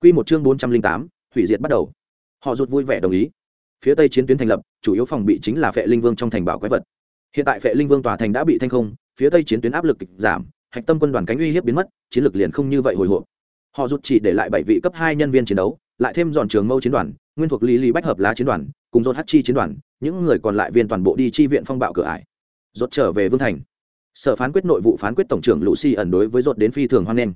Quy một chương bốn trăm linh tám, hủy diệt bắt đầu. Họ rụt vui vẻ đồng ý. Phía tây chiến tuyến thành lập, chủ yếu phòng bị chính là phệ linh vương trong thành bảo quái vật. Hiện tại phệ linh vương tòa thành đã bị thanh không, phía tây chiến tuyến áp lực giảm, hạch tâm quân đoàn cánh uy hiếp biến mất, chiến lực liền không như vậy hồi hộp. Họ rụt chỉ để lại bảy vị cấp hai nhân viên chiến đấu, lại thêm dọn trường mâu chiến đoàn, nguyên thuộc lý lý bách hợp lá chiến đoàn, cùng Dột Hắc chi chiến đoàn, những người còn lại viên toàn bộ đi chi viện phong bạo cửa ải. Rốt trở về vương thành. Sở phán quyết nội vụ phán quyết tổng trưởng Lucy ẩn đối với rốt đến phi thường hoan nghênh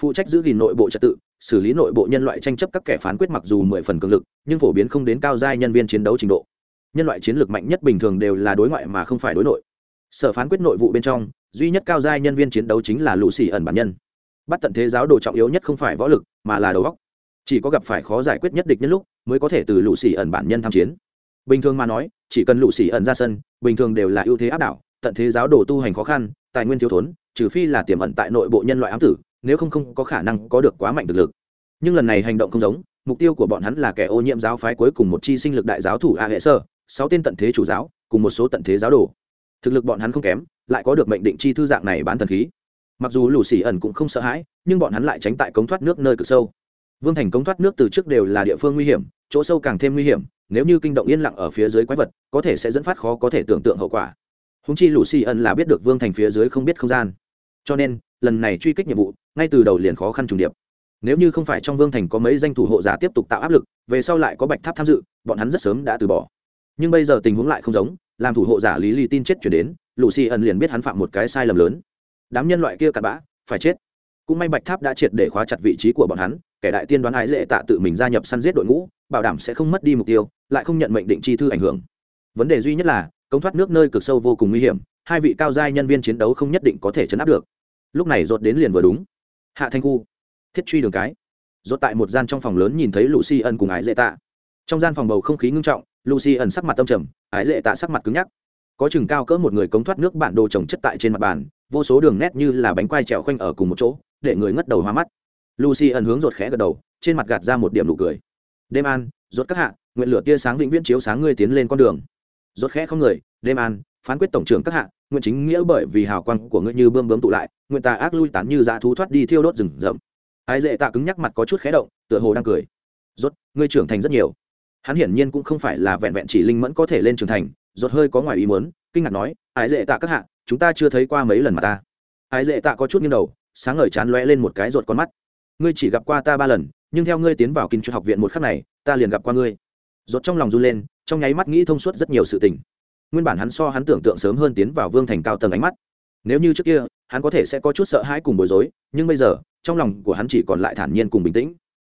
phụ trách giữ gìn nội bộ trật tự, xử lý nội bộ nhân loại tranh chấp các kẻ phán quyết mặc dù mười phần cường lực, nhưng phổ biến không đến cao giai nhân viên chiến đấu trình độ. Nhân loại chiến lược mạnh nhất bình thường đều là đối ngoại mà không phải đối nội. Sở phán quyết nội vụ bên trong, duy nhất cao giai nhân viên chiến đấu chính là lũ xì ẩn bản nhân. Bắt tận thế giáo đồ trọng yếu nhất không phải võ lực, mà là đầu óc. Chỉ có gặp phải khó giải quyết nhất địch nhân lúc, mới có thể từ lũ xì ẩn bản nhân tham chiến. Bình thường mà nói, chỉ cần lũ xì ẩn ra sân, bình thường đều là ưu thế áp đảo, tận thế giáo đồ tu hành khó khăn, tài nguyên thiếu thốn, trừ phi là tiềm ẩn tại nội bộ nhân loại ám tử nếu không không có khả năng có được quá mạnh thực lực. Nhưng lần này hành động không giống, mục tiêu của bọn hắn là kẻ ô nhiễm giáo phái cuối cùng một chi sinh lực đại giáo thủ a hệ sơ, sáu tên tận thế chủ giáo, cùng một số tận thế giáo đồ. Thực lực bọn hắn không kém, lại có được mệnh định chi thư dạng này bán thần khí. Mặc dù lù xì ẩn cũng không sợ hãi, nhưng bọn hắn lại tránh tại cống thoát nước nơi cực sâu. Vương thành cống thoát nước từ trước đều là địa phương nguy hiểm, chỗ sâu càng thêm nguy hiểm, nếu như kinh động yên lặng ở phía dưới quái vật, có thể sẽ dẫn phát khó có thể tưởng tượng hậu quả. Húng chi lù xì ẩn là biết được vương thành phía dưới không biết không gian cho nên, lần này truy kích nhiệm vụ, ngay từ đầu liền khó khăn trùng điệp. Nếu như không phải trong vương thành có mấy danh thủ hộ giả tiếp tục tạo áp lực, về sau lại có bạch tháp tham dự, bọn hắn rất sớm đã từ bỏ. Nhưng bây giờ tình huống lại không giống, làm thủ hộ giả lý lì tin chết chuyển đến lù xì ẩn liền biết hắn phạm một cái sai lầm lớn. Đám nhân loại kia cặn bã, phải chết. Cũng may bạch tháp đã triệt để khóa chặt vị trí của bọn hắn, kẻ đại tiên đoán ái dễ tạ tự mình gia nhập săn giết đội ngũ, bảo đảm sẽ không mất đi mục tiêu, lại không nhận mệnh định chi thư ảnh hưởng. Vấn đề duy nhất là công thoát nước nơi cực sâu vô cùng nguy hiểm hai vị cao giai nhân viên chiến đấu không nhất định có thể chấn áp được. Lúc này rột đến liền vừa đúng. Hạ thanh khu, thiết truy đường cái. Rột tại một gian trong phòng lớn nhìn thấy lucy ân cùng ái dễ tạ. Trong gian phòng bầu không khí ngưng trọng, lucy ẩn sắc mặt tâm trầm, ái dễ tạ sắc mặt cứng nhắc. Có chừng cao cỡ một người cống thoát nước bản đồ trồng chất tại trên mặt bàn, vô số đường nét như là bánh quai trèo khoanh ở cùng một chỗ, để người ngất đầu hoa mắt. Lucy ẩn hướng rột khẽ gật đầu, trên mặt gạt ra một điểm nụ cười. Đêm an rột các hạ, nguyện lửa tia sáng vĩnh viễn chiếu sáng ngươi tiến lên con đường. Rột khẽ không người, đêm an phán quyết tổng trưởng các hạ, nguyện chính nghĩa bởi vì hào quang của ngươi như bơm bướm tụ lại, nguyện tà ác lui tán như dã thú thoát đi thiêu đốt rừng rậm. Ái dễ tạ cứng nhắc mặt có chút khẽ động, tựa hồ đang cười. Rốt, ngươi trưởng thành rất nhiều. Hắn hiển nhiên cũng không phải là vẹn vẹn chỉ linh mẫn có thể lên trưởng thành, rốt hơi có ngoài ý muốn, kinh ngạc nói, ái dễ tạ các hạ, chúng ta chưa thấy qua mấy lần mà ta. Ái dễ tạ có chút nghiêng đầu, sáng ngời chán lóe lên một cái rột con mắt. Ngươi chỉ gặp qua ta ba lần, nhưng theo ngươi tiến vào kinh chuyên học viện một khắc này, ta liền gặp qua ngươi. Rốt trong lòng run lên, trong nháy mắt nghĩ thông suốt rất nhiều sự tình nguyên bản hắn so hắn tưởng tượng sớm hơn tiến vào vương thành cao tầng ánh mắt. Nếu như trước kia, hắn có thể sẽ có chút sợ hãi cùng bối rối, nhưng bây giờ, trong lòng của hắn chỉ còn lại thản nhiên cùng bình tĩnh.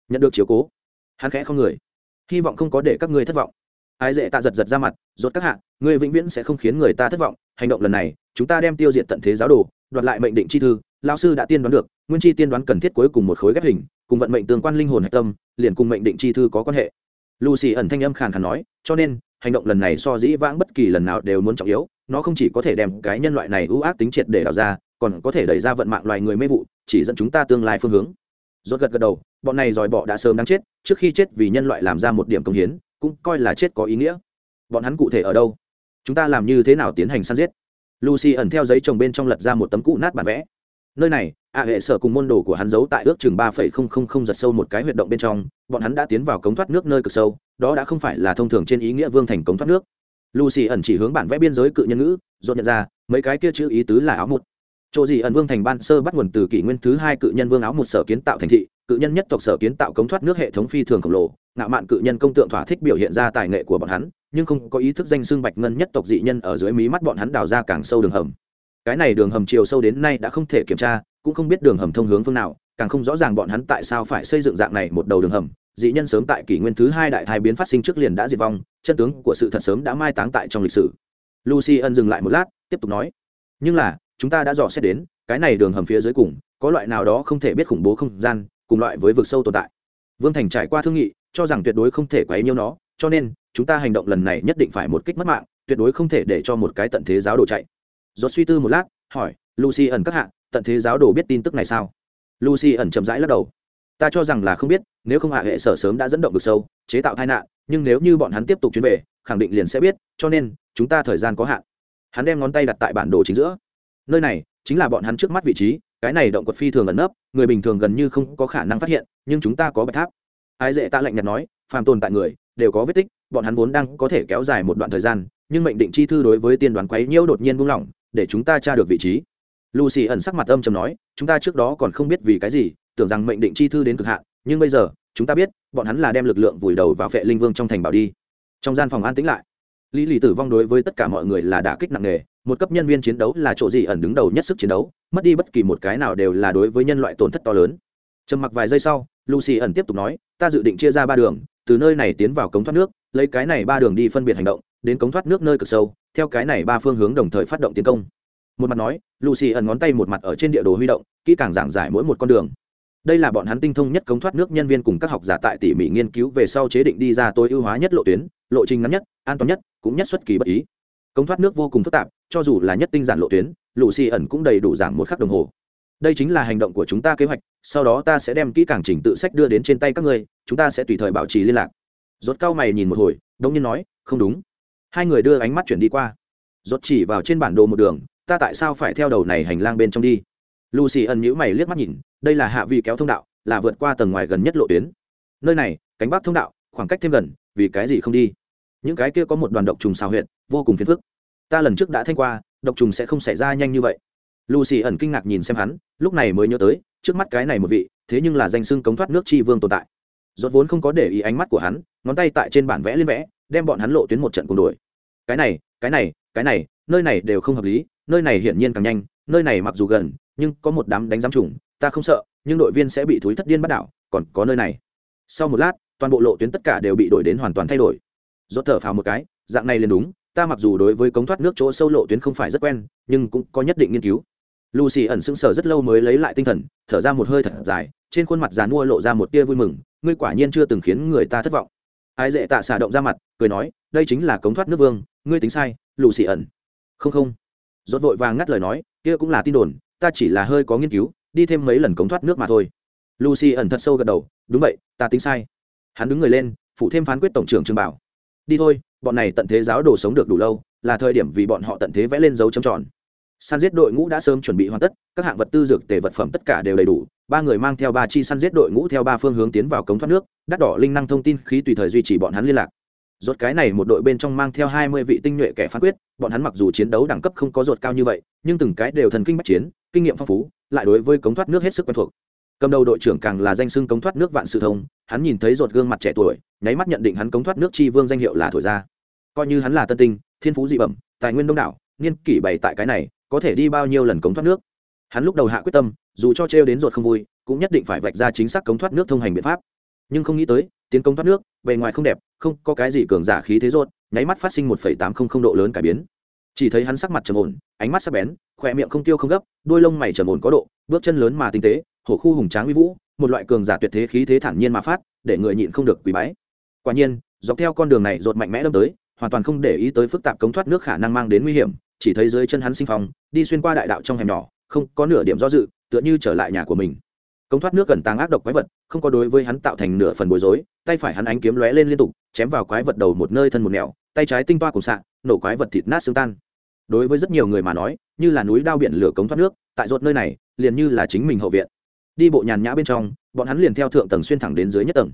Nhận được chiếu cố, hắn khẽ không người. Hy vọng không có để các ngươi thất vọng. Ái dễ tạ giật giật ra mặt, rốt các hạ, ngươi vĩnh viễn sẽ không khiến người ta thất vọng. Hành động lần này, chúng ta đem tiêu diệt tận thế giáo đồ, đoạt lại mệnh định chi thư. Lao sư đã tiên đoán được, nguyên chi tiên đoán cần thiết cuối cùng một khối ghép hình, cùng vận mệnh tương quan linh hồn hạch tâm, liền cùng mệnh định chi thư có quan hệ. Lucy ẩn thanh âm khàn khàn nói, cho nên hành động lần này so dĩ vãng bất kỳ lần nào đều muốn trọng yếu, nó không chỉ có thể đem cái nhân loại này ưu ác tính triệt để đào ra, còn có thể đẩy ra vận mạng loài người mê vụ, chỉ dẫn chúng ta tương lai phương hướng. Rốt gật gật đầu, bọn này dòi bọ đã sớm đáng chết, trước khi chết vì nhân loại làm ra một điểm công hiến, cũng coi là chết có ý nghĩa. Bọn hắn cụ thể ở đâu? Chúng ta làm như thế nào tiến hành săn giết? Lucy ẩn theo giấy chồng bên trong lật ra một tấm cũ nát bản vẽ. Nơi này ạ hệ sở cùng môn đồ của hắn giấu tại ước chừng ba phẩy không không không giật sâu một cái huyệt động bên trong, bọn hắn đã tiến vào cống thoát nước nơi cực sâu đó đã không phải là thông thường trên ý nghĩa vương thành cống thoát nước. Lucy ẩn chỉ hướng bản vẽ biên giới cự nhân ngữ dồn nhận ra, mấy cái kia chữ ý tứ là áo một chỗ gì ẩn vương thành ban sơ bắt nguồn từ kỷ nguyên thứ hai cự nhân vương áo một sở kiến tạo thành thị, cự nhân nhất tộc sở kiến tạo cống thoát nước hệ thống phi thường khổng lồ, ngạo mạn cự nhân công tượng thỏa thích biểu hiện ra tài nghệ của bọn hắn, nhưng không có ý thức danh xương bạch ngân nhất tộc dị nhân ở dưới mí mắt bọn hắn đào ra càng sâu đường hầm. Cái này đường hầm chiều sâu đến nay đã không thể kiểm tra, cũng không biết đường hầm thông hướng phương nào càng không rõ ràng bọn hắn tại sao phải xây dựng dạng này một đầu đường hầm. Dị nhân sớm tại kỷ nguyên thứ hai đại thai biến phát sinh trước liền đã diệt vong, chân tướng của sự thật sớm đã mai táng tại trong lịch sử. Lucy ân dừng lại một lát, tiếp tục nói, nhưng là, chúng ta đã dò xét đến, cái này đường hầm phía dưới cùng, có loại nào đó không thể biết khủng bố không gian, cùng loại với vực sâu tồn tại. Vương thành trải qua thương nghị, cho rằng tuyệt đối không thể quấy nhiêu nó, cho nên, chúng ta hành động lần này nhất định phải một kích mất mạng, tuyệt đối không thể để cho một cái tận thế giáo đồ chạy. Do suy tư một lát, hỏi, lucy ẩn các hạ, tận thế giáo đồ biết tin tức này sao? Lucy ẩn chậm rãi lắc đầu. Ta cho rằng là không biết, nếu không hạ hệ sở sớm đã dẫn động vực sâu, chế tạo tai nạn, nhưng nếu như bọn hắn tiếp tục chuyến về, khẳng định liền sẽ biết, cho nên, chúng ta thời gian có hạn. Hắn đem ngón tay đặt tại bản đồ chính giữa. Nơi này, chính là bọn hắn trước mắt vị trí, cái này động quật phi thường ẩn nấp, người bình thường gần như không có khả năng phát hiện, nhưng chúng ta có bạch tháp. Ai dễ ta lạnh nhạt nói, phàm tồn tại người, đều có vết tích, bọn hắn vốn đang có thể kéo dài một đoạn thời gian, nhưng mệnh định chi thư đối với tiên đoán quấy nhiễu đột nhiên buông lỏng, để chúng ta tra được vị trí lucy ẩn sắc mặt âm trầm nói, chúng ta trước đó còn không biết vì cái gì, tưởng rằng mệnh định chi thư đến cực hạn, nhưng bây giờ, chúng ta biết, bọn hắn là đem lực lượng vùi đầu vào phệ linh vương trong thành bảo đi. Trong gian phòng an tĩnh lại, lý lì tử vong đối với tất cả mọi người là đả kích nặng nề, một cấp nhân viên chiến đấu là chỗ gì ẩn đứng đầu nhất sức chiến đấu, mất đi bất kỳ một cái nào đều là đối với nhân loại tổn thất to lớn. Trầm mặc vài giây sau, lucy ẩn tiếp tục nói, ta dự định chia ra ba đường, từ nơi này tiến vào cống thoát nước, lấy cái này ba đường đi phân biệt hành động, đến cống thoát nước nơi cực sâu, theo cái này ba phương hướng đồng thời phát động tiến công một mặt nói, lucy ẩn ngón tay một mặt ở trên địa đồ huy động, kỹ càng giảng giải mỗi một con đường. Đây là bọn hắn tinh thông nhất cống thoát nước nhân viên cùng các học giả tại tỉ mỉ nghiên cứu về sau chế định đi ra tối ưu hóa nhất lộ tuyến, lộ trình ngắn nhất, an toàn nhất, cũng nhất xuất kỳ bất ý. Cống thoát nước vô cùng phức tạp, cho dù là nhất tinh giản lộ tuyến lũ xì ẩn cũng đầy đủ giảng một khắc đồng hồ. Đây chính là hành động của chúng ta kế hoạch, sau đó ta sẽ đem kỹ càng trình tự sách đưa đến trên tay các ngươi, chúng ta sẽ tùy thời bảo trì liên lạc. Rốt cao mày nhìn một hồi đông nhiên nói, không đúng. Hai người đưa ánh mắt chuyển đi qua. Rốt chỉ vào trên bản đồ một đường ta tại sao phải theo đầu này hành lang bên trong đi? Lucy ẩn nhữ mày liếc mắt nhìn, đây là hạ vị kéo thông đạo, là vượt qua tầng ngoài gần nhất lộ tuyến. Nơi này, cánh bắc thông đạo, khoảng cách thêm gần, vì cái gì không đi? Những cái kia có một đoàn độc trùng xào huyện vô cùng phiền phức. Ta lần trước đã thanh qua, độc trùng sẽ không xảy ra nhanh như vậy. Lucy ẩn kinh ngạc nhìn xem hắn, lúc này mới nhớ tới, trước mắt cái này một vị, thế nhưng là danh xưng cống thoát nước tri vương tồn tại. Dốt vốn không có để ý ánh mắt của hắn, ngón tay tại trên bản vẽ lên vẽ, đem bọn hắn lộ tuyến một trận cùng đuổi. Cái này cái này cái này, nơi này đều không hợp lý nơi này hiển nhiên càng nhanh, nơi này mặc dù gần, nhưng có một đám đánh giám trùng, ta không sợ, nhưng đội viên sẽ bị thúi thất điên bắt đảo, còn có nơi này. Sau một lát, toàn bộ lộ tuyến tất cả đều bị đổi đến hoàn toàn thay đổi. Rốt thở phào một cái, dạng này liền đúng, ta mặc dù đối với cống thoát nước chỗ sâu lộ tuyến không phải rất quen, nhưng cũng có nhất định nghiên cứu. Lucy ẩn sững sờ rất lâu mới lấy lại tinh thần, thở ra một hơi thật dài, trên khuôn mặt già mua lộ ra một tia vui mừng, ngươi quả nhiên chưa từng khiến người ta thất vọng. Ai dễ tạ xả động ra mặt, cười nói, đây chính là cống thoát nước vương, ngươi tính sai, lucy ẩn. Không không rốt vội vàng ngắt lời nói, kia cũng là tin đồn, ta chỉ là hơi có nghiên cứu, đi thêm mấy lần cống thoát nước mà thôi. Lucy ẩn thật sâu gật đầu, đúng vậy, ta tính sai. Hắn đứng người lên, phụ thêm phán quyết tổng trưởng trương bảo. Đi thôi, bọn này tận thế giáo đồ sống được đủ lâu, là thời điểm vì bọn họ tận thế vẽ lên dấu trầm tròn. Săn giết đội ngũ đã sớm chuẩn bị hoàn tất, các hạng vật tư dược tề vật phẩm tất cả đều đầy đủ, ba người mang theo ba chi săn giết đội ngũ theo ba phương hướng tiến vào cống thoát nước, đắt đỏ linh năng thông tin khí tùy thời duy trì bọn hắn liên lạc rốt cái này một đội bên trong mang theo hai mươi vị tinh nhuệ kẻ phán quyết, bọn hắn mặc dù chiến đấu đẳng cấp không có rốt cao như vậy, nhưng từng cái đều thần kinh bách chiến, kinh nghiệm phong phú, lại đối với cống thoát nước hết sức quen thuộc. Cầm đầu đội trưởng càng là danh xưng cống thoát nước vạn sự thông, hắn nhìn thấy rốt gương mặt trẻ tuổi, nháy mắt nhận định hắn cống thoát nước chi vương danh hiệu là thổi ra. Coi như hắn là tân tinh, thiên phú dị bẩm, tài nguyên đông đảo niên kỷ bày tại cái này, có thể đi bao nhiêu lần cống thoát nước? Hắn lúc đầu hạ quyết tâm, dù cho trêu đến ruột không vui, cũng nhất định phải vạch ra chính xác cống thoát nước thông hành biện pháp. Nhưng không nghĩ tới, tiến công thoát nước, bề ngoài không đẹp không có cái gì cường giả khí thế rốt, nháy mắt phát sinh một tám trăm linh độ lớn cải biến. Chỉ thấy hắn sắc mặt trầm ổn, ánh mắt sắc bén, khỏe miệng không tiêu không gấp, đôi lông mày trầm ổn có độ, bước chân lớn mà tinh tế, hổ khu hùng tráng uy vũ, một loại cường giả tuyệt thế khí thế thản nhiên mà phát, để người nhịn không được quỳ bái. Quả nhiên, dọc theo con đường này rột mạnh mẽ đâm tới, hoàn toàn không để ý tới phức tạp cống thoát nước khả năng mang đến nguy hiểm, chỉ thấy dưới chân hắn sinh phong, đi xuyên qua đại đạo trong hẻm nhỏ, không có nửa điểm do dự, tựa như trở lại nhà của mình cống thoát nước cẩn tàng ác độc quái vật, không có đối với hắn tạo thành nửa phần bối rối, tay phải hắn ánh kiếm lóe lên liên tục, chém vào quái vật đầu một nơi thân một nẻo, tay trái tinh toa cùng xạ, nổ quái vật thịt nát xương tan. Đối với rất nhiều người mà nói, như là núi đao biển lửa cống thoát nước, tại rột nơi này, liền như là chính mình hậu viện. Đi bộ nhàn nhã bên trong, bọn hắn liền theo thượng tầng xuyên thẳng đến dưới nhất tầng.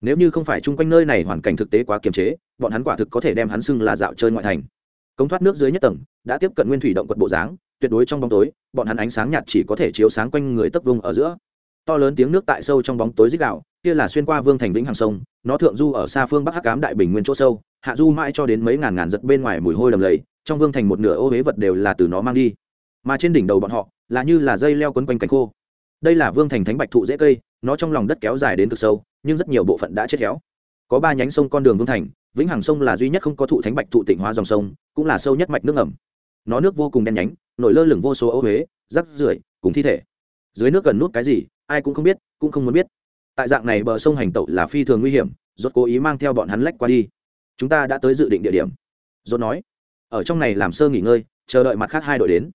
Nếu như không phải chung quanh nơi này hoàn cảnh thực tế quá kiềm chế, bọn hắn quả thực có thể đem hắn xưng là dạo chơi ngoại thành. Cống thoát nước dưới nhất tầng, đã tiếp cận nguyên thủy động quật bộ dáng, tuyệt đối trong bóng tối, bọn hắn ánh sáng nhạt chỉ có thể chiếu sáng quanh người tấp vung ở giữa to lớn tiếng nước tại sâu trong bóng tối dích đạo kia là xuyên qua vương thành vĩnh hàng sông, nó thượng du ở xa phương bắc hắc cám đại bình nguyên chỗ sâu, hạ du mãi cho đến mấy ngàn ngàn giật bên ngoài mùi hôi đầm lầy, trong vương thành một nửa ô huế vật đều là từ nó mang đi. Mà trên đỉnh đầu bọn họ, là như là dây leo quấn quanh cánh khô. Đây là vương thành thánh bạch thụ dễ cây, nó trong lòng đất kéo dài đến cực sâu, nhưng rất nhiều bộ phận đã chết héo. Có ba nhánh sông con đường vương thành, vĩnh hằng sông là duy nhất không có thụ thánh bạch thụ tịnh hóa dòng sông, cũng là sâu nhất mạch nước ngầm. Nó nước vô cùng đen nhánh, nổi lơ lửng vô số ô huế, rắc rưởi, cùng thi thể. Dưới nước gần nút cái gì ai cũng không biết, cũng không muốn biết. Tại dạng này bờ sông hành tẩu là phi thường nguy hiểm, rốt cố ý mang theo bọn hắn lách qua đi. Chúng ta đã tới dự định địa điểm. Rốt nói, ở trong này làm sơ nghỉ ngơi, chờ đợi mặt khác hai đội đến.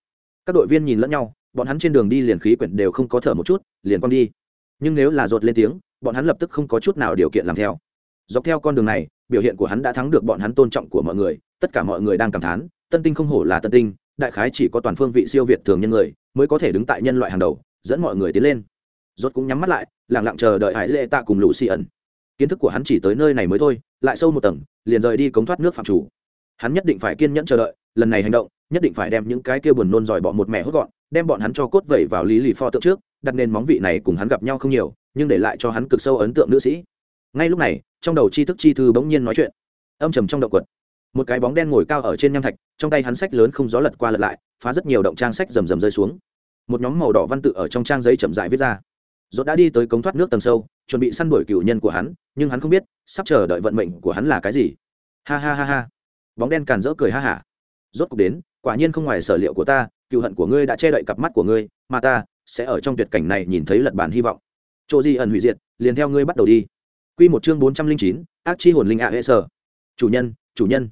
Các đội viên nhìn lẫn nhau, bọn hắn trên đường đi liền khí quyển đều không có thở một chút, liền quăng đi. Nhưng nếu là rột lên tiếng, bọn hắn lập tức không có chút nào điều kiện làm theo. Dọc theo con đường này, biểu hiện của hắn đã thắng được bọn hắn tôn trọng của mọi người, tất cả mọi người đang cảm thán, tân tinh không hổ là tân tinh, đại khái chỉ có toàn phương vị siêu việt thường nhân người, mới có thể đứng tại nhân loại hàng đầu, dẫn mọi người tiến lên rốt cũng nhắm mắt lại, lặng lặng chờ đợi hải dễ tạ cùng lũ xì ẩn. Kiến thức của hắn chỉ tới nơi này mới thôi, lại sâu một tầng, liền rời đi cống thoát nước phạm chủ. Hắn nhất định phải kiên nhẫn chờ đợi, lần này hành động, nhất định phải đem những cái kia buồn nôn giỏi bỏ một mẹ hốt gọn, đem bọn hắn cho cốt vẩy vào lý lì pho tượng trước, đặt nên móng vị này cùng hắn gặp nhau không nhiều, nhưng để lại cho hắn cực sâu ấn tượng nữ sĩ. Ngay lúc này, trong đầu tri thức chi thư bỗng nhiên nói chuyện. Âm trầm trong động quật. Một cái bóng đen ngồi cao ở trên nham thạch, trong tay hắn sách lớn không gió lật qua lật lại, phá rất nhiều động trang sách rầm rầm rơi xuống. Một nhóm màu đỏ văn tự ở trong trang giấy chậm dại viết ra dốt đã đi tới cống thoát nước tầng sâu, chuẩn bị săn đuổi cựu nhân của hắn, nhưng hắn không biết, sắp chờ đợi vận mệnh của hắn là cái gì. Ha ha ha ha. Bóng đen càn rỡ cười ha hả. Rốt cục đến, quả nhiên không ngoài sở liệu của ta, cựu hận của ngươi đã che đậy cặp mắt của ngươi, mà ta sẽ ở trong tuyệt cảnh này nhìn thấy lật bản hy vọng. Chỗ gì ẩn hủy diệt, liền theo ngươi bắt đầu đi. Quy một chương bốn trăm linh chín, ác chi hồn linh ạ hệ sở. Chủ nhân chủ nhân.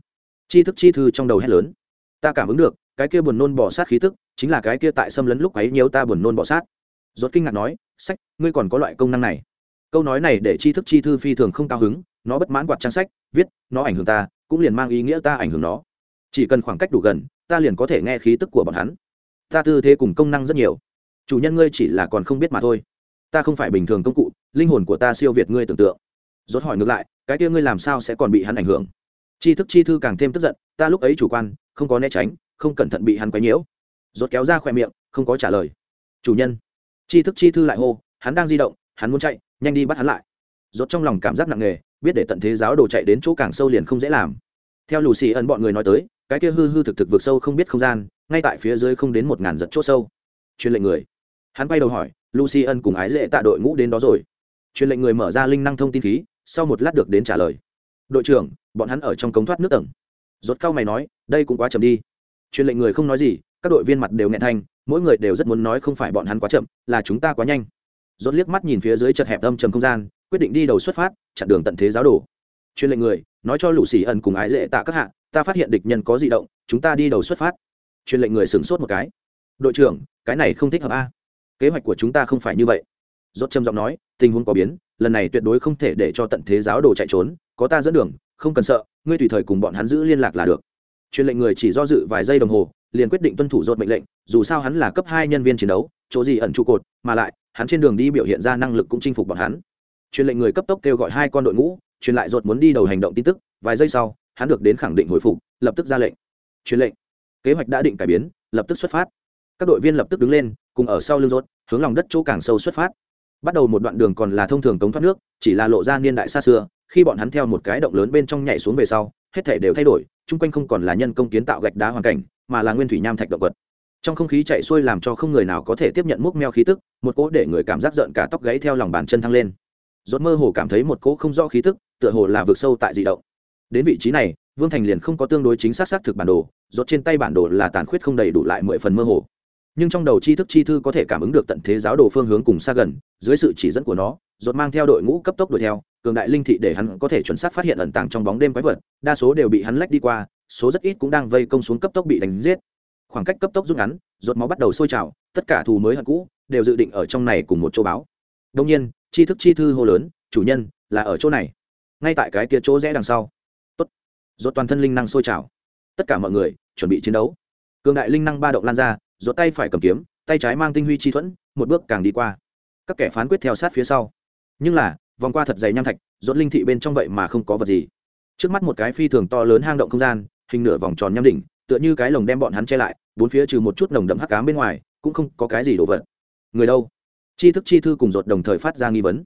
Chi thức chi thư trong đầu hét lớn. Ta cảm ứng được, cái kia buồn nôn bỏ sát khí tức, chính là cái kia tại xâm lấn lúc ấy nhiều ta buồn nôn bỏ sát rốt kinh ngạc nói, sách, ngươi còn có loại công năng này. Câu nói này để chi thức chi thư phi thường không cao hứng, nó bất mãn quạt trang sách, viết, nó ảnh hưởng ta, cũng liền mang ý nghĩa ta ảnh hưởng nó. Chỉ cần khoảng cách đủ gần, ta liền có thể nghe khí tức của bọn hắn. Ta tư thế cùng công năng rất nhiều. Chủ nhân ngươi chỉ là còn không biết mà thôi. Ta không phải bình thường công cụ, linh hồn của ta siêu việt ngươi tưởng tượng. Rốt hỏi ngược lại, cái kia ngươi làm sao sẽ còn bị hắn ảnh hưởng? Chi thức chi thư càng thêm tức giận, ta lúc ấy chủ quan, không có né tránh, không cẩn thận bị hắn quấy nhiễu. Rốt kéo ra khỏe miệng, không có trả lời. Chủ nhân chi thức chi thư lại hô, hắn đang di động, hắn muốn chạy, nhanh đi bắt hắn lại. Rốt trong lòng cảm giác nặng nề, biết để tận thế giáo đồ chạy đến chỗ càng sâu liền không dễ làm. Theo lù xì ẩn bọn người nói tới, cái kia hư hư thực thực vượt sâu không biết không gian, ngay tại phía dưới không đến một ngàn giật chỗ sâu. Truyền lệnh người. Hắn quay đầu hỏi, lucy ân cùng ái dễ tạ đội ngũ đến đó rồi. Truyền lệnh người mở ra linh năng thông tin khí, sau một lát được đến trả lời. Đội trưởng, bọn hắn ở trong cống thoát nước tầng. Rốt cao mày nói, đây cũng quá chậm đi. Truyền lệnh người không nói gì các đội viên mặt đều nghẹn thanh, mỗi người đều rất muốn nói không phải bọn hắn quá chậm, là chúng ta quá nhanh. Rốt liếc mắt nhìn phía dưới chật hẹp âm trầm không gian, quyết định đi đầu xuất phát, chặn đường tận thế giáo đồ. Truyền lệnh người, nói cho lũ sĩ ẩn cùng ái dễ tạ các hạ, ta phát hiện địch nhân có di động, chúng ta đi đầu xuất phát. Truyền lệnh người sửng sốt một cái. Đội trưởng, cái này không thích hợp a. Kế hoạch của chúng ta không phải như vậy. Rốt trầm giọng nói, tình huống có biến, lần này tuyệt đối không thể để cho tận thế giáo đồ chạy trốn, có ta dẫn đường, không cần sợ, ngươi tùy thời cùng bọn hắn giữ liên lạc là được truyền lệnh người chỉ do dự vài giây đồng hồ, liền quyết định tuân thủ dột mệnh lệnh, dù sao hắn là cấp hai nhân viên chiến đấu, chỗ gì ẩn trụ cột, mà lại, hắn trên đường đi biểu hiện ra năng lực cũng chinh phục bọn hắn. Truyền lệnh người cấp tốc kêu gọi hai con đội ngũ, truyền lại dột muốn đi đầu hành động tin tức, vài giây sau, hắn được đến khẳng định hồi phục, lập tức ra lệnh. Truyền lệnh. Kế hoạch đã định cải biến, lập tức xuất phát. Các đội viên lập tức đứng lên, cùng ở sau lưng rốt hướng lòng đất chỗ càng sâu xuất phát. Bắt đầu một đoạn đường còn là thông thường cống thoát nước, chỉ là lộ ra niên đại xa xưa, khi bọn hắn theo một cái động lớn bên trong nhảy xuống về sau, hết thể đều thay đổi chung quanh không còn là nhân công kiến tạo gạch đá hoàn cảnh, mà là nguyên thủy nham thạch động vật. Trong không khí chạy xuôi làm cho không người nào có thể tiếp nhận múc meo khí tức, một cỗ để người cảm giác giận cả tóc gáy theo lòng bàn chân thăng lên. Rốt mơ hồ cảm thấy một cỗ không rõ khí tức, tựa hồ là vượt sâu tại dị động. Đến vị trí này, vương thành liền không có tương đối chính xác xác thực bản đồ, rốt trên tay bản đồ là tàn khuyết không đầy đủ lại mười phần mơ hồ. Nhưng trong đầu tri thức chi thư có thể cảm ứng được tận thế giáo đồ phương hướng cùng xa gần, dưới sự chỉ dẫn của nó, rốt mang theo đội ngũ cấp tốc đuổi theo cường đại linh thị để hắn có thể chuẩn xác phát hiện ẩn tàng trong bóng đêm quái vật, đa số đều bị hắn lách đi qua, số rất ít cũng đang vây công xuống cấp tốc bị đánh giết. Khoảng cách cấp tốc rút ngắn, rốt máu bắt đầu sôi trào, tất cả thù mới hận cũ đều dự định ở trong này cùng một chỗ báo. Đông nhiên, chi thức chi thư hô lớn, chủ nhân, là ở chỗ này. Ngay tại cái kia chỗ rẽ đằng sau, tốt, rốt toàn thân linh năng sôi trào. Tất cả mọi người chuẩn bị chiến đấu. Cường đại linh năng ba động lan ra, rốt tay phải cầm kiếm, tay trái mang tinh huy chi thuẫn, một bước càng đi qua. Các kẻ phán quyết theo sát phía sau. Nhưng là vòng qua thật dày nham thạch, rốt linh thị bên trong vậy mà không có vật gì. Trước mắt một cái phi thường to lớn hang động không gian, hình nửa vòng tròn nham đỉnh, tựa như cái lồng đem bọn hắn che lại, bốn phía trừ một chút nồng đậm hắc ám bên ngoài, cũng không có cái gì đổ vật. Người đâu? Chi thức chi thư cùng rốt đồng thời phát ra nghi vấn.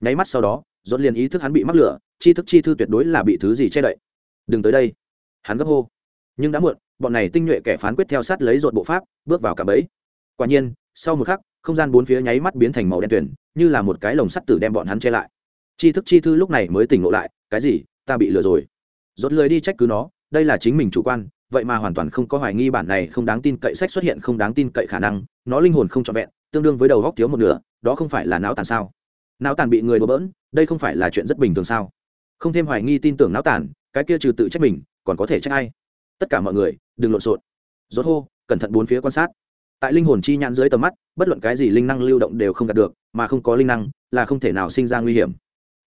Nháy mắt sau đó, rốt liền ý thức hắn bị mắc lửa chi thức chi thư tuyệt đối là bị thứ gì che đậy. Đừng tới đây. Hắn gấp hô. Nhưng đã muộn, bọn này tinh nhuệ kẻ phán quyết theo sát lấy rột bộ pháp, bước vào cả bẫy. Quả nhiên, sau một khắc, không gian bốn phía nháy mắt biến thành màu đen tuyển như là một cái lồng sắt tử đem bọn hắn che lại chi thức chi thư lúc này mới tỉnh ngộ lại, cái gì? Ta bị lừa rồi. Rốt lười đi trách cứ nó, đây là chính mình chủ quan, vậy mà hoàn toàn không có hoài nghi bản này không đáng tin cậy sách xuất hiện không đáng tin cậy khả năng, nó linh hồn không trọn vẹn, tương đương với đầu góc thiếu một nửa, đó không phải là não tàn sao? Não tàn bị người đổ bỡn, đây không phải là chuyện rất bình thường sao? Không thêm hoài nghi tin tưởng não tàn, cái kia trừ tự trách mình, còn có thể trách ai? Tất cả mọi người, đừng lộn xộn. Rốt hô, cẩn thận bốn phía quan sát. Tại linh hồn chi nhãn dưới tầm mắt, bất luận cái gì linh năng lưu động đều không đạt được, mà không có linh năng là không thể nào sinh ra nguy hiểm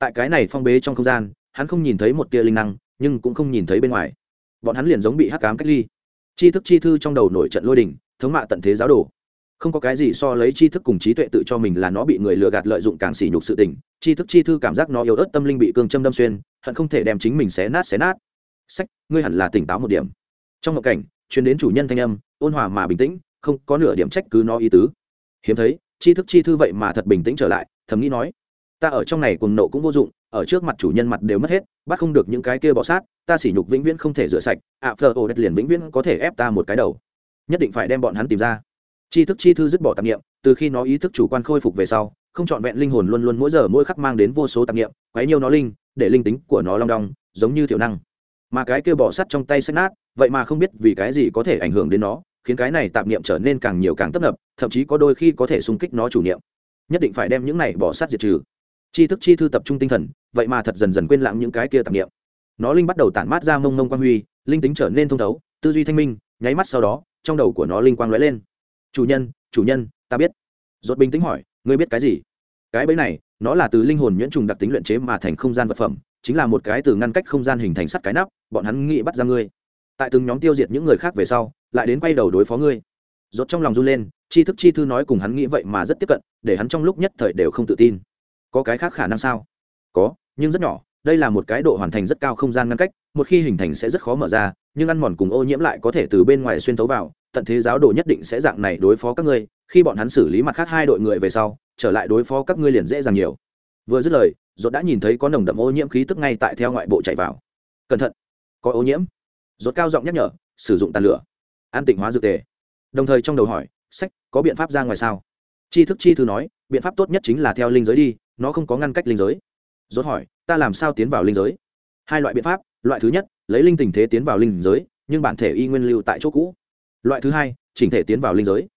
tại cái này phong bế trong không gian, hắn không nhìn thấy một tia linh năng, nhưng cũng không nhìn thấy bên ngoài. Bọn hắn liền giống bị hắc cám cách ly. Tri thức chi thư trong đầu nổi trận lôi đình, thống mạ tận thế giáo đồ. Không có cái gì so lấy tri thức cùng trí tuệ tự cho mình là nó bị người lừa gạt lợi dụng càng sỉ nhục sự tình tri thức chi thư cảm giác nó yếu ớt tâm linh bị cương châm đâm xuyên, hận không thể đem chính mình xé nát xé nát. Sách, ngươi hẳn là tỉnh táo một điểm. Trong một cảnh chuyến đến chủ nhân thanh âm, ôn hòa mà bình tĩnh, không có nửa điểm trách cứ nó ý tứ. Hiếm thấy tri thức chi thư vậy mà thật bình tĩnh trở lại, thầm nghĩ nói ta ở trong này cùng nộ cũng vô dụng, ở trước mặt chủ nhân mặt đều mất hết, bắt không được những cái kia bọ sát, ta sỉ nhục vĩnh viễn không thể rửa sạch, ạ, phờ ổ đất liền vĩnh viễn có thể ép ta một cái đầu. Nhất định phải đem bọn hắn tìm ra. Tri thức chi thư dứt bỏ tạp nghiệm từ khi nó ý thức chủ quan khôi phục về sau, không trọn vẹn linh hồn luôn luôn mỗi giờ mỗi khắc mang đến vô số tạp nghiệm quấy nhiêu nó linh, để linh tính của nó long đong, giống như thiểu năng. Mà cái kia bỏ sắt trong tay sách nát, vậy mà không biết vì cái gì có thể ảnh hưởng đến nó, khiến cái này tạp niệm trở nên càng nhiều càng tấp nập, thậm chí có đôi khi có thể xung kích nó chủ niệm. Nhất định phải đem những này bỏ sát diệt trừ chi thức chi thư tập trung tinh thần, vậy mà thật dần dần quên lãng những cái kia tạp niệm. Nó linh bắt đầu tản mát ra mông mông quang huy, linh tính trở nên thông thấu, tư duy thanh minh, nháy mắt sau đó, trong đầu của nó linh quang lóe lên. Chủ nhân chủ nhân, ta biết. Rốt bình tĩnh hỏi, ngươi biết cái gì? Cái bẫy này, nó là từ linh hồn nhuyễn trùng đặc tính luyện chế mà thành không gian vật phẩm, chính là một cái từ ngăn cách không gian hình thành sắt cái nắp, bọn hắn nghĩ bắt ra ngươi. Tại từng nhóm tiêu diệt những người khác về sau, lại đến quay đầu đối phó ngươi. Rốt trong lòng run lên chi thức chi thư nói cùng hắn nghĩ vậy mà rất tiếp cận, để hắn trong lúc nhất thời đều không tự tin có cái khác khả năng sao? Có, nhưng rất nhỏ, đây là một cái độ hoàn thành rất cao không gian ngăn cách, một khi hình thành sẽ rất khó mở ra, nhưng ăn mòn cùng ô nhiễm lại có thể từ bên ngoài xuyên tấu vào, tận thế giáo đồ nhất định sẽ dạng này đối phó các ngươi, khi bọn hắn xử lý mặt khác hai đội người về sau, trở lại đối phó các ngươi liền dễ dàng nhiều. Vừa dứt lời dốt đã nhìn thấy có nồng đậm ô nhiễm khí tức ngay tại theo ngoại bộ chạy vào. Cẩn thận, có ô nhiễm. Dốt cao giọng nhắc nhở, sử dụng tàn lửa. An tịnh hóa dược tề. Đồng thời trong đầu hỏi, sách, có biện pháp ra ngoài sao? Chi thức chi thư nói, biện pháp tốt nhất chính là theo linh giới đi nó không có ngăn cách linh giới. Dốt hỏi, ta làm sao tiến vào linh giới? Hai loại biện pháp, loại thứ nhất, lấy linh tình thế tiến vào linh giới, nhưng bản thể y nguyên lưu tại chỗ cũ. Loại thứ hai, chỉnh thể tiến vào linh giới.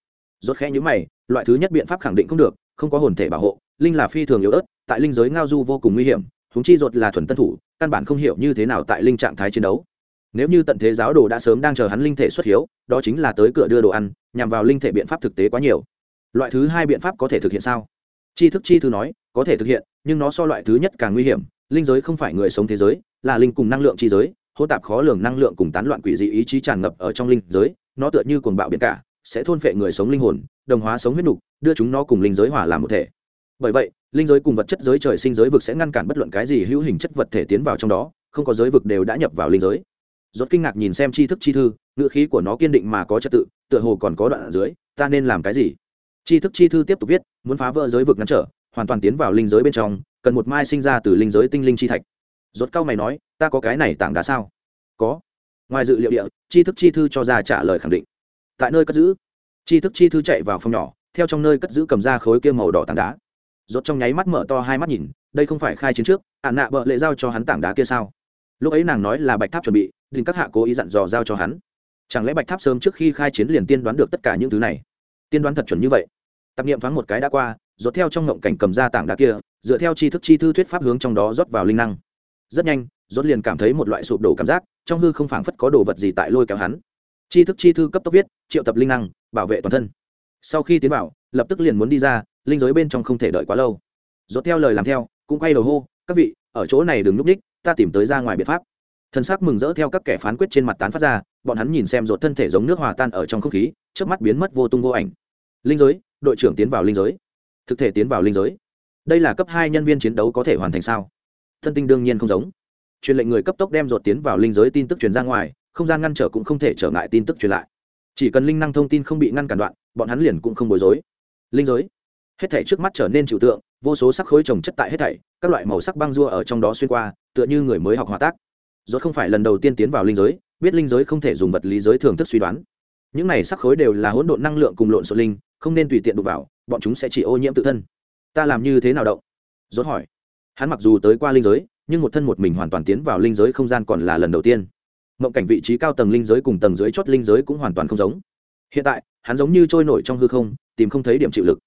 Rốt khẽ nhíu mày, loại thứ nhất biện pháp khẳng định không được, không có hồn thể bảo hộ, linh là phi thường yếu ớt, tại linh giới ngao du vô cùng nguy hiểm chúng chi rốt là thuần tân thủ, căn bản không hiểu như thế nào tại linh trạng thái chiến đấu. Nếu như tận thế giáo đồ đã sớm đang chờ hắn linh thể xuất hiếu, đó chính là tới cửa đưa đồ ăn, nhằm vào linh thể biện pháp thực tế quá nhiều. Loại thứ hai biện pháp có thể thực hiện sao? Chi thức chi thư nói có thể thực hiện, nhưng nó so loại thứ nhất càng nguy hiểm, linh giới không phải người sống thế giới, là linh cùng năng lượng chi giới hô tạp khó lường năng lượng cùng tán loạn quỷ dị ý chí tràn ngập ở trong linh giới, nó tựa như cuồng bạo biển cả, sẽ thôn phệ người sống linh hồn, đồng hóa sống huyết nục, đưa chúng nó cùng linh giới hòa làm một thể. Bởi vậy, linh giới cùng vật chất giới trời sinh giới vực sẽ ngăn cản bất luận cái gì hữu hình chất vật thể tiến vào trong đó, không có giới vực đều đã nhập vào linh giới. Rốt kinh ngạc nhìn xem tri thức chi thư, ngữ khí của nó kiên định mà có trật tự, tựa hồ còn có đoạn ở dưới, ta nên làm cái gì? Tri thức chi thư tiếp tục viết, muốn phá vỡ giới vực ngăn trở hoàn toàn tiến vào linh giới bên trong, cần một mai sinh ra từ linh giới tinh linh chi thạch. Rốt cao mày nói, ta có cái này tảng đá sao? Có. Ngoài dự liệu địa chi thức chi thư cho ra trả lời khẳng định. Tại nơi cất giữ. Chi thức chi thư chạy vào phòng nhỏ, theo trong nơi cất giữ cầm ra khối kia màu đỏ tảng đá. Rốt trong nháy mắt mở to hai mắt nhìn, đây không phải khai chiến trước ạn nạ bợ lệ giao cho hắn tảng đá kia sao? Lúc ấy nàng nói là bạch tháp chuẩn bị, đình các hạ cố ý dặn dò giao cho hắn. Chẳng lẽ bạch tháp sớm trước khi khai chiến liền tiên đoán được tất cả những thứ này? Tiên đoán thật chuẩn như vậy. Tạp nghiệm thoáng một cái đã qua rốt theo trong ngộng cảnh cầm ra tảng đá kia, dựa theo tri thức chi thư thuyết pháp hướng trong đó rót vào linh năng. Rất nhanh, rốt liền cảm thấy một loại sụp đổ cảm giác, trong hư không phảng phất có đồ vật gì tại lôi kéo hắn. Chi thức chi thư cấp tốc viết, triệu tập linh năng, bảo vệ toàn thân. Sau khi tiến vào, lập tức liền muốn đi ra, linh giới bên trong không thể đợi quá lâu. Rốt theo lời làm theo, cũng quay đầu hô, các vị, ở chỗ này đừng núp đích, ta tìm tới ra ngoài biện pháp. Thân xác mừng rỡ theo các kẻ phán quyết trên mặt tán phát ra, bọn hắn nhìn xem rột thân thể giống nước hòa tan ở trong không khí trước mắt biến mất vô tung vô ảnh. Linh giới, đội trưởng tiến vào linh giới thực thể tiến vào linh giới. Đây là cấp hai nhân viên chiến đấu có thể hoàn thành sao? Thân tinh đương nhiên không giống. Truyền lệnh người cấp tốc đem ruột tiến vào linh giới tin tức truyền ra ngoài, không gian ngăn trở cũng không thể trở ngại tin tức truyền lại. Chỉ cần linh năng thông tin không bị ngăn cản đoạn, bọn hắn liền cũng không bối rối. Linh giới. Hết thảy trước mắt trở nên trừu tượng, vô số sắc khối trồng chất tại hết thảy, các loại màu sắc băng rua ở trong đó xuyên qua, tựa như người mới học hòa tác. Rốt không phải lần đầu tiên tiến vào linh giới, biết linh giới không thể dùng vật lý giới thường thức suy đoán. Những này sắc khối đều là hỗn độn năng lượng cùng lộn xộn linh không nên tùy tiện đụng vào, bọn chúng sẽ chỉ ô nhiễm tự thân. Ta làm như thế nào động? Rốt hỏi. Hắn mặc dù tới qua linh giới, nhưng một thân một mình hoàn toàn tiến vào linh giới không gian còn là lần đầu tiên. Mộng cảnh vị trí cao tầng linh giới cùng tầng dưới chót linh giới cũng hoàn toàn không giống. Hiện tại, hắn giống như trôi nổi trong hư không, tìm không thấy điểm chịu lực.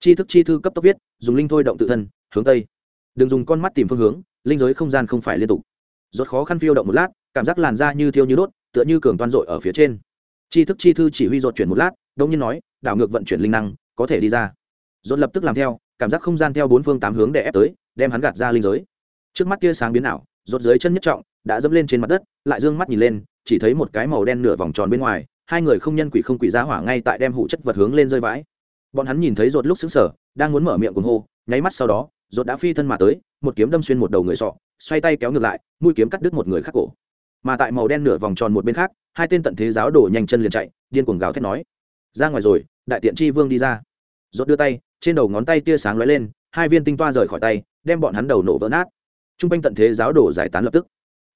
Chi thức chi thư cấp tốc viết, dùng linh thôi động tự thân, hướng tây. Đừng dùng con mắt tìm phương hướng, linh giới không gian không phải liên tục. Rốt khó khăn phiêu động một lát, cảm giác làn da như thiêu như đốt, tựa như cường toan dội ở phía trên. Chi thức chi thư chỉ huy rột chuyển một lát đông nhiên nói, đảo ngược vận chuyển linh năng, có thể đi ra. Dồn lập tức làm theo, cảm giác không gian theo bốn phương tám hướng để ép tới, đem hắn gạt ra linh giới. Trước mắt tia sáng biến ảo rột dưới chân nhất trọng, đã dẫm lên trên mặt đất, lại dương mắt nhìn lên, chỉ thấy một cái màu đen nửa vòng tròn bên ngoài, hai người không nhân quỷ không quỷ ra hỏa ngay tại đem hụ chất vật hướng lên rơi vãi. Bọn hắn nhìn thấy rột lúc xứng sở đang muốn mở miệng cuồng hô, nháy mắt sau đó rột đã phi thân mà tới, một kiếm đâm xuyên một đầu người sọ, xoay tay kéo ngược lại, mũi kiếm cắt đứt một người khác cổ. Mà tại màu đen nửa vòng tròn một bên khác, hai tên tận thế giáo đổ nhanh chân liền chạy, điên cuồng gào thét nói ra ngoài rồi đại tiện tri vương đi ra. Dốt đưa tay trên đầu ngón tay tia sáng lóe lên hai viên tinh toa rời khỏi tay đem bọn hắn đầu nổ vỡ nát. T r u n g quanh tận thế giáo đổ giải tán lập tức.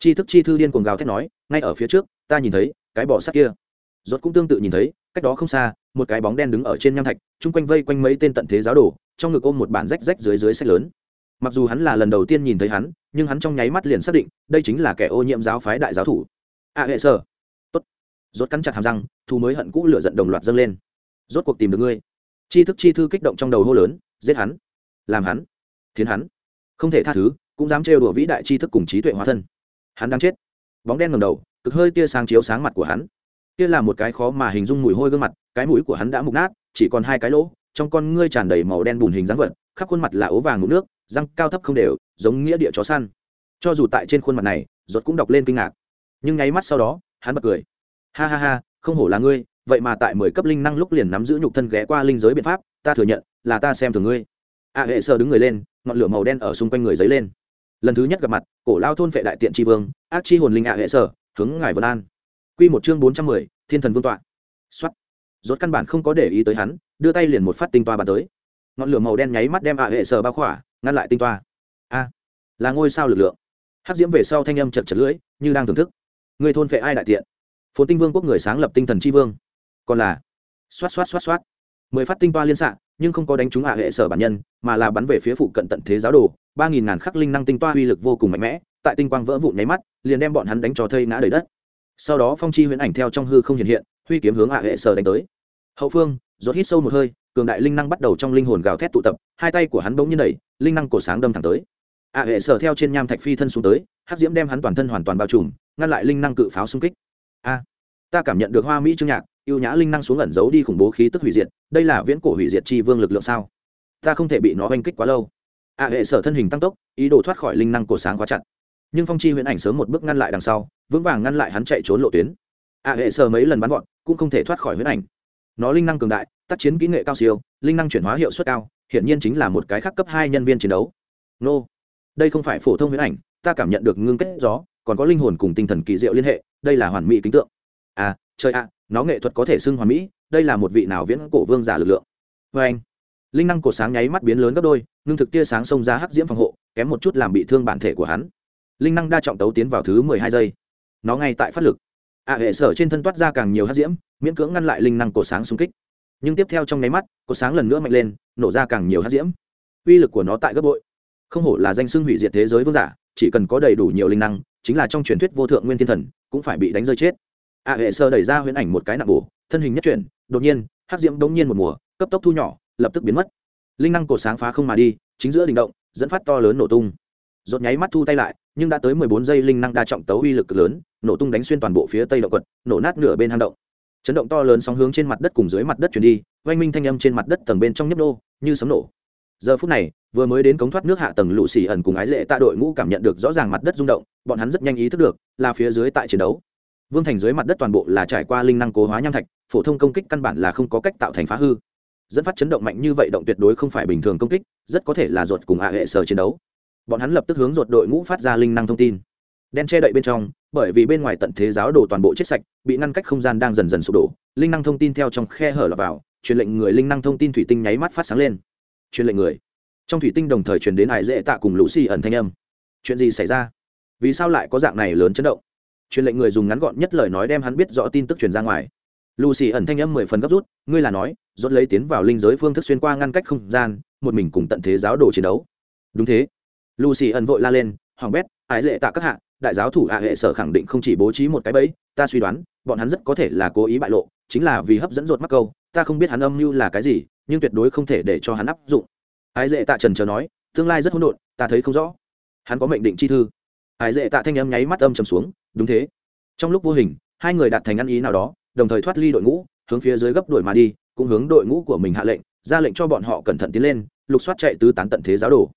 Tri thức chi thư điên cuồng gào thét nói ngay ở phía trước ta nhìn thấy cái bỏ sắt kia. Rốt cũng tương tự nhìn thấy cách đó không xa một cái bóng đen đứng ở trên nham thạch chung quanh vây quanh mấy tên tận thế giáo đổ trong ngực ôm một bản rách rách dưới dưới sách lớn. Mặc dù hắn là lần đầu tiên nhìn thấy hắn nhưng hắn trong nháy mắt liền xác định đây chính là kẻ ô nhiễm giáo phái đại giáo thủ. A à, hệ sơ rốt cắn chặt hàm răng thu mới hận cũ lửa giận đồng loạt dâng lên. Rốt cuộc tìm được ngươi. Chi thức chi thư kích động trong đầu hô lớn, giết hắn, làm hắn, thiến hắn. Không thể tha thứ, cũng dám trêu đùa vĩ đại chi thức cùng trí tuệ hóa thân. Hắn đang chết. Bóng đen ngầm đầu, cực hơi tia sáng chiếu sáng mặt của hắn. Kia là một cái khó mà hình dung mùi hôi gương mặt, cái mũi của hắn đã mục nát, chỉ còn hai cái lỗ, trong con ngươi tràn đầy màu đen bùn hình dáng vật, khắp khuôn mặt là ố vàng ngụm nước, răng cao thấp không đều, giống nghĩa địa chó săn. Cho dù tại trên khuôn mặt này ruột cũng đọc lên kinh ngạc. Nhưng nháy mắt sau đó, hắn bật cười ha ha ha, không hổ là ngươi, vậy mà tại mười cấp linh năng lúc liền nắm giữ nhục thân ghé qua linh giới biện pháp, ta thừa nhận, là ta xem thường ngươi. A hệ sơ đứng người lên, ngọn lửa màu đen ở xung quanh người dấy lên. Lần thứ nhất gặp mặt, cổ lao thôn vệ đại tiện tri vương, ác chi hồn linh a hệ sơ hướng ngài vân an. Q một chương bốn trăm mười, thiên thần vương tọa. Xuất rốt căn bản không có để ý tới hắn, đưa tay liền một phát tinh toa bàn tới. Ngọn lửa màu đen nháy mắt đem a hệ sơ bao khỏa, ngăn lại tinh toa. A, là ngôi sao lực lượng. Hắc diễm về sau thanh âm chật chật lưỡi, như đang thưởng thức. Người thôn vệ ai đại tiện? Phồn tinh vương quốc người sáng lập tinh thần tri vương. Còn là, xoát xoát xoát xoát. Mười phát tinh toa liên xạ, nhưng không có đánh trúng hạ hệ sở bản nhân, mà là bắn về phía phụ cận tận thế giáo đồ. Ba nghìn ngàn khắc linh năng tinh toa uy lực vô cùng mạnh mẽ, tại tinh quang vỡ vụn nháy mắt, liền đem bọn hắn đánh cho thây ngã đầy đất. Sau đó phong chi huyễn ảnh theo trong hư không hiện hiện, huy kiếm hướng hạ hệ sở đánh tới. Hậu phương, rốt hít sâu một hơi, cường đại linh năng bắt đầu trong linh hồn gào thét tụ tập, hai tay của hắn bỗng như đẩy, linh năng cổ sáng đâm thẳng tới. hạ hệ sở theo trên nham thạch phi thân xuống tới, hắc diễm đem hắn toàn thân hoàn toàn bao trùm, ngăn lại linh năng cự pháo xung kích a, ta cảm nhận được hoa mỹ trương nhạc, yêu nhã linh năng xuống ẩn giấu đi khủng bố khí tức hủy diệt, đây là viễn cổ hủy diệt chi vương lực lượng sao? Ta không thể bị nó oanh kích quá lâu. A, hệ sở thân hình tăng tốc, ý đồ thoát khỏi linh năng cổ sáng quá chặt. Nhưng phong chi huyễn ảnh sớm một bước ngăn lại đằng sau, vững vàng ngăn lại hắn chạy trốn lộ tuyến. A, hệ sở mấy lần bắn gọn cũng không thể thoát khỏi huyễn ảnh. Nó linh năng cường đại, tác chiến kỹ nghệ cao siêu, linh năng chuyển hóa hiệu suất cao, hiển nhiên chính là một cái khác cấp hai nhân viên chiến đấu. Nô, đây không phải phổ thông huyễn ảnh, ta cảm nhận được ngưng kết gió, còn có linh hồn cùng tinh thần kỳ diệu liên hệ đây là hoàn mỹ kính tượng. À trời ạ, nó nghệ thuật có thể xưng hoàn mỹ, đây là một vị nào viễn cổ vương giả lực lượng. Vê anh, linh năng cổ sáng nháy mắt biến lớn gấp đôi, ngưng thực tia sáng xông ra hắc diễm phòng hộ, kém một chút làm bị thương bản thể của hắn. Linh năng đa trọng tấu tiến vào thứ mười hai giây. Nó ngay tại phát lực. Ạ hệ sở trên thân toát ra càng nhiều hắc diễm, miễn cưỡng ngăn lại linh năng cổ sáng xung kích. Nhưng tiếp theo trong nháy mắt cổ sáng lần nữa mạnh lên, nổ ra càng nhiều hắc diễm. Uy lực của nó tại gấp bội. Không hổ là danh xưng hủy diệt thế giới vương giả, chỉ cần có đầy đủ nhiều linh năng, chính là trong truyền thuyết vô thượng nguyên thiên thần cũng phải bị đánh rơi chết. A hệ sơ đẩy ra huyễn ảnh một cái nặng bổ, thân hình nhất chuyển, đột nhiên, hắc diễm đống nhiên một mùa, cấp tốc thu nhỏ, lập tức biến mất. Linh năng cột sáng phá không mà đi, chính giữa đình động, dẫn phát to lớn nổ tung. Rốt nháy mắt thu tay lại, nhưng đã tới mười bốn giây linh năng đa trọng tấu uy lực cực lớn, nổ tung đánh xuyên toàn bộ phía tây động quật, nổ nát nửa bên hang động. Chấn động to lớn sóng hướng trên mặt đất cùng dưới mặt đất chuyển đi oanh minh thanh âm trên mặt đất tầng bên trong nhấp nô, như sấm nổ. Giờ phút này vừa mới đến cống thoát nước hạ tầng lũ xì ẩn cùng ái dễ tạ đội ngũ cảm nhận được rõ ràng mặt đất rung động, bọn hắn rất nhanh ý thức được, là phía dưới tại chiến đấu. Vương thành dưới mặt đất toàn bộ là trải qua linh năng cố hóa nham thạch, phổ thông công kích căn bản là không có cách tạo thành phá hư. Dẫn phát chấn động mạnh như vậy động tuyệt đối không phải bình thường công kích, rất có thể là ruột cùng hạ hệ sở chiến đấu. Bọn hắn lập tức hướng ruột đội ngũ phát ra linh năng thông tin. Đen che đậy bên trong, bởi vì bên ngoài tận thế giáo đổ toàn bộ chết sạch, bị ngăn cách không gian đang dần dần sụp đổ, linh năng thông tin theo trong khe hở lọt vào, truyền lệnh người linh năng thông tin thủy tinh nháy mắt phát sáng lên. Truyền lệnh người trong thủy tinh đồng thời truyền đến hải dễ tạ cùng lũ xì ẩn thanh âm. Chuyện gì xảy ra? Vì sao lại có dạng này lớn chấn động? Truyền lệnh người dùng ngắn gọn nhất lời nói đem hắn biết rõ tin tức truyền ra ngoài. Lucy ẩn thanh âm mười phần gấp rút, ngươi là nói dốt lấy tiến vào linh giới phương thức xuyên qua ngăn cách không gian, một mình cùng tận thế giáo đồ chiến đấu. Đúng thế. Lucy ẩn vội la lên, hoàng bét ái lệ tạ các hạ, đại giáo thủ hạ hệ sở khẳng định không chỉ bố trí một cái bẫy, ta suy đoán, bọn hắn rất có thể là cố ý bại lộ, chính là vì hấp dẫn rột mắc câu, ta không biết hắn âm mưu là cái gì, nhưng tuyệt đối không thể để cho hắn áp dụng ái dễ tạ trần chờ nói, tương lai rất hỗn độn, ta thấy không rõ. Hắn có mệnh định chi thư. Ái dễ tạ thanh âm nháy mắt âm trầm xuống, đúng thế. Trong lúc vô hình, hai người đạt thành ăn ý nào đó, đồng thời thoát ly đội ngũ, hướng phía dưới gấp đuổi mà đi, cũng hướng đội ngũ của mình hạ lệnh, ra lệnh cho bọn họ cẩn thận tiến lên, lục soát chạy tứ tán tận thế giáo đồ.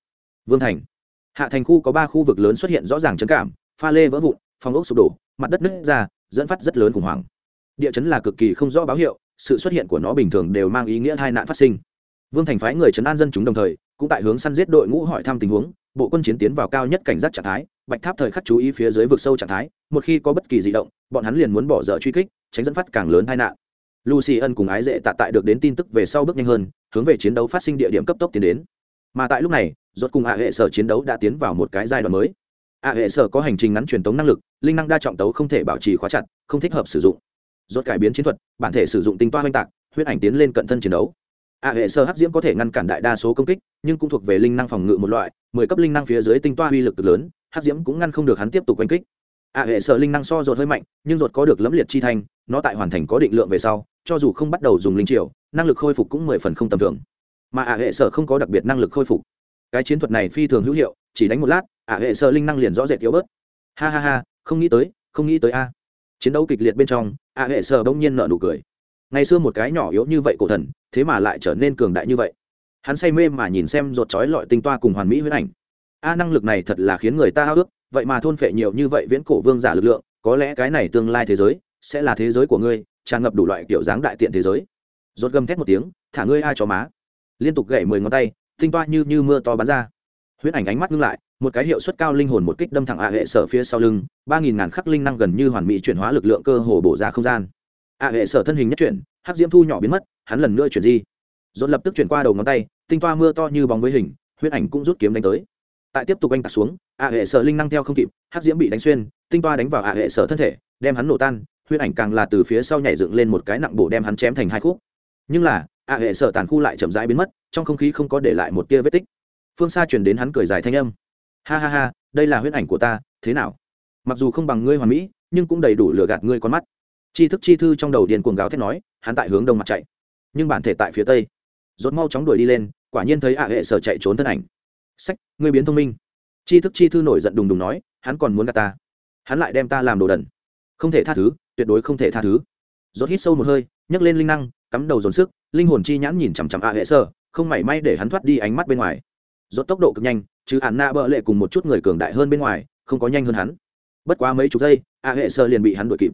Vương thành. Hạ thành khu có ba khu vực lớn xuất hiện rõ ràng chấn cảm, pha lê vỡ vụn, phòng ốc sụp đổ, mặt đất nứt ra, dẫn phát rất lớn khủng hoảng. Địa chấn là cực kỳ không rõ báo hiệu, sự xuất hiện của nó bình thường đều mang ý nghĩa hai nạn phát sinh vương thành phái người chấn an dân chúng đồng thời, cũng tại hướng săn giết đội ngũ hỏi thăm tình huống, bộ quân chiến tiến vào cao nhất cảnh giác trạng thái, bạch tháp thời khắc chú ý phía dưới vực sâu trạng thái, một khi có bất kỳ di động, bọn hắn liền muốn bỏ dở truy kích, tránh dẫn phát càng lớn tai nạn. Lucy ân cùng ái dễ tạ tại được đến tin tức về sau bước nhanh hơn, hướng về chiến đấu phát sinh địa điểm cấp tốc tiến đến. Mà tại lúc này, rốt cùng ạ hệ sở chiến đấu đã tiến vào một cái giai đoạn mới. ạ hệ sở có hành trình ngắn truyền tống năng lực, linh năng đa trọng tấu không thể bảo trì khóa chặt, không thích hợp sử dụng. Rốt cải biến chiến thuật, bản thể sử dụng tinh toa oanh tạc, huyết ảnh tiến lên cận thân chiến đấu ạ hệ sơ hắc diễm có thể ngăn cản đại đa số công kích, nhưng cũng thuộc về linh năng phòng ngự một loại, mười cấp linh năng phía dưới tinh toa uy lực cực lớn, hắc diễm cũng ngăn không được hắn tiếp tục oanh kích. Ạ hệ sơ linh năng so rột hơi mạnh, nhưng rột có được lẫm liệt chi thanh, nó tại hoàn thành có định lượng về sau, cho dù không bắt đầu dùng linh triều, năng lực khôi phục cũng mười phần không tầm thường. Mà ạ hệ sơ không có đặc biệt năng lực khôi phục. Cái chiến thuật này phi thường hữu hiệu, chỉ đánh một lát ạ hệ sơ linh năng liền rõ rệt yếu bớt. Ha ha ha, không nghĩ tới, không nghĩ tới a. Chiến đấu kịch liệt bên trong ạ hệ sơ bỗng nhiên nợ nụ cười ngày xưa một cái nhỏ yếu như vậy cổ thần, thế mà lại trở nên cường đại như vậy. Hắn say mê mà nhìn xem rột chói lọi tinh toa cùng hoàn mỹ huyết ảnh. A, năng lực này thật là khiến người ta háo ước vậy mà thôn phệ nhiều như vậy viễn cổ vương giả lực lượng, có lẽ cái này tương lai thế giới sẽ là thế giới của ngươi, tràn ngập đủ loại kiểu dáng đại tiện thế giới. Rột gầm thét một tiếng, thả ngươi ai cho má. Liên tục gậy mười ngón tay, tinh toa như như mưa to bắn ra. Huyết ảnh ánh mắt ngưng lại, một cái hiệu suất cao linh hồn một kích đâm thẳng ạ hệ sở phía sau lưng, ba nghìn ngàn khắc linh năng gần như hoàn mỹ chuyển hóa lực lượng cơ hồ bổ ra không gian ạ hệ sở thân hình nhất chuyển, hắc diễm thu nhỏ biến mất, hắn lần nữa chuyển di. Dồn lập tức chuyển qua đầu ngón tay, tinh toa mưa to như bóng với hình, huyết ảnh cũng rút kiếm đánh tới. Tại tiếp tục anh tạt xuống ạ hệ sở linh năng theo không kịp, hắc diễm bị đánh xuyên, tinh toa đánh vào ạ hệ sở thân thể, đem hắn nổ tan, huyết ảnh càng là từ phía sau nhảy dựng lên một cái nặng bổ đem hắn chém thành hai khúc. Nhưng là ạ hệ sở tàn khu lại chậm rãi biến mất, trong không khí không có để lại một tia vết tích. Phương xa chuyển đến hắn cười dài thanh âm. Ha ha ha, đây là huyết ảnh của ta, thế nào? Mặc dù không bằng ngươi hoàn mỹ, nhưng cũng đầy đủ lừa gạt ngươi con mắt chi thức chi thư trong đầu điền cuồng gáo thét nói, hắn tại hướng đông mặt chạy, nhưng bản thể tại phía tây. Rốt mau chóng đuổi đi lên, quả nhiên thấy ạ hệ sở chạy trốn thân ảnh. Sách, ngươi biến thông minh. Chi thức chi thư nổi giận đùng đùng nói, hắn còn muốn gạt ta. Hắn lại đem ta làm đồ đần. Không thể tha thứ, tuyệt đối không thể tha thứ. Rốt hít sâu một hơi, nhấc lên linh năng, cắm đầu dồn sức, linh hồn chi nhãn nhìn chằm chằm ạ hệ sở, không mảy may để hắn thoát đi ánh mắt bên ngoài. Rốt tốc độ cực nhanh, chứ hắn na bợ lệ cùng một chút người cường đại hơn bên ngoài, không có nhanh hơn hắn. Bất quá mấy chục giây, ạ hệ sở liền bị hắn đuổi kịp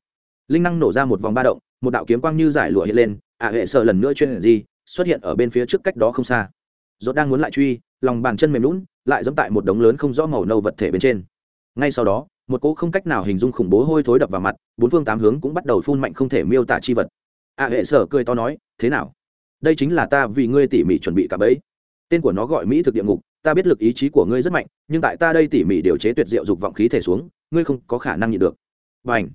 linh năng nổ ra một vòng ba động, một đạo kiếm quang như giải lụa hiện lên, ạ hệ sợ lần nữa chuyên gì xuất hiện ở bên phía trước cách đó không xa. Dốt đang muốn lại truy, lòng bàn chân mềm lún lại dẫm tại một đống lớn không rõ màu nâu vật thể bên trên. Ngay sau đó, một cỗ không cách nào hình dung khủng bố hôi thối đập vào mặt, bốn phương tám hướng cũng bắt đầu phun mạnh không thể miêu tả chi vật. ạ hệ sở cười to nói, thế nào? Đây chính là ta vì ngươi tỉ mỉ chuẩn bị cả bấy tên của nó gọi mỹ thực địa ngục, ta biết lực ý chí của ngươi rất mạnh, nhưng tại ta đây tỉ mỉ điều chế tuyệt diệu dục vọng khí thể xuống, ngươi không có khả năng nhịn được. Và ảnh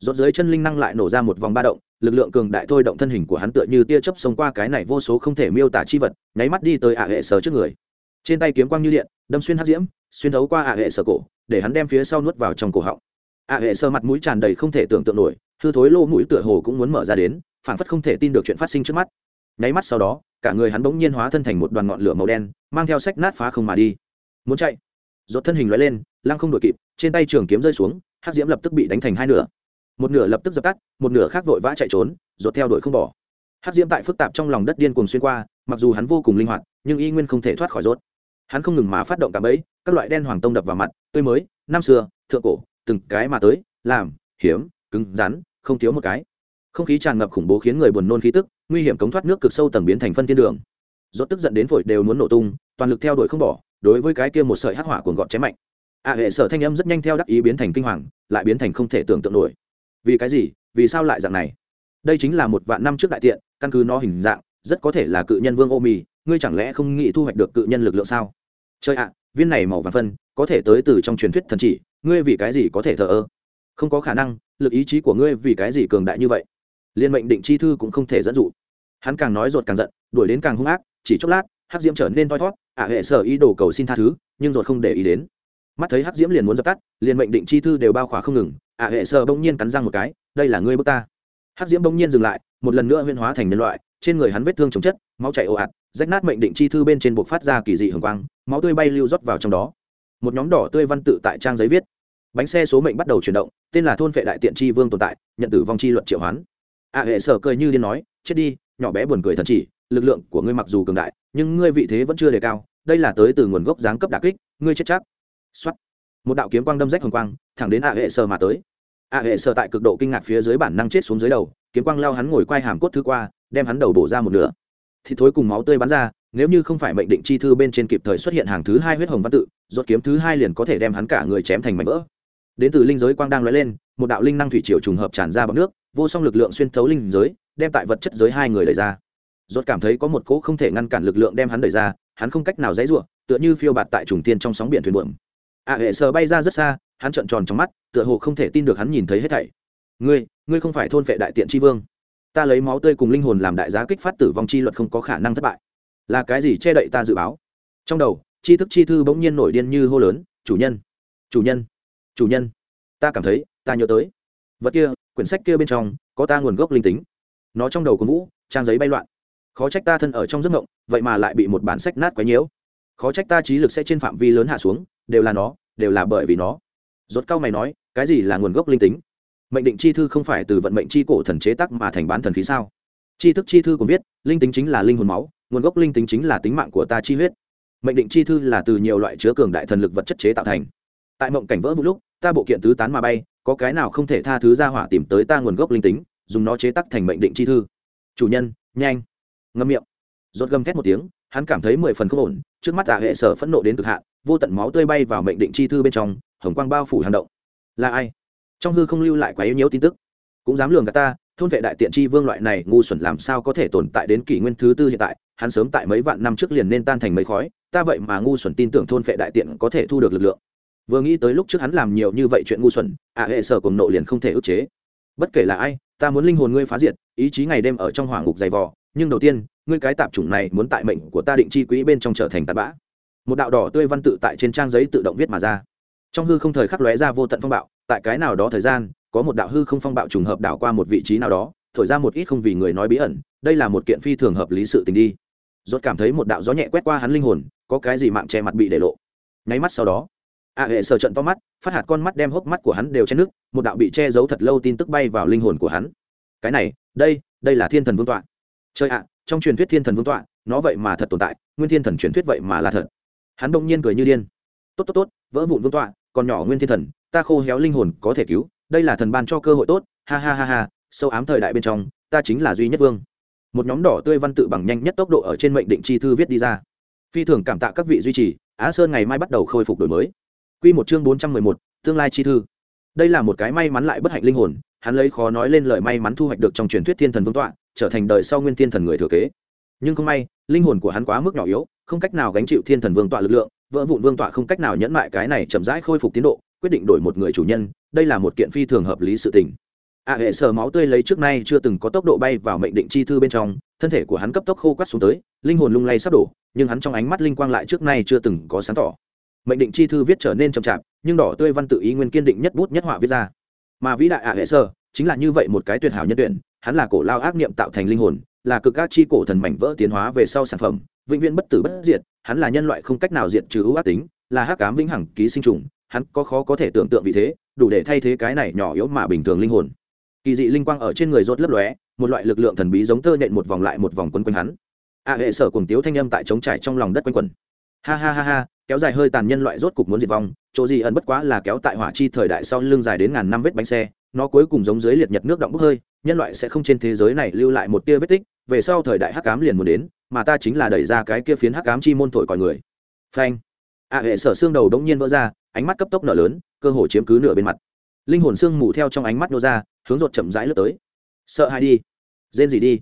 rốt dưới chân linh năng lại nổ ra một vòng ba động, lực lượng cường đại thôi động thân hình của hắn tựa như tia chớp xông qua cái này vô số không thể miêu tả chi vật, nháy mắt đi tới ạ hệ sở trước người. Trên tay kiếm quang như điện, đâm xuyên hắc diễm, xuyên thấu qua ạ hệ sở cổ, để hắn đem phía sau nuốt vào trong cổ họng. ạ hệ sở mặt mũi tràn đầy không thể tưởng tượng nổi, hư thối lô mũi tựa hồ cũng muốn mở ra đến, phảng phất không thể tin được chuyện phát sinh trước mắt. Nháy mắt sau đó, cả người hắn bỗng nhiên hóa thân thành một đoàn ngọn lửa màu đen, mang theo sách nát phá không mà đi. Muốn chạy. Rốt thân hình lóe lên, lăng không đuổi kịp, trên tay trường kiếm rơi xuống, hắc diễm lập tức bị đánh thành hai nửa một nửa lập tức dập tắt, một nửa khác vội vã chạy trốn rột theo đuổi không bỏ. Hát diễm tại phức tạp trong lòng đất điên cuồng xuyên qua, mặc dù hắn vô cùng linh hoạt, nhưng y nguyên không thể thoát khỏi rốt. Hắn không ngừng mà phát động cả bẫy, các loại đen hoàng tông đập vào mặt, tươi mới, năm xưa, thượng cổ, từng cái mà tới, làm, hiếm, cứng, rắn, không thiếu một cái. Không khí tràn ngập khủng bố khiến người buồn nôn khí tức, nguy hiểm cống thoát nước cực sâu tầng biến thành phân thiên đường. Rốt tức giận đến phổi đều muốn nổ tung, toàn lực theo đuổi không bỏ, đối với cái kia một sợi hắc hỏa cuồng gọt chém mạnh. A hệ sở thanh âm rất nhanh theo đắc ý biến thành kinh hoàng, lại biến thành không thể tưởng tượng nổi vì cái gì, vì sao lại dạng này? Đây chính là một vạn năm trước đại tiện, căn cứ nó hình dạng, rất có thể là cự nhân vương ô mì ngươi chẳng lẽ không nghĩ thu hoạch được cự nhân lực lượng sao? Chơi ạ, viên này màu vàng phân, có thể tới từ trong truyền thuyết thần chỉ, ngươi vì cái gì có thể thờ ơ? Không có khả năng, lực ý chí của ngươi vì cái gì cường đại như vậy? Liên mệnh định chi thư cũng không thể dẫn dụ. Hắn càng nói ruột càng giận, đuổi đến càng hung ác, chỉ chốc lát, hắc diễm trở nên thoi thót ả hệ sở ý đồ cầu xin tha thứ, nhưng ruột không để ý đến. Mắt thấy hắc diễm liền muốn dập tắt liền mệnh định chi thư đều bao khỏa không ngừng ả hệ sơ bỗng nhiên cắn răng một cái, đây là ngươi bước ta. Hát diễm bỗng nhiên dừng lại, một lần nữa huyên hóa thành nhân loại, trên người hắn vết thương chồng chất, máu chảy ồ ạt, rách nát mệnh định chi thư bên trên buộc phát ra kỳ dị hường quang, máu tươi bay lưu rót vào trong đó. Một nhóm đỏ tươi văn tự tại trang giấy viết. Bánh xe số mệnh bắt đầu chuyển động, tên là thôn vệ đại tiện chi vương tồn tại, nhận tử vong chi luật triệu hoán. A hệ sở cười như điên nói, chết đi, nhỏ bé buồn cười thần chỉ, lực lượng của ngươi mặc dù cường đại, nhưng ngươi vị thế vẫn chưa đề cao, đây là tới từ nguồn gốc giáng cấp đà kích, ngươi chết chắc. Xuất một đạo kiếm quang đâm rách hồng quang, thẳng đến a hệ sơ mà tới. A hệ sơ tại cực độ kinh ngạc phía dưới bản năng chết xuống dưới đầu, kiếm quang lao hắn ngồi quay hàm cốt thứ qua, đem hắn đầu bổ ra một nửa. Thịt thối cùng máu tươi bắn ra, nếu như không phải mệnh định chi thư bên trên kịp thời xuất hiện hàng thứ hai huyết hồng văn tự, rốt kiếm thứ hai liền có thể đem hắn cả người chém thành mảnh vỡ. Đến từ linh giới quang đang lóe lên, một đạo linh năng thủy triều trùng hợp tràn ra bằng nước, vô song lực lượng xuyên thấu linh giới, đem tại vật chất giới hai người đẩy ra. Rốt cảm thấy có một cỗ không thể ngăn cản lực lượng đem hắn đẩy ra, hắn không cách nào dãy rủa, tựa như phiêu bạt tại trùng tiên trong sóng biển thuyền buồm ạ hệ sờ bay ra rất xa, hắn trợn tròn trong mắt, tựa hồ không thể tin được hắn nhìn thấy hết thảy. Ngươi ngươi không phải thôn vệ đại tiện tri vương. Ta lấy máu tươi cùng linh hồn làm đại giá kích phát tử vong chi luật không có khả năng thất bại. Là cái gì che đậy ta dự báo? Trong đầu tri thức chi thư bỗng nhiên nổi điên như hô lớn, chủ nhân chủ nhân chủ nhân, ta cảm thấy, ta nhớ tới. Vật kia, quyển sách kia bên trong, có ta nguồn gốc linh tính. Nó trong đầu của vũ, trang giấy bay loạn. Khó trách ta thân ở trong giấc ngộng vậy mà lại bị một bản sách nát quấy nhiễu. Khó trách ta trí lực sẽ trên phạm vi lớn hạ xuống đều là nó, đều là bởi vì nó. Rốt cao mày nói, cái gì là nguồn gốc linh tính? Mệnh định chi thư không phải từ vận mệnh chi cổ thần chế tác mà thành bán thần khí sao? Chi thức chi thư cũng viết, linh tính chính là linh hồn máu, nguồn gốc linh tính chính là tính mạng của ta chi huyết. Mệnh định chi thư là từ nhiều loại chứa cường đại thần lực vật chất chế tạo thành. Tại mộng cảnh vỡ vũ lúc, ta bộ kiện tứ tán mà bay, có cái nào không thể tha thứ ra hỏa tìm tới ta nguồn gốc linh tính, dùng nó chế tác thành mệnh định chi thư. Chủ nhân, nhanh. Ngâm miệng. Rốt gầm thét một tiếng, hắn cảm thấy mười phần không ổn, trước mắt tạ hệ sở phẫn nộ đến cực hạn vô tận máu tươi bay vào mệnh định chi thư bên trong, hồng quang bao phủ hàng động. Là ai? Trong hư không lưu lại quá yếu nhiễu tin tức. Cũng dám lường gạt ta, thôn vệ đại tiện chi vương loại này ngu xuẩn làm sao có thể tồn tại đến kỷ nguyên thứ tư hiện tại? Hắn sớm tại mấy vạn năm trước liền nên tan thành mấy khói, ta vậy mà ngu xuẩn tin tưởng thôn vệ đại tiện có thể thu được lực lượng. Vừa nghĩ tới lúc trước hắn làm nhiều như vậy chuyện ngu xuẩn, ạ hệ sở cùng nộ liền không thể ức chế. Bất kể là ai, ta muốn linh hồn ngươi phá diệt, ý chí ngày đêm ở trong hỏa ngục dày vò, nhưng đầu tiên, ngươi cái tạp chủng này muốn tại mệnh của ta định chi quỹ bên trong trở thành tạt bã một đạo đỏ tươi văn tự tại trên trang giấy tự động viết mà ra. Trong hư không thời khắc lóe ra vô tận phong bạo, tại cái nào đó thời gian, có một đạo hư không phong bạo trùng hợp đảo qua một vị trí nào đó, thổi ra một ít không vì người nói bí ẩn, đây là một kiện phi thường hợp lý sự tình đi. Rốt cảm thấy một đạo gió nhẹ quét qua hắn linh hồn, có cái gì mạng che mặt bị để lộ. Nháy mắt sau đó, a hệ sờ trận to mắt, phát hạt con mắt đem hốc mắt của hắn đều che nước, một đạo bị che giấu thật lâu tin tức bay vào linh hồn của hắn. Cái này, đây đây là thiên thần vương tọa. Chơi ạ, trong truyền thuyết thiên thần vương tọa, nó vậy mà thật tồn tại, nguyên thiên thần truyền thuyết vậy mà là thật hắn đông nhiên cười như điên. Tốt tốt tốt, vỡ vụn vương tọa, còn nhỏ nguyên thiên thần, ta khô héo linh hồn có thể cứu, đây là thần ban cho cơ hội tốt, ha ha ha ha, sâu ám thời đại bên trong, ta chính là duy nhất vương. Một nhóm đỏ tươi văn tự bằng nhanh nhất tốc độ ở trên mệnh định chi thư viết đi ra. Phi thường cảm tạ các vị duy trì, á sơn ngày mai bắt đầu khôi phục đổi mới. Q một chương bốn trăm mười một, tương lai chi thư. Đây là một cái may mắn lại bất hạnh linh hồn, hắn lấy khó nói lên lời may mắn thu hoạch được trong truyền thuyết thiên thần vương tọa, trở thành đời sau nguyên thiên thần người thừa kế. Nhưng không may, linh hồn của hắn quá mức nhỏ yếu không cách nào gánh chịu thiên thần vương tọa lực lượng, vỡ vụn vương tọa không cách nào nhẫn lại cái này chậm rãi khôi phục tiến độ, quyết định đổi một người chủ nhân, đây là một kiện phi thường hợp lý sự tình. Ạ hệ sở máu tươi lấy trước nay chưa từng có tốc độ bay vào mệnh định chi thư bên trong, thân thể của hắn cấp tốc khô quắt xuống tới, linh hồn lung lay sắp đổ, nhưng hắn trong ánh mắt linh quang lại trước nay chưa từng có sáng tỏ. Mệnh định chi thư viết trở nên chậm chạp, nhưng đỏ tươi văn tự ý nguyên kiên định nhất bút nhất họa viết ra. Mà vĩ đại ạ hệ sơ chính là như vậy một cái tuyệt hảo nhân tuyển, hắn là cổ lao ác niệm tạo thành linh hồn, là cực ác chi cổ thần mảnh vỡ tiến hóa về sau sản phẩm vĩnh viễn bất tử bất diệt, hắn là nhân loại không cách nào diệt trừ ưu ác tính, là hắc cám vĩnh hằng ký sinh trùng, hắn có khó có thể tưởng tượng vị thế, đủ để thay thế cái này nhỏ yếu mà bình thường linh hồn. Kỳ dị linh quang ở trên người rốt lấp lóe, một loại lực lượng thần bí giống tơ nện một vòng lại một vòng quấn quanh hắn. A hệ sở cùng tiếu thanh âm tại trống trải trong lòng đất quanh quẩn. Ha ha ha ha, kéo dài hơi tàn nhân loại rốt cục muốn diệt vong, chỗ gì ẩn bất quá là kéo tại hỏa chi thời đại sau lưng dài đến ngàn năm vết bánh xe, nó cuối cùng giống dưới liệt nhật nước động bốc hơi, nhân loại sẽ không trên thế giới này lưu lại một tia vết tích, về sau thời đại hắc ám liền muốn đến mà ta chính là đẩy ra cái kia phiến hắc ám chi môn thổi còi người. Phanh. A hệ sở xương đầu đống nhiên vỡ ra, ánh mắt cấp tốc nở lớn, cơ hồ chiếm cứ nửa bên mặt. Linh hồn xương mù theo trong ánh mắt nô ra, hướng rột chậm rãi lướt tới. Sợ hãi đi. Rên gì đi.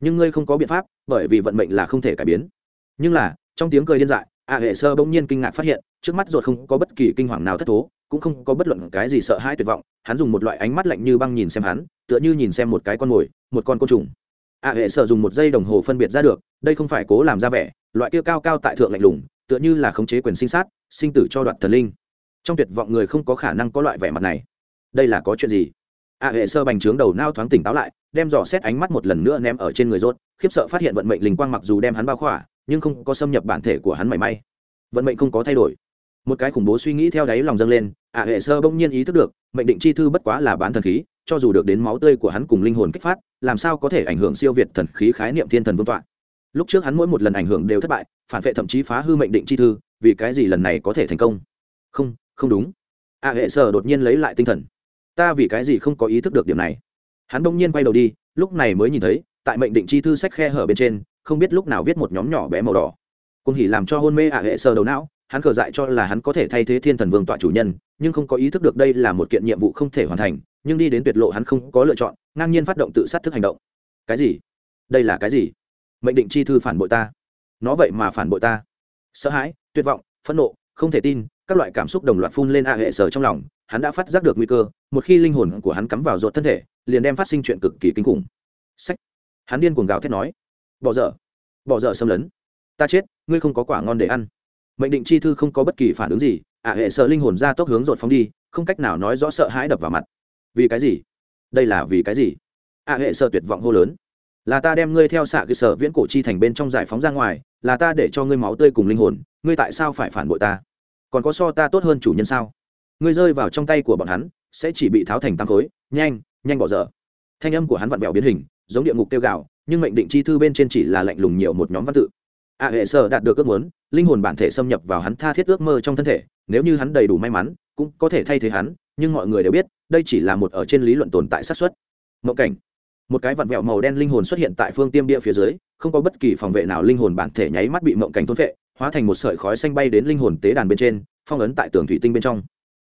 Nhưng ngươi không có biện pháp, bởi vì vận mệnh là không thể cải biến. Nhưng là, trong tiếng cười điên dại, a hệ sơ bỗng nhiên kinh ngạc phát hiện, trước mắt rột không có bất kỳ kinh hoàng nào thất thố, cũng không có bất luận cái gì sợ hãi tuyệt vọng. Hắn dùng một loại ánh mắt lạnh như băng nhìn xem hắn, tựa như nhìn xem một cái con mồi, một con côn trùng a hệ sở dùng một giây đồng hồ phân biệt ra được, đây không phải cố làm ra vẻ, loại kia cao cao tại thượng lạnh lùng, tựa như là khống chế quyền sinh sát, sinh tử cho đoạn thần linh. Trong tuyệt vọng người không có khả năng có loại vẻ mặt này. Đây là có chuyện gì? A hệ sơ bành trướng đầu nao thoáng tỉnh táo lại, đem dò xét ánh mắt một lần nữa ném ở trên người rốt, khiếp sợ phát hiện vận mệnh linh quang mặc dù đem hắn bao khỏa, nhưng không có xâm nhập bản thể của hắn mảy may. Vận mệnh không có thay đổi. Một cái khủng bố suy nghĩ theo đáy lòng dâng lên a hệ sơ bỗng nhiên ý thức được, mệnh định chi thư bất quá là bán thần khí, cho dù được đến máu tươi của hắn cùng linh hồn kích phát làm sao có thể ảnh hưởng siêu việt thần khí khái niệm thiên thần vương tọa? Lúc trước hắn mỗi một lần ảnh hưởng đều thất bại, phản vệ thậm chí phá hư mệnh định chi thư, vì cái gì lần này có thể thành công? Không không đúng. A hệ sở đột nhiên lấy lại tinh thần. Ta vì cái gì không có ý thức được điểm này? Hắn đông nhiên quay đầu đi, lúc này mới nhìn thấy, tại mệnh định chi thư sách khe hở bên trên, không biết lúc nào viết một nhóm nhỏ bé màu đỏ. Cùng hỉ làm cho hôn mê ả hệ sơ đầu não, hắn cờ dại cho là hắn có thể thay thế thiên thần vương tọa chủ nhân, nhưng không có ý thức được đây là một kiện nhiệm vụ không thể hoàn thành nhưng đi đến tuyệt lộ hắn không có lựa chọn, ngang nhiên phát động tự sát thức hành động. Cái gì? Đây là cái gì? Mệnh định chi thư phản bội ta. Nó vậy mà phản bội ta. Sợ hãi, tuyệt vọng, phẫn nộ, không thể tin, các loại cảm xúc đồng loạt phun lên a hệ sở trong lòng, hắn đã phát giác được nguy cơ, một khi linh hồn của hắn cắm vào ruột thân thể, liền đem phát sinh chuyện cực kỳ kinh khủng. Sách. Hắn điên cuồng gào thét nói. Bỏ dở. Bỏ dở xâm lấn. Ta chết, ngươi không có quả ngon để ăn. Mệnh định chi thư không có bất kỳ phản ứng gì ả hệ sợ linh hồn ra tốc hướng rột phóng đi, không cách nào nói rõ sợ hãi đập vào mặt vì cái gì? Đây là vì cái gì? Ả hệ sợ tuyệt vọng hô lớn. Là ta đem ngươi theo xạ cơ sở viễn cổ chi thành bên trong giải phóng ra ngoài, là ta để cho ngươi máu tươi cùng linh hồn, ngươi tại sao phải phản bội ta? Còn có so ta tốt hơn chủ nhân sao? Ngươi rơi vào trong tay của bọn hắn, sẽ chỉ bị tháo thành tăng khối, nhanh nhanh bỏ dở. Thanh âm của hắn vặn vẹo biến hình, giống địa ngục tiêu gạo nhưng mệnh định chi thư bên trên chỉ là lạnh lùng nhiều một nhóm văn tự. A hệ sở đạt được ước muốn, linh hồn bản thể xâm nhập vào hắn tha thiết ước mơ trong thân thể, nếu như hắn đầy đủ may mắn, cũng có thể thay thế hắn, nhưng mọi người đều biết đây chỉ là một ở trên lý luận tồn tại xác suất. Mộng cảnh. Một cái vặn vẹo màu đen linh hồn xuất hiện tại phương tiêm địa phía dưới, không có bất kỳ phòng vệ nào linh hồn bản thể nháy mắt bị mộng cảnh thôn vệ hóa thành một sợi khói xanh bay đến linh hồn tế đàn bên trên, phong ấn tại tường thủy tinh bên trong.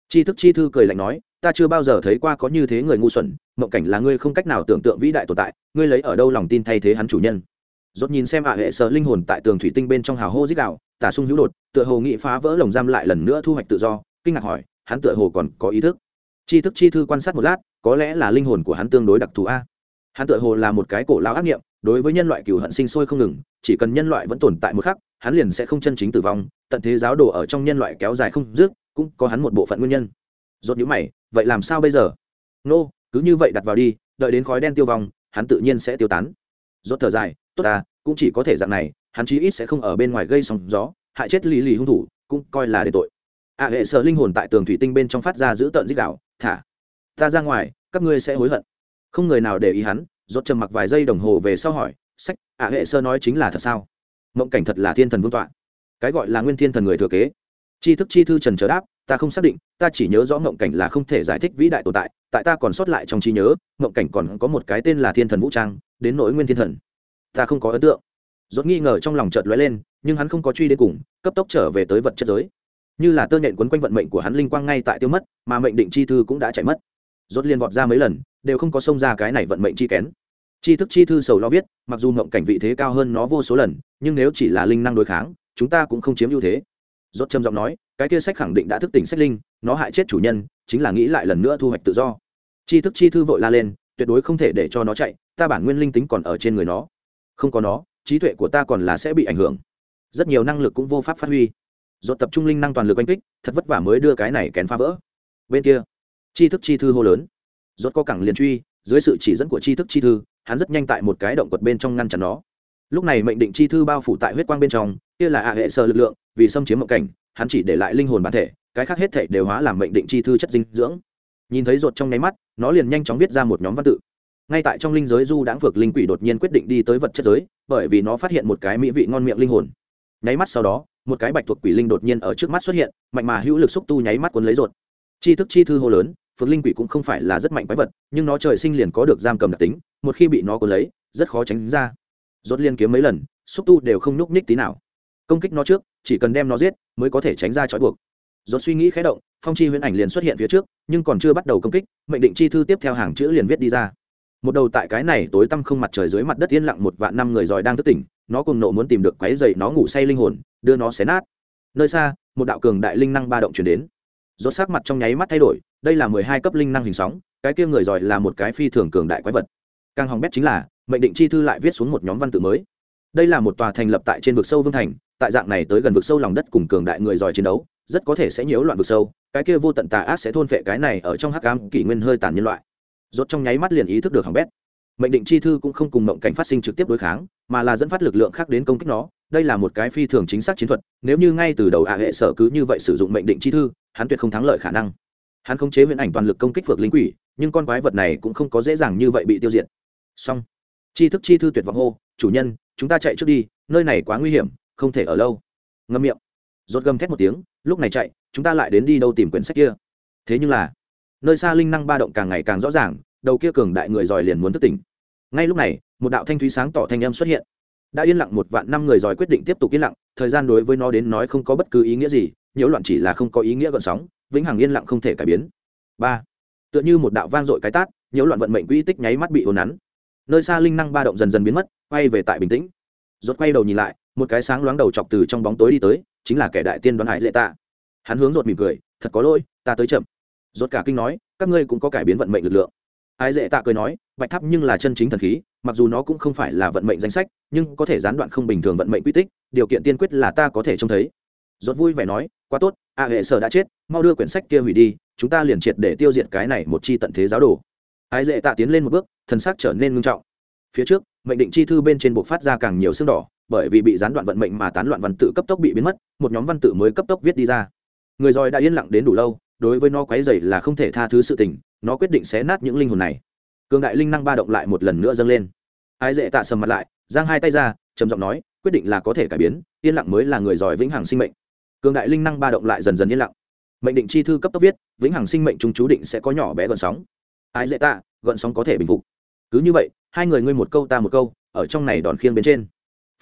Chi thức chi thư cười lạnh nói, ta chưa bao giờ thấy qua có như thế người ngu xuẩn, mộng cảnh là ngươi không cách nào tưởng tượng vĩ đại tồn tại, ngươi lấy ở đâu lòng tin thay thế hắn chủ nhân? Dốt nhìn xem ạ hệ sợ linh hồn tại tường thủy tinh bên trong hào hô dích đạo tả sung hữu đột, tựa hồ nghị phá vỡ lồng giam lại lần nữa thu hoạch tự do, kinh ngạc hỏi, hắn tựa hồ còn có ý thức chi thức chi thư quan sát một lát, có lẽ là linh hồn của hắn tương đối đặc thù a. Hắn tựa hồ là một cái cổ lao ác nghiệm, đối với nhân loại cừu hận sinh sôi không ngừng, chỉ cần nhân loại vẫn tồn tại một khắc, hắn liền sẽ không chân chính tử vong, tận thế giáo đồ ở trong nhân loại kéo dài không dứt, cũng có hắn một bộ phận nguyên nhân. Rốt nhíu mày, vậy làm sao bây giờ? Nô, cứ như vậy đặt vào đi, đợi đến khói đen tiêu vong, hắn tự nhiên sẽ tiêu tán. Rốt thở dài, tốt ta, cũng chỉ có thể dạng này, hắn chí ít sẽ không ở bên ngoài gây sóng gió, hại chết lì lì hung thủ, cũng coi là để tội a hệ sợ linh hồn tại tường thủy tinh bên trong phát ra giữ tợn dích đạo, thả, ta ra ngoài, các ngươi sẽ hối hận. Không người nào để ý hắn, rốt trầm mặc vài giây đồng hồ về sau hỏi, sách a hệ sơ nói chính là thật sao? Mộng cảnh thật là thiên thần vương tọa. Cái gọi là nguyên thiên thần người thừa kế. Tri thức chi thư trần chờ đáp, ta không xác định, ta chỉ nhớ rõ mộng cảnh là không thể giải thích vĩ đại tồn tại tại ta còn sót lại trong trí nhớ, mộng cảnh còn có một cái tên là thiên thần vũ trang, đến nỗi nguyên thiên thần. Ta không có ấn tượng. Dốt nghi ngờ trong lòng chợt lóe lên, nhưng hắn không có truy đến cùng, cấp tốc trở về tới vật chất giới như là tơ nhện quấn quanh vận mệnh của hắn linh quang ngay tại tiêu mất, mà mệnh định chi thư cũng đã chạy mất. Rốt liên vọt ra mấy lần, đều không có xông ra cái này vận mệnh chi kén. Chi thức chi thư sầu lo viết, mặc dù mộng cảnh vị thế cao hơn nó vô số lần, nhưng nếu chỉ là linh năng đối kháng, chúng ta cũng không chiếm ưu thế. Rốt trầm giọng nói, cái kia sách khẳng định đã thức tỉnh sách linh, nó hại chết chủ nhân, chính là nghĩ lại lần nữa thu hoạch tự do. Chi thức chi thư vội la lên, tuyệt đối không thể để cho nó chạy, ta bản nguyên linh tính còn ở trên người nó. Không có nó, trí tuệ của ta còn là sẽ bị ảnh hưởng. Rất nhiều năng lực cũng vô pháp phát huy dột tập trung linh năng toàn lực oanh kích, thật vất vả mới đưa cái này kén phá vỡ. Bên kia chi thức chi thư hô lớn. Dột có cẳng liền truy, dưới sự chỉ dẫn của chi thức chi thư, hắn rất nhanh tại một cái động quật bên trong ngăn chặn nó. Lúc này mệnh định chi thư bao phủ tại huyết quang bên trong, kia là ạ hệ sơ lực lượng, vì xâm chiếm mộng cảnh, hắn chỉ để lại linh hồn bản thể, cái khác hết thể đều hóa làm mệnh định chi thư chất dinh dưỡng. Nhìn thấy ruột trong nháy mắt, nó liền nhanh chóng viết ra một nhóm văn tự. Ngay tại trong linh giới du đãng phược linh quỷ đột nhiên quyết định đi tới vật chất giới, bởi vì nó phát hiện một cái mỹ vị ngon miệng linh hồn nháy mắt sau đó, một cái bạch thuộc quỷ linh đột nhiên ở trước mắt xuất hiện, mạnh mà hữu lực xúc tu nháy mắt cuốn lấy ruột. Chi thức chi thư hô lớn, phượng linh quỷ cũng không phải là rất mạnh quái vật, nhưng nó trời sinh liền có được giam cầm đặc tính, một khi bị nó cuốn lấy, rất khó tránh ra. Rốt liên kiếm mấy lần, xúc tu đều không nhúc nhích tí nào. Công kích nó trước, chỉ cần đem nó giết, mới có thể tránh ra trói buộc. Rốt suy nghĩ khẽ động, phong chi huyễn ảnh liền xuất hiện phía trước, nhưng còn chưa bắt đầu công kích, mệnh định chi thư tiếp theo hàng chữ liền viết đi ra. Một đầu tại cái này tối tăm không mặt trời dưới mặt đất yên lặng một vạn năm người giỏi đang thức tỉnh nó cùng nộ muốn tìm được quái dậy nó ngủ say linh hồn, đưa nó xé nát. Nơi xa, một đạo cường đại linh năng ba động chuyển đến. Rốt sắc mặt trong nháy mắt thay đổi, đây là mười hai cấp linh năng hình sóng, cái kia người giỏi là một cái phi thường cường đại quái vật. Càng hỏng bét chính là, mệnh định chi thư lại viết xuống một nhóm văn tự mới. Đây là một tòa thành lập tại trên vực sâu vương thành, tại dạng này tới gần vực sâu lòng đất cùng cường đại người giỏi chiến đấu, rất có thể sẽ nhiễu loạn vực sâu, cái kia vô tận tà ác sẽ thôn phệ cái này ở trong hắc ám kỷ nguyên hơi tàn nhân loại. Rốt trong nháy mắt liền ý thức được hỏng bét mệnh định chi thư cũng không cùng mộng cảnh phát sinh trực tiếp đối kháng, mà là dẫn phát lực lượng khác đến công kích nó. Đây là một cái phi thường chính xác chiến thuật, nếu như ngay từ đầu ạ hệ sở cứ như vậy sử dụng mệnh định chi thư, hắn tuyệt không thắng lợi khả năng. Hắn khống chế huyền ảnh toàn lực công kích phược linh quỷ, nhưng con quái vật này cũng không có dễ dàng như vậy bị tiêu diệt. Song chi thức chi thư tuyệt vọng hô, chủ nhân, chúng ta chạy trước đi, nơi này quá nguy hiểm, không thể ở lâu. Ngâm miệng. Rốt gầm thét một tiếng, lúc này chạy, chúng ta lại đến đi đâu tìm quyển sách kia? Thế nhưng là, nơi xa linh năng ba động càng ngày càng rõ ràng, đầu kia cường đại người giỏi liền muốn thức tỉnh ngay lúc này, một đạo thanh thúy sáng tỏ thanh âm xuất hiện. Đã yên lặng một vạn năm người giỏi quyết định tiếp tục yên lặng, thời gian đối với nó đến nói không có bất cứ ý nghĩa gì, nhiễu loạn chỉ là không có ý nghĩa gợn sóng, vĩnh hằng yên lặng không thể cải biến. Ba. Tựa như một đạo vang dội cái tát, nhiễu loạn vận mệnh quỹ tích nháy mắt bị hồn nắn. Nơi xa linh năng ba động dần dần biến mất, quay về tại bình tĩnh. Rốt quay đầu nhìn lại, một cái sáng loáng đầu chọc từ trong bóng tối đi tới, chính là kẻ đại tiên đoán hải dễ tạ. Hắn hướng rột mỉm cười, thật có lỗi, ta tới chậm. Rốt cả kinh nói, các ngươi cũng có cải biến vận mệnh lực lượng ai dễ tạ cười nói, bạch tháp nhưng là chân chính thần khí, mặc dù nó cũng không phải là vận mệnh danh sách, nhưng có thể gián đoạn không bình thường vận mệnh quy tích, điều kiện tiên quyết là ta có thể trông thấy. Rốt vui vẻ nói, quá tốt, a hệ sở đã chết, mau đưa quyển sách kia hủy đi, chúng ta liền triệt để tiêu diệt cái này một chi tận thế giáo đồ. Ai dễ tạ tiến lên một bước, thần sắc trở nên ngưng trọng. Phía trước, mệnh định chi thư bên trên buộc phát ra càng nhiều xương đỏ, bởi vì bị gián đoạn vận mệnh mà tán loạn văn tự cấp tốc bị biến mất, một nhóm văn tự mới cấp tốc viết đi ra. Người giỏi đã yên lặng đến đủ lâu, đối với nó quấy dày là không thể tha thứ sự tình nó quyết định xé nát những linh hồn này. Cường đại linh năng ba động lại một lần nữa dâng lên. Ai dễ tạ sầm mặt lại, giang hai tay ra, trầm giọng nói, quyết định là có thể cải biến, yên lặng mới là người giỏi vĩnh hằng sinh mệnh. Cường đại linh năng ba động lại dần dần yên lặng. Mệnh định chi thư cấp tốc viết, vĩnh hằng sinh mệnh chúng chú định sẽ có nhỏ bé gọn sóng. Ai dễ tạ, gọn sóng có thể bình phục. Cứ như vậy, hai người ngươi một câu ta một câu, ở trong này đòn khiêng bên trên.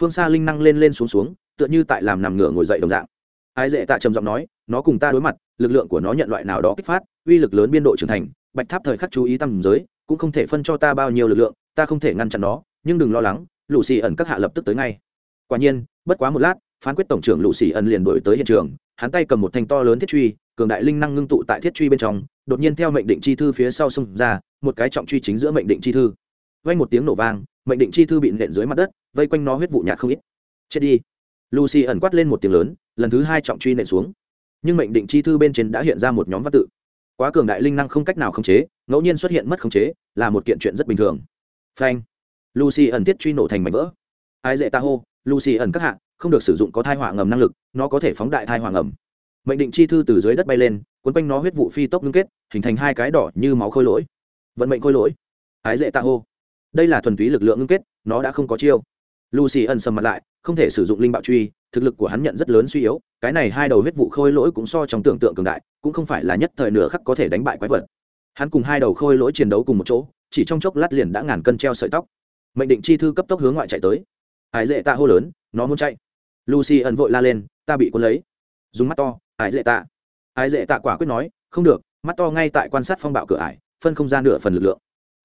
Phương xa linh năng lên lên xuống xuống, tựa như tại làm nằm ngửa ngồi dậy đồng dạng. Ai dễ tạ trầm giọng nói, nó cùng ta đối mặt, lực lượng của nó nhận loại nào đó kích phát, uy lực lớn biên độ trưởng thành bạch tháp thời khắc chú ý tầm giới, cũng không thể phân cho ta bao nhiêu lực lượng, ta không thể ngăn chặn nó, nhưng đừng lo lắng lũ xì ẩn các hạ lập tức tới ngay. Quả nhiên, bất quá một lát, phán quyết tổng trưởng lũ xì ẩn liền đổi tới hiện trường, hắn tay cầm một thanh to lớn thiết truy, cường đại linh năng ngưng tụ tại thiết truy bên trong, đột nhiên theo mệnh định chi thư phía sau xông ra, một cái trọng truy chính giữa mệnh định chi thư. Vang một tiếng nổ vang, mệnh định chi thư bị nện dưới mặt đất, vây quanh nó huyết vụ nhạt không ít. Chết đi. Lucy ẩn quát lên một tiếng lớn, lần thứ hai trọng truy nện xuống. Nhưng mệnh định chi thư bên trên đã hiện ra một nhóm văn tự quá cường đại linh năng không cách nào khống chế, ngẫu nhiên xuất hiện mất khống chế, là một kiện chuyện rất bình thường. Phanh. Lucy ẩn tiết truy nổ thành mảnh vỡ. Ai dễ ta hô, lucy ẩn các hạ, không được sử dụng có thai hỏa ngầm năng lực, nó có thể phóng đại thai hỏa ngầm. Mệnh định chi thư từ dưới đất bay lên, cuốn quanh nó huyết vụ phi tốc ngưng kết, hình thành hai cái đỏ như máu khôi lỗi. Vận mệnh khôi lỗi. Ái dễ ta hô. Đây là thuần túy lực lượng ngưng kết, nó đã không có chiêu. Lucy ẩn sầm mặt lại, không thể sử dụng linh bạo truy thực lực của hắn nhận rất lớn suy yếu, cái này hai đầu huyết vụ khôi lỗi cũng so trong tưởng tượng cường đại, cũng không phải là nhất thời nửa khắc có thể đánh bại quái vật. Hắn cùng hai đầu khôi lỗi chiến đấu cùng một chỗ, chỉ trong chốc lát liền đã ngàn cân treo sợi tóc. Mệnh định chi thư cấp tốc hướng ngoại chạy tới. Hải dệ tạ hô lớn, nó muốn chạy. Lucy ẩn vội la lên, ta bị cuốn lấy. Dùng mắt to, hải dệ tạ. Hải dệ tạ quả quyết nói, không được, mắt to ngay tại quan sát phong bạo cửa ải, phân không gian nửa phần lực lượng.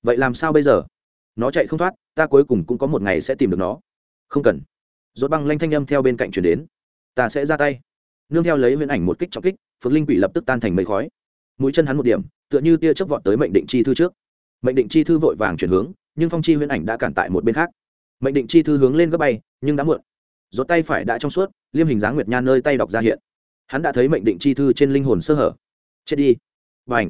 Vậy làm sao bây giờ? Nó chạy không thoát, ta cuối cùng cũng có một ngày sẽ tìm được nó. Không cần rốt băng lanh thanh âm theo bên cạnh chuyển đến. Ta sẽ ra tay. Nương theo lấy huyễn ảnh một kích trọng kích, phượng linh quỷ lập tức tan thành mây khói. Mũi chân hắn một điểm, tựa như tia chớp vọt tới mệnh định chi thư trước. Mệnh định chi thư vội vàng chuyển hướng, nhưng phong chi huyễn ảnh đã cản tại một bên khác. Mệnh định chi thư hướng lên gấp bay, nhưng đã muộn. Rốt tay phải đã trong suốt, liêm hình dáng nguyệt nha nơi tay đọc ra hiện. Hắn đã thấy mệnh định chi thư trên linh hồn sơ hở. Chết đi. Và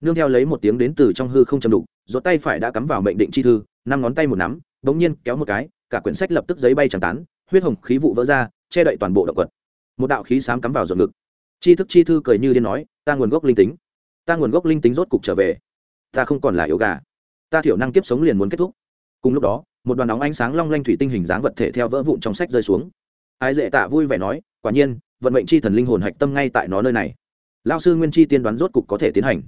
nương theo lấy một tiếng đến từ trong hư không chầm đục, rốt tay phải đã cắm vào mệnh định chi thư, năm ngón tay một nắm bỗng nhiên kéo một cái, cả quyển sách lập tức giấy bay chẳng tán, huyết hồng khí vụ vỡ ra, che đậy toàn bộ động vật một đạo khí xám cắm vào ruột ngực. Chi thức chi thư cười như điên nói, ta nguồn gốc linh tính. Ta nguồn gốc linh tính rốt cục trở về. Ta không còn là yếu gà. Ta thiểu năng kiếp sống liền muốn kết thúc. Cùng lúc đó, một đoàn óng ánh sáng long lanh thủy tinh hình dáng vật thể theo vỡ vụn trong sách rơi xuống. Ai dễ tạ vui vẻ nói, quả nhiên, vận mệnh chi thần linh hồn hạch tâm ngay tại nó nơi này. Lao sư nguyên chi tiên đoán rốt cục có thể tiến hành.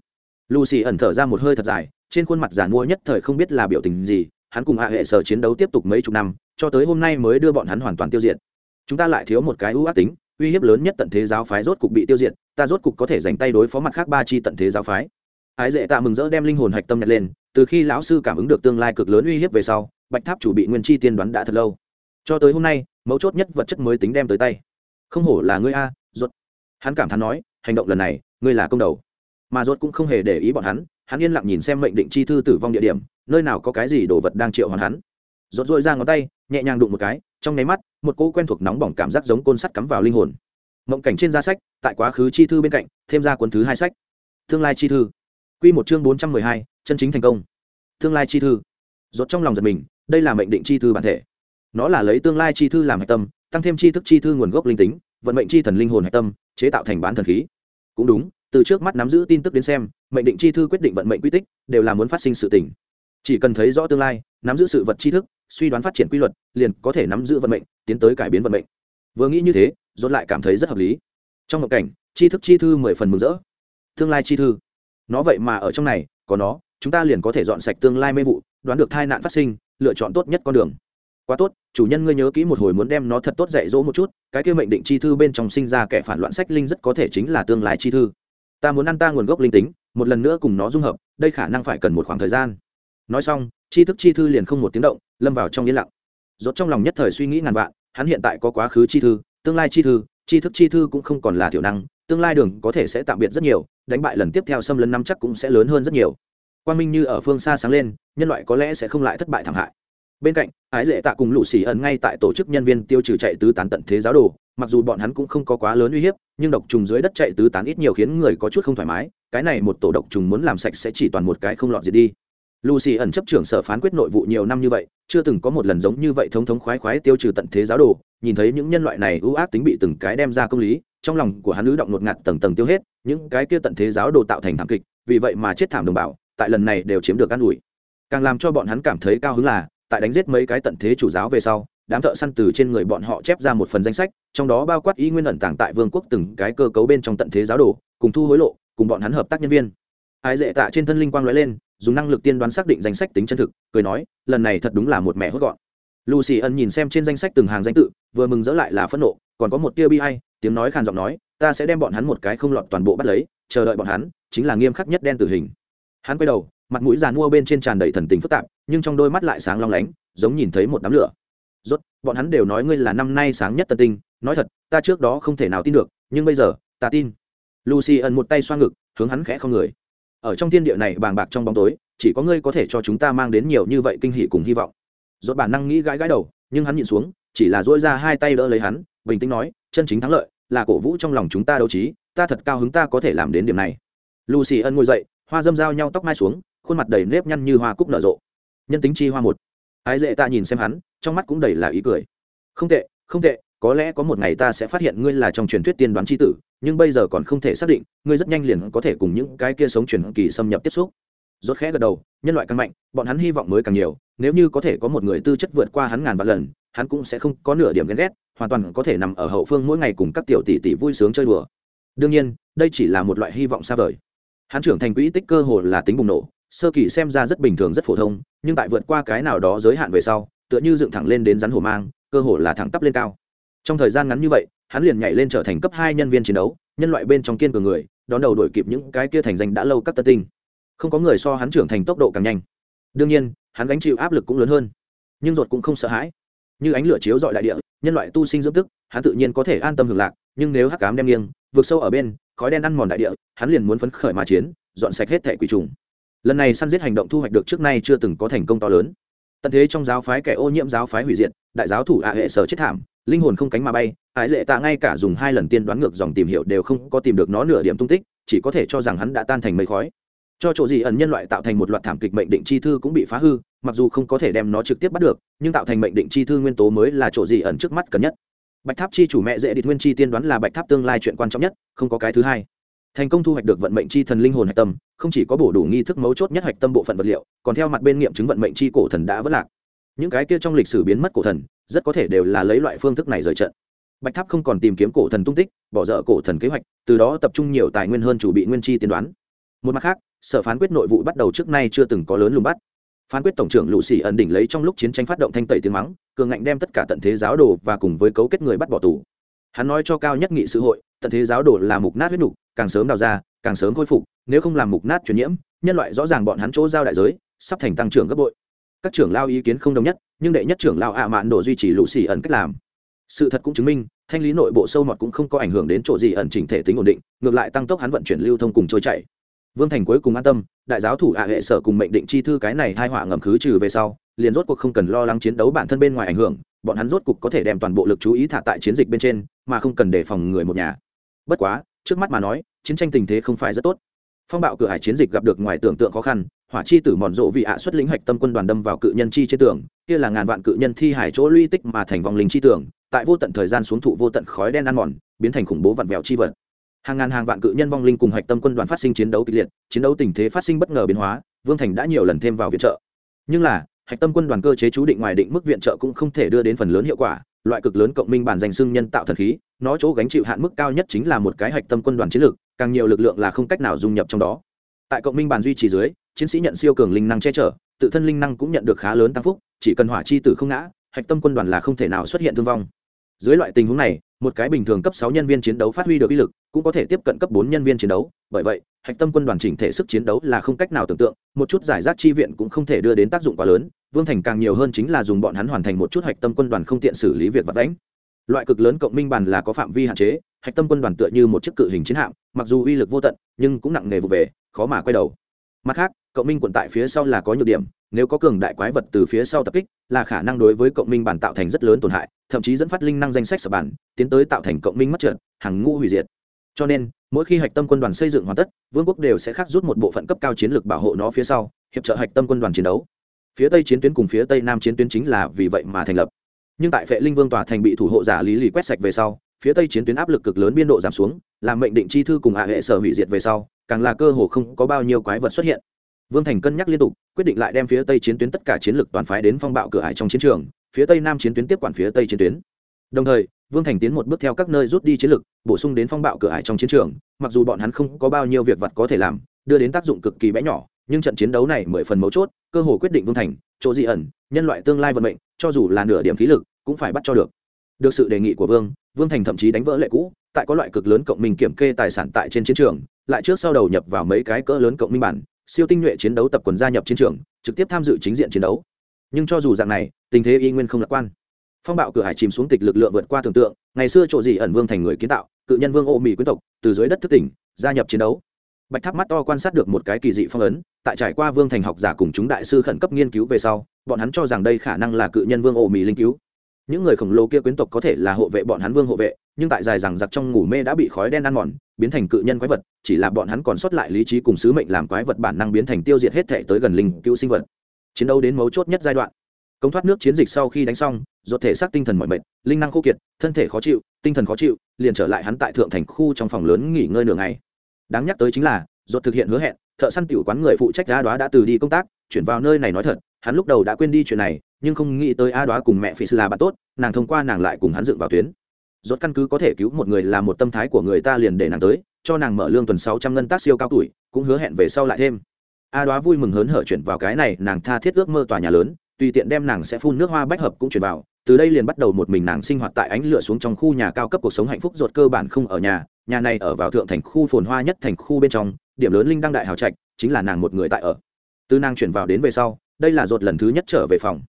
Lucy ẩn thở ra một hơi thật dài, trên khuôn mặt giản mua nhất thời không biết là biểu tình gì hắn cùng hạ hệ sở chiến đấu tiếp tục mấy chục năm, cho tới hôm nay mới đưa bọn hắn hoàn toàn tiêu diệt. Chúng ta lại thiếu một cái ưu ác tính, uy hiếp lớn nhất tận thế giáo phái rốt cục bị tiêu diệt, ta rốt cục có thể dành tay đối phó mặt khác ba chi tận thế giáo phái. Ái dễ tạ mừng rỡ đem linh hồn hạch tâm nhặt lên, từ khi lão sư cảm ứng được tương lai cực lớn uy hiếp về sau, bạch tháp chủ bị nguyên chi tiên đoán đã thật lâu. Cho tới hôm nay, mấu chốt nhất vật chất mới tính đem tới tay. Không hổ là ngươi a, rốt. Hắn cảm thán nói, hành động lần này, ngươi là công đầu. Mà rốt cũng không hề để ý bọn hắn hắn yên lặng nhìn xem mệnh định chi thư tử vong địa điểm nơi nào có cái gì đồ vật đang triệu hoàn hắn. Rột rội ra ngón tay, nhẹ nhàng đụng một cái, trong nháy mắt, một cỗ quen thuộc nóng bỏng cảm giác giống côn sắt cắm vào linh hồn. Mộng cảnh trên giá sách, tại quá khứ chi thư bên cạnh, thêm ra cuốn thứ hai sách. Tương lai chi thư. Quy một chương bốn trăm mười hai, chân chính thành công. Tương lai chi thư. Rốt trong lòng giật mình, đây là mệnh định chi thư bản thể. Nó là lấy tương lai chi thư làm hạch tâm, tăng thêm chi thức chi thư nguồn gốc linh tính, vận mệnh chi thần linh hồn hạch tâm, chế tạo thành bán thần khí. Cũng đúng, từ trước mắt nắm giữ tin tức đến xem, mệnh định chi thư quyết định vận mệnh quy tích, đều là muốn phát sinh sự tỉnh chỉ cần thấy rõ tương lai, nắm giữ sự vật tri thức, suy đoán phát triển quy luật, liền có thể nắm giữ vận mệnh, tiến tới cải biến vận mệnh. Vừa nghĩ như thế dốt lại cảm thấy rất hợp lý. Trong một cảnh, tri thức chi thư mười phần mừng rỡ. Tương lai chi thư. Nó vậy mà ở trong này, có nó, chúng ta liền có thể dọn sạch tương lai mê vụ, đoán được tai nạn phát sinh, lựa chọn tốt nhất con đường. Quá tốt, chủ nhân ngươi nhớ kỹ một hồi muốn đem nó thật tốt dạy dỗ một chút, cái kia mệnh định chi thư bên trong sinh ra kẻ phản loạn sách linh rất có thể chính là tương lai chi thư. Ta muốn ăn ta nguồn gốc linh tính, một lần nữa cùng nó dung hợp, đây khả năng phải cần một khoảng thời gian nói xong, chi thức chi thư liền không một tiếng động, lâm vào trong yên lặng. Rốt trong lòng nhất thời suy nghĩ ngàn vạn, hắn hiện tại có quá khứ chi thư, tương lai chi thư, chi thức chi thư cũng không còn là thiểu năng, tương lai đường có thể sẽ tạm biệt rất nhiều, đánh bại lần tiếp theo xâm lấn năm chắc cũng sẽ lớn hơn rất nhiều. Quang minh như ở phương xa sáng lên, nhân loại có lẽ sẽ không lại thất bại thảm hại. Bên cạnh, ái dễ tạ cùng lũ xì ẩn ngay tại tổ chức nhân viên tiêu trừ chạy tứ tán tận thế giáo đồ, mặc dù bọn hắn cũng không có quá lớn uy hiếp, nhưng độc trùng dưới đất chạy tứ tán ít nhiều khiến người có chút không thoải mái, cái này một tổ độc trùng muốn làm sạch sẽ chỉ toàn một cái không lọt gì đi lucy ẩn chấp trưởng sở phán quyết nội vụ nhiều năm như vậy, chưa từng có một lần giống như vậy thống thống khoái khoái tiêu trừ tận thế giáo đồ, nhìn thấy những nhân loại này ưu ác tính bị từng cái đem ra công lý, trong lòng của hắn ứ động ngột ngạt tầng tầng tiêu hết, những cái kia tận thế giáo đồ tạo thành thảm kịch, vì vậy mà chết thảm đồng bào, tại lần này đều chiếm được an ủi. Càng làm cho bọn hắn cảm thấy cao hứng là, tại đánh giết mấy cái tận thế chủ giáo về sau, đám thợ săn từ trên người bọn họ chép ra một phần danh sách, trong đó bao quát ý nguyên ẩn tàng tại vương quốc từng cái cơ cấu bên trong tận thế giáo đồ, cùng thu hối lộ, cùng bọn hắn hợp tác nhân viên. Ai dễ tạ trên thân linh quang lóe lên dùng năng lực tiên đoán xác định danh sách tính chân thực, cười nói, lần này thật đúng là một mẹ hốt gọn. Lucy ân nhìn xem trên danh sách từng hàng danh tự, vừa mừng dỡ lại là phẫn nộ, còn có một tia bi hay tiếng nói khàn giọng nói, ta sẽ đem bọn hắn một cái không lọt toàn bộ bắt lấy, chờ đợi bọn hắn, chính là nghiêm khắc nhất đen tử hình. Hắn quay đầu, mặt mũi giàn mua bên trên tràn đầy thần tình phức tạp, nhưng trong đôi mắt lại sáng long lánh, giống nhìn thấy một đám lửa. Rốt, bọn hắn đều nói ngươi là năm nay sáng nhất tân tinh, nói thật, ta trước đó không thể nào tin được, nhưng bây giờ, ta tin. Lucy ẩn một tay xoa ngực, hướng hắn khẽ không người ở trong thiên địa này bàng bạc trong bóng tối, chỉ có ngươi có thể cho chúng ta mang đến nhiều như vậy kinh hỉ cùng hy vọng. Dốt bản năng nghĩ gãi gãi đầu, nhưng hắn nhìn xuống, chỉ là duỗi ra hai tay đỡ lấy hắn, bình tĩnh nói, chân chính thắng lợi là cổ vũ trong lòng chúng ta đấu trí, ta thật cao hứng ta có thể làm đến điểm này. Lucy ân ngồi dậy, hoa dâm dao nhau tóc mai xuống, khuôn mặt đầy nếp nhăn như hoa cúc nở rộ. Nhân tính chi hoa một. Ái dễ ta nhìn xem hắn, trong mắt cũng đầy là ý cười. Không tệ không tệ có lẽ có một ngày ta sẽ phát hiện ngươi là trong truyền thuyết tiên đoán c h i tử, nhưng bây giờ còn không thể xác định, ngươi rất nhanh liền có thể cùng những cái kia sống truyền kỳ xâm nhập tiếp xúc. Rốt khẽ gật đầu, nhân loại càng mạnh, bọn hắn hy vọng mới càng nhiều, nếu như có thể có một người tư chất vượt qua hắn ngàn vạn lần, hắn cũng sẽ không có nửa điểm ghen ghét, hoàn toàn có thể nằm ở hậu phương mỗi ngày cùng các tiểu tỷ tỷ vui sướng chơi đùa. Đương nhiên, đây chỉ là một loại hy vọng xa vời. Hắn trưởng thành quỹ tích cơ hồ là tính bùng nổ, sơ kỳ xem ra rất bình thường, rất phổ thông, nhưng tại vượt qua cái nào đó giới hạn về sau, tựa như dựng thẳng lên đến rắn hổ mang, cơ hồ là thẳng tắp lên cao trong thời gian ngắn như vậy, hắn liền nhảy lên trở thành cấp hai nhân viên chiến đấu, nhân loại bên trong kiên cường người, đón đầu đổi kịp những cái kia thành danh đã lâu các tân tinh. Không có người so hắn trưởng thành tốc độ càng nhanh. Đương nhiên, hắn gánh chịu áp lực cũng lớn hơn. Nhưng ruột cũng không sợ hãi. Như ánh lửa chiếu dọi đại địa, nhân loại tu sinh dưỡng tức, hắn tự nhiên có thể an tâm hưởng lạc, nhưng nếu hắc cám đem nghiêng vượt sâu ở bên, khói đen ăn mòn đại địa, hắn liền muốn phấn khởi mà chiến, dọn sạch hết thẻ quỷ trùng. Lần này săn giết hành động thu hoạch được trước nay chưa từng có thành công to lớn. Tận thế trong giáo phái kẻ ô nhiễm giáo phái hủy diệt, đại giáo thủ ạ hệ sở chết thảm linh hồn không cánh mà bay, ái dễ tạ ngay cả dùng hai lần tiên đoán ngược dòng tìm hiểu đều không có tìm được nó nửa điểm tung tích, chỉ có thể cho rằng hắn đã tan thành mây khói. Cho chỗ gì ẩn nhân loại tạo thành một loạt thảm kịch mệnh định chi thư cũng bị phá hư, mặc dù không có thể đem nó trực tiếp bắt được, nhưng tạo thành mệnh định chi thư nguyên tố mới là chỗ gì ẩn trước mắt cần nhất. Bạch tháp chi chủ mẹ dễ địch nguyên chi tiên đoán là bạch tháp tương lai chuyện quan trọng nhất, không có cái thứ hai. Thành công thu hoạch được vận mệnh chi thần linh hồn hạch tâm, không chỉ có bổ đủ nghi thức mấu chốt nhất hạch tâm bộ phận vật liệu, còn theo mặt bên nghiệm chứng vận mệnh chi cổ thần đã vất lạc. Những cái kia trong lịch sử biến mất cổ thần rất có thể đều là lấy loại phương thức này rời trận. Bạch tháp không còn tìm kiếm cổ thần tung tích, bỏ dở cổ thần kế hoạch, từ đó tập trung nhiều tài nguyên hơn chủ bị nguyên chi tiên đoán. Một mặt khác, sở phán quyết nội vụ bắt đầu trước nay chưa từng có lớn lùng bắt. Phán quyết tổng trưởng lũ sĩ ẩn đỉnh lấy trong lúc chiến tranh phát động thanh tẩy tiếng mắng, cường ngạnh đem tất cả tận thế giáo đồ và cùng với cấu kết người bắt bỏ tù. Hắn nói cho cao nhất nghị sự hội, tận thế giáo đồ là mục nát huyết nục, càng sớm đào ra, càng sớm khôi phục, nếu không làm mục nát truyền nhiễm, nhân loại rõ ràng bọn hắn chỗ giao đại giới, sắp thành tăng trưởng gấp bội các trưởng lao ý kiến không đồng nhất, nhưng đệ nhất trưởng lao ạ mạn đồ duy trì lũ xì ẩn cách làm. Sự thật cũng chứng minh, thanh lý nội bộ sâu mọt cũng không có ảnh hưởng đến chỗ gì ẩn chỉnh thể tính ổn định, ngược lại tăng tốc hắn vận chuyển lưu thông cùng trôi chảy. Vương thành cuối cùng an tâm, đại giáo thủ ạ hệ sở cùng mệnh định chi thư cái này hai họa ngầm khứ trừ về sau, liền rốt cuộc không cần lo lắng chiến đấu bản thân bên ngoài ảnh hưởng, bọn hắn rốt cuộc có thể đem toàn bộ lực chú ý thả tại chiến dịch bên trên, mà không cần đề phòng người một nhà. Bất quá, trước mắt mà nói, chiến tranh tình thế không phải rất tốt phong bạo cửa hải chiến dịch gặp được ngoài tưởng tượng khó khăn, hỏa chi tử mòn rộ vị ạ xuất lĩnh hạch tâm quân đoàn đâm vào cự nhân chi trên tường, kia là ngàn vạn cự nhân thi hải chỗ luy tích mà thành vòng linh chi tường, tại vô tận thời gian xuống thụ vô tận khói đen ăn mòn, biến thành khủng bố vặn vẹo chi vật. Hàng ngàn hàng vạn cự nhân vong linh cùng hạch tâm quân đoàn phát sinh chiến đấu kịch liệt, chiến đấu tình thế phát sinh bất ngờ biến hóa, vương thành đã nhiều lần thêm vào viện trợ. Nhưng là, hạch tâm quân đoàn cơ chế chú định ngoài định mức viện trợ cũng không thể đưa đến phần lớn hiệu quả loại cực lớn cộng minh bản danh xưng nhân tạo thần khí, nó chỗ gánh chịu hạn mức cao nhất chính là một cái hạch tâm quân đoàn chiến lược, càng nhiều lực lượng là không cách nào dung nhập trong đó. Tại cộng minh bản duy trì dưới, chiến sĩ nhận siêu cường linh năng che chở, tự thân linh năng cũng nhận được khá lớn tăng phúc, chỉ cần hỏa chi tử không ngã, hạch tâm quân đoàn là không thể nào xuất hiện thương vong. Dưới loại tình huống này một cái bình thường cấp sáu nhân viên chiến đấu phát huy được uy lực, cũng có thể tiếp cận cấp bốn nhân viên chiến đấu. Bởi vậy, hạch tâm quân đoàn chỉnh thể sức chiến đấu là không cách nào tưởng tượng, một chút giải rác chi viện cũng không thể đưa đến tác dụng quá lớn. Vương thành càng nhiều hơn chính là dùng bọn hắn hoàn thành một chút hạch tâm quân đoàn không tiện xử lý việc vật đánh loại cực lớn cộng minh bàn là có phạm vi hạn chế, hạch tâm quân đoàn tựa như một chiếc cự hình chiến hạm, mặc dù uy lực vô tận, nhưng cũng nặng nề vụ về, khó mà quay đầu mặt khác, cộng minh quận tại phía sau là có nhược điểm, nếu có cường đại quái vật từ phía sau tập kích, là khả năng đối với cộng minh bản tạo thành rất lớn tổn hại, thậm chí dẫn phát linh năng danh sách sập bản, tiến tới tạo thành cộng minh mất trượt, hàng ngũ hủy diệt. Cho nên, mỗi khi hạch tâm quân đoàn xây dựng hoàn tất, vương quốc đều sẽ khắc rút một bộ phận cấp cao chiến lược bảo hộ nó phía sau, hiệp trợ hạch tâm quân đoàn chiến đấu. Phía tây chiến tuyến cùng phía tây nam chiến tuyến chính là vì vậy mà thành lập. Nhưng tại vệ linh vương tòa thành bị thủ hộ giả lý lì quét sạch về sau, phía tây chiến tuyến áp lực cực lớn biên độ giảm xuống, làm mệnh định chi thư cùng hạ hệ sở hủy diệt về sau càng là cơ hồ không có bao nhiêu quái vật xuất hiện. Vương thành cân nhắc liên tục, quyết định lại đem phía tây chiến tuyến tất cả chiến lược toàn phái đến phong bạo cửa ải trong chiến trường, phía tây nam chiến tuyến tiếp quản phía tây chiến tuyến. Đồng thời, vương thành tiến một bước theo các nơi rút đi chiến lược, bổ sung đến phong bạo cửa ải trong chiến trường, mặc dù bọn hắn không có bao nhiêu việc vật có thể làm, đưa đến tác dụng cực kỳ bẽ nhỏ, nhưng trận chiến đấu này mười phần mấu chốt, cơ hồ quyết định vương thành, chỗ di ẩn, nhân loại tương lai vận mệnh, cho dù là nửa điểm khí lực, cũng phải bắt cho được. Được sự đề nghị của vương vương thành thậm chí đánh vỡ lệ cũ tại có loại cực lớn cộng minh kiểm kê tài sản tại trên chiến trường, lại trước sau đầu nhập vào mấy cái cỡ lớn cộng minh bản, siêu tinh nhuệ chiến đấu tập quần gia nhập chiến trường, trực tiếp tham dự chính diện chiến đấu. Nhưng cho dù dạng này, tình thế y nguyên không lạc quan. Phong bạo cửa hải chìm xuống tịch lực lượng vượt qua tưởng tượng, ngày xưa chỗ gì ẩn vương thành người kiến tạo, cự nhân vương ô mỹ quyến tộc, từ dưới đất thức tỉnh, gia nhập chiến đấu. Bạch tháp mắt to quan sát được một cái kỳ dị phong ấn, tại trải qua vương thành học giả cùng chúng đại sư khẩn cấp nghiên cứu về sau, bọn hắn cho rằng đây khả năng là cự nhân vương ô mỹ linh cứu những người khổng lồ kia quyến tộc có thể là hộ vệ bọn hắn vương hộ vệ, nhưng tại dài rằng giặc trong ngủ mê đã bị khói đen ăn mòn, biến thành cự nhân quái vật, chỉ là bọn hắn còn sót lại lý trí cùng sứ mệnh làm quái vật bản năng biến thành tiêu diệt hết thể tới gần linh cứu sinh vật. Chiến đấu đến mấu chốt nhất giai đoạn. Công thoát nước chiến dịch sau khi đánh xong ruột thể xác tinh thần mọi mệt, linh năng khô kiệt, thân thể khó chịu, tinh thần khó chịu, liền trở lại hắn tại thượng thành khu trong phòng lớn nghỉ ngơi nửa ngày. Đáng nhắc tới chính là ruột thực hiện hứa hẹn, thợ săn tiểu quán người phụ trách a đoá đã từ đi công tác, chuyển vào nơi này nói thật, hắn lúc đầu đã quên đi chuyện này nhưng không nghĩ tới a đoá cùng mẹ phi là bạn tốt, nàng thông qua nàng lại cùng hắn dựng vào tuyến. Rốt căn cứ có thể cứu một người là một tâm thái của người ta liền để nàng tới, cho nàng mở lương tuần sáu trăm ngân tác siêu cao tuổi, cũng hứa hẹn về sau lại thêm. A đoá vui mừng hớn hở chuyển vào cái này, nàng tha thiết ước mơ tòa nhà lớn, tùy tiện đem nàng sẽ phun nước hoa bách hợp cũng chuyển vào, từ đây liền bắt đầu một mình nàng sinh hoạt tại ánh lửa xuống trong khu nhà cao cấp cuộc sống hạnh phúc ruột cơ bản không ở nhà nhà này ở vào thượng thành khu phồn hoa nhất thành khu bên trong, điểm lớn linh đăng đại hào trạch chính là nàng một người tại ở. Từ nàng chuyển vào đến về sau, đây là ruột lần thứ nhất trở về phòng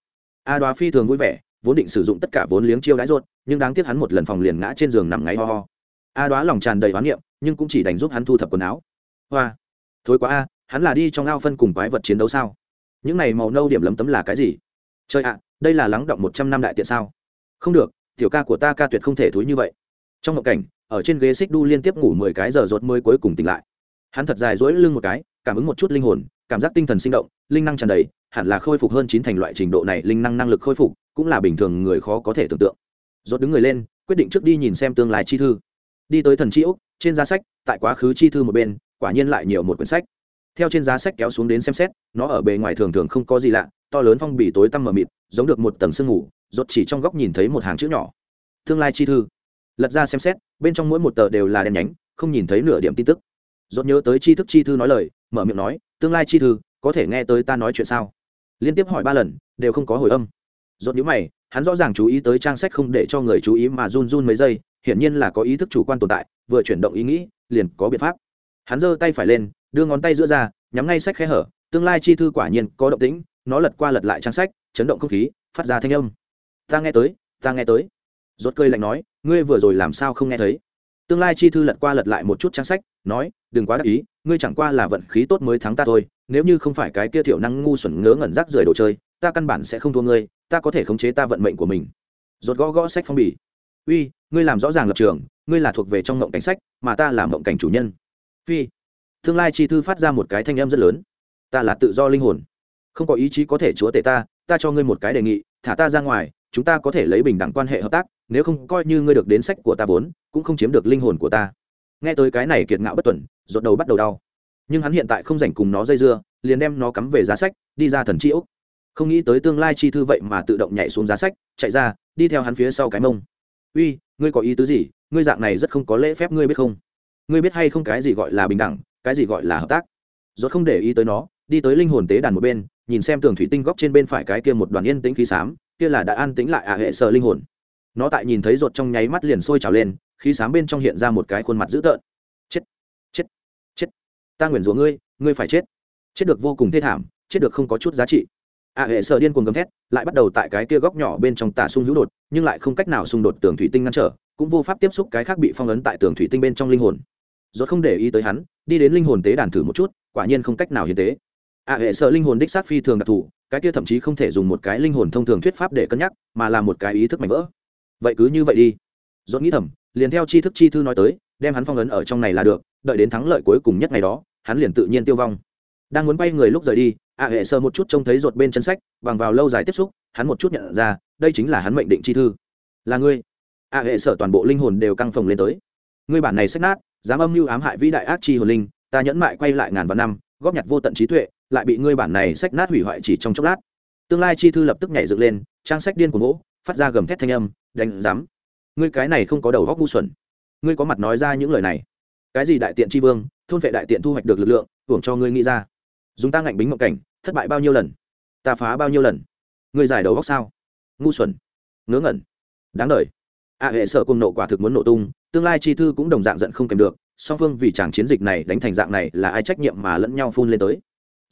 a đoá phi thường vui vẻ, vốn định sử dụng tất cả vốn liếng chiêu đãi ruột, nhưng đáng tiếc hắn một lần phòng liền ngã trên giường nằm ngáy ho ho. A đoá lòng tràn đầy hoán niệm, nhưng cũng chỉ đành giúp hắn thu thập quần áo. Hoa, thối quá a, hắn là đi trong ao phân cùng quái vật chiến đấu sao? Những này màu nâu điểm lấm tấm là cái gì? Chơi ạ, đây là lắng động một trăm năm đại tiện sao? Không được, tiểu ca của ta ca tuyệt không thể thúi như vậy. Trong ngộ cảnh, ở trên ghế xích đu liên tiếp ngủ mười cái giờ rột mới cuối cùng tỉnh lại. Hắn thật dài dỗi lưng một cái, cảm ứng một chút linh hồn cảm giác tinh thần sinh động, linh năng tràn đầy, hẳn là khôi phục hơn chín thành loại trình độ này linh năng năng lực khôi phục, cũng là bình thường người khó có thể tưởng tượng. Rốt đứng người lên, quyết định trước đi nhìn xem tương lai chi thư. Đi tới thần chi úc trên giá sách, tại quá khứ chi thư một bên, quả nhiên lại nhiều một quyển sách. Theo trên giá sách kéo xuống đến xem xét, nó ở bề ngoài thường thường không có gì lạ, to lớn phong bì tối tăm mờ mịt, giống được một tầng sương ngủ rốt chỉ trong góc nhìn thấy một hàng chữ nhỏ. Tương lai chi thư. Lật ra xem xét, bên trong mỗi một tờ đều là đen nhánh, không nhìn thấy nửa điểm tin tức. Rốt nhớ tới chi thức chi thư nói lời mở miệng nói, tương lai chi thư, có thể nghe tới ta nói chuyện sao? Liên tiếp hỏi ba lần, đều không có hồi âm. Rốt nhíu mày, hắn rõ ràng chú ý tới trang sách không để cho người chú ý mà run run mấy giây, hiển nhiên là có ý thức chủ quan tồn tại, vừa chuyển động ý nghĩ, liền có biện pháp. Hắn giơ tay phải lên, đưa ngón tay giữa ra, nhắm ngay sách khe hở, tương lai chi thư quả nhiên có động tĩnh, nó lật qua lật lại trang sách, chấn động không khí, phát ra thanh âm. Ta nghe tới, ta nghe tới. Rốt cơi lạnh nói, ngươi vừa rồi làm sao không nghe thấy? Tương lai chi thư lật qua lật lại một chút trang sách, nói, đừng quá đắc ý, ngươi chẳng qua là vận khí tốt mới thắng ta thôi, nếu như không phải cái kia thiểu năng ngu xuẩn ngớ ngẩn rác rưởi đồ chơi, ta căn bản sẽ không thua ngươi, ta có thể khống chế ta vận mệnh của mình. Rột gõ gõ sách phong bì. Uy, ngươi làm rõ ràng lập trường, ngươi là thuộc về trong ngộng cảnh sách, mà ta là ngộng cảnh chủ nhân. Phi. Tương lai chi thư phát ra một cái thanh âm rất lớn. Ta là tự do linh hồn. Không có ý chí có thể chúa tể ta ta cho ngươi một cái đề nghị, thả ta ra ngoài chúng ta có thể lấy bình đẳng quan hệ hợp tác, nếu không coi như ngươi được đến sách của ta vốn, cũng không chiếm được linh hồn của ta. Nghe tới cái này kiệt ngạo bất tuần rột đầu bắt đầu đau. Nhưng hắn hiện tại không rảnh cùng nó dây dưa, liền đem nó cắm về giá sách, đi ra thần chi úc không nghĩ tới tương lai chi thư vậy mà tự động nhảy xuống giá sách, chạy ra, đi theo hắn phía sau cái mông. Uy, ngươi có ý tứ gì? Ngươi dạng này rất không có lễ phép, ngươi biết không? Ngươi biết hay không cái gì gọi là bình đẳng, cái gì gọi là hợp tác? Rốt không để ý tới nó, đi tới linh hồn tế đàn một bên, nhìn xem tường thủy tinh góc trên bên phải cái kia một đoàn yên tĩnh khí xám kia là đã an tĩnh lại ạ hệ sợ linh hồn. Nó tại nhìn thấy ruột trong nháy mắt liền sôi trào lên khi sám bên trong hiện ra một cái khuôn mặt dữ tợn. Chết chết chết. Ta nguyền rủa ngươi ngươi phải chết. Chết được vô cùng thê thảm, chết được không có chút giá trị. Ạ hệ sợ điên cuồng gầm thét, lại bắt đầu tại cái kia góc nhỏ bên trong tà sung hữu đột, nhưng lại không cách nào xung đột tường thủy tinh ngăn trở, cũng vô pháp tiếp xúc cái khác bị phong ấn tại tường thủy tinh bên trong linh hồn. Rốt không để ý tới hắn, đi đến linh hồn tế đàn thử một chút, quả nhiên không cách nào hiến tế. Ạ hệ sợ linh hồn đích sát phi thường đặc thù cái kia thậm chí không thể dùng một cái linh hồn thông thường thuyết pháp để cân nhắc, mà là một cái ý thức mạnh vỡ. Vậy cứ như vậy đi. Dốt nghĩ thầm, liền theo chi thức chi thư nói tới, đem hắn phong ấn ở trong này là được, đợi đến thắng lợi cuối cùng nhất ngày đó, hắn liền tự nhiên tiêu vong. Đang muốn bay người lúc rời đi ạ hệ sơ một chút trông thấy ruột bên chân sách, bằng vào lâu dài tiếp xúc, hắn một chút nhận ra, đây chính là hắn mệnh định chi thư. Là ngươi. Ạ hệ sở toàn bộ linh hồn đều căng phồng lên tới. Ngươi bản này sách nát, dám âm mưu ám hại vĩ đại ác chi hồn linh, ta nhẫn mại quay lại ngàn vạn năm, góp nhặt vô tận trí tuệ lại bị ngươi bản này sách nát hủy hoại chỉ trong chốc lát. Tương lai chi thư lập tức nhảy dựng lên, trang sách điên của gỗ phát ra gầm thét thanh âm, đánh dám ngươi cái này không có đầu góc ngu xuẩn. Ngươi có mặt nói ra những lời này. Cái gì đại tiện tri vương, thôn vệ đại tiện thu hoạch được lực lượng, hưởng cho ngươi nghĩ ra. Dùng ta ngạnh bính mộng cảnh, thất bại bao nhiêu lần? Ta phá bao nhiêu lần? Ngươi giải đầu góc sao? Ngu xuẩn. Ngớ ngẩn. Đáng đ a hệ sợ cùng nộ quả thực muốn nổ tung, tương lai chi thư cũng đồng dạng giận không kèm được, song phương vì chàng chiến dịch này đánh thành dạng này là ai trách nhiệm mà lẫn nhau phun lên tới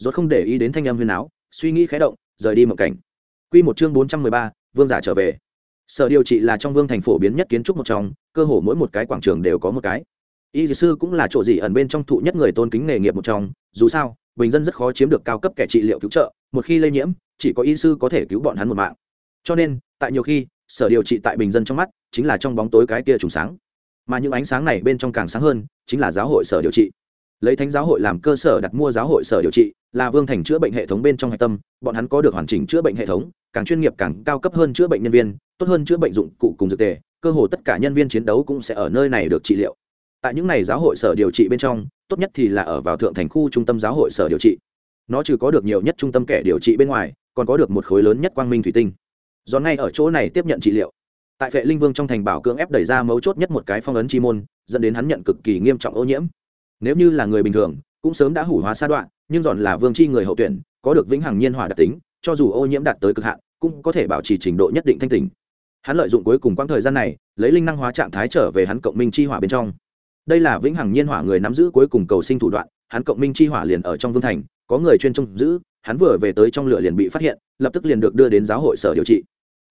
rốt không để ý đến thanh âm huyên áo suy nghĩ khẽ động rời đi mộng cảnh. Quy một chương bốn trăm mười ba, vương giả trở về. Sở điều trị là trong vương thành phổ biến nhất kiến trúc một trong cơ hồ mỗi một cái quảng trường đều có một cái. Y sư cũng là chỗ gì ẩn bên trong thụ nhất người tôn kính nghề nghiệp một trong dù sao bình dân rất khó chiếm được cao cấp kẻ trị liệu cứu trợ một khi lây nhiễm chỉ có y sư có thể cứu bọn hắn một mạng. Cho nên tại nhiều khi sở điều trị tại bình dân trong mắt chính là trong bóng tối cái kia trùng sáng. Mà những ánh sáng này bên trong càng sáng hơn chính là giáo hội sở điều trị. Lấy thánh giáo hội làm cơ sở đặt mua giáo hội sở điều trị là vương thành chữa bệnh hệ thống bên trong hạch tâm, bọn hắn có được hoàn chỉnh chữa bệnh hệ thống, càng chuyên nghiệp càng cao cấp hơn chữa bệnh nhân viên, tốt hơn chữa bệnh dụng cụ cùng dược tề, cơ hồ tất cả nhân viên chiến đấu cũng sẽ ở nơi này được trị liệu. Tại những này giáo hội sở điều trị bên trong, tốt nhất thì là ở vào thượng thành khu trung tâm giáo hội sở điều trị. Nó trừ có được nhiều nhất trung tâm kẻ điều trị bên ngoài, còn có được một khối lớn nhất quang minh thủy tinh. Do ngay ở chỗ này tiếp nhận trị liệu. Tại vệ linh vương trong thành bảo cưỡng ép đẩy ra mấu chốt nhất một cái phong ấn chi môn, dẫn đến hắn nhận cực kỳ nghiêm trọng ô nhiễm. Nếu như là người bình thường cũng sớm đã hủ hóa sa đoạn, nhưng giòn là vương chi người hậu tuyển, có được vĩnh hằng nhiên hỏa đặc tính, cho dù ô nhiễm đạt tới cực hạn, cũng có thể bảo trì trình độ nhất định thanh tình hắn lợi dụng cuối cùng quãng thời gian này, lấy linh năng hóa trạng thái trở về hắn cộng minh chi hỏa bên trong. Đây là vĩnh hằng nhiên hỏa người nắm giữ cuối cùng cầu sinh thủ đoạn, hắn cộng minh chi hỏa liền ở trong vương thành, có người chuyên trông giữ, hắn vừa về tới trong lửa liền bị phát hiện, lập tức liền được đưa đến giáo hội sở điều trị.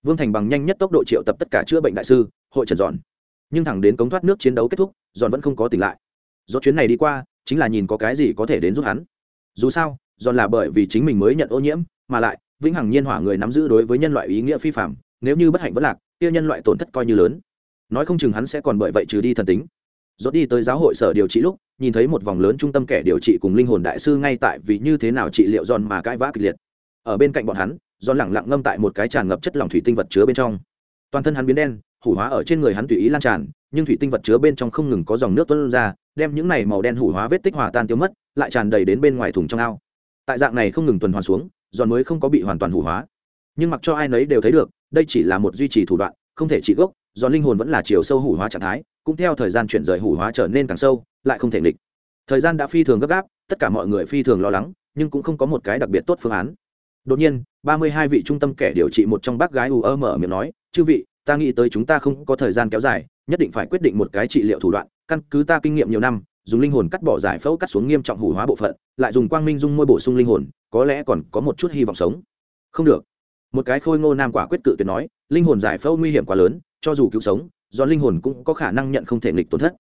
Vương thành bằng nhanh nhất tốc độ triệu tập tất cả chữa bệnh đại sư, hội trần giòn. Nhưng thẳng đến cống thoát nước chiến đấu kết thúc, giòn vẫn không có tỉnh lại. Do chuyến này đi qua chính là nhìn có cái gì có thể đến giúp hắn. Dù sao, giòn là bởi vì chính mình mới nhận ô nhiễm, mà lại, vĩnh hằng nhiên hỏa người nắm giữ đối với nhân loại ý nghĩa phi phạm nếu như bất hạnh vẫn lạc, kia nhân loại tổn thất coi như lớn. Nói không chừng hắn sẽ còn bởi vậy trừ đi thần tính. Dốt đi tới giáo hội sở điều trị lúc, nhìn thấy một vòng lớn trung tâm kẻ điều trị cùng linh hồn đại sư ngay tại vì như thế nào trị liệu giòn mà cãi vã kịch liệt. Ở bên cạnh bọn hắn, giòn lẳng lặng ngâm tại một cái tràn ngập chất lỏng thủy tinh vật chứa bên trong. Toàn thân hắn biến đen, hủ hóa ở trên người hắn tùy ý lan tràn nhưng thủy tinh vật chứa bên trong không ngừng có dòng nước tuôn ra, đem những này màu đen hủ hóa vết tích hòa tan tiêu mất, lại tràn đầy đến bên ngoài thùng trong ao. Tại dạng này không ngừng tuần hoàn xuống, giòn mới không có bị hoàn toàn hủ hóa. Nhưng mặc cho ai nấy đều thấy được, đây chỉ là một duy trì thủ đoạn, không thể trị gốc, giòn linh hồn vẫn là chiều sâu hủ hóa trạng thái, cũng theo thời gian chuyển rời hủ hóa trở nên càng sâu, lại không thể nghịch. Thời gian đã phi thường gấp gáp, tất cả mọi người phi thường lo lắng, nhưng cũng không có một cái đặc biệt tốt phương án. Đột nhiên, ba mươi hai vị trung tâm kẻ điều trị một trong bác gái ù ơ mở miệng nói, chư vị, ta nghĩ tới chúng ta không có thời gian kéo dài nhất định phải quyết định một cái trị liệu thủ đoạn, căn cứ ta kinh nghiệm nhiều năm, dùng linh hồn cắt bỏ giải phẫu cắt xuống nghiêm trọng hủ hóa bộ phận, lại dùng quang minh dung môi bổ sung linh hồn, có lẽ còn có một chút hy vọng sống. Không được. Một cái khôi ngô nam quả quyết cự tuyệt nói, linh hồn giải phẫu nguy hiểm quá lớn, cho dù cứu sống, do linh hồn cũng có khả năng nhận không thể nghịch tổn thất.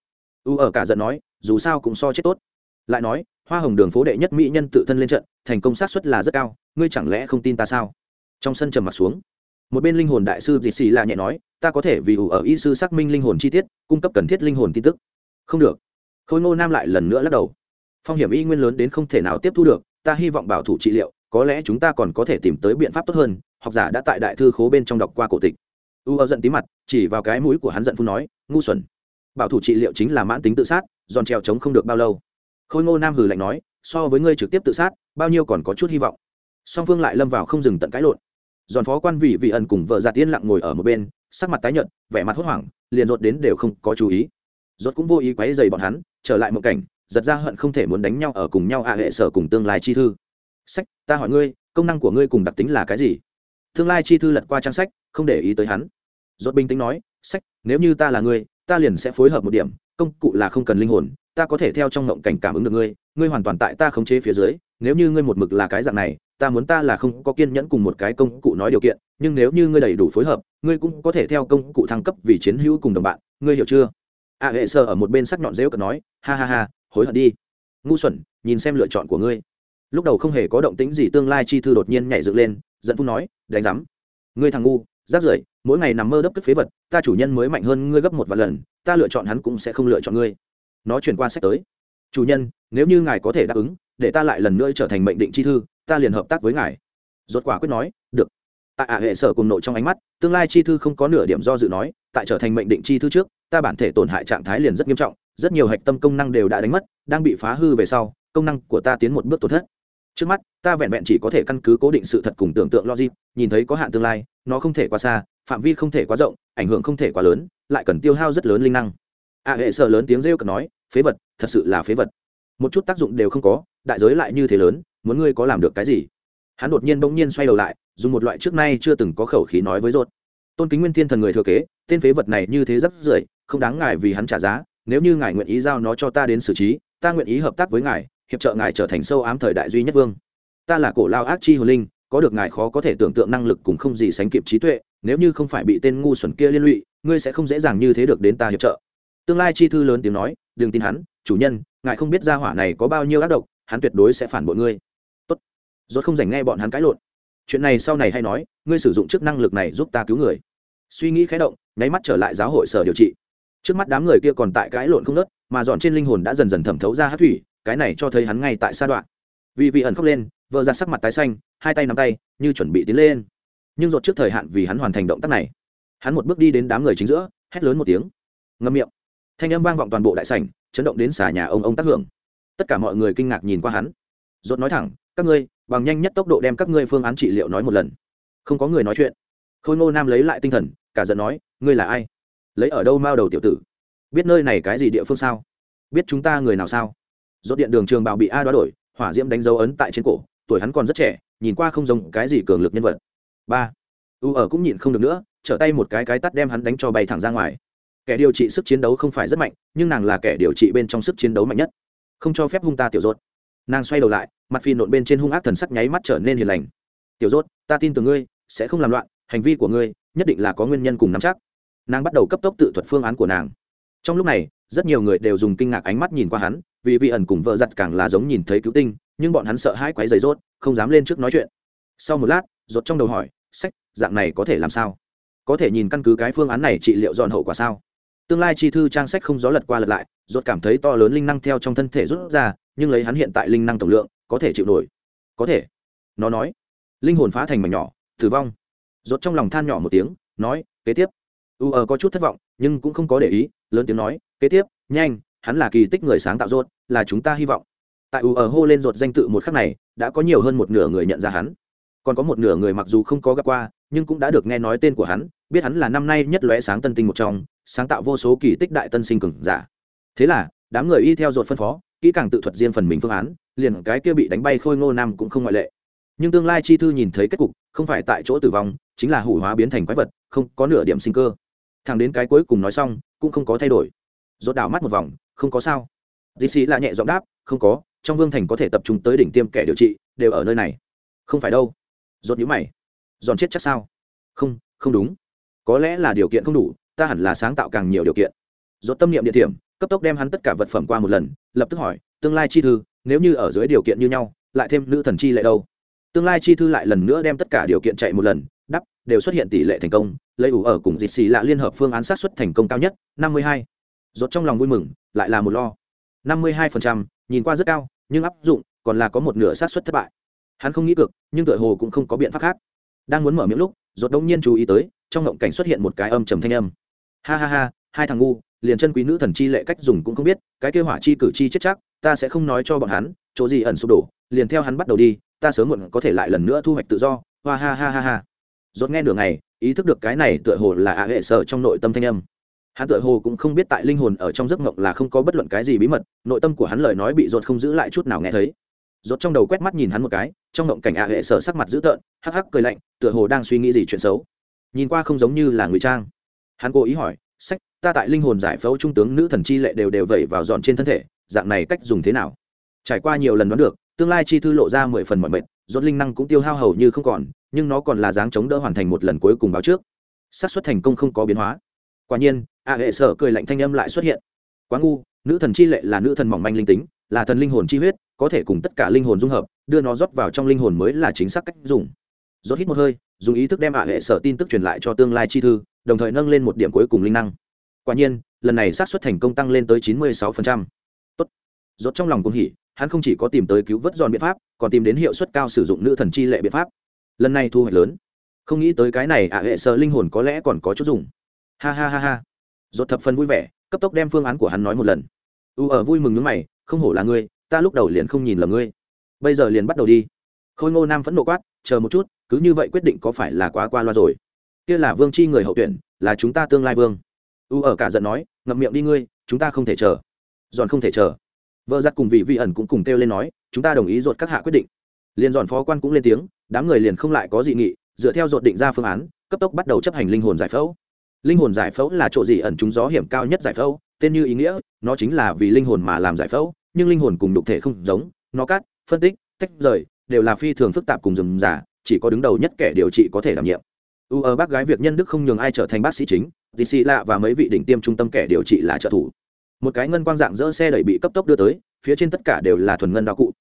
U ở cả giận nói, dù sao cũng so chết tốt. Lại nói, hoa hồng đường phố đệ nhất mỹ nhân tự thân lên trận, thành công sát suất là rất cao, ngươi chẳng lẽ không tin ta sao? Trong sân trầm mặt xuống một bên linh hồn đại sư dì xì là nhẹ nói, ta có thể vì ủ ở y sư xác minh linh hồn chi tiết, cung cấp cần thiết linh hồn tin tức. Không được. Khôi ngô nam lại lần nữa lắc đầu. Phong hiểm y nguyên lớn đến không thể nào tiếp thu được, ta hy vọng bảo thủ trị liệu, có lẽ chúng ta còn có thể tìm tới biện pháp tốt hơn. Học giả đã tại đại thư khố bên trong đọc qua cổ tịch. U ở giận tí mặt, chỉ vào cái mũi của hắn giận phu nói, ngu xuẩn. Bảo thủ trị liệu chính là mãn tính tự sát, giòn treo chống không được bao lâu. Khôi ngô nam hừ lạnh nói, so với ngươi trực tiếp tự sát, bao nhiêu còn có chút hy vọng. Song phương lại lâm vào không dừng tận cãi lộn giòn phó quan vị vị ẩn cùng vợ già tiên lặng ngồi ở một bên, sắc mặt tái nhợt, vẻ mặt hốt hoảng, liền rột đến đều không có chú ý. Rột cũng vô ý quấy dày bọn hắn, trở lại một cảnh, giật ra hận không thể muốn đánh nhau ở cùng nhau à hệ sở cùng tương lai chi thư. Sách, ta hỏi ngươi, công năng của ngươi cùng đặc tính là cái gì? Tương lai chi thư lật qua trang sách, không để ý tới hắn. Rột bình tĩnh nói, sách, nếu như ta là ngươi, ta liền sẽ phối hợp một điểm, công cụ là không cần linh hồn, ta có thể theo trong ngộng cảnh cảm ứng được ngươi ngươi hoàn toàn tại ta khống chế phía dưới, nếu như ngươi một mực là cái dạng này ta muốn ta là không có kiên nhẫn cùng một cái công cụ nói điều kiện, nhưng nếu như ngươi đầy đủ phối hợp, ngươi cũng có thể theo công cụ thăng cấp vì chiến hữu cùng đồng bạn. Ngươi hiểu chưa? A hệ sơ ở một bên sắc nhọn rêu cợt nói, ha ha ha, hối hận đi. Ngu xuẩn, nhìn xem lựa chọn của ngươi. Lúc đầu không hề có động tĩnh gì, tương lai chi thư đột nhiên nhảy dựng lên, giận phun nói, đánh rắm ngươi thằng ngu rác rưởi mỗi ngày nằm mơ đấp cất phế vật, ta chủ nhân mới mạnh hơn ngươi gấp một vài lần, ta lựa chọn hắn cũng sẽ không lựa chọn ngươi. Nó chuyển qua sách tới. Chủ nhân, nếu như ngài có thể đáp ứng, để ta lại lần nữa trở thành mệnh định chi thư ta liền hợp tác với ngài. Rốt quả quyết nói, được. Tại ả hệ sở cùng nội trong ánh mắt, tương lai chi thư không có nửa điểm do dự nói, tại trở thành mệnh định chi thư trước, ta bản thể tổn hại trạng thái liền rất nghiêm trọng, rất nhiều hạch tâm công năng đều đã đánh mất, đang bị phá hư về sau, công năng của ta tiến một bước tổn thất. Trước mắt, ta vẹn vẹn chỉ có thể căn cứ cố định sự thật cùng tưởng tượng logic, nhìn thấy có hạn tương lai, nó không thể quá xa, phạm vi không thể quá rộng, ảnh hưởng không thể quá lớn, lại cần tiêu hao rất lớn linh năng. A hệ sở lớn tiếng rêu cần nói, phế vật, thật sự là phế vật. Một chút tác dụng đều không có, đại giới lại như thế lớn muốn ngươi có làm được cái gì? Hắn đột nhiên bỗng nhiên xoay đầu lại, dùng một loại trước nay chưa từng có khẩu khí nói với rốt tôn kính nguyên thiên thần người thừa kế, tên phế vật này như thế rất rưởi, không đáng ngại vì hắn trả giá, nếu như ngài nguyện ý giao nó cho ta đến xử trí, ta nguyện ý hợp tác với ngài, hiệp trợ ngài trở thành sâu ám thời đại duy nhất vương. Ta là cổ lao ác chi hồ linh, có được ngài khó có thể tưởng tượng năng lực cùng không gì sánh kịp trí tuệ, nếu như không phải bị tên ngu xuẩn kia liên lụy, ngươi sẽ không dễ dàng như thế được đến ta hiệp trợ. Tương lai chi thư lớn tiếng nói, đừng tin hắn, chủ nhân, ngài không biết gia hỏa này có bao nhiêu ác độc, hắn tuyệt đối sẽ phản bội ngươi rốt không dành nghe bọn hắn cãi lộn. Chuyện này sau này hay nói, ngươi sử dụng chức năng lực này giúp ta cứu người. Suy nghĩ khẽ động, nháy mắt trở lại giáo hội sở điều trị. Trước mắt đám người kia còn tại cãi lộn không nớt mà dọn trên linh hồn đã dần dần thẩm thấu ra hát thủy, cái này cho thấy hắn ngay tại sa đoạn. Vì vị ẩn khóc lên, vợ ra sắc mặt tái xanh, hai tay nắm tay, như chuẩn bị tiến lên. Nhưng dột trước thời hạn vì hắn hoàn thành động tác này, hắn một bước đi đến đám người chính giữa, hét lớn một tiếng. Ngâm miệng. Thanh âm vang vọng toàn bộ đại sảnh, chấn động đến xà nhà ông ông tác hưởng. Tất cả mọi người kinh ngạc nhìn qua hắn. Rốt nói thẳng, các ngươi bằng nhanh nhất tốc độ đem các ngươi phương án trị liệu nói một lần. Không có người nói chuyện. Khôi ngô nam lấy lại tinh thần, cả giận nói, ngươi là ai? Lấy ở đâu mao đầu tiểu tử? Biết nơi này cái gì địa phương sao? Biết chúng ta người nào sao? Dốt điện đường trường bào bị a đoá đổi, hỏa diễm đánh dấu ấn tại trên cổ, tuổi hắn còn rất trẻ, nhìn qua không giống cái gì cường lực nhân vật. Ba. U ở cũng nhịn không được nữa, trở tay một cái cái tắt đem hắn đánh cho bay thẳng ra ngoài. Kẻ điều trị sức chiến đấu không phải rất mạnh, nhưng nàng là kẻ điều trị bên trong sức chiến đấu mạnh nhất. Không cho phép hung ta tiểu rốt nàng xoay đầu lại, mặt phi nộn bên trên hung ác thần sắc nháy mắt trở nên hiền lành. Tiểu rốt, ta tin tưởng ngươi, sẽ không làm loạn, hành vi của ngươi nhất định là có nguyên nhân cùng nắm chắc. Nàng bắt đầu cấp tốc tự thuật phương án của nàng. Trong lúc này, rất nhiều người đều dùng kinh ngạc ánh mắt nhìn qua hắn, vì vị ẩn cùng vợ giặt càng là giống nhìn thấy cứu tinh, nhưng bọn hắn sợ hãi quấy giày rốt, không dám lên trước nói chuyện. Sau một lát, rốt trong đầu hỏi, sách, dạng này có thể làm sao? Có thể nhìn căn cứ cái phương án này trị liệu dọn hậu quả sao? Tương lai chi thư trang sách không gió lật qua lật lại, rốt cảm thấy to lớn linh năng theo trong thân thể rút ra, nhưng lấy hắn hiện tại linh năng tổng lượng, có thể chịu nổi. Có thể. Nó nói. Linh hồn phá thành mảnh nhỏ, tử vong. Rốt trong lòng than nhỏ một tiếng, nói, kế tiếp. U ờ có chút thất vọng, nhưng cũng không có để ý, lớn tiếng nói, kế tiếp, nhanh, hắn là kỳ tích người sáng tạo rốt, là chúng ta hy vọng. Tại u ở hô lên rột danh tự một khắc này, đã có nhiều hơn một nửa người nhận ra hắn. Còn có một nửa người mặc dù không có gặp qua, nhưng cũng đã được nghe nói tên của hắn, biết hắn là năm nay nhất lóe sáng tân tinh một trong sáng tạo vô số kỳ tích đại tân sinh cường giả. Thế là, đám người y theo dột phân phó, kỹ càng tự thuật riêng phần mình phương án, liền cái kia bị đánh bay khôi ngô nam cũng không ngoại lệ. Nhưng tương lai chi thư nhìn thấy kết cục, không phải tại chỗ tử vong, chính là hủ hóa biến thành quái vật, không có nửa điểm sinh cơ. Thằng đến cái cuối cùng nói xong, cũng không có thay đổi. Rốt đảo mắt một vòng, không có sao. Dì xì là nhẹ giọng đáp, không có, trong vương thành có thể tập trung tới đỉnh tiêm kẻ điều trị, đều ở nơi này. Không phải đâu. Rốt nhíu mày. Giòn chết chắc sao? Không không đúng. Có lẽ là điều kiện không đủ ta hẳn là sáng tạo càng nhiều điều kiện. Rốt tâm niệm địa điểm, cấp tốc đem hắn tất cả vật phẩm qua một lần, lập tức hỏi, tương lai chi thư, nếu như ở dưới điều kiện như nhau, lại thêm nữ thần chi lại đâu? Tương lai chi thư lại lần nữa đem tất cả điều kiện chạy một lần, đắp, đều xuất hiện tỷ lệ thành công, lấy ủ ở cùng dịch xì lạ liên hợp phương án sát xuất thành công cao nhất, năm mươi hai. Rốt trong lòng vui mừng, lại là một lo. năm mươi hai phần trăm, nhìn qua rất cao, nhưng áp dụng, còn là có một nửa sát xuất thất bại. Hắn không nghĩ cực nhưng tựa hồ cũng không có biện pháp khác. Đang muốn mở miệng lúc, rốt đông nhiên chú ý tới, trong ngộng cảnh xuất hiện một cái âm trầm thanh âm ha ha ha, hai thằng ngu, liền chân quý nữ thần chi lệ cách dùng cũng không biết, cái kêu hỏa chi cử chi chết chắc, ta sẽ không nói cho bọn hắn, chỗ gì ẩn sụp đổ, liền theo hắn bắt đầu đi, ta sớm muộn có thể lại lần nữa thu hoạch tự do. Hoa ha ha ha ha. Rốt nghe nửa ngày, ý thức được cái này tựa hồ là ạ hệ sở trong nội tâm thanh âm. Hắn tựa hồ cũng không biết tại linh hồn ở trong giấc mộng là không có bất luận cái gì bí mật, nội tâm của hắn lời nói bị rốt không giữ lại chút nào nghe thấy. Rốt trong đầu quét mắt nhìn hắn một cái, trong ngộng cảnh ạ hệ sở sắc mặt dữ tợn, hắc hắc cười lạnh, tựa hồ đang suy nghĩ gì chuyện xấu. Nhìn qua không giống như là người trang hắn cố ý hỏi, sách, ta tại linh hồn giải phẫu trung tướng nữ thần chi lệ đều đều vẩy vào dọn trên thân thể, dạng này cách dùng thế nào? Trải qua nhiều lần đoán được, tương lai chi thư lộ ra mười phần mọi mệt, rốt linh năng cũng tiêu hao hầu như không còn, nhưng nó còn là dáng chống đỡ hoàn thành một lần cuối cùng báo trước. Xác suất thành công không có biến hóa. Quả nhiên ạ hệ sở cười lạnh thanh âm lại xuất hiện. Quá ngu, nữ thần chi lệ là nữ thần mỏng manh linh tính, là thần linh hồn chi huyết, có thể cùng tất cả linh hồn dung hợp, đưa nó rót vào trong linh hồn mới là chính xác cách dùng. Rốt hít một hơi, dùng ý thức đem ạ hệ sở tin tức truyền lại cho tương lai chi thư đồng thời nâng lên một điểm cuối cùng linh năng. Quả nhiên, lần này xác suất thành công tăng lên tới chín mươi 96%. tốt. Rốt trong lòng cũng hỉ, hắn không chỉ có tìm tới cứu vớt giòn biện pháp, còn tìm đến hiệu suất cao sử dụng nữ thần chi lệ biện pháp. Lần này thu hoạch lớn. Không nghĩ tới cái này ạ, hệ sơ linh hồn có lẽ còn có chút dùng. Ha ha ha ha. Rốt thập phần vui vẻ, cấp tốc đem phương án của hắn nói một lần. U ở vui mừng nước mày, không hổ là ngươi, ta lúc đầu liền không nhìn lầm ngươi. Bây giờ liền bắt đầu đi. Khôi ngô nam phẫn nộ quát, chờ một chút, cứ như vậy quyết định có phải là quá qua loa rồi? Kia là vương chi người hậu tuyển, là chúng ta tương lai vương. U ở cả giận nói, ngậm miệng đi ngươi, chúng ta không thể chờ. Giòn không thể chờ. Vợ giặt cùng vị vị ẩn cũng cùng kêu lên nói, chúng ta đồng ý dột các hạ quyết định. Liền giòn phó quan cũng lên tiếng, đám người liền không lại có dị nghị, dựa theo dột định ra phương án, cấp tốc bắt đầu chấp hành linh hồn giải phẫu. Linh hồn giải phẫu là chỗ gì ẩn trúng gió hiểm cao nhất giải phẫu, tên như ý nghĩa, nó chính là vì linh hồn mà làm giải phẫu, nhưng linh hồn cùng đục thể không giống, nó cắt, phân tích, tách rời, đều là phi thường phức tạp cùng rừng giả chỉ có đứng đầu nhất kẻ điều trị có thể đảm nhiệm u ở bác gái việc nhân đức không nhường ai trở thành bác sĩ chính dc lạ và mấy vị đỉnh tiêm trung tâm kẻ điều trị là trợ thủ. Một cái ngân quang dạng dỡ xe đẩy bị cấp tốc đưa tới, phía trên tất cả đều là thuần ngân đạo cụ.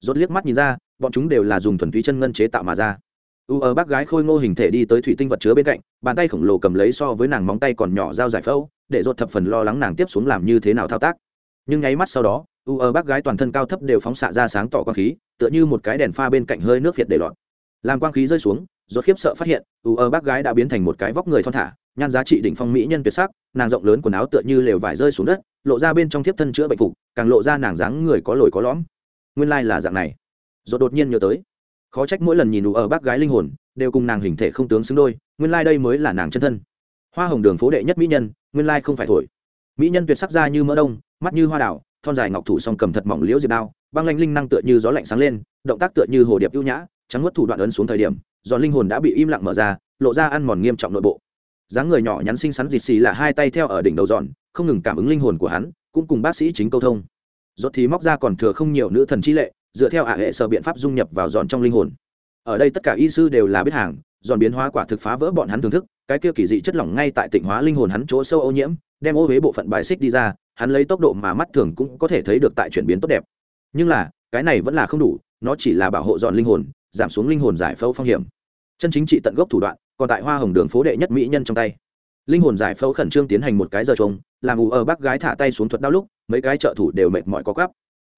Rốt liếc mắt nhìn ra, bọn chúng đều là dùng thuần túy chân ngân chế tạo mà ra. U ở bác gái khôi ngô hình thể đi tới thủy tinh vật chứa bên cạnh, bàn tay khổng lồ cầm lấy so với nàng móng tay còn nhỏ dao giải phẫu, để rốt thập phần lo lắng nàng tiếp xuống làm như thế nào thao tác. Nhưng nháy mắt sau đó, u ở bác gái toàn thân cao thấp đều phóng xạ ra sáng tỏ quang khí, tựa như một cái đèn pha bên cạnh hơi nước việt để lọt. Làm quang khí rơi xuống rốt khiếp sợ phát hiện u ơ bác gái đã biến thành một cái vóc người thon thả, nhan giá trị đỉnh phong mỹ nhân tuyệt sắc, nàng rộng lớn quần áo tựa như lều vải rơi xuống đất, lộ ra bên trong thiếp thân chữa bệnh phục, càng lộ ra nàng dáng người có lồi có lõm. Nguyên lai là dạng này. Rốt đột nhiên nhớ tới, khó trách mỗi lần nhìn u ơ bác gái linh hồn, đều cùng nàng hình thể không tướng xứng đôi, nguyên lai đây mới là nàng chân thân. Hoa hồng đường phố đệ nhất mỹ nhân, nguyên lai không phải thổi. Mỹ nhân tuyệt sắc ra như mỡ đông, mắt như hoa đảo thon dài ngọc thủ song cầm thật mỏng liễu diệp đao, băng lanh linh năng tựa như gió lạnh sáng lên, động tác tựa như hồ điệp ưu nhã, trắng nuốt thủ đoạn ấn xuống thời điểm giòn linh hồn đã bị im lặng mở ra, lộ ra ăn mòn nghiêm trọng nội bộ. Dáng người nhỏ nhắn xinh xắn dịt xì là hai tay theo ở đỉnh đầu giòn không ngừng cảm ứng linh hồn của hắn, cũng cùng bác sĩ chính câu thông. Rốt thì móc ra còn thừa không nhiều nữ thần chi lệ, dựa theo ả hệ sở biện pháp dung nhập vào giòn trong linh hồn. Ở đây tất cả y sư đều là biết hàng giòn biến hóa quả thực phá vỡ bọn hắn thưởng thức, cái kia kỳ dị chất lỏng ngay tại tịnh hóa linh hồn hắn chỗ sâu ô nhiễm, đem ô huế bộ phận bài xích đi ra, hắn lấy tốc độ mà mắt thường cũng có thể thấy được tại chuyển biến tốt đẹp. Nhưng là, cái này vẫn là không đủ, nó chỉ là bảo hộ dọn linh hồn, giảm xuống linh hồn giải phẫu phong hiểm chân chính trị tận gốc thủ đoạn, còn tại hoa hồng đường phố đệ nhất mỹ nhân trong tay. Linh hồn giải phẫu khẩn trương tiến hành một cái giờ trông làm ù ở bác gái thả tay xuống thuật đau lúc, mấy cái trợ thủ đều mệt mỏi có gắp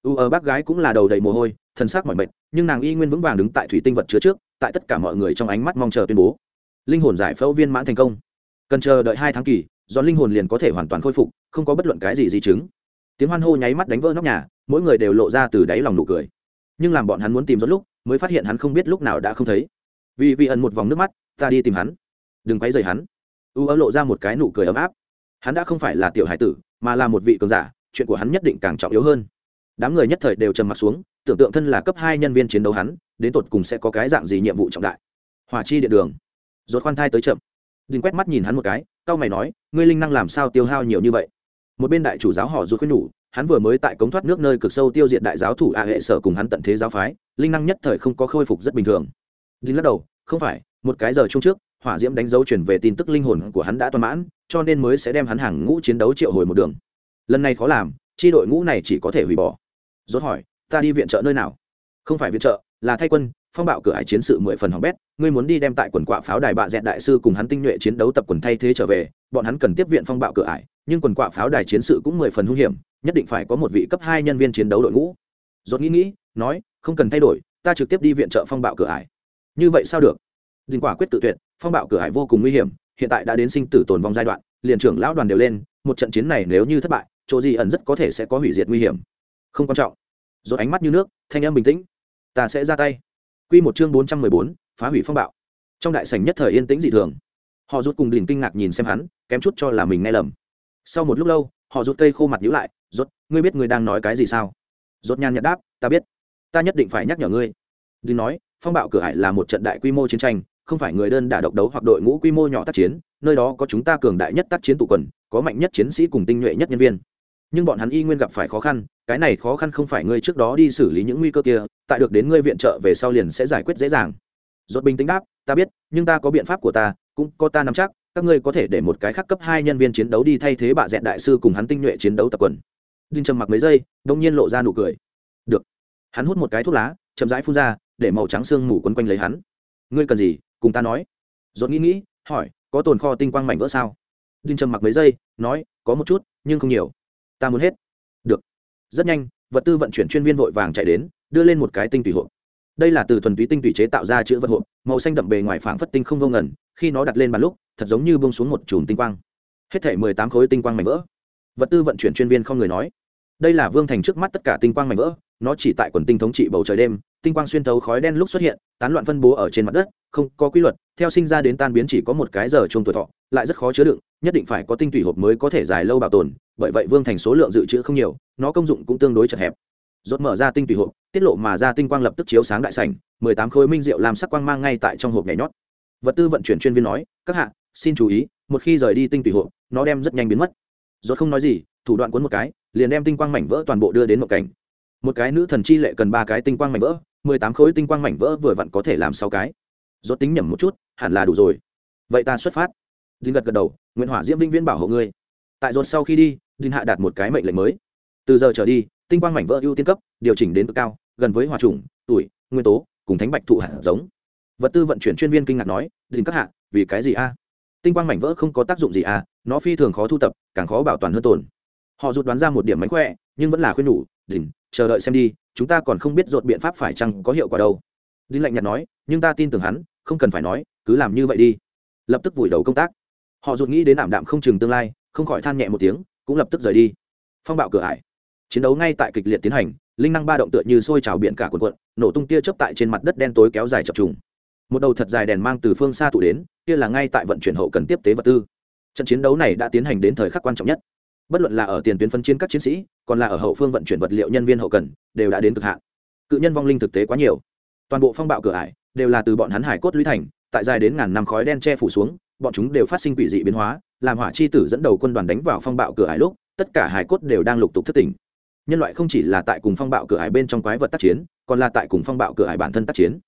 ù ở bác gái cũng là đầu đầy mồ hôi thân xác mỏi mệt, nhưng nàng y nguyên vững vàng đứng tại thủy tinh vật chứa trước, tại tất cả mọi người trong ánh mắt mong chờ tuyên bố. Linh hồn giải phẫu viên mãn thành công. Cần chờ đợi hai tháng kỳ, do linh hồn liền có thể hoàn toàn khôi phục, không có bất luận cái gì di chứng. Tiếng hoan hô nháy mắt đánh vỡ nóc nhà, mỗi người đều lộ ra từ đáy lòng nụ cười. Nhưng làm bọn hắn muốn tìm rất lúc, mới phát hiện hắn không biết lúc nào đã không thấy vì vị ẩn một vòng nước mắt, ta đi tìm hắn. Đừng quấy rầy hắn. U ớ lộ ra một cái nụ cười ấm áp. Hắn đã không phải là tiểu hải tử, mà là một vị cường giả, chuyện của hắn nhất định càng trọng yếu hơn. Đám người nhất thời đều trầm mặt xuống, tưởng tượng thân là cấp hai nhân viên chiến đấu hắn, đến tột cùng sẽ có cái dạng gì nhiệm vụ trọng đại. Hỏa chi điện đường. Rột khoan thai tới chậm. Đinh quét mắt nhìn hắn một cái cao mày nói, ngươi linh năng làm sao tiêu hao nhiều như vậy? Một bên đại chủ giáo họ rút khuyên nhủ, hắn vừa mới tại cống thoát nước nơi cực sâu tiêu diệt đại giáo thủ a hệ sở cùng hắn tận thế giáo phái, linh năng nhất thời không có khôi phục rất bình thường đinh lắc đầu, không phải, một cái giờ chung trước, hỏa diễm đánh dấu chuyển về tin tức linh hồn của hắn đã toàn mãn, cho nên mới sẽ đem hắn hàng ngũ chiến đấu triệu hồi một đường. Lần này khó làm, chi đội ngũ này chỉ có thể hủy bỏ. Rốt hỏi, ta đi viện trợ nơi nào? Không phải viện trợ, là thay quân, phong bạo cửa ải chiến sự mười phần hỏng bét, ngươi muốn đi đem tại quần quạ pháo đài bạ dẹn đại sư cùng hắn tinh nhuệ chiến đấu tập quần thay thế trở về, bọn hắn cần tiếp viện phong bạo cửa ải nhưng quần quạ pháo đài chiến sự cũng mười phần hung hiểm, nhất định phải có một vị cấp hai nhân viên chiến đấu đội ngũ. Dốt nghĩ nghĩ, nói, không cần thay đổi, ta trực tiếp đi viện trợ phong bạo cửa ải như vậy sao được đình quả quyết tự tuyệt phong bạo cửa hải vô cùng nguy hiểm hiện tại đã đến sinh tử tồn vong giai đoạn liền trưởng lão đoàn đều lên một trận chiến này nếu như thất bại chỗ gì ẩn rất có thể sẽ có hủy diệt nguy hiểm không quan trọng dốt ánh mắt như nước thanh âm bình tĩnh ta sẽ ra tay Quy một chương bốn trăm mười bốn, phá hủy phong bạo. Trong đại sảnh nhất thời yên tĩnh dị thường. Họ rút cùng đỉnh kinh ngạc nhìn xem hắn, kém chút cho là mình nghe lầm. Sau một lúc lâu, họ rút cây khô mặt nhíu lại, "Rốt, ngươi biết ngươi đang nói cái gì sao?" Rốt nhan nhạt đáp, "Ta biết." ta nhất định phải nhắc nhở ngươi đi nói, phong bạo cửa hải là một trận đại quy mô chiến tranh, không phải người đơn đả độc đấu hoặc đội ngũ quy mô nhỏ tác chiến, nơi đó có chúng ta cường đại nhất tác chiến tụ quần, có mạnh nhất chiến sĩ cùng tinh nhuệ nhất nhân viên. Nhưng bọn hắn y nguyên gặp phải khó khăn, cái này khó khăn không phải ngươi trước đó đi xử lý những nguy cơ kia, tại được đến ngươi viện trợ về sau liền sẽ giải quyết dễ dàng. Rốt bình tĩnh đáp, ta biết, nhưng ta có biện pháp của ta, cũng có ta nắm chắc, các ngươi có thể để một cái khác cấp hai nhân viên chiến đấu đi thay thế bà dẹn đại sư cùng hắn tinh nhuệ chiến đấu tập quần. Đinh trầm mặc mấy giây đông nhiên lộ ra nụ cười. Được. Hắn hút một cái thuốc lá, chậm rãi phun ra để màu trắng xương mù quấn quanh lấy hắn. Ngươi cần gì? Cùng ta nói. Dốt nghĩ nghĩ, hỏi, có tồn kho tinh quang mảnh vỡ sao? Đinh trầm mặc mấy giây, nói, có một chút, nhưng không nhiều. Ta muốn hết. Được. Rất nhanh, vật tư vận chuyển chuyên viên vội vàng chạy đến, đưa lên một cái tinh tùy hộp. Đây là từ thuần túy tinh tùy chế tạo ra chữ vật hộp, màu xanh đậm bề ngoài phảng phất tinh không vô ngần, khi nó đặt lên bàn lúc, thật giống như bông xuống một chùm tinh quang. Hết thể mười tám khối tinh quang mảnh vỡ. Vật tư vận chuyển chuyên viên không người nói, đây là vương thành trước mắt tất cả tinh quang mảnh vỡ, nó chỉ tại quần tinh thống trị bầu trời đêm tinh quang xuyên thấu khói đen lúc xuất hiện, tán loạn phân bố ở trên mặt đất, không có quy luật, theo sinh ra đến tan biến chỉ có một cái giờ chung tuổi thọ, lại rất khó chứa đựng, nhất định phải có tinh tủy hộp mới có thể dài lâu bảo tồn, bởi vậy vương thành số lượng dự trữ không nhiều, nó công dụng cũng tương đối chật hẹp. Rốt mở ra tinh tủy hộp, tiết lộ mà ra tinh quang lập tức chiếu sáng đại sảnh, mười tám khối minh rượu làm sắc quang mang ngay tại trong hộp nhảy nhót. Vật tư vận chuyển chuyên viên nói, các hạ, xin chú ý, một khi rời đi tinh tủy hộp, nó đem rất nhanh biến mất. Rốt không nói gì, thủ đoạn cuốn một cái, liền đem tinh quang mảnh vỡ toàn bộ đưa đến một cảnh. Một cái nữ thần chi lệ cần ba cái tinh quang mảnh vỡ mười tám khối tinh quang mảnh vỡ vừa vặn có thể làm sáu cái. Rốt tính nhẩm một chút hẳn là đủ rồi. Vậy ta xuất phát. Đinh gật gật đầu nguyễn hỏa diễm vinh viên bảo hộ ngươi. Tại rốt sau khi đi đinh hạ đạt một cái mệnh lệnh mới. Từ giờ trở đi tinh quang mảnh vỡ ưu tiên cấp điều chỉnh đến cực cao gần với hòa trùng tuổi nguyên tố cùng thánh bạch thụ hạt giống. Vật tư vận chuyển chuyên viên kinh ngạc nói đinh các hạ vì cái gì a? Tinh quang mảnh vỡ không có tác dụng gì a nó phi thường khó thu tập càng khó bảo toàn hơn tồn. Họ rút đoán ra một điểm mánh khỏe nhưng vẫn là khuyên nhủ Đinh, chờ đợi xem đi chúng ta còn không biết rột biện pháp phải chăng có hiệu quả đâu. Đinh lạnh nhạt nói, nhưng ta tin tưởng hắn, không cần phải nói, cứ làm như vậy đi. Lập tức vùi đầu công tác. Họ rụt nghĩ đến ảm đạm không chừng tương lai, không khỏi than nhẹ một tiếng, cũng lập tức rời đi. Phong bạo cửa ải. Chiến đấu ngay tại kịch liệt tiến hành, linh năng ba động tựa như sôi trào biển cả cuộn quận nổ tung tia chớp tại trên mặt đất đen tối kéo dài chập trùng. Một đầu thật dài đèn mang từ phương xa tụ đến, kia là ngay tại vận chuyển hậu cần tiếp tế vật tư. Trận chiến đấu này đã tiến hành đến thời khắc quan trọng nhất bất luận là ở tiền tuyến phân chiến các chiến sĩ, còn là ở hậu phương vận chuyển vật liệu nhân viên hậu cần, đều đã đến cực hạn. Cự nhân vong linh thực tế quá nhiều. Toàn bộ phong bạo cửa ải đều là từ bọn hắn hải cốt lũy thành, tại dài đến ngàn năm khói đen che phủ xuống, bọn chúng đều phát sinh quỷ dị biến hóa, làm hỏa chi tử dẫn đầu quân đoàn đánh vào phong bạo cửa ải lúc, tất cả hải cốt đều đang lục tục thất tỉnh. Nhân loại không chỉ là tại cùng phong bạo cửa ải bên trong quái vật tác chiến, còn là tại cùng phong bạo cửa ải bản thân tác chiến.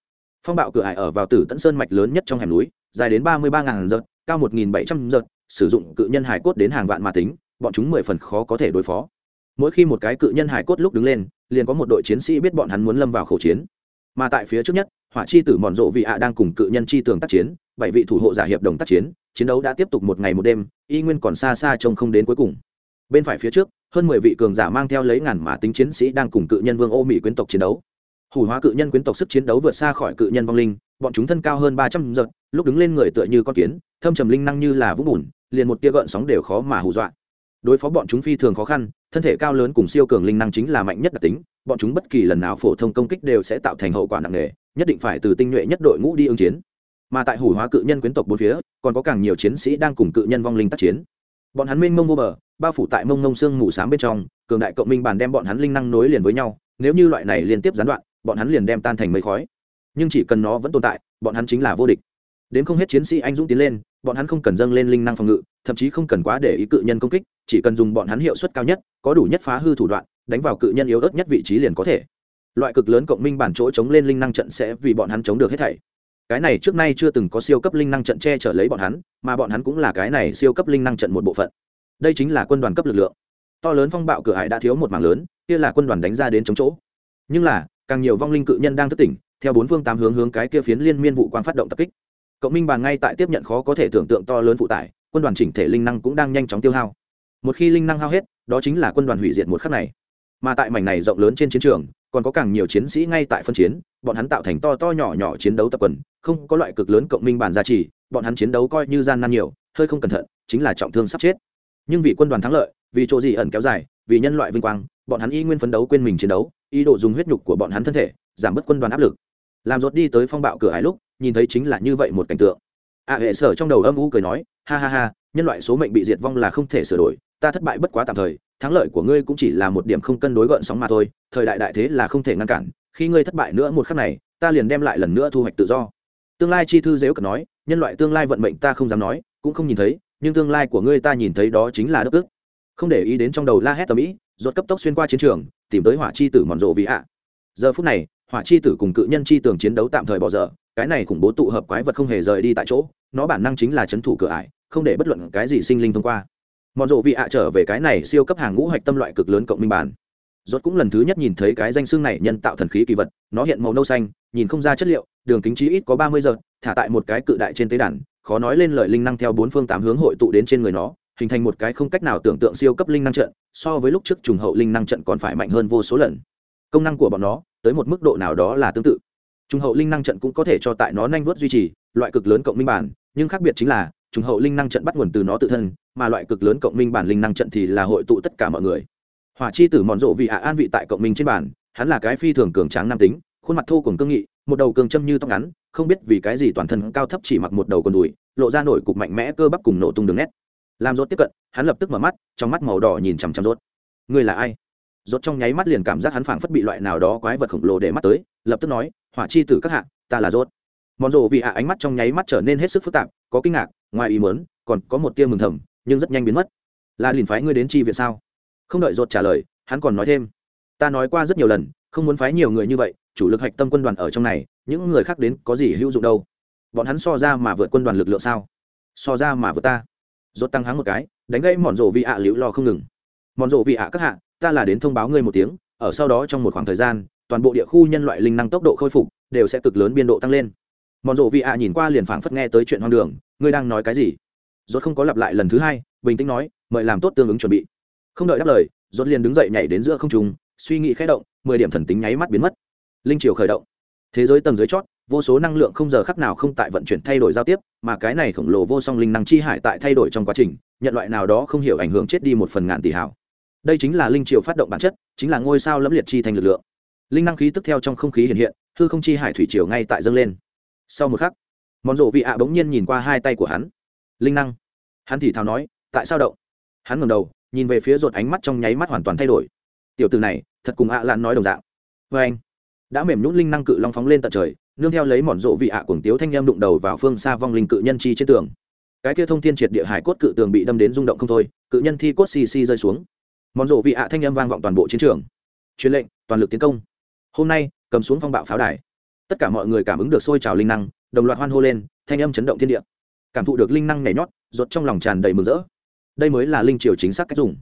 Phong bạo cửa ải ở vào tử tận sơn mạch lớn nhất trong hẻm núi, dài đến ba mươi ba ngàn giật cao một nghìn bảy trăm giật sử dụng cự nhân hải cốt đến hàng vạn mà tính bọn chúng mười phần khó có thể đối phó. Mỗi khi một cái cự nhân hải cốt lúc đứng lên, liền có một đội chiến sĩ biết bọn hắn muốn lâm vào khẩu chiến. Mà tại phía trước nhất, hỏa chi tử mòn rộ vị ạ đang cùng cự nhân chi tường tác chiến, bảy vị thủ hộ giả hiệp đồng tác chiến chiến đấu đã tiếp tục một ngày một đêm, y nguyên còn xa xa trông không đến cuối cùng. Bên phải phía trước, hơn mười vị cường giả mang theo lấy ngàn mã tính chiến sĩ đang cùng cự nhân vương ô mỹ quyến tộc chiến đấu. Hủ hóa cự nhân quyến tộc sức chiến đấu vượt xa khỏi cự nhân vong linh, bọn chúng thân cao hơn ba trăm giật lúc đứng lên người tựa như con kiến, thâm trầm linh năng như là vũng bùn, liền một tia gợn sóng đều khó mà hù dọa đối phó bọn chúng phi thường khó khăn, thân thể cao lớn cùng siêu cường linh năng chính là mạnh nhất đặc tính, bọn chúng bất kỳ lần nào phổ thông công kích đều sẽ tạo thành hậu quả nặng nề, nhất định phải từ tinh nhuệ nhất đội ngũ đi ứng chiến. Mà tại hủ hóa cự nhân quyến tộc bốn phía, còn có càng nhiều chiến sĩ đang cùng cự nhân vong linh tác chiến. Bọn hắn mênh mông vô bờ, bao phủ tại mông mông xương mù s á m bên trong, cường đại cộng minh bàn đem bọn hắn linh năng nối liền với nhau, nếu như loại này liên tiếp gián đoạn, bọn hắn liền đem tan thành mây khói. Nhưng chỉ cần nó vẫn tồn tại, bọn hắn chính là vô địch. Đến không hết chiến sĩ anh dũng tiến lên, bọn hắn không cần dâng lên linh năng phòng ngự, thậm chí không cần quá để ý cự nhân công kích chỉ cần dùng bọn hắn hiệu suất cao nhất, có đủ nhất phá hư thủ đoạn, đánh vào cự nhân yếu ớt nhất vị trí liền có thể. Loại cực lớn cộng minh bản chỗ chống lên linh năng trận sẽ vì bọn hắn chống được hết thảy. Cái này trước nay chưa từng có siêu cấp linh năng trận che chở lấy bọn hắn, mà bọn hắn cũng là cái này siêu cấp linh năng trận một bộ phận. Đây chính là quân đoàn cấp lực lượng. To lớn phong bạo cửa hải đã thiếu một mảng lớn, kia là quân đoàn đánh ra đến chống chỗ. Nhưng là, càng nhiều vong linh cự nhân đang thức tỉnh, theo bốn phương tám hướng hướng cái kia phiến liên miên vụ quang phát động tập kích. Cộng minh bàn ngay tại tiếp nhận khó có thể tưởng tượng to lớn phụ tải, quân đoàn chỉnh thể linh năng cũng đang nhanh chóng tiêu hao một khi linh năng hao hết, đó chính là quân đoàn hủy diệt một khắc này. Mà tại mảnh này rộng lớn trên chiến trường, còn có càng nhiều chiến sĩ ngay tại phân chiến, bọn hắn tạo thành to to nhỏ nhỏ chiến đấu tập quần, không có loại cực lớn cộng minh bản gia trì, bọn hắn chiến đấu coi như gian nan nhiều, hơi không cẩn thận, chính là trọng thương sắp chết. Nhưng vì quân đoàn thắng lợi, vì chỗ gì ẩn kéo dài, vì nhân loại vinh quang, bọn hắn y nguyên phấn đấu quên mình chiến đấu, ý đồ dùng huyết nhục của bọn hắn thân thể, giảm bớt quân đoàn áp lực. Làm rốt đi tới phong bạo cửa hải lúc, nhìn thấy chính là như vậy một cảnh tượng. A hệ sở trong đầu âm u cười nói, ha ha ha, nhân loại số mệnh bị diệt vong là không thể sửa đổi ta thất bại bất quá tạm thời, thắng lợi của ngươi cũng chỉ là một điểm không cân đối gợn sóng mà thôi, thời đại đại thế là không thể ngăn cản, khi ngươi thất bại nữa một khắc này, ta liền đem lại lần nữa thu hoạch tự do. Tương lai chi thư dếu cần nói, nhân loại tương lai vận mệnh ta không dám nói, cũng không nhìn thấy, nhưng tương lai của ngươi ta nhìn thấy đó chính là đức ức không để ý đến trong đầu la hét tầm ĩ ruột cấp tốc xuyên qua chiến trường, tìm tới hỏa chi tử mòn rộ vì ạ. Giờ phút này, hỏa chi tử cùng cự nhân chi tường chiến đấu tạm thời bỏ dở, cái này khủng bố tụ hợp quái vật không hề rời đi tại chỗ, nó bản năng chính là chấn thủ cửa ải, không để bất luận cái gì sinh linh thông qua mọn rộ vị ạ trở về cái này siêu cấp hàng ngũ hoạch tâm loại cực lớn cộng minh bản. Rốt cũng lần thứ nhất nhìn thấy cái danh xương này nhân tạo thần khí kỳ vật, nó hiện màu nâu xanh, nhìn không ra chất liệu, đường kính chí ít có ba mươi giờ, thả tại một cái cự đại trên tế đàn, khó nói lên lợi linh năng theo bốn phương tám hướng hội tụ đến trên người nó, hình thành một cái không cách nào tưởng tượng siêu cấp linh năng trận, so với lúc trước trùng hậu linh năng trận còn phải mạnh hơn vô số lần. Công năng của bọn nó, tới một mức độ nào đó là tương tự. Trùng hậu linh năng trận cũng có thể cho tại nó nhanh vớt duy trì, loại cực lớn cộng minh bản, nhưng khác biệt chính là trùng hậu linh năng trận bắt nguồn từ nó tự thân, mà loại cực lớn cộng minh bản linh năng trận thì là hội tụ tất cả mọi người. Hỏa chi tử mòn rộ vì ạ an vị tại cộng minh trên bản hắn là cái phi thường cường tráng nam tính, khuôn mặt thô cùng cương nghị, một đầu cường châm như tóc ngắn, không biết vì cái gì toàn thân cao thấp chỉ mặc một đầu con đùi, lộ ra nổi cục mạnh mẽ cơ bắp cùng nổ tung đường nét. Làm rốt tiếp cận, hắn lập tức mở mắt, trong mắt màu đỏ nhìn chằm chằm rốt. Ngươi là ai? Rốt trong nháy mắt liền cảm giác hắn phảng phất bị loại nào đó quái vật khổng lồ để mắt tới, lập tức nói, hỏa chi tử các hạ, ta là rốt mòn rộ vì ạ ánh mắt trong nháy mắt trở nên hết sức phức tạp, có kinh ngạc, ngoài ý muốn, còn có một tia mừng thầm, nhưng rất nhanh biến mất. Là liền phái ngươi đến chi viện sao? Không đợi rốt trả lời, hắn còn nói thêm. Ta nói qua rất nhiều lần, không muốn phái nhiều người như vậy, chủ lực hạch tâm quân đoàn ở trong này, những người khác đến có gì hữu dụng đâu? Bọn hắn so ra mà vượt quân đoàn lực lượng sao? So ra mà vượt ta. Rốt tăng hắng một cái, đánh gãy mòn rộ vị ạ liễu lo không ngừng. Mòn rộ vị ạ các hạ, ta là đến thông báo ngươi một tiếng, ở sau đó trong một khoảng thời gian, toàn bộ địa khu nhân loại linh năng tốc độ khôi phục, đều sẽ cực lớn biên độ tăng lên mòn rộ vị ạ nhìn qua liền phảng phất nghe tới chuyện hoang đường, ngươi đang nói cái gì? Rốt không có lặp lại lần thứ hai, bình tĩnh nói, mời làm tốt tương ứng chuẩn bị. Không đợi đáp lời, rốt liền đứng dậy nhảy đến giữa không trung, suy nghĩ khẽ động, mười điểm thần tính nháy mắt biến mất. Linh triều khởi động. Thế giới tầng dưới chót, vô số năng lượng không giờ khắc nào không tại vận chuyển thay đổi giao tiếp, mà cái này khổng lồ vô song linh năng chi hải tại thay đổi trong quá trình, nhận loại nào đó không hiểu ảnh hưởng chết đi một phần ngàn tỷ hảo đây chính là linh triều phát động bản chất, chính là ngôi sao lẫm liệt chi thành lực lượng. Linh năng khí tức theo trong không khí hiện hiện, hư không chi hải thủy triều ngay tại dâng lên sau một khắc, món rộ vị ạ bỗng nhiên nhìn qua hai tay của hắn. Linh năng. Hắn thì thào nói, tại sao động hắn ngầm đầu, nhìn về phía rột ánh mắt trong nháy mắt hoàn toàn thay đổi. Tiểu từ này, thật cùng ạ lan nói đồng dạng. Vê anh. Đã mềm nhũng linh năng cự long phóng lên tận trời, nương theo lấy mòn rộ vị ạ cuồng tiếu thanh em đụng đầu vào phương xa vong linh cự nhân chi trên tường. Cái kia thông thiên triệt địa hải cốt cự tường bị đâm đến rung động không thôi, cự nhân thi cốt xì xì rơi xuống. Mòn rộ vị ạ thanh em vang vọng toàn bộ chiến trường. Truyền lệnh, toàn lực tiến công. Hôm nay, cầm xuống phong bạo pháo đài tất cả mọi người cảm ứng được sôi trào linh năng, đồng loạt hoan hô lên, thanh âm chấn động thiên địa. Cảm thụ được linh năng nhảy nhót ruột trong lòng tràn đầy mừng rỡ. Đây mới là linh triều chính xác cách dùng.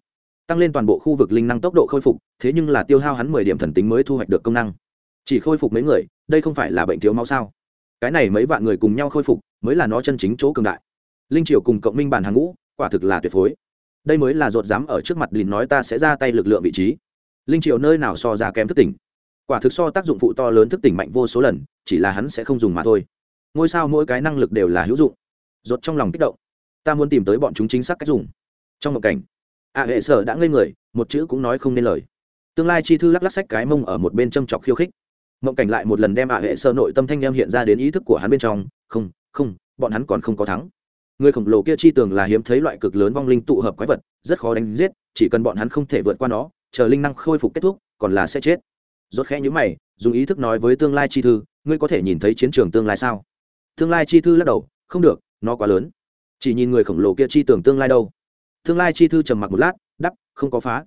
Tăng lên toàn bộ khu vực linh năng tốc độ khôi phục, thế nhưng là tiêu hao hắn mười điểm thần tính mới thu hoạch được công năng. Chỉ khôi phục mấy người, đây không phải là bệnh thiếu máu sao? Cái này mấy vạn người cùng nhau khôi phục, mới là nó chân chính chỗ cường đại. Linh triều cùng cộng minh bản hàng ngũ, quả thực là tuyệt phối. Đây mới là ruột dám ở trước mặt lìn nói ta sẽ ra tay lực lượng vị trí. Linh triều nơi nào so ra kém thức tỉnh? Quả thực so tác dụng phụ to lớn thức tỉnh mạnh vô số lần, chỉ là hắn sẽ không dùng mà thôi. Ngôi sao mỗi cái năng lực đều là hữu dụng. Rột trong lòng kích động. Ta muốn tìm tới bọn chúng chính xác cách dùng. Trong một cảnh, a hệ sở đã ngây người, một chữ cũng nói không nên lời. Tương lai chi thư lắc lắc sách cái mông ở một bên châm chọc khiêu khích. Mộng cảnh lại một lần đem ạ hệ sơ nội tâm thanh em hiện ra đến ý thức của hắn bên trong. Không không, bọn hắn còn không có thắng. Người khổng lồ kia chi tường là hiếm thấy loại cực lớn vong linh tụ hợp quái vật, rất khó đánh giết, chỉ cần bọn hắn không thể vượt qua nó, chờ linh năng khôi phục kết thúc, còn là sẽ chết rốt khẽ nhíu mày, dùng ý thức nói với tương lai chi thư, ngươi có thể nhìn thấy chiến trường tương lai sao? Tương lai chi thư lắc đầu, không được, nó quá lớn. Chỉ nhìn người khổng lồ kia chi tưởng tương lai đâu. Tương lai chi thư trầm mặc một lát đắp không có phá.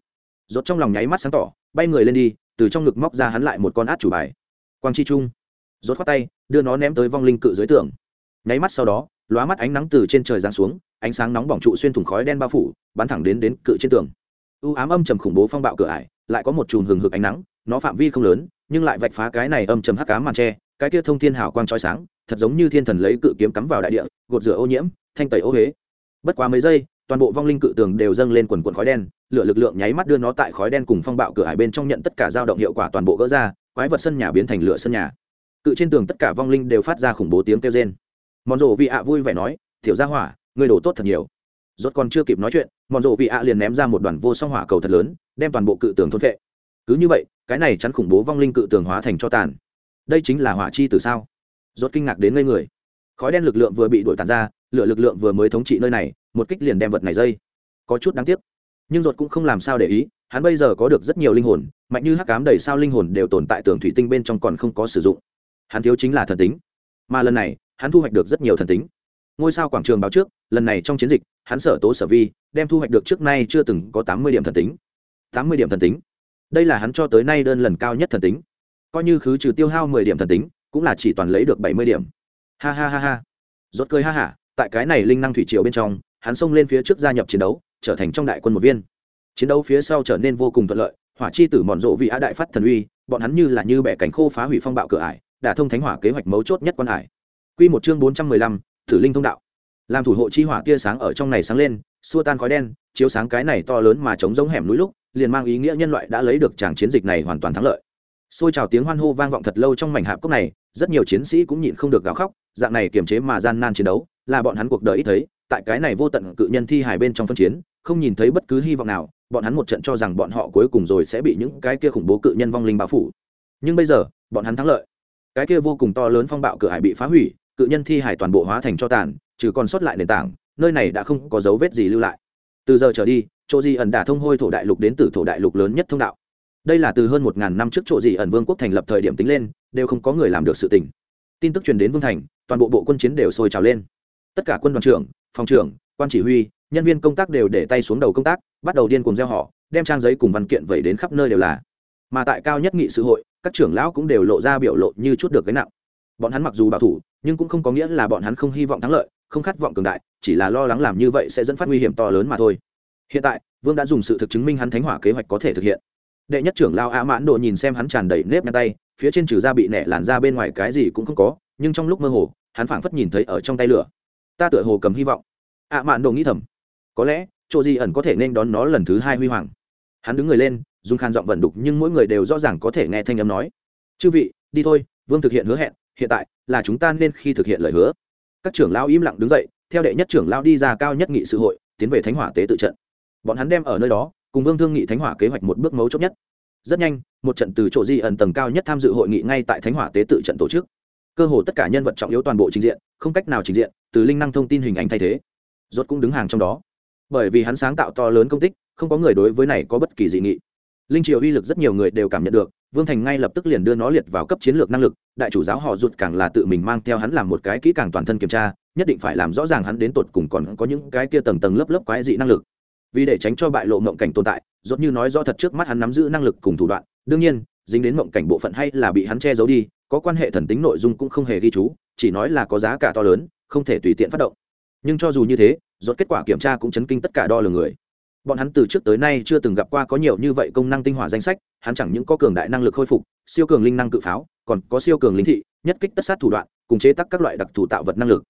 Rốt trong lòng nháy mắt sáng tỏ, bay người lên đi, từ trong ngực móc ra hắn lại một con át chủ bài. Quang chi trung. Rốt khoát tay, đưa nó ném tới vong linh cự dưới tường. Nháy mắt sau đó, lóa mắt ánh nắng từ trên trời giáng xuống, ánh sáng nóng bỏng trụ xuyên thủng khói đen bao phủ, bắn thẳng đến đến cự trên tường u ám âm trầm khủng bố phong bạo cửa ải, lại có một chùm hừng hực ánh nắng, nó phạm vi không lớn, nhưng lại vạch phá cái này âm trầm hắc ám màn tre, cái kia thông thiên hào quang chói sáng, thật giống như thiên thần lấy cự kiếm cắm vào đại địa, gột rửa ô nhiễm, thanh tẩy ô huế. Bất quá mấy giây, toàn bộ vong linh cự tường đều dâng lên quần quần khói đen, lửa lực lượng nháy mắt đưa nó tại khói đen cùng phong bạo cửa ải bên trong nhận tất cả dao động hiệu quả toàn bộ gỡ ra, quái vật sân nhà biến thành lửa sân nhà. Cự trên tường tất cả vong linh đều phát ra khủng bố tiếng kêu rên. Mòn rổ vị ạ vui vẻ nói thiểu ra hỏa người đổ tốt thật nhiều. Rốt còn chưa kịp nói chuyện mòn rộ vị ạ liền ném ra một đoàn vô song hỏa cầu thật lớn, đem toàn bộ cự tường thôn vệ cứ như vậy, cái này chắn khủng bố vong linh cự tường hóa thành cho tàn. Đây chính là hỏa chi từ sao? Rốt kinh ngạc đến ngây người. Khói đen lực lượng vừa bị đuổi tàn ra, lửa lực lượng vừa mới thống trị nơi này, một kích liền đem vật này dây. Có chút đáng tiếc. Nhưng rốt cũng không làm sao để ý, hắn bây giờ có được rất nhiều linh hồn, mạnh như hắc cám đầy sao linh hồn đều tồn tại tường thủy tinh bên trong còn không có sử dụng. Hắn thiếu chính là thần tính. Mà lần này, hắn thu hoạch được rất nhiều thần tính ngôi sao quảng trường báo trước, lần này trong chiến dịch, hắn sở tố sở vi, đem thu hoạch được trước nay chưa từng có tám mươi điểm thần tính. Tám mươi điểm thần tính. Đây là hắn cho tới nay đơn lần cao nhất thần tính. Coi như khứ trừ tiêu hao mười điểm thần tính, cũng là chỉ toàn lấy được bảy mươi điểm. Ha ha ha ha. Rốt cười ha hả tại cái này linh năng thủy triều bên trong, hắn xông lên phía trước gia nhập chiến đấu, trở thành trong đại quân một viên. Chiến đấu phía sau trở nên vô cùng thuận lợi, hỏa chi tử mòn rộ vì á đại phát thần uy, bọn hắn như là như bẻ cánh khô phá hủy phong bạo cửa ải, đả thông thánh hỏa kế hoạch mấu chốt nhất quan ải. Quy một chương bốn trăm mười lăm thử linh thông đạo. Làm thủ hộ chi hỏa tia sáng ở trong này sáng lên, xua tan khói đen, chiếu sáng cái này to lớn mà chống giống hẻm núi lúc, liền mang ý nghĩa nhân loại đã lấy được tràng chiến dịch này hoàn toàn thắng lợi. Xôi trào tiếng hoan hô vang vọng thật lâu trong mảnh hạp cốc này, rất nhiều chiến sĩ cũng nhịn không được gào khóc, dạng này kiềm chế mà gian nan chiến đấu, là bọn hắn cuộc đời ít thấy, tại cái này vô tận cự nhân thi hài bên trong phân chiến, không nhìn thấy bất cứ hy vọng nào, bọn hắn một trận cho rằng bọn họ cuối cùng rồi sẽ bị những cái kia khủng bố cự nhân vong linh bao phủ. Nhưng bây giờ, bọn hắn thắng lợi. Cái kia vô cùng to lớn phong bạo cửa hải bị phá hủy cự nhân thi hải toàn bộ hóa thành cho tàn, trừ còn sót lại nền tảng, nơi này đã không có dấu vết gì lưu lại. Từ giờ trở đi, chỗ gì ẩn đả thông hôi thổ đại lục đến từ thổ đại lục lớn nhất thông đạo. Đây là từ hơn một ngàn năm trước chỗ gì ẩn vương quốc thành lập thời điểm tính lên, đều không có người làm được sự tình. Tin tức truyền đến vương thành, toàn bộ bộ quân chiến đều sôi trào lên. Tất cả quân đoàn trưởng, phòng trưởng, quan chỉ huy, nhân viên công tác đều để tay xuống đầu công tác, bắt đầu điên cuồng gieo họ, đem trang giấy cùng văn kiện vẩy đến khắp nơi đều là. Mà tại cao nhất nghị sự hội, các trưởng lão cũng đều lộ ra biểu lộ như chút được cái nặng bọn hắn mặc dù bảo thủ, nhưng cũng không có nghĩa là bọn hắn không hy vọng thắng lợi, không khát vọng cường đại, chỉ là lo lắng làm như vậy sẽ dẫn phát nguy hiểm to lớn mà thôi. Hiện tại, vương đã dùng sự thực chứng minh hắn thánh hỏa kế hoạch có thể thực hiện. Đệ nhất trưởng lao a mãn độ nhìn xem hắn tràn đầy nếp nhăn tay, phía trên trừ da bị nẻ làn ra bên ngoài cái gì cũng không có, nhưng trong lúc mơ hồ, hắn phảng phất nhìn thấy ở trong tay lửa. Ta tựa hồ cầm hy vọng. A mãn độ nghĩ thầm. Có lẽ, chỗ gì ẩn có thể nên đón nó lần thứ hai huy hoàng. Hắn đứng người lên, dùng khan giọng vận đục nhưng mỗi người đều rõ ràng có thể nghe thanh âm nói. Chư vị, đi thôi, vương thực hiện hứa hẹn hiện tại là chúng ta nên khi thực hiện lời hứa. Các trưởng lao im lặng đứng dậy, theo đệ nhất trưởng lao đi ra cao nhất nghị sự hội, tiến về thánh hỏa tế tự trận. Bọn hắn đem ở nơi đó, cùng vương thương nghị thánh hỏa kế hoạch một bước mấu chốt nhất. Rất nhanh, một trận từ chỗ di ẩn tầng cao nhất tham dự hội nghị ngay tại thánh hỏa tế tự trận tổ chức. Cơ hồ tất cả nhân vật trọng yếu toàn bộ trình diện, không cách nào trình diện, từ linh năng thông tin hình ảnh thay thế. Rốt cũng đứng hàng trong đó. Bởi vì hắn sáng tạo to lớn công tích, không có người đối với này có bất kỳ dị nghị. Linh triều uy lực rất nhiều người đều cảm nhận được vương thành ngay lập tức liền đưa nó liệt vào cấp chiến lược năng lực, đại chủ giáo họ rụt càng là tự mình mang theo hắn làm một cái kỹ càng toàn thân kiểm tra, nhất định phải làm rõ ràng hắn đến tột cùng còn có những cái kia tầng tầng lớp lớp quái dị năng lực. Vì để tránh cho bại lộ mộng cảnh tồn tại rốt như nói rõ thật trước mắt hắn nắm giữ năng lực cùng thủ đoạn, đương nhiên, dính đến mộng cảnh bộ phận hay là bị hắn che giấu đi, có quan hệ thần tính nội dung cũng không hề ghi chú, chỉ nói là có giá cả to lớn, không thể tùy tiện phát động. Nhưng cho dù như thế rốt kết quả kiểm tra cũng chấn kinh tất cả đo lường người bọn hắn từ trước tới nay chưa từng gặp qua có nhiều như vậy công năng tinh hỏa danh sách, hắn chẳng những có cường đại năng lực khôi phục, siêu cường linh năng cự pháo, còn có siêu cường linh thị, nhất kích tất sát thủ đoạn, cùng chế tác các loại đặc thù tạo vật năng lực.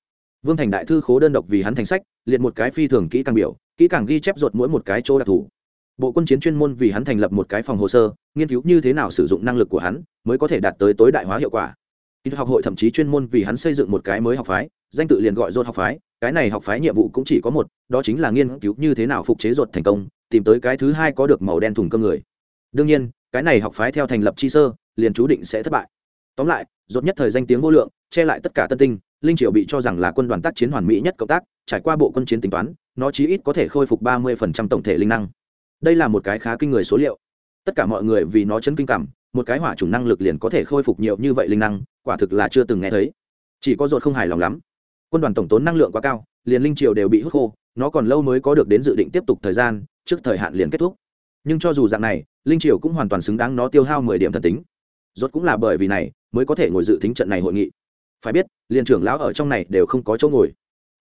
Vương thành đại thư khố đơn độc vì hắn thành sách, liệt một cái phi thường kỹ càng biểu, kỹ càng ghi chép ruột mỗi một cái chỗ đặc thù. Bộ quân chiến chuyên môn vì hắn thành lập một cái phòng hồ sơ, nghiên cứu như thế nào sử dụng năng lực của hắn, mới có thể đạt tới tối đại hóa hiệu quả kỹ thuật học hội thậm chí chuyên môn vì hắn xây dựng một cái mới học phái, danh tự liền gọi dôn học phái, cái này học phái nhiệm vụ cũng chỉ có một, đó chính là nghiên cứu như thế nào phục chế ruột thành công, tìm tới cái thứ hai có được màu đen thùng cơm người. Đương nhiên, cái này học phái theo thành lập chi sơ, liền chú định sẽ thất bại. Tóm lại rốt nhất thời danh tiếng vô lượng, che lại tất cả tân tinh, linh triệu bị cho rằng là quân đoàn tác chiến hoàn mỹ nhất cộng tác, trải qua bộ quân chiến tính toán, nó chí ít có thể khôi phục ba mươi tổng thể linh năng. Đây là một cái khá kinh người số liệu. Tất cả mọi người vì nó chấn kinh cảm một cái hỏa chủng năng lực liền có thể khôi phục nhiều như vậy linh năng, quả thực là chưa từng nghe thấy. Chỉ có ruột không hài lòng lắm. Quân đoàn tổng tốn năng lượng quá cao, liền linh triều đều bị hút khô, nó còn lâu mới có được đến dự định tiếp tục thời gian, trước thời hạn liền kết thúc. Nhưng cho dù dạng này, linh triều cũng hoàn toàn xứng đáng nó tiêu hao mười điểm thần tính. Rốt cũng là bởi vì này, mới có thể ngồi dự tính trận này hội nghị. Phải biết liên trưởng lão ở trong này đều không có chỗ ngồi.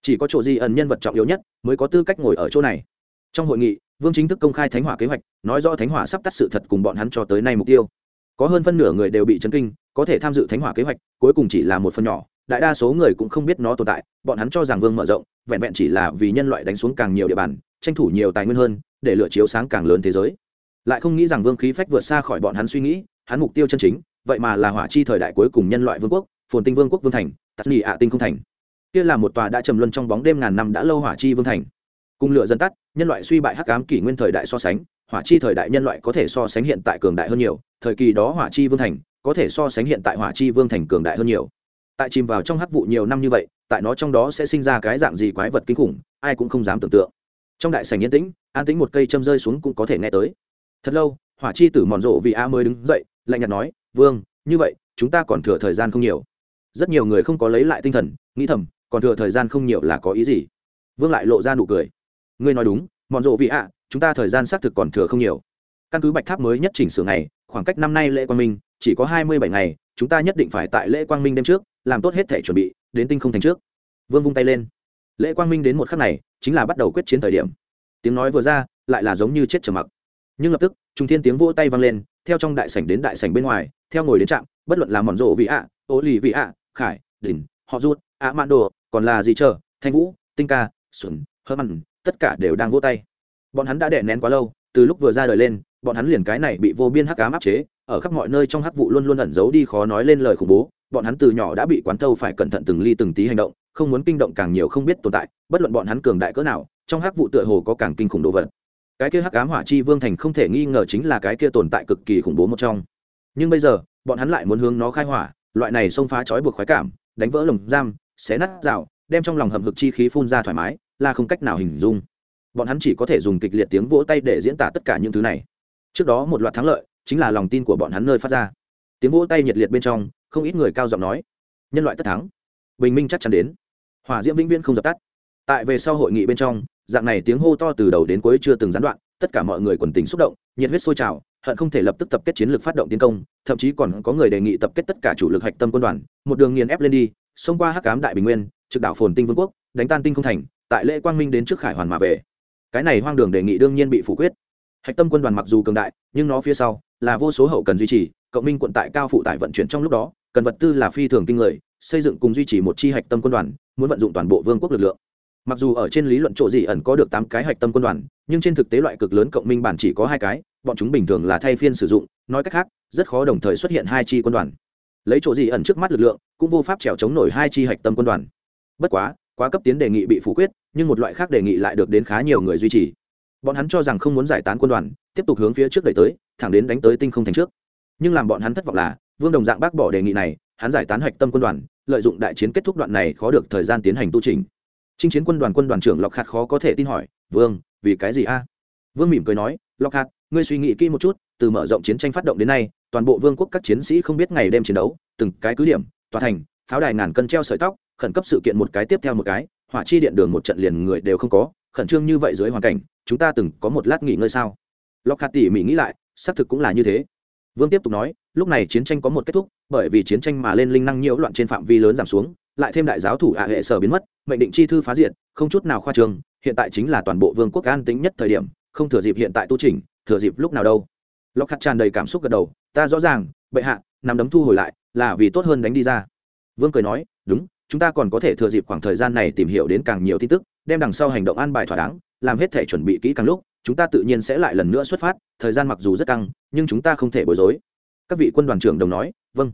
Chỉ có chỗ di ẩn nhân vật trọng yếu nhất, mới có tư cách ngồi ở chỗ này. Trong hội nghị, vương chính thức công khai thánh hỏa kế hoạch, nói rõ thánh hỏa sắp tắt sự thật cùng bọn hắn cho tới nay mục tiêu có hơn phân nửa người đều bị chấn kinh, có thể tham dự thánh hỏa kế hoạch, cuối cùng chỉ là một phần nhỏ. Đại đa số người cũng không biết nó tồn tại, bọn hắn cho rằng vương mở rộng, vẹn vẹn chỉ là vì nhân loại đánh xuống càng nhiều địa bàn, tranh thủ nhiều tài nguyên hơn, để lựa chiếu sáng càng lớn thế giới. Lại không nghĩ rằng vương khí phách vượt xa khỏi bọn hắn suy nghĩ, hắn mục tiêu chân chính, vậy mà là hỏa chi thời đại cuối cùng nhân loại vương quốc, phồn tinh vương quốc vương thành tắt nghỉ ạ tinh không thành. Kia là một tòa đã trầm luân trong bóng đêm ngàn năm đã lâu hỏa chi vương thành. Cùng lửa dân tắt, nhân loại suy bại hắc ám kỷ nguyên thời đại so sánh, hỏa chi thời đại nhân loại có thể so sánh hiện tại cường đại hơn nhiều thời kỳ đó hỏa chi vương thành, có thể so sánh hiện tại hỏa chi vương thành cường đại hơn nhiều. Tại chìm vào trong hắc vụ nhiều năm như vậy, tại nó trong đó sẽ sinh ra cái dạng gì quái vật kinh khủng, ai cũng không dám tưởng tượng. Trong đại sảnh yên tĩnh, an tĩnh một cây châm rơi xuống cũng có thể nghe tới. Thật lâu, hỏa chi tử mòn rộ vì a mới đứng dậy, lạnh nhạt nói, vương, như vậy, chúng ta còn thừa thời gian không nhiều? Rất nhiều người không có lấy lại tinh thần, nghĩ thầm, còn thừa thời gian không nhiều là có ý gì? Vương lại lộ ra nụ cười. Ngươi nói đúng, mòn rộ vì a, chúng ta thời gian xác thực còn thừa không nhiều. Căn cứ bạch tháp mới nhất chỉnh sửa ngày khoảng cách năm nay lễ quang minh, chỉ có hai mươi bảy ngày, chúng ta nhất định phải tại lễ quang minh đêm trước, làm tốt hết thể chuẩn bị, đến tinh không thành trước. Vương vung tay lên. Lễ quang minh đến một khắc này, chính là bắt đầu quyết chiến thời điểm. Tiếng nói vừa ra, lại là giống như chết trầm mặc. Nhưng lập tức trung thiên tiếng vỗ tay vang lên, theo trong đại sảnh đến đại sảnh bên ngoài, theo ngồi đến trạm, bất luận là mòn rộ vị ạ ô lì vị ạ khải đỉnh họ rút ạ mạn đồ, còn là gì chờ, thanh vũ, tinh ca, xuân, hơ mặn, tất cả đều đang vỗ tay. Bọn hắn đã đè nén quá lâu, từ lúc vừa ra đời lên bọn hắn liền cái này bị vô biên hắc ám áp chế, ở khắp mọi nơi trong hắc vụ luôn luôn ẩn giấu đi khó nói lên lời khủng bố, bọn hắn từ nhỏ đã bị quán thâu phải cẩn thận từng ly từng tí hành động, không muốn kinh động càng nhiều không biết tồn tại, bất luận bọn hắn cường đại cỡ nào, trong hắc vụ tựa hồ có càng kinh khủng đồ vật. Cái kia hắc ám hỏa chi vương thành không thể nghi ngờ chính là cái kia tồn tại cực kỳ khủng bố một trong. Nhưng bây giờ, bọn hắn lại muốn hướng nó khai hỏa, loại này xông phá trói buộc khoái cảm, đánh vỡ lồng giam, xé nát rào, đem trong lòng hầm hực chi khí phun ra thoải mái, là không cách nào hình dung. Bọn hắn chỉ có thể dùng kịch liệt tiếng vỗ tay để diễn tả tất cả những thứ này trước đó một loạt thắng lợi, chính là lòng tin của bọn hắn nơi phát ra. Tiếng vỗ tay nhiệt liệt bên trong, không ít người cao giọng nói, nhân loại tất thắng. Bình minh chắc chắn đến. Hỏa diễm vĩnh viễn không dập tắt. Tại về sau hội nghị bên trong, dạng này tiếng hô to từ đầu đến cuối chưa từng gián đoạn, tất cả mọi người quần tình xúc động, nhiệt huyết sôi trào, hận không thể lập tức tập kết chiến lược phát động tiến công, thậm chí còn có người đề nghị tập kết tất cả chủ lực hạch tâm quân đoàn, một đường nghiền ép lên đi, xông qua hắc cám đại bình nguyên, trực đảo phồn tinh vương quốc, đánh tan tinh không thành, tại lễ quang minh đến trước khải hoàn mà về. Cái này hoang đường đề nghị đương nhiên bị phủ quyết hạch tâm quân đoàn mặc dù cường đại, nhưng nó phía sau là vô số hậu cần duy trì, cộng minh quận tại cao phụ tải vận chuyển trong lúc đó, cần vật tư là phi thường kinh người, xây dựng cùng duy trì một chi hạch tâm quân đoàn, muốn vận dụng toàn bộ vương quốc lực lượng. Mặc dù ở trên lý luận chỗ gì ẩn có được tám cái hạch tâm quân đoàn, nhưng trên thực tế loại cực lớn cộng minh bản chỉ có hai cái, bọn chúng bình thường là thay phiên sử dụng, nói cách khác, rất khó đồng thời xuất hiện hai chi quân đoàn. Lấy chỗ gì ẩn trước mắt lực lượng, cũng vô pháp trèo chống nổi hai chi hạch tâm quân đoàn. Bất quá quá cấp tiến đề nghị bị phủ quyết, nhưng một loại khác đề nghị lại được đến khá nhiều người duy trì bọn hắn cho rằng không muốn giải tán quân đoàn, tiếp tục hướng phía trước đẩy tới, thẳng đến đánh tới tinh không thành trước. Nhưng làm bọn hắn thất vọng là, vương đồng dạng bác bỏ đề nghị này, hắn giải tán hạch tâm quân đoàn, lợi dụng đại chiến kết thúc đoạn này khó được thời gian tiến hành tu trình chinh chiến quân đoàn quân đoàn trưởng lọc hạt khó có thể tin hỏi, vương, vì cái gì a? Vương mỉm cười nói lọc hạt, ngươi suy nghĩ kỹ một chút, từ mở rộng chiến tranh phát động đến nay, toàn bộ vương quốc các chiến sĩ không biết ngày đêm chiến đấu, từng cái cứ điểm, tòa thành, pháo đài ngàn cân treo sợi tóc, khẩn cấp sự kiện một cái tiếp theo một cái, hỏa chi điện đường một trận liền người đều không có khẩn trương như vậy dưới hoàn cảnh, chúng ta từng có một lát nghỉ ngơi sao? Lọc hạt tỉ mỉ nghĩ lại, xác thực cũng là như thế. Vương tiếp tục nói, lúc này chiến tranh có một kết thúc, bởi vì chiến tranh mà lên linh năng nhiễu loạn trên phạm vi lớn giảm xuống, lại thêm đại giáo thủ ạ hệ sở biến mất, mệnh định chi thư phá diện không chút nào khoa trương hiện tại chính là toàn bộ vương quốc an tính nhất thời điểm, không thừa dịp hiện tại tu trình thừa dịp lúc nào đâu. Lọc hạt tràn đầy cảm xúc gật đầu, ta rõ ràng, bệ hạ nằm đấm thu hồi lại, là vì tốt hơn đánh đi ra. Vương cười nói, đúng, chúng ta còn có thể thừa dịp khoảng thời gian này tìm hiểu đến càng nhiều tin tức đem đằng sau hành động an bài thỏa đáng, làm hết thể chuẩn bị kỹ càng lúc, chúng ta tự nhiên sẽ lại lần nữa xuất phát, thời gian mặc dù rất căng, nhưng chúng ta không thể bối rối. Các vị quân đoàn trưởng đồng nói vâng.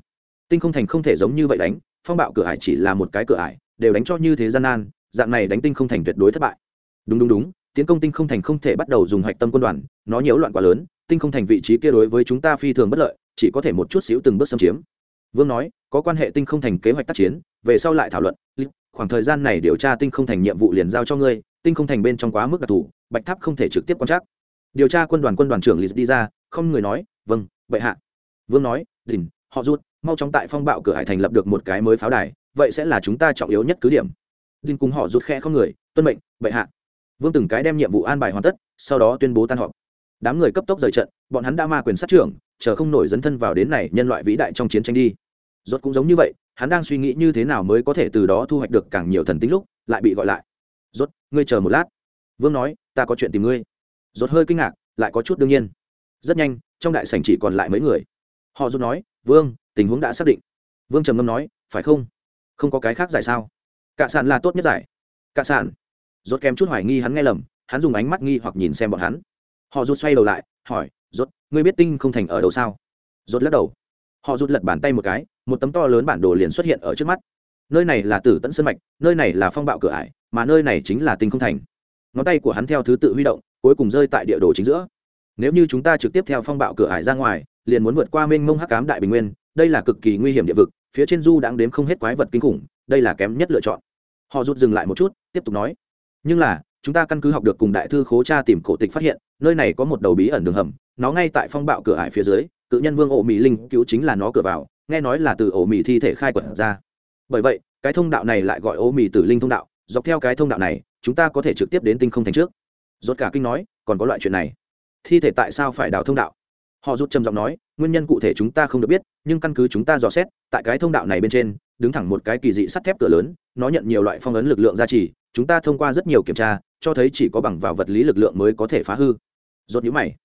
Tinh không thành không thể giống như vậy đánh, phong bạo cửa ải chỉ là một cái cửa ải, đều đánh cho như thế gian nan, dạng này đánh tinh không thành tuyệt đối thất bại. Đúng đúng đúng, tiến công tinh không thành không thể bắt đầu dùng hạch tâm quân đoàn, nó nhiễu loạn quá lớn, tinh không thành vị trí kia đối với chúng ta phi thường bất lợi, chỉ có thể một chút xíu từng bước xâm chiếm. Vương nói, có quan hệ tinh không thành kế hoạch tác chiến, về sau lại thảo luận khoảng thời gian này điều tra tinh không thành nhiệm vụ liền giao cho ngươi, tinh không thành bên trong quá mức đặc thù, bạch tháp không thể trực tiếp quan trắc. Điều tra quân đoàn quân đoàn trưởng lì đi ra, không người nói vâng bệ hạ. Vương nói đình họ rút, mau chóng tại phong bạo cửa hải thành lập được một cái mới pháo đài, vậy sẽ là chúng ta trọng yếu nhất cứ điểm. Đình cùng họ rút khe không người, tuân mệnh, bệ hạ. Vương từng cái đem nhiệm vụ an bài hoàn tất, sau đó tuyên bố tan họp. Đám người cấp tốc rời trận, bọn hắn đã ma quyền sát trưởng, chờ không nổi dấn thân vào đến này nhân loại vĩ đại trong chiến tranh đi. Rốt cũng giống như vậy hắn đang suy nghĩ như thế nào mới có thể từ đó thu hoạch được càng nhiều thần tính lúc, lại bị gọi lại. Rốt, ngươi chờ một lát. Vương nói, ta có chuyện tìm ngươi. Rốt hơi kinh ngạc, lại có chút đương nhiên. Rất nhanh, trong đại sảnh chỉ còn lại mấy người. Họ rốt nói, vương, tình huống đã xác định. Vương trầm ngâm nói, phải không? Không có cái khác giải sao? Cả sản là tốt nhất giải. Cả sản rốt kém chút hoài nghi hắn nghe lầm, hắn dùng ánh mắt nghi hoặc nhìn xem bọn hắn. Họ rút xoay đầu lại, hỏi, rốt, ngươi biết tinh không thành ở đâu sao? Rốt lắc đầu. Họ rút lật bàn tay một cái một tấm to lớn bản đồ liền xuất hiện ở trước mắt. Nơi này là tử tận sơn mạch, nơi này là phong bạo cửa ải, mà nơi này chính là tinh không thành. Ngón tay của hắn theo thứ tự huy động, cuối cùng rơi tại địa đồ chính giữa. Nếu như chúng ta trực tiếp theo phong bạo cửa ải ra ngoài, liền muốn vượt qua mênh mông hắc cám đại bình nguyên, đây là cực kỳ nguy hiểm địa vực, phía trên du đang đếm không hết quái vật kinh khủng, đây là kém nhất lựa chọn. Họ rút dừng lại một chút, tiếp tục nói. Nhưng là, chúng ta căn cứ học được cùng đại thư khố cha tìm cổ tịch phát hiện, nơi này có một đầu bí ẩn đường hầm, nó ngay tại phong bạo cửa ải phía dưới, cự nhân vương ổ mỹ linh cứu chính là nó cửa vào nghe nói là từ ổ mì thi thể khai quật ra. Bởi vậy, cái thông đạo này lại gọi ổ mì tử linh thông đạo. Dọc theo cái thông đạo này, chúng ta có thể trực tiếp đến tinh không thành trước. Rốt cả kinh nói, còn có loại chuyện này. Thi thể tại sao phải đào thông đạo? Họ rút trầm giọng nói, nguyên nhân cụ thể chúng ta không được biết, nhưng căn cứ chúng ta dò xét, tại cái thông đạo này bên trên, đứng thẳng một cái kỳ dị sắt thép cửa lớn, nó nhận nhiều loại phong ấn lực lượng gia trì, chúng ta thông qua rất nhiều kiểm tra, cho thấy chỉ có bằng vào vật lý lực lượng mới có thể phá hư. Rốt nhíu mày.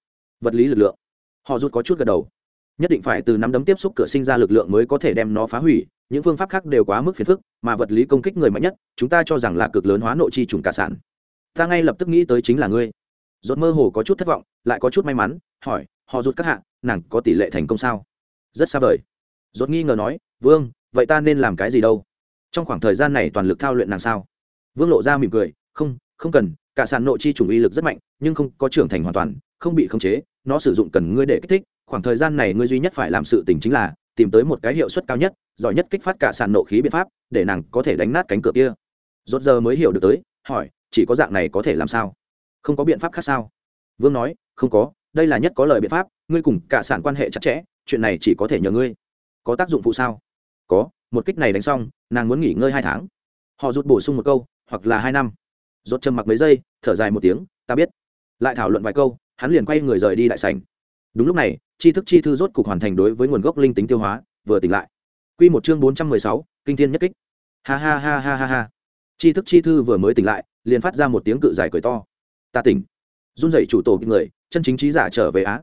Vật lý lực lượng. Họ rút có chút gật đầu nhất định phải từ nắm đấm tiếp xúc cửa sinh ra lực lượng mới có thể đem nó phá hủy, những phương pháp khác đều quá mức phiền phức, mà vật lý công kích người mạnh nhất, chúng ta cho rằng là cực lớn hóa nội chi trùng cả sản. Ta ngay lập tức nghĩ tới chính là ngươi. Rốt mơ hồ có chút thất vọng, lại có chút may mắn, hỏi, họ rút các hạ, nàng có tỷ lệ thành công sao? Rất xa vời. Rốt nghi ngờ nói, vương, vậy ta nên làm cái gì đâu? Trong khoảng thời gian này toàn lực thao luyện nàng sao? Vương lộ ra mỉm cười, không không cần, cả sản nội chi trùng uy lực rất mạnh, nhưng không có trưởng thành hoàn toàn, không bị khống chế, nó sử dụng cần ngươi để kích thích khoảng thời gian này ngươi duy nhất phải làm sự tình chính là tìm tới một cái hiệu suất cao nhất, giỏi nhất kích phát cả sàn nộ khí biện pháp, để nàng có thể đánh nát cánh cửa kia. Rốt giờ mới hiểu được tới, hỏi, chỉ có dạng này có thể làm sao? Không có biện pháp khác sao? Vương nói, không có, đây là nhất có lời biện pháp, ngươi cùng cả sản quan hệ chặt chẽ, chuyện này chỉ có thể nhờ ngươi. Có tác dụng phụ sao? Có, một kích này đánh xong, nàng muốn nghỉ ngơi hai tháng. Họ rút bổ sung một câu, hoặc là hai năm. Rốt trầm mặc mấy giây, thở dài một tiếng, ta biết. Lại thảo luận vài câu, hắn liền quay người rời đi đại sảnh. Đúng lúc này tri thức chi thư rốt cục hoàn thành đối với nguồn gốc linh tính tiêu hóa, vừa tỉnh lại. Quy một chương bốn trăm mười sáu, kinh thiên nhất kích. Ha ha ha ha ha ha. Tri thức chi thư vừa mới tỉnh lại, liền phát ra một tiếng cự dài cười to. Ta tỉnh. Run rẩy chủ tổ người, chân chính trí giả trở về á.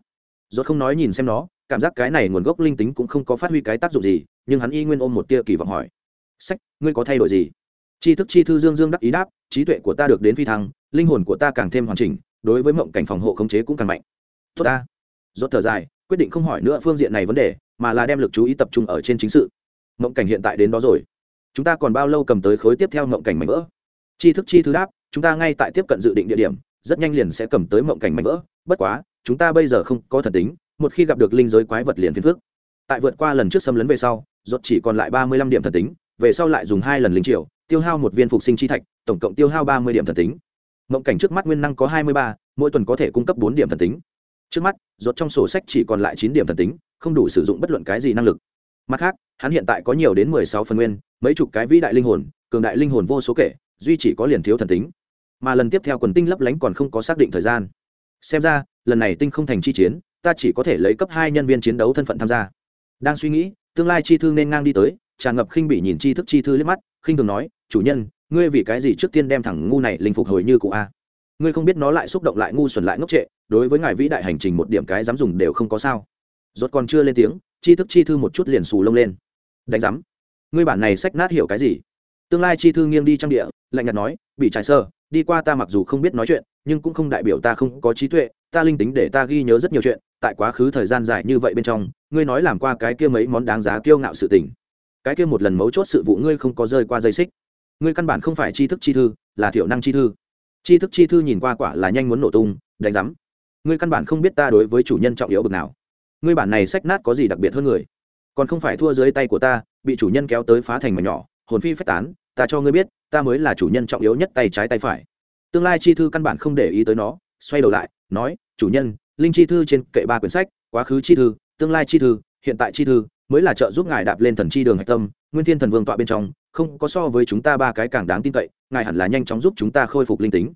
Rốt không nói nhìn xem nó, cảm giác cái này nguồn gốc linh tính cũng không có phát huy cái tác dụng gì, nhưng hắn y nguyên ôm một tia kỳ vọng hỏi. Sách, ngươi có thay đổi gì? Tri thức chi thư dương dương đắc ý đáp, trí tuệ của ta được đến phi thăng, linh hồn của ta càng thêm hoàn chỉnh, đối với mộng cảnh phòng hộ khống chế cũng càng mạnh. Tốt ta. Rốt thở dài quyết định không hỏi nữa phương diện này vấn đề, mà là đem lực chú ý tập trung ở trên chính sự. Mộng cảnh hiện tại đến đó rồi. Chúng ta còn bao lâu cầm tới khối tiếp theo mộng cảnh mảnh vỡ? Chi thức chi thứ đáp, chúng ta ngay tại tiếp cận dự định địa điểm, rất nhanh liền sẽ cầm tới mộng cảnh mảnh vỡ. Bất quá, chúng ta bây giờ không có thần tính, một khi gặp được linh giới quái vật liền phiền phước tại vượt qua lần trước xâm lấn về sau, rốt chỉ còn lại ba mươi lăm điểm thần tính, về sau lại dùng hai lần linh triệu tiêu hao một viên phục sinh chi thạch, tổng cộng tiêu hao ba mươi điểm thần tính. Mộng cảnh trước mắt nguyên năng có hai mươi ba, mỗi tuần có thể cung cấp bốn điểm thần tính trước mắt, rốt trong sổ sách chỉ còn lại chín điểm thần tính, không đủ sử dụng bất luận cái gì năng lực. Mặt khác, hắn hiện tại có nhiều đến mười sáu phần nguyên, mấy chục cái vĩ đại linh hồn, cường đại linh hồn vô số kể, duy chỉ có liền thiếu thần tính. Mà lần tiếp theo quần tinh lấp lánh còn không có xác định thời gian. Xem ra, lần này tinh không thành chi chiến, ta chỉ có thể lấy cấp hai nhân viên chiến đấu thân phận tham gia. Đang suy nghĩ, tương lai chi thư nên ngang đi tới, tràn ngập khinh bị nhìn chi thức chi thư liếc mắt, khinh thường nói, chủ nhân, ngươi vì cái gì trước tiên đem thằng ngu này linh phục hồi như cụ a? Ngươi không biết nó lại xúc động lại ngu xuẩn lại ngốc trệ, đối với ngài vĩ đại hành trình một điểm cái dám dùng đều không có sao. Rốt còn chưa lên tiếng, chi thức chi thư một chút liền xù lông lên. Đánh giám. Ngươi bản này sách nát hiểu cái gì? Tương lai chi thư nghiêng đi trang địa, lạnh nhạt nói, bị trái sơ, đi qua ta mặc dù không biết nói chuyện, nhưng cũng không đại biểu ta không có trí tuệ, ta linh tính để ta ghi nhớ rất nhiều chuyện, tại quá khứ thời gian dài như vậy bên trong, ngươi nói làm qua cái kia mấy món đáng giá kiêu ngạo sự tình. Cái kia một lần mấu chốt sự vụ ngươi không có rơi qua dây xích. Ngươi căn bản không phải tri thức chi thư, là thiểu năng chi thư tri thức chi thư nhìn qua quả là nhanh muốn nổ tung, đánh rắm ngươi căn bản không biết ta đối với chủ nhân trọng yếu bực nào. Ngươi bản này sách nát có gì đặc biệt hơn người? Còn không phải thua dưới tay của ta, bị chủ nhân kéo tới phá thành mà nhỏ, hồn phi phách tán, ta cho ngươi biết, ta mới là chủ nhân trọng yếu nhất tay trái tay phải. Tương lai chi thư căn bản không để ý tới nó, xoay đầu lại, nói, chủ nhân, linh chi thư trên kệ ba quyển sách, quá khứ chi thư, tương lai chi thư, hiện tại chi thư, mới là trợ giúp ngài đạp lên thần chi đường hạch tâm, nguyên thiên thần vương tọa bên trong không có so với chúng ta ba cái càng đáng tin cậy, ngài hẳn là nhanh chóng giúp chúng ta khôi phục linh tính.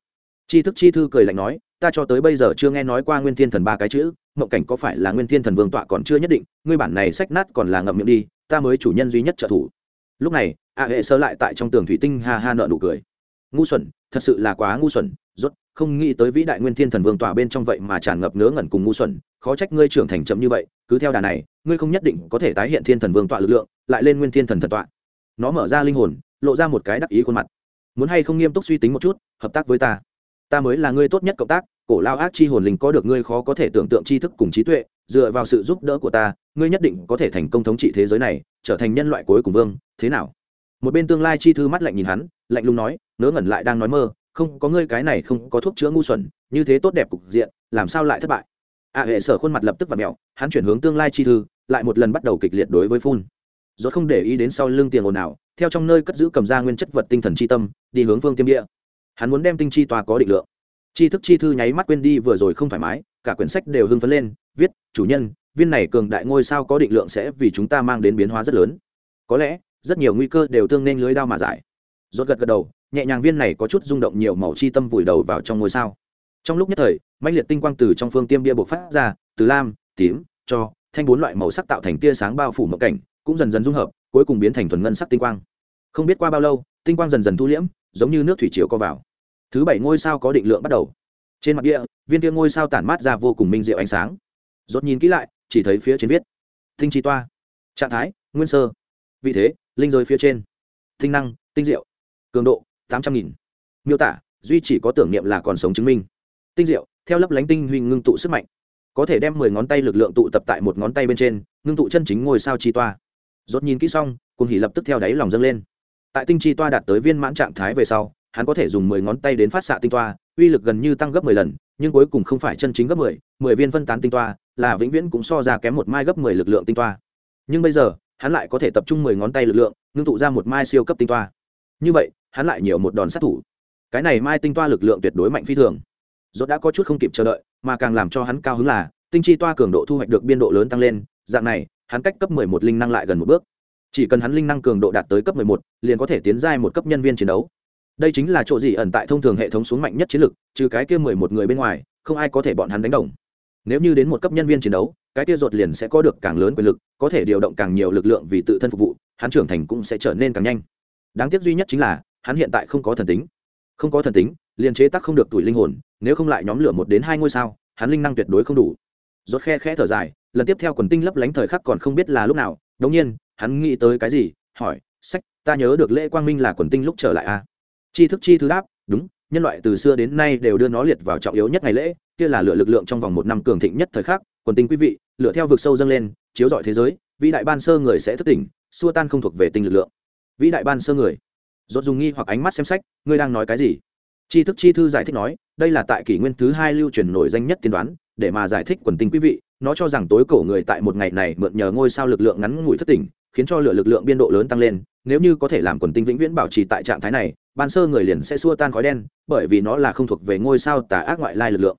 Chi thức chi thư cười lạnh nói, ta cho tới bây giờ chưa nghe nói qua nguyên thiên thần ba cái chữ, mộng cảnh có phải là nguyên thiên thần vương tọa còn chưa nhất định, ngươi bản này sách nát còn là ngậm miệng đi, ta mới chủ nhân duy nhất trợ thủ. Lúc này, a hệ sơ lại tại trong tường thủy tinh ha ha nợ nụ cười. Ngu xuẩn, thật sự là quá ngu xuẩn, rốt, không nghĩ tới vĩ đại nguyên thiên thần vương tòa bên trong vậy mà tràn ngập ngớ ngẩn cùng ngu xuẩn, khó trách ngươi trưởng thành chậm như vậy, cứ theo đà này, ngươi không nhất định có thể tái hiện thiên thần vương tọa lực lượng, lại lên nguyên thiên thần thần tọa nó mở ra linh hồn lộ ra một cái đắc ý khuôn mặt. Muốn hay không nghiêm túc suy tính một chút hợp tác với ta. Ta mới là ngươi tốt nhất cộng tác cổ lao ác chi hồn linh có được ngươi khó có thể tưởng tượng tri thức cùng trí tuệ dựa vào sự giúp đỡ của ta ngươi nhất định có thể thành công thống trị thế giới này trở thành nhân loại cuối cùng vương thế nào? Một bên tương lai chi thư mắt lạnh nhìn hắn lạnh lùng nói nớ ngẩn lại đang nói mơ không có ngươi cái này không có thuốc chữa ngu xuẩn như thế tốt đẹp cục diện làm sao lại thất bại? Ạ à, hệ sở khuôn mặt lập tức và mẹo hắn chuyển hướng tương lai chi thư lại một lần bắt đầu kịch liệt đối với phun rốt không để ý đến sau lưng tiền ồn nào theo trong nơi cất giữ cầm ra nguyên chất vật tinh thần chi tâm, đi hướng phương tiêm địa. Hắn muốn đem tinh chi tòa có định lượng. Chi thức chi thư nháy mắt quên đi vừa rồi không thoải mái, cả quyển sách đều hưng phấn lên, viết, chủ nhân, viên này cường đại ngôi sao có định lượng sẽ vì chúng ta mang đến biến hóa rất lớn. Có lẽ, rất nhiều nguy cơ đều tương nên lưới đao mà giải. Rốt gật gật đầu, nhẹ nhàng viên này có chút rung động nhiều màu chi tâm vùi đầu vào trong ngôi sao. Trong lúc nhất thời, mãnh liệt tinh quang từ trong phương tiêm bia bộc phát ra, từ lam, tím, cho, thanh bốn loại màu sắc tạo thành tia sáng bao phủ một cảnh cũng dần dần dung hợp, cuối cùng biến thành thuần ngân sắc tinh quang. Không biết qua bao lâu, tinh quang dần dần thu liễm, giống như nước thủy chiều co vào. Thứ bảy ngôi sao có định lượng bắt đầu. Trên mặt địa, viên kia ngôi sao tản mát ra vô cùng minh diệu ánh sáng. Rốt nhìn kỹ lại, chỉ thấy phía trên viết, tinh chi toa. Trạng thái, nguyên sơ. Vị thế, linh giới phía trên. Tinh năng, tinh diệu. Cường độ, tám trăm nghìn. Miêu tả, duy chỉ có tưởng niệm là còn sống chứng minh. Tinh diệu, theo lấp lánh tinh huy ngưng tụ sức mạnh. Có thể đem mười ngón tay lực lượng tụ tập tại một ngón tay bên trên, ngưng tụ chân chính ngôi sao chi toa rốt nhìn kỹ xong cùng hỉ lập tức theo đáy lòng dâng lên. Tại tinh chi toa đạt tới viên mãn trạng thái về sau, hắn có thể dùng mười ngón tay đến phát xạ tinh toa, uy lực gần như tăng gấp mười lần, nhưng cuối cùng không phải chân chính gấp mười mười viên phân tán tinh toa, là vĩnh viễn cũng so ra kém một mai gấp mười lực lượng tinh toa. Nhưng bây giờ, hắn lại có thể tập trung mười ngón tay lực lượng, ngưng tụ ra một mai siêu cấp tinh toa. Như vậy, hắn lại nhiều một đòn sát thủ. Cái này mai tinh toa lực lượng tuyệt đối mạnh phi thường. Dốt đã có chút không kịp chờ đợi, mà càng làm cho hắn cao hứng là, tinh chi toa cường độ thu hoạch được biên độ lớn tăng lên, dạng này hắn cách cấp mười một linh năng lại gần một bước. Chỉ cần hắn linh năng cường độ đạt tới cấp mười một, liền có thể tiến giai một cấp nhân viên chiến đấu. Đây chính là chỗ gì ẩn tại thông thường hệ thống xuống mạnh nhất chiến lực, trừ cái kia mười một người bên ngoài, không ai có thể bọn hắn đánh đồng. Nếu như đến một cấp nhân viên chiến đấu, cái kia rột liền sẽ có được càng lớn quyền lực, có thể điều động càng nhiều lực lượng vì tự thân phục vụ, hắn trưởng thành cũng sẽ trở nên càng nhanh. Đáng tiếc duy nhất chính là, hắn hiện tại không có thần tính. Không có thần tính, liền chế tác không được tuổi linh hồn, nếu không lại nhóm lửa một đến hai ngôi sao, hắn linh năng tuyệt đối không đủ. Rốt khe khẽ thở dài lần tiếp theo quần tinh lấp lánh thời khắc còn không biết là lúc nào đống nhiên, hắn nghĩ tới cái gì, hỏi, sách, ta nhớ được lễ quang minh là quần tinh lúc trở lại a à? chi thức chi thứ đáp, đúng, nhân loại từ xưa đến nay đều đưa nó liệt vào trọng yếu nhất ngày lễ, kia là lựa lực lượng trong vòng một năm cường thịnh nhất thời khắc, quần tinh quý vị lựa theo vực sâu dâng lên, chiếu rọi thế giới, vĩ đại ban sơ người sẽ thức tỉnh, xua tan không thuộc về tinh lực lượng. Vĩ đại ban sơ người. Dốt dùng nghi hoặc ánh mắt xem sách, ngươi đang nói cái gì? Chi thức chi thư giải thích nói, đây là tại kỷ nguyên thứ hai lưu truyền nổi danh nhất tiên đoán, để mà giải thích quần tinh quý vị nó cho rằng tối cổ người tại một ngày này mượn nhờ ngôi sao lực lượng ngắn ngủi thất tỉnh, khiến cho lửa lực lượng biên độ lớn tăng lên. Nếu như có thể làm quần tinh vĩnh viễn bảo trì tại trạng thái này, ban sơ người liền sẽ xua tan khói đen, bởi vì nó là không thuộc về ngôi sao tà ác ngoại lai lực lượng.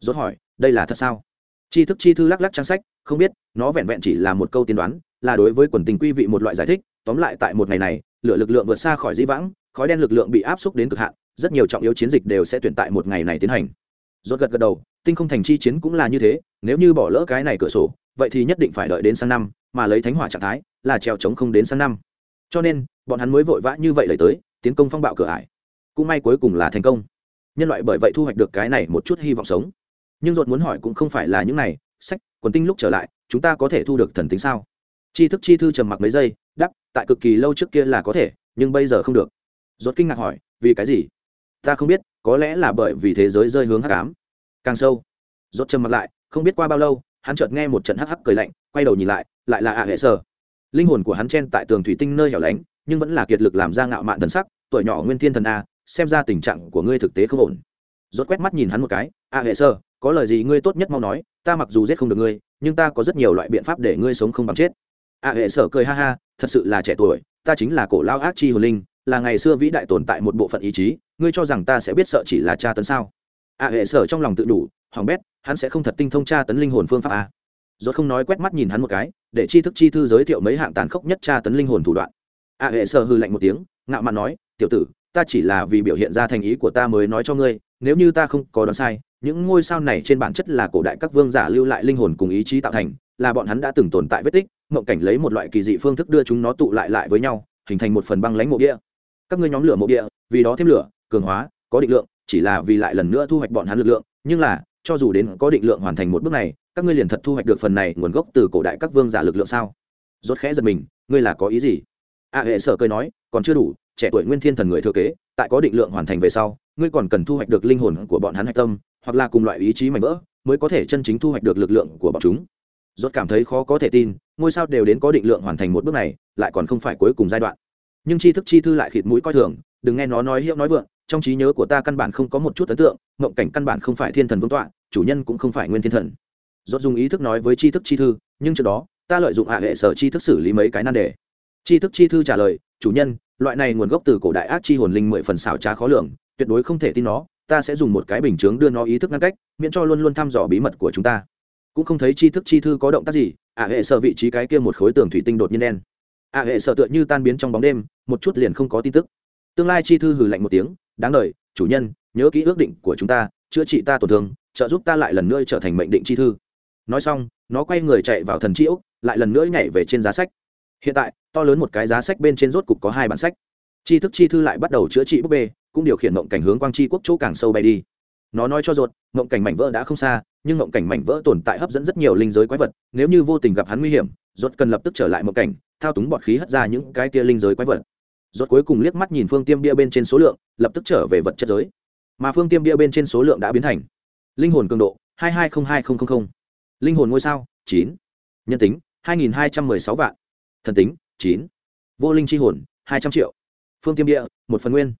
Dốt hỏi, đây là thật sao? Chi thức chi thư lắc lắc trang sách, không biết, nó vẹn vẹn chỉ là một câu tiên đoán, là đối với quần tình quy vị một loại giải thích. Tóm lại tại một ngày này, lửa lực lượng vượt xa khỏi dĩ vãng, khói đen lực lượng bị áp xúc đến cực hạn, rất nhiều trọng yếu chiến dịch đều sẽ tuyển tại một ngày này tiến hành rốt gật gật đầu, tinh không thành chi chiến cũng là như thế, nếu như bỏ lỡ cái này cửa sổ, vậy thì nhất định phải đợi đến sang năm, mà lấy thánh hỏa trạng thái, là treo chống không đến sang năm. Cho nên, bọn hắn mới vội vã như vậy lấy tới, tiến công phong bạo cửa ải. Cũng may cuối cùng là thành công. Nhân loại bởi vậy thu hoạch được cái này một chút hy vọng sống. Nhưng ruột muốn hỏi cũng không phải là những này, sách, quần tinh lúc trở lại, chúng ta có thể thu được thần tính sao? Chi thức chi thư trầm mặc mấy giây đắp tại cực kỳ lâu trước kia là có thể, nhưng bây giờ không được. Rốt kinh ngạc hỏi, vì cái gì? Ta không biết, có lẽ là bởi vì thế giới rơi hướng hắc ám. Càng sâu, Rốt trầm mặt lại, không biết qua bao lâu, hắn chợt nghe một trận hắc hắc cười lạnh, quay đầu nhìn lại lại là ạ hệ sơ linh hồn của hắn chen tại tường thủy tinh nơi hẻo lánh, nhưng vẫn là kiệt lực làm ra ngạo mạn thần sắc, tuổi nhỏ nguyên thiên thần a, xem ra tình trạng của ngươi thực tế không ổn. Rốt quét mắt nhìn hắn một cái, a hệ sơ có lời gì ngươi tốt nhất mau nói, ta mặc dù giết không được ngươi, nhưng ta có rất nhiều loại biện pháp để ngươi sống không bằng chết. A hệ sơ cười ha ha, thật sự là trẻ tuổi, ta chính là cổ lao ác chi hồn linh là ngày xưa vĩ đại tồn tại một bộ phận ý chí, ngươi cho rằng ta sẽ biết sợ chỉ là cha tấn sao? A hệ sở trong lòng tự đủ hoàng bét, hắn sẽ không thật tinh thông tra tấn linh hồn phương pháp a rốt không nói quét mắt nhìn hắn một cái, để chi thức chi thư giới thiệu mấy hạng tàn khốc nhất tra tấn linh hồn thủ đoạn. A hệ sở hư lạnh một tiếng, ngạo mạn nói, tiểu tử, ta chỉ là vì biểu hiện ra thành ý của ta mới nói cho ngươi, nếu như ta không có đoán sai, những ngôi sao này trên bản chất là cổ đại các vương giả lưu lại linh hồn cùng ý chí tạo thành, là bọn hắn đã từng tồn tại vết tích, mộng cảnh lấy một loại kỳ dị phương thức đưa chúng nó tụ lại lại với nhau, hình thành một phần băng lãnh mộ địa các ngươi nhóm lửa mộ địa, vì đó thêm lửa, cường hóa, có định lượng, chỉ là vì lại lần nữa thu hoạch bọn hắn lực lượng, nhưng là, cho dù đến có định lượng hoàn thành một bước này, các ngươi liền thật thu hoạch được phần này nguồn gốc từ cổ đại các vương giả lực lượng sao? Rốt khẽ giật mình, ngươi là có ý gì? A hệ sở cười nói, còn chưa đủ, trẻ tuổi nguyên thiên thần người thừa kế, tại có định lượng hoàn thành về sau, ngươi còn cần thu hoạch được linh hồn của bọn hắn hạch tâm, hoặc là cùng loại ý chí mạnh vỡ, mới có thể chân chính thu hoạch được lực lượng của bọn chúng. Rốt cảm thấy khó có thể tin, ngôi sao đều đến có định lượng hoàn thành một bước này, lại còn không phải cuối cùng giai đoạn nhưng tri thức chi thư lại khịt mũi coi thường, đừng nghe nó nói hiệu nói vượng, trong trí nhớ của ta căn bản không có một chút ấn tượng, mộng cảnh căn bản không phải thiên thần vương tọa, chủ nhân cũng không phải nguyên thiên thần. Rốt dùng ý thức nói với tri thức chi thư, nhưng trước đó, ta lợi dụng hạ hệ sở tri thức xử lý mấy cái nan đề. Tri thức chi thư trả lời, chủ nhân, loại này nguồn gốc từ cổ đại ác chi hồn linh mười phần xảo trá khó lường, tuyệt đối không thể tin nó, ta sẽ dùng một cái bình chướng đưa nó ý thức ngăn cách, miễn cho luôn luôn thăm dò bí mật của chúng ta. Cũng không thấy tri thức chi thư có động tác gì ả hệ sợ vị trí cái kia một khối tường thủy tinh đột nhiên đen. A hệ sợ tựa như tan biến trong bóng đêm, một chút liền không có tin tức. Tương lai chi thư hừ lạnh một tiếng, đáng đời, chủ nhân, nhớ kỹ ước định của chúng ta, chữa trị ta tổn thương, trợ giúp ta lại lần nữa trở thành mệnh định chi thư. Nói xong, nó quay người chạy vào thần chi ốc, lại lần nữa nhảy về trên giá sách. Hiện tại, to lớn một cái giá sách bên trên rốt cục có hai bản sách. Chi thức chi thư lại bắt đầu chữa trị búp bê, cũng điều khiển mộng cảnh hướng quang chi quốc chỗ càng sâu bay đi. Nó nói cho ruột, mộng cảnh mảnh vỡ đã không xa, nhưng mộng cảnh mảnh vỡ tồn tại hấp dẫn rất nhiều linh giới quái vật, nếu như vô tình gặp hắn nguy hiểm, ruột cần lập tức trở lại mộng cảnh thao túng bọt khí hất ra những cái kia linh giới quái vật. Rốt cuối cùng liếc mắt nhìn phương tiêm bia bên trên số lượng, lập tức trở về vật chất giới. Mà phương tiêm bia bên trên số lượng đã biến thành linh hồn cường độ, hai hai không hai không linh hồn ngôi sao, chín. Nhân tính, hai nghìn hai trăm mười sáu vạn. Thần tính, chín. Vô linh c h i hồn, hai trăm triệu. Phương tiêm địa một phần nguyên.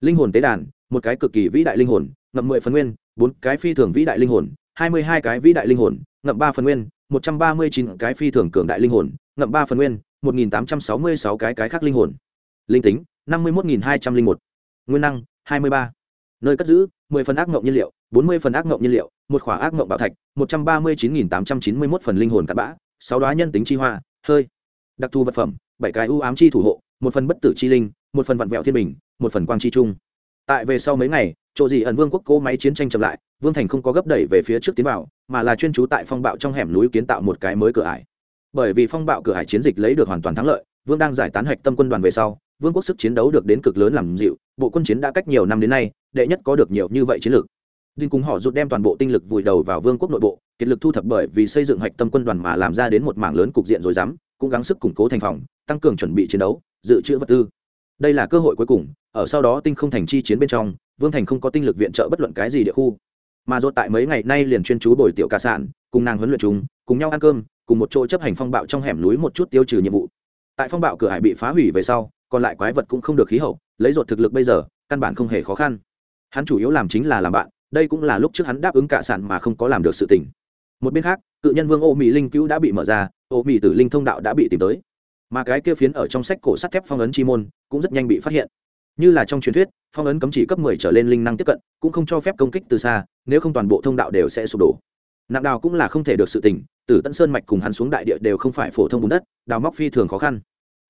Linh hồn tế đàn, một cái cực kỳ vĩ đại linh hồn, ngậm mười phần nguyên, bốn cái phi thường vĩ đại linh hồn, hai mươi hai cái vĩ đại linh hồn, ngậm ba phần nguyên, một trăm ba mươi chín cái phi thường cường đại linh hồn, ngậm ba phần nguyên một nghìn tám trăm sáu mươi sáu cái cái khác linh hồn. Linh tính, năm mươi một nghìn hai trăm linh một. Nguyên năng, hai mươi ba. Nơi cất giữ, mười phần ác ngộng nhiên liệu, bốn mươi phần ác ngộng nhiên liệu, một khỏa ác ngộng bảo thạch, một trăm ba mươi chín nghìn tám trăm chín mươi mốt phần linh hồn cát bã 6 đóa nhân tính chi hoa, hơi. Đặc thù vật phẩm 7 cái ưu ám chi thủ hộ, một phần bất tử chi linh, một phần vận vẹo thiên bình, một phần quang chi trung. Tại về sau mấy ngày, chỗ gì ẩn vương quốc cố máy chiến tranh chậm lại, vương thành không có gấp đẩy về phía trước tiến vào, mà là chuyên trú tại phong bạo trong hẻm núi kiến tạo một cái mới cửa ải bởi vì phong bạo cửa hải chiến dịch lấy được hoàn toàn thắng lợi, vương đang giải tán hạch tâm quân đoàn về sau, vương quốc sức chiến đấu được đến cực lớn làm dịu, bộ quân chiến đã cách nhiều năm đến nay, đệ nhất có được nhiều như vậy chiến lược đinh cùng họ rút đem toàn bộ tinh lực vùi đầu vào vương quốc nội bộ, kiệt lực thu thập bởi vì xây dựng hạch tâm quân đoàn mà làm ra đến một mảng lớn cục diện rồi dám, cũng gắng sức củng cố thành phòng, tăng cường chuẩn bị chiến đấu, dự trữ vật tư. Đây là cơ hội cuối cùng, ở sau đó tinh không thành chi chiến bên trong, vương thành không có tinh lực viện trợ bất luận cái gì địa khu. Mà rốt tại mấy ngày nay liền chuyên chú bồi tiểu ca sản, cùng nàng huấn luyện chúng, cùng nhau ăn cơm cùng một chỗ chấp hành phong bạo trong hẻm núi một chút tiêu trừ nhiệm vụ. Tại phong bạo cửa hải bị phá hủy về sau, còn lại quái vật cũng không được khí hậu, lấy dột thực lực bây giờ, căn bản không hề khó khăn. Hắn chủ yếu làm chính là làm bạn, đây cũng là lúc trước hắn đáp ứng cả sản mà không có làm được sự tình. Một bên khác, cự nhân vương ô mỹ linh cứu đã bị mở ra, ô mỹ tử linh thông đạo đã bị tìm tới. Mà cái kia phiến ở trong sách cổ sắt thép phong ấn chi môn cũng rất nhanh bị phát hiện. Như là trong truyền thuyết, phong ấn cấm chỉ cấp 10 trở lên linh năng tiếp cận, cũng không cho phép công kích từ xa, nếu không toàn bộ thông đạo đều sẽ sụp đổ nặng đào cũng là không thể được sự tình từ tân sơn mạch cùng hắn xuống đại địa đều không phải phổ thông bùn đất đào móc phi thường khó khăn.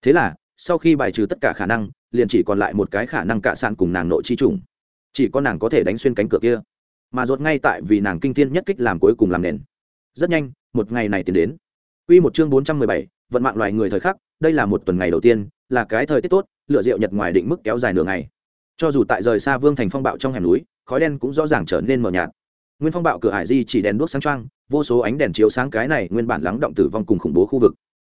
Thế là sau khi bài trừ tất cả khả năng liền chỉ còn lại một cái khả năng cạ sạn cùng nàng nội chi trùng. Chỉ có nàng có thể đánh xuyên cánh cửa kia. Mà ruột ngay tại vì nàng kinh thiên nhất kích làm cuối cùng làm nền. Rất nhanh một ngày này tiến đến. Quy một chương 417, vận mạng loài người thời khắc, đây là một tuần ngày đầu tiên, là cái thời tiết tốt, lửa rượu nhật ngoài định mức kéo dài nửa ngày. Cho dù tại rời xa Vương thành phong bạo trong hẻm núi, khói đen cũng rõ ràng trở nên mờ nhạt. Nguyên phong bạo cửa hải di chỉ đèn đuốc sáng trang, vô số ánh đèn chiếu sáng cái này nguyên bản lắng động tử vong cùng khủng bố khu vực.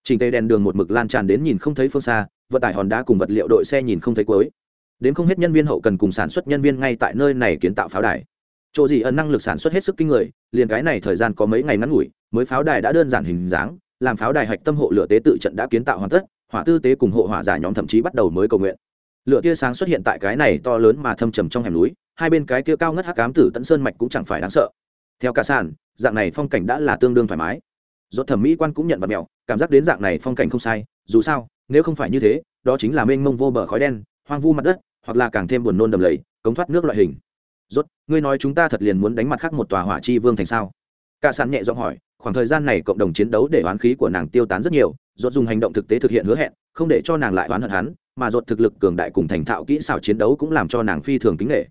Trình tề đèn đường một mực lan tràn đến nhìn không thấy phương xa, vận tải hòn đá cùng vật liệu đội xe nhìn không thấy cuối. Đến không hết nhân viên hậu cần cùng sản xuất nhân viên ngay tại nơi này kiến tạo pháo đài. Chỗ gì ẩn năng lực sản xuất hết sức kinh người, liền cái này thời gian có mấy ngày ngắn ngủi, mới pháo đài đã đơn giản hình dáng, làm pháo đài hạch tâm hộ lửa tế tự trận đã kiến tạo hoàn tất hỏa tư tế cùng hộ hỏa giả nhóm thậm chí bắt đầu mới cầu nguyện lửa tia sáng xuất hiện tại cái này to lớn mà thâm trầm trong hẻm núi, hai bên cái kia cao ngất hắc cám tử tận sơn mạch cũng chẳng phải đáng sợ. Theo cả sàn, dạng này phong cảnh đã là tương đương thoải mái. Do thẩm mỹ quan cũng nhận vật mẹo cảm giác đến dạng này phong cảnh không sai, dù sao, nếu không phải như thế, đó chính là mênh mông vô bờ khói đen, hoang vu mặt đất, hoặc là càng thêm buồn nôn đầm lầy, cống thoát nước loại hình. Rốt, ngươi nói chúng ta thật liền muốn đánh mặt khác một tòa hỏa chi vương thành sao? Cả sàn nhẹ giọng hỏi, khoảng thời gian này cộng đồng chiến đấu để oán khí của nàng tiêu tán rất nhiều, rốt dùng hành động thực tế thực hiện hứa hẹn, không để cho nàng lại oán hận hắn mà ruột thực lực cường đại cùng thành thạo kỹ xảo chiến đấu cũng làm cho nàng phi thường kính nghệ.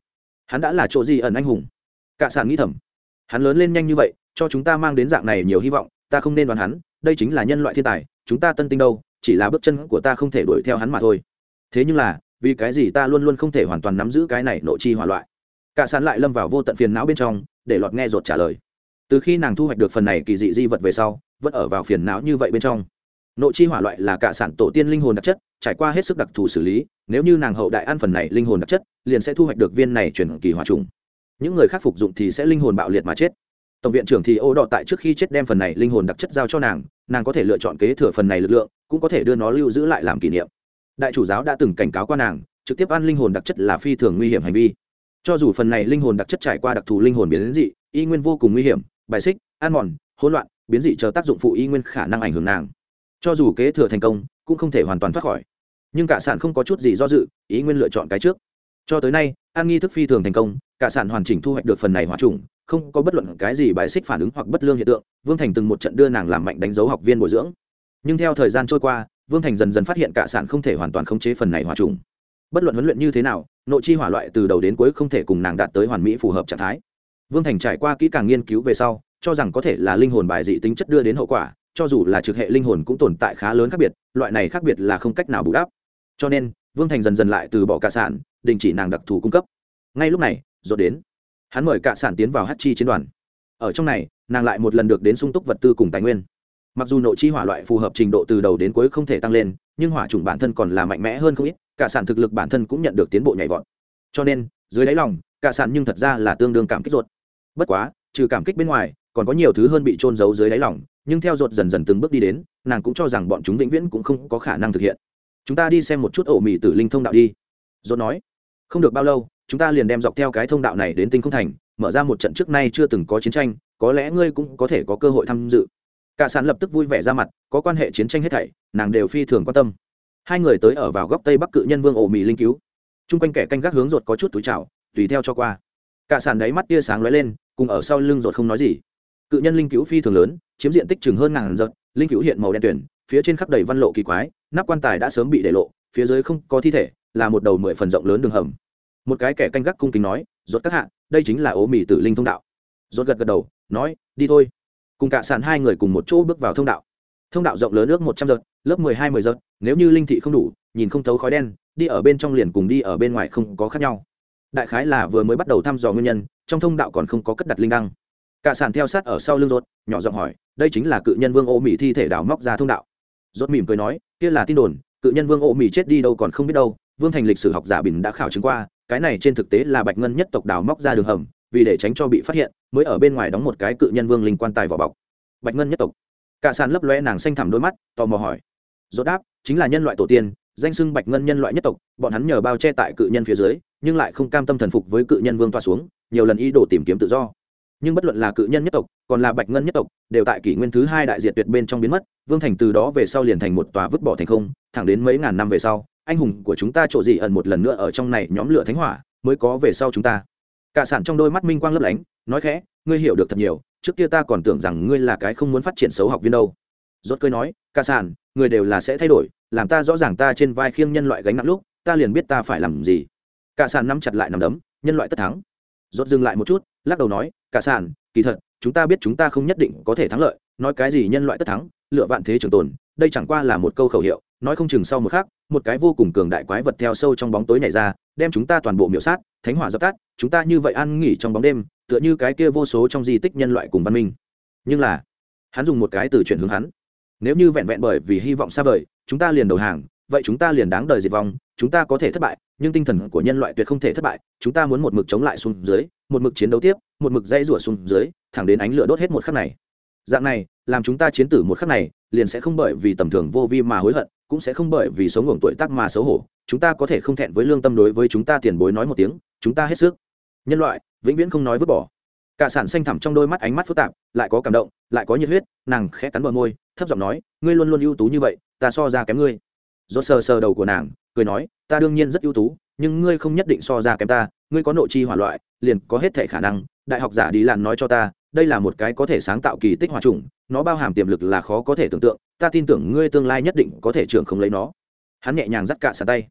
Hắn đã là chỗ gì ẩn anh hùng? Cả sàn nghĩ thầm. Hắn lớn lên nhanh như vậy, cho chúng ta mang đến dạng này nhiều hy vọng, ta không nên đoán hắn, đây chính là nhân loại thiên tài, chúng ta tân tinh đâu, chỉ là bước chân của ta không thể đuổi theo hắn mà thôi. Thế nhưng là, vì cái gì ta luôn luôn không thể hoàn toàn nắm giữ cái này nội chi hỏa loại? Cả sàn lại lâm vào vô tận phiền não bên trong, để lọt nghe rột trả lời. Từ khi nàng thu hoạch được phần này kỳ dị di vật về sau, vẫn ở vào phiền não như vậy bên trong nội chi hỏa loại là cả sản tổ tiên linh hồn đặc chất, trải qua hết sức đặc thù xử lý, nếu như nàng hậu đại ăn phần này linh hồn đặc chất, liền sẽ thu hoạch được viên này chuyển kỳ hỏa trùng. Những người khác phục dụng thì sẽ linh hồn bạo liệt mà chết. Tổng viện trưởng thì ô đọ tại trước khi chết đem phần này linh hồn đặc chất giao cho nàng nàng có thể lựa chọn kế thừa phần này lực lượng, cũng có thể đưa nó lưu giữ lại làm kỷ niệm. Đại chủ giáo đã từng cảnh cáo qua nàng, trực tiếp ăn linh hồn đặc chất là phi thường nguy hiểm hành vi. Cho dù phần này linh hồn đặc chất trải qua đặc thù linh hồn biến đến dị, y nguyên vô cùng nguy hiểm, bài xích, ăn mòn, hỗn loạn, biến dị chờ tác dụng phụ y nguyên khả năng ảnh hưởng nàng cho dù kế thừa thành công, cũng không thể hoàn toàn thoát khỏi. Nhưng cả sản không có chút gì do dự, ý nguyên lựa chọn cái trước. Cho tới nay an nghi thức phi thường thành công, cả sản hoàn chỉnh thu hoạch được phần này hỏa trùng, không có bất luận cái gì bài xích phản ứng hoặc bất lương hiện tượng, vương thành từng một trận đưa nàng làm mạnh đánh dấu học viên bồi dưỡng. Nhưng theo thời gian trôi qua, vương thành dần dần phát hiện cả sản không thể hoàn toàn khống chế phần này hỏa trùng. Bất luận huấn luyện như thế nào, nội chi hỏa loại từ đầu đến cuối không thể cùng nàng đạt tới hoàn mỹ phù hợp trạng thái. Vương thành trải qua kỹ càng nghiên cứu về sau, cho rằng có thể là linh hồn bài dị tính chất đưa đến hậu quả cho dù là trực hệ linh hồn cũng tồn tại khá lớn khác biệt, loại này khác biệt là không cách nào bù đắp. Cho nên, vương thành dần dần lại từ bỏ cả sản, đình chỉ nàng đặc thù cung cấp. Ngay lúc này dột đến. Hắn mời cả sản tiến vào hát chi chiến đoàn. Ở trong này, nàng lại một lần được đến sung túc vật tư cùng tài nguyên. Mặc dù nội chi hỏa loại phù hợp trình độ từ đầu đến cuối không thể tăng lên, nhưng hỏa chủng bản thân còn là mạnh mẽ hơn không ít, cả sản thực lực bản thân cũng nhận được tiến bộ nhảy vọt. Cho nên, dưới đáy lòng, cả sản nhưng thật ra là tương đương cảm kích ruột. Bất quá, trừ cảm kích bên ngoài còn có nhiều thứ hơn bị trôn giấu dưới đáy lòng, nhưng theo dột dần dần từng bước đi đến, nàng cũng cho rằng bọn chúng vĩnh viễn cũng không có khả năng thực hiện. Chúng ta đi xem một chút ổ mì tử linh thông đạo đi. Dột nói, không được bao lâu, chúng ta liền đem dọc theo cái thông đạo này đến tinh không thành, mở ra một trận trước nay chưa từng có chiến tranh, có lẽ ngươi cũng có thể có cơ hội tham dự. Cả sản lập tức vui vẻ ra mặt, có quan hệ chiến tranh hết thảy, nàng đều phi thường quan tâm. Hai người tới ở vào góc tây bắc cự nhân vương ổ mì linh cứu. Chung quanh kẻ canh gác hướng dột có chút túi chảo tùy theo cho qua. Cả sản đáy mắt tia sáng lóe lên, cùng ở sau lưng dột không nói gì cự nhân linh cứu phi thường lớn, chiếm diện tích chừng hơn ngàn giật linh cứu hiện màu đen tuyển phía trên khắp đầy văn lộ kỳ quái, nắp quan tài đã sớm bị để lộ, phía dưới không có thi thể, là một đầu mười phần rộng lớn đường hầm. Một cái kẻ canh gác cung kính nói rốt các hạ, đây chính là ố mì tử linh thông đạo. Rốt gật gật đầu, nói, đi thôi. Cùng cả sàn hai người cùng một chỗ bước vào thông đạo. Thông đạo rộng lớn ước một trăm giật lớp mười hai mười giật nếu như linh thị không đủ, nhìn không thấu khói đen, đi ở bên trong liền cùng đi ở bên ngoài không có khác nhau. Đại khái là vừa mới bắt đầu thăm dò nguyên nhân, trong thông đạo còn không có cất đặt linh đăng cả sàn theo sát ở sau lưng rốt, nhỏ giọng hỏi, đây chính là cự nhân vương ô mỹ thi thể đào móc ra thông đạo. Rốt mỉm cười nói, kia là tin đồn, cự nhân vương ô mỹ chết đi đâu còn không biết đâu, vương thành lịch sử học giả bình đã khảo chứng qua, cái này trên thực tế là bạch ngân nhất tộc đào móc ra đường hầm, vì để tránh cho bị phát hiện, mới ở bên ngoài đóng một cái cự nhân vương linh quan tài vỏ bọc. Bạch ngân nhất tộc. Cả sàn lấp lóe nàng xanh thẳm đôi mắt, tò mò hỏi. Rốt đáp, chính là nhân loại tổ tiên, danh xưng bạch ngân nhân loại nhất tộc, bọn hắn nhờ bao che tại cự nhân phía dưới, nhưng lại không cam tâm thần phục với cự nhân vương toa xuống, nhiều lần ý đồ tìm kiếm tự do nhưng bất luận là cự nhân nhất tộc, còn là bạch ngân nhất tộc, đều tại kỷ nguyên thứ hai đại diệt tuyệt bên trong biến mất, vương thành từ đó về sau liền thành một tòa vứt bỏ thành không, thẳng đến mấy ngàn năm về sau, anh hùng của chúng ta trộ dị ẩn một lần nữa ở trong này nhóm lửa thánh hỏa, mới có về sau chúng ta. Cả sản trong đôi mắt minh quang lấp lánh, nói khẽ, ngươi hiểu được thật nhiều, trước kia ta còn tưởng rằng ngươi là cái không muốn phát triển xấu học viên đâu. Rốt cơi nói, cả sản, người đều là sẽ thay đổi, làm ta rõ ràng ta trên vai khiêng nhân loại gánh nặng lúc, ta liền biết ta phải làm gì. Cả sản nắm chặt lại nằm đấm, nhân loại tất thắng. Rốt dừng lại một chút, lắc đầu nói cả sản, kỳ thật, chúng ta biết chúng ta không nhất định có thể thắng lợi, nói cái gì nhân loại tất thắng, lựa vạn thế trường tồn, đây chẳng qua là một câu khẩu hiệu, nói không chừng sau một khắc, một cái vô cùng cường đại quái vật theo sâu trong bóng tối này ra, đem chúng ta toàn bộ miểu sát, thánh hỏa dập tắt, chúng ta như vậy ăn nghỉ trong bóng đêm, tựa như cái kia vô số trong di tích nhân loại cùng văn minh. Nhưng là, hắn dùng một cái từ chuyển hướng hắn. Nếu như vẹn vẹn bởi vì hy vọng xa vời, chúng ta liền đầu hàng, vậy chúng ta liền đáng đời diệt vong, chúng ta có thể thất bại, nhưng tinh thần của nhân loại tuyệt không thể thất bại, chúng ta muốn một mực chống lại xuống dưới, một mực chiến đấu tiếp một mực dây rủa xuống dưới, thẳng đến ánh lửa đốt hết một khắc này. Dạng này, làm chúng ta chiến tử một khắc này, liền sẽ không bởi vì tầm thường vô vi mà hối hận, cũng sẽ không bởi vì sống ngưỡng tuổi tác mà xấu hổ. Chúng ta có thể không thẹn với lương tâm đối với chúng ta tiền bối nói một tiếng, chúng ta hết sức. Nhân loại, vĩnh viễn không nói vứt bỏ. Cả sản xanh thẳm trong đôi mắt ánh mắt phức tạp, lại có cảm động, lại có nhiệt huyết, nàng khẽ cắn bờ môi, thấp giọng nói, ngươi luôn luôn ưu tú như vậy, ta so ra kém ngươi. Do sờ sờ đầu của nàng, cười nói, ta đương nhiên rất ưu tú, nhưng ngươi không nhất định so ra kém ta, ngươi có nội chi hỏa loại, liền có hết thể khả năng đại học giả đi làn nói cho ta, đây là một cái có thể sáng tạo kỳ tích hòa trùng, nó bao hàm tiềm lực là khó có thể tưởng tượng, ta tin tưởng ngươi tương lai nhất định có thể trưởng không lấy nó. Hắn nhẹ nhàng dắt cả sàn tay.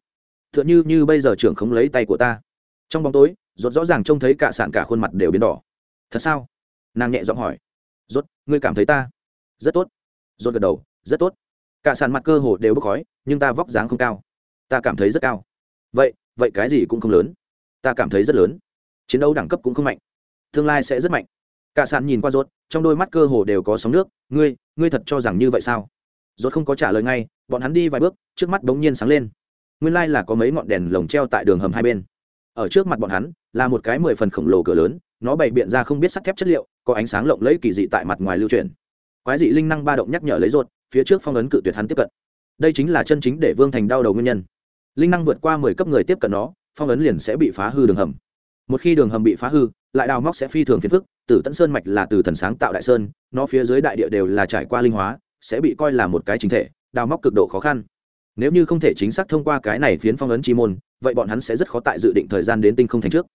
T h ư ợ n như như bây giờ trưởng không lấy tay của ta. Trong bóng tối, rốt rõ ràng trông thấy cả sàn cả khuôn mặt đều biến đỏ. Thật sao? Nàng nhẹ giọng hỏi. Rốt, ngươi cảm thấy ta rất tốt. Rốt gật đầu. Rất tốt. Cả sàn mặt cơ hồ đều bốc khói, nhưng ta vóc dáng không cao. Ta cảm thấy rất cao. Vậy vậy cái gì cũng không lớn. Ta cảm thấy rất lớn. Chiến đấu đẳng cấp cũng không mạnh tương lai sẽ rất mạnh. Cả sàn nhìn qua rốt, trong đôi mắt cơ hồ đều có sóng nước, ngươi ngươi thật cho rằng như vậy sao? Rốt không có trả lời ngay, bọn hắn đi vài bước, trước mắt bỗng nhiên sáng lên. Nguyên lai là có mấy ngọn đèn lồng treo tại đường hầm hai bên. Ở trước mặt bọn hắn, là một cái mười phần khổng lồ cửa lớn, nó bày biện ra không biết sắt thép chất liệu, có ánh sáng lộng lẫy kỳ dị tại mặt ngoài lưu truyền quái dị linh năng ba động nhắc nhở lấy rốt, phía trước phong ấn cự tuyệt hắn tiếp cận. Đây chính là chân chính để vương thành đau đầu nguyên nhân. Linh năng vượt qua mười cấp người tiếp cận nó, phong ấn liền sẽ bị phá hư đường hầm một khi đường hầm bị phá hư, lại đào móc sẽ phi thường phiền phức, tử Tẫn sơn mạch là từ thần sáng tạo đại sơn, nó phía dưới đại địa đều là trải qua linh hóa, sẽ bị coi là một cái chính thể, đào móc cực độ khó khăn. Nếu như không thể chính xác thông qua cái này phiến phong ấn chi môn, vậy bọn hắn sẽ rất khó tại dự định thời gian đến tinh không thành trước.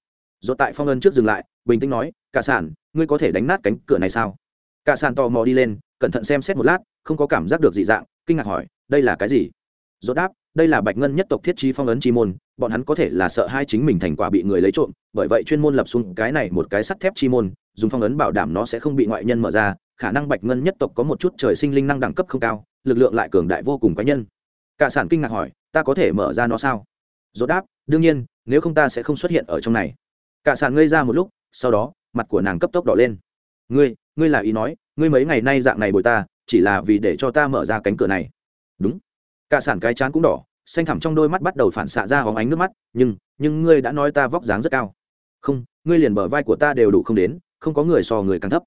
Do tại phong ấn trước dừng lại, bình tĩnh nói, cả sản ngươi có thể đánh nát cánh cửa này sao? Cả sản tò mò đi lên, cẩn thận xem xét một lát, không có cảm giác được dị dạng, kinh ngạc hỏi, đây là cái gì? Do đáp, đây là bạch ngân nhất tộc thiết trí phong ấn chi môn, bọn hắn có thể là sợ hai chính mình thành quả bị người lấy trộm bởi vậy chuyên môn lập xuống cái này một cái sắt thép chi môn, dùng phong ấn bảo đảm nó sẽ không bị ngoại nhân mở ra, khả năng bạch ngân nhất tộc có một chút trời sinh linh năng đẳng cấp không cao, lực lượng lại cường đại vô cùng cá nhân. Cả sản kinh ngạc hỏi, ta có thể mở ra nó sao? Dốt đáp, đương nhiên, nếu không ta sẽ không xuất hiện ở trong này. Cả sản ngây ra một lúc, sau đó, mặt của nàng cấp tốc đỏ lên. Ngươi ngươi là ý nói, ngươi mấy ngày nay dạng này bồi ta, chỉ là vì để cho ta mở ra cánh cửa này. Đúng. Cả sản cái chán cũng đỏ, xanh thẳm trong đôi mắt bắt đầu phản xạ ra hóng ánh nước mắt, nhưng nhưng ngươi đã nói ta vóc dáng rất cao không, ngươi liền bờ vai của ta đều đủ không đến, không có người so người càng thấp.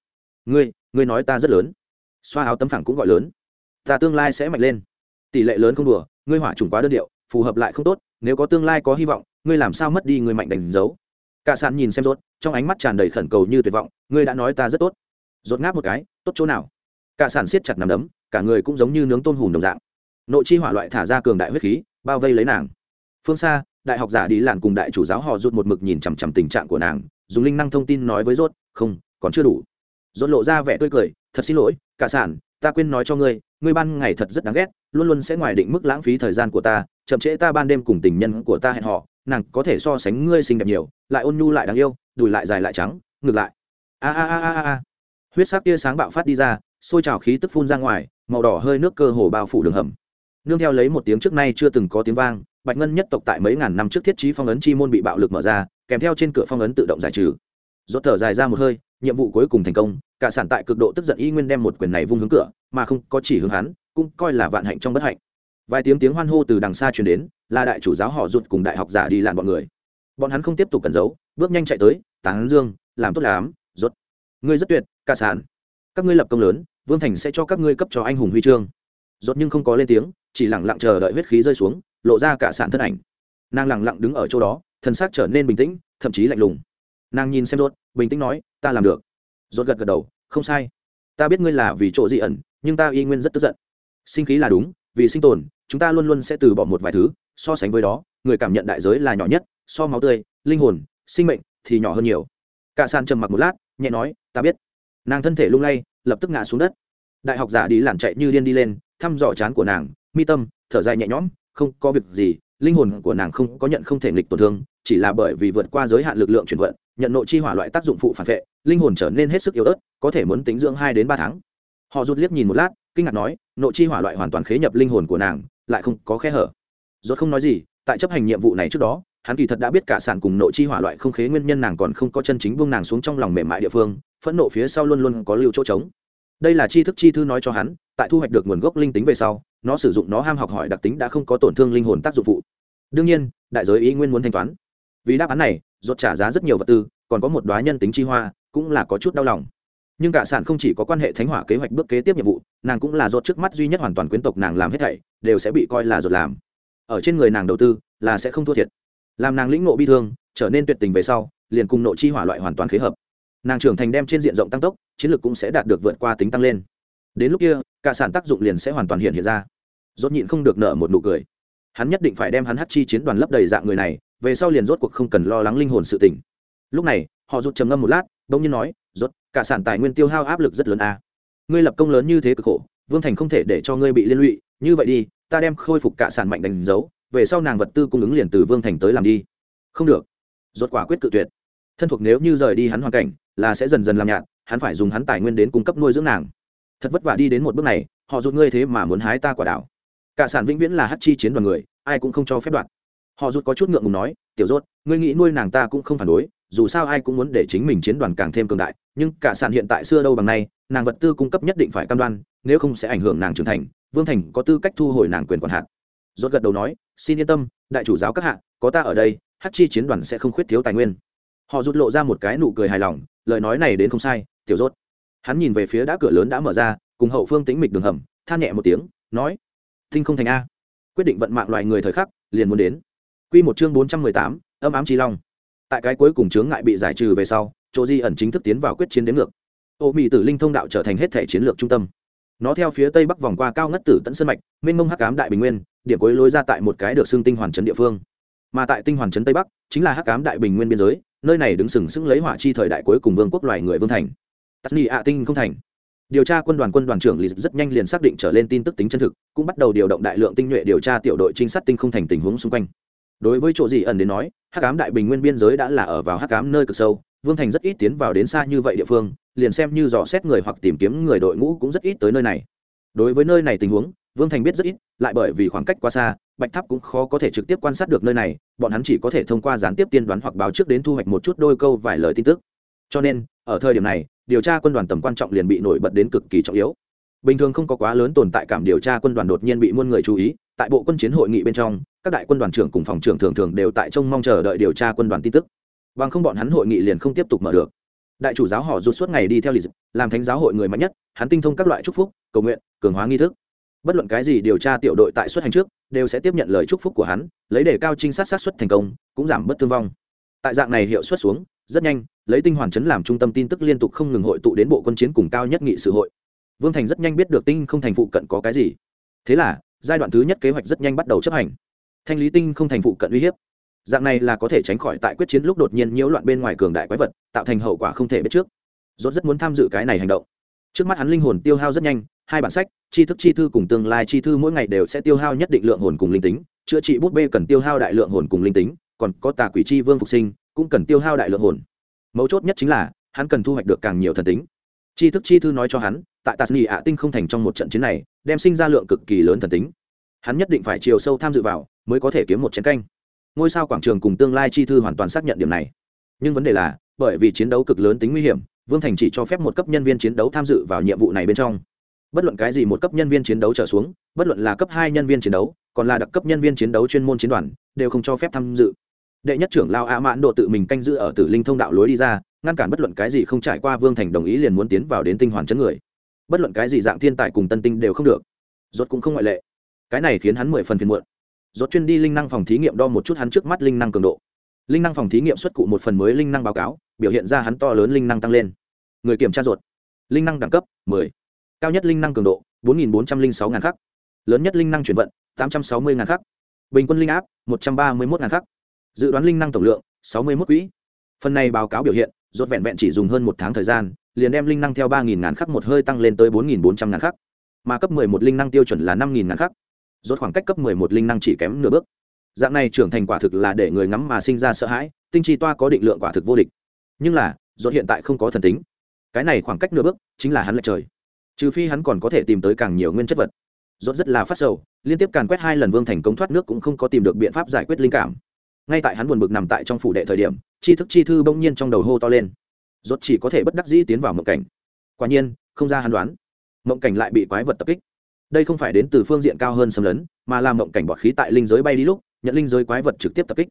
Ngươi ngươi nói ta rất lớn. Xoa áo tấm phẳng cũng gọi lớn. Ta tương lai sẽ mạnh lên. Tỷ lệ lớn không đùa, ngươi hỏa trùng quá đơn điệu, phù hợp lại không tốt, nếu có tương lai có hy vọng, ngươi làm sao mất đi người mạnh đánh dấu? Cả sàn nhìn xem rốt, trong ánh mắt tràn đầy khẩn cầu như tuyệt vọng, ngươi đã nói ta rất tốt. Rốt ngáp một cái, tốt chỗ nào? Cả sàn siết chặt nằm đấm, cả người cũng giống như nướng tôm hùm đồng dạng. Nội chi hỏa loại thả ra cường đại huyết khí, bao vây lấy nàng. Phương xa đại học giả đi làn cùng đại chủ giáo họ rút một mực nhìn chằm chằm tình trạng của nàng, dùng linh năng thông tin nói với rốt, không, còn chưa đủ. Rốt lộ ra vẻ tươi cười, thật xin lỗi, cả sản, ta quên nói cho ngươi ngươi ban ngày thật rất đáng ghét, luôn luôn sẽ ngoài định mức lãng phí thời gian của ta, chậm trễ ta ban đêm cùng tình nhân của ta hẹn họ, nàng có thể so sánh ngươi xinh đẹp nhiều, lại ôn nhu lại đáng yêu, đùi lại dài lại trắng, ngược lại. A a a a a. Huyết sắc tia sáng bạo phát đi ra xôi trào khí tức phun ra ngoài, màu đỏ hơi nước cơ hồ bao phủ đường hầm. Nương theo lấy một tiếng trước nay chưa từng có tiếng vang bạch ngân nhất tộc tại mấy ngàn năm trước thiết trí phong ấn chi môn bị bạo lực mở ra, kèm theo trên cửa phong ấn tự động giải trừ. Rốt thở dài ra một hơi, nhiệm vụ cuối cùng thành công, cả sản tại cực độ tức giận y nguyên đem một quyền này vung hướng cửa, mà không có chỉ hướng hắn, cũng coi là vạn hạnh trong bất hạnh. Vài tiếng tiếng hoan hô từ đằng xa truyền đến, là đại chủ giáo họ rụt cùng đại học giả đi làn bọn người. Bọn hắn không tiếp tục cẩn giấu, bước nhanh chạy tới, tán dương, làm tốt lắm, rốt. Ngươi rất tuyệt, cả sản. Các ngươi lập công lớn, vương thành sẽ cho các ngươi cấp cho anh hùng huy chương. Rốt nhưng không có lên tiếng, chỉ lặng lặng chờ đợi huyết khí rơi xuống lộ ra cả sản thân ảnh. Nàng lẳng lặng đứng ở chỗ đó, thân xác trở nên bình tĩnh, thậm chí lạnh lùng. Nàng nhìn xem rốt, bình tĩnh nói, ta làm được. Rốt gật gật đầu, không sai. Ta biết ngươi là vì chỗ dị ẩn, nhưng ta y nguyên rất tức giận. Sinh khí là đúng, vì sinh tồn, chúng ta luôn luôn sẽ từ bỏ một vài thứ, so sánh với đó, người cảm nhận đại giới là nhỏ nhất, so máu tươi, linh hồn, sinh mệnh thì nhỏ hơn nhiều. Cả sàn trầm mặc một lát, nhẹ nói, ta biết. Nàng thân thể lung lay, lập tức ngã xuống đất. Đại học giả đi lản chạy như điên đi lên, thăm dò chán của nàng, mi tâm, thở dài nhẹ nhõm không có việc gì, linh hồn của nàng không có nhận không thể nghịch tổn thương, chỉ là bởi vì vượt qua giới hạn lực lượng chuyển vận, nhận nội chi hỏa loại tác dụng phụ phản vệ, linh hồn trở nên hết sức yếu ớt, có thể muốn tính dưỡng hai đến ba tháng. Họ rút liếc nhìn một lát, kinh ngạc nói, nội chi hỏa loại hoàn toàn khế nhập linh hồn của nàng, lại không có khe hở. Rốt không nói gì, tại chấp hành nhiệm vụ này trước đó, hắn kỳ thật đã biết cả sản cùng nội chi hỏa loại không khế nguyên nhân nàng còn không có chân chính buông nàng xuống trong lòng mềm mại địa phương, phẫn nộ phía sau luôn luôn có lưu chỗ trống. Đây là chi thức chi thư nói cho hắn, tại thu hoạch được nguồn gốc linh tính về sau nó sử dụng nó ham học hỏi đặc tính đã không có tổn thương linh hồn tác dụng phụ. Đương nhiên, đại giới ý nguyên muốn thanh toán. Vì đáp án này, rốt trả giá rất nhiều vật tư, còn có một đoá nhân tính chi hoa, cũng là có chút đau lòng. Nhưng cả sản không chỉ có quan hệ thánh hỏa kế hoạch bước kế tiếp nhiệm vụ, nàng cũng là rốt trước mắt duy nhất hoàn toàn quyến tộc nàng làm hết thảy, đều sẽ bị coi là rốt làm. Ở trên người nàng đầu tư, là sẽ không thua thiệt. Làm nàng lĩnh ngộ bi thương, trở nên tuyệt tình về sau, liền cùng nội chi hỏa loại hoàn toàn khế hợp. Nàng trưởng thành đem trên diện rộng tăng tốc, chiến lược cũng sẽ đạt được vượt qua tính tăng lên đến lúc kia, cả sản tác dụng liền sẽ hoàn toàn hiện hiện ra. Rốt nhịn không được nợ một nụ cười. Hắn nhất định phải đem hắn hất chi chiến đoàn lấp đầy dạng người này, về sau liền rốt cuộc không cần lo lắng linh hồn sự tỉnh lúc này, họ rụt trầm ngâm một lát, bỗng nhiên nói, rốt, cả sản tài nguyên tiêu hao áp lực rất lớn a. À. ngươi lập công lớn như thế cực khổ, vương thành không thể để cho ngươi bị liên lụy. Như vậy đi, ta đem khôi phục cả sản mạnh đánh dấu, về sau nàng vật tư cung ứng liền từ vương thành tới làm đi. Không được. Rốt quả quyết cự tuyệt. Thân thuộc nếu như rời đi hắn hoàn cảnh, là sẽ dần dần làm nhạt, hắn phải dùng hắn tài nguyên đến cung cấp nuôi dưỡng nàng thật vất vả đi đến một bước này, họ rút ngươi thế mà muốn hái ta quả đảo. Cả sản vĩnh viễn là hát chi chiến đoàn người, ai cũng không cho phép đoạt. Họ rút có chút ngượng ngùng nói, tiểu rốt, ngươi nghĩ nuôi nàng ta cũng không phản đối, dù sao ai cũng muốn để chính mình chiến đoàn càng thêm cường đại, nhưng cả sản hiện tại xưa đâu bằng nay, nàng vật tư cung cấp nhất định phải cam đoan, nếu không sẽ ảnh hưởng nàng trưởng thành, vương thành có tư cách thu hồi nàng quyền quản hạt. Rốt gật đầu nói, xin yên tâm, đại chủ giáo các hạ, có ta ở đây, hát chi chiến đoàn sẽ không khuyết thiếu tài nguyên. Họ rút lộ ra một cái nụ cười hài lòng, lời nói này đến không sai, tiểu rốt hắn nhìn về phía đã cửa lớn đã mở ra, cùng hậu phương tĩnh mịch đường hầm, than nhẹ một tiếng, nói, tinh không thành a. Quyết định vận mạng loài người thời khắc, liền muốn đến. Quy một chương bốn trăm mười tám, âm ám chi long. Tại cái cuối cùng chướng ngại bị giải trừ về sau, chỗ di ẩn chính thức tiến vào quyết chiến đến ngược. Ô mỹ tử linh thông đạo trở thành hết thể chiến lược trung tâm. Nó theo phía tây bắc vòng qua cao ngất tử tận sân mạch, mênh mông hắc cám đại bình nguyên, điểm cuối lối ra tại một cái được xưng tinh hoàn trấn địa phương. Mà tại tinh hoàn trấn tây bắc, chính là hắc cám đại bình nguyên biên giới, nơi này đứng sừng sững lấy hỏa chi thời đại cuối cùng vương quốc loài người vương thành tắt ni ạ tinh không thành. Điều tra quân đoàn quân đoàn trưởng lý rất nhanh liền xác định trở lên tin tức tính chân thực, cũng bắt đầu điều động đại lượng tinh nhuệ điều tra tiểu đội trinh sát tinh không thành tình huống xung quanh. Đối với chỗ gì ẩn đến nói, hắc ám đại bình nguyên biên giới đã là ở vào hắc ám nơi cực sâu, vương thành rất ít tiến vào đến xa như vậy địa phương, liền xem như dò xét người hoặc tìm kiếm người đội ngũ cũng rất ít tới nơi này. Đối với nơi này tình huống, vương thành biết rất ít, lại bởi vì khoảng cách quá xa, bạch tháp cũng khó có thể trực tiếp quan sát được nơi này, bọn hắn chỉ có thể thông qua gián tiếp tiên đoán hoặc báo trước đến thu hoạch một chút đôi câu vài lời tin tức. Cho nên, ở thời điểm này điều tra quân đoàn tầm quan trọng liền bị nổi bật đến cực kỳ trọng yếu. Bình thường không có quá lớn tồn tại cảm điều tra quân đoàn đột nhiên bị muôn người chú ý, tại bộ quân chiến hội nghị bên trong, các đại quân đoàn trưởng cùng phòng trưởng thường thường đều tại trông mong chờ đợi điều tra quân đoàn tin tức. Bằng không bọn hắn hội nghị liền không tiếp tục mở được. Đại chủ giáo họ rút suốt ngày đi theo lịch làm thánh giáo hội người mạnh nhất, hắn tinh thông các loại chúc phúc, cầu nguyện, cường hóa nghi thức. Bất luận cái gì điều tra tiểu đội tại xuất hành trước, đều sẽ tiếp nhận lời chúc phúc của hắn, lấy để cao trinh sát sát xuất thành công, cũng giảm bớt thương vong. Tại dạng này hiệu suất xuống rất nhanh, lấy tinh hoàn chấn làm trung tâm tin tức liên tục không ngừng hội tụ đến bộ quân chiến cùng cao nhất nghị sự hội. Vương thành rất nhanh biết được tinh không thành phụ cận có cái gì. Thế là, giai đoạn thứ nhất kế hoạch rất nhanh bắt đầu chấp hành. Thanh lý tinh không thành phụ cận uy hiếp. Dạng này là có thể tránh khỏi tại quyết chiến lúc đột nhiên nhiễu loạn bên ngoài cường đại quái vật, tạo thành hậu quả không thể biết trước. Dốt rất muốn tham dự cái này hành động. Trước mắt hắn linh hồn tiêu hao rất nhanh, hai bản sách tri thức chi thư cùng tương lai chi thư mỗi ngày đều sẽ tiêu hao nhất định lượng hồn cùng linh tính, chữa trị bút bê cần tiêu hao đại lượng hồn cùng linh tính, còn có tà quỷ chi vương phục sinh cũng cần tiêu hao đại lượng hồn. Mấu chốt nhất chính là, hắn cần thu hoạch được càng nhiều thần tính. Tri thức chi thư nói cho hắn, tại tasni ạ tinh không thành trong một trận chiến này, đem sinh ra lượng cực kỳ lớn thần tính. Hắn nhất định phải chiều sâu tham dự vào, mới có thể kiếm một chiến canh. Ngôi sao quảng trường cùng tương lai chi thư hoàn toàn xác nhận điểm này. Nhưng vấn đề là, bởi vì chiến đấu cực lớn tính nguy hiểm, vương thành chỉ cho phép một cấp nhân viên chiến đấu tham dự vào nhiệm vụ này bên trong. Bất luận cái gì một cấp nhân viên chiến đấu trở xuống, bất luận là cấp hai nhân viên chiến đấu, còn là đặc cấp nhân viên chiến đấu chuyên môn chiến đoàn, đều không cho phép tham dự đệ nhất trưởng lao a mãn độ tự mình canh giữ ở tử linh thông đạo lối đi ra ngăn cản bất luận cái gì không trải qua vương thành đồng ý liền muốn tiến vào đến tinh hoàn chấn người. Bất luận cái gì dạng thiên tài cùng tân tinh đều không được. Rốt cũng không ngoại lệ. Cái này khiến hắn mười phần phiền muộn. Rốt chuyên đi linh năng phòng thí nghiệm đo một chút hắn trước mắt linh năng cường độ. Linh năng phòng thí nghiệm xuất cụ một phần mới linh năng báo cáo biểu hiện ra hắn to lớn linh năng tăng lên. Người kiểm tra rốt, linh năng đẳng cấp 10. cao nhất linh năng cường độ 4.406 ngàn khắc. Lớn nhất linh năng chuyển vận 860 ngàn khắc. Bình quân linh áp 131 ngàn khắc dự đoán linh năng tổng lượng 61 quỹ. Phần này báo cáo biểu hiện, rốt vẹn vẹn chỉ dùng hơn một tháng thời gian, liền đem linh năng theo 3.000 ngàn khắc một hơi tăng lên tới 4.400 ngàn khắc. Mà cấp 11 linh năng tiêu chuẩn là 5.000 ngàn khắc. Rốt khoảng cách cấp 11 linh năng chỉ kém nửa bước. Dạng này trưởng thành quả thực là để người ngắm mà sinh ra sợ hãi, tinh chi toa có định lượng quả thực vô địch. Nhưng là, rốt hiện tại không có thần tính. Cái này khoảng cách nửa bước, chính là hắn lệch trời. Trừ phi hắn còn có thể tìm tới càng nhiều nguyên chất vật. Rốt rất là phát sầu, liên tiếp càn quét hai lần vương thành công thoát nước cũng không có tìm được biện pháp giải quyết linh cảm ngay tại hắn buồn bực nằm tại trong phủ đệ thời điểm, chi thức chi thư bỗng nhiên trong đầu hô to lên. Rốt chỉ có thể bất đắc dĩ tiến vào mộng cảnh. Quả nhiên, không ra hắn đoán. Mộng cảnh lại bị quái vật tập kích. Đây không phải đến từ phương diện cao hơn xâm lấn, mà là mộng cảnh bọt khí tại linh giới bay đi lúc, nhận linh giới quái vật trực tiếp tập kích.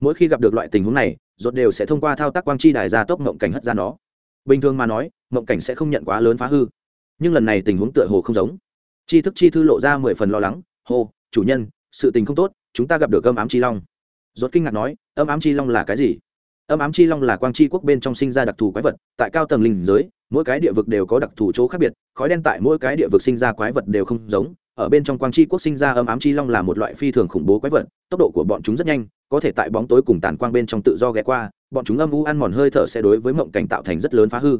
Mỗi khi gặp được loại tình huống này, rốt đều sẽ thông qua thao tác quang chi đài ra tốc mộng cảnh hất ra nó. Bình thường mà nói, mộng cảnh sẽ không nhận quá lớn phá hư. Nhưng lần này tình huống tựa hồ không giống. Chi thức chi thư lộ ra mười phần lo lắng. Hô, chủ nhân, sự tình không tốt, chúng ta gặp được âm ám chi long rốt kinh ngạc nói, âm ám chi long là cái gì? Âm ám chi long là quang chi quốc bên trong sinh ra đặc thù quái vật, tại cao tầng linh giới, mỗi cái địa vực đều có đặc thù chỗ khác biệt, khói đen tại mỗi cái địa vực sinh ra quái vật đều không giống. Ở bên trong quang chi quốc sinh ra âm ám chi long là một loại phi thường khủng bố quái vật, tốc độ của bọn chúng rất nhanh, có thể tại bóng tối cùng tàn quang bên trong tự do ghé qua, bọn chúng âm u ăn mòn hơi thở sẽ đối với mộng cảnh tạo thành rất lớn phá hư.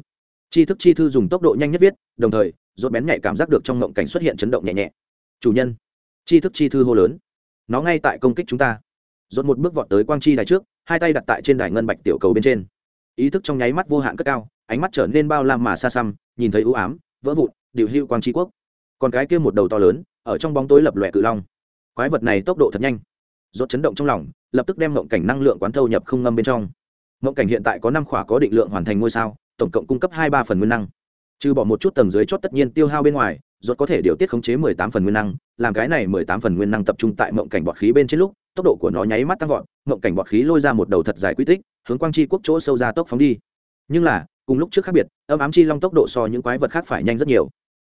Chi thức chi thư dùng tốc độ nhanh nhất viết, đồng thời, rốt bén nhạy cảm giác được trong mộng cảnh xuất hiện chấn động nhẹ nhẹ. Chủ nhân! Chi thức chi thư hô lớn. Nó ngay tại công kích chúng ta rốt một bước vọt tới quang chi đài trước, hai tay đặt tại trên đài ngân bạch tiểu cầu bên trên. Ý thức trong nháy mắt vô hạn cất cao, ánh mắt trở nên bao la mà xa xăm, nhìn thấy ưu ám, vỡ vụn, điều hưu quang chi quốc. Còn cái kia một đầu to lớn, ở trong bóng tối lập lòe cự long. Quái vật này tốc độ thật nhanh. Rốt chấn động trong lòng, lập tức đem mộng cảnh năng lượng quán thâu nhập không ngâm bên trong. Mộng cảnh hiện tại có năm khỏa có định lượng hoàn thành ngôi sao, tổng cộng cung cấp hai ba phần nguyên năng. Trừ bỏ một chút tầng dưới chót tất nhiên tiêu hao bên ngoài, rốt có thể điều tiết khống chế mười tám phần nguyên năng, làm cái này mười tám phần nguyên năng tập trung tại mộng cảnh bọt khí bên trên lúc tốc độ của nó nháy mắt tăng vọt mộng cảnh bọt khí lôi ra một đầu thật dài quy tích, hướng quang chi quốc chỗ sâu ra tốc phóng đi. Nhưng là, cùng lúc trước khác biệt, âm ám chi long tốc độ so những quái vật khác phải nhanh rất nhiều.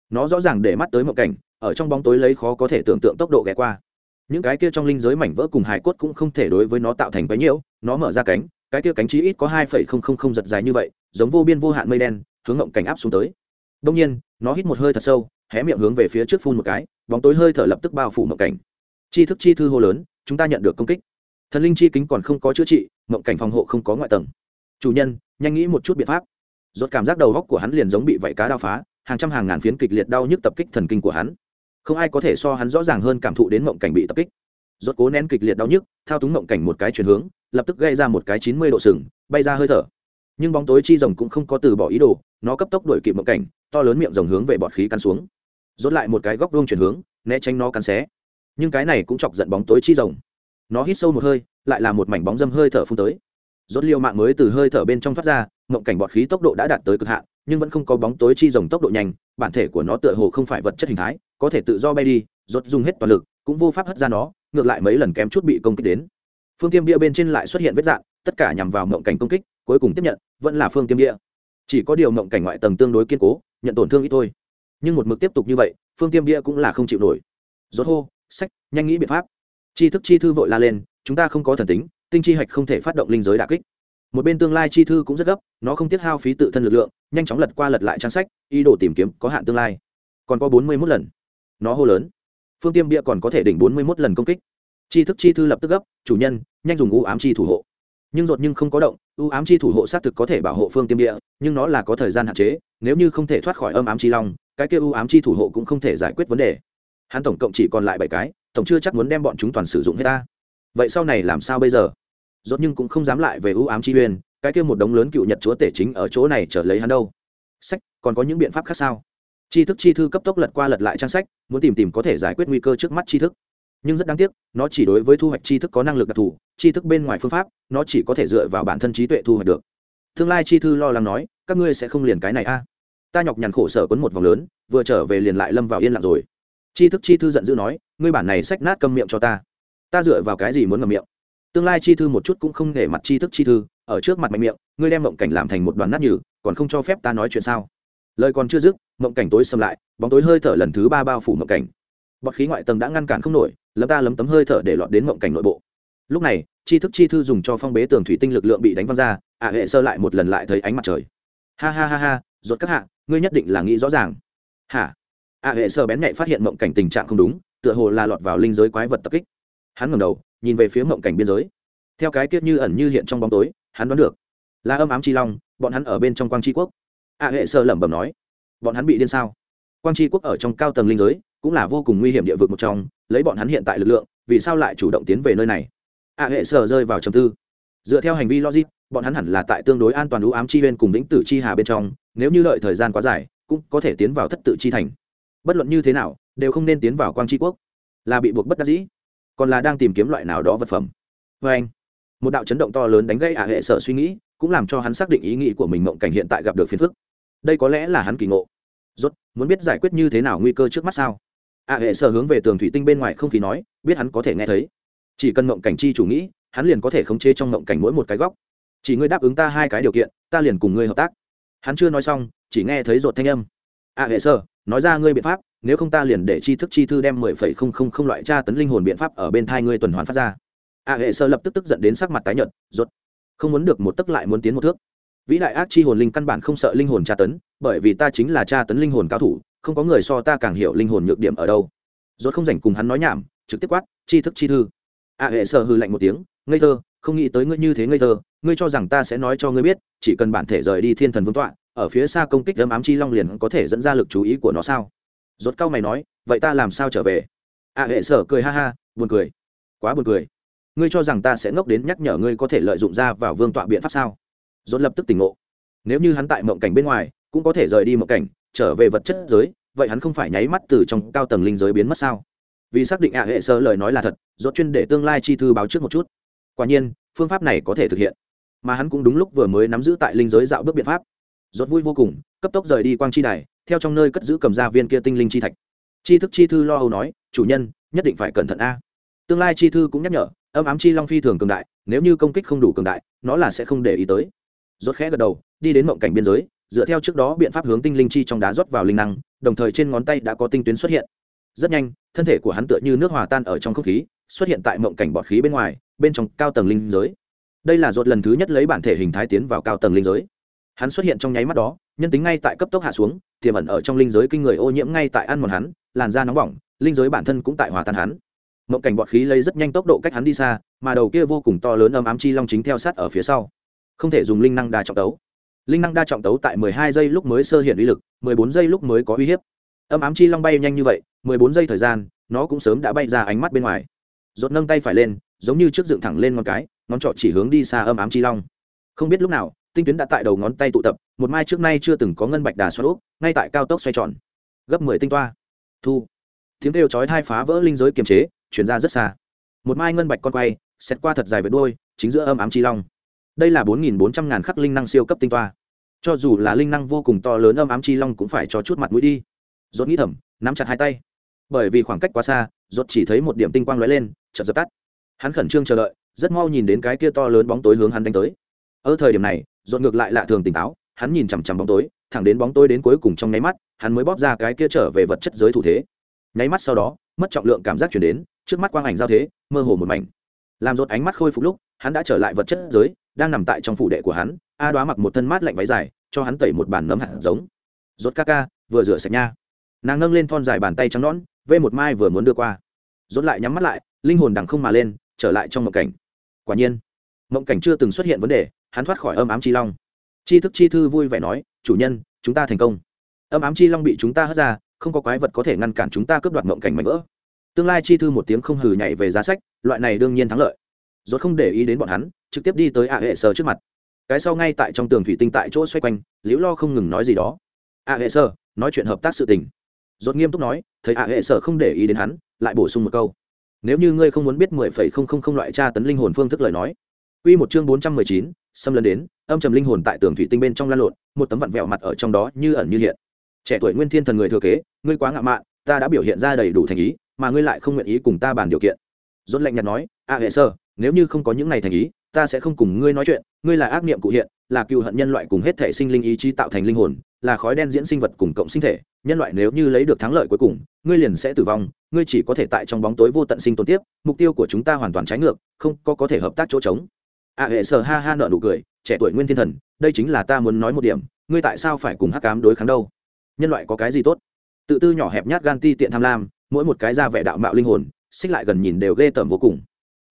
Nó rõ ràng để mắt tới mộng cảnh, ở trong bóng tối lấy khó có thể tưởng tượng tốc độ ghé qua. Những cái kia trong linh giới mảnh vỡ cùng hải cốt cũng không thể đối với nó tạo thành bấy nhiêu. nó mở ra cánh, cái kia cánh chí ít có hai phẩy không không không giật dài như vậy, giống vô biên vô hạn mây đen, hướng ngộng cảnh áp xuống tới. Đông nhiên, nó hít một hơi thật sâu, hé miệng hướng về phía trước phun một cái, bóng tối hơi thở lập tức bao phủ ngộng cảnh. Chi thức chi thư hô lớn chúng ta nhận được công kích. Thần linh chi kính còn không có chữa trị, mộng cảnh phòng hộ không có ngoại tầng. Chủ nhân, nhanh nghĩ một chút biện pháp. Rốt cảm giác đầu góc của hắn liền giống bị vảy cá đao phá, hàng trăm hàng ngàn phiến kịch liệt đau nhức tập kích thần kinh của hắn. Không ai có thể so hắn rõ ràng hơn cảm thụ đến mộng cảnh bị tập kích. Rốt cố nén kịch liệt đau nhức, thao túng mộng cảnh một cái chuyển hướng, lập tức gây ra một cái chín mươi độ sừng, bay ra hơi thở. Nhưng bóng tối chi rồng cũng không có từ bỏ ý đồ, nó cấp tốc đuổi kịp mộng cảnh, to lớn miệng rồng hướng về bọt khí cắn xuống. Rốt lại một cái góc vuông chuyển hướng, né tránh nó cắn xé nhưng cái này cũng chọc giận bóng tối chi rồng. Nó hít sâu một hơi, lại là một mảnh bóng dâm hơi thở phun tới. Rốt liều mạng mới từ hơi thở bên trong thoát ra ngộng cảnh bọt khí tốc độ đã đạt tới cực hạn, nhưng vẫn không có bóng tối chi rồng tốc độ nhanh, bản thể của nó tựa hồ không phải vật chất hình thái, có thể tự do bay đi, rốt dùng hết toàn lực, cũng vô pháp hất ra nó, ngược lại mấy lần kém chút bị công kích đến. Phương tiêm bia bên trên lại xuất hiện vết dạng, tất cả nhằm vào ngộng cảnh công kích, cuối cùng tiếp nhận, vẫn là phương tiêm bia. Chỉ có điều ngộng cảnh ngoại tầng tương đối kiên cố, nhận tổn thương ít thôi. Nhưng một mực tiếp tục như vậy, phương tiêm bia cũng là không chịu nổi. Rốt hô sách, nhanh nghĩ biện pháp. Chi thức chi thư vội la lên, chúng ta không có thần tính, tinh chi hạch không thể phát động linh giới đả kích. Một bên tương lai chi thư cũng rất gấp, nó không tiết hao phí tự thân lực lượng, nhanh chóng lật qua lật lại trang sách, ý đồ tìm kiếm có hạn tương lai. Còn có bốn mươi mốt lần. Nó hô lớn. Phương tiêm bia còn có thể đỉnh bốn mươi mốt lần công kích. Chi thức chi thư lập tức gấp, chủ nhân, nhanh dùng u ám chi thủ hộ. Nhưng rột nhưng không có động, u ám chi thủ hộ xác thực có thể bảo hộ phương tiêm địa nhưng nó là có thời gian hạn chế, nếu như không thể thoát khỏi âm ám chi long, cái kia u ám chi thủ hộ cũng không thể giải quyết vấn đề hắn tổng cộng chỉ còn lại bảy cái, tổng chưa chắc muốn đem bọn chúng toàn sử dụng hết ta. Vậy sau này làm sao bây giờ? Dốt nhưng cũng không dám lại về ưu ám chi uyên cái kia một đống lớn cựu nhật chúa tể chính ở chỗ này trở lấy hắn đâu. Sách, còn có những biện pháp khác sao? Tri thức chi thư cấp tốc lật qua lật lại trang sách, muốn tìm tìm có thể giải quyết nguy cơ trước mắt tri thức. Nhưng rất đáng tiếc, nó chỉ đối với thu hoạch tri thức có năng lực đặc thù, tri thức bên ngoài phương pháp, nó chỉ có thể dựa vào bản thân trí tuệ thu hoạch được. Tương lai chi thư lo lắng nói, các ngươi sẽ không liền cái này a. Ta nhọc nhằn khổ sở quấn một vòng lớn, vừa trở về liền lại lâm vào yên lặng rồi tri thức chi thư giận dữ nói, ngươi bản này sách nát câm miệng cho ta. Ta dựa vào cái gì muốn ngầm miệng? Tương lai chi thư một chút cũng không để mặt chi thức chi thư, ở trước mặt mạnh miệng, ngươi đem mộng cảnh làm thành một đoàn nát nhừ, còn không cho phép ta nói chuyện sao? Lời còn chưa dứt, mộng cảnh tối xâm lại, bóng tối hơi thở lần thứ ba bao phủ mộng cảnh. Bọt khí ngoại tầng đã ngăn cản không nổi, lấm ta lấm tấm hơi thở để lọt đến mộng cảnh nội bộ. Lúc này, chi thức chi thư dùng cho phong bế tường thủy tinh lực lượng bị đánh văng ra ả hệ sơ lại một lần lại thấy ánh mặt trời. Ha ha ha ha rốt các hạ, ngươi nhất định là nghĩ rõ ràng. Hả? A hệ sơ bén nhạy phát hiện mộng cảnh tình trạng không đúng, tựa hồ là lọt vào linh giới quái vật tập kích. Hắn ngẩng đầu, nhìn về phía mộng cảnh biên giới. Theo cái kiết như ẩn như hiện trong bóng tối, hắn đoán được, là âm ám chi long, bọn hắn ở bên trong quang tri quốc. A hệ sơ lẩm bẩm nói, bọn hắn bị điên sao? Quang tri quốc ở trong cao tầng linh giới, cũng là vô cùng nguy hiểm địa vực một trong, lấy bọn hắn hiện tại lực lượng, vì sao lại chủ động tiến về nơi này? A hệ sơ rơi vào trầm tư. Dựa theo hành vi logic, bọn hắn hẳn là tại tương đối an toàn ưu ám chi huyên cùng lĩnh tử chi hà bên trong, nếu như lợi thời gian quá dài, cũng có thể tiến vào thất tự chi thành bất luận như thế nào, đều không nên tiến vào quang tri quốc. Là bị buộc bất đắc dĩ, còn là đang tìm kiếm loại nào đó vật phẩm. Vê anh, một đạo chấn động to lớn đánh gây ả hệ sở suy nghĩ, cũng làm cho hắn xác định ý nghĩ của mình mộng cảnh hiện tại gặp được phiền phức. Đây có lẽ là hắn kỳ ngộ. Rốt, muốn biết giải quyết như thế nào nguy cơ trước mắt sao? Ả hệ sở hướng về tường thủy tinh bên ngoài không khí nói, biết hắn có thể nghe thấy. Chỉ cần mộng cảnh chi chủ nghĩ, hắn liền có thể khống chế trong mộng cảnh mỗi một cái góc. Chỉ ngươi đáp ứng ta hai cái điều kiện, ta liền cùng ngươi hợp tác. Hắn chưa nói xong, chỉ nghe thấy rột thanh âm. Ả hệ sở nói ra ngươi biện pháp, nếu không ta liền để chi thức chi thư đem mười phẩy không không không loại tra tấn linh hồn biện pháp ở bên thai ngươi tuần hoàn phát ra. A hệ sơ lập tức tức giận đến sắc mặt tái nhợt, rốt. Không muốn được một tức lại muốn tiến một thước. Vĩ đại ác chi hồn linh căn bản không sợ linh hồn tra tấn, bởi vì ta chính là tra tấn linh hồn cao thủ, không có người so ta càng hiểu linh hồn nhược điểm ở đâu. Rốt không rảnh cùng hắn nói nhảm, trực tiếp quát, chi thức chi thư. A hệ sơ hư lạnh một tiếng, ngây thơ không nghĩ tới ngươi như thế ngây thơ, ngươi cho rằng ta sẽ nói cho ngươi biết, chỉ cần bản thể rời đi thiên thần vương tọa, ở phía xa công kích đấm ám chi long liền có thể dẫn ra lực chú ý của nó sao? Rốt cao mày nói, vậy ta làm sao trở về? A hệ sở cười ha ha, buồn cười. Quá buồn cười. Ngươi cho rằng ta sẽ ngốc đến nhắc nhở ngươi có thể lợi dụng ra vào vương tọa biện pháp sao? Rốt lập tức tỉnh ngộ. Nếu như hắn tại mộng cảnh bên ngoài, cũng có thể rời đi mộng cảnh, trở về vật chất giới, vậy hắn không phải nháy mắt từ trong cao tầng linh giới biến mất sao? Vì xác định ạ hệ sơ lời nói là thật, rốt chuyên để tương lai chi thư báo trước một chút quả nhiên, phương pháp này có thể thực hiện. Mà hắn cũng đúng lúc vừa mới nắm giữ tại linh giới dạo bước biện pháp. Rốt vui vô cùng, cấp tốc rời đi quang chi đài, theo trong nơi cất giữ cầm ra viên kia tinh linh chi thạch. Chi thức chi thư lo âu nói, chủ nhân, nhất định phải cẩn thận a. Tương lai chi thư cũng nhắc nhở, âm ám chi long phi thường cường đại, nếu như công kích không đủ cường đại, nó là sẽ không để ý tới. Rốt khẽ gật đầu, đi đến mộng cảnh biên giới, dựa theo trước đó biện pháp hướng tinh linh chi trong đá rót vào linh năng, đồng thời trên ngón tay đã có tinh tuyến xuất hiện. Rất nhanh, thân thể của hắn tựa như nước hòa tan ở trong không khí, xuất hiện tại mộng cảnh bọt khí bên ngoài bên trong cao tầng linh giới. Đây là rốt lần thứ nhất lấy bản thể hình thái tiến vào cao tầng linh giới. Hắn xuất hiện trong nháy mắt đó, nhân tính ngay tại cấp tốc hạ xuống, tiềm ẩn ở trong linh giới kinh người ô nhiễm ngay tại ăn mòn hắn, làn da nóng bỏng, linh giới bản thân cũng tại hòa tan hắn. Mộng cảnh bọt khí lấy rất nhanh tốc độ cách hắn đi xa, mà đầu kia vô cùng to lớn âm ám chi long chính theo sát ở phía sau. Không thể dùng linh năng đa trọng tấu. Linh năng đa trọng tấu tại mười hai giây lúc mới sơ hiện uy lực, mười bốn giây lúc mới có uy hiếp. Âm ám chi long bay nhanh như vậy, mười bốn giây thời gian, nó cũng sớm đã bay ra ánh mắt bên ngoài. Rốt nâng tay phải lên giống như trước dựng thẳng lên ngón cái, ngón trọ chỉ hướng đi xa âm ám chi long. Không biết lúc nào, tinh tuyến đã tại đầu ngón tay tụ tập, một mai trước nay chưa từng có ngân bạch đà xoa úp, ngay tại cao tốc xoay tròn. Gấp mười tinh toa. Thu. Tiếng kêu chói thai phá vỡ linh giới kiềm chế, chuyển ra rất xa. Một mai ngân bạch con quay xét qua thật dài vệt đôi chính giữa âm ám chi long. Đây là bốn nghìn bốn trăm ngàn khắc linh năng siêu cấp tinh toa. Cho dù là linh năng vô cùng to lớn âm ám chi long cũng phải cho chút mặt mũi đi. Dốt nghĩ thầm, nắm chặt hai tay. Bởi vì khoảng cách quá xa dốt chỉ thấy một điểm tinh quang lóe lên, chợt dập tắt hắn khẩn trương chờ đợi, rất mau nhìn đến cái kia to lớn bóng tối hướng hắn đánh tới. Ở thời điểm này dồn ngược lại lạ thường tỉnh táo, hắn nhìn chằm chằm bóng tối, thẳng đến bóng tối đến cuối cùng trong nháy mắt, hắn mới bóp ra cái kia trở về vật chất giới thủ thế. Nháy mắt sau đó, mất trọng lượng cảm giác chuyển đến, trước mắt quang ảnh giao thế, mơ hồ một mảnh. Làm rốt ánh mắt khôi phục lúc, hắn đã trở lại vật chất giới, đang nằm tại trong phủ đệ của hắn, a đoá mặc một thân mát lạnh váy dài, cho hắn tẩy một bàn nấm hạt giống. Rốt ca ca, vừa rửa sạch nha. Nàng nâng lên thon dài bàn tay trắng nõn, vê một mai vừa muốn đưa qua. Rốt lại nhắm mắt lại, linh hồn đằng không mà lên trở lại trong mộng cảnh. Quả nhiên, mộng cảnh chưa từng xuất hiện vấn đề, hắn thoát khỏi âm ám chi long. Chi thức chi thư vui vẻ nói, chủ nhân, chúng ta thành công. Âm ám chi long bị chúng ta hất ra, không có quái vật có thể ngăn cản chúng ta cướp đoạt mộng cảnh mạnh vỡ. Tương lai chi thư một tiếng không hừ nhảy về giá sách, loại này đương nhiên thắng lợi. Rồi không để ý đến bọn hắn, trực tiếp đi tới ạ hệ sơ trước mặt. Cái sau ngay tại trong tường thủy tinh tại chỗ xoay quanh, liễu lo không ngừng nói gì đó. Ạ hệ sơ, nói chuyện hợp tác sự tình. Rốt nghiêm túc nói, thấy ạ hệ sơ không để ý đến hắn, lại bổ sung một câu nếu như ngươi không muốn biết mười phẩy không không không loại tra tấn linh hồn phương thức lời nói Quy một chương bốn trăm mười chín, xâm lấn đến, âm trầm linh hồn tại tường thủy tinh bên trong lan lộn, một tấm vặn vẹo mặt ở trong đó như ẩn như hiện. Trẻ tuổi Nguyên Thiên Thần người thừa kế, ngươi quá ngạo mạn, ta đã biểu hiện ra đầy đủ thành ý, mà ngươi lại không nguyện ý cùng ta bàn điều kiện. Rốt lạnh nhạt nói, "A hệ sơ, nếu như không có những này thành ý, ta sẽ không cùng ngươi nói chuyện, ngươi là ác niệm cụ hiện, là cừu hận nhân loại cùng hết thể sinh linh ý chí tạo thành linh hồn, là khói đen diễn sinh vật cùng cộng sinh thể, nhân loại nếu như lấy được thắng lợi cuối cùng, ngươi liền sẽ tử vong, ngươi chỉ có thể tại trong bóng tối vô tận sinh tồn tiếp, mục tiêu của chúng ta hoàn toàn trái ngược, không có có thể hợp tác chỗ trống." A hệ sở ha ha nở nụ cười, trẻ tuổi Nguyên Thiên Thần, đây chính là ta muốn nói một điểm, ngươi tại sao phải cùng Hắc cám đối kháng đâu? Nhân loại có cái gì tốt? Tự tư nhỏ hẹp nhát gan ti tiện tham lam, mỗi một cái ra vẻ đạo mạo linh hồn, xích lại gần nhìn đều ghê tởm vô cùng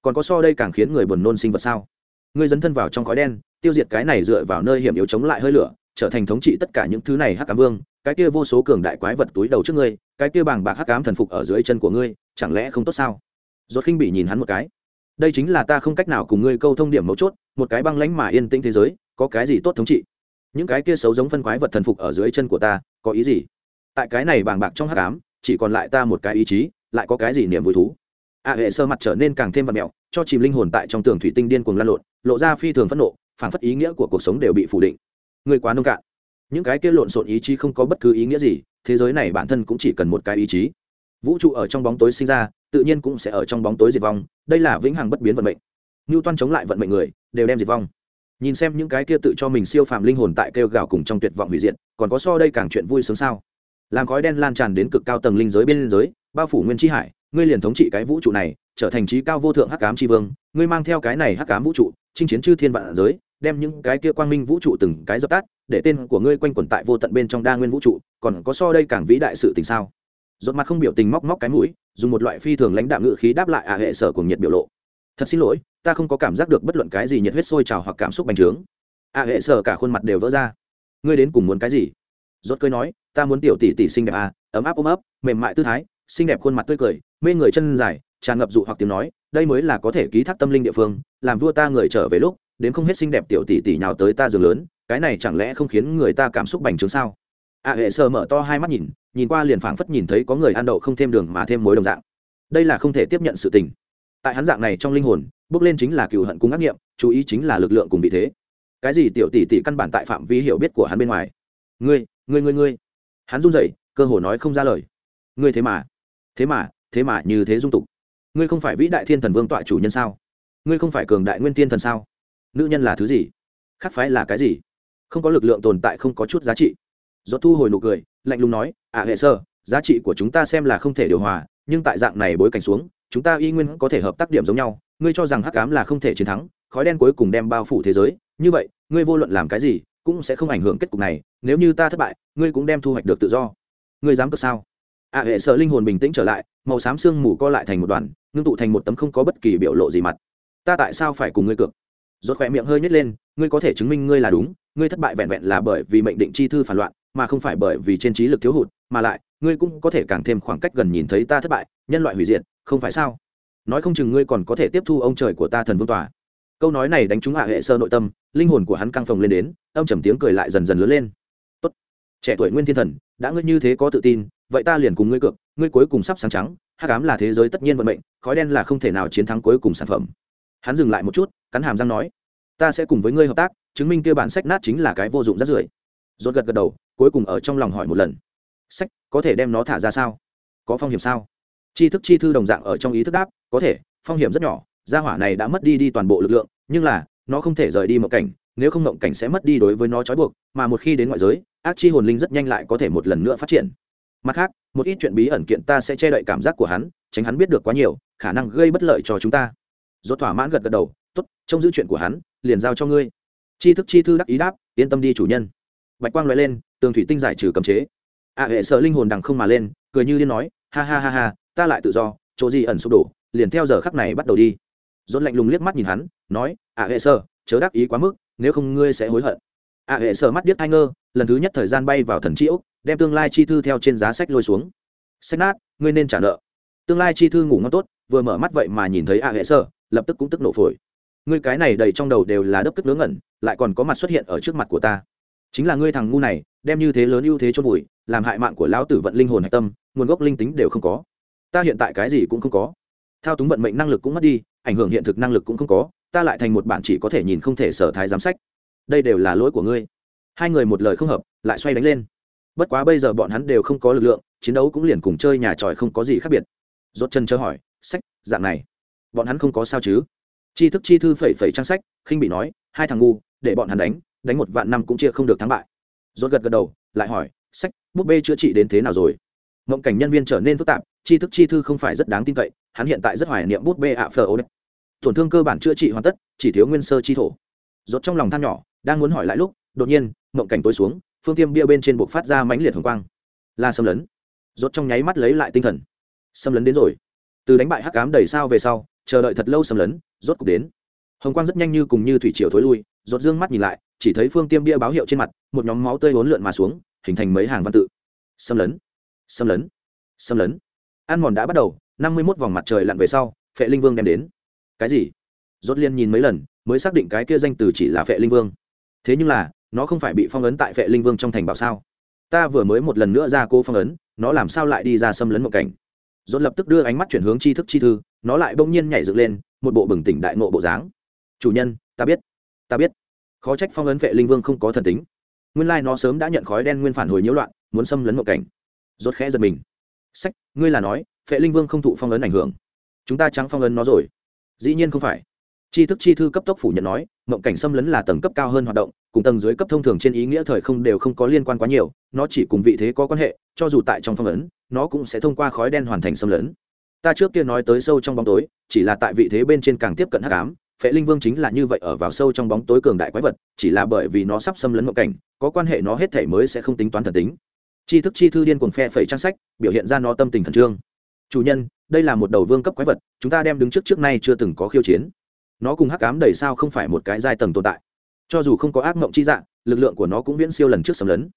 còn có so đây càng khiến người buồn nôn sinh vật sao ngươi dấn thân vào trong khói đen tiêu diệt cái này dựa vào nơi hiểm yếu chống lại hơi lửa trở thành thống trị tất cả những thứ này hắc ám vương, cái kia vô số cường đại quái vật túi đầu trước ngươi, cái kia bàng bạc hắc ám thần phục ở dưới chân của ngươi, chẳng lẽ không tốt sao? Rốt khinh bị nhìn hắn một cái. Đây chính là ta không cách nào cùng ngươi câu thông điểm mấu chốt, một cái băng lãnh mà yên tĩnh thế giới, có cái gì tốt thống trị? Những cái kia xấu giống phân quái vật thần phục ở dưới chân của ta, có ý gì? Tại cái này bàng bạc trong hắc ám, chỉ còn lại ta một cái ý chí, lại có cái gì niềm vui thú? A hệ sơ mặt trở nên càng thêm vật mẹo, cho chìm linh hồn tại trong tường thủy tinh điên cuồng lan lộn, lộ ra phi thường phẫn nộ phản phất ý nghĩa của cuộc sống đều bị phủ định người quá nông cạn. Những cái kia lộn xộn ý chí không có bất cứ ý nghĩa gì, thế giới này bản thân cũng chỉ cần một cái ý chí. Vũ trụ ở trong bóng tối sinh ra, tự nhiên cũng sẽ ở trong bóng tối diệt vong, đây là vĩnh hằng bất biến vận mệnh. Ngưu toan chống lại vận mệnh người, đều đem diệt vong. Nhìn xem những cái kia tự cho mình siêu phàm linh hồn tại kêu gào cùng trong tuyệt vọng hủy diệt, còn có so đây càng chuyện vui sướng sao? Làm khói đen lan tràn đến cực cao tầng linh giới bên liên giới, bao phủ nguyên tri hải, ngươi liền thống trị cái vũ trụ này, trở thành trí cao vô thượng hắc cám tri vương ngươi mang theo cái này hắc cám vũ trụ, chinh chiến chư thiên vạn giới, đem những cái kia quang minh vũ trụ từng cái dập tắt, để tên của ngươi quanh quẩn tại vô tận bên trong đa nguyên vũ trụ, còn có so đây càng vĩ đại sự tình sao? Dột mặt không biểu tình móc móc cái mũi, dùng một loại phi thường lãnh đạo ngự khí đáp lại ả hệ sở cùng nhiệt biểu lộ. Thật xin lỗi, ta không có cảm giác được bất luận cái gì nhiệt huyết sôi trào hoặc cảm xúc bành trướng. Ả hệ sở cả khuôn mặt đều vỡ ra. Ngươi đến cùng muốn cái gì? Rốt cười nói, ta muốn tiểu tỷ tỷ xinh đẹp à ấm áp ôm ấp, mềm mại tư thái, xinh đẹp khuôn mặt tươi cười, mê người chân dài tràn ngập dụ hoặc tiếng nói, đây mới là có thể ký thác tâm linh địa phương, làm vua ta người trở về lúc, đến không hết xinh đẹp tiểu tỷ tỷ nhào tới ta giường lớn, cái này chẳng lẽ không khiến người ta cảm xúc bành trướng sao? A hệ sơ mở to hai mắt nhìn nhìn qua liền phảng phất nhìn thấy có người ăn đậu không thêm đường mà thêm mối đồng dạng. Đây là không thể tiếp nhận sự tình. Tại hắn dạng này trong linh hồn, bước lên chính là cựu hận cung ác nghiệm, chú ý chính là lực lượng cùng vị thế. Cái gì tiểu tỷ tỷ căn bản tại phạm vi hiểu biết của hắn bên ngoài? Ngươi ngươi ngươi ngươi. Hắn run rẩy, cơ hồ nói không ra lời. Ngươi thế mà thế mà thế mà như thế dung tục ngươi không phải vĩ đại thiên thần vương tọa chủ nhân sao? Ngươi không phải cường đại nguyên tiên thần sao? Nữ nhân là thứ gì? Khắc phái là cái gì? Không có lực lượng tồn tại, không có chút giá trị. Do thu hồi nụ cười, lạnh lùng nói ạ hệ sơ, giá trị của chúng ta xem là không thể điều hòa, nhưng tại dạng này bối cảnh xuống, chúng ta y nguyên có thể hợp tác điểm giống nhau. Ngươi cho rằng hắc cám là không thể chiến thắng, khói đen cuối cùng đem bao phủ thế giới. Như vậy, ngươi vô luận làm cái gì, cũng sẽ không ảnh hưởng kết cục này. Nếu như ta thất bại, ngươi cũng đem thu hoạch được tự do. Ngươi dám cực sao? Ạ hệ sợ linh hồn bình tĩnh trở lại, màu xám sương mù co lại thành một đoàn, ngưng tụ thành một tấm không có bất kỳ biểu lộ gì mặt. Ta tại sao phải cùng ngươi cược? Rốt khỏe miệng hơi nhét lên, ngươi có thể chứng minh ngươi là đúng, ngươi thất bại vẹn vẹn là bởi vì mệnh định chi thư phản loạn, mà không phải bởi vì trên trí lực thiếu hụt, mà lại, ngươi cũng có thể càng thêm khoảng cách gần nhìn thấy ta thất bại, nhân loại hủy diệt, không phải sao? Nói không chừng ngươi còn có thể tiếp thu ông trời của ta thần vương tòa. Câu nói này đánh trúng hạ hệ sơ nội tâm, linh hồn của hắn căng phồng lên đến ông trầm tiếng cười lại dần dần lớn lên. Tốt. trẻ tuổi nguyên thiên thần, đã ngươi như thế có tự tin vậy ta liền cùng ngươi cược, ngươi cuối cùng sắp sáng trắng hát cám là thế giới tất nhiên vận mệnh, khói đen là không thể nào chiến thắng cuối cùng sản phẩm. Hắn dừng lại một chút, cắn hàm răng nói, ta sẽ cùng với ngươi hợp tác, chứng minh kia bản sách nát chính là cái vô dụng rất rưởi. Rốt gật gật đầu, cuối cùng ở trong lòng hỏi một lần. Sách, có thể đem nó thả ra sao? Có phong hiểm sao? Chi thức chi thư đồng dạng ở trong ý thức đáp, có thể, phong hiểm rất nhỏ, gia hỏa này đã mất đi đi toàn bộ lực lượng, nhưng là, nó không thể rời đi mộng cảnh, nếu không mộng cảnh sẽ mất đi đối với nó trói buộc, mà một khi đến ngoại giới, ác chi hồn linh rất nhanh lại có thể một lần nữa phát triển mặt khác, một ít chuyện bí ẩn kiện ta sẽ che đậy cảm giác của hắn, tránh hắn biết được quá nhiều, khả năng gây bất lợi cho chúng ta. Dốt thỏa mãn gật gật đầu t ố t trông giữ chuyện của hắn, liền giao cho ngươi. Chi thức chi thư đắc ý đáp, yên tâm đi chủ nhân. Bạch quang loại lên, tường thủy tinh giải trừ cầm chế. Ạ hệ sợ linh hồn đằng không mà lên, cười như liên nói, ha ha ha ha, ta lại tự do, chỗ gì ẩn sụp đổ, liền theo giờ khắc này bắt đầu đi. Dốt lạnh lùng liếc mắt nhìn hắn, nói ạ hệ sợ, chớ đắc ý quá mức, nếu không ngươi sẽ hối hận ạ hệ sở mắt điếc thai ngơ lần thứ nhất thời gian bay vào thần chiếu đem tương lai chi thư theo trên giá sách lôi xuống. Sách nát ngươi nên trả nợ. Tương lai chi thư ngủ ngon tốt vừa mở mắt vậy mà nhìn thấy ạ hệ sở, lập tức cũng tức nổ phổi. Ngươi cái này đầy trong đầu đều là đớp tức ngớ ngẩn lại còn có mặt xuất hiện ở trước mặt của ta. Chính là ngươi thằng ngu này đem như thế lớn ưu thế cho vùi làm hại mạng của lão tử vận linh hồn hạch tâm nguồn gốc linh tính đều không có. Ta hiện tại cái gì cũng không có. Thao túng vận mệnh năng lực cũng mất đi ảnh hưởng hiện thực năng lực cũng không có ta lại thành một bạn chỉ có thể nhìn không thể sở thái giám sách đây đều là lỗi của ngươi. Hai người một lời không hợp, lại xoay đánh lên. Bất quá bây giờ bọn hắn đều không có lực lượng, chiến đấu cũng liền cùng chơi nhà tròi không có gì khác biệt. Rốt chân chớ hỏi, sách, dạng này, bọn hắn không có sao chứ? Chi thức chi thư phẩy phẩy trang sách, khinh bị nói, hai thằng ngu, để bọn hắn đánh đánh một vạn năm cũng chia không được thắng bại. Rốt gật gật đầu, lại hỏi, sách, búp bê chữa trị đến thế nào rồi? Mộng cảnh nhân viên trở nên phức tạp, chi thức chi thư không phải rất đáng tin cậy, hắn hiện tại rất hoài niệm bút bê ạ phờ ô tổn thương cơ bản chữa trị hoàn tất, chỉ thiếu nguyên sơ chi thổ. Rốt trong lòng than nhỏ đang muốn hỏi lại lúc, đột nhiên, mộng cảnh tối xuống, phương tiêm bia bên trên buộc phát ra mãnh liệt hồng quang. Là xâm lấn. Rốt trong nháy mắt lấy lại tinh thần. Xâm lấn đến rồi. Từ đánh bại hắc ám đầy sao về sau, chờ đợi thật lâu xâm lấn, rốt cục đến. Hồng quang rất nhanh như cùng như thủy triều thối lui, rốt dương mắt nhìn lại, chỉ thấy phương tiêm bia báo hiệu trên mặt, một nhóm máu tươi hỗn lượn mà xuống, hình thành mấy hàng văn tự. Xâm lấn. Xâm lấn. Xâm lấn. Ăn mòn đã bắt đầu, năm mươi mốt vòng mặt trời lặn về sau, phệ linh vương đem đến. Cái gì? Rốt liên nhìn mấy lần, mới xác định cái kia danh từ chỉ là phệ linh vương thế nhưng là, nó không phải bị phong ấn tại vệ linh vương trong thành bảo sao? Ta vừa mới một lần nữa ra cô phong ấn, nó làm sao lại đi ra xâm lấn một cảnh? Dồn lập tức đưa ánh mắt chuyển hướng tri thức chi thư, nó lại bỗng nhiên nhảy dựng lên, một bộ bừng tỉnh đại nộ bộ dáng. Chủ nhân, ta biết ta biết. Khó trách phong ấn vệ linh vương không có thần tính. Nguyên lai nó sớm đã nhận khói đen nguyên phản hồi nhiễu loạn, muốn xâm lấn một cảnh. Rốt khẽ giật mình. Sách, ngươi là nói, phệ linh vương không thụ phong ấn ảnh hưởng. Chúng ta trắng phong ấn nó rồi. Dĩ nhiên không phải tri thức chi thư cấp tốc phủ nhận nói, mộng cảnh xâm lấn là tầng cấp cao hơn hoạt động, cùng tầng dưới cấp thông thường trên ý nghĩa thời không đều không có liên quan quá nhiều, nó chỉ cùng vị thế có quan hệ, cho dù tại trong phong ấn, nó cũng sẽ thông qua khói đen hoàn thành xâm lấn. Ta trước kia nói tới sâu trong bóng tối, chỉ là tại vị thế bên trên càng tiếp cận hắc ám, phệ linh vương chính là như vậy ở vào sâu trong bóng tối cường đại quái vật, chỉ là bởi vì nó sắp xâm lấn mộng cảnh, có quan hệ nó hết thể mới sẽ không tính toán thần tính. Tri thức chi thư điên cuồng phe phẩy trang sách, biểu hiện ra nó tâm tình khẩn trương. Chủ nhân, đây là một đầu vương cấp quái vật, chúng ta đem đứng trước trước nay chưa từng có khiêu chiến nó cùng hắc ám đầy sao không phải một cái giai tầng tồn tại. Cho dù không có ác mộng chi dạng lực lượng của nó cũng viễn siêu lần trước xâm lấn.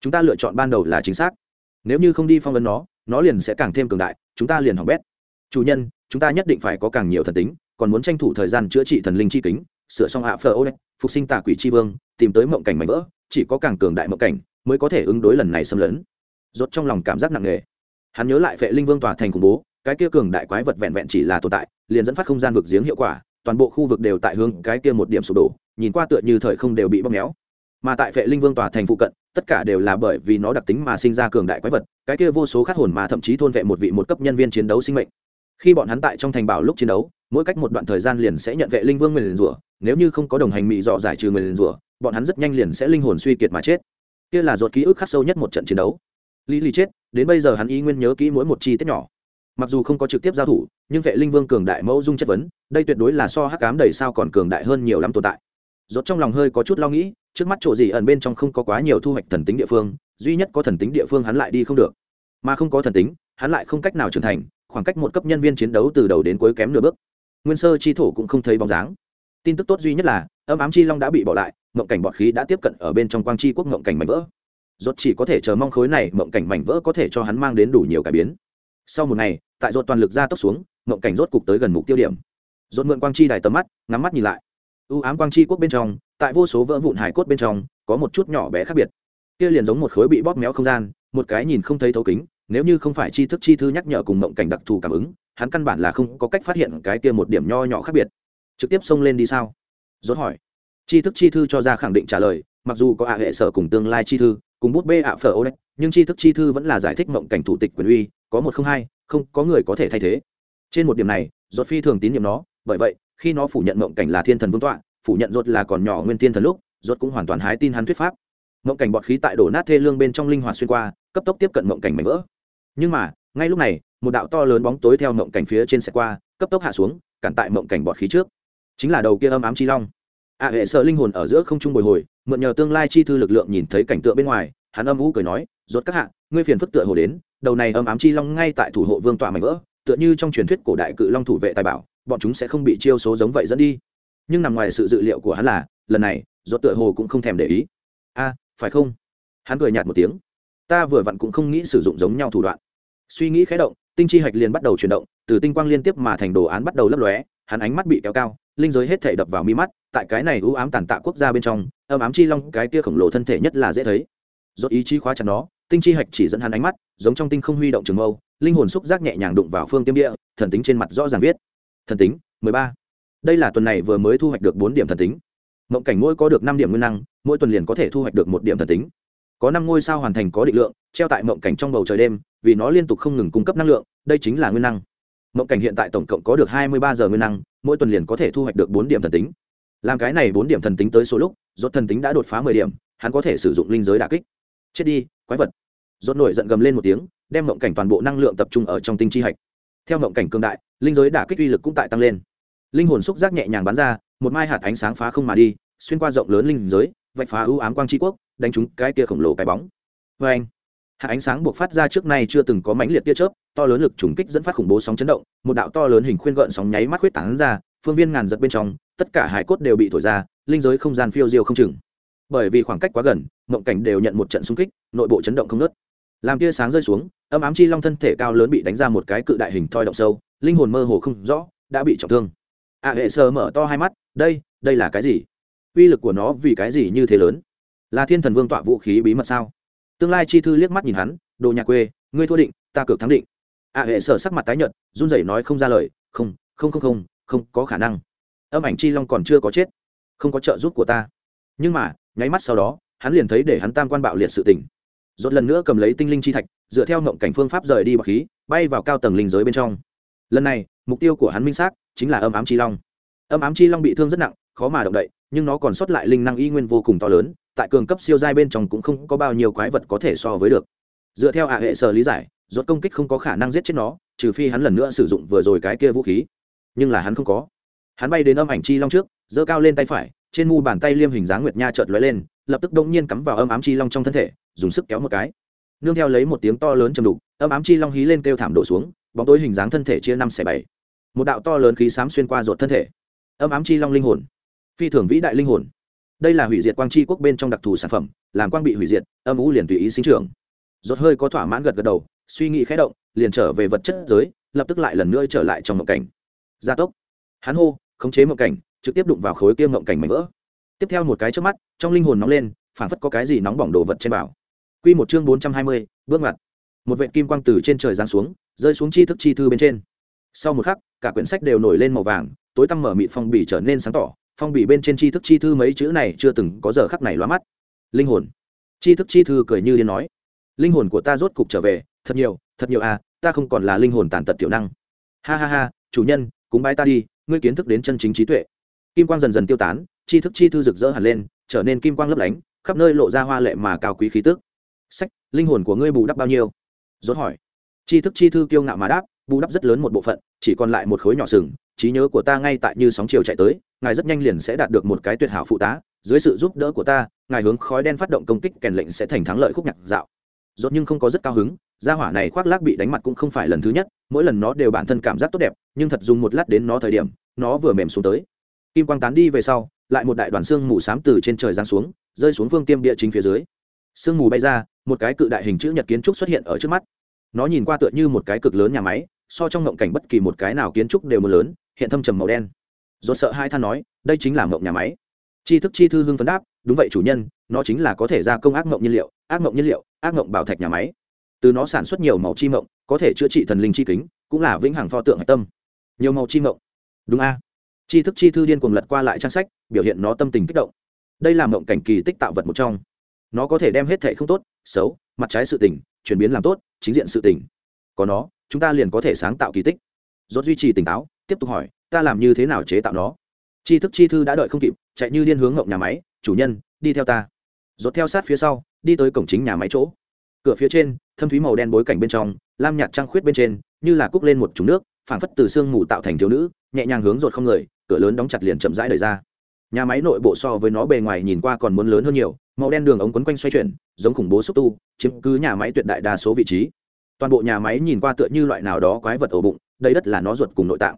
Chúng ta lựa chọn ban đầu là chính xác. Nếu như không đi phong vấn nó nó liền sẽ càng thêm cường đại, chúng ta liền hỏng bét. Chủ nhân, chúng ta nhất định phải có càng nhiều thần tính, còn muốn tranh thủ thời gian chữa trị thần linh chi kính, sửa xong hạ phờ ô phục sinh tà quỷ chi vương, tìm tới mộng cảnh mạnh vỡ, chỉ có càng cường đại mộng cảnh mới có thể ứng đối lần này xâm lấn. Rốt trong lòng cảm giác nặng nề. Hắn nhớ lại vệ linh vương tòa thành khủng bố, cái kia cường đại quái vật vẹn vẹn chỉ là tồn tại, liền dẫn phát không gian vực giếng hiệu quả toàn bộ khu vực đều tại hướng cái kia một điểm sụp đổ, nhìn qua tựa như thời không đều bị bóp méo. Mà tại phệ linh vương tòa thành phụ cận, tất cả đều là bởi vì nó đặc tính mà sinh ra cường đại quái vật, cái kia vô số khát hồn mà thậm chí thôn vệ một vị một cấp nhân viên chiến đấu sinh mệnh. Khi bọn hắn tại trong thành bảo lúc chiến đấu, mỗi cách một đoạn thời gian liền sẽ nhận vệ linh vương nguyền rủa, nếu như không có đồng hành mị dọ giải trừ nguyền rủa, bọn hắn rất nhanh liền sẽ linh hồn suy kiệt mà chết. Kia là ruột ký ức khắc sâu nhất một trận chiến đấu. Lý lý chết, đến bây giờ hắn ý nguyên nhớ kỹ mỗi một chi tiết nhỏ. Mặc dù không có trực tiếp giao thủ nhưng vệ linh vương cường đại mẫu dung chất vấn, đây tuyệt đối là so hắc cám đầy sao còn cường đại hơn nhiều lắm tồn tại. Rốt trong lòng hơi có chút lo nghĩ, trước mắt chỗ gì ẩn bên trong không có quá nhiều thu hoạch thần tính địa phương, duy nhất có thần tính địa phương hắn lại đi không được. Mà không có thần tính, hắn lại không cách nào trưởng thành, khoảng cách một cấp nhân viên chiến đấu từ đầu đến cuối kém nửa bước. Nguyên sơ chi thổ cũng không thấy bóng dáng. Tin tức tốt duy nhất là, âm ám chi long đã bị bỏ lại, mộng cảnh bọt khí đã tiếp cận ở bên trong quang chi quốc mộng cảnh mảnh vỡ. Rốt chỉ có thể chờ mong khối này mộng cảnh mảnh vỡ có thể cho hắn mang đến đủ nhiều cải biến sau một ngày, tại rốt toàn lực ra tốc xuống, ngộng cảnh rốt cục tới gần mục tiêu điểm. Rốt mượn quang chi đài tầm mắt, ngắm mắt nhìn lại. U ám quang chi quốc bên trong, tại vô số vỡ vụn hải cốt bên trong, có một chút nhỏ bé khác biệt. Kia liền giống một khối bị bóp méo không gian, một cái nhìn không thấy thấu kính, nếu như không phải chi thức chi thư nhắc nhở cùng mộng cảnh đặc thù cảm ứng, hắn căn bản là không có cách phát hiện cái kia một điểm nho nhỏ khác biệt. Trực tiếp xông lên đi sao? Rốt hỏi. Chi thức chi thư cho ra khẳng định trả lời, mặc dù có ạ hệ sở cùng tương lai chi thư cùng bút bê ạ phở ô đấy nhưng tri thức chi thư vẫn là giải thích mộng cảnh thủ tịch quyền uy, có một không hai, không có người có thể thay thế. Trên một điểm này, ruột phi thường tín nhiệm nó, bởi vậy, khi nó phủ nhận mộng cảnh là thiên thần vương tọa, phủ nhận ruột là còn nhỏ nguyên thiên thần lúc, ruột cũng hoàn toàn hái tin hắn thuyết pháp. Mộng cảnh bọt khí tại đổ nát thê lương bên trong linh hoạt xuyên qua, cấp tốc tiếp cận mộng cảnh mảnh vỡ. Nhưng mà, ngay lúc này, một đạo to lớn bóng tối theo mộng cảnh phía trên xe qua, cấp tốc hạ xuống, cản tại mộng cảnh bọt khí trước. Chính là đầu kia âm ám chi long. Ạ hệ sợ linh hồn ở giữa không trung bồi hồi mượn nhờ tương lai chi thư lực lượng nhìn thấy cảnh tượng bên ngoài, hắn âm u cười nói, rốt các hạ, ngươi phiền phức tựa hồ đến, đầu này âm ám chi long ngay tại thủ hộ vương tọa mảnh vỡ, tựa như trong truyền thuyết cổ đại cự long thủ vệ tài bảo, bọn chúng sẽ không bị chiêu số giống vậy dẫn đi. Nhưng nằm ngoài sự dự liệu của hắn là, lần này, rốt tựa hồ cũng không thèm để ý. A, phải không? Hắn cười nhạt một tiếng. Ta vừa vặn cũng không nghĩ sử dụng giống nhau thủ đoạn. Suy nghĩ khẽ động, tinh chi hạch liền bắt đầu chuyển động, từ tinh quang liên tiếp mà thành đồ án bắt đầu lấp lóe, hắn ánh mắt bị kéo cao linh giới hết thể đập vào mi mắt, tại cái này ưu ám tàn tạ quốc gia bên trong, âm ám chi long, cái kia khổng lồ thân thể nhất là dễ thấy. Do ý chí khóa chặt nó, tinh chi hạch chỉ dẫn hắn ánh mắt, giống trong tinh không huy động trường mâu, linh hồn xúc giác nhẹ nhàng đụng vào phương tiêm địa, thần tính trên mặt rõ ràng viết. Thần tính, mười ba. Đây là tuần này vừa mới thu hoạch được bốn điểm thần tính. Mộng cảnh mỗi có được năm điểm nguyên năng, mỗi tuần liền có thể thu hoạch được một điểm thần tính. Có năm ngôi sao hoàn thành có định lượng, treo tại mộng cảnh trong bầu trời đêm, vì nó liên tục không ngừng cung cấp năng lượng, đây chính là nguyên năng mộng cảnh hiện tại tổng cộng có được hai mươi ba giờ nguyên năng, mỗi tuần liền có thể thu hoạch được bốn điểm thần tính. Làm cái này bốn điểm thần tính tới số lúc, rốt thần tính đã đột phá mười điểm, hắn có thể sử dụng linh giới đả kích. Chết đi, quái vật. Rốt nổi giận gầm lên một tiếng, đem mộng cảnh toàn bộ năng lượng tập trung ở trong tinh chi hạch. Theo mộng cảnh cường đại, linh giới đả kích uy lực cũng tại tăng lên. Linh hồn xúc giác nhẹ nhàng bắn ra, một mai hạt ánh sáng phá không mà đi, xuyên qua rộng lớn linh giới, vạch phá ưu ám quang tri quốc, đánh trúng cái kia khổng lồ cái bóng. Vê anh hạ ánh sáng buộc phát ra trước nay chưa từng có mãnh liệt tia chớp to lớn lực trùng kích dẫn phát khủng bố sóng chấn động một đạo to lớn hình khuyên gợn sóng nháy mắt huyết tán ra phương viên ngàn giật bên trong tất cả hải cốt đều bị thổi ra linh giới không gian phiêu diêu không chừng. Bởi vì khoảng cách quá gần mộng cảnh đều nhận một trận xung kích nội bộ chấn động không nớt làm tia sáng rơi xuống âm ám chi long thân thể cao lớn bị đánh ra một cái cự đại hình thoi động sâu linh hồn mơ hồ không rõ đã bị trọng thương. A à, hệ sơ mở to hai mắt đây đây là cái gì? Uy lực của nó vì cái gì như thế lớn? Là thiên thần vương tọa vũ khí bí mật sao? Tương lai chi thư liếc mắt nhìn hắn đồ nhà quê ngươi thua định ta cược thắng định. A à, hệ sở sắc mặt tái nhợt run rẩy nói không ra lời không không không không không có khả năng. Âm ảnh chi long còn chưa có chết không có trợ giúp của ta. Nhưng mà nháy mắt sau đó hắn liền thấy để hắn tam quan bạo liệt sự tình. Rốt lần nữa cầm lấy tinh linh chi thạch dựa theo ngộng cảnh phương pháp rời đi bọc khí bay vào cao tầng linh giới bên trong. Lần này mục tiêu của hắn minh xác chính là âm ám chi long. Âm ám chi long bị thương rất nặng khó mà động đậy nhưng nó còn sót lại linh năng y nguyên vô cùng to lớn tại cường cấp siêu giai bên trong cũng không có bao nhiêu quái vật có thể so với được. Dựa theo ạ hệ sở lý giải, rốt công kích không có khả năng giết chết nó, trừ phi hắn lần nữa sử dụng vừa rồi cái kia vũ khí. Nhưng là hắn không có. Hắn bay đến âm ảnh chi long trước, giơ cao lên tay phải, trên mu bàn tay liêm hình dáng nguyệt nha chợt lóe lên, lập tức đông nhiên cắm vào âm ám chi long trong thân thể, dùng sức kéo một cái. Nương theo lấy một tiếng to lớn trầm đục, âm ám chi long hí lên kêu thảm đổ xuống, bóng tối hình dáng thân thể chia năm xẻ bảy. Một đạo to lớn khí xám xuyên qua ruột thân thể. Âm ám chi long linh hồn. Phi thường vĩ đại linh hồn đây là hủy diệt quang chi quốc bên trong đặc thù sản phẩm làm quang bị hủy diệt âm ú liền tùy ý sinh trưởng. Rốt hơi có thỏa mãn gật gật đầu suy nghĩ khẽ động liền trở về vật chất giới lập tức lại lần nữa trở lại trong mộng cảnh. Gia tốc. Hắn hô khống chế mộng cảnh trực tiếp đụng vào khối kia mộng cảnh mảnh vỡ. Tiếp theo một cái trước mắt trong linh hồn nóng lên phản phất có cái gì nóng bỏng đồ vật trên bảo. Quy một chương bốn trăm hai mươi, bước ngoặt. Một vệt kim quang từ trên trời giáng xuống rơi xuống chi thức chi thư bên trên. Sau một khắc cả quyển sách đều nổi lên màu vàng tối tăm mở mịt phong bì trở nên sáng tỏ phong bì bên trên tri thức chi thư mấy chữ này chưa từng có giờ khắc này lóa mắt. Linh hồn. Tri thức chi thư cười như điên nói, linh hồn của ta rốt cục trở về, thật nhiều thật nhiều à ta không còn là linh hồn tàn tật tiểu năng. Ha ha ha, chủ nhân, cúng bái ta đi, ngươi kiến thức đến chân chính trí tuệ. Kim quang dần dần tiêu tán, tri thức chi thư rực rỡ hẳn lên, trở nên kim quang lấp lánh, khắp nơi lộ ra hoa lệ mà cao quý khí tức. Sách, linh hồn của ngươi bù đắp bao nhiêu? Rốt hỏi. Tri thức chi thư kiêu ngạo mà đáp, bù đắp rất lớn một bộ phận, chỉ còn lại một khối nhỏ sừng trí nhớ của ta ngay tại như sóng chiều chạy tới, ngài rất nhanh liền sẽ đạt được một cái tuyệt hảo phụ tá, dưới sự giúp đỡ của ta, ngài hướng khói đen phát động công kích kèn lệnh sẽ thành thắng lợi khúc nhạc dạo. Dốt nhưng không có rất cao hứng, gia hỏa này khoác lác bị đánh mặt cũng không phải lần thứ nhất, mỗi lần nó đều bản thân cảm giác tốt đẹp, nhưng thật dùng một lát đến nó thời điểm, nó vừa mềm xuống tới. Kim quang tán đi về sau, lại một đại đoàn xương mù xám từ trên trời giáng xuống, rơi xuống phương tiêm địa chính phía dưới. Sương mù bay ra, một cái cự đại hình chữ nhật kiến trúc xuất hiện ở trước mắt. Nó nhìn qua tựa như một cái cực lớn nhà máy, so trong ngộng cảnh bất kỳ một cái nào kiến trúc đều mưa lớn hiện thâm trầm màu đen. Do sợ hai than nói, đây chính là mộng nhà máy. Chi thức chi thư hưng phấn đáp, đúng vậy chủ nhân, nó chính là có thể gia công ác mộng nhiên liệu, ác mộng nhiên liệu, ác mộng bảo thạch nhà máy. Từ nó sản xuất nhiều màu chi mộng, có thể chữa trị thần linh chi kính, cũng là vĩnh hằng pho tượng hạch tâm. Nhiều màu chi mộng. Đúng a. Chi thức chi thư điên cuồng lật qua lại trang sách, biểu hiện nó tâm tình kích động. Đây là mộng cảnh kỳ tích tạo vật một trong. Nó có thể đem hết thệ không tốt, xấu, mặt trái sự tình, chuyển biến làm tốt, chính diện sự tình. Có nó, chúng ta liền có thể sáng tạo kỳ tích. Dốt duy trì tỉnh táo tiếp tục hỏi, ta làm như thế nào chế tạo nó? Chi thức chi thư đã đợi không kịp, chạy như điên hướng ngộng nhà máy, chủ nhân, đi theo ta. Dột theo sát phía sau, đi tới cổng chính nhà máy chỗ. Cửa phía trên, thâm thúy màu đen bối cảnh bên trong, lam nhạt trăng khuyết bên trên, như là cúc lên một trúng nước, phảng phất từ sương mù tạo thành thiếu nữ, nhẹ nhàng hướng rột không người, cửa lớn đóng chặt liền chậm rãi đời ra. Nhà máy nội bộ so với nó bề ngoài nhìn qua còn muốn lớn hơn nhiều, màu đen đường ống quấn quanh xoay chuyển, giống khủng bố xúc tu, chiếm cứ nhà máy tuyệt đại đa số vị trí. Toàn bộ nhà máy nhìn qua tựa như loại nào đó quái vật ổ bụng đây đất là nó ruột cùng nội tạng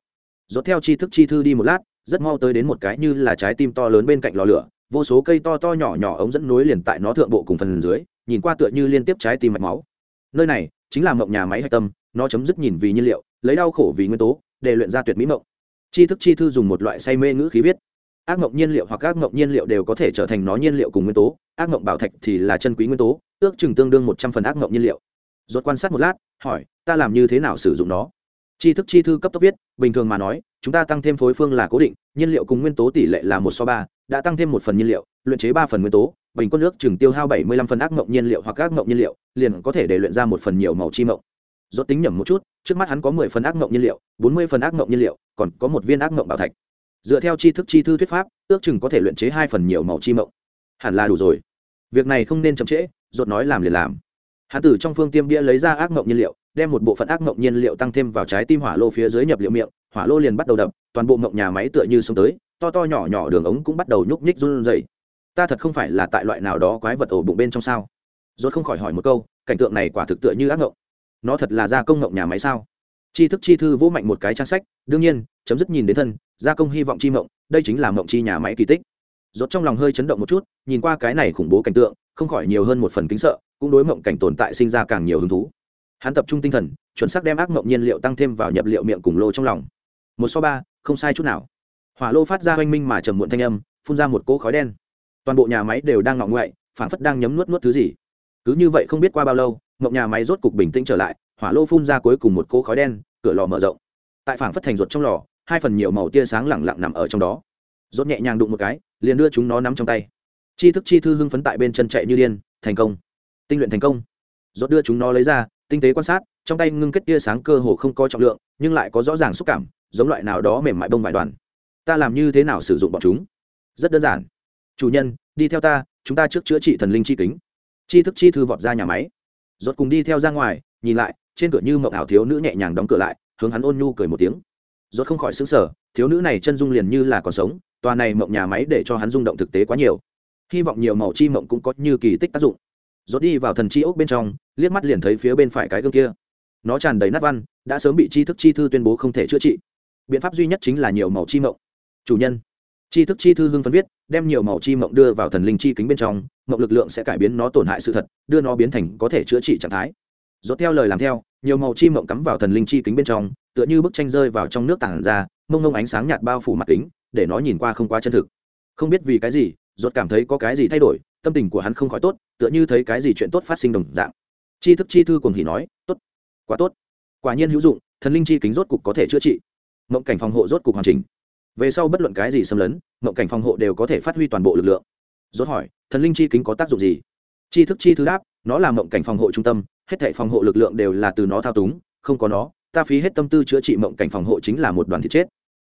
dốt theo chi thức chi thư đi một lát, rất mau tới đến một cái như là trái tim to lớn bên cạnh lò lửa, vô số cây to to nhỏ nhỏ ống dẫn nối liền tại nó thượng bộ cùng phần dưới, nhìn qua tựa như liên tiếp trái tim mạch máu. Nơi này chính là mộng nhà máy hạch tâm, nó chấm dứt nhìn vì nhiên liệu, lấy đau khổ vì nguyên tố, để luyện ra tuyệt mỹ mộng. Chi thức chi thư dùng một loại say mê ngữ khí viết. Ác mộng nhiên liệu hoặc ác mộng nhiên liệu đều có thể trở thành nó nhiên liệu cùng nguyên tố, ác mộng bảo thạch thì là chân quý nguyên tố, ước chừng tương đương một trăm phần ác mộng nhiên liệu. Rốt quan sát một lát, hỏi, ta làm như thế nào sử dụng nó? Chi thức chi thư cấp tốc viết, bình thường mà nói, chúng ta tăng thêm phối phương là cố định, nhiên liệu cùng nguyên tố tỷ lệ là một so ba, đã tăng thêm một phần nhiên liệu, luyện chế ba phần nguyên tố, bình quân nước chừng tiêu hao bảy mươi lăm phần ác mộng nhiên liệu hoặc ác mộng nhiên liệu, liền có thể để luyện ra một phần nhiều màu chi mộng. Rốt tính nhẩm một chút, trước mắt hắn có mười phần ác mộng nhiên liệu, bốn mươi phần ác mộng nhiên liệu, còn có một viên ác mộng bảo thạch. Dựa theo chi thức chi thư thuyết pháp, ước chừng có thể luyện chế hai phần nhiều màu chi mộng. Hẳn là đủ rồi. Việc này không nên chậm trễ, rốt nói làm liền làm hắn từ trong phương tiêm bia lấy ra ác mộng nhiên liệu, đem một bộ phận ác mộng nhiên liệu tăng thêm vào trái tim hỏa lô phía dưới nhập liệu miệng, hỏa lô liền bắt đầu đập, toàn bộ mộng nhà máy tựa như sống tới, to to nhỏ nhỏ đường ống cũng bắt đầu nhúc nhích run rẩy. Ta thật không phải là tại loại nào đó quái vật ổ bụng bên trong sao? Rốt không khỏi hỏi một câu, cảnh tượng này quả thực tựa như ác mộng nó thật là gia công mộng nhà máy sao? Chi thức chi thư vỗ mạnh một cái trang sách, đương nhiên, chấm dứt nhìn đến thân, gia công hy vọng chi mộng đây chính là mộng chi nhà máy kỳ tích. Rốt trong lòng hơi chấn động một chút, nhìn qua cái này khủng bố cảnh tượng, không khỏi nhiều hơn một phần kính sợ cũng đối mộng cảnh tồn tại sinh ra càng nhiều hứng thú. Hắn tập trung tinh thần, chuẩn xác đem ác mộng nhiên liệu tăng thêm vào nhập liệu miệng cùng lô trong lòng. Một so ba, không sai chút nào. Hỏa lô phát ra oanh minh mà trầm muộn thanh âm, phun ra một cỗ khói đen. Toàn bộ nhà máy đều đang ngọng ngoại phản phất đang nhấm nuốt nuốt thứ gì. Cứ như vậy không biết qua bao lâu, mộng nhà máy rốt cục bình tĩnh trở lại, hỏa lô phun ra cuối cùng một cỗ khói đen, cửa lò mở rộng. Tại phản phất thành ruột trong lò, hai phần nhiều màu tia sáng lẳng lặng nằm ở trong đó. Rốt nhẹ nhàng đụng một cái, liền đưa chúng nó nắm trong tay. Chi thức chi thư hưng phấn tại bên chân chạy như điên, thành công tinh luyện thành công. Rốt đưa chúng nó lấy ra, tinh tế quan sát, trong tay ngưng kết tia sáng cơ hồ không có trọng lượng, nhưng lại có rõ ràng xúc cảm, giống loại nào đó mềm mại bông vải đoàn. Ta làm như thế nào sử dụng bọn chúng? Rất đơn giản. Chủ nhân, đi theo ta, chúng ta trước chữa trị thần linh chi kính. Chi thức chi thư vọt ra nhà máy. Rốt cùng đi theo ra ngoài, nhìn lại, trên cửa như mộng ảo thiếu nữ nhẹ nhàng đóng cửa lại, hướng hắn ôn nhu cười một tiếng. Rốt không khỏi sững sờ, thiếu nữ này chân dung liền như là còn sống, tòa này mộng nhà máy để cho hắn rung động thực tế quá nhiều. Hy vọng nhiều màu chi mộng cũng có như kỳ tích tác dụng rốt đi vào thần chi ốc bên trong, liếc mắt liền thấy phía bên phải cái gương kia. Nó tràn đầy nát văn, đã sớm bị chi thức chi thư tuyên bố không thể chữa trị. Biện pháp duy nhất chính là nhiều màu chi mộng. Chủ nhân, chi thức chi thư hưng phấn viết, đem nhiều màu chi mộng đưa vào thần linh chi kính bên trong, mộng lực lượng sẽ cải biến nó tổn hại sự thật, đưa nó biến thành có thể chữa trị trạng thái. Dốt theo lời làm theo, nhiều màu chi mộng cắm vào thần linh chi kính bên trong, tựa như bức tranh rơi vào trong nước tảng ra, mông mông ánh sáng nhạt bao phủ mặt kính, để nó nhìn qua không quá chân thực. Không biết vì cái gì dốt cảm thấy có cái gì thay đổi tâm tình của hắn không khỏi tốt, tựa như thấy cái gì chuyện tốt phát sinh đồng dạng. Chi thức chi thư cùng hỉ nói, tốt, quá tốt. Quả nhiên hữu dụng, thần linh chi kính rốt cục có thể chữa trị. Mộng cảnh phòng hộ rốt cục hoàn chỉnh. Về sau bất luận cái gì xâm lấn, mộng cảnh phòng hộ đều có thể phát huy toàn bộ lực lượng. Rốt hỏi, thần linh chi kính có tác dụng gì? Chi thức chi thư đáp, nó là mộng cảnh phòng hộ trung tâm, hết thảy phòng hộ lực lượng đều là từ nó thao túng, không có nó, ta phí hết tâm tư chữa trị mộng cảnh phòng hộ chính là một đoàn thịt chết.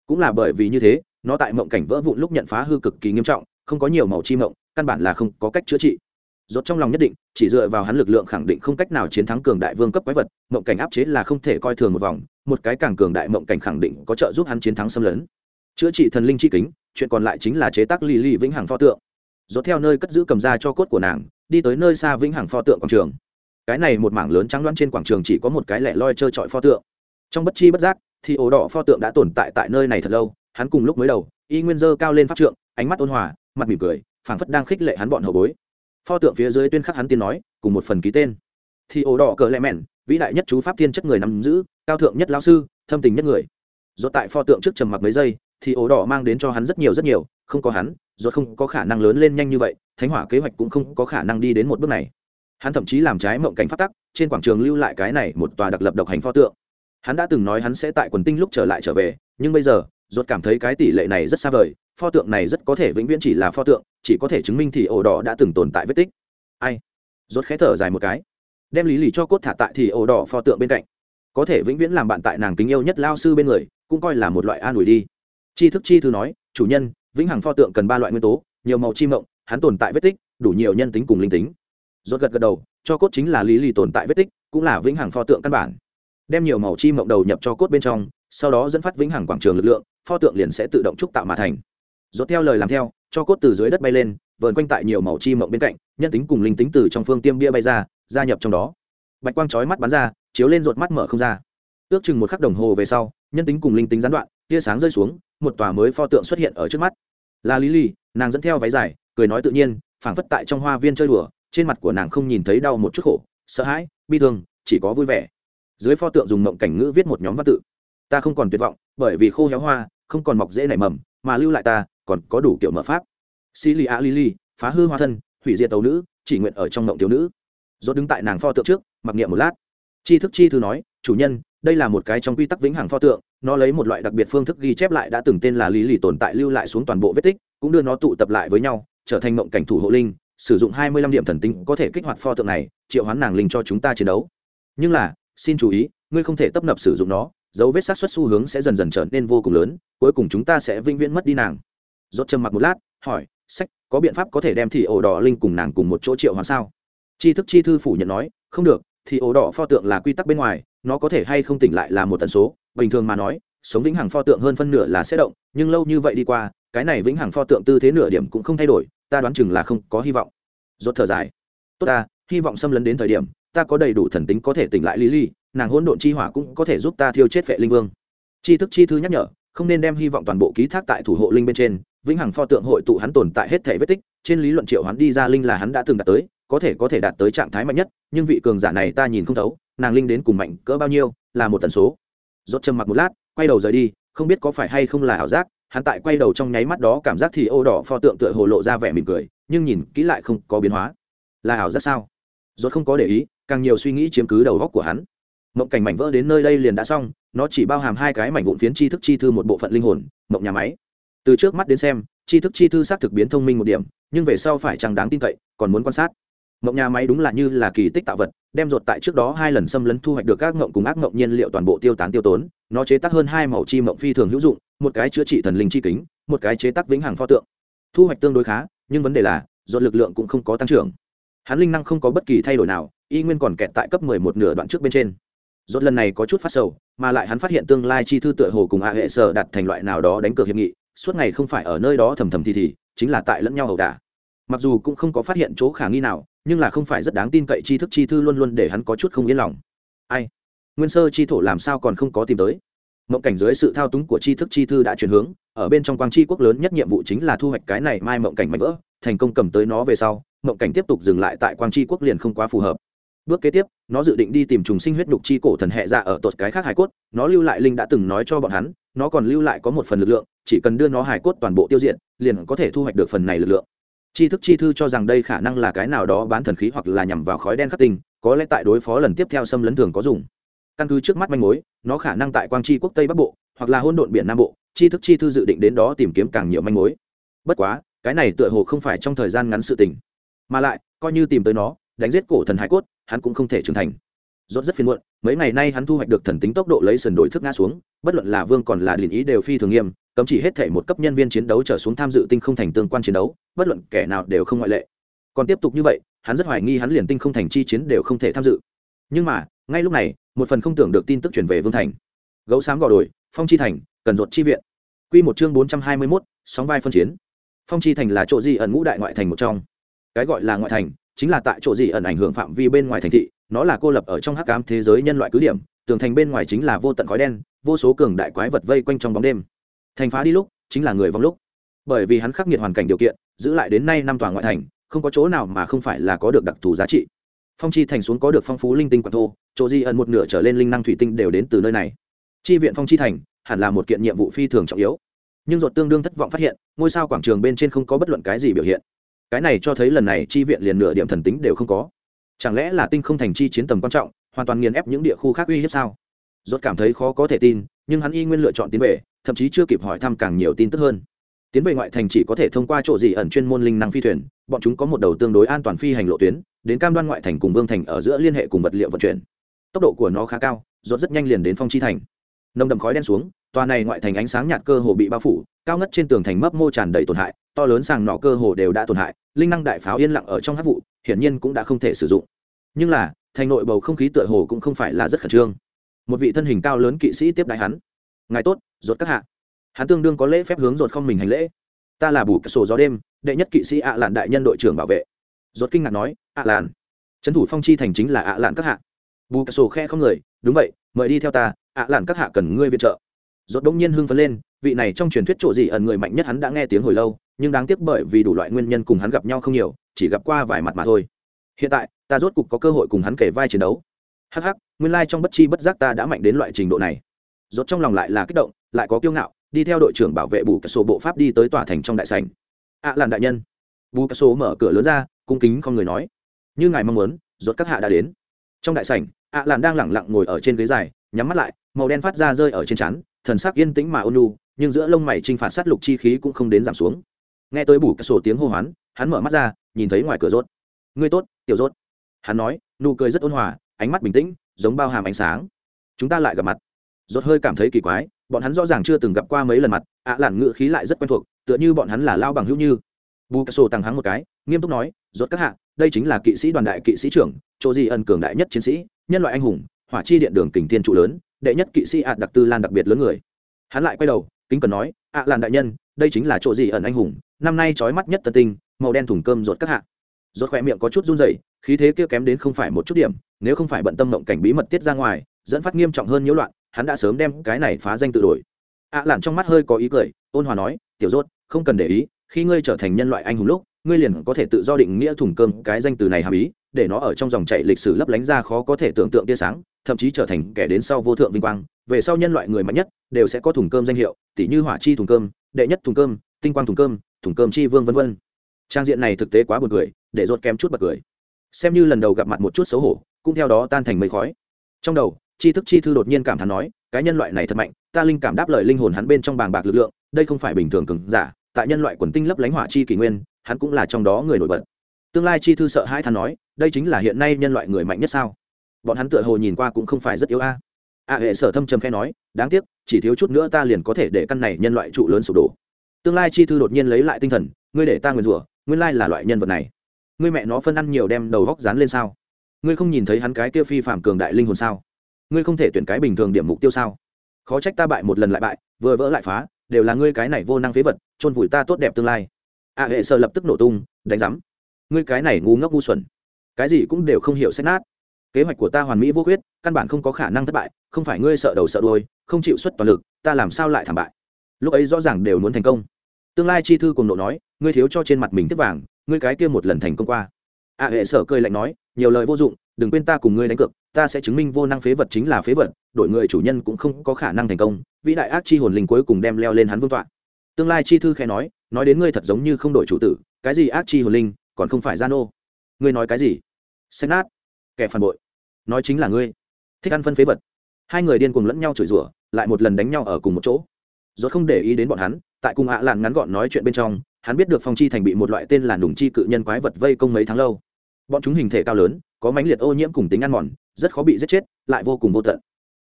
Cũng là bởi vì như thế, nó tại mộng cảnh vỡ vụn lúc nhận phá hư cực kỳ nghiêm trọng, không có nhiều màu chi mộng căn bản là không có cách chữa trị. Rốt trong lòng nhất định, chỉ dựa vào hắn lực lượng khẳng định không cách nào chiến thắng cường đại vương cấp quái vật, mộng cảnh áp chế là không thể coi thường một vòng, một cái càng cường đại mộng cảnh khẳng định có trợ giúp hắn chiến thắng xâm lấn. Chữa trị thần linh chi kính, chuyện còn lại chính là chế tác ly ly vĩnh hằng pho tượng. Rốt theo nơi cất giữ cầm ra cho cốt của nàng, đi tới nơi xa vĩnh hằng pho tượng quảng trường. Cái này một mảng lớn trắng loãng trên quảng trường chỉ có một cái lẻ loi trơ trọi pho tượng. Trong bất chi bất giác, thì ổ đỏ pho tượng đã tồn tại tại nơi này thật lâu, hắn cùng lúc mới đầu, y nguyên dơ cao lên pháp trượng, ánh mắt ôn hòa, mặt mỉm cười phảng phất đang khích lệ hắn bọn hậu bối. Pho tượng phía dưới tuyên khắc hắn tiên nói, cùng một phần ký tên. Thì ổ đỏ cờ lẹ mẹn, vĩ đại nhất chú pháp thiên chất người nắm giữ, cao thượng nhất lao sư, thâm tình nhất người. Do tại pho tượng trước trầm mặc mấy giây, thì ổ đỏ mang đến cho hắn rất nhiều rất nhiều, không có hắn do không có khả năng lớn lên nhanh như vậy, thánh hỏa kế hoạch cũng không có khả năng đi đến một bước này. Hắn thậm chí làm trái mộng cảnh phát tắc, trên quảng trường lưu lại cái này một tòa đặc lập độc hành pho tượng. Hắn đã từng nói hắn sẽ tại quần tinh lúc trở lại trở về, nhưng bây giờ ruột cảm thấy cái tỷ lệ này rất xa vời pho tượng này rất có thể vĩnh viễn chỉ là pho tượng, chỉ có thể chứng minh thì ổ đỏ đã từng tồn tại vết tích. Ai? Rốt khẽ thở dài một cái. Đem lý lì cho cốt thả tại thì ổ đỏ pho tượng bên cạnh. Có thể vĩnh viễn làm bạn tại nàng kính yêu nhất lao sư bên người, cũng coi là một loại an ủi đi. Chi thức chi thư nói, chủ nhân, vĩnh hằng pho tượng cần ba loại nguyên tố, nhiều màu chi mộng, hắn tồn tại vết tích, đủ nhiều nhân tính cùng linh tính. Rốt gật gật đầu, cho cốt chính là lý lì tồn tại vết tích, cũng là vĩnh hằng pho tượng căn bản. Đem nhiều màu chi mộng đầu nhập cho cốt bên trong, sau đó dẫn phát vĩnh hằng quảng trường lực lượng, pho tượng liền sẽ tự động trúc tạo mà thành rốt theo lời làm theo, cho cốt từ dưới đất bay lên, vờn quanh tại nhiều màu chi mộng bên cạnh, nhân tính cùng linh tính từ trong phương tiêm bia bay ra, gia nhập trong đó. Bạch quang chói mắt bắn ra, chiếu lên rột mắt mở không ra. Ước chừng một khắc đồng hồ về sau, nhân tính cùng linh tính gián đoạn, tia sáng rơi xuống, một tòa mới pho tượng xuất hiện ở trước mắt. Là lý nàng dẫn theo váy dài, cười nói tự nhiên, phảng phất tại trong hoa viên chơi đùa, trên mặt của nàng không nhìn thấy đau một chút khổ, sợ hãi, bi thương, chỉ có vui vẻ. Dưới pho tượng dùng mộng cảnh ngữ viết một nhóm văn tự. Ta không còn tuyệt vọng, bởi vì khô héo hoa, không còn mọc dễ nảy mầm, mà lưu lại ta còn có đủ kiểu mở pháp. Xì lì a lili phá hư hoa thân, hủy diệt tàu nữ, chỉ nguyện ở trong ngộng thiếu nữ. Dốt đứng tại nàng pho tượng trước, mặc niệm một lát. Chi thức chi thư nói, chủ nhân, đây là một cái trong quy tắc vĩnh hằng pho tượng, nó lấy một loại đặc biệt phương thức ghi chép lại đã từng tên là lý lì tồn tại lưu lại xuống toàn bộ vết tích, cũng đưa nó tụ tập lại với nhau, trở thành mộng cảnh thủ hộ linh, sử dụng hai mươi lăm điểm thần tinh có thể kích hoạt pho tượng này, triệu hoán nàng linh cho chúng ta chiến đấu. Nhưng là, xin chú ý, ngươi không thể tấp nập sử dụng nó, dấu vết sát xuất xu hướng sẽ dần dần trở nên vô cùng lớn, cuối cùng chúng ta sẽ vĩnh viễn mất đi nàng rốt trầm mặc một lát hỏi sách có biện pháp có thể đem thị ổ đỏ linh cùng nàng cùng một chỗ triệu hóa sao? Tri thức chi thư phủ nhận nói không được thì ổ đỏ pho tượng là quy tắc bên ngoài nó có thể hay không tỉnh lại là một tần số. Bình thường mà nói sống vĩnh hằng pho tượng hơn phân nửa là sẽ động nhưng lâu như vậy đi qua cái này vĩnh hằng pho tượng tư thế nửa điểm cũng không thay đổi ta đoán chừng là không có hy vọng. Rốt thở dài tốt ta hy vọng xâm lấn đến thời điểm ta có đầy đủ thần tính có thể tỉnh lại Lily, nàng hỗn độn chi hỏa cũng có thể giúp ta thiêu chết vệ linh vương. Tri thức chi thư nhắc nhở không nên đem hy vọng toàn bộ ký thác tại thủ hộ linh bên trên vĩnh hằng pho tượng hội tụ hắn tồn tại hết thể vết tích, trên lý luận triệu hắn đi ra linh là hắn đã từng đạt tới, có thể có thể đạt tới trạng thái mạnh nhất, nhưng vị cường giả này ta nhìn không thấu, nàng linh đến cùng mạnh cỡ bao nhiêu, là một tần số. Rốt trầm mặc một lát, quay đầu rời đi, không biết có phải hay không là ảo giác, hắn tại quay đầu trong nháy mắt đó cảm giác thì ô đỏ pho tượng tựa hồ lộ ra vẻ mỉm cười, nhưng nhìn kỹ lại không có biến hóa. Là ảo giác sao? Rốt không có để ý, càng nhiều suy nghĩ chiếm cứ đầu óc của hắn. Mộng cảnh mảnh vỡ đến nơi đây liền đã xong, nó chỉ bao hàm hai cái mảnh vụn phiến tri thức chi thư một bộ phận linh hồn, mộng nhà máy từ trước mắt đến xem, tri thức chi thư xác thực biến thông minh một điểm, nhưng về sau phải chẳng đáng tin cậy, còn muốn quan sát. Mộng nhà máy đúng là như là kỳ tích tạo vật, đem ruột tại trước đó hai lần xâm lấn thu hoạch được các mộng cùng ác mộng nhiên liệu toàn bộ tiêu tán tiêu tốn, nó chế tác hơn hai màu chi mộng phi thường hữu dụng, một cái chữa trị thần linh chi kính, một cái chế tác vĩnh hằng pho tượng. Thu hoạch tương đối khá, nhưng vấn đề là, ruột lực lượng cũng không có tăng trưởng. Hắn linh năng không có bất kỳ thay đổi nào, y nguyên còn kẹt tại cấp mười một nửa đoạn trước bên trên. Rốt lần này có chút phát sầu, mà lại hắn phát hiện tương lai chi thư tựa hồ cùng a hệ sở đặt thành loại nào đó đánh cược hiệp nghị suốt ngày không phải ở nơi đó thầm thầm thì thì, chính là tại lẫn nhau ẩu đả. Mặc dù cũng không có phát hiện chỗ khả nghi nào, nhưng là không phải rất đáng tin cậy chi thức chi thư luôn luôn để hắn có chút không yên lòng. Ai? Nguyên sơ chi thổ làm sao còn không có tìm tới? Mộng cảnh dưới sự thao túng của chi thức chi thư đã chuyển hướng, ở bên trong quang chi quốc lớn nhất nhiệm vụ chính là thu hoạch cái này mai mộng cảnh mạnh vỡ, thành công cầm tới nó về sau, mộng cảnh tiếp tục dừng lại tại quang chi quốc liền không quá phù hợp. Bước kế tiếp, nó dự định đi tìm trùng sinh huyết nhục chi cổ thần hệ ra ở tột cái khác hải cốt, nó lưu lại linh đã từng nói cho bọn hắn nó còn lưu lại có một phần lực lượng, chỉ cần đưa nó hải cốt toàn bộ tiêu diệt, liền có thể thu hoạch được phần này lực lượng. Chi thức chi thư cho rằng đây khả năng là cái nào đó bán thần khí hoặc là nhằm vào khói đen khắc tinh, có lẽ tại đối phó lần tiếp theo xâm lấn thường có dùng. Căn cứ trước mắt manh mối, nó khả năng tại quang chi quốc tây bắc bộ, hoặc là hôn độn biển nam bộ, chi thức chi thư dự định đến đó tìm kiếm càng nhiều manh mối. Bất quá, cái này tựa hồ không phải trong thời gian ngắn sự tình. Mà lại, coi như tìm tới nó, đánh giết cổ thần hải cốt, hắn cũng không thể trưởng thành rốt rất phiền muộn mấy ngày nay hắn thu hoạch được thần tính tốc độ lấy sần đổi thức ngã xuống bất luận là vương còn là điển ý đều phi thường nghiêm cấm chỉ hết thể một cấp nhân viên chiến đấu trở xuống tham dự tinh không thành tương quan chiến đấu bất luận kẻ nào đều không ngoại lệ. Còn tiếp tục như vậy hắn rất hoài nghi hắn liền tinh không thành chi chiến đều không thể tham dự. Nhưng mà ngay lúc này một phần không tưởng được tin tức truyền về vương thành. Gấu xám gò đồi phong chi thành cần ruột chi viện. Quy một chương bốn trăm hai mươi 421, sóng vai phân chiến. Phong chi thành là chỗ gì ẩn ngũ đại ngoại thành một trong? Cái gọi là ngoại thành chính là tại chỗ gì ẩn ảnh hưởng phạm vi bên ngoài thành thị, nó là cô lập ở trong hắc ám thế giới nhân loại cứ điểm, tường thành bên ngoài chính là vô tận khói đen, vô số cường đại quái vật vây quanh trong bóng đêm. Thành phá đi lúc, chính là người vong lúc. Bởi vì hắn khắc nghiệt hoàn cảnh điều kiện, giữ lại đến nay năm tòa ngoại thành, không có chỗ nào mà không phải là có được đặc thù giá trị. Phong chi thành xuống có được phong phú linh tinh quạt thô, chỗ di ẩn một nửa trở lên linh năng thủy tinh đều đến từ nơi này. Chi viện phong chi thành, hẳn là một kiện nhiệm vụ phi thường trọng yếu. Nhưng ruột tương đương thất vọng phát hiện, ngôi sao quảng trường bên trên không có bất luận cái gì biểu hiện cái này cho thấy lần này chi viện liền nửa điểm thần tính đều không có. Chẳng lẽ là tinh không thành chi chiến tầm quan trọng, hoàn toàn nghiền ép những địa khu khác uy hiếp sao? Rốt cảm thấy khó có thể tin, nhưng hắn y nguyên lựa chọn tiến về, thậm chí chưa kịp hỏi thăm càng nhiều tin tức hơn. Tiến về ngoại thành chỉ có thể thông qua chỗ gì ẩn chuyên môn linh năng phi thuyền, bọn chúng có một đầu tương đối an toàn phi hành lộ tuyến, đến cam đoan ngoại thành cùng vương thành ở giữa liên hệ cùng vật liệu vận chuyển. Tốc độ của nó khá cao, rốt rất nhanh liền đến phong chi thành. Nồng đậm khói đen xuống, tòa này ngoại thành ánh sáng nhạt cơ hồ bị bao phủ, cao ngất trên tường thành mấp mô tràn đầy tổn hại to lớn sàng nọ cơ hồ đều đã tổn hại, linh năng đại pháo yên lặng ở trong hát vụ, hiển nhiên cũng đã không thể sử dụng. Nhưng là, thành nội bầu không khí tựa hồ cũng không phải là rất khẩn trương. Một vị thân hình cao lớn kỵ sĩ tiếp đại hắn. Ngài tốt, ruột các hạ. Hắn tương đương có lễ phép hướng ruột không mình hành lễ. Ta là bù cả sổ gió đêm, đệ nhất kỵ sĩ ạ lạn đại nhân đội trưởng bảo vệ. Ruột kinh ngạc nói, ạ lạn, trấn thủ phong chi thành chính là ạ lạn các hạ. Bù cả sổ khe không người, đúng vậy, mời đi theo ta, ạ lạn các hạ cần ngươi viện trợ. Ruột đông nhiên hưng phấn lên, vị này trong truyền thuyết chỗ gì ẩn người mạnh nhất hắn đã nghe tiếng hồi lâu nhưng đáng tiếc bởi vì đủ loại nguyên nhân cùng hắn gặp nhau không nhiều chỉ gặp qua vài mặt mà thôi. Hiện tại ta rốt cục có cơ hội cùng hắn kể vai chiến đấu. Hắc hắc nguyên lai trong bất chi bất giác ta đã mạnh đến loại trình độ này. Rốt trong lòng lại là kích động lại có kiêu ngạo đi theo đội trưởng bảo vệ bù cả số bộ pháp đi tới tòa thành trong đại sảnh. Ạ à, làn đại nhân. Bù cả số mở cửa lớn ra cung kính không người nói. Như ngài mong muốn rốt các hạ đã đến. Trong đại sảnh ạ à, làn đang lẳng lặng ngồi ở trên ghế dài nhắm mắt lại màu đen phát ra rơi ở trên trán thần sắc yên tĩnh mà ôn nhu nhưng giữa lông mày trinh phạt sát lục chi khí cũng không đến giảm xuống nghe tới bù cái sổ tiếng hô hoán, hắn mở mắt ra, nhìn thấy ngoài cửa rốt. Ngươi tốt, tiểu rốt. Hắn nói, nụ cười rất ôn hòa, ánh mắt bình tĩnh, giống bao hàm ánh sáng. Chúng ta lại gặp mặt. Rốt hơi cảm thấy kỳ quái, bọn hắn rõ ràng chưa từng gặp qua mấy lần mặt, ạ à lản ngựa khí lại rất quen thuộc, tựa như bọn hắn là lao bằng hữu như. Bù cái sổ tăng hắn một cái, nghiêm túc nói, rốt các hạ, đây chính là kỵ sĩ đoàn đại kỵ sĩ trưởng, chỗ gì ân cường đại nhất chiến sĩ, nhân loại anh hùng, hỏa chi điện đường kình thiên trụ lớn, đệ nhất kỵ sĩ ạ đặc tư lan đặc biệt lớn người. Hắn lại quay đầu, kính cần nói, ạ làn đại nhân, đây chính là chỗ gì ẩn anh hùng năm nay trói mắt nhất tân tinh, màu đen thùng cơm rột các hạ. Rột khỏe miệng có chút run rẩy, khí thế kia kém đến không phải một chút điểm, nếu không phải bận tâm động cảnh bí mật tiết ra ngoài, dẫn phát nghiêm trọng hơn nhiễu loạn, hắn đã sớm đem cái này phá danh tự đổi. Ạ lặn trong mắt hơi có ý cười, ôn hòa nói, tiểu rốt không cần để ý, khi ngươi trở thành nhân loại anh hùng lúc, ngươi liền có thể tự do định nghĩa thùng cơm cái danh từ này hàm ý, để nó ở trong dòng chảy lịch sử lấp lánh ra khó có thể tưởng tượng tia sáng, thậm chí trở thành kẻ đến sau vô thượng vinh quang. Về sau nhân loại người mạnh nhất, đều sẽ có thùng cơm danh hiệu tỷ như hỏa chi thùng cơm, đệ nhất thùng cơm tinh quang thùng cơm thùng cơm chi vương vân vân. Trang diện này thực tế quá buồn cười, để rột kém chút bật cười. Xem như lần đầu gặp mặt một chút xấu hổ, cũng theo đó tan thành mây khói. Trong đầu chi thức chi thư đột nhiên cảm thán nói, cái nhân loại này thật mạnh, ta linh cảm đáp lời linh hồn hắn bên trong bàng bạc lực lượng, đây không phải bình thường cứng giả, tại nhân loại quần tinh lấp lánh hỏa chi kỷ nguyên, hắn cũng là trong đó người nổi bật. Tương lai chi thư sợ hãi than nói, đây chính là hiện nay nhân loại người mạnh nhất sao? Bọn hắn tựa hồ nhìn qua cũng không phải rất yếu a. A hệ sở thâm trầm khe nói, đáng tiếc, chỉ thiếu chút nữa ta liền có thể để căn này nhân loại trụ lớn sụp đổ tương lai chi thư đột nhiên lấy lại tinh thần, ngươi để ta nguyền rủa, nguyên lai là loại nhân vật này. Ngươi mẹ nó phân ăn nhiều đem đầu góc dán lên sao? Ngươi không nhìn thấy hắn cái kia phi phạm cường đại linh hồn sao? Ngươi không thể tuyển cái bình thường điểm mục tiêu sao? Khó trách ta bại một lần lại bại, vừa vỡ lại phá, đều là ngươi cái này vô năng phế vật, chôn vùi ta tốt đẹp tương lai. A hệ sợ lập tức nổ tung, đánh rắm ngươi cái này ngu ngốc ngu xuẩn. Cái gì cũng đều không hiểu xét nát. Kế hoạch của ta hoàn mỹ vô khuyết, căn bản không có khả năng thất bại, không phải ngươi sợ đầu sợ đuôi, không chịu xuất toàn lực, ta làm sao lại thảm bại? Lúc ấy rõ ràng đều muốn thành công tương lai chi thư cùng nộ nói, ngươi thiếu cho trên mặt mình tiếp vàng, ngươi cái kia một lần thành công qua. A hệ sở cười lạnh nói, nhiều lời vô dụng, đừng quên ta cùng ngươi đánh cược, ta sẽ chứng minh vô năng phế vật chính là phế vật, đổi người chủ nhân cũng không có khả năng thành công, vĩ đại ác chi hồn linh cuối cùng đem leo lên hắn vương tọa. Tương lai chi thư khẽ nói nói đến ngươi thật giống như không đổi chủ tử, cái gì ác chi hồn linh, còn không phải gian ô. Ngươi nói cái gì? Xanh nát. Kẻ phản bội. Nói chính là ngươi. Thích ăn phân phế vật. Hai người điên cuồng lẫn nhau chửi rủa, lại một lần đánh nhau ở cùng một chỗ. Rồi không để ý đến bọn hắn tại cùng ạ làn ngắn gọn nói chuyện bên trong, hắn biết được phong chi thành bị một loại tên là nùng chi cự nhân quái vật vây công mấy tháng lâu. Bọn chúng hình thể cao lớn, có mãnh liệt ô nhiễm cùng tính ăn mòn, rất khó bị giết chết, lại vô cùng vô tận.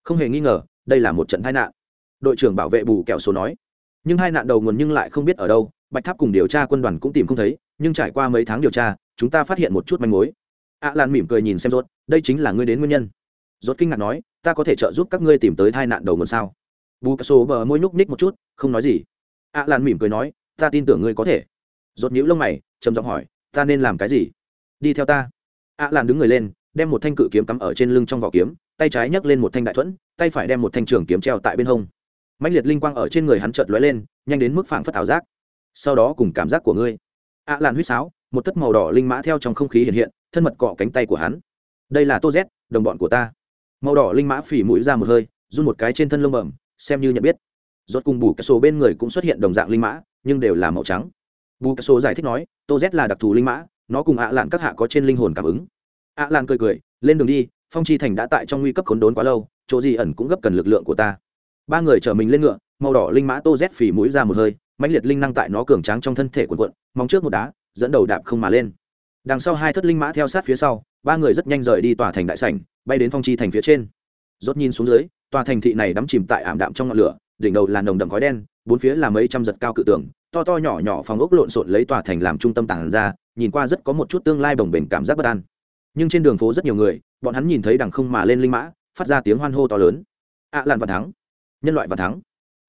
Không hề nghi ngờ, đây là một trận tai nạn. Đội trưởng bảo vệ bù kẹo số nói. Nhưng hai nạn đầu nguồn nhưng lại không biết ở đâu, bạch tháp cùng điều tra quân đoàn cũng tìm không thấy, nhưng trải qua mấy tháng điều tra, chúng ta phát hiện một chút manh mối. ạ lan mỉm cười nhìn xem rốt, đây chính là ngươi đến nguyên nhân. Rốt kinh ngạc nói, ta có thể trợ giúp các ngươi tìm tới tai nạn đầu nguồn sao? Bù kẹo số bờ môi nhúc ních một chút, không nói gì ạ lan mỉm cười nói, ta tin tưởng ngươi có thể. Rột nhũ lông mày, trầm giọng hỏi, ta nên làm cái gì? Đi theo ta. Ạ lan đứng người lên, đem một thanh cự kiếm cắm ở trên lưng trong vỏ kiếm, tay trái nhấc lên một thanh đại thuẫn, tay phải đem một thanh trường kiếm treo tại bên hông. Mạnh liệt linh quang ở trên người hắn chợt lóe lên, nhanh đến mức phảng phất ảo giác. Sau đó cùng cảm giác của ngươi. Ạ Lan huýt sáo, một tất màu đỏ linh mã theo trong không khí hiện hiện, thân mật cọ cánh tay của hắn. Đây là tô z, đồng bọn của ta. Màu đỏ linh mã phỉ mũi ra một hơi, run một cái trên thân lông bẩm, xem như nhận biết rốt cùng bù cái số bên người cũng xuất hiện đồng dạng linh mã, nhưng đều là màu trắng. Bù cái số giải thích nói, tô z là đặc thù linh mã, nó cùng ạ lạn các hạ có trên linh hồn cảm ứng. Ạ lạn cười cười, lên đường đi, phong chi thành đã tại trong nguy cấp khốn đốn quá lâu, chỗ gì ẩn cũng gấp cần lực lượng của ta. Ba người chở mình lên ngựa, màu đỏ linh mã tô z phì mũi ra một hơi, mãnh liệt linh năng tại nó cường tráng trong thân thể quần quận móng trước một đá, dẫn đầu đạp không mà lên. Đằng sau hai thất linh mã theo sát phía sau, ba người rất nhanh rời đi tòa thành đại sảnh, bay đến phong chi thành phía trên. Rốt nhìn xuống dưới, tòa thành thị này đắm chìm tại ảm đạm trong ngọn lửa đỉnh đầu là nồng đậm khói đen bốn phía là mấy trăm giật cao cự tường to to nhỏ nhỏ phòng ốc lộn xộn lấy tòa thành làm trung tâm tảng ra nhìn qua rất có một chút tương lai bồng bềnh cảm giác bất an. Nhưng trên đường phố rất nhiều người bọn hắn nhìn thấy đằng không mà lên linh mã phát ra tiếng hoan hô to lớn. Ạ à, lạn và thắng nhân loại và thắng.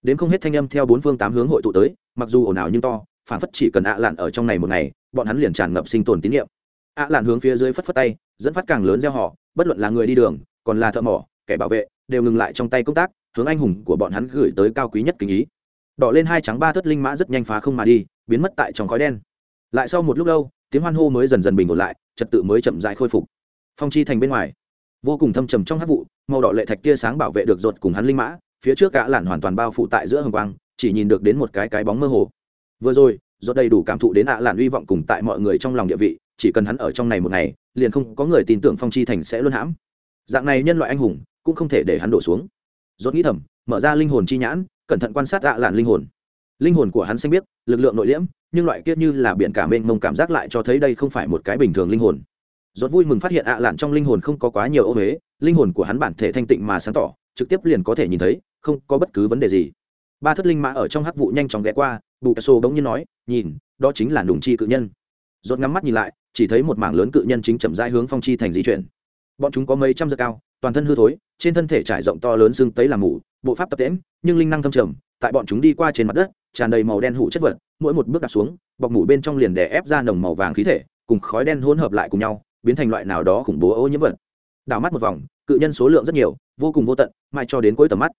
Đến không hết thanh âm theo bốn phương tám hướng hội tụ tới mặc dù ồn ào nhưng to phản phất chỉ cần ạ à lạn ở trong này một ngày bọn hắn liền tràn ngập sinh tồn tín nhiệm ạ à lạn hướng phía dưới phất phất tay dẫn phát càng lớn gieo họ bất luận là người đi đường còn là thợ mỏ kẻ bảo vệ đều ngừng lại trong tay công tác hướng anh hùng của bọn hắn gửi tới cao quý nhất kính ý. Đỏ lên hai trắng ba thất linh mã rất nhanh phá không mà đi, biến mất tại trong khói đen. Lại sau một lúc lâu, tiếng hoan hô mới dần dần bình ổn lại, trật tự mới chậm dại khôi phục. Phong chi thành bên ngoài, vô cùng thâm trầm trong hát vụ, màu đỏ lệ thạch tia sáng bảo vệ được ruột cùng hắn linh mã, phía trước cả làn hoàn toàn bao phủ tại giữa hồng quang, chỉ nhìn được đến một cái cái bóng mơ hồ. Vừa rồi do đầy đủ cảm thụ đến ạ làn hy vọng cùng tại mọi người trong lòng địa vị, chỉ cần hắn ở trong này một ngày, liền không có người tin tưởng phong chi thành sẽ luôn hãm. Dạng này nhân loại anh hùng cũng không thể để hắn đổ xuống rốt nghĩ thầm, mở ra linh hồn chi nhãn, cẩn thận quan sát dạ làn linh hồn. Linh hồn của hắn xanh biết lực lượng nội liễm, nhưng loại kiết như là biển cả mênh mông cảm giác lại cho thấy đây không phải một cái bình thường linh hồn. Rốt vui mừng phát hiện ạ lạn trong linh hồn không có quá nhiều ô huế, linh hồn của hắn bản thể thanh tịnh mà sáng tỏ, trực tiếp liền có thể nhìn thấy, không có bất cứ vấn đề gì. Ba thất linh mã ở trong hắc vụ nhanh chóng ghé qua, bù cà sô bỗng nhiên nói, nhìn, đó chính là nùng chi cự nhân. Rốt ngắm mắt nhìn lại, chỉ thấy một mảng lớn cự nhân chính chậm rãi hướng phong chi thành di chuyển. Bọn chúng có mấy trăm giờ cao toàn thân hư thối, trên thân thể trải rộng to lớn xương tấy làm mủ, bộ pháp tập tễm nhưng linh năng thâm trầm, tại bọn chúng đi qua trên mặt đất, tràn đầy màu đen hủ chất vật, mỗi một bước đặt xuống, bọc mủ bên trong liền đè ép ra nồng màu vàng khí thể, cùng khói đen hỗn hợp lại cùng nhau, biến thành loại nào đó khủng bố ô nhiễm vật. Đảo mắt một vòng, cự nhân số lượng rất nhiều, vô cùng vô tận, mãi cho đến cuối tầm mắt.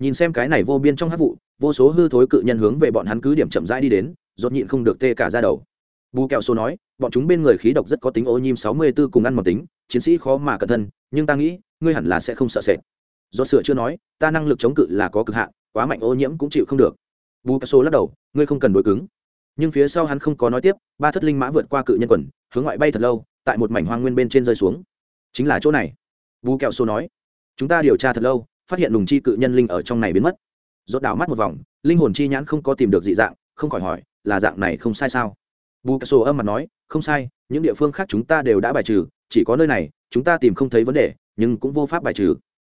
Nhìn xem cái này vô biên trong hát vụ, vô số hư thối cự nhân hướng về bọn hắn cứ điểm chậm rãi đi đến dột nhịn không được tê cả ra đầu. Bù kẹo số nói, bọn chúng bên người khí độc rất có tính ô nhiễm sáu mươi 64 cùng ăn một tính, chiến sĩ khó mà cẩn thân, nhưng ta nghĩ ngươi hẳn là sẽ không sợ sệt. Do sửa chưa nói, ta năng lực chống cự là có cực hạn, quá mạnh ô nhiễm cũng chịu không được. Bù cà sô lắc đầu, ngươi không cần đối cứng. Nhưng phía sau hắn không có nói tiếp, ba thất linh mã vượt qua cự nhân quần, hướng ngoại bay thật lâu, tại một mảnh hoang nguyên bên trên rơi xuống. Chính là chỗ này. Bù kẹo sô nói, chúng ta điều tra thật lâu, phát hiện lùng chi cự nhân linh ở trong này biến mất. Rốt đảo mắt một vòng, linh hồn chi nhãn không có tìm được dị dạng, không khỏi hỏi, là dạng này không sai sao? Bù kẹo sô âm mặt nói, không sai, những địa phương khác chúng ta đều đã bài trừ, chỉ có nơi này, chúng ta tìm không thấy vấn đề nhưng cũng vô pháp bài trừ.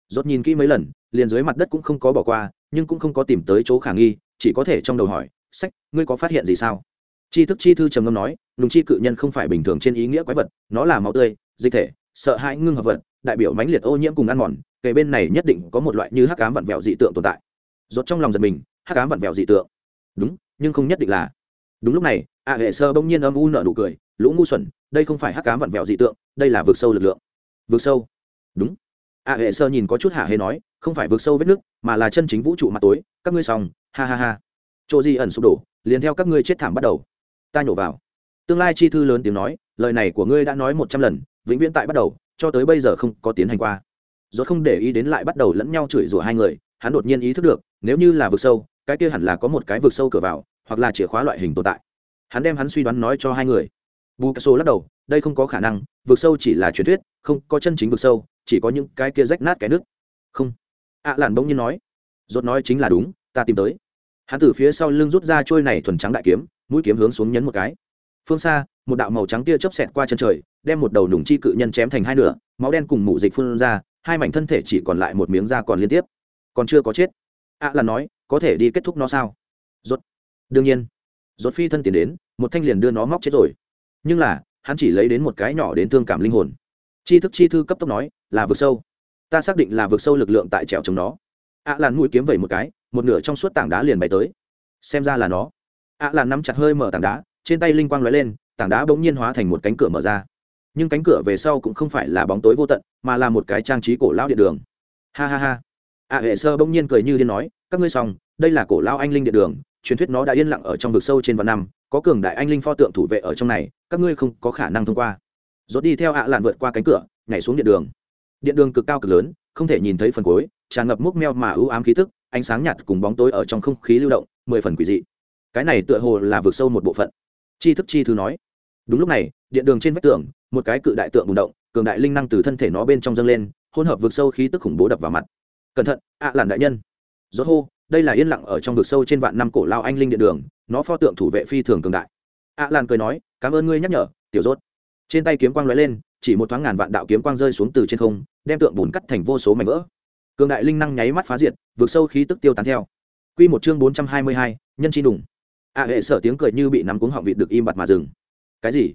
Rốt nhìn kỹ mấy lần, liền dưới mặt đất cũng không có bỏ qua, nhưng cũng không có tìm tới chỗ khả nghi, chỉ có thể trong đầu hỏi, sách, ngươi có phát hiện gì sao? Chi thức chi thư trầm ngâm nói, nùng chi cự nhân không phải bình thường trên ý nghĩa quái vật, nó là máu tươi, dịch thể, sợ hãi ngưng hợp vật, đại biểu mãnh liệt ô nhiễm cùng ăn mòn kề bên này nhất định có một loại như hắc ám vặn vẹo dị tượng tồn tại. Rốt trong lòng giật mình, hắc ám vặn vẹo dị tượng. Đúng, nhưng không nhất định là. Đúng lúc này, a hệ sơ bỗng nhiên âm u nở nụ cười, lũ ngu xuẩn, đây không phải hắc ám vặn vẹo dị tượng, đây là vực sâu lực lượng. Vực sâu? Đúng. A hệ sơ nhìn có chút hạ hê nói, không phải vượt sâu vết nước, mà là chân chính vũ trụ mặt tối, các ngươi xong, ha ha ha. Chỗ di ẩn sụp đổ, liền theo các ngươi chết thảm bắt đầu. Ta nhổ vào. Tương lai chi thư lớn tiếng nói, lời này của ngươi đã nói một trăm lần, vĩnh viễn tại bắt đầu, cho tới bây giờ không có tiến hành qua. Rốt không để ý đến lại bắt đầu lẫn nhau chửi rủa hai người, hắn đột nhiên ý thức được, nếu như là vực sâu, cái kia hẳn là có một cái vực sâu cửa vào, hoặc là chìa khóa loại hình tồn tại. Hắn đem hắn suy đoán nói cho hai người. Bù cà sô lắc đầu, đây không có khả năng vực sâu chỉ là truyền thuyết, không có chân chính vực sâu, chỉ có những cái kia rách nát cái nước. Không. Ạ à làn bỗng nhiên nói. Dốt nói chính là đúng, ta tìm tới. Hắn từ phía sau lưng rút ra trôi này thuần trắng đại kiếm, mũi kiếm hướng xuống nhấn một cái. Phương xa, một đạo màu trắng tia chớp xẹt qua chân trời, đem một đầu nùng chi cự nhân chém thành hai nửa, máu đen cùng mủ dịch phun ra, hai mảnh thân thể chỉ còn lại một miếng da còn liên tiếp. Còn chưa có chết. Ạ à là nói, có thể đi kết thúc nó sao? Rốt. Đương nhiên. Rốt phi thân tiến đến, một thanh liền đưa nó móc chết rồi. Nhưng là hắn chỉ lấy đến một cái nhỏ đến thương cảm linh hồn. Chi thức chi thư cấp tốc nói, là vực sâu. Ta xác định là vực sâu lực lượng tại trèo chống nó. Ạ à làn mũi kiếm vẩy một cái, một nửa trong suốt tảng đá liền bay tới. Xem ra là nó. Ạ à làn nắm chặt hơi mở tảng đá, trên tay linh quang lóe lên, tảng đá bỗng nhiên hóa thành một cánh cửa mở ra. Nhưng cánh cửa về sau cũng không phải là bóng tối vô tận, mà là một cái trang trí cổ lão điện đường. Ha ha ha. Ạ hệ sơ bỗng nhiên cười như điên nói, các ngươi xong, đây là cổ lão anh linh điện đường, truyền thuyết nó đã yên lặng ở trong vực sâu trên vạn năm, có cường đại anh linh pho tượng thủ vệ ở trong này các ngươi không có khả năng thông qua. Rốt đi theo ạ lạn vượt qua cánh cửa, nhảy xuống điện đường. Điện đường cực cao cực lớn, không thể nhìn thấy phần cuối, tràn ngập múc meo mà ưu ám khí tức, ánh sáng nhạt cùng bóng tối ở trong không khí lưu động, mười phần quỷ dị. Cái này tựa hồ là vượt sâu một bộ phận. Chi thức chi thứ nói. Đúng lúc này, điện đường trên vách tường, một cái cự đại tượng bùng động, cường đại linh năng từ thân thể nó bên trong dâng lên, hỗn hợp vượt sâu khí tức khủng bố đập vào mặt. Cẩn thận, ạ làn đại nhân. Rốt hô, đây là yên lặng ở trong vực sâu trên vạn năm cổ lao anh linh điện đường, nó pho tượng thủ vệ phi thường cường đại. ạ làn cười nói cảm ơn ngươi nhắc nhở tiểu rốt. Trên tay kiếm quang lóe lên chỉ một thoáng ngàn vạn đạo kiếm quang rơi xuống từ trên không đem tượng bùn cắt thành vô số mảnh vỡ. Cường đại linh năng nháy mắt phá diệt vượt sâu khí tức tiêu tán theo. Quy một chương bốn trăm hai mươi hai, nhân chi đủng. Ạ hệ sở tiếng cười như bị nắm cuống họng vịt được im bặt mà dừng. Cái gì?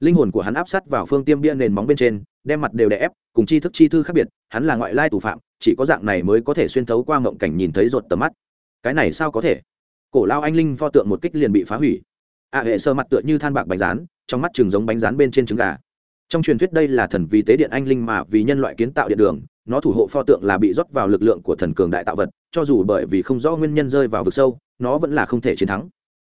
Linh hồn của hắn áp sát vào phương tiêm bia nền móng bên trên đem mặt đều đè ép cùng chi thức chi thư khác biệt hắn là ngoại lai tù phạm chỉ có dạng này mới có thể xuyên thấu qua mộng cảnh nhìn thấy rột tầm mắt. Cái này sao có thể? Cổ lao anh linh pho tượng một kích liền bị phá hủy ạ hệ sơ mặt tựa như than bạc bánh rán, trong mắt chừng giống bánh rán bên trên trứng gà. Trong truyền thuyết đây là thần vì tế điện anh linh mà vì nhân loại kiến tạo điện đường, nó thủ hộ pho tượng là bị rót vào lực lượng của thần cường đại tạo vật, cho dù bởi vì không rõ nguyên nhân rơi vào vực sâu, nó vẫn là không thể chiến thắng.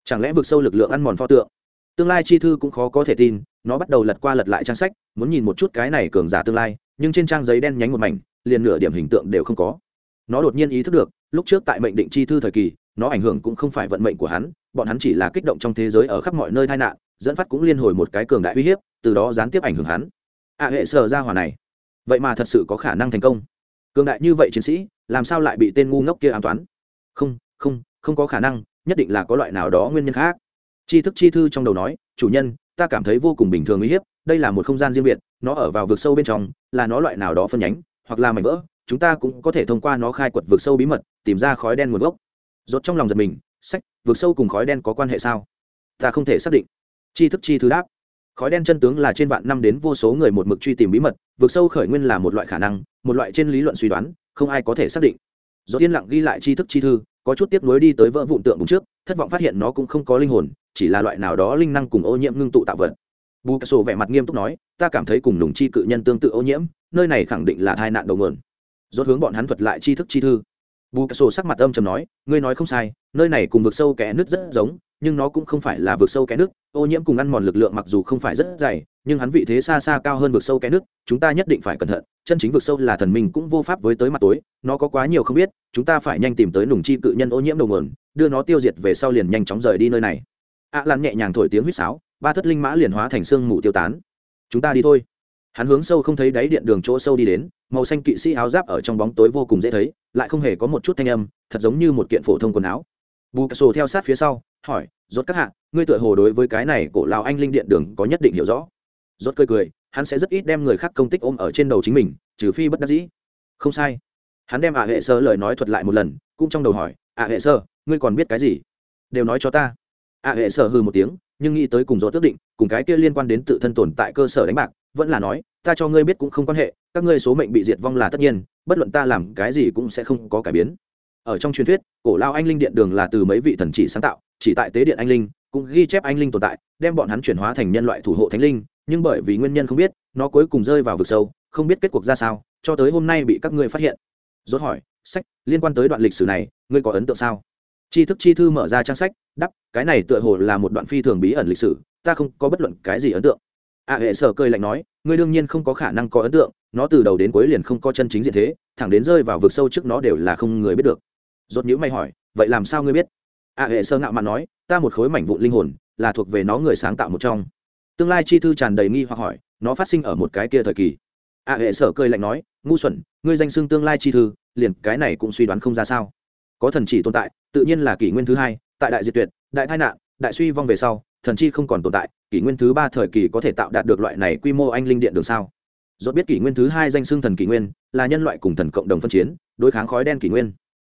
Chẳng lẽ vực sâu lực lượng ăn mòn pho tượng? Tương lai chi thư cũng khó có thể tin, nó bắt đầu lật qua lật lại trang sách, muốn nhìn một chút cái này cường giả tương lai, nhưng trên trang giấy đen nhánh một mảnh, liền nửa điểm hình tượng đều không có. Nó đột nhiên ý thức được, lúc trước tại mệnh định chi thư thời kỳ, nó ảnh hưởng cũng không phải vận mệnh của hắn bọn hắn chỉ là kích động trong thế giới ở khắp mọi nơi tai nạn, dẫn phát cũng liên hồi một cái cường đại uy hiếp, từ đó gián tiếp ảnh hưởng hắn. A hệ sở ra hỏa này. Vậy mà thật sự có khả năng thành công. Cường đại như vậy chiến sĩ, làm sao lại bị tên ngu ngốc kia an toán? Không không không có khả năng, nhất định là có loại nào đó nguyên nhân khác. Chi thức chi thư trong đầu nói, chủ nhân, ta cảm thấy vô cùng bình thường uy hiếp, đây là một không gian riêng biệt, nó ở vào vực sâu bên trong, là nó loại nào đó phân nhánh, hoặc là mảnh vỡ, chúng ta cũng có thể thông qua nó khai quật vực sâu bí mật, tìm ra khói đen nguồn gốc. Rốt trong lòng giật mình sách vượt sâu cùng khói đen có quan hệ sao? Ta không thể xác định. Chi thức chi thứ đáp. Khói đen chân tướng là trên vạn năm đến vô số người một mực truy tìm bí mật vượt sâu khởi nguyên là một loại khả năng, một loại trên lý luận suy đoán, không ai có thể xác định. Do yên lặng ghi lại chi thức chi thư, có chút tiếp nối đi tới vỡ vụn tượng bùng trước, thất vọng phát hiện nó cũng không có linh hồn, chỉ là loại nào đó linh năng cùng ô nhiễm ngưng tụ tạo vật. Bù cà sổ vẻ mặt nghiêm túc nói, ta cảm thấy cùng nùng chi cự nhân tương tự ô nhiễm, nơi này khẳng định là tai nạn đầu nguồn. Rốt hướng bọn hắn thuật lại chi thức chi thư bù cà sổ sắc mặt âm trầm nói, ngươi nói không sai, nơi này cùng vực sâu kẽ nước rất giống, nhưng nó cũng không phải là vực sâu kẽ nước ô nhiễm cùng ăn mòn lực lượng mặc dù không phải rất dày, nhưng hắn vị thế xa xa cao hơn vực sâu kẽ nước chúng ta nhất định phải cẩn thận. Chân chính vực sâu là thần minh cũng vô pháp với tới mặt tối, nó có quá nhiều không biết, chúng ta phải nhanh tìm tới nùng chi cự nhân ô nhiễm đầu nguồn, đưa nó tiêu diệt về sau liền nhanh chóng rời đi nơi này. Ạ lan nhẹ nhàng thổi tiếng huýt sáo, ba thất linh mã liền hóa thành xương mù tiêu tán. Chúng ta đi thôi hắn hướng sâu không thấy đáy điện đường chỗ sâu đi đến, màu xanh kỵ sĩ áo giáp ở trong bóng tối vô cùng dễ thấy, lại không hề có một chút thanh âm, thật giống như một kiện phổ thông quần áo. Bù cà sổ theo sát phía sau, hỏi, rốt các hạ, ngươi tựa hồ đối với cái này cổ lào anh linh điện đường có nhất định hiểu rõ. Rốt cười cười, hắn sẽ rất ít đem người khác công tích ôm ở trên đầu chính mình, trừ phi bất đắc dĩ. Không sai. Hắn đem ả hệ sơ lời nói thuật lại một lần, cũng trong đầu hỏi ả hệ sơ, ngươi còn biết cái gì? Đều nói cho ta. ả hệ sơ hư một tiếng, nhưng nghĩ tới cùng rốt ước định, cùng cái kia liên quan đến tự thân tồn tại cơ sở đánh bạc vẫn là nói, ta cho ngươi biết cũng không quan hệ, các ngươi số mệnh bị diệt vong là tất nhiên, bất luận ta làm cái gì cũng sẽ không có cải biến. Ở trong truyền thuyết, cổ lao anh linh điện đường là từ mấy vị thần chỉ sáng tạo, chỉ tại tế điện anh linh, cũng ghi chép anh linh tồn tại, đem bọn hắn chuyển hóa thành nhân loại thủ hộ thánh linh, nhưng bởi vì nguyên nhân không biết, nó cuối cùng rơi vào vực sâu, không biết kết cuộc ra sao, cho tới hôm nay bị các ngươi phát hiện. Rốt hỏi, sách, liên quan tới đoạn lịch sử này, ngươi có ấn tượng sao? Tri thức chi thư mở ra trang sách, đắp, cái này tựa hồ là một đoạn phi thường bí ẩn lịch sử, ta không có bất luận cái gì ấn tượng a hệ sở cười lạnh nói, ngươi đương nhiên không có khả năng có ấn tượng, nó từ đầu đến cuối liền không có chân chính diện thế, thẳng đến rơi vào vực sâu trước nó đều là không người biết được. Rốt nhữ mày hỏi, vậy làm sao ngươi biết? A hệ sơ ngạo mạn nói, ta một khối mảnh vụn linh hồn, là thuộc về nó người sáng tạo một trong. Tương lai chi thư tràn đầy nghi hoặc hỏi, nó phát sinh ở một cái kia thời kỳ. A hệ sở cười lạnh nói, ngu xuẩn, ngươi danh xưng tương lai chi thư, liền cái này cũng suy đoán không ra sao. Có thần chỉ tồn tại, tự nhiên là kỷ nguyên thứ hai, tại đại diệt tuyệt, đại tai nạn, đại suy vong về sau thần chi không còn tồn tại, kỷ nguyên thứ ba thời kỳ có thể tạo đạt được loại này quy mô anh linh điện đường sao? Dốt biết kỷ nguyên thứ hai danh xưng thần kỷ nguyên, là nhân loại cùng thần cộng đồng phân chiến, đối kháng khói đen kỷ nguyên.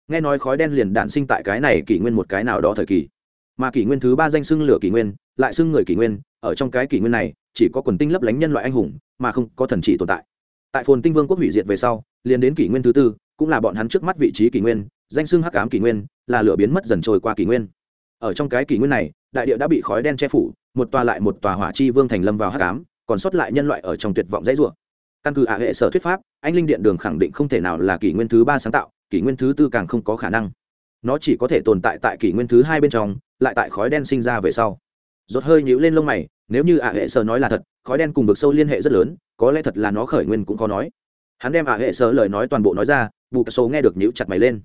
Nghe nói khói đen liền đạn sinh tại cái này kỷ nguyên một cái nào đó thời kỳ. Mà kỷ nguyên thứ ba danh xưng lửa kỷ nguyên, lại xưng người kỷ nguyên, ở trong cái kỷ nguyên này, chỉ có quần tinh lấp lánh nhân loại anh hùng, mà không có thần chỉ tồn tại. Tại phồn tinh vương quốc hủy diệt về sau, liền đến kỷ nguyên thứ tư, cũng là bọn hắn trước mắt vị trí kỷ nguyên, danh xưng hắc ám kỷ nguyên, là lửa biến mất dần trôi qua kỷ nguyên ở trong cái kỷ nguyên này, đại địa đã bị khói đen che phủ, một tòa lại một tòa hỏa chi vương thành lâm vào hát cám còn sót lại nhân loại ở trong tuyệt vọng dãy rủa. Căn cứ ả hệ sở thuyết pháp, anh linh điện đường khẳng định không thể nào là kỷ nguyên thứ ba sáng tạo, kỷ nguyên thứ tư càng không có khả năng. Nó chỉ có thể tồn tại tại kỷ nguyên thứ hai bên trong, lại tại khói đen sinh ra về sau. Rốt hơi nhíu lên lông mày, nếu như ả hệ sở nói là thật, khói đen cùng vực sâu liên hệ rất lớn, có lẽ thật là nó khởi nguyên cũng khó nói. Hắn đem ả hệ sở lời nói toàn bộ nói ra vụ số nghe được nhíu chặt mày lên.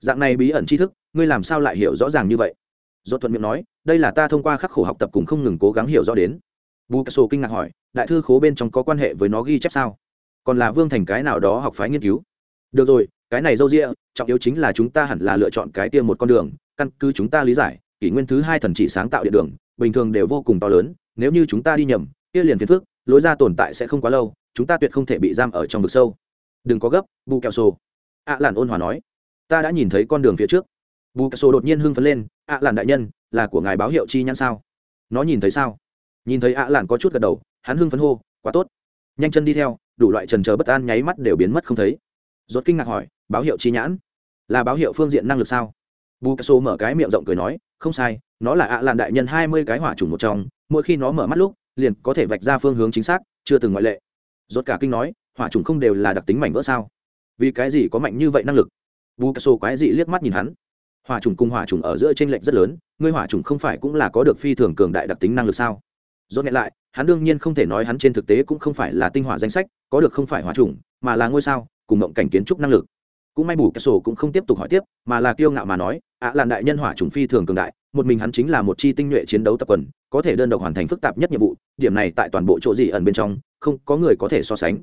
Dạng này bí ẩn tri thức, ngươi làm sao lại hiểu rõ ràng như vậy? Rốt thuận miệng nói, đây là ta thông qua khắc khổ học tập cùng không ngừng cố gắng hiểu rõ đến. Bù số kinh ngạc hỏi, đại thư khố bên trong có quan hệ với nó ghi chép sao? Còn là vương thành cái nào đó học phái nghiên cứu? Được rồi, cái này dâu rĩa trọng yếu chính là chúng ta hẳn là lựa chọn cái tiêm một con đường, căn cứ chúng ta lý giải, kỷ nguyên thứ hai thần chỉ sáng tạo địa đường, bình thường đều vô cùng to lớn, nếu như chúng ta đi nhầm, kia liền phiền phước lối ra tồn tại sẽ không quá lâu, chúng ta tuyệt không thể bị giam ở trong vực sâu. Đừng có gấp Bù kẹo sổ ạ làn ôn hòa nói. Ta đã nhìn thấy con đường phía trước bù cà sổ đột nhiên hưng phấn lên ạ làn đại nhân, là của ngài báo hiệu chi nhãn sao? Nó nhìn thấy sao? Nhìn thấy ạ làn có chút gật đầu, hắn hưng phấn hô, quá tốt. Nhanh chân đi theo, đủ loại trần chờ bất an nháy mắt đều biến mất không thấy. Rốt kinh ngạc hỏi, báo hiệu chi nhãn? Là báo hiệu phương diện năng lực sao? Bù cà sổ mở cái miệng rộng cười nói, không sai, nó là ạ à làn đại nhân hai mươi cái hỏa trùng một trong, mỗi khi nó mở mắt lúc, liền có thể vạch ra phương hướng chính xác, chưa từng ngoại lệ. Rốt cả kinh nói, hỏa trùng không đều là đặc tính mảnh vỡ sao? Vì cái gì có mạnh như vậy năng lực? Bù cà sổ quái dị liếc mắt nhìn hắn hỏa trùng cùng hỏa trùng ở giữa tranh lệch rất lớn ngươi hỏa trùng không phải cũng là có được phi thường cường đại đặc tính năng lực sao? Rốt nhẹ lại hắn đương nhiên không thể nói hắn trên thực tế cũng không phải là tinh hỏa danh sách có được không phải hỏa trùng mà là ngôi sao cùng mộng cảnh kiến trúc năng lực. Cũng may bù cái sổ cũng không tiếp tục hỏi tiếp mà là kiêu ngạo mà nói ạ à, là đại nhân hỏa trùng phi thường cường đại một mình hắn chính là một chi tinh nhuệ chiến đấu tập quần có thể đơn độc hoàn thành phức tạp nhất nhiệm vụ điểm này tại toàn bộ chỗ gì ẩn bên trong không có người có thể so sánh.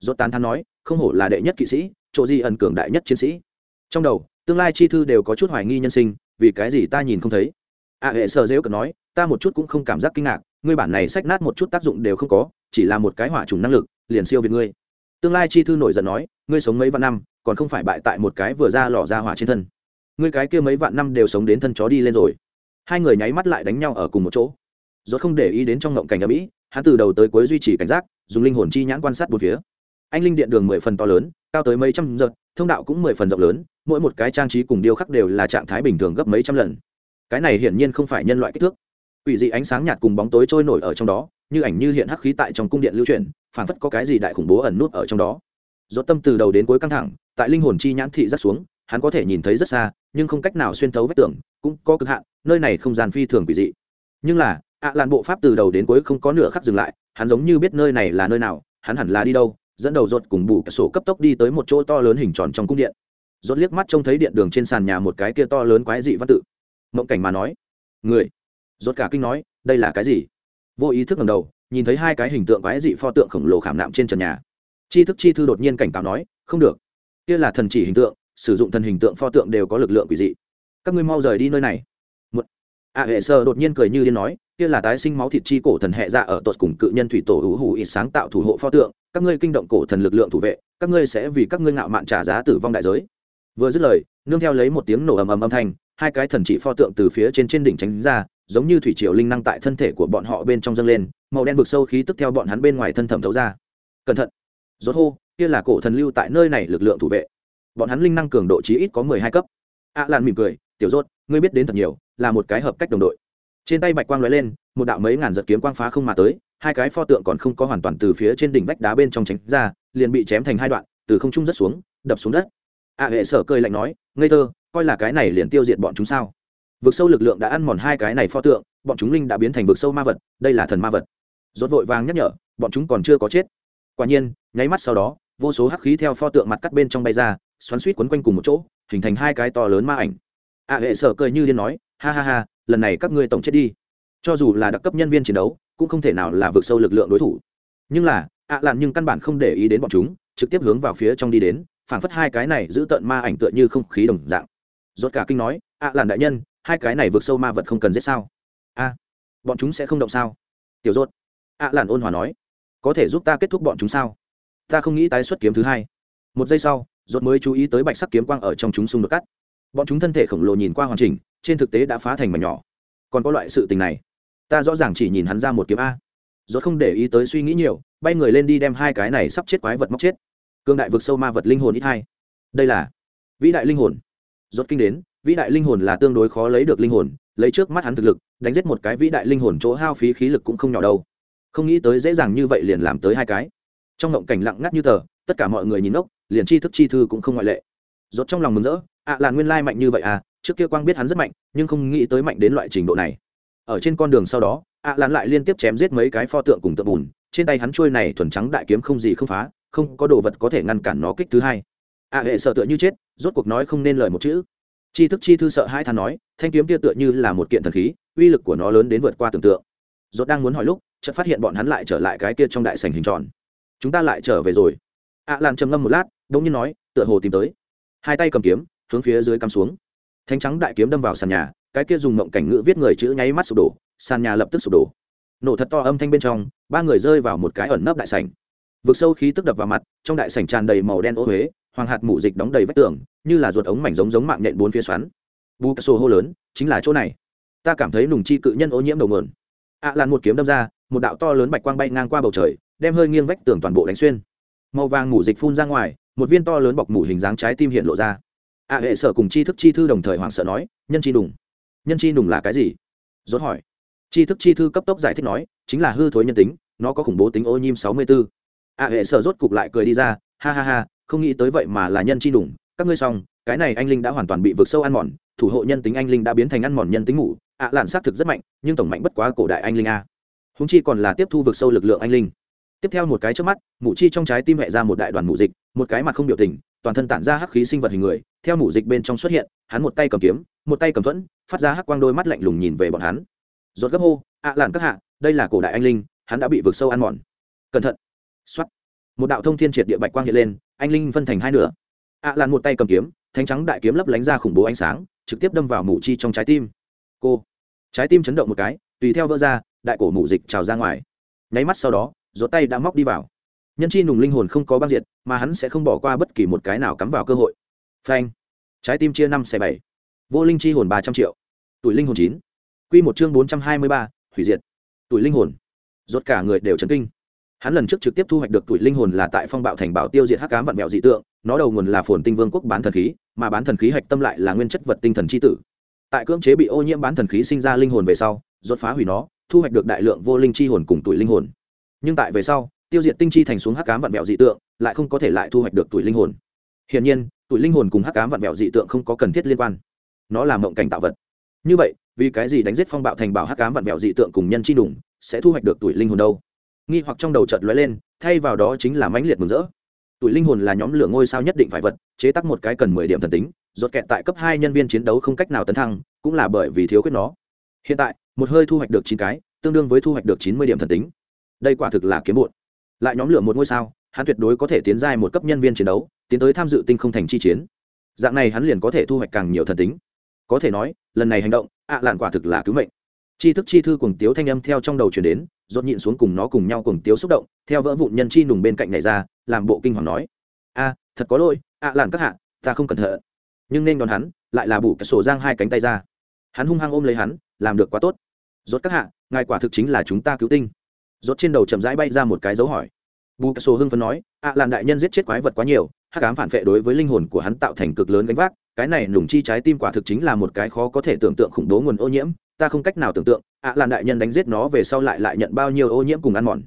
Dốt tán thán nói không hổ là đệ nhất kỵ sĩ chỗ gì ẩn cường đại nhất chiến sĩ trong đầu tương lai chi thư đều có chút hoài nghi nhân sinh vì cái gì ta nhìn không thấy? A à, hệ sơ dễu cần nói ta một chút cũng không cảm giác kinh ngạc ngươi bản này sách nát một chút tác dụng đều không có chỉ là một cái hỏa trùng năng lực liền siêu việt ngươi. Tương lai chi thư nổi giận nói ngươi sống mấy vạn năm còn không phải bại tại một cái vừa ra lò ra hỏa trên thân. Ngươi cái kia mấy vạn năm đều sống đến thân chó đi lên rồi. Hai người nháy mắt lại đánh nhau ở cùng một chỗ. Do không để ý đến trong ngộng cảnh ở mỹ hắn từ đầu tới cuối duy trì cảnh giác dùng linh hồn chi nhãn quan sát bốn phía. Anh linh điện đường mười phần to lớn cao tới mấy trăm giật thông đạo cũng mười phần rộng lớn, mỗi một cái trang trí cùng điêu khắc đều là trạng thái bình thường gấp mấy trăm lần. Cái này hiển nhiên không phải nhân loại kích thước. Ủy dị ánh sáng nhạt cùng bóng tối trôi nổi ở trong đó, như ảnh như hiện hắc khí tại trong cung điện lưu truyền phản phất có cái gì đại khủng bố ẩn nút ở trong đó. Dốt tâm từ đầu đến cuối căng thẳng, tại linh hồn chi nhãn thị rất xuống, hắn có thể nhìn thấy rất xa, nhưng không cách nào xuyên thấu vách tường, cũng có cực hạn, nơi này không gian phi thường quỷ dị. Nhưng là, ạ làn bộ pháp từ đầu đến cuối không có nửa khắc dừng lại, hắn giống như biết nơi này là nơi nào, hắn hẳn là đi đâu dẫn đầu rột cùng bù cả sổ cấp tốc đi tới một chỗ to lớn hình tròn trong cung điện. Rốt liếc mắt trông thấy điện đường trên sàn nhà một cái kia to lớn quái dị văn tự. Mộng cảnh mà nói, người. Rốt cả kinh nói, đây là cái gì? Vô ý thức ngẩng đầu, nhìn thấy hai cái hình tượng quái dị pho tượng khổng lồ khảm nạm trên trần nhà. Chi thức chi thư đột nhiên cảnh cáo nói, không được. Kia là thần chỉ hình tượng, sử dụng thần hình tượng pho tượng đều có lực lượng quỷ dị. Các ngươi mau rời đi nơi này. Một. A hệ sơ đột nhiên cười như điên nói kia là tái sinh máu thịt chi cổ thần hệ dạ ở tột cùng cự nhân thủy tổ hữu hủ ít sáng tạo thủ hộ pho tượng. Các ngươi kinh động cổ thần lực lượng thủ vệ, các ngươi sẽ vì các ngươi ngạo mạn trả giá tử vong đại giới. Vừa dứt lời, nương theo lấy một tiếng nổ ầm ầm âm thanh, hai cái thần chỉ pho tượng từ phía trên trên đỉnh tránh ra, giống như thủy triều linh năng tại thân thể của bọn họ bên trong dâng lên, màu đen vực sâu khí tức theo bọn hắn bên ngoài thân thẩm thấu ra. Cẩn thận! Rốt hô, kia là cổ thần lưu tại nơi này lực lượng thủ vệ. Bọn hắn linh năng cường độ chí ít có mười hai cấp. A à lan mỉm cười, tiểu rốt, ngươi biết đến thật nhiều, là một cái hợp cách đồng đội trên tay bạch quang lóe lên, một đạo mấy ngàn giật kiếm quang phá không mà tới, hai cái pho tượng còn không có hoàn toàn từ phía trên đỉnh vách đá bên trong tránh ra, liền bị chém thành hai đoạn, từ không trung rất xuống, đập xuống đất. A hệ sở cười lạnh nói, ngây thơ, coi là cái này liền tiêu diệt bọn chúng sao? Vực sâu lực lượng đã ăn mòn hai cái này pho tượng, bọn chúng linh đã biến thành vực sâu ma vật, đây là thần ma vật. Rốt vội vàng nhắc nhở, bọn chúng còn chưa có chết. Quả nhiên, nháy mắt sau đó, vô số hắc khí theo pho tượng mặt cắt bên trong bay ra, xoắn suýt quấn quanh cùng một chỗ, hình thành hai cái to lớn ma ảnh. A hệ sở cười như điên nói ha ha ha, lần này các ngươi tổng chết đi. Cho dù là đặc cấp nhân viên chiến đấu, cũng không thể nào là vượt sâu lực lượng đối thủ. Nhưng là, ạ à làn nhưng căn bản không để ý đến bọn chúng, trực tiếp hướng vào phía trong đi đến, phảng phất hai cái này giữ tận ma ảnh tựa như không khí đồng dạng. Rốt cả kinh nói, ạ à làn đại nhân, hai cái này vượt sâu ma vật không cần giết sao? A, bọn chúng sẽ không động sao? Tiểu rốt, ạ lạn làn ôn hòa nói, có thể giúp ta kết thúc bọn chúng sao? Ta không nghĩ tái xuất kiếm thứ hai. Một giây sau, rốt mới chú ý tới bạch sắc kiếm quang ở trong chúng xung đột cắt bọn chúng thân thể khổng lồ nhìn qua hoàn chỉnh, trên thực tế đã phá thành mảnh nhỏ. Còn có loại sự tình này, ta rõ ràng chỉ nhìn hắn ra một kiếm a. Rốt không để ý tới suy nghĩ nhiều, bay người lên đi đem hai cái này sắp chết quái vật móc chết. Cương đại vực sâu ma vật linh hồn ít hai. Đây là vĩ đại linh hồn. Rốt kinh đến, vĩ đại linh hồn là tương đối khó lấy được linh hồn, lấy trước mắt hắn thực lực, đánh giết một cái vĩ đại linh hồn chỗ hao phí khí lực cũng không nhỏ đâu. Không nghĩ tới dễ dàng như vậy liền làm tới hai cái. Trong ngộng cảnh lặng ngắt như tờ, tất cả mọi người nhìn ốc liền chi thức chi thư cũng không ngoại lệ. Rốt trong lòng mừng rỡ ạ là nguyên lai mạnh như vậy à trước kia quang biết hắn rất mạnh, nhưng không nghĩ tới mạnh đến loại trình độ này. Ở trên con đường sau đó, ạ lan lại liên tiếp chém giết mấy cái pho tượng cùng tượng bùn, trên tay hắn trôi này thuần trắng đại kiếm không gì không phá, không có đồ vật có thể ngăn cản nó kích thứ hai. Ạ hệ sợ tựa như chết, rốt cuộc nói không nên lời một chữ. Chi thức chi thư sợ hai than nói, thanh kiếm kia tựa như là một kiện thần khí, uy lực của nó lớn đến vượt qua tưởng tượng. Rốt đang muốn hỏi lúc, chợt phát hiện bọn hắn lại trở lại cái kia trong đại sảnh hình tròn. Chúng ta lại trở về rồi. Ạ lan trầm ngâm một lát, đống nhiên nói, tựa hồ tìm tới. Hai tay cầm kiếm hướng phía dưới cắm xuống. Thanh trắng đại kiếm đâm vào sàn nhà, cái kia dùng mộng cảnh ngữ viết người chữ nháy mắt sụp đổ, sàn nhà lập tức sụp đổ. Nổ thật to âm thanh bên trong, ba người rơi vào một cái ẩn nấp đại sảnh. Vực sâu khí tức đập vào mặt, trong đại sảnh tràn đầy màu đen ô huế, hoàng hạt mủ dịch đóng đầy vách tường, như là ruột ống mảnh giống giống mạng nhện bốn phía xoắn. Bu cà sô hô lớn, chính là chỗ này. Ta cảm thấy nùng chi cự nhân ô nhiễm đầu mườn ạ à lan một kiếm đâm ra, một đạo to lớn bạch quang bay ngang qua bầu trời, đem hơi nghiêng vách tường toàn bộ đánh xuyên. Màu vàng mủ dịch phun ra ngoài, một viên to lớn bọc mủ hình dáng trái tim hiện lộ ra ạ hệ sở cùng chi thức chi thư đồng thời hoảng sợ nói, nhân chi đùng nhân chi đùng là cái gì? Rốt hỏi. Chi thức chi thư cấp tốc giải thích nói, chính là hư thối nhân tính, nó có khủng bố tính ô nhiễm sáu mươi 64. ạ à, hệ sở rốt cục lại cười đi ra, ha ha ha, không nghĩ tới vậy mà là nhân chi đùng các ngươi xong, cái này anh linh đã hoàn toàn bị vượt sâu ăn mòn, thủ hộ nhân tính anh linh đã biến thành ăn mòn nhân tính ngủ ạ à, lạn xác thực rất mạnh, nhưng tổng mạnh bất quá cổ đại anh linh a. Húng chi còn là tiếp thu vực sâu lực lượng anh linh. Tiếp theo một cái trước mắt, mụ chi trong trái tim hẹ ra một đại đoàn mụ dịch, một cái mặt không biểu tình toàn thân tản ra hắc khí sinh vật hình người, theo mủ dịch bên trong xuất hiện, hắn một tay cầm kiếm, một tay cầm thuẫn, phát ra hắc quang đôi mắt lạnh lùng nhìn về bọn hắn. Rốt gấp hô ạ lạn các hạ, đây là cổ đại anh linh, hắn đã bị vượt sâu ăn mòn. Cẩn thận. Xuất một đạo thông thiên triệt địa bạch quang hiện lên, anh linh phân thành hai nửa. Ạ lạn một tay cầm kiếm thánh trắng đại kiếm lấp lánh ra khủng bố ánh sáng, trực tiếp đâm vào mủ chi trong trái tim. Cô. Trái tim chấn động một cái, tùy theo vỡ ra, đại cổ mủ dịch trào ra ngoài. Nháy mắt sau đó, rốt tay đã móc đi vào. Nhân chi nùng linh hồn không có băng diệt mà hắn sẽ không bỏ qua bất kỳ một cái nào cắm vào cơ hội. Phanh. Trái tim chia năm xẻ bảy. Vô linh chi hồn ba trăm triệu. Tuổi linh hồn chín. Q một chương bốn trăm hai mươi ba, hủy diệt. Tuổi linh hồn. Rốt cả người đều chấn kinh. Hắn lần trước trực tiếp thu hoạch được tuổi linh hồn là tại phong bạo thành bảo tiêu diệt hắc cám vạn mẹo dị tượng, nó đầu nguồn là phồn tinh vương quốc bán thần khí, mà bán thần khí hạch tâm lại là nguyên chất vật tinh thần c h i tử. Tại cưỡng chế bị ô nhiễm bán thần khí sinh ra linh hồn về sau, rốt phá hủy nó, thu hoạch được đại lượng vô linh chi hồn cùng tuổi linh hồn. Nhưng tại về sau, tiêu diệt tinh chi thành xuống hắc cám vạn mẹo dị tượng lại không có thể lại thu hoạch được tuổi linh hồn. Hiển nhiên, tuổi linh hồn cùng hắc cám vạn mẹo dị tượng không có cần thiết liên quan. Nó là mộng cảnh tạo vật. Như vậy, vì cái gì đánh giết phong bạo thành bảo hắc cám vạn mẹo dị tượng cùng nhân chi đủng sẽ thu hoạch được tuổi linh hồn đâu? Nghi hoặc trong đầu chợt lóe lên, thay vào đó chính là mãnh liệt mừng rỡ. Tuổi linh hồn là nhóm lửa ngôi sao nhất định phải vật, chế tác một cái cần mười điểm thần tính, rốt kẹt tại cấp hai nhân viên chiến đấu không cách nào tấn thăng, cũng là bởi vì thiếu khuyết nó. Hiện tại, một hơi thu hoạch được chín cái, tương đương với thu hoạch được chín mươi điểm thần tính. Đây quả thực là kiếm bụn lại nhóm lửa một ngôi sao hắn tuyệt đối có thể tiến giai một cấp nhân viên chiến đấu, tiến tới tham dự tinh không thành chi chiến. Dạng này hắn liền có thể thu hoạch càng nhiều thần tính. Có thể nói, lần này hành động, ạ lạn quả thực là cứu mệnh. Chi thức chi thư cùng tiếu thanh âm theo trong đầu chuyển đến, rốt nhịn xuống cùng nó cùng nhau cùng tiếu xúc động, theo vỡ vụn nhân chi nùng bên cạnh này ra, làm bộ kinh hoàng nói. A, thật có lỗi, ạ lạn các hạ, ta không cẩn thận. Nhưng nên đón hắn, lại là bù cái sổ giang hai cánh tay ra. Hắn hung hăng ôm lấy hắn, làm được quá tốt. Rốt các hạ, ngài quả thực chính là chúng ta cứu tinh. Rốt trên đầu chậm rãi bay ra một cái dấu hỏi bù cà sổ hưng phấn nói ạ làn đại nhân giết chết quái vật quá nhiều, hắc ám phản vệ đối với linh hồn của hắn tạo thành cực lớn gánh vác, cái này nùng chi trái tim quả thực chính là một cái khó có thể tưởng tượng khủng bố nguồn ô nhiễm, ta không cách nào tưởng tượng ạ làn đại nhân đánh giết nó về sau lại lại nhận bao nhiêu ô nhiễm cùng ăn mòn.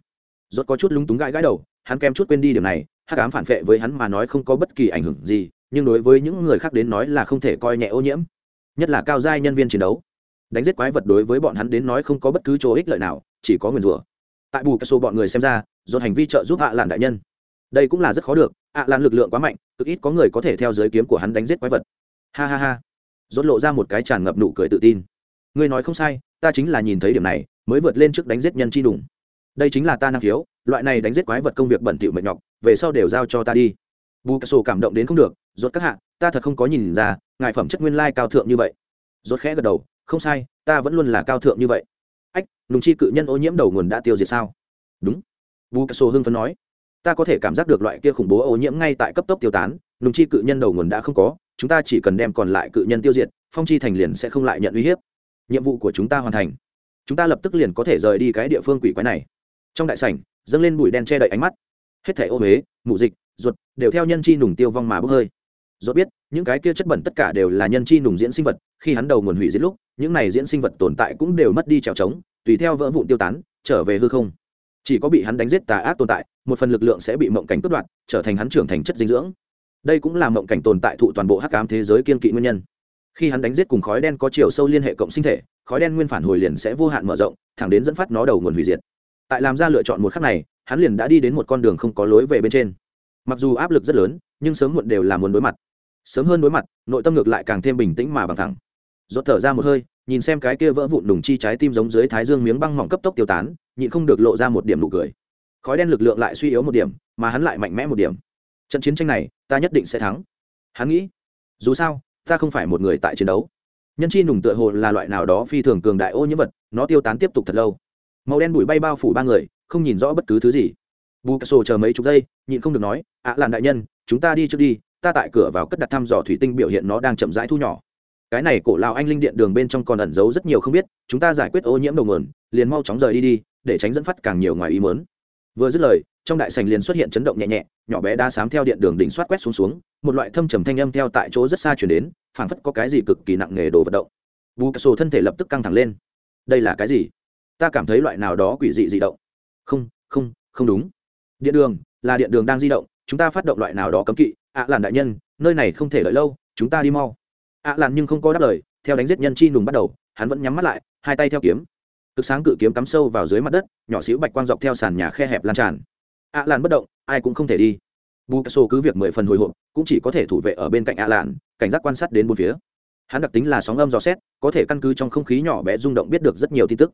Rốt có chút lúng túng gãi gãi đầu, hắn kem chút quên đi điều này, hắc ám phản vệ với hắn mà nói không có bất kỳ ảnh hưởng gì, nhưng đối với những người khác đến nói là không thể coi nhẹ ô nhiễm, nhất là cao giai nhân viên chiến đấu. Đánh giết quái vật đối với bọn hắn đến nói không có bất cứ chỗ ích lợi nào, chỉ có nguyền rủa tại bù cái số bọn người xem ra dồn hành vi trợ giúp ạ lạn đại nhân. Đây cũng là rất khó được, ạ lạn lực lượng quá mạnh, cực ít có người có thể theo giới kiếm của hắn đánh giết quái vật. Ha ha ha. Dồn lộ ra một cái tràn ngập nụ cười tự tin. Ngươi nói không sai, ta chính là nhìn thấy điểm này, mới vượt lên trước đánh giết nhân chi đủng đây chính là ta năng khiếu, loại này đánh giết quái vật công việc bẩn thỉu mệt nhọc, về sau đều giao cho ta đi. Bù cà sổ cảm động đến không được, rốt các hạ, ta thật không có nhìn ra, ngài phẩm chất nguyên lai cao thượng như vậy. Rốt khẽ gật đầu, không sai, ta vẫn luôn là cao thượng như vậy nùng chi cự nhân ô nhiễm đầu nguồn đã tiêu diệt sao? Đúng. Bù cà Sô hưng phấn nói. Ta có thể cảm giác được loại kia khủng bố ô nhiễm ngay tại cấp tốc tiêu tán, nùng chi cự nhân đầu nguồn đã không có, chúng ta chỉ cần đem còn lại cự nhân tiêu diệt, phong chi thành liền sẽ không lại nhận uy hiếp. Nhiệm vụ của chúng ta hoàn thành. Chúng ta lập tức liền có thể rời đi cái địa phương quỷ quái này. Trong đại sảnh, dâng lên bụi đen che đậy ánh mắt. Hết thẻ ô huế, mụ dịch, ruột đều theo nhân chi nùng tiêu vong mà bốc hơi. Do biết, những cái kia chất bẩn tất cả đều là nhân chi nùng diễn sinh vật, khi hắn đầu nguồn hủy diệt lúc, những này diễn sinh vật tồn tại cũng đều mất đi trèo trống tùy theo vỡ vụn tiêu tán, trở về hư không. Chỉ có bị hắn đánh giết tà ác tồn tại, một phần lực lượng sẽ bị mộng cảnh cướp đoạt, trở thành hắn trưởng thành chất dinh dưỡng. Đây cũng là mộng cảnh tồn tại thụ toàn bộ hắc ám thế giới kiên kỵ nguyên nhân. Khi hắn đánh giết cùng khói đen có chiều sâu liên hệ cộng sinh thể, khói đen nguyên phản hồi liền sẽ vô hạn mở rộng, thẳng đến dẫn phát nó đầu nguồn hủy diệt. Tại làm ra lựa chọn một khắc này, hắn liền đã đi đến một con đường không có lối về bên trên. Mặc dù áp lực rất lớn, nhưng sớm muộn đều là muốn đối mặt. Sớm hơn đối mặt, nội tâm ngược lại càng thêm bình tĩnh mà bằng thẳng. Dốt thở ra một hơi nhìn xem cái kia vỡ vụn đùng chi trái tim giống dưới thái dương miếng băng mỏng cấp tốc tiêu tán, nhịn không được lộ ra một điểm nụ cười. Khói đen lực lượng lại suy yếu một điểm, mà hắn lại mạnh mẽ một điểm. Trận chiến tranh này, ta nhất định sẽ thắng. Hắn nghĩ, dù sao, ta không phải một người tại chiến đấu. Nhân chi nùng tựa hồ là loại nào đó phi thường cường đại ô nhiễm vật, nó tiêu tán tiếp tục thật lâu. Màu đen bụi bay bao phủ ba người, không nhìn rõ bất cứ thứ gì. Bù cà sổ chờ mấy chục giây, nhịn không được nói, ạ à làn đại nhân, chúng ta đi trước đi, ta tại cửa vào cất đặt thăm dò thủy tinh biểu hiện nó đang chậm rãi thu nhỏ cái này cổ lao anh linh điện đường bên trong còn ẩn giấu rất nhiều không biết, chúng ta giải quyết ô nhiễm đầu nguồn, liền mau chóng rời đi đi, để tránh dẫn phát càng nhiều ngoài ý mớn vừa dứt lời, trong đại sành liền xuất hiện chấn động nhẹ nhẹ, nhỏ bé đa sám theo điện đường đỉnh soát quét xuống xuống, một loại thâm trầm thanh âm theo tại chỗ rất xa chuyển đến, phảng phất có cái gì cực kỳ nặng nề đồ vận động. Bù sổ thân thể lập tức căng thẳng lên. Đây là cái gì? Ta cảm thấy loại nào đó quỷ dị dị động. Không không không đúng. Điện đường, là điện đường đang di động, chúng ta phát động loại nào đó cấm kỵ. Ạ à làn đại nhân, nơi này không thể đợi lâu, chúng ta đi mau ạ à làn nhưng không có đáp lời, theo đánh giết nhân chi nùng bắt đầu, hắn vẫn nhắm mắt lại, hai tay theo kiếm. Cực sáng cự kiếm cắm sâu vào dưới mặt đất, nhỏ xíu bạch quang dọc theo sàn nhà khe hẹp lan tràn. ạ làn bất động, ai cũng không thể đi. Bù cà sô cứ việc mười phần hồi hộp, cũng chỉ có thể thủ vệ ở bên cạnh ạ làn, cảnh giác quan sát đến bốn phía. Hắn đặc tính là sóng âm dò xét, có thể căn cứ trong không khí nhỏ bé rung động biết được rất nhiều tin tức.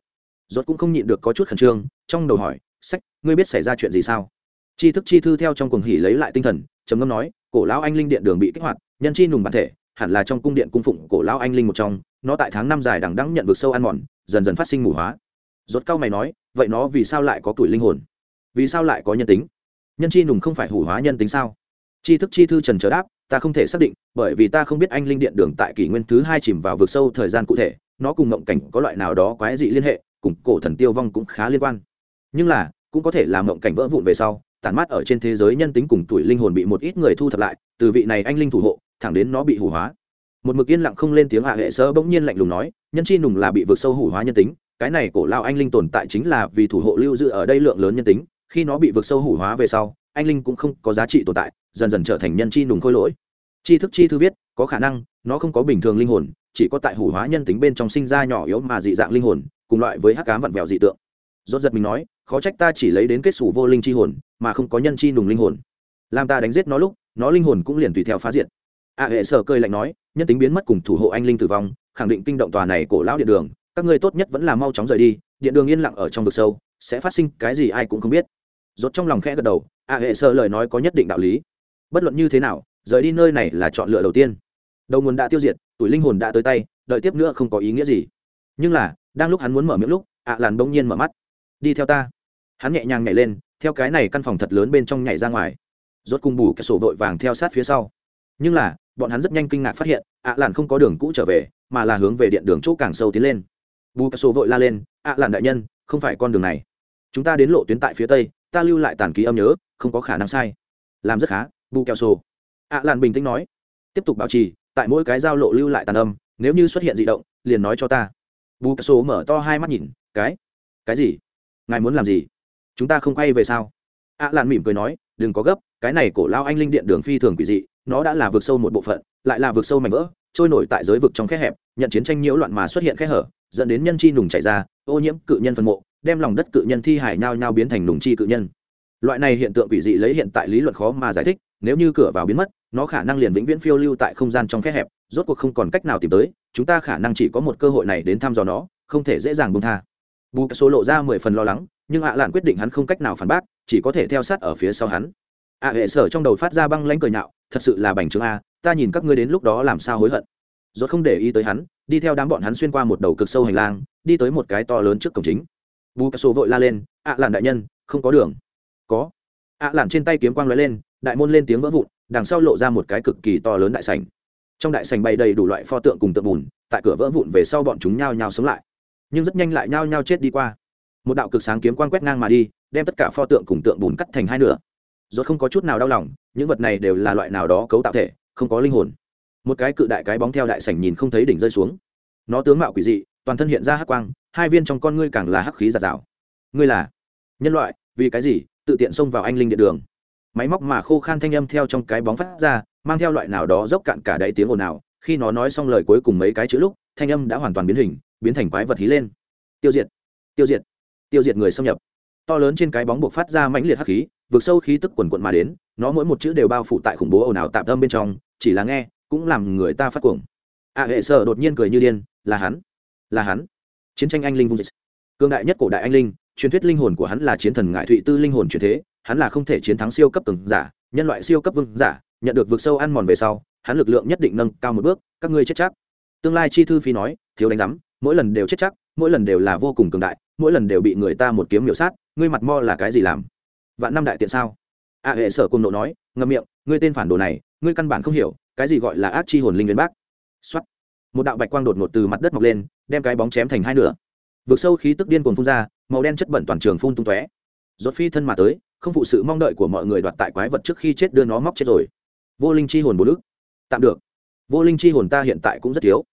Rốt cũng không nhịn được có chút khẩn trương, trong đầu hỏi, sách, ngươi biết xảy ra chuyện gì sao? Chi thức chi thư theo trong cuồng hỉ lấy lại tinh thần, trầm ngâm nói, cổ lão anh linh điện đường bị kích hoạt, nhân chi nùng bản thể hẳn là trong cung điện cung phụng cổ lão anh linh một trong, nó tại tháng năm dài đằng đẵng nhận vực sâu ăn mòn, dần dần phát sinh mù hóa. Rốt cao mày nói, vậy nó vì sao lại có tuổi linh hồn? Vì sao lại có nhân tính? Nhân chi nùng không phải hủ hóa nhân tính sao? Chi thức chi thư trần trở đáp, ta không thể xác định, bởi vì ta không biết anh linh điện đường tại kỷ nguyên thứ hai chìm vào vực sâu thời gian cụ thể, nó cùng mộng cảnh có loại nào đó quái dị liên hệ, cùng cổ thần tiêu vong cũng khá liên quan. Nhưng là, cũng có thể là mộng cảnh vỡ vụn về sau, tản mát ở trên thế giới nhân tính cùng tuổi linh hồn bị một ít người thu thập lại, từ vị này anh linh thủ hộ thẳng đến nó bị hủ hóa. Một mực yên lặng không lên tiếng hạ hệ sơ bỗng nhiên lạnh lùng nói, nhân chi nùng là bị vượt sâu hủ hóa nhân tính, cái này cổ lao anh linh tồn tại chính là vì thủ hộ lưu giữ ở đây lượng lớn nhân tính, khi nó bị vượt sâu hủ hóa về sau, anh linh cũng không có giá trị tồn tại, dần dần trở thành nhân chi nùng khôi lỗi. Chi thức chi thư viết, có khả năng, nó không có bình thường linh hồn, chỉ có tại hủ hóa nhân tính bên trong sinh ra nhỏ yếu mà dị dạng linh hồn, cùng loại với hắc cám vặn vẹo dị tượng. Rốt giật mình nói, khó trách ta chỉ lấy đến kết xù vô linh chi hồn, mà không có nhân chi nùng linh hồn. Làm ta đánh giết nó lúc, nó linh hồn cũng liền tùy theo phá diệt a hệ sở cười lạnh nói, nhân tính biến mất cùng thủ hộ anh linh tử vong, khẳng định kinh động tòa này cổ lão điện đường. Các ngươi tốt nhất vẫn là mau chóng rời đi, điện đường yên lặng ở trong vực sâu, sẽ phát sinh cái gì ai cũng không biết. Rốt trong lòng khẽ gật đầu, a hệ sở lời nói có nhất định đạo lý. Bất luận như thế nào, rời đi nơi này là chọn lựa đầu tiên. Đầu nguồn đã tiêu diệt, tuổi linh hồn đã tới tay, đợi tiếp nữa không có ý nghĩa gì. Nhưng là, đang lúc hắn muốn mở miệng lúc ạ làn bỗng nhiên mở mắt. Đi theo ta. Hắn nhẹ nhàng nhảy lên, theo cái này căn phòng thật lớn bên trong nhảy ra ngoài. Rốt cùng bù cái sổ vội vàng theo sát phía sau. Nhưng là bọn hắn rất nhanh kinh ngạc phát hiện, ạ làn không có đường cũ trở về, mà là hướng về điện đường chỗ càng sâu tiến lên. Bù cà sổ vội la lên, ạ làn đại nhân, không phải con đường này. Chúng ta đến lộ tuyến tại phía tây, ta lưu lại tàn ký âm nhớ, không có khả năng sai. Làm rất khá, bù kẹo sổ ạ làn bình tĩnh nói. Tiếp tục bảo trì, tại mỗi cái giao lộ lưu lại tàn âm, nếu như xuất hiện d ị động, liền nói cho ta. Bù kẹo sổ mở to hai mắt nhìn, cái cái gì? Ngài muốn làm gì? Chúng ta không quay về sao? Ạ làn mỉm cười nói, đừng có gấp cái này cổ lao anh linh điện đường phi thường quỷ dị, nó đã là vượt sâu một bộ phận, lại là vượt sâu mảnh vỡ, trôi nổi tại giới vực trong khe hẹp, nhận chiến tranh nhiễu loạn mà xuất hiện khe hở, dẫn đến nhân chi nùng chảy ra, ô nhiễm cự nhân phân mộ, đem lòng đất cự nhân thi hải nhao nhao biến thành nùng chi cự nhân. Loại này hiện tượng quỷ dị lấy hiện tại lý luận khó mà giải thích, nếu như cửa vào biến mất, nó khả năng liền vĩnh viễn phiêu lưu tại không gian trong khe hẹp, rốt cuộc không còn cách nào tìm tới, chúng ta khả năng chỉ có một cơ hội này đến thăm dò nó, không thể dễ dàng buông tha. Bù số lộ ra mười phần lo lắng, nhưng ạ lạn quyết định hắn không cách nào phản bác, chỉ có thể theo sát ở phía sau hắn ạ hệ sở trong đầu phát ra băng lãnh cười nhạo, thật sự là bành trướng a, ta nhìn các ngươi đến lúc đó làm sao hối hận. Rốt không để ý tới hắn, đi theo đám bọn hắn xuyên qua một đầu cực sâu hành lang, đi tới một cái to lớn trước cổng chính. Bù cà sổ vội la lên ạ làn đại nhân, không có đường. Có. Ạ làn trên tay kiếm quang lóe lên, đại môn lên tiếng vỡ vụn, đằng sau lộ ra một cái cực kỳ to lớn đại sảnh. Trong đại sảnh bày đầy đủ loại pho tượng cùng tượng bùn, tại cửa vỡ vụn về sau bọn chúng nhao nhao sống lại. Nhưng rất nhanh lại nhao nhao chết đi qua. Một đạo cực sáng kiếm quang quét ngang mà đi, đem tất cả pho tượng cùng tượng bùn cắt thành hai nửa rốt không có chút nào đau lòng, những vật này đều là loại nào đó cấu tạo thể, không có linh hồn. Một cái cự đại cái bóng theo đại sảnh nhìn không thấy đỉnh rơi xuống. Nó tướng mạo quỷ dị, toàn thân hiện ra hắc quang, hai viên trong con ngươi càng là hắc khí giạt rào. Ngươi là nhân loại, vì cái gì tự tiện xông vào anh linh điện đường? Máy móc mà khô khan thanh âm theo trong cái bóng phát ra, mang theo loại nào đó dốc cạn cả đáy tiếng ồn ào. Khi nó nói xong lời cuối cùng mấy cái chữ lúc, thanh âm đã hoàn toàn biến hình, biến thành quái vật hí lên. Tiêu diệt tiêu diệt tiêu diệt người xâm nhập. To lớn trên cái bóng buộc phát ra mãnh liệt hắc khí vượt sâu khí tức quần quận mà đến, nó mỗi một chữ đều bao phủ tại khủng bố ồn ào tạm tâm bên trong, chỉ là nghe, cũng làm người ta phát cuồng. A hệ sở đột nhiên cười như điên, là hắn là hắn. Chiến tranh anh linh vung dịch. Cương đại nhất cổ đại anh linh, truyền thuyết linh hồn của hắn là chiến thần ngại thụy tư linh hồn truyền thế, hắn là không thể chiến thắng siêu cấp từng giả, nhân loại siêu cấp vương giả, nhận được vực sâu ăn mòn về sau, hắn lực lượng nhất định nâng cao một bước, các ngươi chết chắc. Tương lai chi thư phi nói, thiếu đánh giám, mỗi lần đều chết chắc, mỗi lần đều là vô cùng cường đại, mỗi lần đều bị người ta một kiếm miểu sát, ngươi mặt mo là cái gì làm? Vạn năm đại tiện sao? A hệ sở cùng nộ nói, ngậm miệng, ngươi tên phản đồ này, ngươi căn bản không hiểu, cái gì gọi là ác chi hồn linh viên bác. Xuất một đạo bạch quang đột ngột từ mặt đất mọc lên, đem cái bóng chém thành hai nửa. Vượt sâu khí tức điên cuồng phun ra, màu đen chất bẩn toàn trường phun tung tóe. Rốt phi thân mà tới, không phụ sự mong đợi của mọi người đoạt tại quái vật trước khi chết đưa nó móc chết rồi. Vô linh chi hồn bố đức. Tạm được. Vô linh chi hồn ta hiện tại cũng rất thiếu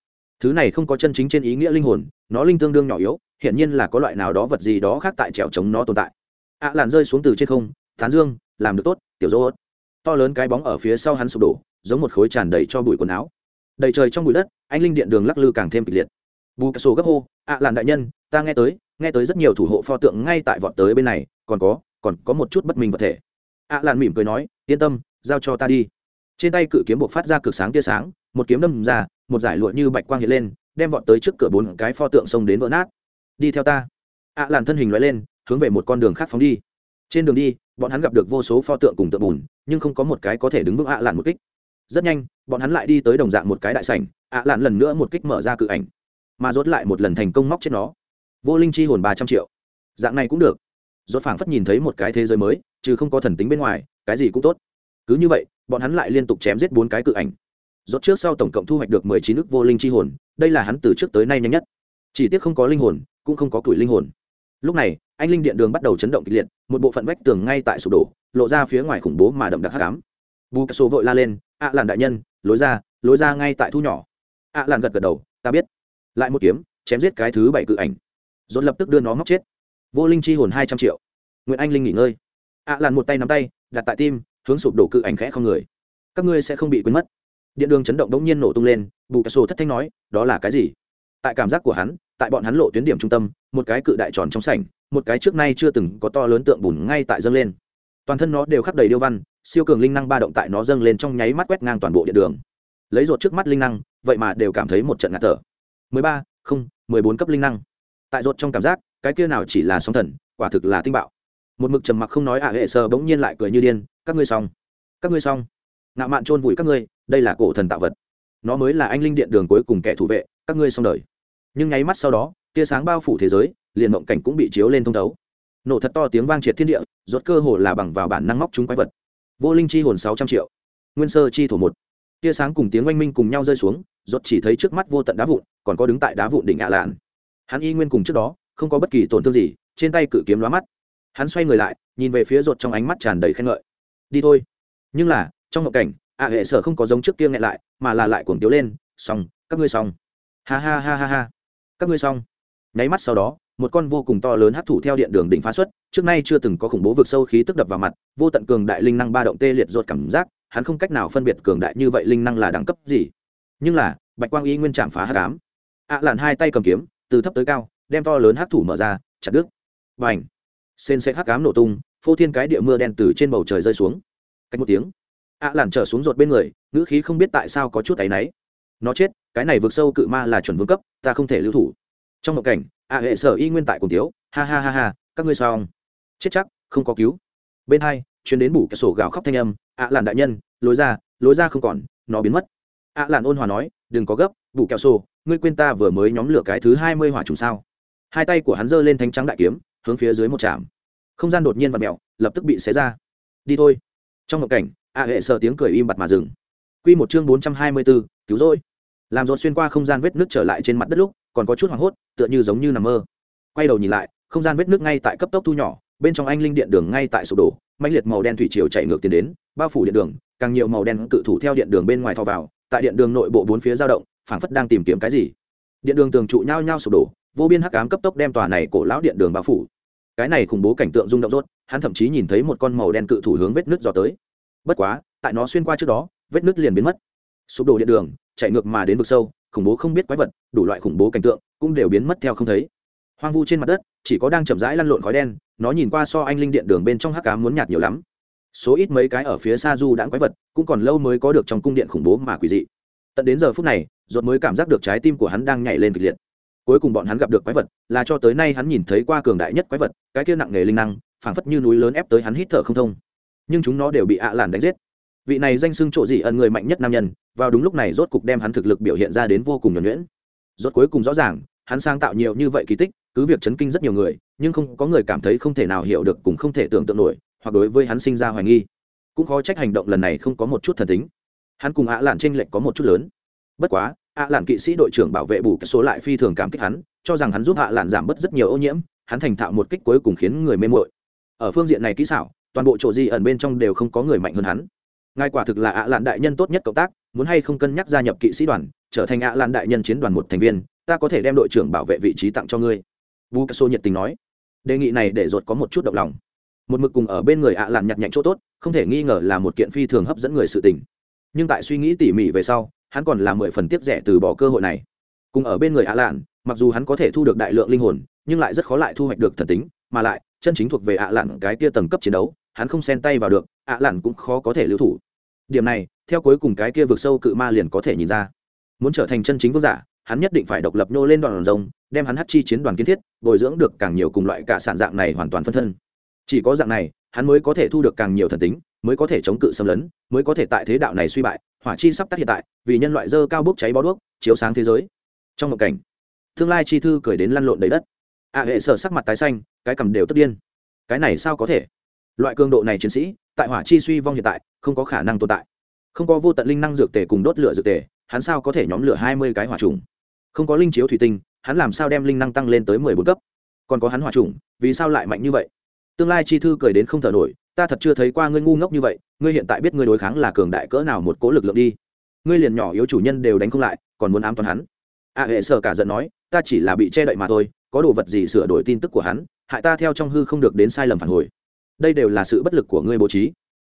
thứ này không có chân chính trên ý nghĩa linh hồn, nó linh tương đương nhỏ yếu hiện nhiên là có loại nào đó vật gì đó khác tại trèo chống nó tồn tại ạ làn rơi xuống từ trên không, tán dương, làm được tốt, tiểu dô ớt. To lớn cái bóng ở phía sau hắn sụp đổ, giống một khối tràn đầy cho bụi quần áo. Đầy trời trong bụi đất, anh linh điện đường lắc lư càng thêm kịch liệt. Bù cà sổ gấp hô, ạ làn đại nhân, ta nghe tới nghe tới rất nhiều thủ hộ pho tượng ngay tại vọt tới bên này, còn có còn có một chút bất minh vật thể. Ạ làn mỉm cười nói, yên tâm, giao cho ta đi. Trên tay cự kiếm buộc phát ra cực sáng tia sáng, một kiếm đâm ra, một giải lụa như bạch quang hiện lên, đem vọt tới trước cửa bốn cái pho tượng xông đến vỡ nát. Đi theo ta. Ạ làn thân hình loại lên hướng về một con đường khác phóng đi. Trên đường đi, bọn hắn gặp được vô số pho tượng cùng tượng bùn, nhưng không có một cái có thể đứng vững ạ lạn một kích. Rất nhanh, bọn hắn lại đi tới đồng dạng một cái đại sảnh, ạ lạn lần nữa một kích mở ra cự ảnh, mà rốt lại một lần thành công móc chết nó. Vô linh chi hồn ba trăm triệu. Dạng này cũng được. Rốt phảng phất nhìn thấy một cái thế giới mới, chứ không có thần tính bên ngoài, cái gì cũng tốt. Cứ như vậy, bọn hắn lại liên tục chém giết bốn cái cự ảnh. Rốt trước sau tổng cộng thu hoạch được mười chín ức vô linh chi hồn, đây là hắn từ trước tới nay nhanh nhất. Chỉ tiếc không có linh hồn, cũng không có tuổi linh hồn lúc này, anh linh điện đường bắt đầu chấn động kịch liệt, một bộ phận vách tường ngay tại sụp đổ, lộ ra phía ngoài khủng bố mà đậm đặc hắc ám. Bù cà sô vội la lên ạ làn đại nhân, lối ra lối ra ngay tại thu nhỏ. Ạ làn gật gật đầu, ta biết. Lại một kiếm, chém giết cái thứ bảy cự ảnh. Dồn lập tức đưa nó móc chết. Vô linh chi hồn hai trăm triệu. Nguyễn anh linh nghỉ ngơi. Ạ làn một tay nắm tay, đặt tại tim, hướng sụp đổ cự ảnh khẽ không người. Các ngươi sẽ không bị quên mất. Điện đường chấn động đống nhiên nổ tung lên bù cà sô thất thanh nói, đó là cái gì? Tại cảm giác của hắn, tại bọn hắn lộ tuyến điểm trung tâm, một cái cự đại tròn trong sảnh, một cái trước nay chưa từng có to lớn tượng bùn ngay tại dâng lên. Toàn thân nó đều khắc đầy điêu văn, siêu cường linh năng ba động tại nó dâng lên trong nháy mắt quét ngang toàn bộ điện đường. Lấy rột trước mắt linh năng, vậy mà đều cảm thấy một trận ngạt thở. Mười ba, không, mười bốn cấp linh năng. Tại rột trong cảm giác, cái kia nào chỉ là sóng thần, quả thực là tinh bạo. Một mực trầm mặc không nói à hệ sơ bỗng nhiên lại cười như điên, các ngươi xong. Các ngươi xong. Ngạo mạn chôn vùi các ngươi, đây là cổ thần tạo vật. Nó mới là anh linh điện đường cuối cùng kẻ thủ vệ, các ngươi xong đời nhưng nháy mắt sau đó, tia sáng bao phủ thế giới, liền mộng cảnh cũng bị chiếu lên thông thấu. Nổ thật to tiếng vang triệt thiên địa, rốt cơ hồ là bằng vào bản năng móc chúng quái vật. Vô linh chi hồn sáu trăm triệu. Nguyên sơ chi thổ một. Tia sáng cùng tiếng oanh minh cùng nhau rơi xuống, rốt chỉ thấy trước mắt vô tận đá vụn, còn có đứng tại đá vụn đỉnh ạ lạn. Hắn y nguyên cùng trước đó, không có bất kỳ tổn thương gì, trên tay cự kiếm lóa mắt. Hắn xoay người lại, nhìn về phía rột trong ánh mắt tràn đầy khen ngợi. Đi thôi. Nhưng là, trong mộng cảnh, ạ hệ sở không có giống trước kia nghẹn lại, mà là lại cuồng tiếu lên, xong, các ngươi xong. Ha ha ha ha ha các ngươi xong. Nháy mắt sau đó một con vô cùng to lớn hấp thụ theo điện đường đỉnh phá xuất trước nay chưa từng có khủng bố vực sâu khí tức đập vào mặt vô tận cường đại linh năng ba động tê liệt ruột cảm giác hắn không cách nào phân biệt cường đại như vậy linh năng là đẳng cấp gì. Nhưng là bạch quang y nguyên chạm phá hắc ám, ạ làn hai tay cầm kiếm từ thấp tới cao đem to lớn hấp thủ mở ra chặt đứt. Và ảnh sên sẽ hắc ám nổ tung phô thiên cái địa mưa đen từ trên bầu trời rơi xuống. Cách một tiếng ạ làn trở xuống ruột bên người ngữ khí không biết tại sao có chút áy náy nó chết, cái này vượt sâu cự ma là chuẩn vương cấp, ta không thể lưu thủ. Trong một cảnh, a hệ sở y nguyên tại cùng tiếu ha ha ha ha, các ngươi xong. Chết chắc, không có cứu. Bên hai chuyến đến bủ cái sổ gào khóc thanh âm ạ làn đại nhân, lối ra lối ra không còn, nó biến mất. Ạ làn ôn hòa nói, đừng có gấp bủ kẹo sổ, ngươi quên ta vừa mới nhóm lửa cái thứ hai mươi hỏa trùng sao? Hai tay của hắn giơ lên thanh trắng đại kiếm, hướng phía dưới một trạm. Không gian đột nhiên và mẹo lập tức bị xé ra. Đi thôi. Trong một cảnh ạ hệ sợ tiếng cười im bặt mà dừng. Q một chương bốn trăm hai mươi bốn cứu rỗi làm rột xuyên qua không gian vết nước trở lại trên mặt đất lúc, còn có chút hoảng hốt, tựa như giống như nằm mơ. Quay đầu nhìn lại, không gian vết nước ngay tại cấp tốc thu nhỏ, bên trong anh linh điện đường ngay tại sụp đổ mạnh liệt màu đen thủy triều chạy ngược tiến đến, bao phủ điện đường, càng nhiều màu đen cự thủ theo điện đường bên ngoài thò vào, tại điện đường nội bộ bốn phía dao động, phảng phất đang tìm kiếm cái gì. Điện đường tường trụ nhau nhau sụp đổ, vô biên hắc ám cấp tốc đem tòa này cổ lão điện đường bao phủ. Cái này khủng bố cảnh tượng rung động rốt, hắn thậm chí nhìn thấy một con màu đen cự thủ hướng vết nước dò tới. Bất quá, tại nó xuyên qua trước đó, vết nứt liền biến mất. Sụp đổ điện đường chạy ngược mà đến vực sâu, khủng bố không biết quái vật, đủ loại khủng bố cảnh tượng cũng đều biến mất theo không thấy. Hoang vu trên mặt đất, chỉ có đang chậm rãi lăn lộn khói đen, nó nhìn qua so anh linh điện đường bên trong hắc cá muốn nhạt nhiều lắm. Số ít mấy cái ở phía xa du đãng quái vật cũng còn lâu mới có được trong cung điện khủng bố mà quỷ dị. Tận đến giờ phút này, ruột mới cảm giác được trái tim của hắn đang nhảy lên kịch liệt. Cuối cùng bọn hắn gặp được quái vật, là cho tới nay hắn nhìn thấy qua cường đại nhất quái vật, cái kia nặng nề linh năng, phảng phất như núi lớn ép tới hắn hít thở không thông. Nhưng chúng nó đều bị ạ làn đánh giết vị này danh xưng trộ dị ẩn người mạnh nhất nam nhân, vào đúng lúc này rốt cục đem hắn thực lực biểu hiện ra đến vô cùng nhuẩn nhuyễn. Rốt cuối cùng rõ ràng, hắn sáng tạo nhiều như vậy kỳ tích, cứ việc chấn kinh rất nhiều người, nhưng không có người cảm thấy không thể nào hiểu được cùng không thể tưởng tượng nổi, hoặc đối với hắn sinh ra hoài nghi. Cũng khó trách hành động lần này không có một chút thần tính. Hắn cùng ạ lạn trên lệch có một chút lớn. Bất quá, ạ lạn kỵ sĩ đội trưởng bảo vệ bù cái số lại phi thường cảm kích hắn, cho rằng hắn giúp ạ lạn giảm bớt rất nhiều ô nhiễm, hắn thành thạo một kích cuối cùng khiến người mê mội ở phương diện này kỹ xảo, toàn bộ chỗ di ẩn bên trong đều không có người mạnh hơn hắn ngài quả thực là ạ lạn đại nhân tốt nhất cộng tác, muốn hay không cân nhắc gia nhập kỵ sĩ đoàn, trở thành ạ lạn đại nhân chiến đoàn một thành viên, ta có thể đem đội trưởng bảo vệ vị trí tặng cho ngươi. Vu caso nhiệt tình nói. Đề nghị này để ruột có một chút động lòng. Một mực cùng ở bên người ạ lạn nhặt nhạnh chỗ tốt, không thể nghi ngờ là một kiện phi thường hấp dẫn người sự tình. Nhưng tại suy nghĩ tỉ mỉ về sau, hắn còn là mười phần tiếp rẻ từ bỏ cơ hội này. Cùng ở bên người ạ lạn, mặc dù hắn có thể thu được đại lượng linh hồn, nhưng lại rất khó lại thu hoạch được thần tính, mà lại, chân chính thuộc về ạ lạn cái kia tầng cấp chiến đấu hắn không xen tay vào được, ạ lặn cũng khó có thể lưu thủ. Điểm này, theo cuối cùng cái kia vượt sâu cự ma liền có thể nhìn ra. Muốn trở thành chân chính vương giả, hắn nhất định phải độc lập nô lên đoàn rồng, đem hắn hắt chi chiến đoàn kiến thiết, bồi dưỡng được càng nhiều cùng loại cả sản dạng này hoàn toàn phân thân. Chỉ có dạng này, hắn mới có thể thu được càng nhiều thần tính, mới có thể chống cự xâm lấn, mới có thể tại thế đạo này suy bại, hỏa chi sắp tắt hiện tại, vì nhân loại dơ cao bốc cháy bó đuốc, chiếu sáng thế giới. Trong một cảnh, tương lai chi thư cười đến lăn lộn đầy đất. Ạ hệ sở sắc mặt tái xanh, cái cầm đều tức điên. Cái này sao có thể? Loại cường độ này chiến sĩ, tại hỏa chi suy vong hiện tại, không có khả năng tồn tại. Không có vô tận linh năng dược tề cùng đốt lửa dược tề, hắn sao có thể nhóm lửa hai mươi cái hỏa trùng? Không có linh chiếu thủy tinh, hắn làm sao đem linh năng tăng lên tới mười bốn cấp? Còn có hắn hỏa trùng, vì sao lại mạnh như vậy? Tương lai chi thư cười đến không thở nổi, ta thật chưa thấy qua ngươi ngu ngốc như vậy, ngươi hiện tại biết ngươi đối kháng là cường đại cỡ nào một cố lực lượng đi. Ngươi liền nhỏ yếu chủ nhân đều đánh không lại, còn muốn ám toàn hắn. A hệ sở cả giận nói, ta chỉ là bị che đậy mà thôi, có đồ vật gì sửa đổi tin tức của hắn, hại ta theo trong hư không được đến sai lầm phản hồi đây đều là sự bất lực của ngươi bố trí.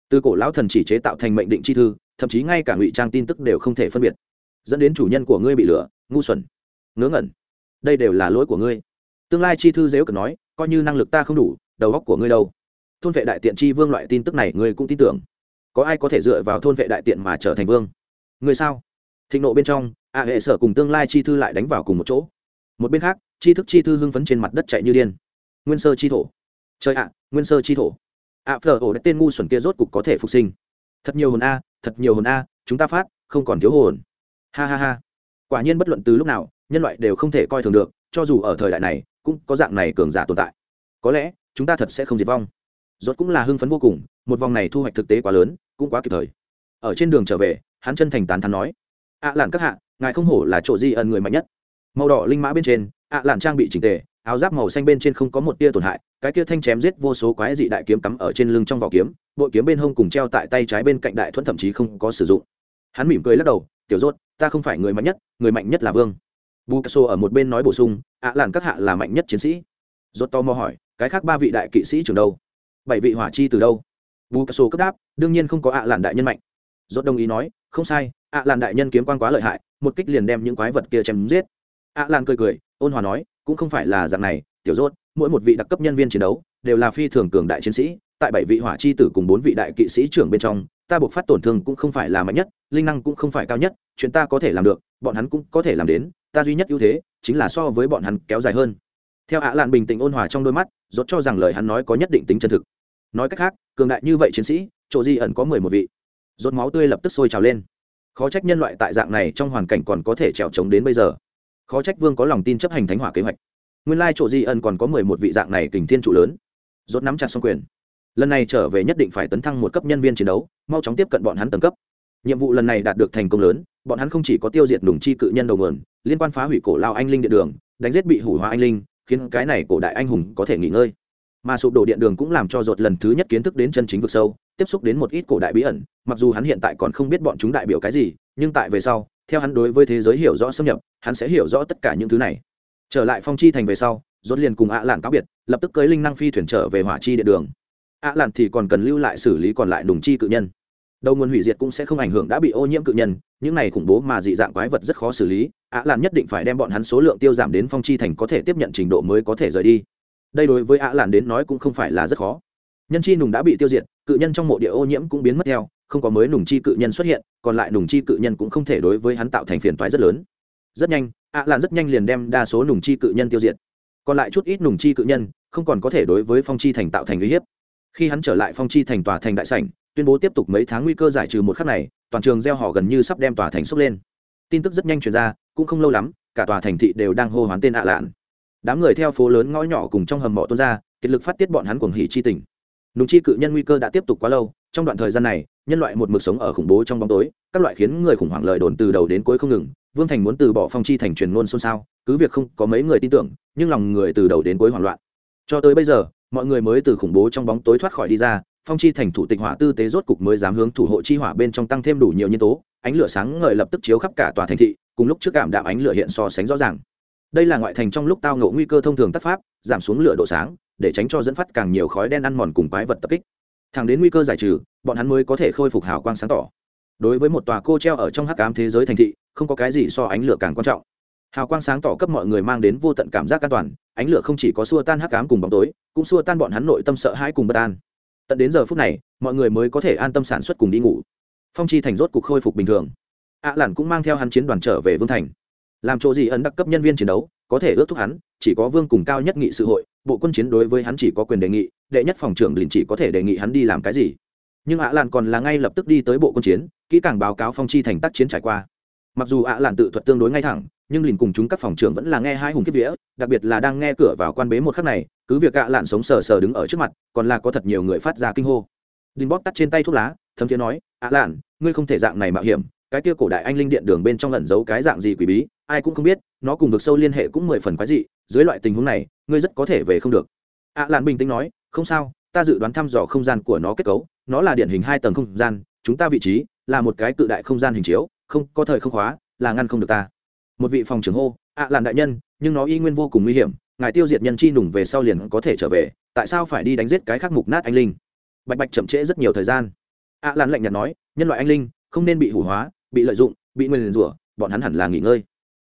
Từ cổ lão thần chỉ chế tạo thành mệnh định chi thư, thậm chí ngay cả ngụy trang tin tức đều không thể phân biệt. Dẫn đến chủ nhân của ngươi bị lửa, ngu xuẩn, ngớ ngẩn. Đây đều là lỗi của ngươi. Tương lai chi thư dếu cần nói, coi như năng lực ta không đủ, đầu óc của ngươi đâu. Thôn vệ đại tiện chi vương loại tin tức này ngươi cũng tin tưởng. Có ai có thể dựa vào thôn vệ đại tiện mà trở thành vương? Ngươi sao? Thịnh nộ bên trong, a hệ sở cùng tương lai chi thư lại đánh vào cùng một chỗ. Một bên khác, chi thức chi thư hưng phấn trên mặt đất chạy như điên. Nguyên sơ chi thổ trời ạ, nguyên sơ chi thổ. Ạ, phở ổ tên ngu xuẩn kia rốt cục có thể phục sinh. Thật nhiều hồn a, thật nhiều hồn a, chúng ta phát, không còn thiếu hồn. Ha ha ha. Quả nhiên bất luận từ lúc nào, nhân loại đều không thể coi thường được, cho dù ở thời đại này, cũng có dạng này cường giả tồn tại. Có lẽ, chúng ta thật sẽ không diệt vong. Rốt cũng là hưng phấn vô cùng, một vòng này thu hoạch thực tế quá lớn, cũng quá kịp thời. Ở trên đường trở về, hắn chân thành tán thán nói, ạ, lạn các hạ, ngài không hổ là chỗ di ẩn người mạnh nhất. Màu đỏ linh mã bên trên, ạ, lạn trang bị chỉnh tề áo giáp màu xanh bên trên không có một tia tổn hại, cái kia thanh chém giết vô số quái dị đại kiếm cắm ở trên lưng trong vỏ kiếm, bội kiếm bên hông cùng treo tại tay trái bên cạnh đại thuẫn thậm chí không có sử dụng. Hắn mỉm cười lắc đầu, tiểu rốt, ta không phải người mạnh nhất, người mạnh nhất là vương. Bukaso ở một bên nói bổ sung, ạ làn các hạ là mạnh nhất chiến sĩ. Rốt to mò hỏi, cái khác ba vị đại kỵ sĩ trường đâu? Bảy vị hỏa chi từ đâu? Bukaso cấp đáp, đương nhiên không có ạ làn đại nhân mạnh. Rốt đồng ý nói, không sai, ạ làn đại nhân kiếm quan quá lợi hại, một kích liền đem những quái vật kia chém giết. Ạ làn cười cười, ôn hòa nói cũng không phải là dạng này, tiểu rốt, mỗi một vị đặc cấp nhân viên chiến đấu đều là phi thường cường đại chiến sĩ, tại bảy vị hỏa chi tử cùng bốn vị đại kỵ sĩ trưởng bên trong, ta buộc phát tổn thương cũng không phải là mạnh nhất, linh năng cũng không phải cao nhất, chuyện ta có thể làm được, bọn hắn cũng có thể làm đến, ta duy nhất ưu thế chính là so với bọn hắn kéo dài hơn. Theo ạ lạn bình tĩnh ôn hòa trong đôi mắt, rốt cho rằng lời hắn nói có nhất định tính chân thực. Nói cách khác, cường đại như vậy chiến sĩ, chỗ di ẩn có mười một vị. Rốt máu tươi lập tức sôi trào lên. Khó trách nhân loại tại dạng này trong hoàn cảnh còn có thể trèo trống đến bây giờ khó trách vương có lòng tin chấp hành thánh hỏa kế hoạch. Nguyên lai chỗ di ân còn có mười một vị dạng này kình thiên trụ lớn. Rốt nắm chặt xong quyền. Lần này trở về nhất định phải tấn thăng một cấp nhân viên chiến đấu, mau chóng tiếp cận bọn hắn tầng cấp. Nhiệm vụ lần này đạt được thành công lớn, bọn hắn không chỉ có tiêu diệt đùng chi cự nhân đầu nguồn, liên quan phá hủy cổ lao anh linh điện đường, đánh giết bị hủy hóa anh linh, khiến cái này cổ đại anh hùng có thể nghỉ ngơi. Mà sụp đổ điện đường cũng làm cho rột lần thứ nhất kiến thức đến chân chính vực sâu, tiếp xúc đến một ít cổ đại bí ẩn, mặc dù hắn hiện tại còn không biết bọn chúng đại biểu cái gì, nhưng tại về sau theo hắn đối với thế giới hiểu rõ xâm nhập, hắn sẽ hiểu rõ tất cả những thứ này. Trở lại phong chi thành về sau, rốt liền cùng ạ à lạn cáo biệt, lập tức cưới linh năng phi thuyền trở về hỏa chi địa đường. Ạ à lạn thì còn cần lưu lại xử lý còn lại đùng chi cự nhân. Đầu nguồn hủy diệt cũng sẽ không ảnh hưởng đã bị ô nhiễm cự nhân, những này khủng bố mà dị dạng quái vật rất khó xử lý. Ạ lạn nhất định phải đem bọn hắn số lượng tiêu giảm đến phong chi thành có thể tiếp nhận trình độ mới có thể rời đi. Đây đối với ạ lạn đến nói cũng không phải là rất khó. Nhân chi nùng đã bị tiêu diệt, cự nhân trong mộ địa ô nhiễm cũng biến mất theo không có mới nùng chi cự nhân xuất hiện, còn lại nùng chi cự nhân cũng không thể đối với hắn tạo thành phiền toái rất lớn. Rất nhanh ạ lạn rất nhanh liền đem đa số nùng chi cự nhân tiêu diệt. Còn lại chút ít nùng chi cự nhân, không còn có thể đối với phong chi thành tạo thành uy hiếp. Khi hắn trở lại phong chi thành tòa thành đại sảnh, tuyên bố tiếp tục mấy tháng nguy cơ giải trừ một khắc này, toàn trường gieo họ gần như sắp đem tòa thành xốc lên. Tin tức rất nhanh truyền ra, cũng không lâu lắm, cả tòa thành thị đều đang hô hoán tên ạ lạn. Đám người theo phố lớn ngõ nhỏ cùng trong hầm mộ tuôn ra, kiệt lực phát tiết bọn hắn cuồng hỉ chi tình. Nùng chi cự nhân nguy cơ đã tiếp tục quá lâu trong đoạn thời gian này, nhân loại một mực sống ở khủng bố trong bóng tối, các loại khiến người khủng hoảng lời đồn từ đầu đến cuối không ngừng. Vương thành muốn từ bỏ phong chi thành truyền ngôn xôn xao, cứ việc không có mấy người tin tưởng, nhưng lòng người từ đầu đến cuối hoảng loạn. Cho tới bây giờ, mọi người mới từ khủng bố trong bóng tối thoát khỏi đi ra, phong chi thành thủ tịch hỏa tư tế rốt cục mới dám hướng thủ hộ chi hỏa bên trong tăng thêm đủ nhiều nhân tố, ánh lửa sáng ngời lập tức chiếu khắp cả tòa thành thị, cùng lúc trước cảm đạm ánh lửa hiện so sánh rõ ràng. Đây là ngoại thành trong lúc tao ngộ nguy cơ thông thường tác pháp, giảm xuống lửa độ sáng, để tránh cho dẫn phát càng nhiều khói đen ăn mòn cùng quái vật tập kích thẳng đến nguy cơ giải trừ, bọn hắn mới có thể khôi phục hào quang sáng tỏ. Đối với một tòa cô treo ở trong hắc ám thế giới thành thị, không có cái gì so ánh lửa càng quan trọng. Hào quang sáng tỏ cấp mọi người mang đến vô tận cảm giác an toàn, ánh lửa không chỉ có xua tan hắc ám cùng bóng tối, cũng xua tan bọn hắn nội tâm sợ hãi cùng bất an. Tận đến giờ phút này, mọi người mới có thể an tâm sản xuất cùng đi ngủ. Phong chi thành rốt cuộc khôi phục bình thường. Ạ à lản cũng mang theo hắn chiến đoàn trở về vương thành. Làm chỗ gì ấn đặc cấp nhân viên chiến đấu, có thể ước thúc hắn, chỉ có vương cùng cao nhất nghị sự hội, bộ quân chiến đối với hắn chỉ có quyền đề nghị đệ nhất phòng trưởng liền chỉ có thể đề nghị hắn đi làm cái gì. Nhưng ạ à lạn còn là ngay lập tức đi tới bộ quân chiến, kỹ càng báo cáo phong chi thành tác chiến trải qua. Mặc dù ạ à lạn tự thuật tương đối ngay thẳng, nhưng lìn cùng chúng các phòng trưởng vẫn là nghe hai hùng kiếp vía, đặc biệt là đang nghe cửa vào quan bế một khắc này, cứ việc ạ lạn sống sờ sờ đứng ở trước mặt, còn là có thật nhiều người phát ra kinh hô. Đinh bóp tắt trên tay thuốc lá, thấm thiế nói, ạ lạn, ngươi không thể dạng này mạo hiểm, cái kia cổ đại anh linh điện đường bên trong lẩn giấu cái dạng gì quỷ bí, ai cũng không biết, nó cùng vực sâu liên hệ cũng mười phần quái dị, dưới loại tình huống này, ngươi rất có thể về không được. Ạ lạn bình tĩnh nói không sao, ta dự đoán thăm dò không gian của nó kết cấu, nó là điển hình hai tầng không gian, chúng ta vị trí là một cái cự đại không gian hình chiếu, không, có thời không khóa, là ngăn không được ta. Một vị phòng trưởng hô ạ làn đại nhân, nhưng nó y nguyên vô cùng nguy hiểm, ngài tiêu diệt nhân chi nùng về sau liền có thể trở về, tại sao phải đi đánh giết cái khắc mục nát anh linh? Bạch bạch chậm trễ rất nhiều thời gian. Ạ làn lạnh nhạt nói, nhân loại anh linh, không nên bị hủ hóa, bị lợi dụng, bị nguyền rủa, bọn hắn hẳn là nghỉ ngơi.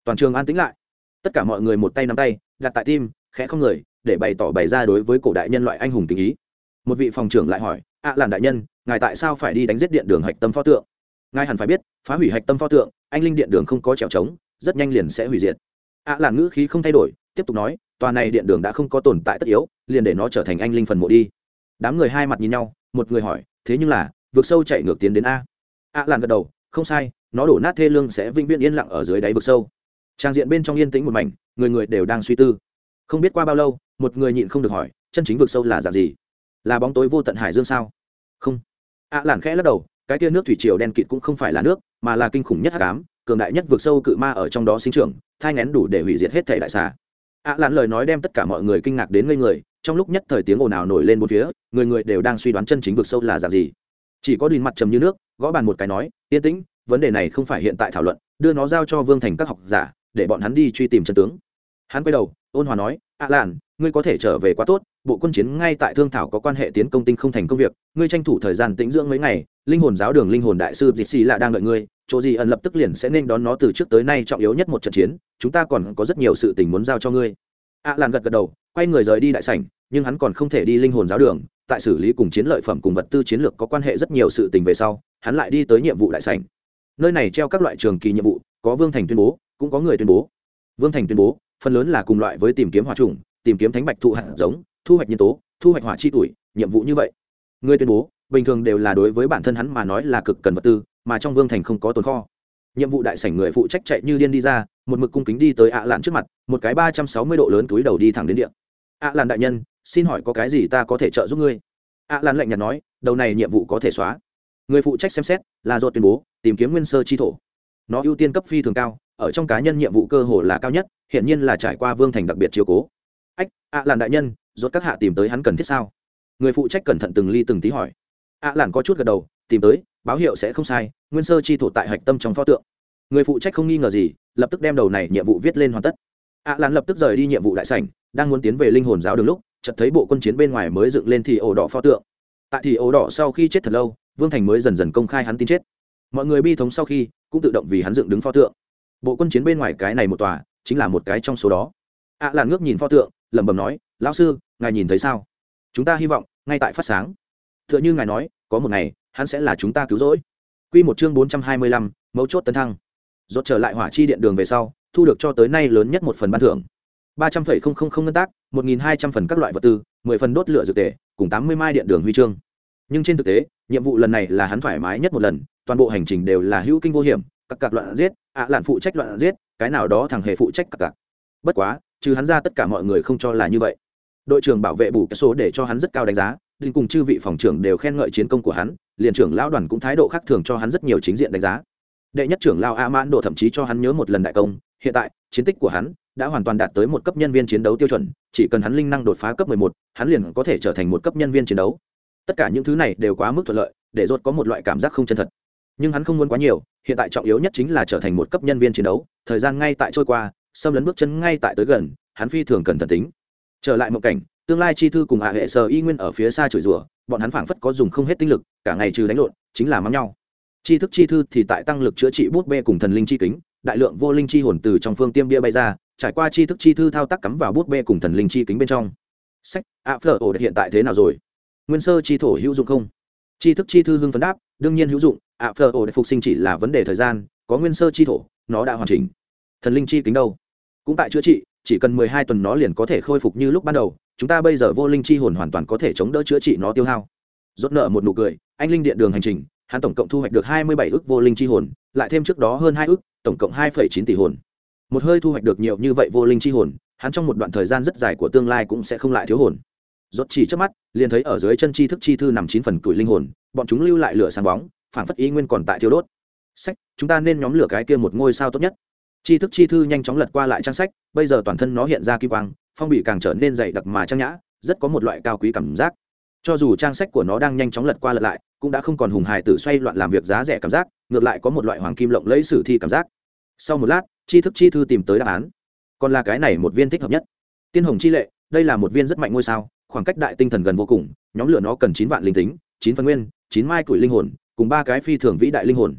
Toàn trường an tĩnh lại. Tất cả mọi người một tay nắm tay, đặt tại tim, khẽ không người để bày tỏ bày ra đối với cổ đại nhân loại anh hùng tình ý. Một vị phòng trưởng lại hỏi ạ à làn đại nhân, ngài tại sao phải đi đánh giết điện đường hạch tâm pho tượng? Ngài hẳn phải biết, phá hủy hạch tâm pho tượng, anh linh điện đường không có trèo trống, rất nhanh liền sẽ hủy diệt. Ạ à làn ngữ khí không thay đổi, tiếp tục nói, tòa này điện đường đã không có tồn tại tất yếu, liền để nó trở thành anh linh phần mộ đi. Đám người hai mặt nhìn nhau, một người hỏi, thế nhưng là, vực sâu chạy ngược tiến đến a? Ạ làn gật đầu, không sai, nó đổ nát thê lương sẽ vĩnh viễn yên lặng ở dưới đáy vực sâu. Trang diện bên trong yên tĩnh một mảnh, người người đều đang suy tư không biết qua bao lâu, một người nhịn không được hỏi, chân chính vực sâu là dạng gì? Là bóng tối vô tận hải dương sao? Không. Ạ à lản khẽ lắc đầu, cái tia nước thủy triều đen kịt cũng không phải là nước, mà là kinh khủng nhất cám cường đại nhất vực sâu cự ma ở trong đó sinh trưởng, thai ngén đủ để hủy diệt hết thể đại xà. Ạ à lản lời nói đem tất cả mọi người kinh ngạc đến ngây người, trong lúc nhất thời tiếng ồn ào nổi lên một phía, người người đều đang suy đoán chân chính vực sâu là dạng gì. Chỉ có đùn mặt trầm như nước, gõ bàn một cái nói, yên tĩnh, vấn đề này không phải hiện tại thảo luận, đưa nó giao cho vương thành các học giả, để bọn hắn đi truy tìm chân tướng. Hắn quay đầu ôn hòa nói ạ Lạn, ngươi có thể trở về quá tốt bộ quân chiến ngay tại thương thảo có quan hệ tiến công tinh không thành công việc ngươi tranh thủ thời gian tĩnh dưỡng mấy ngày linh hồn giáo đường linh hồn đại sư dịch xì là đang đợi ngươi chỗ gì ẩn lập tức liền sẽ nên đón nó từ trước tới nay trọng yếu nhất một trận chiến chúng ta còn có rất nhiều sự tình muốn giao cho ngươi. Ạ Lạn gật gật đầu quay người rời đi đại sảnh nhưng hắn còn không thể đi linh hồn giáo đường tại xử lý cùng chiến lợi phẩm cùng vật tư chiến lược có quan hệ rất nhiều sự tình về sau hắn lại đi tới nhiệm vụ đại sảnh. Nơi này treo các loại trường kỳ nhiệm vụ có vương thành tuyên bố cũng có người tuyên bố. Vương thành tuyên bố phần lớn là cùng loại với tìm kiếm hỏa trùng, tìm kiếm thánh bạch thụ hạt giống, thu hoạch nhân tố, thu hoạch hỏa chi tuổi, nhiệm vụ như vậy. Người tuyên bố, bình thường đều là đối với bản thân hắn mà nói là cực cần vật tư, mà trong vương thành không có tồn kho. Nhiệm vụ đại sảnh người phụ trách chạy như điên đi ra, một mực cung kính đi tới ạ à lạn trước mặt, một cái ba trăm sáu mươi độ lớn túi đầu đi thẳng đến điện ạ à lạn đại nhân, xin hỏi có cái gì ta có thể trợ giúp ngươi? Ạ à lạn lạnh nhạt nói, đầu này nhiệm vụ có thể xóa. Người phụ trách xem xét, là do tuyên bố, tìm kiếm nguyên sơ chi thổ. Nó ưu tiên cấp phi thường cao ở trong cá nhân nhiệm vụ cơ hồ là cao nhất hiện nhiên là trải qua vương thành đặc biệt chiếu cố. Ách, ạ à làn đại nhân, rốt các hạ tìm tới hắn cần thiết sao? Người phụ trách cẩn thận từng ly từng tí hỏi. Ạ à làn có chút gật đầu, tìm tới, báo hiệu sẽ không sai, nguyên sơ chi thổ tại hạch tâm trong pho tượng. Người phụ trách không nghi ngờ gì, lập tức đem đầu này nhiệm vụ viết lên hoàn tất. Ạ à làn lập tức rời đi nhiệm vụ đại sảnh, đang muốn tiến về linh hồn giáo đường lúc, chợt thấy bộ quân chiến bên ngoài mới dựng lên thì ổ đỏ pho tượng. Tại thì ổ đỏ sau khi chết thật lâu, vương thành mới dần dần công khai hắn tin chết. Mọi người bi thống sau khi, cũng tự động vì hắn dựng đứng pho tượng bộ quân chiến bên ngoài cái này một tòa, chính là một cái trong số đó. Ạ à là ngước nhìn pho tượng, lẩm bẩm nói, lão sư, ngài nhìn thấy sao? Chúng ta hy vọng, ngay tại phát sáng. T h ư ợ n h ư ngài nói, có một ngày, hắn sẽ là chúng ta cứu rỗi. Q một chương bốn trăm hai mươi lăm, mấu chốt tấn thăng. Dốt trở lại hỏa chi điện đường về sau, thu được cho tới nay lớn nhất một phần ban thưởng. ba trăm phẩy không không không ngân tác, một nghìn hai trăm phần các loại vật tư, mười phần đốt lửa dược tể, cùng tám mươi mai điện đường huy chương. Nhưng trên thực tế, nhiệm vụ lần này là hắn thoải mái nhất một lần, toàn bộ hành trình đều là hữu kinh vô hiểm các cặc loạn giết ạ lạn phụ trách loạn giết cái nào đó thằng hề phụ trách cặc cặc. bất quá trừ hắn ra tất cả mọi người không cho là như vậy. Đội trưởng bảo vệ bù cái số để cho hắn rất cao đánh giá đinh cùng chư vị phòng trưởng đều khen ngợi chiến công của hắn liền trưởng lão đoàn cũng thái độ khác thường cho hắn rất nhiều chính diện đánh giá. Đệ nhất trưởng lao a mãn độ thậm chí cho hắn nhớ một lần đại công hiện tại chiến tích của hắn đã hoàn toàn đạt tới một cấp nhân viên chiến đấu tiêu chuẩn chỉ cần hắn linh năng đột phá cấp 11, hắn liền có thể trở thành một cấp nhân viên chiến đấu. Tất cả những thứ này đều quá mức thuận lợi để rốt có một loại cảm giác không chân thật nhưng hắn không muốn quá nhiều, hiện tại trọng yếu nhất chính là trở thành một cấp nhân viên chiến đấu, thời gian ngay tại trôi qua, xâm lấn bước chân ngay tại tới gần, hắn phi thường cần thần tính. Trở lại một cảnh, tương lai chi thư cùng hạ hệ sờ y nguyên ở phía xa chửi rủa, bọn hắn phảng phất có dùng không hết tinh lực, cả ngày trừ đánh lộn, chính là mắng nhau. Chi thức chi thư thì tại tăng lực chữa trị bút bê cùng thần linh chi kính, đại lượng vô linh chi hồn từ trong phương tiêm bia bay ra, trải qua chi thức chi thư thao tác cắm vào bút bê cùng thần linh chi kính bên trong. Sách, ạ, phở, ổ, hiện tại thế nào rồi? Nguyên sơ chi thổ hữu dụng không? Chi thức chi thư hưng phấn đáp, đương nhiên hữu dụng ạ phở ổ để phục sinh chỉ là vấn đề thời gian, có nguyên sơ chi thổ, nó đã hoàn chỉnh. Thần linh chi kính đâu? Cũng tại chữa trị, chỉ cần mười hai tuần nó liền có thể khôi phục như lúc ban đầu, chúng ta bây giờ vô linh chi hồn hoàn toàn có thể chống đỡ chữa trị nó tiêu hao. Rốt nợ một nụ cười, anh linh điện đường hành trình, hắn tổng cộng thu hoạch được hai mươi bảy ước vô linh chi hồn, lại thêm trước đó hơn hai ước, tổng cộng hai phẩy chín tỷ hồn. Một hơi thu hoạch được nhiều như vậy vô linh chi hồn, hắn trong một đoạn thời gian rất dài của tương lai cũng sẽ không lại thiếu hồn rốt chỉ trước mắt, liền thấy ở dưới chân chi thức chi thư nằm chín phần tuổi linh hồn, bọn chúng lưu lại lửa sáng bóng phản phất ý nguyên còn tại thiêu đốt. Sách, chúng ta nên nhóm lửa cái kia một ngôi sao tốt nhất. Chi thức chi thư nhanh chóng lật qua lại trang sách, bây giờ toàn thân nó hiện ra kim quang, phong bị càng trở nên dày đặc mà trang nhã, rất có một loại cao quý cảm giác. Cho dù trang sách của nó đang nhanh chóng lật qua lật lại, cũng đã không còn hùng hài tử xoay loạn làm việc giá rẻ cảm giác, ngược lại có một loại hoàng kim lộng lẫy sử thi cảm giác. Sau một lát, chi thức chi thư tìm tới đáp án. Còn là cái này một viên thích hợp nhất. Tiên hồng chi lệ, đây là một viên rất mạnh ngôi sao khoảng cách đại tinh thần gần vô cùng, nhóm lửa nó cần chín vạn linh tính, chín phần nguyên, chín mai củi linh hồn, cùng ba cái phi thường vĩ đại linh hồn.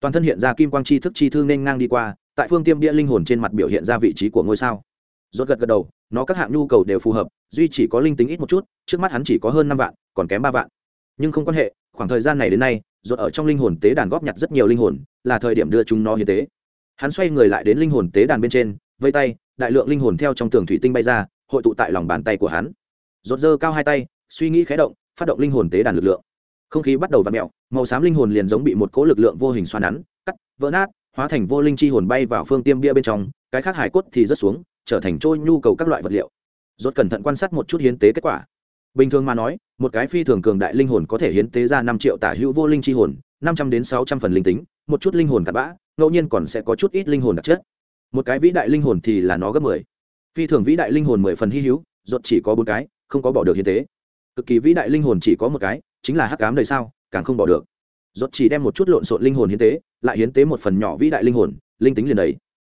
Toàn thân hiện ra kim quang chi thức chi thư nên ngang đi qua, tại phương tiêm bia linh hồn trên mặt biểu hiện ra vị trí của ngôi sao. Rốt gật gật đầu, nó các hạng nhu cầu đều phù hợp, duy chỉ có linh tính ít một chút, trước mắt hắn chỉ có hơn năm vạn, còn kém ba vạn. Nhưng không quan hệ, khoảng thời gian này đến nay, rốt ở trong linh hồn tế đàn góp nhặt rất nhiều linh hồn, là thời điểm đưa chúng nó hiến tế. Hắn xoay người lại đến linh hồn tế đàn bên trên, vây tay, đại lượng linh hồn theo trong tường thủy tinh bay ra, hội tụ tại lòng bàn tay của hắn rốt dơ cao hai tay, suy nghĩ khé động, phát động linh hồn tế đàn lực lượng. Không khí bắt đầu vặn mẹo màu xám linh hồn liền giống bị một cỗ lực lượng vô hình xoan nắn, cắt, vỡ nát, hóa thành vô linh chi hồn bay vào phương tiêm bia bên trong, cái khác hải cốt thì rớt xuống, trở thành trôi nhu cầu các loại vật liệu. Rốt cẩn thận quan sát một chút hiến tế kết quả. Bình thường mà nói, một cái phi thường cường đại linh hồn có thể hiến tế ra năm triệu tả hữu vô linh chi hồn, năm trăm đến sáu trăm phần linh tính, một chút linh hồn cặn bã, ngẫu nhiên còn sẽ có chút ít linh hồn đặc chất. Một cái vĩ đại linh hồn thì là nó gấp mười. Phi thường vĩ đại linh hồn mười phần hy hữu, rốt chỉ có bốn cái không có bỏ được hiến tế. Cực kỳ vĩ đại linh hồn chỉ có một cái, chính là hắc cám đời sao, càng không bỏ được. Rốt chỉ đem một chút lộn xộn linh hồn hiến tế, lại hiến tế một phần nhỏ vĩ đại linh hồn, linh tính liền đấy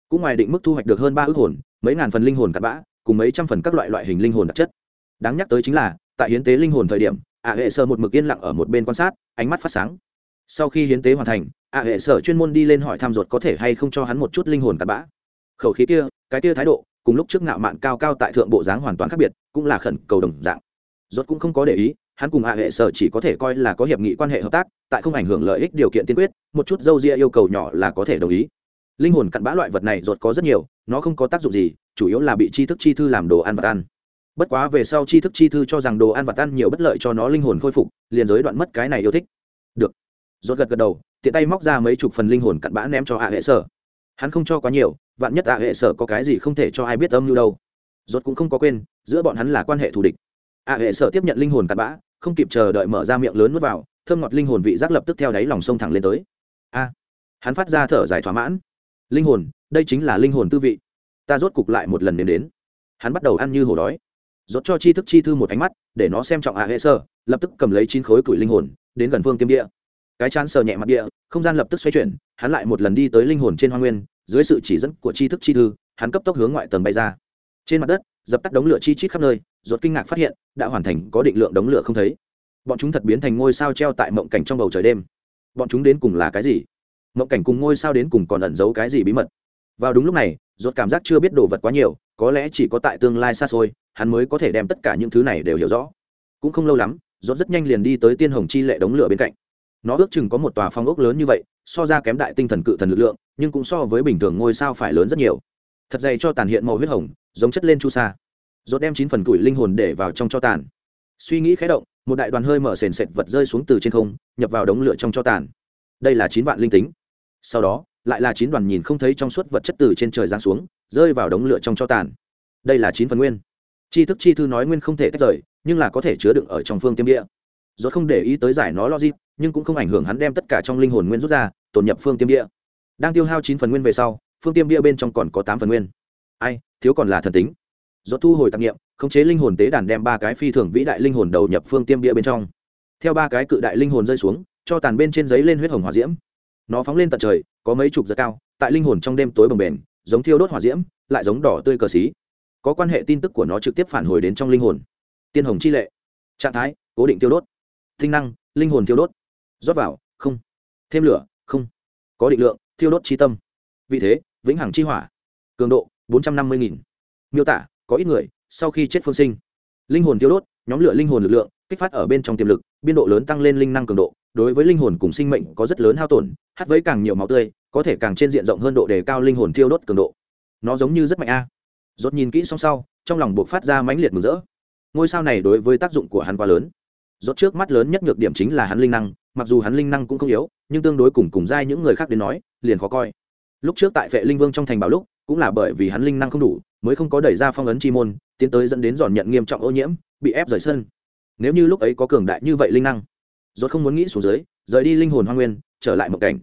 cũng ngoài định mức thu hoạch được hơn ba ước hồn, mấy ngàn phần linh hồn cặn bã, cùng mấy trăm phần các loại loại hình linh hồn đặc chất. Đáng nhắc tới chính là, tại hiến tế linh hồn thời điểm ạ hệ sơ một mực yên lặng ở một bên quan sát, ánh mắt phát sáng. Sau khi hiến tế hoàn thành ạ hệ sở chuyên môn đi lên hỏi thăm ruột có thể hay không cho hắn một chút linh hồn cặn bã. Khẩu khí kia, cái kia thái độ cùng lúc trước ngạo mạn cao cao tại thượng bộ dáng hoàn toàn khác biệt, cũng là khẩn cầu đồng dạng. Ruột cũng không có để ý, hắn cùng hạ hệ sở chỉ có thể coi là có hiệp nghị quan hệ hợp tác, tại không ảnh hưởng lợi ích điều kiện tiên quyết, một chút dâu ria yêu cầu nhỏ là có thể đồng ý. Linh hồn cặn bã loại vật này ruột có rất nhiều, nó không có tác dụng gì, chủ yếu là bị tri thức chi thư làm đồ ăn vật ăn. Bất quá về sau tri thức chi thư cho rằng đồ ăn vật ăn nhiều bất lợi cho nó linh hồn khôi phục, liền giới đoạn mất cái này yêu thích. Được. Ruột gật gật đầu, tiện tay móc ra mấy chục phần linh hồn cặn bã ném cho hạ hệ sở hắn không cho quá nhiều vạn nhất ạ hệ sở có cái gì không thể cho ai biết âm mưu đâu. Rốt cũng không có quên giữa bọn hắn là quan hệ thù địch. ạ hệ sở tiếp nhận linh hồn cặn bã không kịp chờ đợi mở ra miệng lớn nuốt vào thơm ngọt linh hồn vị giác lập tức theo đáy lòng sông thẳng lên tới. A! Hắn phát ra thở dài thỏa mãn. Linh hồn đây chính là linh hồn tư vị. Ta rốt cục lại một lần đến đến. Hắn bắt đầu ăn như hổ đói. Rốt cho chi thức chi thư một ánh mắt để nó xem trọng ạ hệ sở, lập tức cầm lấy chín khối củi linh hồn đến gần phương tiêm địa cái chán sờ nhẹ mặt địa, không gian lập tức xoay chuyển, hắn lại một lần đi tới linh hồn trên hoa nguyên, dưới sự chỉ dẫn của tri thức chi thư, hắn cấp tốc hướng ngoại tầng bay ra. Trên mặt đất, dập tắt đống lửa chi chít khắp nơi rốt kinh ngạc phát hiện, đã hoàn thành có định lượng đống lửa không thấy. Bọn chúng thật biến thành ngôi sao treo tại mộng cảnh trong bầu trời đêm. Bọn chúng đến cùng là cái gì? Mộng cảnh cùng ngôi sao đến cùng còn ẩn giấu cái gì bí mật? Vào đúng lúc này rốt cảm giác chưa biết đồ vật quá nhiều, có lẽ chỉ có tại tương lai xa xôi, hắn mới có thể đem tất cả những thứ này đều hiểu rõ. Cũng không lâu lắm rốt rất nhanh liền đi tới tiên hồng chi lệ đống lửa bên cạnh nó ước chừng có một tòa phong ốc lớn như vậy, so ra kém đại tinh thần cự thần lực lượng, nhưng cũng so với bình thường ngôi sao phải lớn rất nhiều. Thật dày cho tàn hiện màu huyết hồng, giống chất lên chu sa. Dốt đem chín phần củi linh hồn để vào trong cho tàn. Suy nghĩ khé động, một đại đoàn hơi mở sền sệt vật rơi xuống từ trên không, nhập vào đống lửa trong cho tàn. Đây là chín vạn linh tính. Sau đó, lại là chín đoàn nhìn không thấy trong suốt vật chất từ trên trời giáng xuống, rơi vào đống lửa trong cho tàn. Đây là chín phần nguyên. Chi thức chi thư nói nguyên không thể tách rời, nhưng là có thể chứa đựng ở trong phương tiêm địa rốt không để ý tới giải nó logic, nhưng cũng không ảnh hưởng hắn đem tất cả trong linh hồn nguyên rút ra, tổn nhập phương tiêm địa. Đang tiêu hao chín phần nguyên về sau, phương tiêm địa bên trong còn có tám phần nguyên. Ai, thiếu còn là thần tính. Rốt thu hồi tạp nghiệm, khống chế linh hồn tế đàn đem ba cái phi thường vĩ đại linh hồn đầu nhập phương tiêm địa bên trong. Theo ba cái cự đại linh hồn rơi xuống, cho tàn bên trên giấy lên huyết hồng hỏa diễm. Nó phóng lên tận trời, có mấy chục giật cao, tại linh hồn trong đêm tối bồng bềnh, giống thiêu đốt hỏa diễm, lại giống đỏ tươi cờ xí. Có quan hệ tin tức của nó trực tiếp phản hồi đến trong linh hồn. Tiên hồng chi lệ. Trạng thái, cố định tiêu đốt tinh năng, linh hồn thiêu đốt. Rót vào, không. Thêm lửa, không. Có định lượng, thiêu đốt chi tâm. Vì thế, vĩnh hằng chi hỏa. Cường độ, bốn trăm năm mươi nghìn. Miêu tả, có ít người, sau khi chết phương sinh. Linh hồn thiêu đốt, nhóm lửa linh hồn lực lượng, kích phát ở bên trong tiềm lực, biên độ lớn tăng lên linh năng cường độ. Đối với linh hồn cùng sinh mệnh có rất lớn hao tổn, hát với càng nhiều máu tươi, có thể càng trên diện rộng hơn độ đề cao linh hồn thiêu đốt cường độ. Nó giống như rất mạnh a. À. rốt nhìn kỹ xong sau, trong lòng buộc phát ra mãnh liệt mừng rỡ. Ngôi sao này đối với tác dụng của hắn quá lớn rốt trước mắt lớn nhất nhược điểm chính là hắn linh năng, mặc dù hắn linh năng cũng không yếu, nhưng tương đối cùng cùng giai những người khác đến nói, liền khó coi. Lúc trước tại vệ linh vương trong thành bảo lúc, cũng là bởi vì hắn linh năng không đủ, mới không có đẩy ra phong ấn chi môn, tiến tới dẫn đến giòn nhận nghiêm trọng ô nhiễm, bị ép rời sân. Nếu như lúc ấy có cường đại như vậy linh năng, rốt không muốn nghĩ xuống dưới, rời đi linh hồn hoang nguyên, trở lại một cảnh.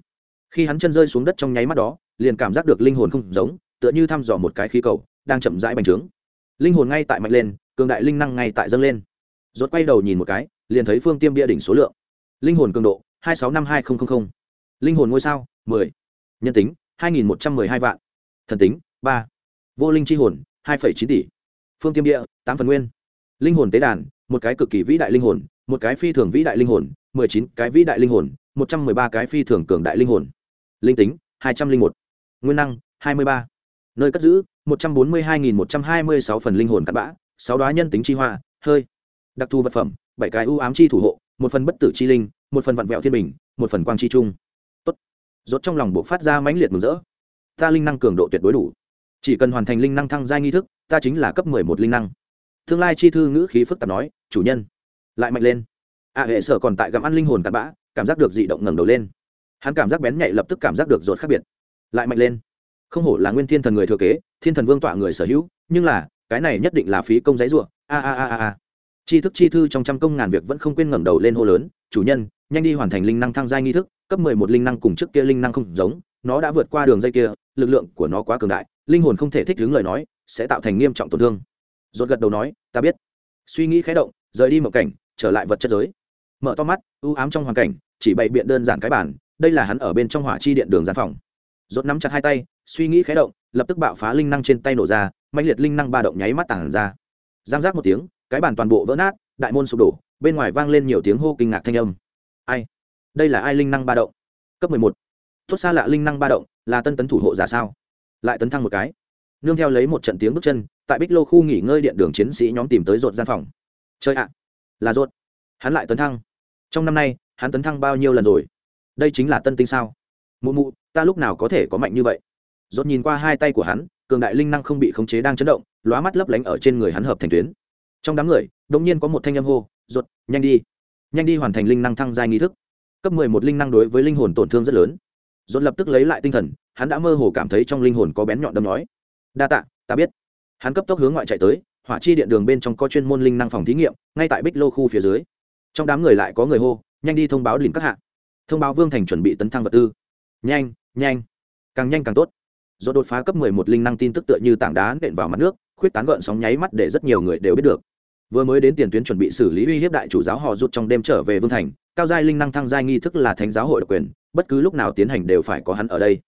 Khi hắn chân rơi xuống đất trong nháy mắt đó, liền cảm giác được linh hồn không giống, tựa như thăm dò một cái khí cầu, đang chậm rãi bành trướng. Linh hồn ngay tại mạnh lên, cường đại linh năng ngay tại dâng lên rốt quay đầu nhìn một cái, liền thấy phương tiêm bia đỉnh số lượng. Linh hồn cường độ, hai sáu năm hai nghìn linh hồn ngôi sao, mười. Nhân tính, hai nghìn một trăm mười hai vạn. Thần tính, ba. Vô linh chi hồn, hai phẩy chín tỷ. Phương tiêm địa tám phần nguyên. Linh hồn tế đàn, một cái cực kỳ vĩ đại linh hồn, một cái phi thường vĩ đại linh hồn, mười chín cái vĩ đại linh hồn, một trăm mười ba cái phi thường cường đại linh hồn. Linh tính, hai trăm linh một. Nguyên năng, hai mươi ba. Nơi cất giữ, một trăm bốn mươi hai nghìn một trăm hai mươi sáu phần linh hồn cát bã, sáu đoá nhân tính chi hoa, hơi đặc thù vật phẩm, bảy cái ưu ám chi thủ hộ, một phần bất tử chi linh, một phần vặn vẹo thiên bình, một phần quang chi trung. Tốt. Rốt trong lòng buộc phát ra mãnh liệt mừng rỡ. Ta linh năng cường độ tuyệt đối đủ. Chỉ cần hoàn thành linh năng thăng giai nghi thức, ta chính là cấp mười một linh năng. Tương lai chi thư ngữ khí phức tạp nói, chủ nhân. Lại mạnh lên. Ạ hệ sở còn tại gặm ăn linh hồn cặn bã, cảm giác được dị động ngẩng đầu lên. Hắn cảm giác bén nhạy lập tức cảm giác được rột khác biệt. Lại mạnh lên. Không hổ là nguyên thiên thần người thừa kế, thiên thần vương tọa người sở hữu, nhưng là, cái này nhất định là phí công giấy ruộng a a a a a chi thức chi thư trong trăm công ngàn việc vẫn không quên ngẩng đầu lên hô lớn, chủ nhân, nhanh đi hoàn thành linh năng thăng giai nghi thức, cấp mười một linh năng cùng trước kia linh năng không giống, nó đã vượt qua đường dây kia, lực lượng của nó quá cường đại, linh hồn không thể thích ứng lời nói, sẽ tạo thành nghiêm trọng tổn thương. Rốt gật đầu nói, ta biết. Suy nghĩ khẽ động, rời đi một cảnh, trở lại vật chất giới. Mở to mắt, u ám trong hoàn cảnh, chỉ bày biện đơn giản cái bản, đây là hắn ở bên trong hỏa chi điện đường gian phòng. Rốt nắm chặt hai tay, suy nghĩ khẽ động, lập tức bạo phá linh năng trên tay nổ ra mạnh liệt linh năng ba động nháy mắt tản ra. Giang giác một tiếng cái bản toàn bộ vỡ nát, đại môn sụp đổ, bên ngoài vang lên nhiều tiếng hô kinh ngạc thanh âm. Ai? Đây là ai linh năng ba động? Cấp mười một. Tốt xa lạ linh năng ba động, là tân tấn thủ hộ giả sao? Lại tấn thăng một cái. Nương theo lấy một trận tiếng bước chân, tại bích lô khu nghỉ ngơi điện đường chiến sĩ nhóm tìm tới rột gian phòng. Chơi ạ. À, là rột hắn lại tấn thăng. Trong năm nay, hắn tấn thăng bao nhiêu lần rồi? Đây chính là tân tinh sao? Mụ mụ, ta lúc nào có thể có mạnh như vậy? Rột nhìn qua hai tay của hắn, cường đại linh năng không bị khống chế đang chấn động, lóa mắt lấp lánh ở trên người hắn hợp thành tuyến trong đám người đ ỗ n g nhiên có một thanh âm hô ruột, nhanh đi. Nhanh đi hoàn thành linh năng thăng giai nghi thức. Cấp mười một linh năng đối với linh hồn tổn thương rất lớn. Ruột lập tức lấy lại tinh thần hắn đã mơ hồ cảm thấy trong linh hồn có bén nhọn đâm nói đa tạ ta biết. Hắn cấp tốc hướng ngoại chạy tới hỏa chi điện đường bên trong có chuyên môn linh năng phòng thí nghiệm ngay tại bích lô khu phía dưới. Trong đám người lại có người hô nhanh đi thông báo đỉnh các hạ. Thông báo vương thành chuẩn bị tấn thăng vật tư. Nhanh nhanh càng nhanh càng tốt. Do đột phá cấp mười một linh năng tin tức tựa như tảng đá nện vào mặt nước khuyết tán gợn sóng nháy mắt để rất nhiều người đều biết được vừa mới đến tiền tuyến chuẩn bị xử lý uy hiếp đại chủ giáo họ rút trong đêm trở về vương thành, cao giai linh năng thăng giai nghi thức là thánh giáo hội độc quyền, bất cứ lúc nào tiến hành đều phải có hắn ở đây.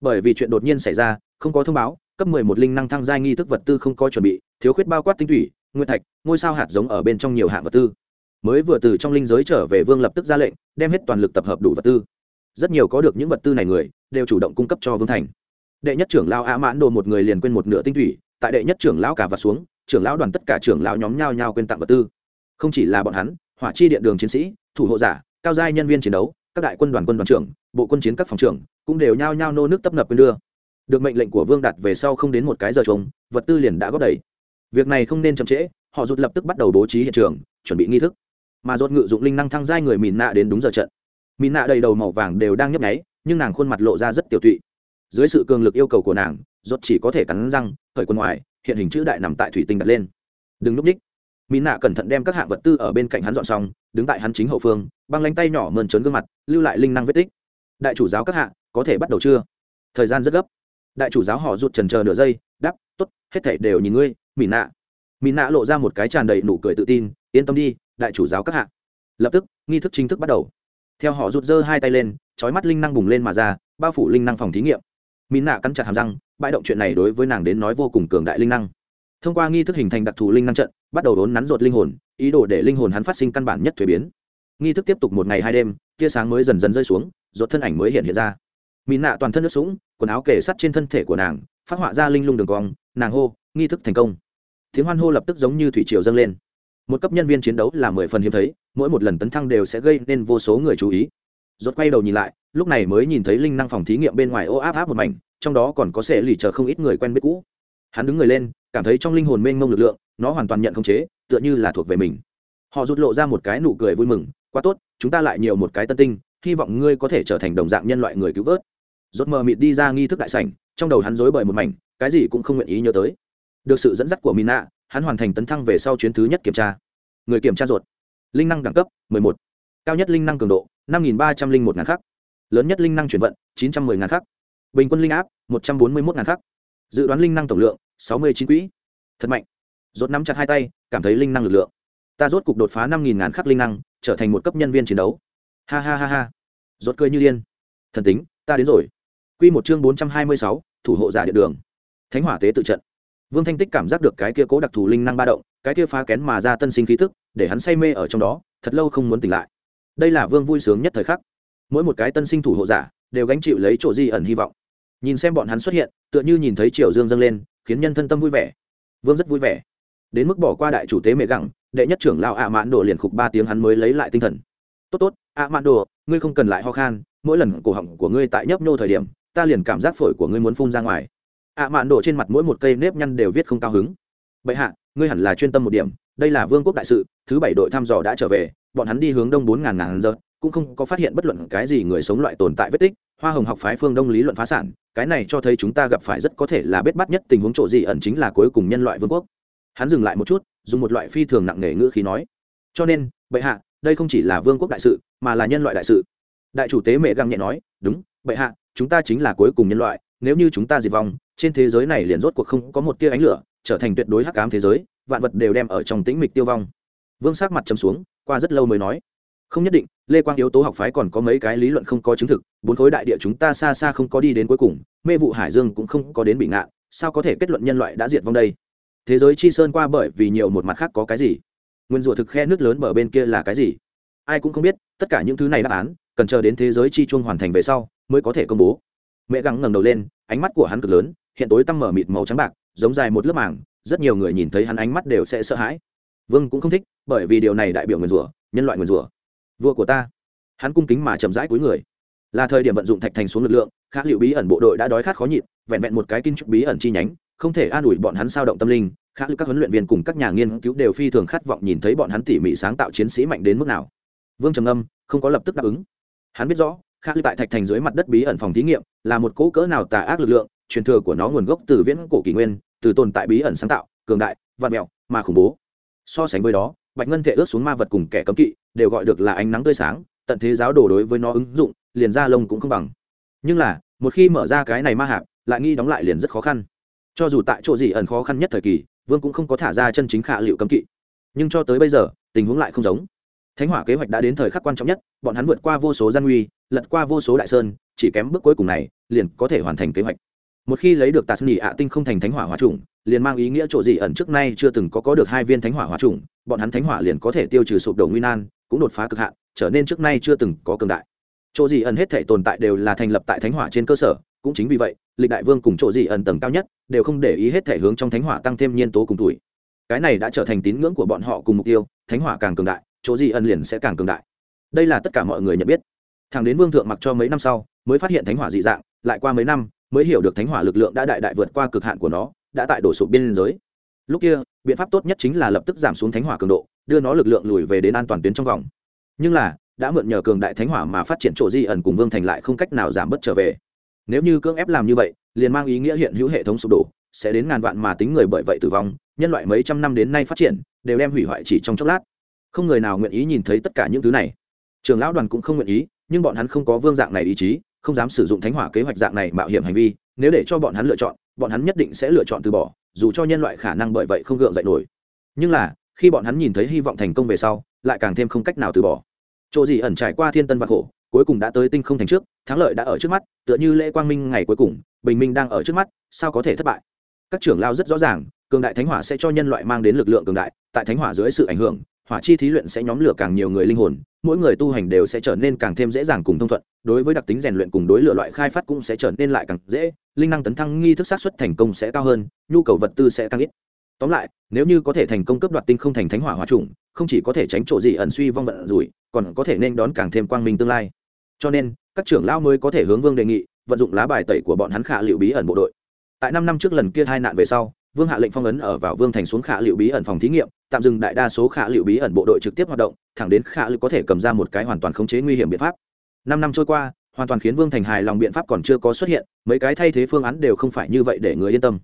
Bởi vì chuyện đột nhiên xảy ra, không có thông báo, cấp mười một linh năng thăng giai nghi thức vật tư không có chuẩn bị, thiếu khuyết bao quát tinh thủy, nguyên thạch, ngôi sao hạt giống ở bên trong nhiều hạng vật tư. Mới vừa từ trong linh giới trở về vương lập tức ra lệnh, đem hết toàn lực tập hợp đủ vật tư. Rất nhiều có được những vật tư này người, đều chủ động cung cấp cho vương thành. Đệ nhất trưởng lao a mãn đồ một người liền quên một nửa tinh thủy, tại đệ nhất trưởng lão cả vật xuống trưởng lão đoàn tất cả trưởng lão nhóm nhau nhau quên tặng vật tư. Không chỉ là bọn hắn, hỏa chi điện đường chiến sĩ, thủ hộ giả, cao giai nhân viên chiến đấu, các đại quân đoàn quân đoàn trưởng, bộ quân chiến các phòng trưởng cũng đều nhao nhao nô nước tấp nập quên đưa. Được mệnh lệnh của vương đặt về sau không đến một cái giờ trống, vật tư liền đã góp đầy. Việc này không nên chậm trễ, họ rút lập tức bắt đầu bố trí hiện trường, chuẩn bị nghi thức. Mà rốt ngự dụng linh năng thăng giai người mìn nạ đến đúng giờ trận. Mìn nạ đầy đầu màu vàng đều đang nhấp nháy, nhưng nàng khuôn mặt lộ ra rất tiểu tụy. Dưới sự cường lực yêu cầu của nàng, rốt chỉ có thể cắn răng khởi quần ngoài hiện hình chữ đại nằm tại thủy tinh đặt lên. Đừng núp ních. Mỹ nạ cẩn thận đem các hạng vật tư ở bên cạnh hắn dọn xong, đứng tại hắn chính hậu phương, băng lánh tay nhỏ mơn trớn gương mặt, lưu lại linh năng vết tích. Đại chủ giáo các hạng có thể bắt đầu chưa? Thời gian rất gấp. Đại chủ giáo họ rụt trần chờ nửa giây, đáp t ố t hết thể đều nhìn ngươi mỹ nạ mỹ nạ lộ ra một cái tràn đầy nụ cười tự tin, yên tâm đi, đại chủ giáo các hạng. lập tức, nghi thức chính thức bắt đầu. Theo họ rụt giơ hai tay lên trói mắt linh năng bùng lên mà ra, bao phủ linh năng phòng thí nghiệm. Mỹ nạ cắn chặt hàm răng bãi động chuyện này đối với nàng đến nói vô cùng cường đại linh năng. Thông qua nghi thức hình thành đặc thù linh năng trận, bắt đầu đốn nắn ruột linh hồn, ý đồ để linh hồn hắn phát sinh căn bản nhất thuế biến. Nghi thức tiếp tục một ngày hai đêm, tia sáng mới dần dần rơi xuống, ruột thân ảnh mới hiện hiện ra. Mỹ nạ toàn thân nước sũng, quần áo kể sắt trên thân thể của nàng, phát họa ra linh lung đường cong, nàng hô, nghi thức thành công. Tiếng hoan hô lập tức giống như thủy triều dâng lên. Một cấp nhân viên chiến đấu là mười phần hiếm thấy, mỗi một lần tấn thăng đều sẽ gây nên vô số người chú ý. Rốt quay đầu nhìn lại lúc này mới nhìn thấy linh năng phòng thí nghiệm bên ngoài ô áp áp một mảnh, trong đó còn có sẽ lì chờ không ít người quen biết cũ. Hắn đứng người lên, cảm thấy trong linh hồn mênh mông lực lượng, nó hoàn toàn nhận khống chế, tựa như là thuộc về mình. Họ rút lộ ra một cái nụ cười vui mừng, quá tốt, chúng ta lại nhiều một cái tân tinh, hy vọng ngươi có thể trở thành đồng dạng nhân loại người cứu vớt. Rốt mờ mịt đi ra nghi thức đại sảnh, trong đầu hắn rối bời một mảnh, cái gì cũng không nguyện ý nhớ tới. Được sự dẫn dắt của mina, hắn hoàn thành tấn thăng về sau chuyến thứ nhất kiểm tra. Người kiểm tra ruột linh năng đẳng cấp 11. cao nhất linh năng cường độ 5.301 ngàn khắc lớn nhất linh năng chuyển vận 910 ngàn khắc. Bình quân linh áp 141 ngàn khắc. Dự đoán linh năng tổng lượng 69 quỹ. Thật mạnh. Rốt nắm chặt hai tay cảm thấy linh năng lực lượng. Ta rốt cục đột phá 5.000 ngàn khắc linh năng trở thành một cấp nhân viên chiến đấu. Ha ha ha ha. Rốt cười như điên. Thần tính ta đến rồi. Quy một chương 426, thủ hộ giả địa đường. Thánh hỏa tế tự trận. Vương thanh tích cảm giác được cái kia cố đặc thù linh năng ba động cái kia phá kén mà ra tân sinh khí tức để hắn say mê ở trong đó thật lâu không muốn tỉnh lại. Đây là vương vui sướng nhất thời khắc mỗi một cái tân sinh thủ hộ giả đều gánh chịu lấy chỗ di ẩn hy vọng. Nhìn xem bọn hắn xuất hiện, tựa như nhìn thấy triều dương dâng lên, khiến nhân thân tâm vui vẻ. Vương rất vui vẻ. Đến mức bỏ qua đại chủ tế mẹ gẳng, đệ nhất trưởng lao ạ mãn đồ liền khục ba tiếng hắn mới lấy lại tinh thần. Tốt tốt, ạ mãn đồ, ngươi không cần lại ho khan, mỗi lần cổ họng của ngươi tại nhấp nhô thời điểm, ta liền cảm giác phổi của ngươi muốn phun ra ngoài. Ạ mạn đồ trên mặt mỗi một cây nếp nhăn đều viết không cao hứng. Bệ hạ, ngươi hẳn là chuyên tâm một điểm, đây là vương quốc đại sự, thứ bảy đội thăm dò đã trở về, bọn hắn đi hướng đông bốn ngàn ngàn giờ cũng không có phát hiện bất luận cái gì người sống loại tồn tại vết tích, hoa hồng học phái phương đông lý luận phá sản, cái này cho thấy chúng ta gặp phải rất có thể là bết bắt nhất tình huống chỗ gì ẩn chính là cuối cùng nhân loại vương quốc. Hắn dừng lại một chút, dùng một loại phi thường nặng nề ngữ khí nói, cho nên, bệ hạ, đây không chỉ là vương quốc đại sự, mà là nhân loại đại sự. Đại chủ tế mẹ găng nhẹ nói, đúng, bệ hạ, chúng ta chính là cuối cùng nhân loại, nếu như chúng ta diệt vong, trên thế giới này liền rốt cuộc không có một tia ánh lửa, trở thành tuyệt đối hắc ám thế giới, vạn vật đều đem ở trong tĩnh mịch tiêu vong. Vương sắc mặt chấm xuống, qua rất lâu mới nói không nhất định, lê quang yếu tố học phái còn có mấy cái lý luận không có chứng thực, bốn khối đại địa chúng ta xa xa không có đi đến cuối cùng, mê vụ hải dương cũng không có đến bị ngạn, sao có thể kết luận nhân loại đã diệt vong đây? Thế giới chi sơn qua bởi vì nhiều một mặt khác có cái gì? Nguyên rủa thực khe nước lớn bờ bên kia là cái gì? Ai cũng không biết, tất cả những thứ này đáp án, cần chờ đến thế giới chi chuông hoàn thành về sau, mới có thể công bố. Mẹ gắng ngẩng đầu lên, ánh mắt của hắn cực lớn, hiện tối tăm mở mịt màu trắng bạc, giống dài một lớp màng, rất nhiều người nhìn thấy hắn ánh mắt đều sẽ sợ hãi. Vương cũng không thích, bởi vì điều này đại biểu nguyên rủa, nhân loại nguyên rủa vua của ta. Hắn cung kính mà chậm rãi cuối người. Là thời điểm vận dụng thạch thành xuống lực lượng, khá liệu bí ẩn bộ đội đã đói khát khó nhịn, vẹn vẹn một cái kinh trục bí ẩn chi nhánh, không thể an ủi bọn hắn sao động tâm linh, khá liệu các huấn luyện viên cùng các nhà nghiên cứu đều phi thường khát vọng nhìn thấy bọn hắn tỉ mỉ sáng tạo chiến sĩ mạnh đến mức nào. Vương trầm âm không có lập tức đáp ứng. Hắn biết rõ, khá liệu tại thạch thành dưới mặt đất bí ẩn phòng thí nghiệm là một cỗ cỡ nào tà ác lực lượng, truyền thừa của nó nguồn gốc từ viễn cổ kỷ nguyên, từ tồn tại bí ẩn sáng tạo, cường đại vạn mẹo mà khủng bố. So sánh với đó bạch ngân thể ướt xuống ma vật cùng kẻ cấm kỵ, đều gọi được là ánh nắng tươi sáng, tận thế giáo đồ đối với nó ứng dụng, liền ra lông cũng không bằng. Nhưng là, một khi mở ra cái này ma hạp, lại nghi đóng lại liền rất khó khăn. Cho dù tại chỗ gì ẩn khó khăn nhất thời kỳ, vương cũng không có thả ra chân chính khả liệu cấm kỵ. Nhưng cho tới bây giờ, tình huống lại không giống. Thánh hỏa kế hoạch đã đến thời khắc quan trọng nhất, bọn hắn vượt qua vô số gian nguy, lật qua vô số đại sơn, chỉ kém bước cuối cùng này, liền có thể hoàn thành kế hoạch một khi lấy được tạt nỉ ạ tinh không thành thánh hỏa hóa trùng liền mang ý nghĩa chỗ gì ẩn trước nay chưa từng có có được hai viên thánh hỏa hóa trùng bọn hắn thánh hỏa liền có thể tiêu trừ sụp đổ nguy nan, cũng đột phá cực hạn, trở nên trước nay chưa từng có cường đại. Chỗ gì ẩn hết thể tồn tại đều là thành lập tại thánh hỏa trên cơ sở, cũng chính vì vậy, lịch đại vương cùng chỗ gì ẩn tầng cao nhất, đều không để ý hết thể hướng trong thánh hỏa tăng thêm nhiên tố cùng tuổi. Cái này đã trở thành tín ngưỡng của bọn họ cùng mục tiêu, thánh hỏa càng cường đại, chỗ gì ẩn liền sẽ càng cường đại. Đây là tất cả mọi người nhận biết. Thằng đến vương thượng mặc cho mấy năm sau, mới phát hiện thánh hỏa dị dạng, lại qua mấy năm mới hiểu được thánh hỏa lực lượng đã đại đại vượt qua cực hạn của nó, đã tại đổ sụp biên giới. Lúc kia, biện pháp tốt nhất chính là lập tức giảm xuống thánh hỏa cường độ, đưa nó lực lượng lùi về đến an toàn tuyến trong vòng. Nhưng là, đã mượn nhờ cường đại thánh hỏa mà phát triển chỗ di ẩn cùng vương thành lại không cách nào giảm bớt trở về. Nếu như cưỡng ép làm như vậy, liền mang ý nghĩa hiện hữu hệ thống sụp đổ, sẽ đến ngàn vạn mà tính người bởi vậy tử vong, nhân loại mấy trăm năm đến nay phát triển, đều đem hủy hoại chỉ trong chốc lát. Không người nào nguyện ý nhìn thấy tất cả những thứ này. Trường lão đoàn cũng không nguyện ý, nhưng bọn hắn không có vương dạng này ý chí không dám sử dụng thánh hỏa kế hoạch dạng này mạo hiểm hành vi, nếu để cho bọn hắn lựa chọn, bọn hắn nhất định sẽ lựa chọn từ bỏ, dù cho nhân loại khả năng bởi vậy không gượng dậy nổi. Nhưng là, khi bọn hắn nhìn thấy hy vọng thành công về sau, lại càng thêm không cách nào từ bỏ. Chỗ gì ẩn trải qua thiên tân và khổ, cuối cùng đã tới tinh không thành trước, thắng lợi đã ở trước mắt, tựa như lễ quang minh ngày cuối cùng, bình minh đang ở trước mắt, sao có thể thất bại? Các trưởng lao rất rõ ràng, cường đại thánh hỏa sẽ cho nhân loại mang đến lực lượng cường đại, tại thánh hỏa dưới sự ảnh hưởng hỏa chi thí luyện sẽ nhóm lửa càng nhiều người linh hồn, mỗi người tu hành đều sẽ trở nên càng thêm dễ dàng cùng thông thuận, đối với đặc tính rèn luyện cùng đối lửa loại khai phát cũng sẽ trở nên lại càng dễ, linh năng tấn thăng, nghi thức sát xuất thành công sẽ cao hơn, nhu cầu vật tư sẽ tăng ít. Tóm lại, nếu như có thể thành công cấp đoạt tinh không thành thánh hỏa hòa trùng không chỉ có thể tránh chỗ gì ẩn suy vong vận rủi, còn có thể nên đón càng thêm quang minh tương lai. Cho nên, các trưởng lao mới có thể hướng vương đề nghị, vận dụng lá bài tẩy của bọn hắn khả liệu bí ẩn bộ đội. Tại năm năm trước lần kia hai nạn về sau, vương hạ lệnh phong ấn ở vào vương thành xuống khả liệu bí ẩn phòng thí nghiệm tạm dừng đại đa số khả liệu bí ẩn bộ đội trực tiếp hoạt động, thẳng đến khả liệu có thể cầm ra một cái hoàn toàn khống chế nguy hiểm biện pháp. Năm năm trôi qua, hoàn toàn khiến vương thành hài lòng biện pháp còn chưa có xuất hiện, mấy cái thay thế phương án đều không phải như vậy để người yên tâm.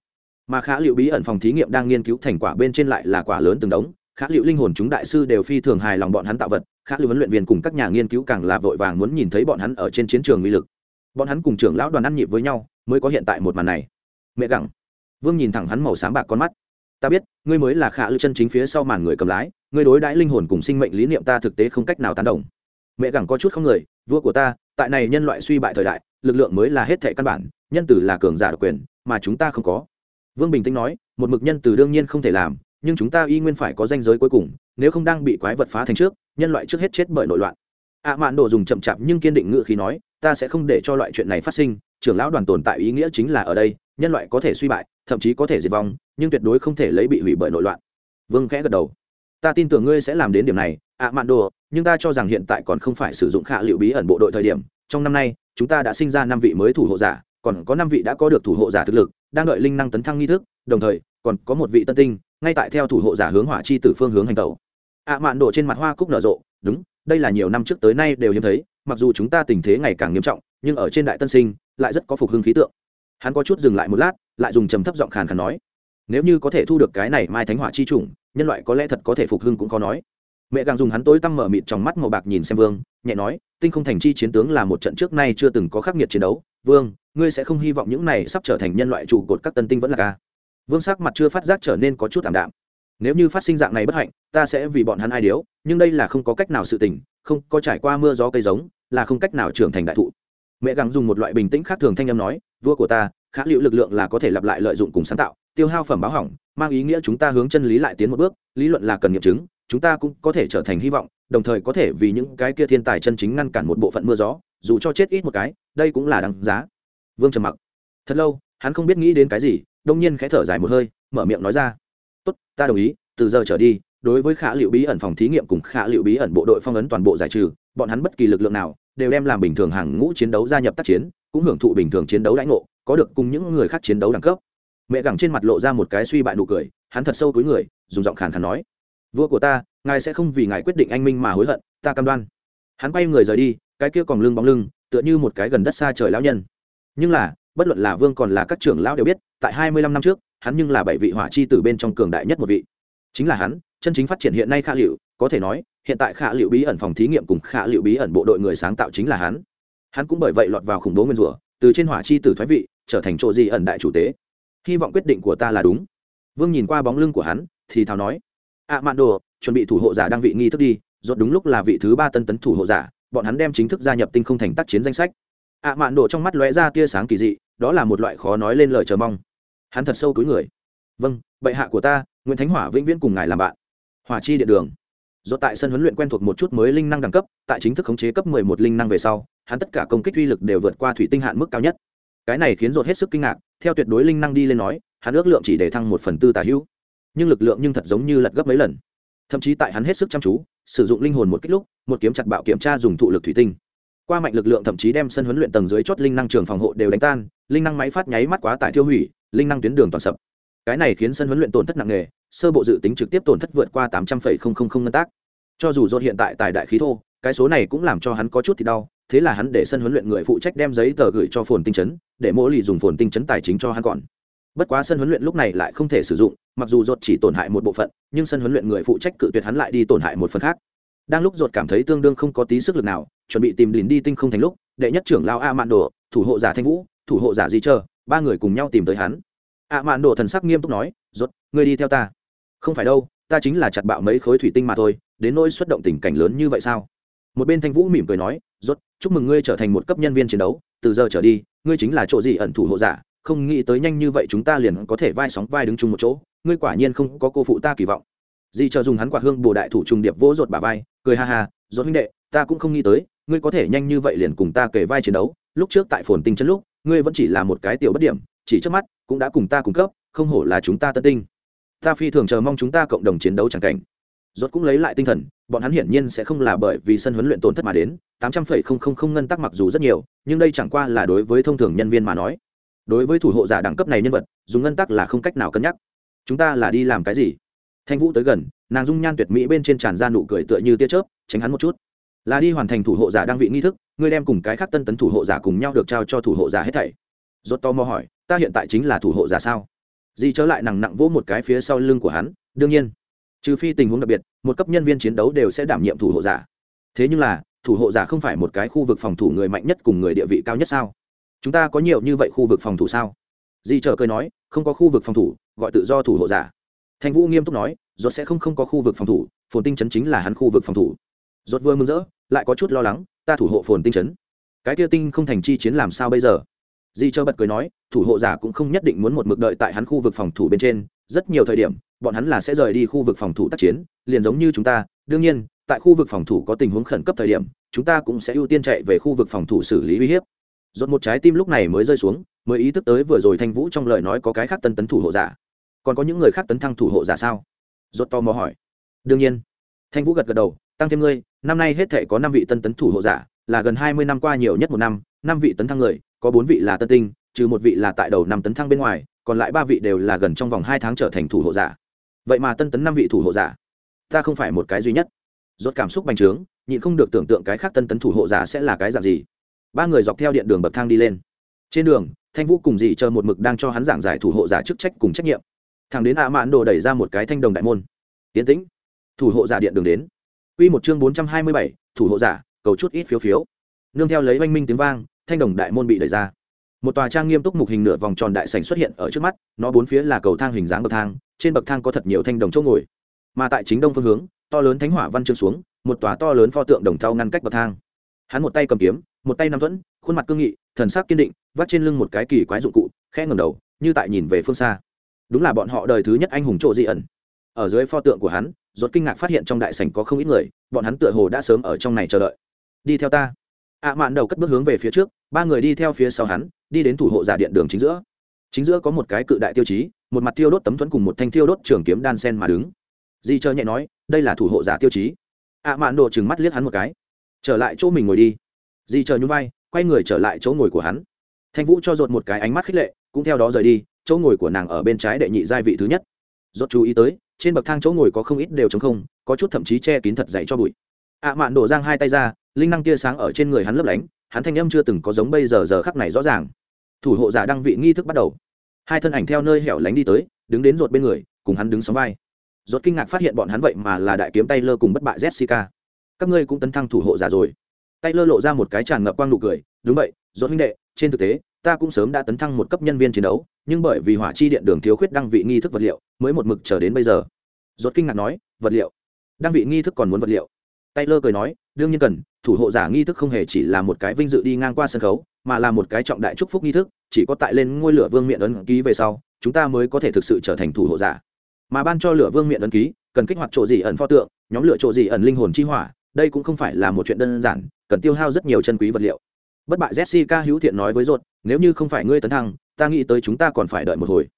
Mà khả liệu bí ẩn phòng thí nghiệm đang nghiên cứu thành quả bên trên lại là quả lớn từng đống, khả liệu linh hồn chúng đại sư đều phi thường hài lòng bọn hắn tạo vật, khả liệu huấn luyện viên cùng các nhà nghiên cứu càng là vội vàng muốn nhìn thấy bọn hắn ở trên chiến trường uy lực. Bọn hắn cùng trưởng lão đoàn ăn nhịp với nhau, mới có hiện tại một màn này. Mẹ gặng. Vương nhìn thẳng hắn màu sáng bạc con mắt ta biết, ngươi mới là khả lưu chân chính phía sau màn người cầm lái, ngươi đối đãi linh hồn cùng sinh mệnh lý niệm ta thực tế không cách nào tán đồng. Mẹ gẳng có chút không người vua của ta, tại này nhân loại suy bại thời đại, lực lượng mới là hết thệ căn bản, nhân tử là cường giả độc quyền, mà chúng ta không có. Vương bình tĩnh nói, một mực nhân tử đương nhiên không thể làm, nhưng chúng ta y nguyên phải có danh giới cuối cùng, nếu không đang bị quái vật phá thành trước, nhân loại trước hết chết bởi nội loạn. Ạ mạn đồ dùng chậm chạp nhưng kiên định ngự khí nói, ta sẽ không để cho loại chuyện này phát sinh, trưởng lão đoàn tồn tại ý nghĩa chính là ở đây, nhân loại có thể suy bại, thậm chí có thể diệt vong nhưng tuyệt đối không thể lấy bị hủy bởi nội loạn. Vương khẽ gật đầu. Ta tin tưởng ngươi sẽ làm đến điểm này ạ mạn đồ nhưng ta cho rằng hiện tại còn không phải sử dụng khả liệu bí ẩn bộ đội thời điểm. Trong năm nay, chúng ta đã sinh ra năm vị mới thủ hộ giả, còn có năm vị đã có được thủ hộ giả thực lực, đang đợi linh năng tấn thăng nghi thức, đồng thời, còn có một vị tân tinh, ngay tại theo thủ hộ giả hướng hỏa chi từ phương hướng hành tẩu. Ạ mạn đồ trên mặt hoa cúc nở rộ, đúng, đây là nhiều năm trước tới nay đều hiếm thấy, mặc dù chúng ta tình thế ngày càng nghiêm trọng, nhưng ở trên đại tân sinh, lại rất có phục hưng khí tượng. Hắn có chút dừng lại một lát, lại dùng trầm thấp giọng khàn khàn nói nếu như có thể thu được cái này mai thánh hỏa chi chủng, nhân loại có lẽ thật có thể phục hưng cũng khó nói. Mẹ càng dùng hắn tối tăm mở mịt trong mắt màu bạc nhìn xem vương, nhẹ nói, tinh không thành chi chiến tướng là một trận trước nay chưa từng có khắc nghiệt chiến đấu. Vương, ngươi sẽ không hy vọng những này sắp trở thành nhân loại trụ cột các tân tinh vẫn là ca? Vương sắc mặt chưa phát giác trở nên có chút thảm đạm. Nếu như phát sinh dạng này bất hạnh, ta sẽ vì bọn hắn ai điếu, nhưng đây là không có cách nào sự tình, không, có trải qua mưa gió cây giống, là không cách nào trưởng thành đại thụ. Mẹ gắng dùng một loại bình tĩnh khác thường thanh âm nói, vua của ta, khá liệu lực lượng là có thể lặp lại lợi dụng cùng sáng tạo tiêu hao phẩm báo hỏng, mang ý nghĩa chúng ta hướng chân lý lại tiến một bước, lý luận là cần nghiệm chứng, chúng ta cũng có thể trở thành hy vọng, đồng thời có thể vì những cái kia thiên tài chân chính ngăn cản một bộ phận mưa gió, dù cho chết ít một cái, đây cũng là đáng giá. Vương trầm mặc. Thật lâu, hắn không biết nghĩ đến cái gì, đông nhiên khẽ thở dài một hơi, mở miệng nói ra. Tốt, ta đồng ý, từ giờ trở đi, đối với khả liệu bí ẩn phòng thí nghiệm cùng khả liệu bí ẩn bộ đội phong ấn toàn bộ giải trừ, bọn hắn bất kỳ lực lượng nào đều đem làm bình thường hàng ngũ chiến đấu gia nhập tác chiến, cũng hưởng thụ bình thường chiến đấu lãnh ngộ, có được cùng những người khác chiến đấu đẳng cấp mẹ gẳng trên mặt lộ ra một cái suy bại nụ cười, hắn thật sâu túi người, dùng giọng khàn khàn nói, vua của ta, ngài sẽ không vì ngài quyết định anh minh mà hối hận, ta cam đoan. Hắn quay người rời đi, cái kia còn lưng bóng lưng, tựa như một cái gần đất xa trời lão nhân. Nhưng là, bất luận là vương còn là các trưởng lão đều biết, tại hai mươi lăm năm trước, hắn nhưng là bảy vị hỏa chi từ bên trong cường đại nhất một vị. Chính là hắn, chân chính phát triển hiện nay khả liệu có thể nói, hiện tại khả liệu bí ẩn phòng thí nghiệm cùng khả liệu bí ẩn bộ đội người sáng tạo chính là hắn. Hắn cũng bởi vậy lọt vào khủng bố nguyên rủa, từ trên hỏa chi tử thoái vị, trở thành chỗ gì ẩn đại chủ tế hy vọng quyết định của ta là đúng. Vương nhìn qua bóng lưng của hắn thì thào nói. Ạ à, mạn đồ chuẩn bị thủ hộ giả đang vị nghi thức đi. Rốt đúng lúc là vị thứ ba tân tấn thủ hộ giả. Bọn hắn đem chính thức gia nhập tinh không thành tác chiến danh sách. Ạ mạn đồ trong mắt lóe ra tia sáng kỳ dị. Đó là một loại khó nói lên lời chờ mong. Hắn thật sâu túi người. Vâng bệ hạ của ta nguyễn thánh hỏa vĩnh viễn cùng ngài làm bạn. Hỏa chi địa đường. Do tại sân huấn luyện quen thuộc một chút mới linh năng đẳng cấp tại chính thức khống chế cấp mười một linh năng về sau hắn tất cả công kích uy lực đều vượt qua thủy tinh hạn mức cao nhất. Cái này khiến rốt hết sức kinh ngạc theo tuyệt đối linh năng đi lên nói, hắn ước lượng chỉ để thăng một phần tư tả hữu. Nhưng lực lượng nhưng thật giống như lật gấp mấy lần. Thậm chí tại hắn hết sức chăm chú, sử dụng linh hồn một kích lúc, một kiếm chặt bạo kiểm tra dùng thụ lực thủy tinh. Qua mạnh lực lượng thậm chí đem sân huấn luyện tầng dưới chót linh năng trường phòng hộ đều đánh tan, linh năng máy phát nháy mắt quá tải tiêu hủy, linh năng tuyến đường toàn sập. Cái này khiến sân huấn luyện tổn thất nặng nề, sơ bộ dự tính trực tiếp tổn thất vượt qua tám trăm linh ngân tác. Cho dù dốt hiện tại tài đại khí thô, cái số này cũng làm cho hắn có chút thì đau thế là hắn để sân huấn luyện người phụ trách đem giấy tờ gửi cho phồn tinh chấn, để mỗi lì dùng phồn tinh chấn tài chính cho hắn còn. Bất quá sân huấn luyện lúc này lại không thể sử dụng, mặc dù dột chỉ tổn hại một bộ phận, nhưng sân huấn luyện người phụ trách cự tuyệt hắn lại đi tổn hại một phần khác. Đang lúc dột cảm thấy tương đương không có tí sức lực nào, chuẩn bị tìm lìn đi tinh không thành lúc, đệ nhất trưởng lao a mạn đồ thủ hộ giả thanh vũ, thủ hộ giả di chờ ba người cùng nhau tìm tới hắn. A mạn đồ thần sắc nghiêm túc nói dột ngươi đi theo ta. Không phải đâu, ta chính là chặt bạo mấy khối thủy tinh mà thôi, đến nỗi xuất động tình cảnh lớn như vậy sao? Một bên thanh vũ mỉm cười nói, rốt, chúc mừng ngươi trở thành một cấp nhân viên chiến đấu, từ giờ trở đi, ngươi chính là chỗ gì ẩn thủ hộ giả, không nghĩ tới nhanh như vậy chúng ta liền có thể vai sóng vai đứng chung một chỗ, ngươi quả nhiên không có cô phụ ta kỳ vọng. Di chờ dùng hắn quạt hương bồ đại thủ trùng điệp vỗ rột bà vai, cười ha ha, rốt huynh đệ, ta cũng không nghĩ tới, ngươi có thể nhanh như vậy liền cùng ta kể vai chiến đấu, lúc trước tại phồn tinh chân lúc, ngươi vẫn chỉ là một cái tiểu bất điểm, chỉ trước mắt cũng đã cùng ta cung cấp, không hổ là chúng ta tân tinh. Ta phi thường chờ mong chúng ta cộng đồng chiến đấu chẳng cảnh rốt cũng lấy lại tinh thần, bọn hắn hiển nhiên sẽ không là bởi vì sân huấn luyện tổn thất mà đến, tám trăm phẩy không không không ngân tắc mặc dù rất nhiều, nhưng đây chẳng qua là đối với thông thường nhân viên mà nói. Đối với thủ hộ giả đẳng cấp này nhân vật, dùng ngân tắc là không cách nào cân nhắc. Chúng ta là đi làm cái gì? Thanh vũ tới gần, nàng dung nhan tuyệt mỹ bên trên tràn ra nụ cười tựa như tia chớp, tránh hắn một chút. Là đi hoàn thành thủ hộ giả đang vị nghi thức, ngươi đem cùng cái khác tân tấn thủ hộ giả cùng nhau được trao cho thủ hộ giả hết thảy. Rốt to mò hỏi, ta hiện tại chính là thủ hộ giả sao? Di trở lại nặng nặng vỗ một cái phía sau lưng của hắn, đương nhiên trừ phi tình huống đặc biệt, một cấp nhân viên chiến đấu đều sẽ đảm nhiệm thủ hộ giả. Thế nhưng là, thủ hộ giả không phải một cái khu vực phòng thủ người mạnh nhất cùng người địa vị cao nhất sao? Chúng ta có nhiều như vậy khu vực phòng thủ sao? Di trở cười nói, không có khu vực phòng thủ, gọi tự do thủ hộ giả. Thanh vũ nghiêm túc nói, rốt sẽ không không có khu vực phòng thủ, phồn tinh chấn chính là hắn khu vực phòng thủ. Rốt vừa mừng rỡ, lại có chút lo lắng, ta thủ hộ phồn tinh chấn? Cái kia tinh không thành chi chiến làm sao bây giờ? Di chờ bật cười nói, thủ hộ giả cũng không nhất định muốn một mực đợi tại hắn khu vực phòng thủ bên trên, rất nhiều thời điểm bọn hắn là sẽ rời đi khu vực phòng thủ tác chiến, liền giống như chúng ta. Đương nhiên, tại khu vực phòng thủ có tình huống khẩn cấp thời điểm, chúng ta cũng sẽ ưu tiên chạy về khu vực phòng thủ xử lý uy hiếp. Dột một trái tim lúc này mới rơi xuống, mới ý thức tới vừa rồi thanh vũ trong lời nói có cái khác tân tấn thủ hộ giả. Còn có những người khác tấn thăng thủ hộ giả sao? Dột to mò hỏi. Đương nhiên. Thanh vũ gật gật đầu, tăng thêm ngươi, năm nay hết thể có năm vị tân tấn thủ hộ giả, là gần hai mươi năm qua nhiều nhất một năm năm vị tấn thăng người, có bốn vị là tân tinh, trừ một vị là tại đầu năm tấn thăng bên ngoài, còn lại ba vị đều là gần trong vòng hai tháng trở thành thủ hộ giả vậy mà tân tấn năm vị thủ hộ giả ta không phải một cái duy nhất. Rốt cảm xúc bành trướng nhịn không được tưởng tượng cái khác tân tấn thủ hộ giả sẽ là cái dạng gì. Ba người dọc theo điện đường bậc thang đi lên. Trên đường thanh vũ cùng dì chờ một mực đang cho hắn giảng giải thủ hộ giả chức trách cùng trách nhiệm. Thằng đến ạ mãn đồ đẩy ra một cái thanh đồng đại môn. Tiến tĩnh. Thủ hộ giả điện đường đến. Quy một chương bốn trăm hai mươi bảy, thủ hộ giả, cầu chút ít phiếu phiếu. Nương theo lấy oanh minh tiếng vang, thanh đồng đại môn bị đẩy ra. Một tòa trang nghiêm túc mục hình nửa vòng tròn đại sảnh xuất hiện ở trước mắt, nó bốn phía là cầu thang hình dáng bậc thang, trên bậc thang có thật nhiều thanh đồng chỗ ngồi. Mà tại chính đông phương hướng, to lớn thánh hỏa văn chương xuống, một tòa to lớn pho tượng đồng thau ngăn cách bậc thang. Hắn một tay cầm kiếm, một tay nắm thuẫn, khuôn mặt cương nghị, thần sắc kiên định, vắt trên lưng một cái kỳ quái dụng cụ, khẽ ngầm đầu, như tại nhìn về phương xa. Đúng là bọn họ đời thứ nhất anh hùng trộ di ẩn. Ở dưới pho tượng của hắn, rốt kinh ngạc phát hiện trong đại sảnh có không ít người, bọn hắn tựa hồ đã sớm ở trong này chờ đợi. Đi theo ta. Ạ mạn đầu cất bước hướng về phía trước, ba người đi theo phía sau hắn, đi đến thủ hộ giả điện đường chính giữa chính giữa có một cái cự đại tiêu chí, một mặt tiêu đốt tấm thuẫn cùng một thanh tiêu đốt trường kiếm đan sen mà đứng. Di chờ nhẹ nói, đây là thủ hộ giả tiêu chí. Ạ mạn đồ chừng mắt liếc hắn một cái. Trở lại chỗ mình ngồi đi. Di chờ nhún vai, quay người trở lại chỗ ngồi của hắn. Thanh vũ cho dột một cái ánh mắt khích lệ, cũng theo đó rời đi, chỗ ngồi của nàng ở bên trái đệ nhị giai vị thứ nhất. Dột chú ý tới, trên bậc thang chỗ ngồi có không ít đều chống không, có chút thậm chí che kín thật dày cho bụi. Ạ mạn đổ giang hai tay ra, linh năng tia sáng ở trên người hắn lấp lánh, hắn thanh âm chưa từng có giống bây giờ giờ khắc này rõ ràng thủ hộ giả đăng vị nghi thức bắt đầu. Hai thân ảnh theo nơi hẻo lánh đi tới, đứng đến rột bên người, cùng hắn đứng sóng vai. Rột kinh ngạc phát hiện bọn hắn vậy mà là đại kiếm tay lơ cùng bất bại jessica. Các ngươi cũng tấn thăng thủ hộ giả rồi. Tay lơ lộ ra một cái tràn ngập quang nụ cười, đúng vậy rột huynh đệ, trên thực tế, ta cũng sớm đã tấn thăng một cấp nhân viên chiến đấu, nhưng bởi vì hỏa chi điện đường thiếu khuyết đăng vị nghi thức vật liệu, mới một mực chờ đến bây giờ. Rốt kinh ngạc nói, vật liệu? Đăng vị nghi thức còn muốn vật liệu? Tay lơ cười nói, đương nhiên cần, thủ hộ giả nghi thức không hề chỉ là một cái vinh dự đi ngang qua sân khấu mà là một cái trọng đại chúc phúc nghi thức, chỉ có tại lên ngôi lửa vương miện ấn ký về sau, chúng ta mới có thể thực sự trở thành thủ hộ giả. Mà ban cho lửa vương miện ấn ký, cần kích hoạt chỗ gì ẩn pho tượng, nhóm lửa chỗ gì ẩn linh hồn chi hỏa, đây cũng không phải là một chuyện đơn giản, cần tiêu hao rất nhiều chân quý vật liệu. Bất bại jessica hữu thiện nói với ruột, nếu như không phải ngươi tấn thăng, ta nghĩ tới chúng ta còn phải đợi một hồi.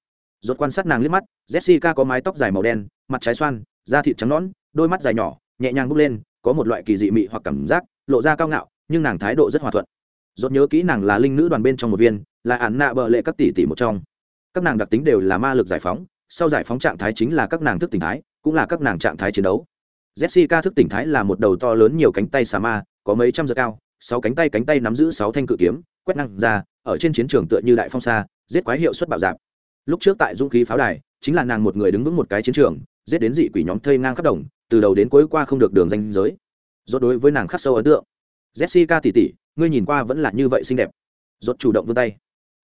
Ruột quan sát nàng liếc mắt, jessica có mái tóc dài màu đen, mặt trái xoan, da thịt trắng nõn, đôi mắt dài nhỏ, nhẹ nhàng bốc lên, có một loại kỳ dị mị hoặc cảm giác, lộ ra cao ngạo, nhưng nàng thái độ rất hòa thuận dốt nhớ kỹ nàng là linh nữ đoàn bên trong một viên, là ản nạ bợ lệ các tỷ tỷ một trong. Các nàng đặc tính đều là ma lực giải phóng, sau giải phóng trạng thái chính là các nàng thức tỉnh thái, cũng là các nàng trạng thái chiến đấu. Jessica thức tỉnh thái là một đầu to lớn nhiều cánh tay xà ma, có mấy trăm giờ cao, sáu cánh tay cánh tay nắm giữ sáu thanh cự kiếm, quét năng ra, ở trên chiến trường tựa như đại phong sa, giết quái hiệu suất bạo dạp. Lúc trước tại dũng khí pháo đài, chính là nàng một người đứng vững một cái chiến trường, giết đến dị quỷ nhóm thây ngang khắp đồng, từ đầu đến cuối qua không được đường danh giới. Rốt đối với nàng khắc sâu ấn tượng. Jessica tỉ tỉ ngươi nhìn qua vẫn là như vậy xinh đẹp. Rốt chủ động vươn tay.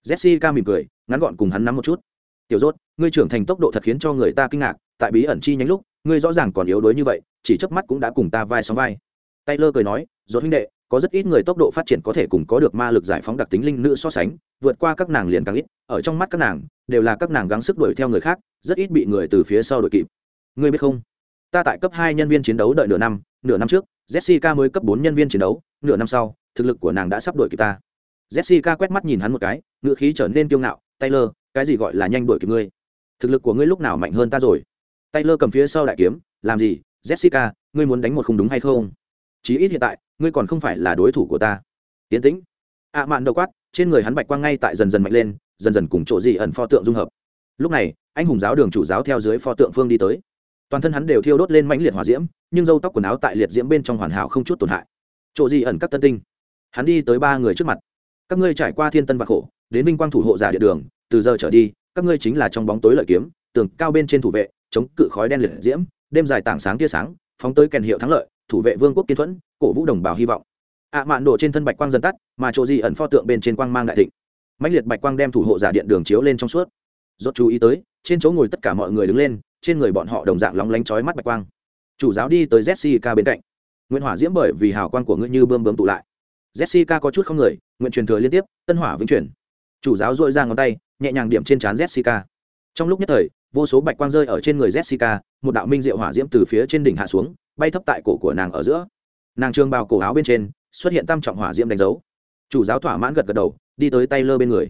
Jessica mỉm cười, ngắn gọn cùng hắn nắm một chút. Tiểu rốt, ngươi trưởng thành tốc độ thật khiến cho người ta kinh ngạc, tại bí ẩn chi nhánh lúc, ngươi rõ ràng còn yếu đuối như vậy, chỉ chớp mắt cũng đã cùng ta vai sóng vai. Taylor cười nói, rốt huynh đệ, có rất ít người tốc độ phát triển có thể cùng có được ma lực giải phóng đặc tính linh nữ so sánh, vượt qua các nàng liền càng ít, ở trong mắt các nàng, đều là các nàng gắng sức đuổi theo người khác, rất ít bị người từ phía sau đuổi kịp. Ngươi biết không? Ta tại cấp hai nhân viên chiến đấu đợi nửa năm nửa năm trước, jessica mới cấp bốn nhân viên chiến đấu, nửa năm sau thực lực của nàng đã sắp đuổi kịp ta. Jessica quét mắt nhìn hắn một cái ngựa khí trở nên kiêu ngạo, taylor, cái gì gọi là nhanh đuổi kịp ngươi? Thực lực của ngươi lúc nào mạnh hơn ta rồi? Taylor cầm phía sau đại kiếm, làm gì? Jessica, ngươi muốn đánh một không đúng hay không? Chí ít hiện tại, ngươi còn không phải là đối thủ của ta. Tiến tĩnh. Ạ mạn đầu quát, trên người hắn bạch quang ngay tại dần dần mạnh lên, dần dần cùng chỗ gì ẩn pho tượng dung hợp. Lúc này, anh hùng giáo đường chủ giáo theo dưới pho tượng phương đi tới. Toàn thân hắn đều thiêu đốt lên mãnh liệt hỏa diễm, nhưng dâu tóc quần áo tại liệt diễm bên trong hoàn hảo không chút tổn hại. Chỗ gì ẩn các tân tinh hắn đi tới ba người trước mặt. Các ngươi trải qua thiên tân và khổ, đến vinh quang thủ hộ giả địa đường, từ giờ trở đi, các ngươi chính là trong bóng tối lợi kiếm, tường cao bên trên thủ vệ, chống cự khói đen liệt diễm, đêm dài tảng sáng tia sáng, phóng tới kèn hiệu thắng lợi, thủ vệ vương quốc kiên thuẫn, cổ vũ đồng bào hy vọng. Ạ mạn đổ trên thân bạch quang dần tắt, mà chỗ gì ẩn pho tượng bên trên quang mang đại thịnh. Mãnh liệt bạch quang đem thủ hộ giả điện đường chiếu lên trong suốt. Rốt chú ý tới, trên chỗ ngồi tất cả mọi người đứng lên, trên người bọn họ đồng dạng lóng lánh chói mắt bạch quang. Chủ giáo đi tới jessica bên cạnh. Nguyễn hỏa diễm bởi vì hào quang của ngươi như bơm bơm tụ lại jessica có chút không người, nguyện truyền thừa liên tiếp, tân hỏa vĩnh truyền. Chủ giáo dội ra ngón tay, nhẹ nhàng điểm trên trán jessica. Trong lúc nhất thời, vô số bạch quang rơi ở trên người jessica, một đạo minh diệu hỏa diễm từ phía trên đỉnh hạ xuống, bay thấp tại cổ của nàng ở giữa. Nàng trương bao cổ áo bên trên, xuất hiện tam trọng hỏa diễm đánh dấu. Chủ giáo thỏa mãn gật gật đầu, đi tới tay lơ bên người.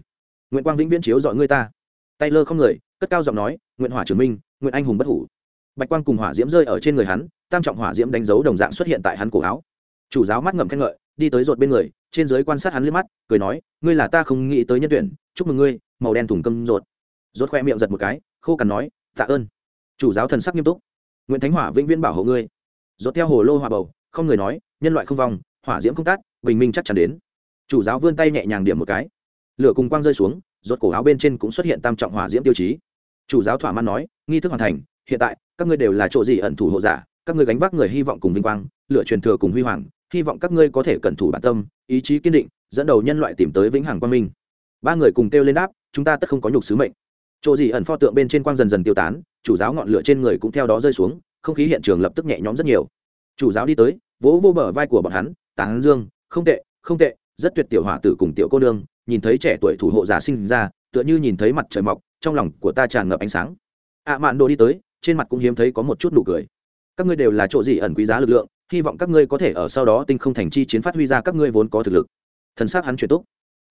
Nguyễn quang vĩnh viễn chiếu dọi ngươi ta. Tay lơ không người, cất cao giọng nói, nguyện hỏa trường minh, nguyện anh hùng bất hủ. Bạch quang cùng hỏa diễm rơi ở trên người hắn, tam trọng hỏa diễm đánh dấu đồng dạng xuất hiện tại hắn cổ áo. Chủ giáo mắt ngậm khen ngợi đi tới rột bên người, trên giới quan sát hắn liếc mắt, cười nói, ngươi là ta không nghĩ tới nhân tuyển, chúc mừng ngươi, màu đen thủng cơm rột rột khoe miệng giật một cái, khô cằn nói, tạ ơn. Chủ giáo thần sắc nghiêm túc nguyễn thánh hỏa vĩnh viễn bảo hộ ngươi. Rột theo hồ lô hòa bầu, không người nói, nhân loại không vong, hỏa diễm không tát bình minh chắc chắn đến. Chủ giáo vươn tay nhẹ nhàng điểm một cái. Lửa cùng quang rơi xuống rột cổ áo bên trên cũng xuất hiện tam trọng hỏa diễm tiêu chí. Chủ giáo thỏa mãn nói, nghi thức hoàn thành, hiện tại, các ngươi đều là chỗ gì ẩn thủ hộ giả, các ngươi gánh vác người hy vọng cùng vinh quang lựa truyền thừa cùng huy hoàng hy vọng các ngươi có thể cẩn thủ bản tâm, ý chí kiên định, dẫn đầu nhân loại tìm tới vĩnh hằng quang minh. Ba người cùng kêu lên đáp, chúng ta tất không có nhục sứ mệnh. Chỗ gì ẩn pho tượng bên trên quang dần dần tiêu tán, chủ giáo ngọn lửa trên người cũng theo đó rơi xuống, không khí hiện trường lập tức nhẹ nhõm rất nhiều. Chủ giáo đi tới, vỗ vô bờ vai của bọn hắn, tán dương, không tệ không tệ, rất tuyệt tiểu hỏa tử cùng tiểu cô nương, nhìn thấy trẻ tuổi thủ hộ giả sinh ra, tựa như nhìn thấy mặt trời mọc, trong lòng của ta tràn ngập ánh sáng. Ạ mạn đồ đi tới, trên mặt cũng hiếm thấy có một chút nụ cười. Các ngươi đều là chỗ gì ẩn quý giá lực lượng hy vọng các ngươi có thể ở sau đó tinh không thành chi chiến phát huy ra các ngươi vốn có thực lực. Thần s á c hắn chuyển tốt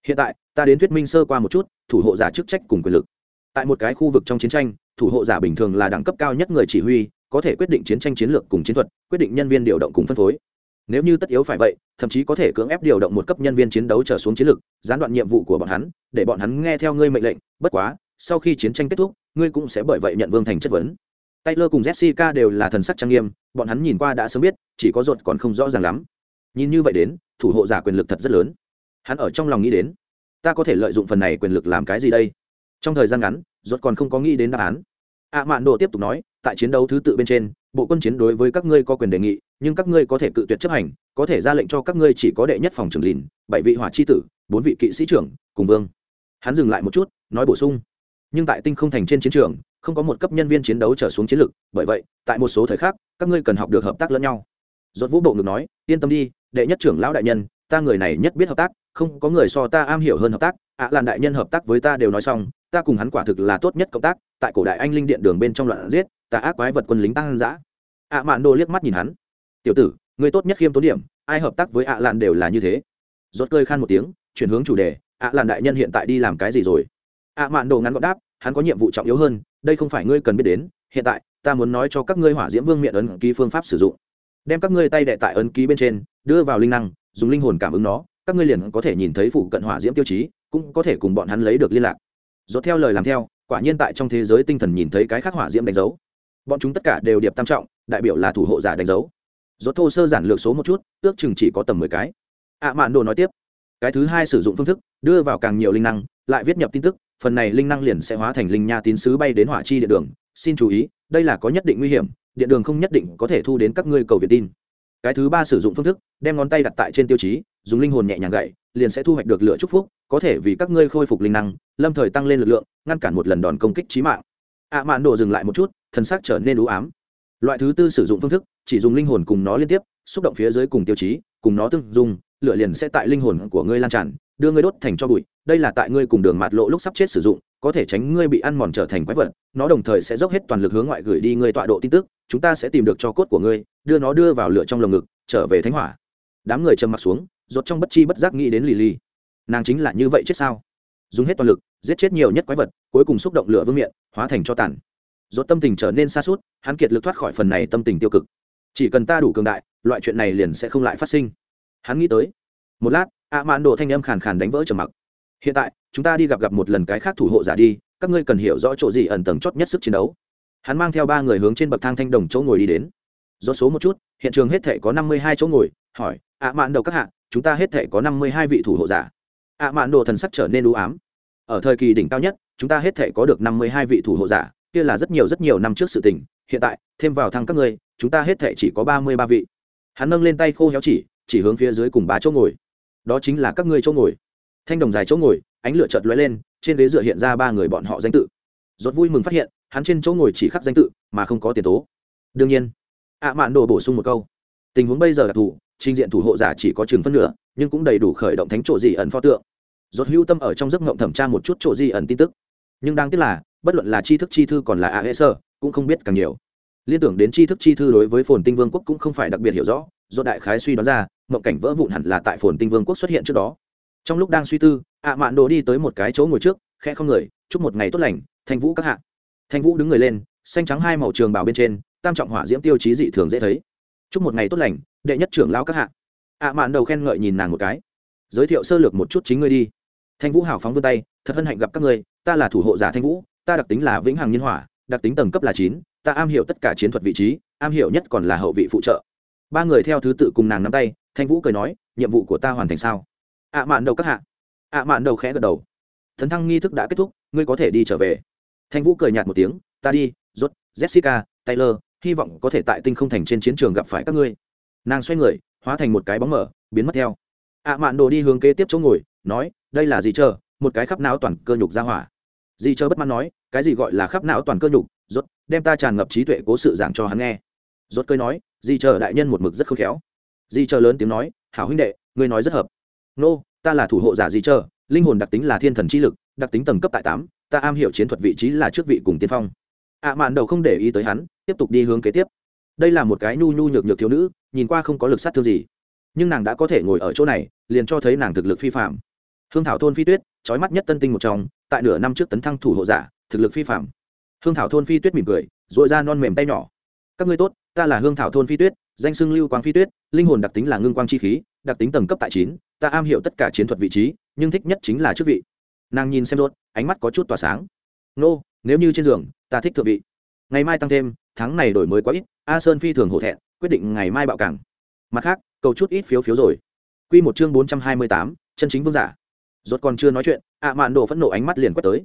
hiện tại, ta đến thuyết minh sơ qua một chút, thủ hộ giả chức trách cùng quyền lực. Tại một cái khu vực trong chiến tranh, thủ hộ giả bình thường là đẳng cấp cao nhất người chỉ huy, có thể quyết định chiến tranh chiến lược cùng chiến thuật, quyết định nhân viên điều động cùng phân phối. Nếu như tất yếu phải vậy, thậm chí có thể cưỡng ép điều động một cấp nhân viên chiến đấu trở xuống chiến lược, gián đoạn nhiệm vụ của bọn hắn, để bọn hắn nghe theo ngươi mệnh lệnh, bất quá, sau khi chiến tranh kết thúc, ngươi cũng sẽ bởi vậy nhận vương thành chất vấn taylor cùng jessica đều là thần sắc trang nghiêm, bọn hắn nhìn qua đã sớm biết, chỉ có ruột còn không rõ ràng lắm. Nhìn như vậy đến, thủ hộ giả quyền lực thật rất lớn. Hắn ở trong lòng nghĩ đến, ta có thể lợi dụng phần này quyền lực làm cái gì đây? Trong thời gian ngắn, ruột còn không có nghĩ đến đáp án. Ạ mạn đồ tiếp tục nói, tại chiến đấu thứ tự bên trên, bộ quân chiến đối với các ngươi có quyền đề nghị, nhưng các ngươi có thể cự tuyệt chấp hành, có thể ra lệnh cho các ngươi chỉ có đệ nhất phòng trưởng lìn, bảy vị hỏa chi tử, bốn vị kỵ sĩ trưởng, cùng vương. Hắn dừng lại một chút, nói bổ sung. Nhưng tại tinh không thành trên chiến trường không có một cấp nhân viên chiến đấu trở xuống chiến lược bởi vậy, tại một số thời khắc, các ngươi cần học được hợp tác lẫn nhau. Dốt vũ bộ ngực nói, yên tâm đi, đệ nhất trưởng lão đại nhân, ta người này nhất biết hợp tác, không có người so ta am hiểu hơn hợp tác. Ạ à làn đại nhân hợp tác với ta đều nói xong, ta cùng hắn quả thực là tốt nhất cộng tác, tại cổ đại anh linh điện đường bên trong loạn giết ta ác quái vật quân lính tăng giã ạ mạn đồ liếc mắt nhìn hắn. Tiểu tử người tốt nhất khiêm tốn điểm, ai hợp tác với ạ làn đều là như thế. Rốt cơi khan một tiếng, chuyển hướng chủ đề, ạ làn đại nhân hiện tại đi làm cái gì rồi? Ạ mạn đồ ngắn gọn đáp, hắn có nhiệm vụ trọng yếu hơn đây không phải ngươi cần biết đến, hiện tại, ta muốn nói cho các ngươi hỏa diễm vương miệng ấn ký phương pháp sử dụng. Đem các ngươi tay đệ tại ấn ký bên trên, đưa vào linh năng, dùng linh hồn cảm ứng nó, các ngươi liền có thể nhìn thấy phụ cận hỏa diễm tiêu chí, cũng có thể cùng bọn hắn lấy được liên lạc. Dốt theo lời làm theo, quả nhiên tại trong thế giới tinh thần nhìn thấy cái khác hỏa diễm đánh dấu. Bọn chúng tất cả đều điệp tam trọng, đại biểu là thủ hộ giả đánh dấu. Dốt thô sơ giản lược số một chút, ước chừng chỉ có tầm mười cái. Ạ mạn đồ nói tiếp, cái thứ hai sử dụng phương thức, đưa vào càng nhiều linh năng, lại viết nhập tin tức phần này linh năng liền sẽ hóa thành linh nha tín sứ bay đến hỏa chi điện đường. Xin chú ý đây là có nhất định nguy hiểm điện đường không nhất định có thể thu đến các ngươi cầu việt tin. Cái thứ ba sử dụng phương thức đem ngón tay đặt tại trên tiêu chí dùng linh hồn nhẹ nhàng gậy liền sẽ thu hoạch được lửa chúc phúc có thể vì các ngươi khôi phục linh năng lâm thời tăng lên lực lượng ngăn cản một lần đòn công kích trí mạng. Ạ mạn độ dừng lại một chút thần sắc trở nên đủ ám. Loại thứ tư sử dụng phương thức chỉ dùng linh hồn cùng nó liên tiếp xúc động phía dưới cùng tiêu chí cùng nó tương dung, lửa liền sẽ tại linh hồn của ngươi lan tràn đưa ngươi đốt thành cho bụi, đây là tại ngươi cùng đường mạt lộ lúc sắp chết sử dụng, có thể tránh ngươi bị ăn mòn trở thành quái vật, nó đồng thời sẽ dốc hết toàn lực hướng ngoại gửi đi ngươi tọa độ tin tức, chúng ta sẽ tìm được cho cốt của ngươi, đưa nó đưa vào lửa trong lồng ngực, trở về thánh hỏa. Đám người trầm mặt xuống rột trong bất chi bất giác nghĩ đến lì lì nàng chính là như vậy chết sao? Dùng hết toàn lực, giết chết nhiều nhất quái vật, cuối cùng xúc động lửa vương miệng, hóa thành cho tàn. Rột tâm tình trở nên xa suốt hắn kiệt lực thoát khỏi phần này tâm tình tiêu cực. Chỉ cần ta đủ cường đại, loại chuyện này liền sẽ không lại phát sinh. Hắn nghĩ tới. Một lát ạ mạn độ thanh âm khàn khàn đánh vỡ trầm mặc. Hiện tại, chúng ta đi gặp gặp một lần cái khác thủ hộ giả đi, các ngươi cần hiểu rõ chỗ gì ẩn tầng chót nhất sức chiến đấu. Hắn mang theo ba người hướng trên bậc thang thanh đồng chỗ ngồi đi đến. Do số một chút, hiện trường hết thể có năm mươi hai chỗ ngồi, hỏi ạ mạn đầu các hạ, chúng ta hết thể có năm mươi hai vị thủ hộ giả? Ạ mạn đồ thần sắc trở nên ưu ám. Ở thời kỳ đỉnh cao nhất, chúng ta hết thể có được năm mươi hai vị thủ hộ giả, kia là rất nhiều rất nhiều năm trước sự tình, hiện tại, thêm vào thăng các ngươi, chúng ta hết thể chỉ có ba mươi ba vị. Hắn nâng lên tay khô héo chỉ chỉ hướng phía dưới cùng ba chỗ ngồi đó chính là các ngươi chỗ ngồi. Thanh đồng dài chỗ ngồi, ánh lửa chợt lóe lên, trên ghế dựa hiện ra ba người bọn họ danh tự. Rốt vui mừng phát hiện, hắn trên chỗ ngồi chỉ khắc danh tự, mà không có tiền tố. Đương nhiên, ạ mạn đồ bổ sung một câu. Tình huống bây giờ đặc thù trình diện thủ hộ giả chỉ có chừng phân nửa, nhưng cũng đầy đủ khởi động thánh chỗ gì ẩn pho tượng. Rốt hưu tâm ở trong giấc ngộng thẩm tra một chút chỗ gì ẩn tin tức. Nhưng đáng tiếc là, bất luận là tri thức chi thư còn là a hệ sơ, cũng không biết càng nhiều. Liên tưởng đến tri thức chi thư đối với phồn tinh vương quốc cũng không phải đặc biệt hiểu rõ do đại khái suy đoán ra mộng cảnh vỡ vụn hẳn là tại phồn tinh vương quốc xuất hiện trước đó. Trong lúc đang suy tư, ạ mạn đồ đi tới một cái chỗ ngồi trước khe không người, chúc một ngày tốt lành, thanh vũ các hạ. Thanh vũ đứng người lên, xanh trắng hai màu trường bảo bên trên, tam trọng hỏa diễm tiêu chí dị thường dễ thấy. Chúc một ngày tốt lành, đệ nhất trưởng lão các hạ. Ạ mạn đầu khen ngợi nhìn nàng một cái. Giới thiệu sơ lược một chút chính ngươi đi. Thanh vũ hào phóng vươn tay, thật hân hạnh gặp các ngươi, ta là thủ hộ giả thanh vũ, ta đặc tính là vĩnh hằng nhân hỏa, đặc tính tầng cấp là chín, ta am hiểu tất cả chiến thuật vị trí, am hiểu nhất còn là hậu vị phụ trợ. Ba người theo thứ tự cùng nàng nắm tay thanh vũ cười nói, nhiệm vụ của ta hoàn thành sao? Ạ mạn đầu các hạ. Ạ mạn đầu khẽ gật đầu. Thần thăng nghi thức đã kết thúc, ngươi có thể đi trở về. Thanh vũ cười nhạt một tiếng, ta đi, rốt, jessica, taylor, hy vọng có thể tại tinh không thành trên chiến trường gặp phải các ngươi. Nàng xoay người, hóa thành một cái bóng mở, biến mất theo. Ạ mạn đồ đi hướng kế tiếp chỗ ngồi, nói, đây là gì chờ? Một cái khắp não toàn cơ nhục ra hỏa. Gì chờ bất mãn nói, cái gì gọi là khắp não toàn cơ nhục? Rốt, đem ta tràn ngập trí tuệ cố sự giảng cho hắn nghe. Rốt cười nói gì chờ đại nhân một mực rất khôn khéo di chờ lớn tiếng nói, hảo huynh đệ, ngươi nói rất hợp. Nô, ta là thủ hộ giả di chờ linh hồn đặc tính là thiên thần chi lực, đặc tính tầng cấp tại tám, ta am hiểu chiến thuật vị trí là trước vị cùng tiên phong. Ạ mạn đầu không để ý tới hắn, tiếp tục đi hướng kế tiếp. Đây là một cái nhu nhu nhược nhược thiếu nữ, nhìn qua không có lực sát thương gì, nhưng nàng đã có thể ngồi ở chỗ này, liền cho thấy nàng thực lực phi phạm hương thảo thôn phi tuyết, trói mắt nhất tân tinh một trong, tại nửa năm trước tấn thăng thủ hộ giả, thực lực phi phạm hương thảo thôn phi tuyết mỉm cười dội ra non mềm tay nhỏ. Các ngươi tốt, ta là hương thảo thôn phi tuyết danh xưng lưu quang phi tuyết, linh hồn đặc tính là ngưng quang chi khí, đặc tính tầng cấp tại chín, ta am hiểu tất cả chiến thuật vị trí, nhưng thích nhất chính là chức vị. Nàng nhìn xem rốt, ánh mắt có chút tỏa sáng. Nô, nếu như trên giường, ta thích thượng vị. Ngày mai tăng thêm, tháng này đổi mới quá ít, a sơn phi thường hổ thẹn, quyết định ngày mai bạo cảng mặt khác, cầu chút ít phiếu phiếu rồi. Quy một chương bốn trăm hai mươi tám, chân chính vương giả. Rốt còn chưa nói chuyện, ạ mạn đồ phẫn nộ ánh mắt liền quét tới.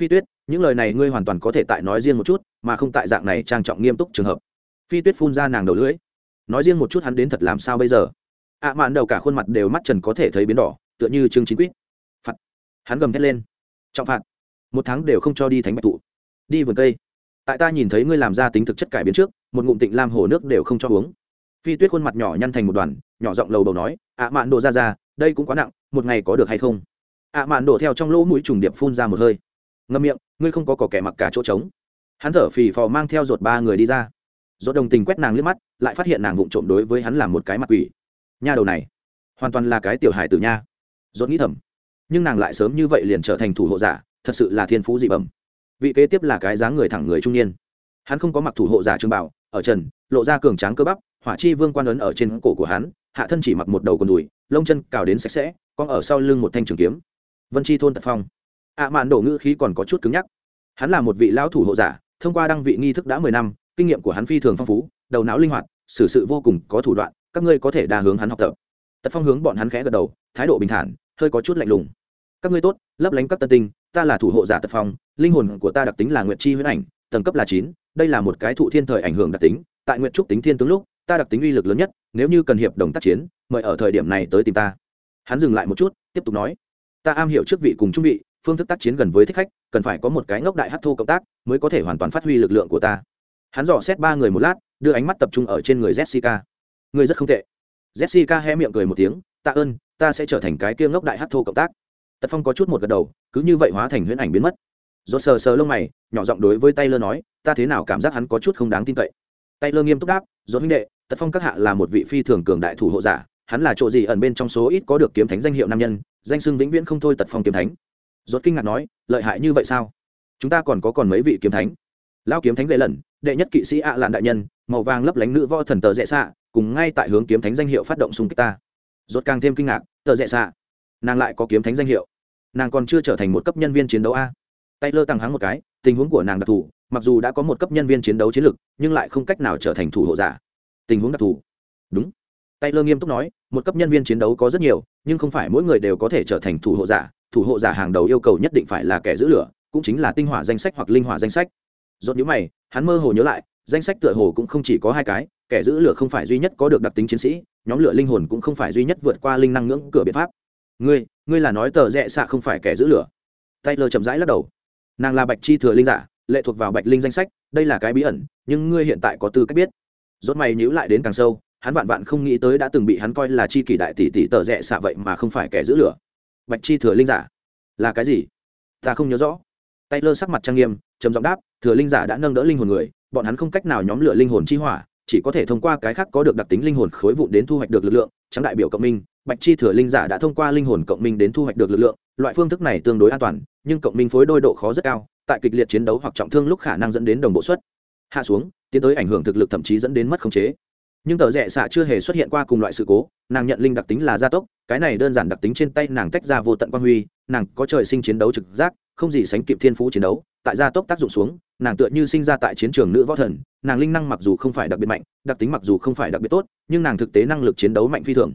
Phi tuyết, những lời này ngươi hoàn toàn có thể tại nói riêng một chút, mà không tại dạng này trang trọng nghiêm túc trường hợp. Phi tuyết phun ra nàng đầu lưỡi nói riêng một chút hắn đến thật làm sao bây giờ? Ạ mạn đầu cả khuôn mặt đều mắt trần có thể thấy biến đỏ, tựa như chương chính quýt phạt. Hắn gầm thét lên. Trọng phạt. Một tháng đều không cho đi thánh bạch thụ. Đi vườn cây. Tại ta nhìn thấy ngươi làm ra tính thực chất cải biến trước, một ngụm tịnh lam hồ nước đều không cho uống. Phi tuyết khuôn mặt nhỏ nhăn thành một đoàn, nhỏ giọng lầu đầu nói ạ mạn đồ ra ra, đây cũng quá nặng, một ngày có được hay không? Ạ mạn đổ theo trong lỗ mũi trùng điệp phun ra một hơi. Ngâm miệng, ngươi không có cỏ kẻ mặc cả chỗ trống. Hắn thở phì phò mang theo ruột ba người đi ra do đồng tình quét nàng liếc mắt, lại phát hiện nàng vụng trộm đối với hắn làm một cái mặt quỷ. Nha đầu này, hoàn toàn là cái tiểu hài tử nha. Dốt nghĩ thầm, nhưng nàng lại sớm như vậy liền trở thành thủ hộ giả, thật sự là thiên phú dị bẩm. Vị kế tiếp là cái dáng người thẳng người trung niên. Hắn không có mặc thủ hộ giả trương bảo, ở trần, lộ ra cường tráng cơ bắp, hỏa chi vương quan ấn ở trên cổ của hắn, hạ thân chỉ mặc một đầu con đùi, lông chân cào đến sạch sẽ con ở sau lưng một thanh trường kiếm. Vân chi thôn tật phong. Ạ mạn đổ ngữ khí còn có chút cứng nhắc. Hắn là một vị lão thủ hộ giả, thông qua đăng vị nghi thức đã mười năm kinh nghiệm của hắn phi thường phong phú, đầu não linh hoạt, xử sự vô cùng có thủ đoạn, các ngươi có thể đa hướng hắn học tập. Tật phong hướng bọn hắn khẽ gật đầu, thái độ bình thản, hơi có chút lạnh lùng. Các ngươi tốt, lấp lánh các tân tinh, ta là thủ hộ giả tật phong, linh hồn của ta đặc tính là nguyệt chi huyễn ảnh, tầng cấp là chín, đây là một cái thụ thiên thời ảnh hưởng đặc tính, tại nguyện trúc tính thiên tướng lúc, ta đặc tính uy lực lớn nhất, nếu như cần hiệp đồng tác chiến, mời ở thời điểm này tới tìm ta. Hắn dừng lại một chút, tiếp tục nói, ta am hiểu trước vị cùng trung vị, phương thức tác chiến gần với thích khách, cần phải có một cái ngốc đại hát thô cộng tác, mới có thể hoàn toàn phát huy lực lượng của ta hắn dò xét ba người một lát, đưa ánh mắt tập trung ở trên người jessica. Người rất không tệ. Jessica hé miệng cười một tiếng, tạ ơn, ta sẽ trở thành cái kia ngốc đại hát thô cộng tác. Tật phong có chút một gật đầu, cứ như vậy hóa thành huyễn ảnh biến mất. Do sờ sờ lông mày, nhỏ giọng đối với Taylor nói, ta thế nào cảm giác hắn có chút không đáng tin cậy. Taylor nghiêm túc đáp do huynh đệ, tật phong các hạ là một vị phi thường cường đại thủ hộ giả, hắn là chỗ gì ẩn bên trong số ít có được kiếm thánh danh hiệu nam nhân, danh xưng vĩnh viễn không thôi tật phong kiếm thánh. Rốt kinh ngạc nói, lợi hại như vậy sao? Chúng ta còn có còn mấy vị kiếm thánh? Lao kiếm thánh lệ lần đệ nhất kỵ sĩ ạ lạn đại nhân, màu vàng lấp lánh nữ võ thần tờ rẽ xạ, cùng ngay tại hướng kiếm thánh danh hiệu phát động xung kích ta. Rốt càng thêm kinh ngạc, tờ rẽ xạ, nàng lại có kiếm thánh danh hiệu. Nàng còn chưa trở thành một cấp nhân viên chiến đấu a. Tay lơ tăng hắng một cái, tình huống của nàng đặc thù, mặc dù đã có một cấp nhân viên chiến đấu chiến lược nhưng lại không cách nào trở thành thủ hộ giả. Tình huống đặc thù. Đúng. Tay lơ nghiêm túc nói, một cấp nhân viên chiến đấu có rất nhiều, nhưng không phải mỗi người đều có thể trở thành thủ hộ giả. Thủ hộ giả hàng đầu yêu cầu nhất định phải là kẻ giữ lửa, cũng chính là tinh hỏa danh sách hoặc linh hỏa danh sách. Dốt nhữ mày hắn mơ hồ nhớ lại, danh sách tựa hồ cũng không chỉ có hai cái, kẻ giữ lửa không phải duy nhất có được đặc tính chiến sĩ, nhóm lửa linh hồn cũng không phải duy nhất vượt qua linh năng ngưỡng cửa biện pháp. Ngươi ngươi là nói tờ rẽ xạ không phải kẻ giữ lửa. Tay lơ chậm rãi lắc đầu. Nàng là bạch chi thừa linh giả, lệ thuộc vào bạch linh danh sách, đây là cái bí ẩn, nhưng ngươi hiện tại có tư cách biết. Rốt mày nhíu lại đến càng sâu, hắn vạn vạn không nghĩ tới đã từng bị hắn coi là chi kỷ đại tỷ tỷ tờ rẽ xạ vậy mà không phải kẻ giữ lửa. Bạch chi thừa linh giả, là cái gì? Ta không nhớ rõ. Tay lơ sắc mặt trang nghiêm, trầm giọng đáp thừa linh giả đã nâng đỡ linh hồn người, bọn hắn không cách nào nhóm lửa linh hồn chi hỏa, chỉ có thể thông qua cái khác có được đặc tính linh hồn khối vụ đến thu hoạch được lực lượng trắng đại biểu cộng minh. Bạch chi thừa linh giả đã thông qua linh hồn cộng minh đến thu hoạch được lực lượng, loại phương thức này tương đối an toàn, nhưng cộng minh phối đôi độ khó rất cao, tại kịch liệt chiến đấu hoặc trọng thương lúc khả năng dẫn đến đồng bộ suất. Hạ xuống, tiến tới ảnh hưởng thực lực thậm chí dẫn đến mất khống chế. Nhưng tờ rẽ xạ chưa hề xuất hiện qua cùng loại sự cố, nàng nhận linh đặc tính là gia tốc, cái này đơn giản đặc tính trên tay nàng tách ra vô tận quan huy, nàng có trời sinh chiến đấu trực giác, không gì sánh kịp thiên phú chiến đấu tại gia tốc tác dụng xuống nàng tựa như sinh ra tại chiến trường nữ võ thần nàng linh năng mặc dù không phải đặc biệt mạnh đặc tính mặc dù không phải đặc biệt tốt nhưng nàng thực tế năng lực chiến đấu mạnh phi thường.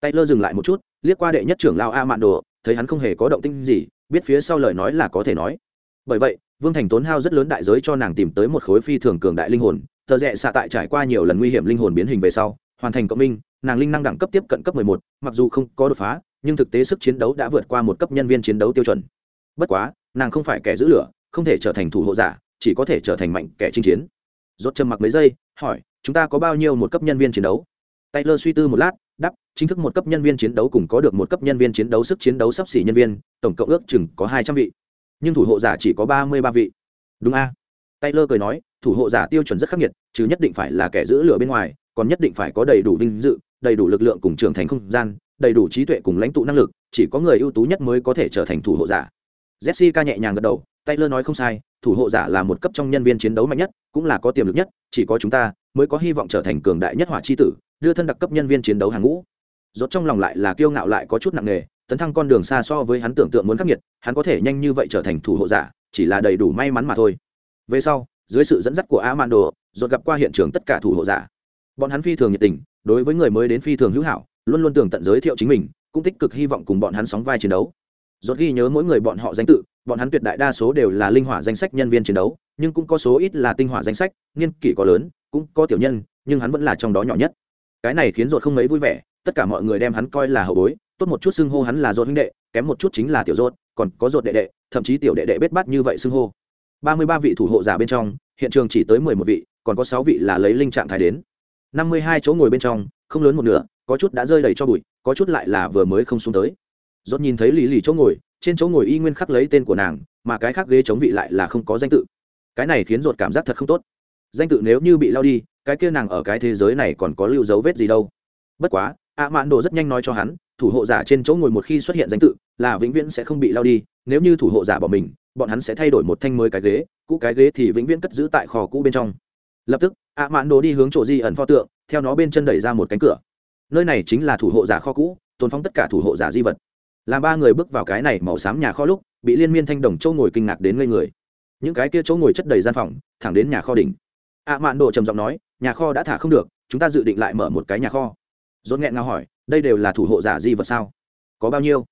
Tay lơ dừng lại một chút liếc qua đệ nhất trưởng lao a mạn đồ thấy hắn không hề có động tinh gì biết phía sau lời nói là có thể nói. Bởi vậy vương thành tốn hao rất lớn đại giới cho nàng tìm tới một khối phi thường cường đại linh hồn tờ rẽ xạ tại trải qua nhiều lần nguy hiểm linh hồn biến hình về sau hoàn thành cộng minh nàng linh năng đẳng cấp tiếp cận cấp 11, mặc dù không có đột phá nhưng thực tế sức chiến đấu đã vượt qua một cấp nhân viên chiến đấu tiêu chuẩn. Bất quá nàng không phải kẻ giữ lửa không thể trở thành thủ hộ giả, chỉ có thể trở thành mạnh kẻ chinh chiến. Rốt trầm mặc mấy giây, hỏi, chúng ta có bao nhiêu một cấp nhân viên chiến đấu? Taylor suy tư một lát, đáp, chính thức một cấp nhân viên chiến đấu cùng có được một cấp nhân viên chiến đấu sức chiến đấu sắp xỉ nhân viên, tổng cộng ước chừng có hai trăm vị. Nhưng thủ hộ giả chỉ có ba mươi ba vị. Đúng a? Taylor cười nói, thủ hộ giả tiêu chuẩn rất khắc nghiệt, chứ nhất định phải là kẻ giữ lửa bên ngoài, còn nhất định phải có đầy đủ vinh dự, đầy đủ lực lượng cùng trưởng thành không gian, đầy đủ trí tuệ cùng lãnh tụ năng lực, chỉ có người ưu tú nhất mới có thể trở thành thủ hộ giả. Jessica nhẹ nhàng gật đầu taylor nói không sai thủ hộ giả là một cấp trong nhân viên chiến đấu mạnh nhất cũng là có tiềm lực nhất chỉ có chúng ta mới có hy vọng trở thành cường đại nhất hỏa chi tử đưa thân đặc cấp nhân viên chiến đấu hàng ngũ rốt trong lòng lại là kiêu ngạo lại có chút nặng nề tấn thăng con đường xa so với hắn tưởng tượng muốn khắc nghiệt hắn có thể nhanh như vậy trở thành thủ hộ giả chỉ là đầy đủ may mắn mà thôi về sau dưới sự dẫn dắt của Amando, rốt gặp qua hiện trường tất cả thủ hộ giả. Bọn hắn phi thường nhiệt tình, đối với người mới đến phi thường hữu hảo, luôn luôn tưởng tận giới thiệu chính mình, cũng tích cực hy vọng cùng bọn hắn sóng vai chiến đấu. Rốt ghi nhớ mỗi người bọn họ danh tự, bọn hắn tuyệt đại đa số đều là linh hỏa danh sách nhân viên chiến đấu, nhưng cũng có số ít là tinh hỏa danh sách, niên kỷ có lớn, cũng có tiểu nhân, nhưng hắn vẫn là trong đó nhỏ nhất. Cái này khiến rốt không mấy vui vẻ, tất cả mọi người đem hắn coi là hậu bối, tốt một chút xưng hô hắn là rốt huynh đệ, kém một chút chính là tiểu rốt, còn có rốt đệ đệ, thậm chí tiểu đệ đệ bết bát như vậy xưng hô. Ba mươi ba vị thủ hộ giả bên trong hiện trường chỉ tới mười một vị còn có sáu vị là lấy linh trạng thái đến. Năm mươi hai chỗ ngồi bên trong không lớn một nửa có chút đã rơi đầy cho bụi có chút lại là vừa mới không xuống tới. Dốt nhìn thấy lì lì chỗ ngồi trên chỗ ngồi y nguyên khắc lấy tên của nàng, mà cái khác ghế chống vị lại là không có danh tự. Cái này khiến ruột cảm giác thật không tốt. Danh tự nếu như bị lao đi, cái kia nàng ở cái thế giới này còn có lưu dấu vết gì đâu. Bất quá ạ mạn đồ rất nhanh nói cho hắn, thủ hộ giả trên chỗ ngồi một khi xuất hiện danh tự, là vĩnh viễn sẽ không bị lao đi, nếu như thủ hộ giả bỏ mình, bọn hắn sẽ thay đổi một thanh mới cái ghế, cũ cái ghế thì vĩnh viễn cất giữ tại kho cũ bên trong. Lập tức ạ mạn đồ đi hướng chỗ di ẩn pho tượng, theo nó bên chân đẩy ra một cánh cửa. Nơi này chính là thủ hộ giả kho cũ, tồn phong tất cả thủ hộ giả di vật làm ba người bước vào cái này màu xám nhà kho lúc, bị liên miên thanh đồng châu ngồi kinh ngạc đến ngây người. Những cái kia chỗ ngồi chất đầy gian phòng, thẳng đến nhà kho đỉnh. Ạ mạn đồ trầm giọng nói, nhà kho đã thả không được, chúng ta dự định lại mở một cái nhà kho. Dốt nghẹn ngào hỏi, đây đều là thủ hộ giả di vật sao? Có bao nhiêu?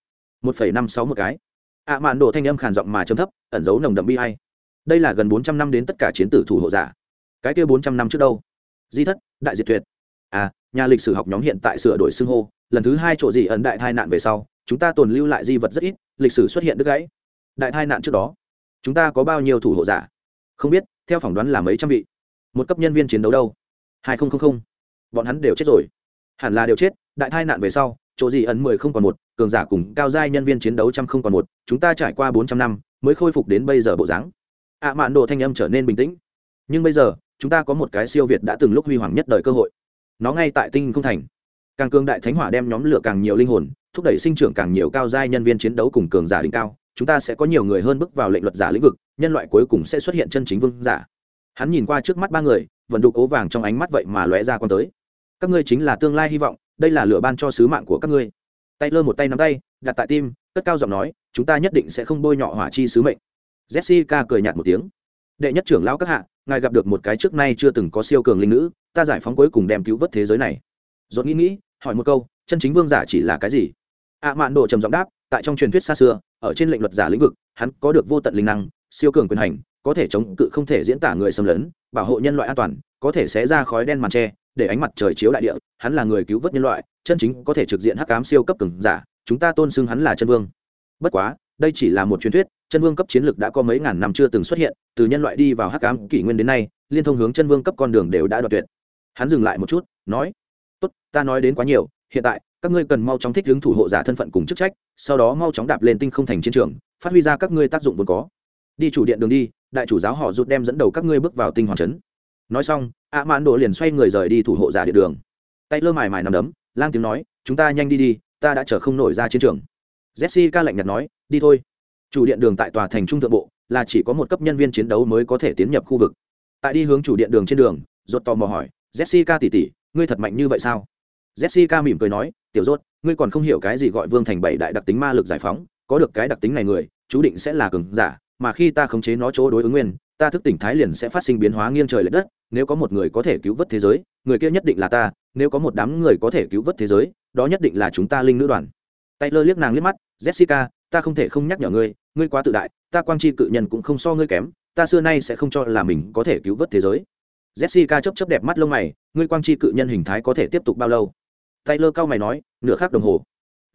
một phẩy năm sáu một cái. Ạ mạn đồ thanh âm khàn giọng mà chấm thấp, ẩn giấu nồng đậm bi hay đây là gần bốn trăm năm đến tất cả chiến tử thủ hộ giả. Cái kia bốn trăm năm trước đâu? Di thất, đại diệt tuyệt. À nhà lịch sử học nhóm hiện tại sửa đổi xưng hô, lần thứ hai chỗ gì ẩn đại tai nạn về sau chúng ta tồn lưu lại di vật rất ít, lịch sử xuất hiện đứt gãy. Đại tai nạn trước đó, chúng ta có bao nhiêu thủ hộ giả? Không biết, theo phỏng đoán là mấy trăm vị. Một cấp nhân viên chiến đấu đâu? Hai nghìn bọn hắn đều chết rồi. Hẳn là đều chết, đại tai nạn về sau, chỗ gì ẩn mười không còn một, cường giả cùng cao giai nhân viên chiến đấu trăm không còn một, chúng ta trải qua bốn trăm năm, mới khôi phục đến bây giờ bộ dáng. Ạ mạn đồ thanh âm trở nên bình tĩnh. Nhưng bây giờ, chúng ta có một cái siêu việt đã từng lúc huy hoàng nhất đời cơ hội. Nó ngay tại tinh không thành càng cường đại thánh hỏa đem nhóm lửa càng nhiều linh hồn, thúc đẩy sinh trưởng càng nhiều cao giai nhân viên chiến đấu cùng cường giả đỉnh cao, chúng ta sẽ có nhiều người hơn bước vào lệnh luật giả lĩnh vực, nhân loại cuối cùng sẽ xuất hiện chân chính vương giả. Hắn nhìn qua trước mắt ba người vận đục ố vàng trong ánh mắt vậy mà lóe ra con tới. Các ngươi chính là tương lai hy vọng, đây là lựa ban cho sứ mạng của các ngươi. Tay lơ một tay nắm tay, đặt tại tim, cất cao giọng nói, chúng ta nhất định sẽ không bôi nhọ hỏa chi sứ mệnh. Jessica cười nhạt một tiếng. Đệ nhất trưởng lão các hạ, ngài gặp được một cái trước nay chưa từng có siêu cường linh nữ, ta giải phóng cuối cùng đem cứu vớt thế giới này. Dốt nghĩ nghĩ hỏi một câu, chân chính vương giả chỉ là cái gì? Ạ mạn độ trầm giọng đáp, tại trong truyền thuyết xa xưa, ở trên lệnh luật giả lĩnh vực, hắn có được vô tận linh năng, siêu cường quyền hành, có thể chống cự không thể diễn tả người xâm lấn, bảo hộ nhân loại an toàn, có thể xé ra khói đen màn tre để ánh mặt trời chiếu đại địa, hắn là người cứu vớt nhân loại, chân chính có thể trực diện hắc cám siêu cấp cường giả, chúng ta tôn xưng hắn là chân vương. Bất quá, đây chỉ là một truyền thuyết, chân vương cấp chiến lược đã có mấy ngàn năm chưa từng xuất hiện, từ nhân loại đi vào hắc ám kỷ nguyên đến nay, liên thông hướng chân vương cấp con đường đều đã đoạt tuyệt. Hắn dừng lại một chút, nói tốt, ta nói đến quá nhiều, hiện tại, các ngươi cần mau chóng thích ứng thủ hộ giả thân phận cùng chức trách, sau đó mau chóng đạp lên tinh không thành chiến trường, phát huy ra các ngươi tác dụng vốn có. Đi chủ điện đường đi, đại chủ giáo họ rút đem dẫn đầu các ngươi bước vào tinh hoàng trấn nói xong ạ mãn đồ liền xoay người rời đi thủ hộ giả điện đường. Tay lơ mài mài nằm đấm, lang tiếng nói, chúng ta nhanh đi đi, ta đã chờ không nổi ra chiến trường. Jessica lạnh nhạt nói, đi thôi. Chủ điện đường tại tòa thành trung thượng bộ, là chỉ có một cấp nhân viên chiến đấu mới có thể tiến nhập khu vực. Tại đi hướng chủ điện đường trên đường rột tò mò hỏi, jessica tỉ tỉ ngươi thật mạnh như vậy sao? Jessica mỉm cười nói, tiểu rốt, ngươi còn không hiểu cái gì gọi vương thành bảy đại đặc tính ma lực giải phóng, có được cái đặc tính này người, chú định sẽ là cường giả, mà khi ta khống chế nó chỗ đối ứng nguyên, ta thức tỉnh thái liền sẽ phát sinh biến hóa nghiêng trời l ệ đất, nếu có một người có thể cứu vớt thế giới, người kia nhất định là ta, nếu có một đám người có thể cứu vớt thế giới, đó nhất định là chúng ta linh nữ đoàn. Tay lơ liếc nàng liếc mắt, jessica, ta không thể không nhắc nhở ngươi ngươi quá tự đại, ta quang chi cự nhân cũng không so ngươi kém, ta xưa nay sẽ không cho là mình có thể cứu vớt thế giới jessica chấp chấp đẹp mắt lông mày, ngươi quang chi cự nhân hình thái có thể tiếp tục bao lâu? Taylor cao mày nói, nửa khắc đồng hồ.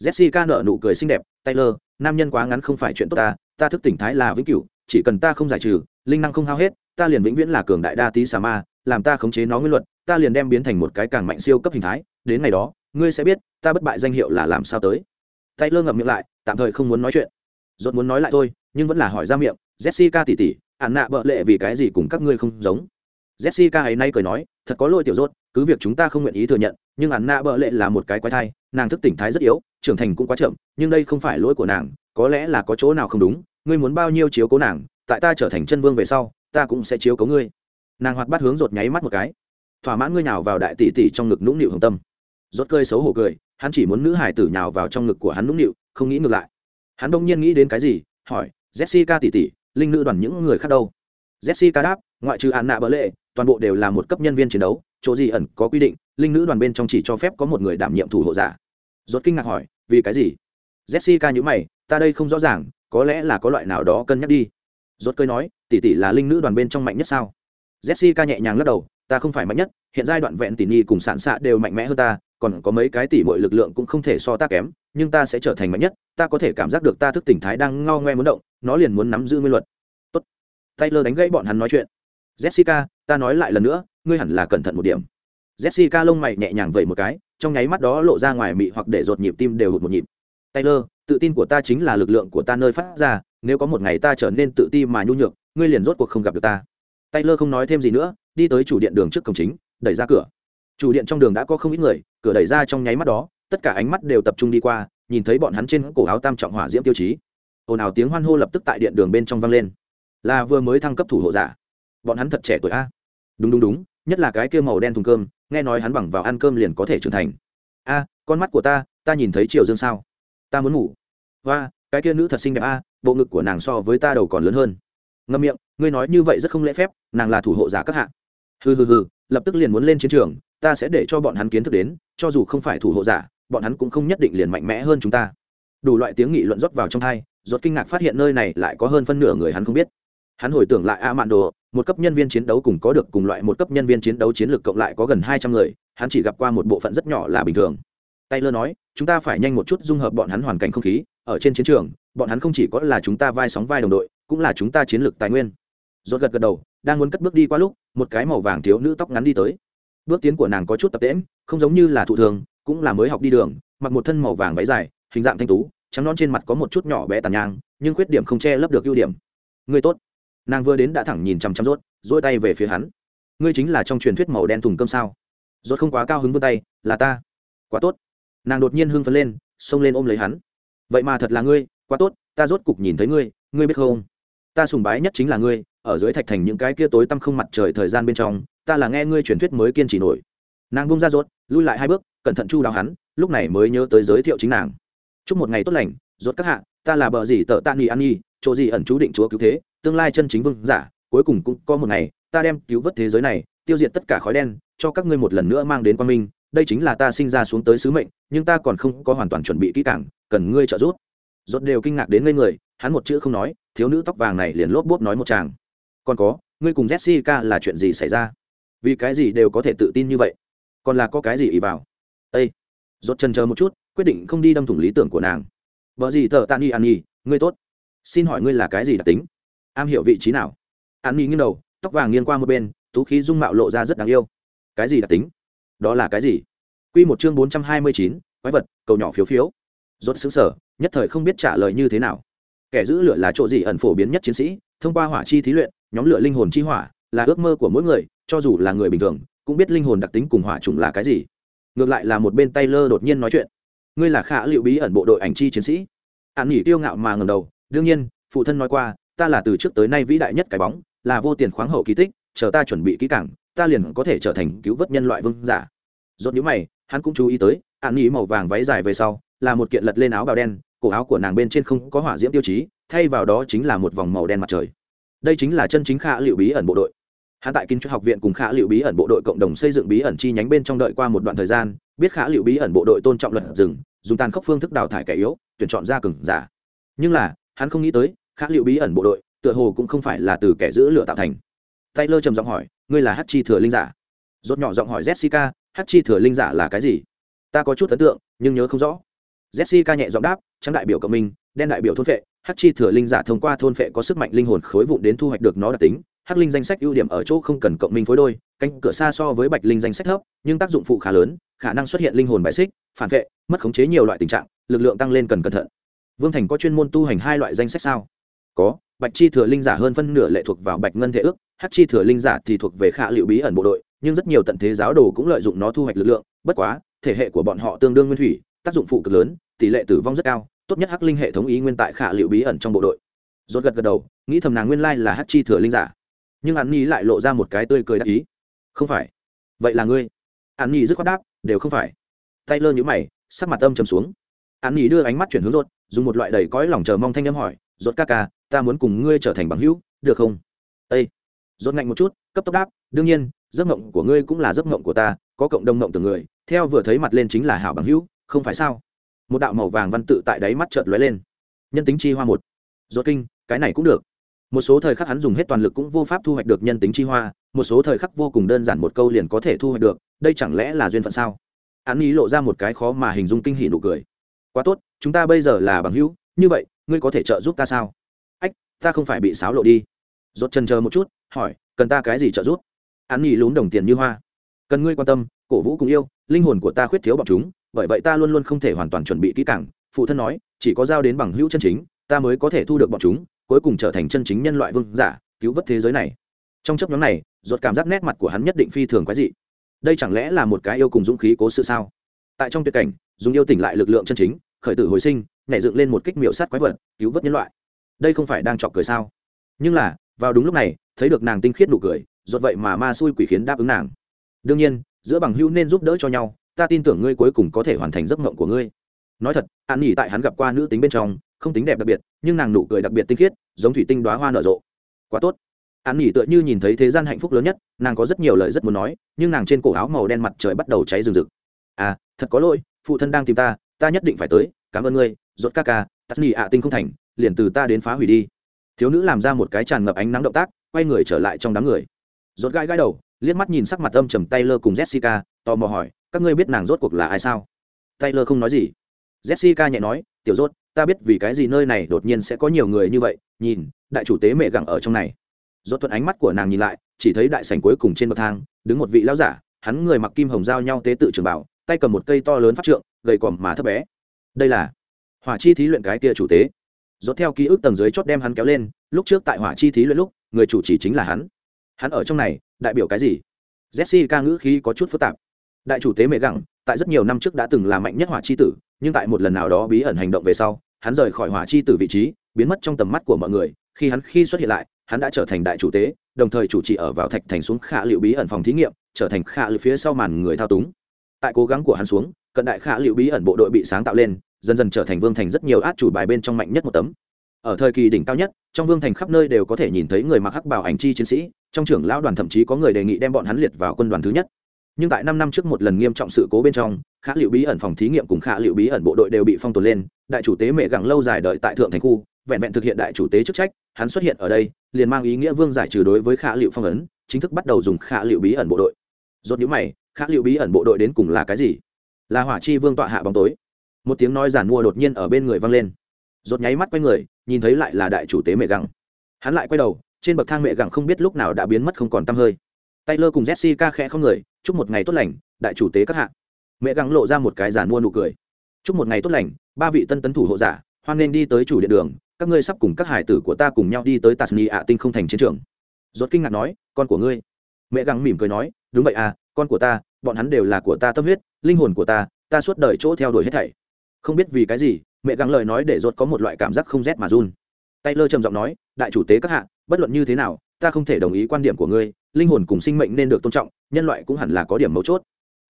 Jessica nở nụ cười xinh đẹp, taylor, nam nhân quá ngắn không phải chuyện tốt ta ta thức tỉnh thái là vĩnh cửu, chỉ cần ta không giải trừ, linh năng không hao hết, ta liền vĩnh viễn là cường đại đa tí xà ma, làm ta khống chế nó nguyên luật, ta liền đem biến thành một cái càng mạnh siêu cấp hình thái, đến ngày đó, ngươi sẽ biết, ta bất bại danh hiệu là làm sao tới. Taylor ngậm miệng lại, tạm thời không muốn nói chuyện. Dốt muốn nói lại thôi, nhưng vẫn là hỏi ra miệng, jessica tỉ tỉ ạn nạ bợ lệ vì cái gì cùng các ngươi không giống? Jessica ấy nay cười nói, thật có lỗi tiểu rốt, cứ việc chúng ta không nguyện ý thừa nhận, nhưng ạn nạ bợ lệ là một cái quái thai, nàng thức tỉnh thái rất yếu, trưởng thành cũng quá chậm, nhưng đây không phải lỗi của nàng, có lẽ là có chỗ nào không đúng, ngươi muốn bao nhiêu chiếu cố nàng, tại ta trở thành chân vương về sau, ta cũng sẽ chiếu cố ngươi. Nàng hoạt bắt hướng rột nháy mắt một cái. Thỏa mãn ngươi nào vào đại tỷ tỷ trong ngực nũng nịu hồng tâm. Rốt cơi xấu hổ cười, hắn chỉ muốn nữ hải tử nhào vào trong ngực của hắn nũng nịu, không nghĩ ngược lại. Hắn đông nhiên nghĩ đến cái gì, hỏi, jessica tỷ tỷ, linh nữ đoàn những người khác đâu? Jessica đáp, ngoại trừ án nạ bỡ lệ toàn bộ đều là một cấp nhân viên chiến đấu, chỗ gì ẩn có quy định, linh nữ đoàn bên trong chỉ cho phép có một người đảm nhiệm thủ hộ giả. Rốt kinh ngạc hỏi, vì cái gì? Jessica nhữ mày, ta đây không rõ ràng, có lẽ là có loại nào đó cân nhắc đi. Rốt cơi nói, tỷ tỷ là linh nữ đoàn bên trong mạnh nhất sao? Jessica nhẹ nhàng lắc đầu, ta không phải mạnh nhất, hiện giai đoạn vẹn tỷ nhi cùng sản xạ đều mạnh mẽ hơn ta, còn có mấy cái tỷ mọi lực lượng cũng không thể so ta kém, nhưng ta sẽ trở thành mạnh nhất, ta có thể cảm giác được ta thức tỉnh thái đang ngao ngoe muốn động, nó liền muốn nắm giữ nguyên luật. Tốt. Taylor đánh gãy bọn hắn nói chuyện jessica, ta nói lại lần nữa, ngươi hẳn là cẩn thận một điểm. Jessica lông mày nhẹ nhàng vẩy một cái, trong nháy mắt đó lộ ra ngoài mị hoặc để rột nhịp tim đều hụt một nhịp. Taylor, tự tin của ta chính là lực lượng của ta nơi phát ra, nếu có một ngày ta trở nên tự ti mà nhu nhược, ngươi liền rốt cuộc không gặp được ta. Taylor không nói thêm gì nữa, đi tới chủ điện đường trước cổng chính, đẩy ra cửa. Chủ điện trong đường đã có không ít người, cửa đẩy ra trong nháy mắt đó, tất cả ánh mắt đều tập trung đi qua, nhìn thấy bọn hắn trên cổ áo tam trọng hỏa diễm tiêu chí. Ồn ào tiếng hoan hô lập tức tại điện đường bên trong vang lên. Là vừa mới thăng cấp thủ hộ giả bọn hắn thật trẻ tuổi a. Đúng đúng đúng, nhất là cái kia màu đen thùng cơm, nghe nói hắn bằng vào ăn cơm liền có thể trưởng thành. A, con mắt của ta ta nhìn thấy triều dương sao? Ta muốn ngủ. Và cái kia nữ thật xinh đẹp a, bộ ngực của nàng so với ta đầu còn lớn hơn. Ngâm miệng, ngươi nói như vậy rất không lễ phép, nàng là thủ hộ giả các hạ. Hừ hừ hừ, lập tức liền muốn lên chiến trường, ta sẽ để cho bọn hắn kiến thức đến, cho dù không phải thủ hộ giả, bọn hắn cũng không nhất định liền mạnh mẽ hơn chúng ta. Đủ loại tiếng nghị luận rót vào trong hai rốt kinh ngạc phát hiện nơi này lại có hơn phân nửa người hắn không biết hắn hồi tưởng lại a mạn đồ một cấp nhân viên chiến đấu cùng có được cùng loại một cấp nhân viên chiến đấu chiến lược cộng lại có gần hai trăm người, hắn chỉ gặp qua một bộ phận rất nhỏ là bình thường. Taylor nói, chúng ta phải nhanh một chút dung hợp bọn hắn hoàn cảnh không khí, ở trên chiến trường, bọn hắn không chỉ có là chúng ta vai sóng vai đồng đội, cũng là chúng ta chiến lược tài nguyên. Rốt gật gật đầu, đang muốn cất bước đi qua lúc, một cái màu vàng thiếu nữ tóc ngắn đi tới. Bước tiến của nàng có chút tập tễm không giống như là thụ thường, cũng là mới học đi đường, mặc một thân màu vàng váy dài, hình dạng thanh tú, trắng non trên mặt có một chút nhỏ bé tàn nhang, nhưng khuyết điểm không che lấp được ưu điểm. Người tốt nàng vừa đến đã thẳng nhìn chằm chằm rốt dỗi tay về phía hắn. Ngươi chính là trong truyền thuyết màu đen thùng cơm sao? Rốt không quá cao hứng vươn tay, là ta. Quá tốt. Nàng đột nhiên hưng phấn lên, xông lên ôm lấy hắn. Vậy mà thật là ngươi, quá tốt, ta rốt cục nhìn thấy ngươi ngươi biết không? Ta sùng bái nhất chính là ngươi, ở dưới thạch thành những cái kia tối tăm không mặt trời thời gian bên trong, ta là nghe ngươi truyền thuyết mới kiên trì nổi. Nàng bung ra rốt, lui lại hai bước, cẩn thận chu đáo hắn, lúc này mới nhớ tới giới thiệu chính nàng. Chúc một ngày tốt lành, rốt các hạ, ta là bờ gì tợ tạ nghi an nhi chỗ gì ẩn chú định chúa cứu thế tương lai chân chính vương giả, cuối cùng cũng có một ngày, ta đem cứu vớt thế giới này, tiêu diệt tất cả khói đen, cho các ngươi một lần nữa mang đến quan minh. Đây chính là ta sinh ra xuống tới sứ mệnh, nhưng ta còn không có hoàn toàn chuẩn bị kỹ càng, cần ngươi trợ giúp. Rốt đều kinh ngạc đến ngây người, hắn một chữ không nói, thiếu nữ tóc vàng này liền lốp bốp nói một chàng còn có, ngươi cùng jessica là chuyện gì xảy ra? Vì cái gì đều có thể tự tin như vậy? Còn là có cái gì ý vào? Ây rốt chân chờ một chút, quyết định không đi đâm thủng lý tưởng của nàng. Vợ gì tờ tani an nhi ngươi tốt. Xin hỏi ngươi là cái gì đặc tính? Am hiểu vị trí nào an nhi nghiêng đầu tóc vàng nghiêng qua một bên tú khí dung mạo lộ ra rất đáng yêu cái gì đặc tính đó là cái gì Quy một chương bốn trăm hai mươi chín, quái vật, cầu nhỏ phiếu phiếu. Rốt xứng sở, nhất thời không biết trả lời như thế nào. Kẻ giữ lửa là chỗ gì ẩn phổ biến nhất chiến sĩ, thông qua hỏa chi thí luyện, nhóm lửa linh hồn chi hỏa, là ước mơ của mỗi người, cho dù là người bình thường, cũng biết linh hồn đặc tính cùng hỏa trùng là cái gì. Ngược lại là một bên tay lơ đột nhiên nói chuyện. Ngươi là khả liệu bí ẩn bộ đội ảnh chi chiến sĩ. an nhỉ tiêu ngạo mà ngẩng đầu, đương nhiên, phụ thân nói qua, ta là từ trước tới nay vĩ đại nhất cái bóng, là vô tiền khoáng hậu kỳ tích, chờ ta chuẩn bị kỹ càng, ta liền có thể trở thành cứu vớt nhân loại vương giả. Rốt nhíu mày, hắn cũng chú ý tới ạn nghĩ màu vàng váy dài về sau là một kiện lật lên áo bào đen cổ áo của nàng bên trên không có hỏa diễm tiêu chí thay vào đó chính là một vòng màu đen mặt trời. Đây chính là chân chính khả liệu bí ẩn bộ đội. Hắn tại kinh cho học viện cùng khả liệu bí ẩn bộ đội cộng đồng xây dựng bí ẩn chi nhánh bên trong đợi qua một đoạn thời gian biết khả liệu bí ẩn bộ đội tôn trọng luật rừng dùng tàn khốc phương thức đào thải kẻ yếu tuyển chọn ra cừng giả. Nhưng là hắn không nghĩ tới khác liệu bí ẩn bộ đội, tựa hồ cũng không phải là từ kẻ giữ lửa tạo thành. Taylor trầm giọng hỏi, ngươi là hát chi thừa linh giả? Rốt nhỏ giọng hỏi, jessica hát chi thừa linh giả là cái gì? Ta có chút ấn tượng, nhưng nhớ không rõ. Jessica nhẹ giọng đáp, trắng đại biểu cộng minh, đen đại biểu thôn phệ hát chi thừa linh giả thông qua thôn phệ có sức mạnh linh hồn khối vụn đến thu hoạch được nó đặc tính. Hắc linh danh sách ưu điểm ở chỗ không cần cộng minh phối đôi, cánh cửa xa so với bạch linh danh sách thấp, nhưng tác dụng phụ khá lớn, khả năng xuất hiện linh hồn bài xích, phản vệ, mất khống chế nhiều loại tình trạng, lực lượng tăng lên cần cẩn thận. Vương thành có chuyên môn tu hành hai loại danh sách sao? Có, bạch chi thừa linh giả hơn phân nửa lệ thuộc vào bạch ngân thể ước hát chi thừa linh giả thì thuộc về khả liệu bí ẩn bộ đội, nhưng rất nhiều tận thế giáo đồ cũng lợi dụng nó thu hoạch lực lượng, bất quá, thể hệ của bọn họ tương đương nguyên thủy, tác dụng phụ cực lớn, tỷ lệ tử vong rất cao, tốt nhất hắc linh hệ thống ý nguyên tại khả liệu bí ẩn trong bộ đội. Rốt gật gật đầu, nghĩ thầm nàng nguyên lai là hát chi thừa linh giả. Nhưng hắn nhi lại lộ ra một cái tươi cười đắc ý. Không phải. Vậy là ngươi. Hắn nhi dứt khoát đáp, đều không phải. Tay lơ nhũ mày, sắc mặt âm trầm xuống. Hắn nhi đưa ánh mắt chuyển hướng rốt, dùng một loại đầy cõi lòng chờ mong thanh âm hỏi, rốt ca ca ta muốn cùng ngươi trở thành bằng hữu, được không? Ây rốt ngạnh một chút, cấp tốc đáp, đương nhiên, giấc mộng của ngươi cũng là giấc mộng của ta, có cộng đồng mộng từ người, theo vừa thấy mặt lên chính là hảo bằng hữu, không phải sao? Một đạo màu vàng văn tự tại đáy mắt chợt lóe lên. Nhân tính chi hoa một. Rốt kinh, cái này cũng được. Một số thời khắc hắn dùng hết toàn lực cũng vô pháp thu hoạch được nhân tính chi hoa, một số thời khắc vô cùng đơn giản một câu liền có thể thu hoạch được, đây chẳng lẽ là duyên phận sao? Hắn ý lộ ra một cái khó mà hình dung kinh hỉ nụ cười. Quá tốt, chúng ta bây giờ là bằng hữu, như vậy, ngươi có thể trợ giúp ta sao? Ta không phải bị xáo lộ đi. Rốt chân chờ một chút, hỏi, cần ta cái gì trợ giúp? Hắn ý lún đồng tiền như hoa. Cần ngươi quan tâm, cổ vũ cùng yêu, linh hồn của ta khuyết thiếu bọn chúng, bởi vậy ta luôn luôn không thể hoàn toàn chuẩn bị kỹ càng. Phụ thân nói, chỉ có giao đến bằng hữu chân chính, ta mới có thể thu được bọn chúng, cuối cùng trở thành chân chính nhân loại vương giả, cứu vớt thế giới này. Trong chấp nhóm này ruột cảm giác nét mặt của hắn nhất định phi thường quái dị. Đây chẳng lẽ là một cái yêu cùng dũng khí cố sự sao? Tại trong tuyệt cảnh, dùng yêu tỉnh lại lực lượng chân chính, khởi tử hồi sinh, nhảy dựng lên một kích miệu sát quái vật, cứu vớt nhân loại đây không phải đang chọc cười sao? Nhưng là, vào đúng lúc này, thấy được nàng tinh khiết nụ cười ruột vậy mà ma xui quỷ khiến đáp ứng nàng. Đương nhiên, giữa bằng hữu nên giúp đỡ cho nhau, ta tin tưởng ngươi cuối cùng có thể hoàn thành giấc mộng của ngươi. Nói thật, an nghỉ tại hắn gặp qua nữ tính bên trong, không tính đẹp đặc biệt, nhưng nàng nụ cười đặc biệt tinh khiết, giống thủy tinh đoá hoa nở rộ. Quá tốt. An nghỉ tựa như nhìn thấy thế gian hạnh phúc lớn nhất, nàng có rất nhiều lời rất muốn nói, nhưng nàng trên cổ áo màu đen mặt trời bắt đầu cháy rừng rực. À thật có lỗi, phụ thân đang tìm ta ta nhất định phải tới, cảm ơn ngươi, rốt ca ca tắt nghỉ ạ tinh không thành liền từ ta đến phá hủy đi. Thiếu nữ làm ra một cái tràn ngập ánh nắng động tác, quay người trở lại trong đám người. Rốt gai gai đầu, liếc mắt nhìn sắc mặt âm trầm taylor cùng jessica, tò mò hỏi, các ngươi biết nàng rốt cuộc là ai sao? Taylor không nói gì. Jessica nhẹ nói, tiểu rốt, ta biết vì cái gì nơi này đột nhiên sẽ có nhiều người như vậy, nhìn, đại chủ tế mẹ gẳng ở trong này. Rốt thuận ánh mắt của nàng nhìn lại, chỉ thấy đại sảnh cuối cùng trên bậc thang, đứng một vị lão giả, hắn người mặc kim hồng giao nhau tế tự trường bảo, tay cầm một cây to lớn phát trượng, gầy còm mà thấp bé. Đây là hỏa chi thí luyện cái kia chủ tế rốt theo ký ức tầng dưới chót đem hắn kéo lên lúc trước tại hỏa chi thí luyện lúc người chủ chỉ chính là hắn. Hắn ở trong này đại biểu cái gì? Jessica ngữ khí có chút phức tạp. Đại chủ tế mẹ gẳng, tại rất nhiều năm trước đã từng là mạnh nhất hỏa chi tử nhưng tại một lần nào đó bí ẩn hành động về sau hắn rời khỏi hỏa chi tử vị trí biến mất trong tầm mắt của mọi người. Khi hắn khi xuất hiện lại hắn đã trở thành đại chủ tế đồng thời chủ trì ở vào thạch thành xuống khả liệu bí ẩn phòng thí nghiệm trở thành khả liệu phía sau màn người thao túng. Tại cố gắng của hắn xuống cận đại khả liệu bí ẩn bộ đội bị sáng tạo lên dần dần trở thành vương thành rất nhiều át chủ bài bên trong mạnh nhất một tấm. Ở thời kỳ đỉnh cao nhất, trong vương thành khắp nơi đều có thể nhìn thấy người mặc hắc bảo ảnh chi chiến sĩ, trong trưởng lão đoàn thậm chí có người đề nghị đem bọn hắn liệt vào quân đoàn thứ nhất. Nhưng tại năm năm trước một lần nghiêm trọng sự cố bên trong, khả liệu bí ẩn phòng thí nghiệm cùng khả liệu bí ẩn bộ đội đều bị phong tồn lên, đại chủ tế mẹ gặng lâu dài đợi tại thượng thành khu, vẹn vẹn thực hiện đại chủ tế chức trách, hắn xuất hiện ở đây, liền mang ý nghĩa vương giải trừ đối với khả liệu phong ấn, chính thức bắt đầu dùng khả liệu bí ẩn bộ đội. Rốt nhíu mày, khả liệu bí ẩn bộ đội đến cùng là cái gì? Là hỏa chi vương tọa hạ bóng tối một tiếng nói giản mua đột nhiên ở bên người vang lên rột nháy mắt quay người nhìn thấy lại là đại chủ tế mẹ gặng hắn lại quay đầu trên bậc thang mẹ gặng không biết lúc nào đã biến mất không còn tăm hơi Taylor cùng Jessica khẽ không người, chúc một ngày tốt lành, đại chủ tế các hạ. Mẹ gắng lộ ra một cái giản mua nụ cười. Chúc một ngày tốt lành, ba vị tân tấn thủ hộ giả, hoan nên đi tới chủ điện đường, các ngươi sắp cùng các hải tử của ta cùng nhau đi tới Tasni ạ tinh không thành chiến trường. Rốt kinh ngạc nói, con của ngươi. Mẹ gắng mỉm cười nói, đúng vậy à, con của ta, bọn hắn đều là của ta tâm huyết, linh hồn của ta, ta suốt đời chỗ theo đuổi hết thảy. Không biết vì cái gì, mẹ gắng lời nói để rốt có một loại cảm giác không rét mà run. Taylor trầm giọng nói, đại chủ tế các hạ, bất luận như thế nào, ta không thể đồng ý quan điểm của ngươi, linh hồn cùng sinh mệnh nên được tôn trọng nhân loại cũng hẳn là có điểm mấu chốt.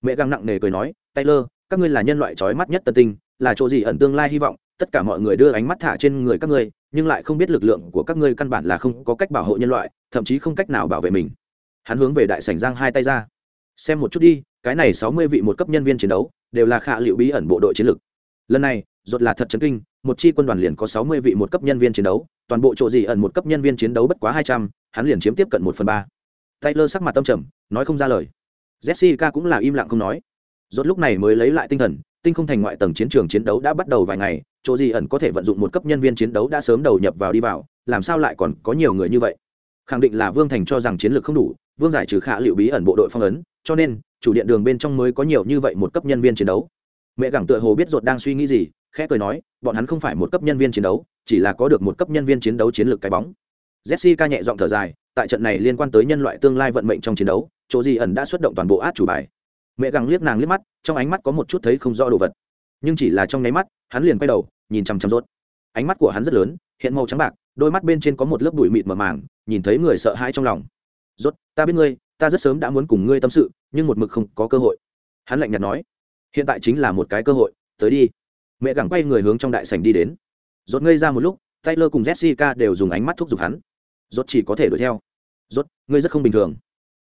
Mẹ găng nặng nề cười nói taylor các ngươi là nhân loại trói mắt nhất tân tinh là chỗ gì ẩn tương lai hy vọng tất cả mọi người đưa ánh mắt thả trên người các ngươi nhưng lại không biết lực lượng của các ngươi căn bản là không có cách bảo hộ nhân loại thậm chí không cách nào bảo vệ mình. Hắn hướng về đại sảnh giang hai tay ra. Xem một chút đi cái này sáu mươi vị một cấp nhân viên chiến đấu đều là khả liệu bí ẩn bộ đội chiến lược lần này rốt là thật chấn kinh một chi quân đoàn liền có sáu mươi vị một cấp nhân viên chiến đấu toàn bộ chỗ gì ẩn một cấp nhân viên chiến đấu bất quá hai trăm hắn liền chiếm tiếp cận một phần ba Taylor sắc mặt tâm trầm, nói không ra lời. Jessica cũng là im lặng không nói. Rốt lúc này mới lấy lại tinh thần, tinh không thành ngoại tầng chiến trường chiến đấu đã bắt đầu vài ngày, chỗ gì ẩn có thể vận dụng một cấp nhân viên chiến đấu đã sớm đầu nhập vào đi vào, làm sao lại còn có nhiều người như vậy? Khẳng định là Vương Thành cho rằng chiến lược không đủ, Vương giải trừ khả liệu bí ẩn bộ đội phong ấn, cho nên chủ điện đường bên trong mới có nhiều như vậy một cấp nhân viên chiến đấu. Mẹ gẳng tựa hồ biết ruột đang suy nghĩ gì, khẽ cười nói, bọn hắn không phải một cấp nhân viên chiến đấu, chỉ là có được một cấp nhân viên chiến đấu chiến lược cái bóng. Jessica nhẹ giọng thở dài, tại trận này liên quan tới nhân loại tương lai vận mệnh trong chiến đấu chỗ gì ẩn đã xuất động toàn bộ át chủ bài. Mẹ gẳng liếc nàng liếc mắt trong ánh mắt có một chút thấy không rõ đồ vật. Nhưng chỉ là trong nháy mắt hắn liền quay đầu nhìn chằm chằm rốt ánh mắt của hắn rất lớn hiện màu trắng bạc đôi mắt bên trên có một lớp bụi mịt mờ màng nhìn thấy người sợ hãi trong lòng. Rốt ta biết ngươi ta rất sớm đã muốn cùng ngươi tâm sự nhưng một mực không có cơ hội. Hắn lạnh nhạt nói hiện tại chính là một cái cơ hội, tới đi. Mẹ gẳng quay người hướng trong đại sảnh đi đến. Rốt ngây ra một lúc, taylor cùng jessica đều dùng ánh mắt thúc giục hắn. Rốt chỉ có thể đuổi theo. Rốt, ngươi rất không bình thường.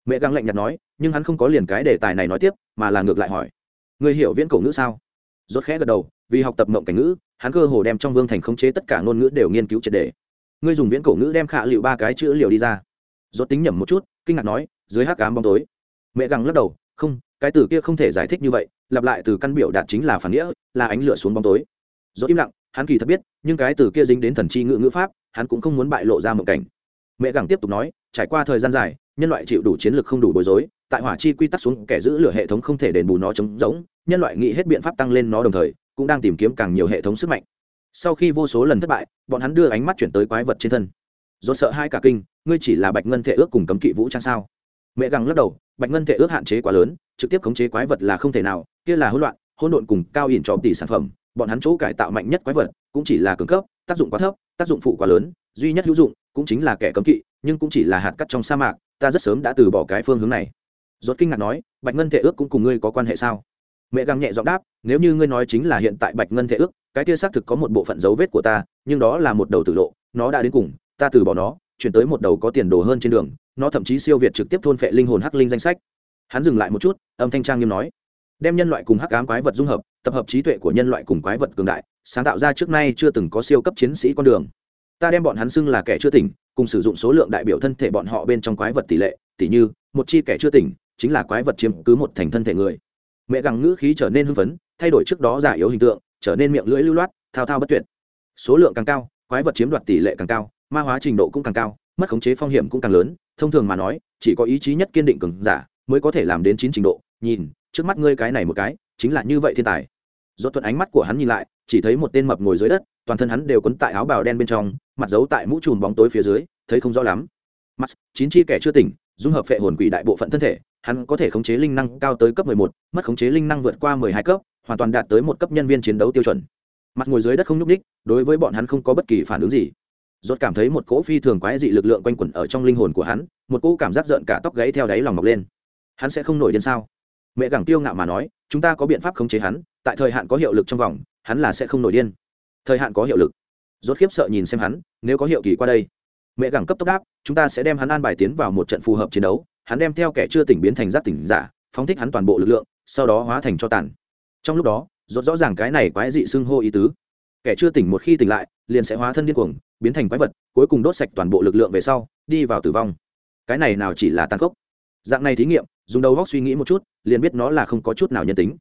Mẹ găng lạnh nhạt nói, nhưng hắn không có liền cái đề tài này nói tiếp, mà là ngược lại hỏi. Ngươi hiểu viễn cổ ngữ sao? Rốt khẽ gật đầu, vì học tập mộng cảnh ngữ, hắn cơ hồ đem trong vương thành khống chế tất cả ngôn ngữ đều nghiên cứu triệt đề ngươi dùng viễn cổ ngữ đem khả liệu ba cái chữ liệu đi ra. Rốt tính nhẩm một chút, kinh ngạc nói, dưới hắc ám bóng tối. Mẹ găng lắc đầu, không cái từ kia không thể giải thích như vậy, lặp lại từ căn biểu đạt chính là phản nghĩa, là ánh lửa xuống bóng tối. Dỗ im lặng, hắn kỳ thật biết, nhưng cái từ kia dính đến thần chi ngữ ngữ pháp, hắn cũng không muốn bại lộ ra mộng cảnh. Mẹ gẳng tiếp tục nói, trải qua thời gian dài, nhân loại chịu đủ chiến lược không đủ bối rối, tại hỏa chi quy tắc xuống kẻ giữ lửa hệ thống không thể đền bù nó chống giống nhân loại nghĩ hết biện pháp tăng lên nó đồng thời, cũng đang tìm kiếm càng nhiều hệ thống sức mạnh. Sau khi vô số lần thất bại, bọn hắn đưa ánh mắt chuyển tới quái vật trên thân. Do sợ hai cả kinh, ngươi chỉ là bạch ngân thể ước cùng cấm kỵ vũ trang sao? Mẹ gẳng lắc đầu, bạch ngân thể ước hạn chế quá lớn, trực tiếp khống chế quái vật là không thể nào, kia là hỗn loạn, hỗn độn cùng cao ỉn trọm tỷ sản phẩm, bọn hắn chỗ cải tạo mạnh nhất quái vật cũng chỉ là cường cấp, tác dụng quá thấp, tác dụng phụ quá lớn, duy nhất hữu dụng cũng chính là kẻ cấm kỵ, nhưng cũng chỉ là hạt cắt trong sa mạc, ta rất sớm đã từ bỏ cái phương hướng này. Rốt kinh ngạc nói, bạch ngân thể ước cũng cùng ngươi có quan hệ sao? Mẹ găng nhẹ giọng đáp, nếu như ngươi nói chính là hiện tại bạch ngân thể ước, cái kia xác thực có một bộ phận dấu vết của ta, nhưng đó là một đầu tử lộ, nó đã đến cùng, ta từ bỏ nó, chuyển tới một đầu có tiền đồ hơn trên đường nó thậm chí siêu việt trực tiếp thôn phệ linh hồn hắc linh danh sách. Hắn dừng lại một chút, âm thanh trang nghiêm nói, đem nhân loại cùng hắc ám quái vật dung hợp, tập hợp trí tuệ của nhân loại cùng quái vật cường đại, sáng tạo ra trước nay chưa từng có siêu cấp chiến sĩ con đường. Ta đem bọn hắn xưng là kẻ chưa tỉnh, cùng sử dụng số lượng đại biểu thân thể bọn họ bên trong quái vật tỷ lệ tỷ như, một chi kẻ chưa tỉnh, chính là quái vật chiếm cứ một thành thân thể người. Mẹ gằng ngữ khí trở nên hưng phấn, thay đổi trước đó giả yếu hình tượng, trở nên miệng lưỡi lưu loát, thao thao bất tuyệt. Số lượng càng cao, quái vật chiếm đoạt tỷ lệ càng cao, ma hóa trình độ cũng càng cao mất khống chế phong hiểm cũng càng lớn thông thường mà nói chỉ có ý chí nhất kiên định cường giả mới có thể làm đến chín trình độ. Nhìn trước mắt ngươi cái này một cái chính là như vậy thiên tài. Do thuận ánh mắt của hắn nhìn lại chỉ thấy một tên mập ngồi dưới đất toàn thân hắn đều quấn tại áo bào đen bên trong mặt giấu tại mũ trùm bóng tối phía dưới thấy không rõ lắm. Mắt chín chi kẻ chưa tỉnh dung hợp phệ hồn quỷ đại bộ phận thân thể hắn có thể khống chế linh năng cao tới cấp 11, mất khống chế linh năng vượt qua 12 cấp hoàn toàn đạt tới một cấp nhân viên chiến đấu tiêu chuẩn. Mặt ngồi dưới đất không nhúc ních đối với bọn hắn không có bất kỳ phản ứng gì rốt cảm thấy một cỗ phi thường quái dị lực lượng quanh quẩn ở trong linh hồn của hắn, một cỗ cảm giác giận cả tóc gáy theo đáy lòng mọc lên. Hắn sẽ không nổi điên sao? Mẹ gẳng tiêu ngạo mà nói, chúng ta có biện pháp khống chế hắn, tại thời hạn có hiệu lực trong vòng, hắn là sẽ không nổi điên. Thời hạn có hiệu lực. Rốt khiếp sợ nhìn xem hắn, nếu có hiệu kỳ qua đây. Mẹ gẳng cấp tốc đáp, chúng ta sẽ đem hắn an bài tiến vào một trận phù hợp chiến đấu. Hắn đem theo kẻ chưa tỉnh biến thành giác tỉnh giả, phóng thích hắn toàn bộ lực lượng, sau đó hóa thành cho tàn. Trong lúc đó, rốt rõ ràng cái này quái dị xưng hô ý tứ. Kẻ chưa tỉnh một khi tỉnh lại, liền sẽ hóa thân điên cuồng biến thành quái vật, cuối cùng đốt sạch toàn bộ lực lượng về sau, đi vào tử vong. Cái này nào chỉ là tăng cốc dạng này thí nghiệm, dùng đầu góc suy nghĩ một chút, liền biết nó là không có chút nào nhân tính.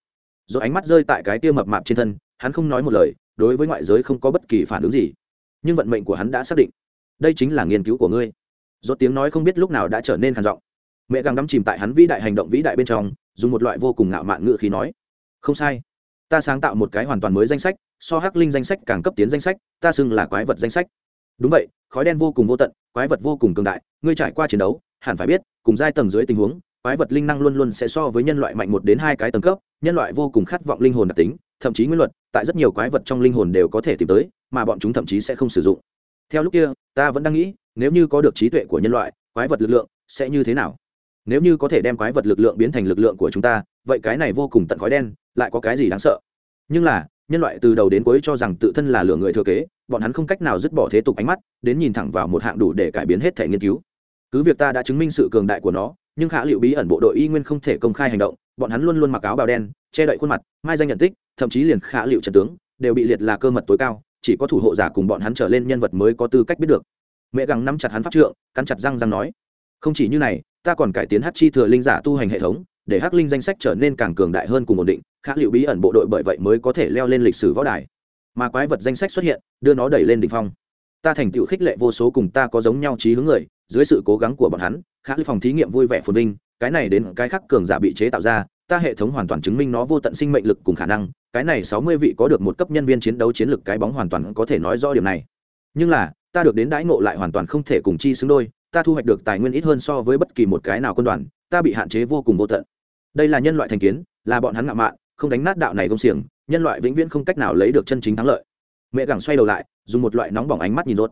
Rồi ánh mắt rơi tại cái tia mập mạp trên thân, hắn không nói một lời, đối với ngoại giới không có bất kỳ phản ứng gì. Nhưng vận mệnh của hắn đã xác định. Đây chính là nghiên cứu của ngươi. Do tiếng nói không biết lúc nào đã trở nên khàn giọng. Mẹ găng đắm chìm tại hắn vĩ đại hành động vĩ đại bên trong, dùng một loại vô cùng ngạo mạn ngự khí nói. Không sai. Ta sáng tạo một cái hoàn toàn mới danh sách, so hắc linh danh sách càng cấp tiến danh sách, ta xưng là quái vật danh sách đúng vậy, khói đen vô cùng vô tận, quái vật vô cùng cường đại, ngươi trải qua chiến đấu, hẳn phải biết, cùng giai tầng dưới tình huống, quái vật linh năng luôn luôn sẽ so với nhân loại mạnh một đến hai cái tầng cấp, nhân loại vô cùng khát vọng linh hồn đặc tính, thậm chí nguyên luật, tại rất nhiều quái vật trong linh hồn đều có thể tìm tới, mà bọn chúng thậm chí sẽ không sử dụng. Theo lúc kia, ta vẫn đang nghĩ, nếu như có được trí tuệ của nhân loại, quái vật lực lượng sẽ như thế nào? Nếu như có thể đem quái vật lực lượng biến thành lực lượng của chúng ta, vậy cái này vô cùng tận khói đen, lại có cái gì đáng sợ? Nhưng là, nhân loại từ đầu đến cuối cho rằng tự thân là lửa người thừa kế bọn hắn không cách nào dứt bỏ thế tục ánh mắt, đến nhìn thẳng vào một hạng đủ để cải biến hết thể nghiên cứu. Cứ việc ta đã chứng minh sự cường đại của nó, nhưng khả liệu bí ẩn bộ đội y nguyên không thể công khai hành động, bọn hắn luôn luôn mặc áo bào đen, che đậy khuôn mặt, mai danh nhận tích, thậm chí liền khả liệu trần tướng đều bị liệt là cơ mật tối cao, chỉ có thủ hộ giả cùng bọn hắn trở lên nhân vật mới có tư cách biết được. Mẹ gắng nắm chặt hắn pháp trượng, cắn chặt răng răng nói, không chỉ như này, ta còn cải tiến hát chi thừa linh giả tu hành hệ thống, để hắc linh danh sách trở nên càng cường đại hơn cùng ổn định, khả liệu bí ẩn bộ đội bởi vậy mới có thể leo lên lịch sử võ đài mà quái vật danh sách xuất hiện, đưa nó đẩy lên đỉnh phong. Ta thành tựu khích lệ vô số cùng ta có giống nhau trí hướng người, dưới sự cố gắng của bọn hắn khả phòng thí nghiệm vui vẻ phồn vinh, cái này đến cái khác cường giả bị chế tạo ra, ta hệ thống hoàn toàn chứng minh nó vô tận sinh mệnh lực cùng khả năng, cái này sáu mươi vị có được một cấp nhân viên chiến đấu chiến lược cái bóng hoàn toàn có thể nói rõ điều này. Nhưng là, ta được đến đãi ngộ lại hoàn toàn không thể cùng chi xứng đôi, ta thu hoạch được tài nguyên ít hơn so với bất kỳ một cái nào quân đoàn, ta bị hạn chế vô cùng vô tận. Đây là nhân loại thành kiến, là bọn hắn ngạo mạn không đánh nát đạo này công xiềng, nhân loại vĩnh viễn không cách nào lấy được chân chính thắng lợi. Mẹ gẳng xoay đầu lại, dùng một loại nóng bỏng ánh mắt nhìn rốt.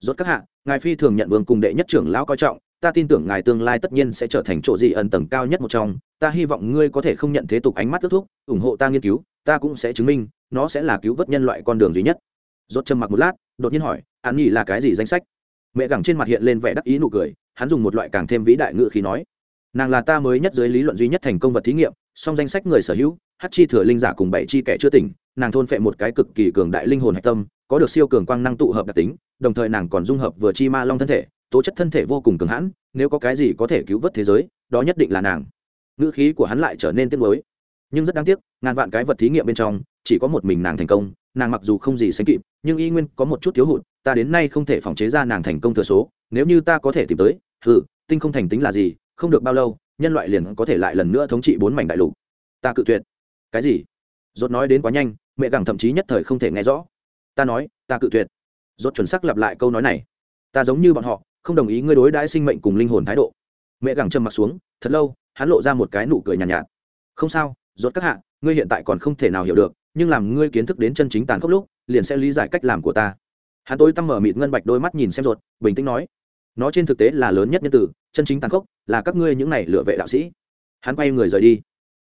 Rốt các hạ, ngài phi thường nhận vương cùng đệ nhất trưởng lão coi trọng, ta tin tưởng ngài tương lai tất nhiên sẽ trở thành chỗ dị ẩn tầng cao nhất một trong, ta hy vọng ngươi có thể không nhận thế tục ánh mắt kết thúc, ủng hộ ta nghiên cứu, ta cũng sẽ chứng minh, nó sẽ là cứu vớt nhân loại con đường duy nhất. Rốt trầm mặc một lát, đột nhiên hỏi hắn nghĩ là cái gì danh sách? Mẹ gẳng trên mặt hiện lên vẻ đắc ý nụ cười, hắn dùng một loại càng thêm vĩ đại ngữ khí nói nàng là ta mới nhất dưới lý luận duy nhất thành công vật thí nghiệm, song danh sách người sở hữu, hát chi thừa linh giả cùng bảy chi kẻ chưa tỉnh, nàng thôn phệ một cái cực kỳ cường đại linh hồn hạch tâm, có được siêu cường quang năng tụ hợp đặc tính, đồng thời nàng còn dung hợp vừa chi ma long thân thể, tố chất thân thể vô cùng cường hãn, nếu có cái gì có thể cứu vớt thế giới, đó nhất định là nàng. Ngữ khí của hắn lại trở nên tiếc nuối. Nhưng rất đáng tiếc, ngàn vạn cái vật thí nghiệm bên trong, chỉ có một mình nàng thành công, nàng mặc dù không gì sánh kịp, nhưng y nguyên có một chút thiếu hụt, ta đến nay không thể phòng chế ra nàng thành công thừa số, nếu như ta có thể tìm tới ừ tinh không thành tính là gì không được bao lâu nhân loại liền có thể lại lần nữa thống trị bốn mảnh đại lục. Ta cự tuyệt. Cái gì? Rốt nói đến quá nhanh mẹ gẳng thậm chí nhất thời không thể nghe rõ. Ta nói ta cự tuyệt. Rốt chuẩn xác lặp lại câu nói này. Ta giống như bọn họ không đồng ý ngươi đối đãi sinh mệnh cùng linh hồn thái độ. Mẹ gẳng trầm mặt xuống thật lâu hắn lộ ra một cái nụ cười nhàn nhạt, nhạt. Không sao rốt các hạ ngươi hiện tại còn không thể nào hiểu được nhưng làm ngươi kiến thức đến chân chính tàn khốc lúc liền sẽ lý giải cách làm của ta. Hắn tối tăm mở mịt ngân bạch đôi mắt nhìn xem rốt bình tĩnh nói. Nó trên thực tế là lớn nhất nhân tử chân chính tàn khốc là các ngươi những này lựa vệ đạo sĩ. Hắn quay người rời đi.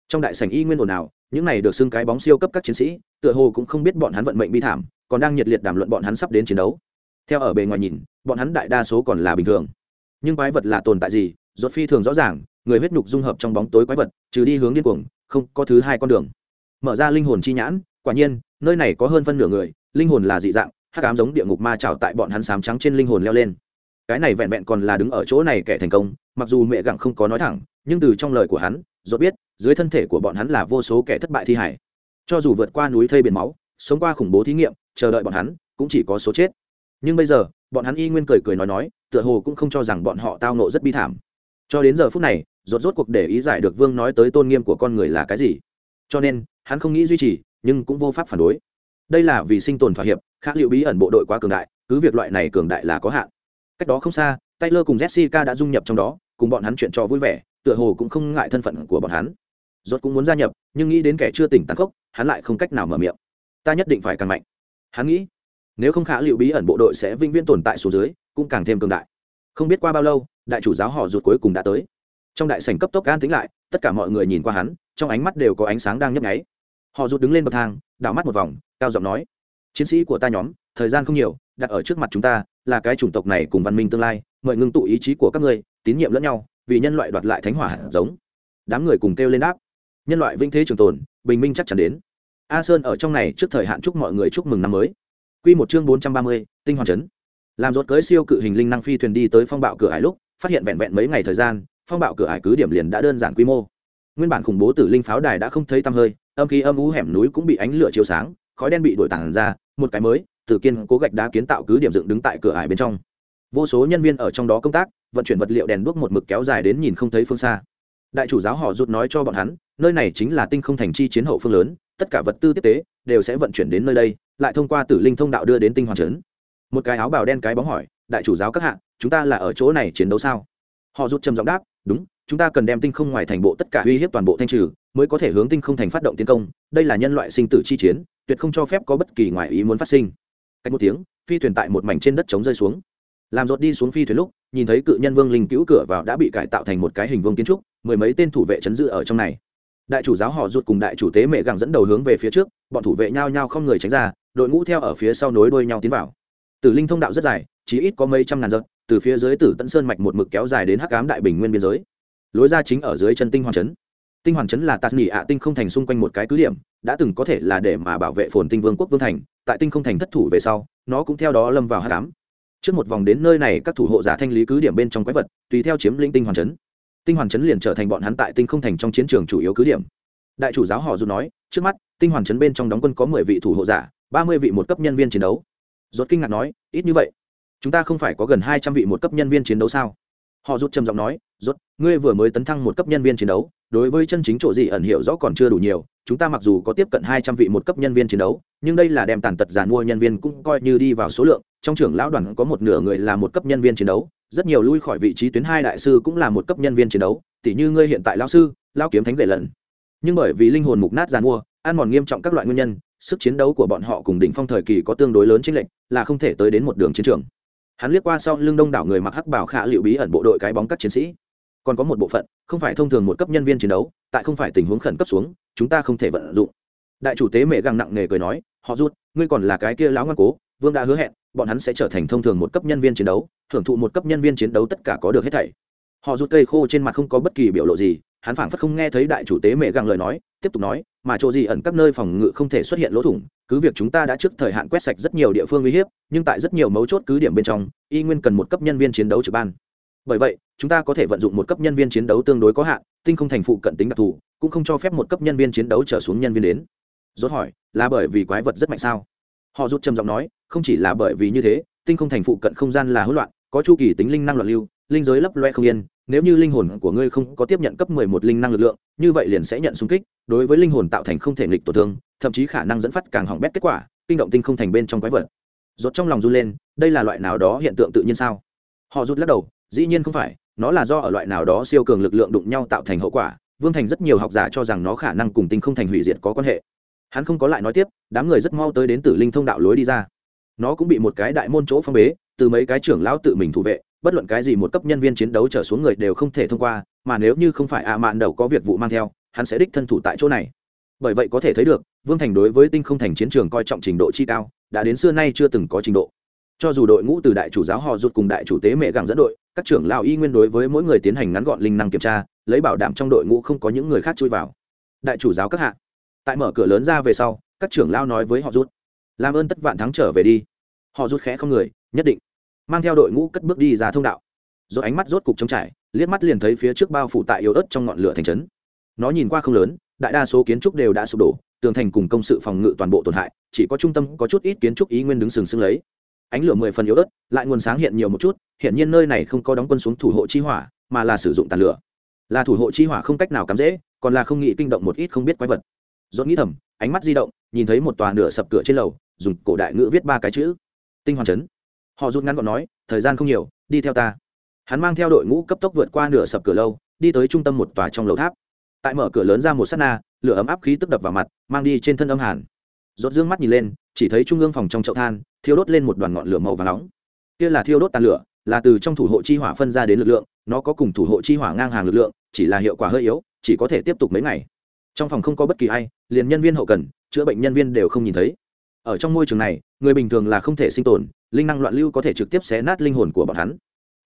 Trong đại sảnh y nguyên ồn ào, những này được xưng cái bóng siêu cấp các chiến sĩ, tựa hồ cũng không biết bọn hắn vận mệnh bi thảm, còn đang nhiệt liệt đàm luận bọn hắn sắp đến chiến đấu. Theo ở bề ngoài nhìn, bọn hắn đại đa số còn là bình thường. Nhưng quái vật là tồn tại gì rốt phi thường rõ ràng, người huyết nhục dung hợp trong bóng tối quái vật, trừ đi hướng điên cuồng, không có thứ hai con đường. Mở ra linh hồn chi nhãn, quả nhiên, nơi này có hơn phân nửa người, linh hồn là dị dạng, hắc ám giống địa ngục ma trào tại bọn hắn sám trắng trên linh hồn leo lên cái này vẹn vẹn còn là đứng ở chỗ này kẻ thành công, mặc dù mẹ gặng không có nói thẳng, nhưng từ trong lời của hắn dốt biết, dưới thân thể của bọn hắn là vô số kẻ thất bại thi hải cho dù vượt qua núi thây biển máu, sống qua khủng bố thí nghiệm, chờ đợi bọn hắn, cũng chỉ có số chết. Nhưng bây giờ, bọn hắn y nguyên cười cười nói nói, tựa hồ cũng không cho rằng bọn họ tao nộ rất bi thảm. Cho đến giờ phút này, rốt rốt cuộc để ý giải được vương nói tới tôn nghiêm của con người là cái gì. Cho nên, hắn không nghĩ duy trì, nhưng cũng vô pháp phản đối. Đây là vì sinh tồn thỏa hiệp khác liệu bí ẩn bộ đội quá cường đại, cứ việc loại này cường đại là có hạn cách đó không xa, taylor cùng jessica đã dung nhập trong đó, cùng bọn hắn chuyện trò vui vẻ, tựa hồ cũng không ngại thân phận của bọn hắn. Rốt cũng muốn gia nhập, nhưng nghĩ đến kẻ chưa tỉnh tàn khốc, hắn lại không cách nào mở miệng. Ta nhất định phải càng mạnh. Hắn nghĩ, nếu không khả liệu bí ẩn bộ đội sẽ vĩnh viễn tồn tại số dưới, cũng càng thêm cường đại. Không biết qua bao lâu, đại chủ giáo họ rụt cuối cùng đã tới. Trong đại sảnh cấp tốc an tính lại, tất cả mọi người nhìn qua hắn, trong ánh mắt đều có ánh sáng đang nhấp nháy. Họ rụt đứng lên bậc thang, đảo mắt một vòng, cao giọng nói, chiến sĩ của ta nhóm, thời gian không nhiều, đặt ở trước mặt chúng ta là cái chủng tộc này cùng văn minh tương lai, mời ngưng tụ ý chí của các ngươi, tín nhiệm lẫn nhau, vì nhân loại đoạt lại thánh hỏa hạt giống. Đám người cùng kêu lên đáp. Nhân loại vinh thế trường tồn, bình minh chắc chắn đến. A sơn ở trong này trước thời hạn chúc mọi người chúc mừng năm mới. Q một chương bốn trăm ba mươi, tinh hoàn chấn. Làm rốt cưới siêu cự hình linh năng phi thuyền đi tới phong bạo cửa ải lúc, phát hiện vẹn vẹn mấy ngày thời gian, phong bạo cửa ải cứ điểm liền đã đơn giản quy mô. Nguyên bản khủng bố tử linh pháo đài đã không thấy tăm hơi, âm khí âm ú hẻm núi cũng bị ánh lửa chiếu sáng, khói đen bị đổi tản ra, một cái mới từ kiên cố gạch đá kiến tạo cứ điểm dựng đứng tại cửa ải bên trong. Vô số nhân viên ở trong đó công tác, vận chuyển vật liệu đèn đuốc một mực kéo dài đến nhìn không thấy phương xa. Đại chủ giáo họ rút nói cho bọn hắn, nơi này chính là tinh không thành chi chiến hậu phương lớn, tất cả vật tư tiếp tế đều sẽ vận chuyển đến nơi đây, lại thông qua tử linh thông đạo đưa đến tinh hoàng trấn. Một cái áo bào đen cái bóng hỏi, đại chủ giáo các hạ, chúng ta là ở chỗ này chiến đấu sao? Họ rút trầm giọng đáp, đúng, chúng ta cần đem tinh không ngoài thành bộ tất cả uy hiếp toàn bộ thanh trừ, mới có thể hướng tinh không thành phát động tiến công, đây là nhân loại sinh tử chi chiến, tuyệt không cho phép có bất kỳ ngoại ý muốn phát sinh cách một tiếng, phi thuyền tại một mảnh trên đất trống rơi xuống. Làm rột đi xuống phi thuyền lúc, nhìn thấy cự nhân vương linh cứu cửa vào đã bị cải tạo thành một cái hình vương kiến trúc, mười mấy tên thủ vệ chấn giữ ở trong này. Đại chủ giáo họ rụt cùng đại chủ tế mẹ gặng dẫn đầu hướng về phía trước, bọn thủ vệ nhao nhao không người tránh ra, đội ngũ theo ở phía sau nối đuôi nhau tiến vào. Tử linh thông đạo rất dài chỉ ít có mấy trăm ngàn giật, từ phía dưới tử tận sơn mạch một mực kéo dài đến hắc ám đại bình nguyên biên giới. Lối ra chính ở dưới chân tinh hoàn trấn tinh hoàn trấn là tạt nghỉ ạ tinh không thành xung quanh một cái cứ điểm, đã từng có thể là để mà bảo vệ phồn tinh vương quốc vương thành, tại tinh không thành thất thủ về sau, nó cũng theo đó lâm vào hạ cám trước một vòng đến nơi này, các thủ hộ giả thanh lý cứ điểm bên trong quái vật, tùy theo chiếm lĩnh tinh hoàn trấn tinh hoàn trấn liền trở thành bọn hắn tại tinh không thành trong chiến trường chủ yếu cứ điểm. Đại chủ giáo họ dù nói, trước mắt, tinh hoàn trấn bên trong đóng quân có mười vị thủ hộ giả, ba mươi vị một cấp nhân viên chiến đấu. Rốt kinh ngạc nói, ít như vậy? Chúng ta không phải có gần hai trăm vị một cấp nhân viên chiến đấu sao? Họ rút trầm giọng nói, rốt, ngươi vừa mới tấn thăng một cấp nhân viên chiến đấu, đối với chân chính chỗ gì ẩn hiểu rõ còn chưa đủ nhiều, chúng ta mặc dù có tiếp cận hai trăm vị một cấp nhân viên chiến đấu, nhưng đây là đem tàn tật giàn mua nhân viên cũng coi như đi vào số lượng, trong trưởng lão đoàn có một nửa người là một cấp nhân viên chiến đấu, rất nhiều lui khỏi vị trí tuyến hai đại sư cũng là một cấp nhân viên chiến đấu tỷ như ngươi hiện tại lão sư, lão kiếm thánh vệ lần. Nhưng bởi vì linh hồn mục nát giàn mua, ăn mòn nghiêm trọng các loại nguyên nhân, sức chiến đấu của bọn họ cùng đỉnh phong thời kỳ có tương đối lớn chênh lệch, là không thể tới đến một đường chiến trường hắn liếc qua sau lưng đông đảo người mặc hắc bảo khả liệu bí ẩn bộ đội cái bóng các chiến sĩ. Còn có một bộ phận, không phải thông thường một cấp nhân viên chiến đấu, tại không phải tình huống khẩn cấp xuống, chúng ta không thể vận dụng. Đại chủ tế mẹ găng nặng nề cười nói, họ rút, ngươi còn là cái kia láo ngoan cố, vương đã hứa hẹn, bọn hắn sẽ trở thành thông thường một cấp nhân viên chiến đấu, thưởng thụ một cấp nhân viên chiến đấu tất cả có được hết thảy. Họ rút cây khô trên mặt không có bất kỳ biểu lộ gì, hắn phảng phất không nghe thấy đại chủ tế mẹ găng lời nói tiếp tục nói, mà chỗ gì ẩn các nơi phòng ngự không thể xuất hiện lỗ thủng, cứ việc chúng ta đã trước thời hạn quét sạch rất nhiều địa phương uy hiếp, nhưng tại rất nhiều mấu chốt cứ điểm bên trong, y nguyên cần một cấp nhân viên chiến đấu trực ban. Bởi vậy, chúng ta có thể vận dụng một cấp nhân viên chiến đấu tương đối có hạn, tinh không thành phụ cận tính đặc thù, cũng không cho phép một cấp nhân viên chiến đấu trở xuống nhân viên đến. Rốt hỏi, là bởi vì quái vật rất mạnh sao? Họ rút trầm giọng nói, không chỉ là bởi vì như thế, tinh không thành phụ cận không gian là hỗn loạn, có chu kỳ tính linh năng loạn lưu, linh giới lấp loe không yên nếu như linh hồn của ngươi không có tiếp nhận cấp mười một linh năng lực lượng, như vậy liền sẽ nhận xung kích, đối với linh hồn tạo thành không thể nghịch tổn thương, thậm chí khả năng dẫn phát càng hỏng bét kết quả, kinh động tinh không thành bên trong quái vật. Rốt trong lòng run lên, đây là loại nào đó hiện tượng tự nhiên sao? Họ rút lắc đầu, dĩ nhiên không phải, nó là do ở loại nào đó siêu cường lực lượng đụng nhau tạo thành hậu quả, vương thành rất nhiều học giả cho rằng nó khả năng cùng tinh không thành hủy diệt có quan hệ. Hắn không có lại nói tiếp, đám người rất mau tới đến tử linh thông đạo lối đi ra. Nó cũng bị một cái đại môn chỗ phong bế, từ mấy cái trưởng lão tự mình thủ vệ bất luận cái gì một cấp nhân viên chiến đấu trở xuống người đều không thể thông qua, mà nếu như không phải ạ mạn đầu có việc vụ mang theo, hắn sẽ đích thân thủ tại chỗ này. Bởi vậy có thể thấy được, vương thành đối với tinh không thành chiến trường coi trọng trình độ chi cao, đã đến xưa nay chưa từng có trình độ. Cho dù đội ngũ từ đại chủ giáo họ rút cùng đại chủ tế mẹ gặng dẫn đội, các trưởng lao y nguyên đối với mỗi người tiến hành ngắn gọn linh năng kiểm tra, lấy bảo đảm trong đội ngũ không có những người khác chui vào. Đại chủ giáo các hạ, tại mở cửa lớn ra về sau, các trưởng lao nói với họ rút làm ơn tất vạn thắng trở về đi. Họ rút khẽ không người, nhất định mang theo đội ngũ cất bước đi ra thông đạo. Rồi ánh mắt rốt cục trống trải, liếc mắt liền thấy phía trước bao phủ tại yếu ớt trong ngọn lửa thành trấn. Nó nhìn qua không lớn, đại đa số kiến trúc đều đã sụp đổ, tường thành cùng công sự phòng ngự toàn bộ tổn hại, chỉ có trung tâm có chút ít kiến trúc ý nguyên đứng sừng sững lấy. Ánh lửa mười phần yếu ớt, lại nguồn sáng hiện nhiều một chút hiện nhiên nơi này không có đóng quân xuống thủ hộ chi hỏa, mà là sử dụng tàn lửa. Là thủ hộ chi hỏa không cách nào cắm dễ, còn là không nghĩ kinh động một ít không biết quái vật. Dốt nghĩ thầm, ánh mắt di động, nhìn thấy một tòa nửa sập cửa trên lầu, dùng cổ đại ngữ viết ba cái chữ. Tinh hoàn chấn họ rút ngắn gọn nói, thời gian không nhiều, đi theo ta. Hắn mang theo đội ngũ cấp tốc vượt qua nửa sập cửa lâu, đi tới trung tâm một tòa trong lầu tháp. Tại mở cửa lớn ra một s á t na, lửa ấm áp khí tức đập vào mặt, mang đi trên thân âm hàn. Rốt dương mắt nhìn lên, chỉ thấy trung ương phòng trong chậu than, thiêu đốt lên một đoàn ngọn lửa màu và nóng. Kia là thiêu đốt tàn lửa, là từ trong thủ hộ chi hỏa phân ra đến lực lượng, nó có cùng thủ hộ chi hỏa ngang hàng lực lượng, chỉ là hiệu quả hơi yếu, chỉ có thể tiếp tục mấy ngày. Trong phòng không có bất kỳ ai, liền nhân viên hậu cần, chữa bệnh nhân viên đều không nhìn thấy. Ở trong môi trường này, người bình thường là không thể sinh tồn linh năng loạn lưu có thể trực tiếp xé nát linh hồn của bọn hắn.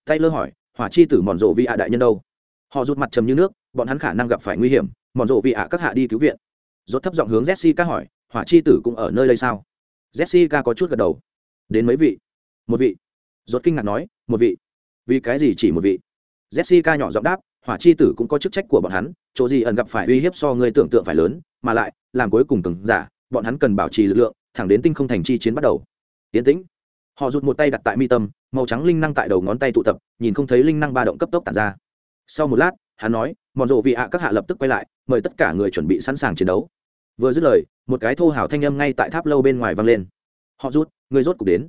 Tay lơ hỏi, hỏa chi tử mòn rộ vị ạ đại nhân đâu? Họ rút mặt trầm như nước, bọn hắn khả năng gặp phải nguy hiểm mòn rộ vị ạ các hạ đi cứu viện. Rốt thấp giọng hướng jessica hỏi, hỏa chi tử cũng ở nơi đây sao? Jessica có chút gật đầu. Đến mấy vị? Một vị. Rốt kinh ngạc nói, một vị. Vì cái gì chỉ một vị? Jessica nhỏ giọng đáp, hỏa chi tử cũng có chức trách của bọn hắn, chỗ gì ẩn gặp phải uy hiếp so người tưởng tượng phải lớn, mà lại, làm cuối cùng từng giả, bọn hắn cần bảo trì lực lượng, thẳng đến tinh không thành chi chiến bắt đầu. Yên tĩnh họ rụt một tay đặt tại mi tâm, màu trắng linh năng tại đầu ngón tay tụ tập, nhìn không thấy linh năng ba động cấp tốc tản ra. Sau một lát, hắn nói mòn rộ vị ạ, các hạ lập tức quay lại, mời tất cả người chuẩn bị sẵn sàng chiến đấu. Vừa dứt lời, một cái thô hào thanh âm ngay tại tháp lâu bên ngoài vang lên. Họ rút, người rốt cục đến.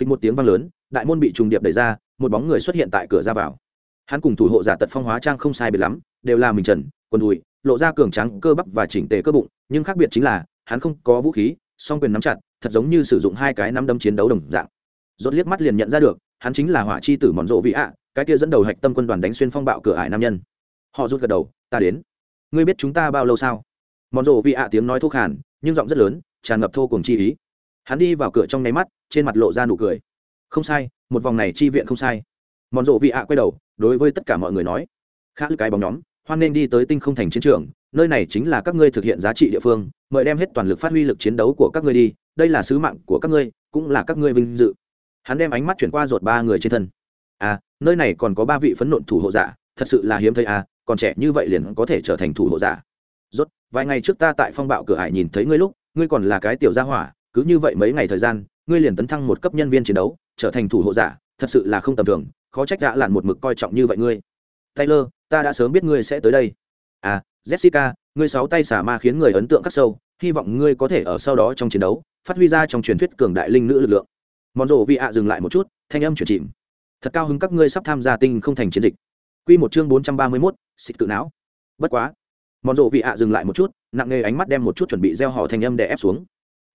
Phịch một tiếng vang lớn, đại môn bị trùng điệp đẩy ra, một bóng người xuất hiện tại cửa ra vào. Hắn cùng thủ hộ giả tật phong hóa trang không sai biệt lắm, đều là mình trần, quần đùi, lộ ra cường trắng cơ bắp và chỉnh tề cơ bụng, nhưng khác biệt chính là, hắn không có vũ khí, song quyền nắm chặt, thật giống như sử dụng hai cái nắm đâm chiến đấu đồng dạng rốt liếc mắt liền nhận ra được, hắn chính là hỏa chi tử mòn rộ vị ạ, cái kia dẫn đầu hạch tâm quân đoàn đánh xuyên phong bạo cửa ải nam nhân. Họ rút gật đầu, ta đến. Ngươi biết chúng ta bao lâu sao? Mòn rộ vị ạ tiếng nói thô khàn, nhưng giọng rất lớn, tràn ngập thô cùng chi ý. Hắn đi vào cửa trong nháy mắt, trên mặt lộ ra nụ cười. Không sai, một vòng này chi viện không sai. Mòn rộ vị ạ quay đầu, đối với tất cả mọi người nói khác cái bóng nhóm, hoan nên đi tới tinh không thành chiến trường, nơi này chính là các ngươi thực hiện giá trị địa phương, mời đem hết toàn lực phát huy lực chiến đấu của các ngươi đi, đây là sứ mạng của các ngươi, cũng là các ngươi vinh dự hắn đem ánh mắt chuyển qua ruột ba người trên thân. À nơi này còn có ba vị phấn nộn thủ hộ giả, thật sự là hiếm thấy à còn trẻ như vậy liền có thể trở thành thủ hộ giả. Rốt, vài ngày trước ta tại phong bạo cửa hải nhìn thấy ngươi lúc, ngươi còn là cái tiểu gia hỏa, cứ như vậy mấy ngày thời gian, ngươi liền tấn thăng một cấp nhân viên chiến đấu, trở thành thủ hộ giả, thật sự là không tầm thường, khó trách đã lặn một mực coi trọng như vậy ngươi. Taylor, ta đã sớm biết ngươi sẽ tới đây. À jessica, ngươi sáu tay xả ma khiến người ấn tượng khắc sâu, hy vọng ngươi có thể ở sau đó trong chiến đấu, phát huy ra trong truyền thuyết cường đại linh nữ lực lượng mòn rộ vị ạ dừng lại một chút, thanh âm chuyển chìm. Thật cao hứng các ngươi sắp tham gia tinh không thành chiến dịch. Q một chương bốn trăm ba mươi mốt, xịt tự não. Bất quá mòn rộ vị ạ dừng lại một chút, nặng nề ánh mắt đem một chút chuẩn bị gieo họ thanh âm để ép xuống.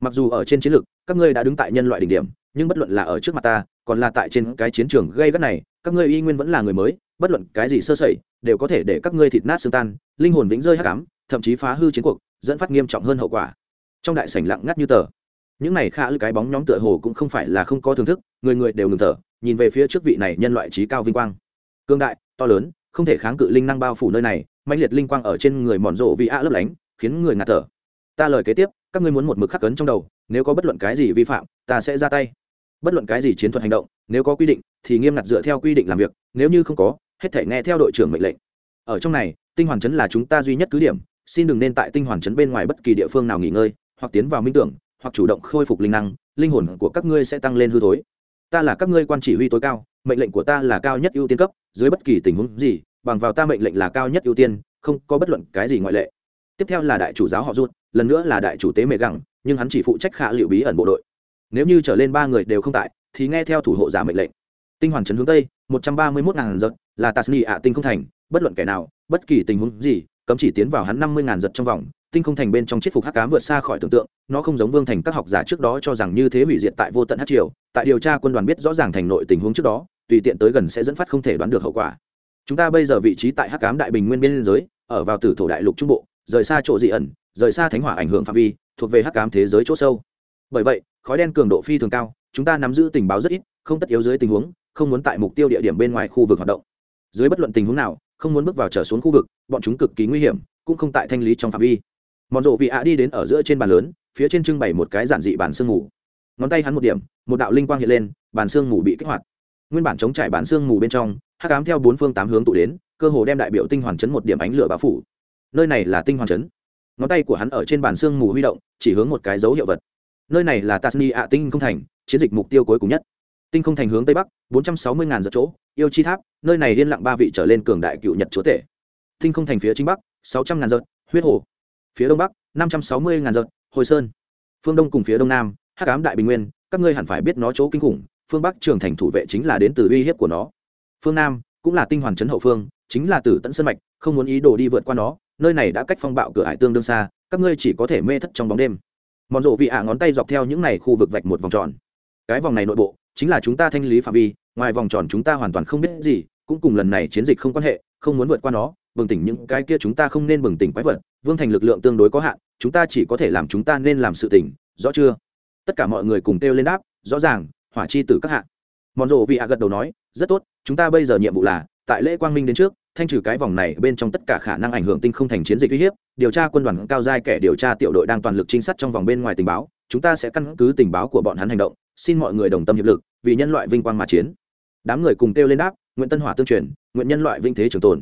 Mặc dù ở trên chiến lược, các ngươi đã đứng tại nhân loại đỉnh điểm, nhưng bất luận là ở trước mặt ta, còn là tại trên cái chiến trường gây gắt này, các ngươi y nguyên vẫn là người mới, bất luận cái gì sơ sẩy, đều có thể để các ngươi thịt nát xương tan, linh hồn vĩnh rơi hắc ám, thậm chí phá hư chiến cuộc, dẫn phát nghiêm trọng hơn hậu quả. Trong đại sảnh lặng ngắt như tờ những này khả lư cái bóng nhóm tựa hồ cũng không phải là không có thưởng thức, người người đều ngừng thở, nhìn về phía trước vị này nhân loại trí cao vinh quang. Cương đại, to lớn, không thể kháng cự linh năng bao phủ nơi này mạnh liệt linh quang ở trên người mòn rộ vì a lấp lánh, khiến người ngạt thở. Ta lời kế tiếp, các ngươi muốn một mực khắc cấn trong đầu, nếu có bất luận cái gì vi phạm, ta sẽ ra tay. Bất luận cái gì chiến thuật hành động, nếu có quy định, thì nghiêm ngặt dựa theo quy định làm việc, nếu như không có, hết thể nghe theo đội trưởng mệnh lệnh. Ở trong này, tinh hoàn chấn là chúng ta duy nhất cứ điểm, xin đừng nên tại tinh hoàn chấn bên ngoài bất kỳ địa phương nào nghỉ ngơi, hoặc tiến vào minh tưởng hoặc chủ động khôi phục linh năng, linh hồn của các ngươi sẽ tăng lên hư thối. Ta là các ngươi quan chỉ huy tối cao, mệnh lệnh của ta là cao nhất ưu tiên cấp, dưới bất kỳ tình huống gì, bằng vào ta mệnh lệnh là cao nhất ưu tiên, không có bất luận cái gì ngoại lệ. Tiếp theo là đại chủ giáo họ rút, lần nữa là đại chủ tế mẹ gẳng, nhưng hắn chỉ phụ trách khả liệu bí ẩn bộ đội. Nếu như trở lên ba người đều không tại, thì nghe theo thủ hộ giả mệnh lệnh. Tinh hoàn trấn hướng tây, một trăm ba mươi mốt ngàn giật, là tasni ạ tinh không thành, bất luận kẻ nào, bất kỳ tình huống gì, cấm chỉ tiến vào hắn năm mươi ngàn giật trong vòng tinh không thành bên trong chiết phục hắc cám vượt xa khỏi tưởng tượng, nó không giống vương thành các học giả trước đó cho rằng như thế hủy diệt tại vô tận hát triều, tại điều tra quân đoàn biết rõ ràng thành nội tình huống trước đó, tùy tiện tới gần sẽ dẫn phát không thể đoán được hậu quả. Chúng ta bây giờ vị trí tại hắc cám đại bình nguyên biên giới, ở vào tử thổ đại lục trung bộ, rời xa chỗ dị ẩn, rời xa thánh hỏa ảnh hưởng phạm vi, thuộc về hắc cám thế giới chỗ sâu. Bởi vậy, khói đen cường độ phi thường cao, chúng ta nắm giữ tình báo rất ít, không tất yếu dưới tình huống, không muốn tại mục tiêu địa điểm bên ngoài khu vực hoạt động. Dưới bất luận tình huống nào, không muốn bước vào trở xuống khu vực, bọn chúng cực kỳ nguy hiểm, cũng không tại thanh lý trong phạm vi mòn rộ vị ạ đi đến ở giữa trên bàn lớn, phía trên trưng bày một cái giản dị bàn sương mù. Ngón tay hắn một điểm, một đạo linh quang hiện lên, bàn sương mù bị kích hoạt. Nguyên bản chống trải bàn sương mù bên trong, hắc ám theo bốn phương tám hướng tụ đến, cơ hồ đem đại biểu tinh hoàn chấn một điểm ánh lửa bá phủ. Nơi này là tinh hoàn chấn. Ngón tay của hắn ở trên bàn sương mù huy động, chỉ hướng một cái dấu hiệu vật. Nơi này là tasni ạ tinh không thành, chiến dịch mục tiêu cuối cùng nhất. Tinh không thành hướng tây bắc, bốn trăm sáu mươi ngàn giật chỗ, yêu chi tháp, nơi này liên lặng ba vị trở lên cường đại cựu nhật chúa tể. Tinh không thành phía chính bắc, sáu trăm ngàn giật huyết hồ phía đông bắc, năm trăm sáu mươi ngàn giật, hồi sơn. Phương đông cùng phía đông nam, hắc ám đại bình nguyên, các ngươi hẳn phải biết nó chỗ kinh khủng, phương bắc trường thành thủ vệ chính là đến từ uy hiếp của nó. Phương nam cũng là tinh hoàn trấn hậu phương, chính là từ tận sơn mạch, không muốn ý đồ đi vượt qua nó, nơi này đã cách phong bạo cửa hải tương đương xa, các ngươi chỉ có thể mê thất trong bóng đêm. Mòn rộ vị ạ ngón tay dọc theo những này khu vực vạch một vòng tròn. Cái vòng này nội bộ, chính là chúng ta thanh lý phạm vi, ngoài vòng tròn chúng ta hoàn toàn không biết gì, cũng cùng lần này chiến dịch không quan hệ, không muốn vượt qua nó bừng tỉnh những cái kia chúng ta không nên bừng tỉnh quái vật, vương thành lực lượng tương đối có hạn, chúng ta chỉ có thể làm chúng ta nên làm sự tỉnh, rõ chưa? Tất cả mọi người cùng kêu lên đáp, rõ ràng, hỏa chi tử các hạ. Mòn rộ vị ạ gật đầu nói, rất tốt, chúng ta bây giờ nhiệm vụ là, tại lễ quang minh đến trước, thanh trừ cái vòng này bên trong tất cả khả năng ảnh hưởng tinh không thành chiến dịch uy hiếp, điều tra quân đoàn cao giai kẻ điều tra tiểu đội đang toàn lực trinh sát trong vòng bên ngoài tình báo, chúng ta sẽ căn cứ tình báo của bọn hắn hành động, xin mọi người đồng tâm hiệp lực, vì nhân loại vinh quang mà chiến. Đám người cùng kêu lên đáp, nguyện tân hỏa tương truyền, nguyện nhân loại vinh thế trường tồn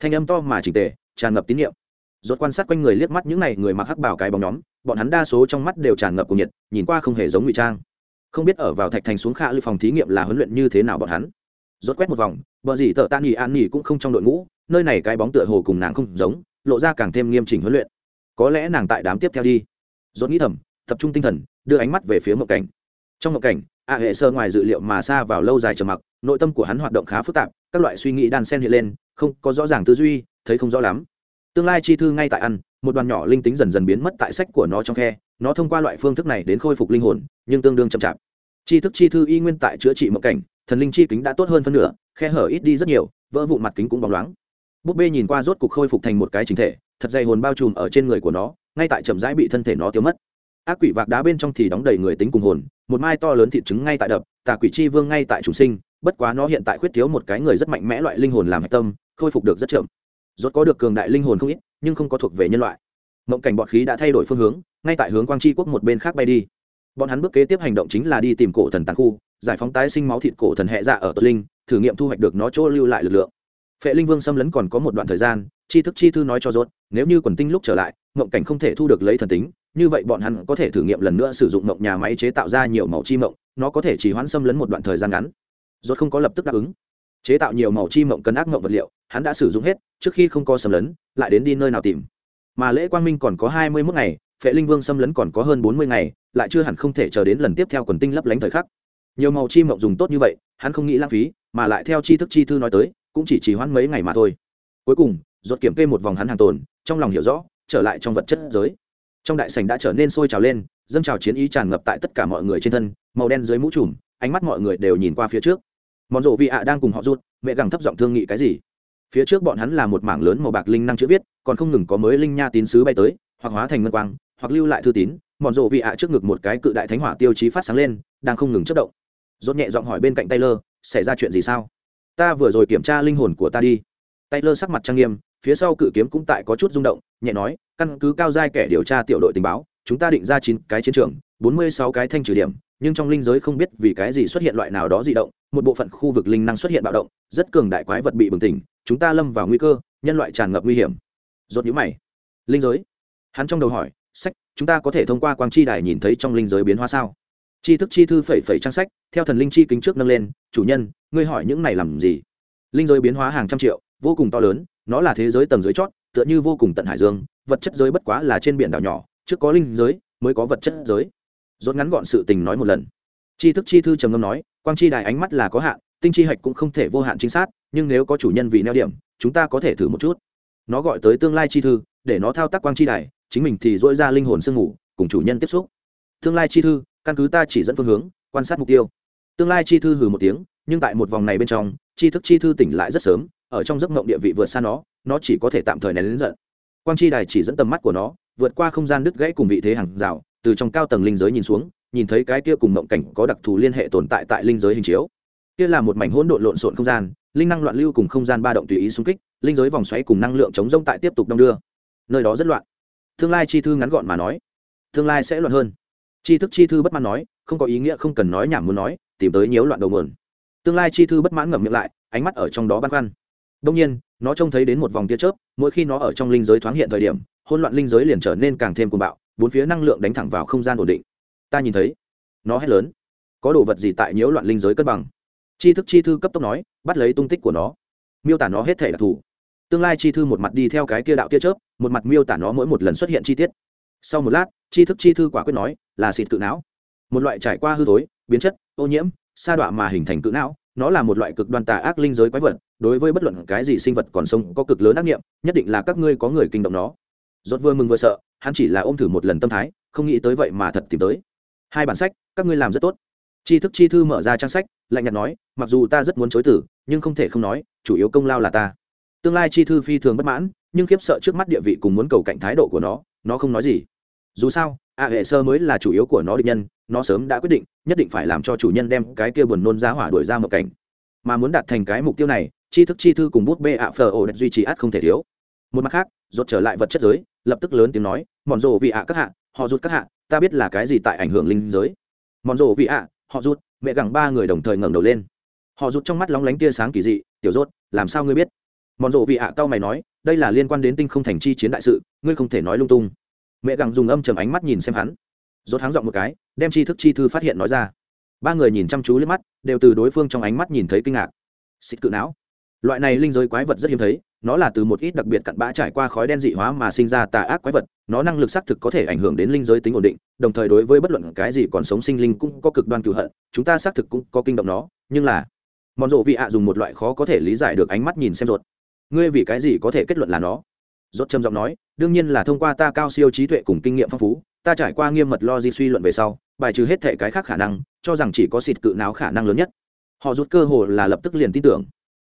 thanh âm to mà chỉnh tề, tràn ngập tín nhiệm rốt quan sát quanh người liếc mắt những này người mặc hắc bảo cái bóng nhóm, bọn hắn đa số trong mắt đều tràn ngập cùng nhiệt, nhìn qua không hề giống ngụy trang. Không biết ở vào thạch thành xuống khả lưu phòng thí nghiệm là huấn luyện như thế nào bọn hắn. Rốt quét một vòng, bờ gì tờ tan nghỉ an nghỉ cũng không trong đội ngũ, nơi này cái bóng tựa hồ cùng nàng không giống, lộ ra càng thêm nghiêm chỉnh huấn luyện. Có lẽ nàng tại đám tiếp theo đi. Rốt nghĩ thầm, tập trung tinh thần, đưa ánh mắt về phía mộng cảnh. Trong mộng cảnh a hệ sơ ngoài dự liệu mà xa vào lâu dài trầm mặc, nội tâm của hắn hoạt động khá phức tạp, các loại suy nghĩ đan xen hiện lên, không có rõ ràng tư duy, thấy không rõ lắm. Tương lai chi thư ngay tại ăn, một đoàn nhỏ linh tính dần dần biến mất tại sách của nó trong khe, nó thông qua loại phương thức này đến khôi phục linh hồn, nhưng tương đương chậm chạp. Chi thức chi thư y nguyên tại chữa trị mộng cảnh, thần linh chi kính đã tốt hơn phân nửa, khe hở ít đi rất nhiều, vỡ vụn mặt kính cũng bóng loáng. Búp bê nhìn qua rốt cục khôi phục thành một cái chính thể, thật dày hồn bao trùm ở trên người của nó, ngay tại chậm rãi bị thân thể nó tiêu mất ác quỷ vạc đá bên trong thì đóng đầy người tính cùng hồn, một mai to lớn thịt trứng ngay tại đập, tà quỷ chi vương ngay tại chủ sinh, bất quá nó hiện tại khuyết thiếu một cái người rất mạnh mẽ loại linh hồn làm hạch tâm, khôi phục được rất chậm. Rốt có được cường đại linh hồn không ít, nhưng không có thuộc về nhân loại. Mộng cảnh bọt khí đã thay đổi phương hướng, ngay tại hướng quang tri quốc một bên khác bay đi. Bọn hắn bước kế tiếp hành động chính là đi tìm cổ thần tàn khu, giải phóng tái sinh máu thịt cổ thần hệ dạ ở tốt linh, thử nghiệm thu hoạch được nó chỗ lưu lại lực lượng. Phệ linh vương xâm lấn còn có một đoạn thời gian chi thức chi thư nói cho rốt, nếu như quần tinh lúc trở lại, mộng cảnh không thể thu được lấy thần tính, như vậy bọn hắn có thể thử nghiệm lần nữa sử dụng mộng nhà máy chế tạo ra nhiều màu chi mộng, nó có thể chỉ hoãn xâm lấn một đoạn thời gian ngắn. Rốt không có lập tức đáp ứng. Chế tạo nhiều màu chi mộng cần ác mộng vật liệu, hắn đã sử dụng hết, trước khi không có xâm lấn, lại đến đi nơi nào tìm. Mà lễ quang minh còn có hai mươi mốt ngày, phệ linh vương xâm lấn còn có hơn bốn mươi ngày, lại chưa hẳn không thể chờ đến lần tiếp theo quần tinh lấp lánh thời khắc. Nhiều màu chi mộng dùng tốt như vậy, hắn không nghĩ lãng phí, mà lại theo chi thức chi thư nói tới, cũng chỉ chỉ hoãn mấy ngày mà thôi. Cuối cùng rốt kiểm kê một vòng hắn hàng tồn, trong lòng hiểu rõ, trở lại trong vật chất giới. Trong đại sảnh đã trở nên sôi trào lên, dâng trào chiến ý tràn ngập tại tất cả mọi người trên thân, màu đen dưới mũ trùm, ánh mắt mọi người đều nhìn qua phía trước. Món rộ vị ạ đang cùng họ rút, mẹ gẳng thấp giọng thương nghị cái gì? Phía trước bọn hắn là một mảng lớn màu bạc linh năng chữ viết, còn không ngừng có mới linh nha tín sứ bay tới, hoặc hóa thành ngân quang, hoặc lưu lại thư tín. Mòn rộ vị ạ trước ngực một cái cự đại thánh hỏa tiêu chí phát sáng lên, đang không ngừng chất động. Rốt nhẹ giọng hỏi bên cạnh taylor, xảy ra chuyện gì sao? Ta vừa rồi kiểm tra linh hồn của ta đi taylor sắc mặt trang nghiêm, phía sau cự kiếm cũng tại có chút rung động, nhẹ nói, căn cứ cao giai kẻ điều tra tiểu đội tình báo, chúng ta định ra chín cái chiến trường, bốn mươi sáu cái thanh trừ điểm, nhưng trong linh giới không biết vì cái gì xuất hiện loại nào đó dị động, một bộ phận khu vực linh năng xuất hiện bạo động, rất cường đại quái vật bị bừng tỉnh, chúng ta lâm vào nguy cơ, nhân loại tràn ngập nguy hiểm. Rốt nhíu mày. Linh giới? Hắn trong đầu hỏi, sách, chúng ta có thể thông qua quang chi đài nhìn thấy trong linh giới biến hóa sao? Chi thức chi thư phẩy phẩy trang sách, theo thần linh chi kính trước nâng lên, chủ nhân, ngươi hỏi những này làm gì? Linh giới biến hóa hàng trăm triệu vô cùng to lớn, nó là thế giới tầng dưới chót, tựa như vô cùng tận hải dương, vật chất giới bất quá là trên biển đảo nhỏ, trước có linh giới, mới có vật chất giới. Rốt ngắn gọn sự tình nói một lần. Chi thức chi thư trầm ngâm nói, quang chi đài ánh mắt là có hạn, tinh chi hạch cũng không thể vô hạn chính xác, nhưng nếu có chủ nhân vì neo điểm, chúng ta có thể thử một chút. Nó gọi tới tương lai chi thư, để nó thao tác quang chi đài, chính mình thì dỗi ra linh hồn sương ngủ, cùng chủ nhân tiếp xúc. Tương lai chi thư, căn cứ ta chỉ dẫn phương hướng, quan sát mục tiêu. Tương lai chi thư hừ một tiếng, nhưng tại một vòng này bên trong, chi thức chi thư tỉnh lại rất sớm ở trong giấc mộng địa vị vượt xa nó nó chỉ có thể tạm thời nén lính giận. Quang chi đài chỉ dẫn tầm mắt của nó, vượt qua không gian đứt gãy cùng vị thế hàng rào, từ trong cao tầng linh giới nhìn xuống, nhìn thấy cái kia cùng mộng cảnh có đặc thù liên hệ tồn tại tại linh giới hình chiếu. Kia là một mảnh hỗn độn lộn xộn không gian, linh năng loạn lưu cùng không gian ba động tùy ý xung kích, linh giới vòng xoáy cùng năng lượng chống rông tại tiếp tục đông đưa. Nơi đó rất loạn. Tương lai chi thư ngắn gọn mà nói. Tương lai sẽ loạn hơn. Chi thức chi thư bất mãn nói, không có ý nghĩa không cần nói nhảm muốn nói, tìm tới nhiễu loạn đầu nguồn. Tương lai chi thư bất mãn ngậm miệng lại, ánh mắt ở trong đó băn khoăn đông nhiên, nó trông thấy đến một vòng tia chớp, mỗi khi nó ở trong linh giới thoáng hiện thời điểm, hỗn loạn linh giới liền trở nên càng thêm cuồng bạo, bốn phía năng lượng đánh thẳng vào không gian ổn định. Ta nhìn thấy, nó hét lớn. Có đồ vật gì tại nhiễu loạn linh giới cân bằng? Chi thức chi thư cấp tốc nói, bắt lấy tung tích của nó. Miêu tả nó hết thể đặc thù tương lai chi thư một mặt đi theo cái kia đạo tia chớp, một mặt miêu tả nó mỗi một lần xuất hiện chi tiết. Sau một lát, chi thức chi thư quả quyết nói, là xịt cự não. Một loại trải qua hư thối, biến chất, ô nhiễm, sa đọa mà hình thành cự não nó là một loại cực đoan tà ác linh giới quái vật, đối với bất luận cái gì sinh vật còn sống có cực lớn ác nghiệm, nhất định là các ngươi có người kinh động nó. Rốt vừa mừng vừa sợ, hắn chỉ là ôm thử một lần tâm thái, không nghĩ tới vậy mà thật tìm tới. Hai bản sách, các ngươi làm rất tốt. Tri thức chi thư mở ra trang sách, lạnh nhạt nói, mặc dù ta rất muốn chối tử, nhưng không thể không nói, chủ yếu công lao là ta. Tương lai chi thư phi thường bất mãn, nhưng khiếp sợ trước mắt địa vị cùng muốn cầu cạnh thái độ của nó nó không nói gì dù sao, a hệ sơ mới là chủ yếu của nó định nhân, nó sớm đã quyết định, nhất định phải làm cho chủ nhân đem cái kia buồn nôn ra hỏa đuổi ra một cảnh. Mà muốn đạt thành cái mục tiêu này chi thức chi thư cùng bút bê ạ phờ ổ đẹp duy trì ắt không thể thiếu. Một mặt khác rột trở lại vật chất giới, lập tức lớn tiếng nói mòn rộ vị ạ, các hạ, họ rút các hạ, ta biết là cái gì tại ảnh hưởng linh giới. Mòn rộ vị ạ, họ rút mẹ gẳng ba người đồng thời ngẩng đầu lên. Họ rút trong mắt lóng lánh tia sáng kỳ dị, tiểu rốt, làm sao ngươi biết? Mòn rộ vị ạ tao mày nói, đây là liên quan đến tinh không thành chi chiến đại sự, ngươi không thể nói lung tung mẹ gẳng dùng âm trầm ánh mắt nhìn xem hắn. Rốt háng giọng một cái, đem tri thức chi thư phát hiện nói ra. Ba người nhìn chăm chú lên mắt, đều từ đối phương trong ánh mắt nhìn thấy kinh ngạc. Xịt cự não. Loại này linh giới quái vật rất hiếm thấy, nó là từ một ít đặc biệt cặn bã trải qua khói đen dị hóa mà sinh ra tà ác quái vật, nó năng lực xác thực có thể ảnh hưởng đến linh giới tính ổn định, đồng thời đối với bất luận cái gì còn sống sinh linh cũng có cực đoan cựu hận, chúng ta xác thực cũng có kinh động nó, nhưng là mòn rộ vị ạ dùng một loại khó có thể lý giải được ánh mắt nhìn xem ruột ngươi vì cái gì có thể kết luận là nó? Rốt trầm giọng nói, đương nhiên là thông qua ta cao siêu trí tuệ cùng kinh nghiệm phong phú, ta trải qua nghiêm mật lo di suy luận về sau, bài trừ hết thể cái khác khả năng, cho rằng chỉ có xịt cự não khả năng lớn nhất. Họ rút cơ hồ là lập tức liền tin tưởng.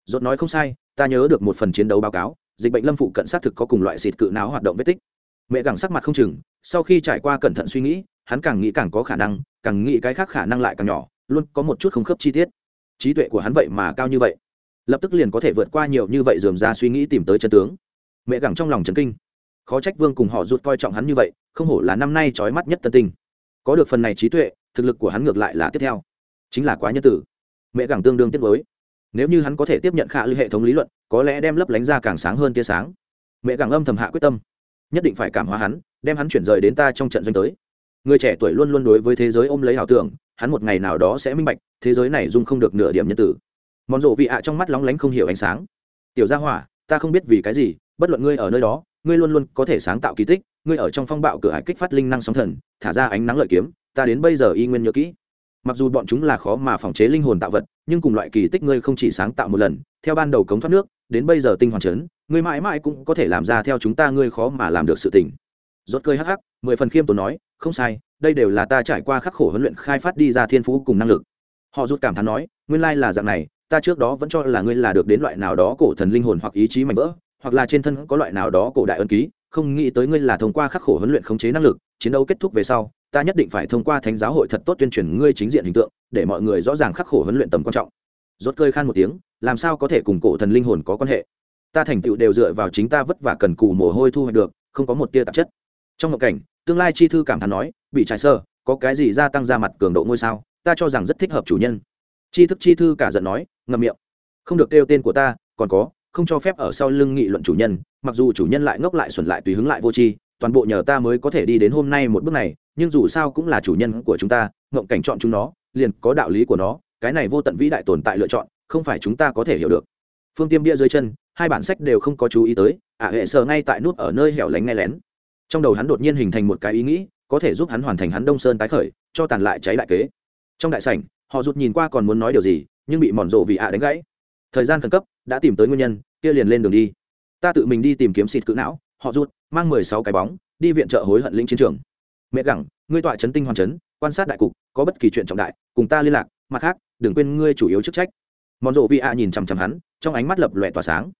Rốt nói không sai, ta nhớ được một phần chiến đấu báo cáo, dịch bệnh lâm phụ cận xác thực có cùng loại xịt cự não hoạt động vết tích. Mẹ gẳng sắc mặt không chừng, sau khi trải qua cẩn thận suy nghĩ, hắn càng nghĩ càng có khả năng, càng nghĩ cái khác khả năng lại càng nhỏ, luôn có một chút không khớp chi tiết. Trí tuệ của hắn vậy mà cao như vậy. Lập tức liền có thể vượt qua nhiều như vậy dườm ra suy nghĩ tìm tới chân tướng mẹ gẳng trong lòng trấn kinh. Khó trách vương cùng họ rút coi trọng hắn như vậy, không hổ là năm nay trói mắt nhất tân tinh. Có được phần này trí tuệ, thực lực của hắn ngược lại là tiếp theo. Chính là quá nhân tử. Mẹ gẳng tương đương tiết với nếu như hắn có thể tiếp nhận khả lưu hệ thống lý luận, có lẽ đem lấp lánh ra càng sáng hơn tia sáng. Mẹ gẳng âm thầm hạ quyết tâm. Nhất định phải cảm hóa hắn, đem hắn chuyển rời đến ta trong trận doanh tới. Người trẻ tuổi luôn luôn đối với thế giới ôm lấy ảo tưởng, hắn một ngày nào đó sẽ minh bạch, thế giới này dung không được nửa điểm nhân tử. Món rộ vị ạ trong mắt lóng lánh không hiểu ánh sáng. Tiểu gia hỏa, ta không biết vì cái gì bất luận ngươi ở nơi đó, ngươi luôn luôn có thể sáng tạo kỳ tích, ngươi ở trong phong bạo cửa hải kích phát linh năng sóng thần, thả ra ánh nắng lợi kiếm, ta đến bây giờ y nguyên nhớ kỹ. Mặc dù bọn chúng là khó mà phòng chế linh hồn tạo vật, nhưng cùng loại kỳ tích ngươi không chỉ sáng tạo một lần, theo ban đầu cống thoát nước, đến bây giờ tinh hoàn chấn, ngươi mãi mãi cũng có thể làm ra theo chúng ta ngươi khó mà làm được sự tình. Rốt cười hắc hắc, mười phần khiêm tốn nói, không sai, đây đều là ta trải qua khắc khổ huấn luyện khai phát đi ra thiên phú cùng năng lực. Họ rút cảm thán nói, nguyên lai là dạng này, ta trước đó vẫn cho là ngươi là được đến loại nào đó cổ thần linh hồn hoặc ý chí mạnh vỡ hoặc là trên thân có loại nào đó cổ đại ân ký, không nghĩ tới ngươi là thông qua khắc khổ huấn luyện khống chế năng lực, chiến đấu kết thúc về sau, ta nhất định phải thông qua thánh giáo hội thật tốt tuyên truyền ngươi chính diện hình tượng, để mọi người rõ ràng khắc khổ huấn luyện tầm quan trọng. Rốt cơi khan một tiếng, làm sao có thể cùng cổ thần linh hồn có quan hệ? Ta thành tựu đều dựa vào chính ta vất vả cần cù mồ hôi thu hoạch được, không có một tia tạp chất. Trong một cảnh, tương lai chi thư cảm thán nói, bị trái sơ, có cái gì gia tăng ra mặt cường độ ngôi sao? Ta cho rằng rất thích hợp chủ nhân. Chi thức chi thư cả giận nói, ngậm miệng. Không được kêu tên của ta, còn có không cho phép ở sau lưng nghị luận chủ nhân, mặc dù chủ nhân lại ngốc lại xuẩn lại tùy hứng lại vô tri, toàn bộ nhờ ta mới có thể đi đến hôm nay một bước này, nhưng dù sao cũng là chủ nhân của chúng ta, ngộng cảnh chọn chúng nó, liền có đạo lý của nó, cái này vô tận vĩ đại tồn tại lựa chọn, không phải chúng ta có thể hiểu được. Phương tiêm bia dưới chân, hai bản sách đều không có chú ý tới, ả hệ sờ ngay tại nút ở nơi hẻo lánh nghe lén. Trong đầu hắn đột nhiên hình thành một cái ý nghĩ, có thể giúp hắn hoàn thành hắn đông sơn tái khởi, cho tàn lại cháy đại kế. Trong đại sảnh, họ rụt nhìn qua còn muốn nói điều gì, nhưng bị mòn rộ vì ạ đánh gãy thời gian khẩn cấp đã tìm tới nguyên nhân kia liền lên đường đi. Ta tự mình đi tìm kiếm xịt cự não họ rút mang mười sáu cái bóng đi viện trợ hối hận lĩnh chiến trường. Mẹ gẳng ngươi tọa chấn tinh hoàn chấn quan sát đại cục có bất kỳ chuyện trọng đại cùng ta liên lạc mặt khác đừng quên ngươi chủ yếu chức trách. Mòn rộ vị ạ nhìn chằm chằm hắn trong ánh mắt lập lòe tỏa sáng.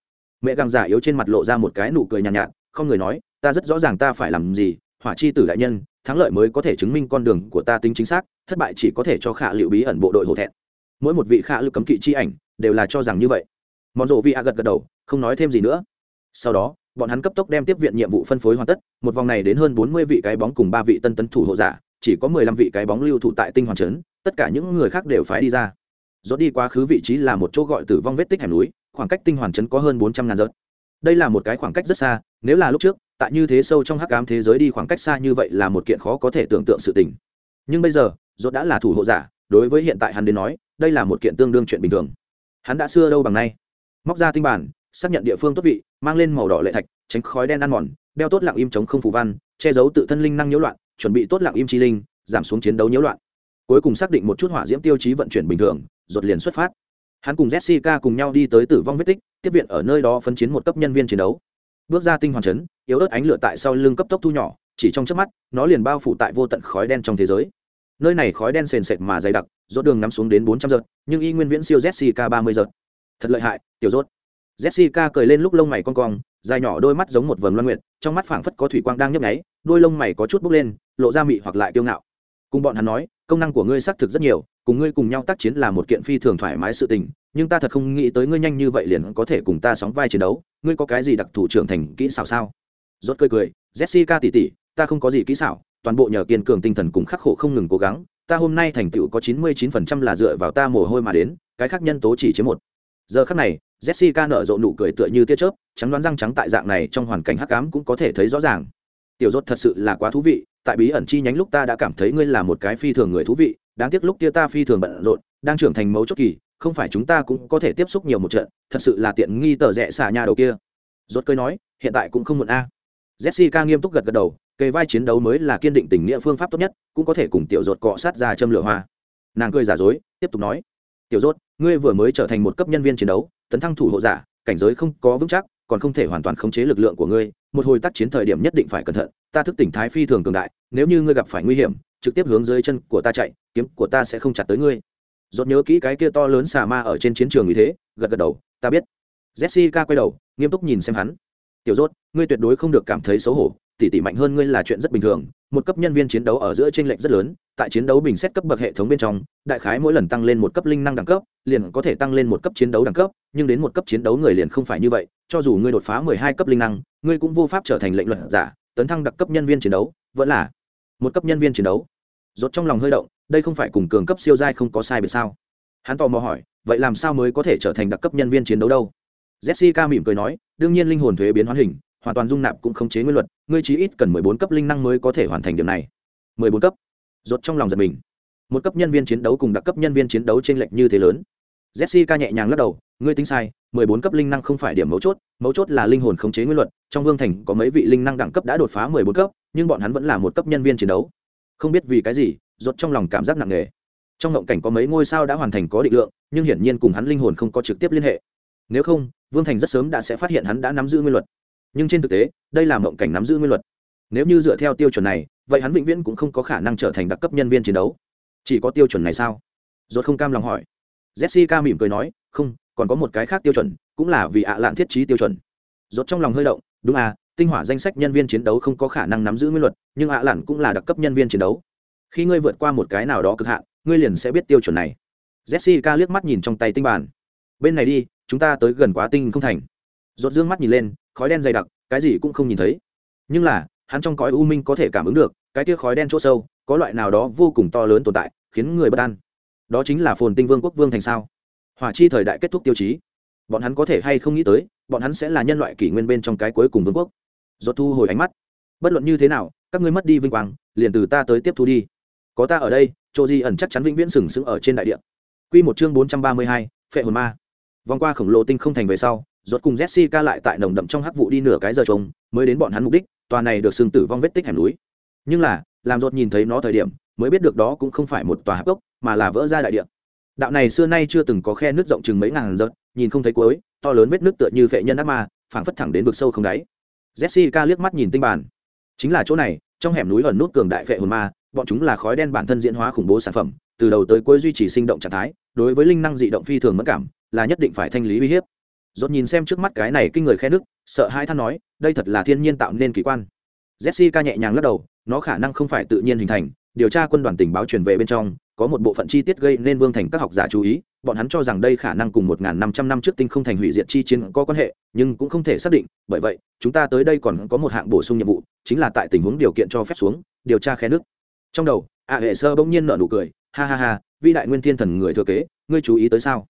Mẹ gẳng giả yếu trên mặt lộ ra một cái nụ cười nhàn nhạt, nhạt không người nói ta rất rõ ràng ta phải làm gì hỏa chi tử đại nhân thắng lợi mới có thể chứng minh con đường của ta tính chính xác thất bại chỉ có thể cho khả liệu bí ẩn bộ đội hổ thẹn. Mỗi một vị khả lưu cấm kỵ chi ảnh đều là cho rằng như vậy. Mòn rộ vị a gật gật đầu, không nói thêm gì nữa. Sau đó, bọn hắn cấp tốc đem tiếp viện nhiệm vụ phân phối hoàn tất, một vòng này đến hơn bốn mươi vị cái bóng cùng ba vị tân tấn thủ hộ giả, chỉ có mười lăm vị cái bóng lưu thủ tại tinh hoàn trấn, tất cả những người khác đều phải đi ra. Dốt đi quá khứ vị trí là một chỗ gọi tử vong vết tích hẻm núi, khoảng cách tinh hoàn trấn có hơn bốn trăm ngàn giật đây là một cái khoảng cách rất xa, nếu là lúc trước, tại như thế sâu trong hắc ám thế giới đi khoảng cách xa như vậy là một kiện khó có thể tưởng tượng sự tình. Nhưng bây giờ dốt đã là thủ hộ giả, đối với hiện tại hắn đến nói, đây là một kiện tương đương chuyện bình thường hắn đã xưa đâu bằng nay. Móc ra tinh bản, xác nhận địa phương tốt vị, mang lên màu đỏ lệ thạch, tránh khói đen ăn mòn, đeo tốt lặng im chống không phù văn, che giấu tự thân linh năng nhiễu loạn, chuẩn bị tốt lặng im chi linh, giảm xuống chiến đấu nhiễu loạn. Cuối cùng xác định một chút hỏa diễm tiêu chí vận chuyển bình thường rột liền xuất phát. Hắn cùng jessica cùng nhau đi tới tử vong vết tích, tiếp viện ở nơi đó phân chiến một cấp nhân viên chiến đấu. Bước ra tinh hoàn chấn, yếu ớt ánh lửa tại sau lưng cấp tốc thu nhỏ, chỉ trong chớp mắt, nó liền bao phủ tại vô tận khói đen trong thế giới nơi này khói đen sền sệt mà dày đặc, rốt đường ngắm xuống đến bốn trăm giật nhưng y nguyên viễn siêu jessica ba mươi giật thật lợi hại, tiểu rốt. Jessica cười lên lúc lông mày cong cong, dài nhỏ đôi mắt giống một vầng loan nguyệt, trong mắt phảng phất có thủy quang đang nhấp nháy, đôi lông mày có chút bốc lên, lộ ra mị hoặc lại kiêu ngạo. Cùng bọn hắn nói, công năng của ngươi xác thực rất nhiều, cùng ngươi cùng nhau tác chiến là một kiện phi thường thoải mái sự tình, nhưng ta thật không nghĩ tới ngươi nhanh như vậy liền có thể cùng ta sóng vai chiến đấu, ngươi có cái gì đặc thù trưởng thành kỹ xảo sao? Rốt cười cười, jessica tỉ tỉ, ta không có gì kỹ xảo toàn bộ nhờ kiên cường tinh thần cùng khắc khổ không ngừng cố gắng, ta hôm nay thành tựu có chín mươi 99% là dựa vào ta mồ hôi mà đến, cái khác nhân tố chỉ chiếm một. Giờ khắc này, jessica nở rộ nụ cười tựa như tia chớp, trắng đoán răng trắng tại dạng này trong hoàn cảnh hắc ám cũng có thể thấy rõ ràng. Tiểu rốt thật sự là quá thú vị, tại bí ẩn chi nhánh lúc ta đã cảm thấy ngươi là một cái phi thường người thú vị, đáng tiếc lúc kia ta phi thường bận rộn, đang trưởng thành mấu chốt kỳ, không phải chúng ta cũng có thể tiếp xúc nhiều một trận, thật sự là tiện nghi tờ rẽ xả nhà đầu kia. Rốt cười nói, hiện tại cũng không muộn a jessica nghiêm túc gật gật đầu, kề vai chiến đấu mới là kiên định tình nghĩa phương pháp tốt nhất, cũng có thể cùng tiểu rốt cọ sát ra châm lửa hoa. Nàng cười giả dối, tiếp tục nói, tiểu rốt ngươi vừa mới trở thành một cấp nhân viên chiến đấu, tấn thăng thủ hộ giả, cảnh giới không có vững chắc, còn không thể hoàn toàn khống chế lực lượng của ngươi, một hồi tác chiến thời điểm nhất định phải cẩn thận, ta thức tỉnh thái phi thường cường đại, nếu như ngươi gặp phải nguy hiểm, trực tiếp hướng dưới chân của ta chạy, kiếm của ta sẽ không chặt tới ngươi. Dốt nhớ kỹ cái kia to lớn xà ma ở trên chiến trường như thế, gật gật đầu, ta biết. Jessica quay đầu, nghiêm túc nhìn xem hắn tiểu rốt, ngươi tuyệt đối không được cảm thấy xấu hổ, tỷ tỷ mạnh hơn ngươi là chuyện rất bình thường, một cấp nhân viên chiến đấu ở giữa tranh lệch rất lớn, tại chiến đấu bình xét cấp bậc hệ thống bên trong, đại khái mỗi lần tăng lên một cấp linh năng đẳng cấp, liền có thể tăng lên một cấp chiến đấu đẳng cấp, nhưng đến một cấp chiến đấu người liền không phải như vậy, cho dù ngươi đột phá mười hai cấp linh năng, ngươi cũng vô pháp trở thành lệnh luật giả, tấn thăng đặc cấp nhân viên chiến đấu, vẫn là một cấp nhân viên chiến đấu. Rốt trong lòng hơi động, đây không phải cùng cường cấp siêu giai không có sai biệt sao? Hắn tò mò hỏi, vậy làm sao mới có thể trở thành đặc cấp nhân viên chiến đấu đâu? Jessica mỉm cười nói đương nhiên linh hồn thuế biến hóa hình, hoàn toàn dung nạp cũng không chế nguyên luật, ngươi chí ít cần mười bốn cấp linh năng mới có thể hoàn thành điểm này. Mười bốn cấp? Rốt trong lòng giật mình. Một cấp nhân viên chiến đấu cùng đặc cấp nhân viên chiến đấu trên lệch như thế lớn. Jessica nhẹ nhàng lắc đầu, ngươi tính sai, mười bốn cấp linh năng không phải điểm mấu chốt mấu chốt là linh hồn khống chế nguyên luật, trong vương thành có mấy vị linh năng đẳng cấp đã đột phá mười bốn cấp, nhưng bọn hắn vẫn là một cấp nhân viên chiến đấu. Không biết vì cái gì, rốt trong lòng cảm giác nặng nề. Trong ngộng cảnh có mấy ngôi sao đã hoàn thành có định lượng, nhưng hiển nhiên cùng hắn linh hồn không có trực tiếp liên hệ nếu không, vương thành rất sớm đã sẽ phát hiện hắn đã nắm giữ nguyên luật. Nhưng trên thực tế, đây là mộng cảnh nắm giữ nguyên luật. Nếu như dựa theo tiêu chuẩn này, vậy hắn vĩnh viễn cũng không có khả năng trở thành đặc cấp nhân viên chiến đấu. Chỉ có tiêu chuẩn này sao? Rốt không cam lòng hỏi. Jessica mỉm cười nói, không, còn có một cái khác tiêu chuẩn, cũng là vì ạ lạn thiết trí tiêu chuẩn. Rốt trong lòng hơi động, đúng à tinh hỏa danh sách nhân viên chiến đấu không có khả năng nắm giữ nguyên luật, nhưng ạ lạn cũng là đặc cấp nhân viên chiến đấu. Khi ngươi vượt qua một cái nào đó cực hạn, ngươi liền sẽ biết tiêu chuẩn này. Jessica liếc mắt nhìn trong tay tinh bản. Bên này đi chúng ta tới gần quá tinh không thành. Rốt dương mắt nhìn lên khói đen dày đặc cái gì cũng không nhìn thấy. Nhưng là hắn trong cõi u minh có thể cảm ứng được cái tia khói đen chỗ sâu có loại nào đó vô cùng to lớn tồn tại khiến người bất an. Đó chính là phồn tinh vương quốc vương thành sao. Hỏa chi thời đại kết thúc tiêu chí. Bọn hắn có thể hay không nghĩ tới bọn hắn sẽ là nhân loại kỷ nguyên bên trong cái cuối cùng vương quốc. Rốt thu hồi ánh mắt. Bất luận như thế nào các ngươi mất đi vinh quang liền từ ta tới tiếp thu đi. Có ta ở đây chỗ di ẩn chắc chắn vĩnh viễn sừng sững ở trên đại địa. Quy một chương bốn trăm ba mươi hai, phệ hồn ma vòng qua khổng lồ tinh không thành về sau, rốt cùng jessica lại tại nồng đậm trong hắc vụ đi nửa cái giờ trông mới đến bọn hắn mục đích, tòa này được xương tử vong vết tích hẻm núi. Nhưng là, làm rốt nhìn thấy nó thời điểm, mới biết được đó cũng không phải một tòa hạp gốc mà là vỡ ra đại địa. Đạo này xưa nay chưa từng có khe nước rộng chừng mấy ngàn dặm, nhìn không thấy cuối, to lớn vết nước tựa như vệ nhân ác ma, phảng phất thẳng đến vực sâu không đáy. Jessica liếc mắt nhìn tinh bản. Chính là chỗ này, trong hẻm núi ẩn nút cường đại vệ hồn ma, bọn chúng là khói đen bản thân diễn hóa khủng bố sản phẩm, từ đầu tới cuối duy trì sinh động trạng thái, đối với linh năng dị động phi thường mất cảm là nhất định phải thanh lý uy hiếp. Dốt nhìn xem trước mắt cái này kinh người khe nước, sợ hai than nói, đây thật là thiên nhiên tạo nên kỳ quan. Jessica nhẹ nhàng lắc đầu, nó khả năng không phải tự nhiên hình thành, điều tra quân đoàn tình báo truyền về bên trong, có một bộ phận chi tiết gây nên vương thành các học giả chú ý, bọn hắn cho rằng đây khả năng cùng một năm trăm năm trước tinh không thành hủy diệt chi chiến có quan hệ, nhưng cũng không thể xác định, bởi vậy, chúng ta tới đây còn có một hạng bổ sung nhiệm vụ, chính là tại tình huống điều kiện cho phép xuống, điều tra khe nước. Trong đầu ạ hệ sơ bỗng nhiên nở nụ cười, ha ha ha vi đại nguyên thiên thần người thừa kế, ngươi chú ý tới sao?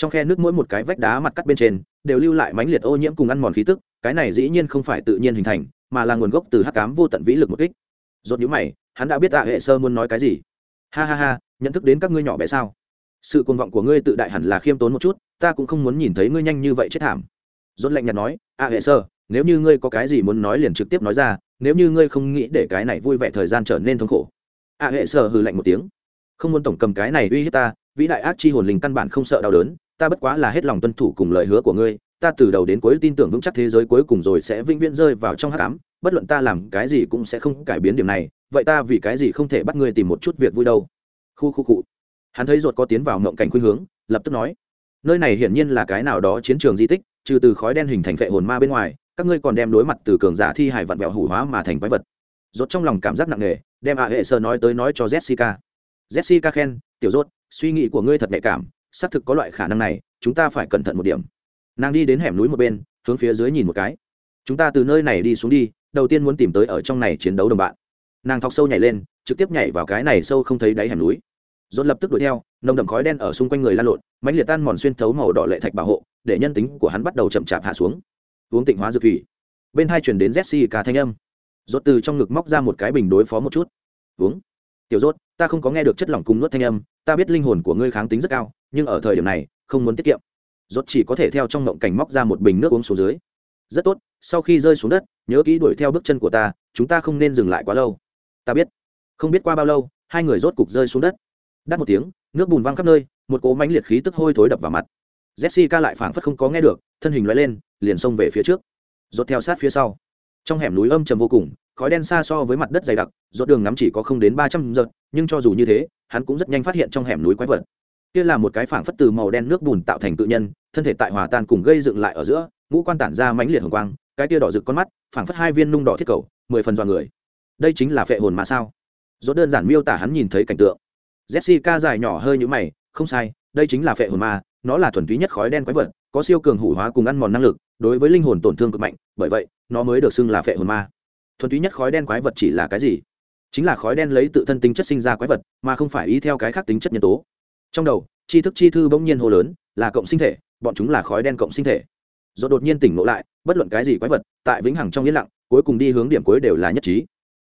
Trong khe nước mỗi một cái vách đá mặt cắt bên trên đều lưu lại mánh liệt ô nhiễm cùng ăn mòn khí tức, cái này dĩ nhiên không phải tự nhiên hình thành, mà là nguồn gốc từ hắc cám vô tận vĩ lực một kích. Dốt nhũ mày, hắn đã biết ạ hệ sơ muốn nói cái gì. Ha ha ha, nhận thức đến các ngươi nhỏ bé sao? Sự cuồng vọng của ngươi tự đại hẳn là khiêm tốn một chút, ta cũng không muốn nhìn thấy ngươi nhanh như vậy chết thảm. Dốt lạnh nhạt nói, a hệ sơ, nếu như ngươi có cái gì muốn nói liền trực tiếp nói ra, nếu như ngươi không nghĩ để cái này vui vẻ thời gian trở nên thống khổ. A hệ sơ hừ lạnh một tiếng, không muốn tổng cầm cái này uy hiếp ta, vĩ đại ác chi hồn linh căn bản không sợ đau đớn ta bất quá là hết lòng tuân thủ cùng lời hứa của ngươi, ta từ đầu đến cuối tin tưởng vững chắc thế giới cuối cùng rồi sẽ vĩnh viễn rơi vào trong hát cám bất luận ta làm cái gì cũng sẽ không cải biến điểm này, vậy ta vì cái gì không thể bắt ngươi tìm một chút việc vui đâu? Khu khu cụ hắn thấy ruột có tiến vào mộng cảnh khuynh hướng, lập tức nói, nơi này hiển nhiên là cái nào đó chiến trường di tích, trừ từ khói đen hình thành vệ hồn ma bên ngoài, các ngươi còn đem đối mặt từ cường giả thi hải vặn vẹo hủ hóa mà thành quái vật. Rốt trong lòng cảm giác nặng nề, đem à hệ sơ nói tới nói cho jessica. Jessica khen, tiểu rốt suy nghĩ của ngươi thật nhạy cảm xác thực có loại khả năng này, chúng ta phải cẩn thận một điểm. Nàng đi đến hẻm núi một bên, hướng phía dưới nhìn một cái. Chúng ta từ nơi này đi xuống đi, đầu tiên muốn tìm tới ở trong này chiến đấu đồng bạn. Nàng thọc sâu nhảy lên, trực tiếp nhảy vào cái này sâu không thấy đáy hẻm núi. Dồn lập tức đuổi theo, nồng đậm khói đen ở xung quanh người lan lộn, mãnh liệt tan mòn xuyên thấu màu đỏ lệ thạch bảo hộ, để nhân tính của hắn bắt đầu chậm chạp hạ xuống. Uống tịnh hóa dược thủy. Bên hai chuyển đến jessica thanh âm. Rốt từ trong ngực móc ra một cái bình đối phó một chút. Uống tiểu rốt, ta không có nghe được chất lỏng cùng nuốt thanh âm, ta biết linh hồn của ngươi kháng tính rất cao, nhưng ở thời điểm này, không muốn tiết kiệm. Rốt chỉ có thể theo trong ngộng cảnh móc ra một bình nước uống xuống dưới. Rất tốt, sau khi rơi xuống đất, nhớ kỹ đuổi theo bước chân của ta, chúng ta không nên dừng lại quá lâu. Ta biết. Không biết qua bao lâu, hai người rốt cục rơi xuống đất. Đắt một tiếng, nước bùn văng khắp nơi, một cỗ mánh liệt khí tức hôi thối đập vào mặt. Jessica lại phảng phất không có nghe được, thân hình loại lên, liền xông về phía trước. Rốt theo sát phía sau. Trong hẻm núi âm trầm vô cùng khói đen xa so với mặt đất dày đặc rốt đường ngắm chỉ có không đến ba trăm giật, nhưng cho dù như thế, hắn cũng rất nhanh phát hiện trong hẻm núi quái vật. Kia là một cái phảng phất từ màu đen nước bùn tạo thành tự nhân, thân thể tại hòa tan cùng gây dựng lại ở giữa, ngũ quan tản ra mãnh liệt hồng quang, cái tia đỏ rực con mắt, phảng phất hai viên nung đỏ thiết cầu, mười phần dọa người. Đây chính là phệ hồn mà sao? Dốt đơn giản miêu tả hắn nhìn thấy cảnh tượng. Jessica dài nhỏ hơi như mày, không sai, đây chính là phệ hồn ma, nó là thuần túy nhất khói đen quái vật, có siêu cường hủ hóa cùng ăn mòn năng lực, đối với linh hồn tổn thương cực mạnh, bởi vậy, nó mới được xưng là phệ hồn ma thuần túy nhất khói đen quái vật chỉ là cái gì? Chính là khói đen lấy tự thân tính chất sinh ra quái vật, mà không phải ý theo cái khác tính chất nhân tố. Trong đầu tri thức chi thư bỗng nhiên hô lớn, là cộng sinh thể, bọn chúng là khói đen cộng sinh thể. Do đột nhiên tỉnh ngộ lại, bất luận cái gì quái vật, tại vĩnh hằng trong yên lặng, cuối cùng đi hướng điểm cuối đều là nhất trí.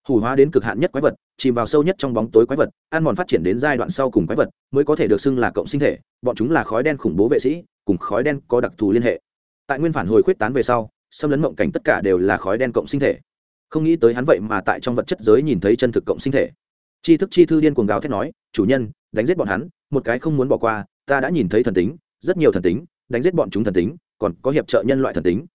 Hủ hóa đến cực hạn nhất quái vật, chìm vào sâu nhất trong bóng tối quái vật, ăn mòn phát triển đến giai đoạn sau cùng quái vật, mới có thể được xưng là cộng sinh thể, bọn chúng là khói đen khủng bố vệ sĩ, cùng khói đen có đặc thù liên hệ. Tại nguyên phản hồi khuyết tán về sau, xâm lấn mộng cảnh tất cả đều là khói đen cộng sinh thể không nghĩ tới hắn vậy mà tại trong vật chất giới nhìn thấy chân thực cộng sinh thể. Chi thức chi thư điên cuồng gào thét nói, chủ nhân, đánh giết bọn hắn, một cái không muốn bỏ qua, ta đã nhìn thấy thần tính, rất nhiều thần tính, đánh giết bọn chúng thần tính, còn có hiệp trợ nhân loại thần tính.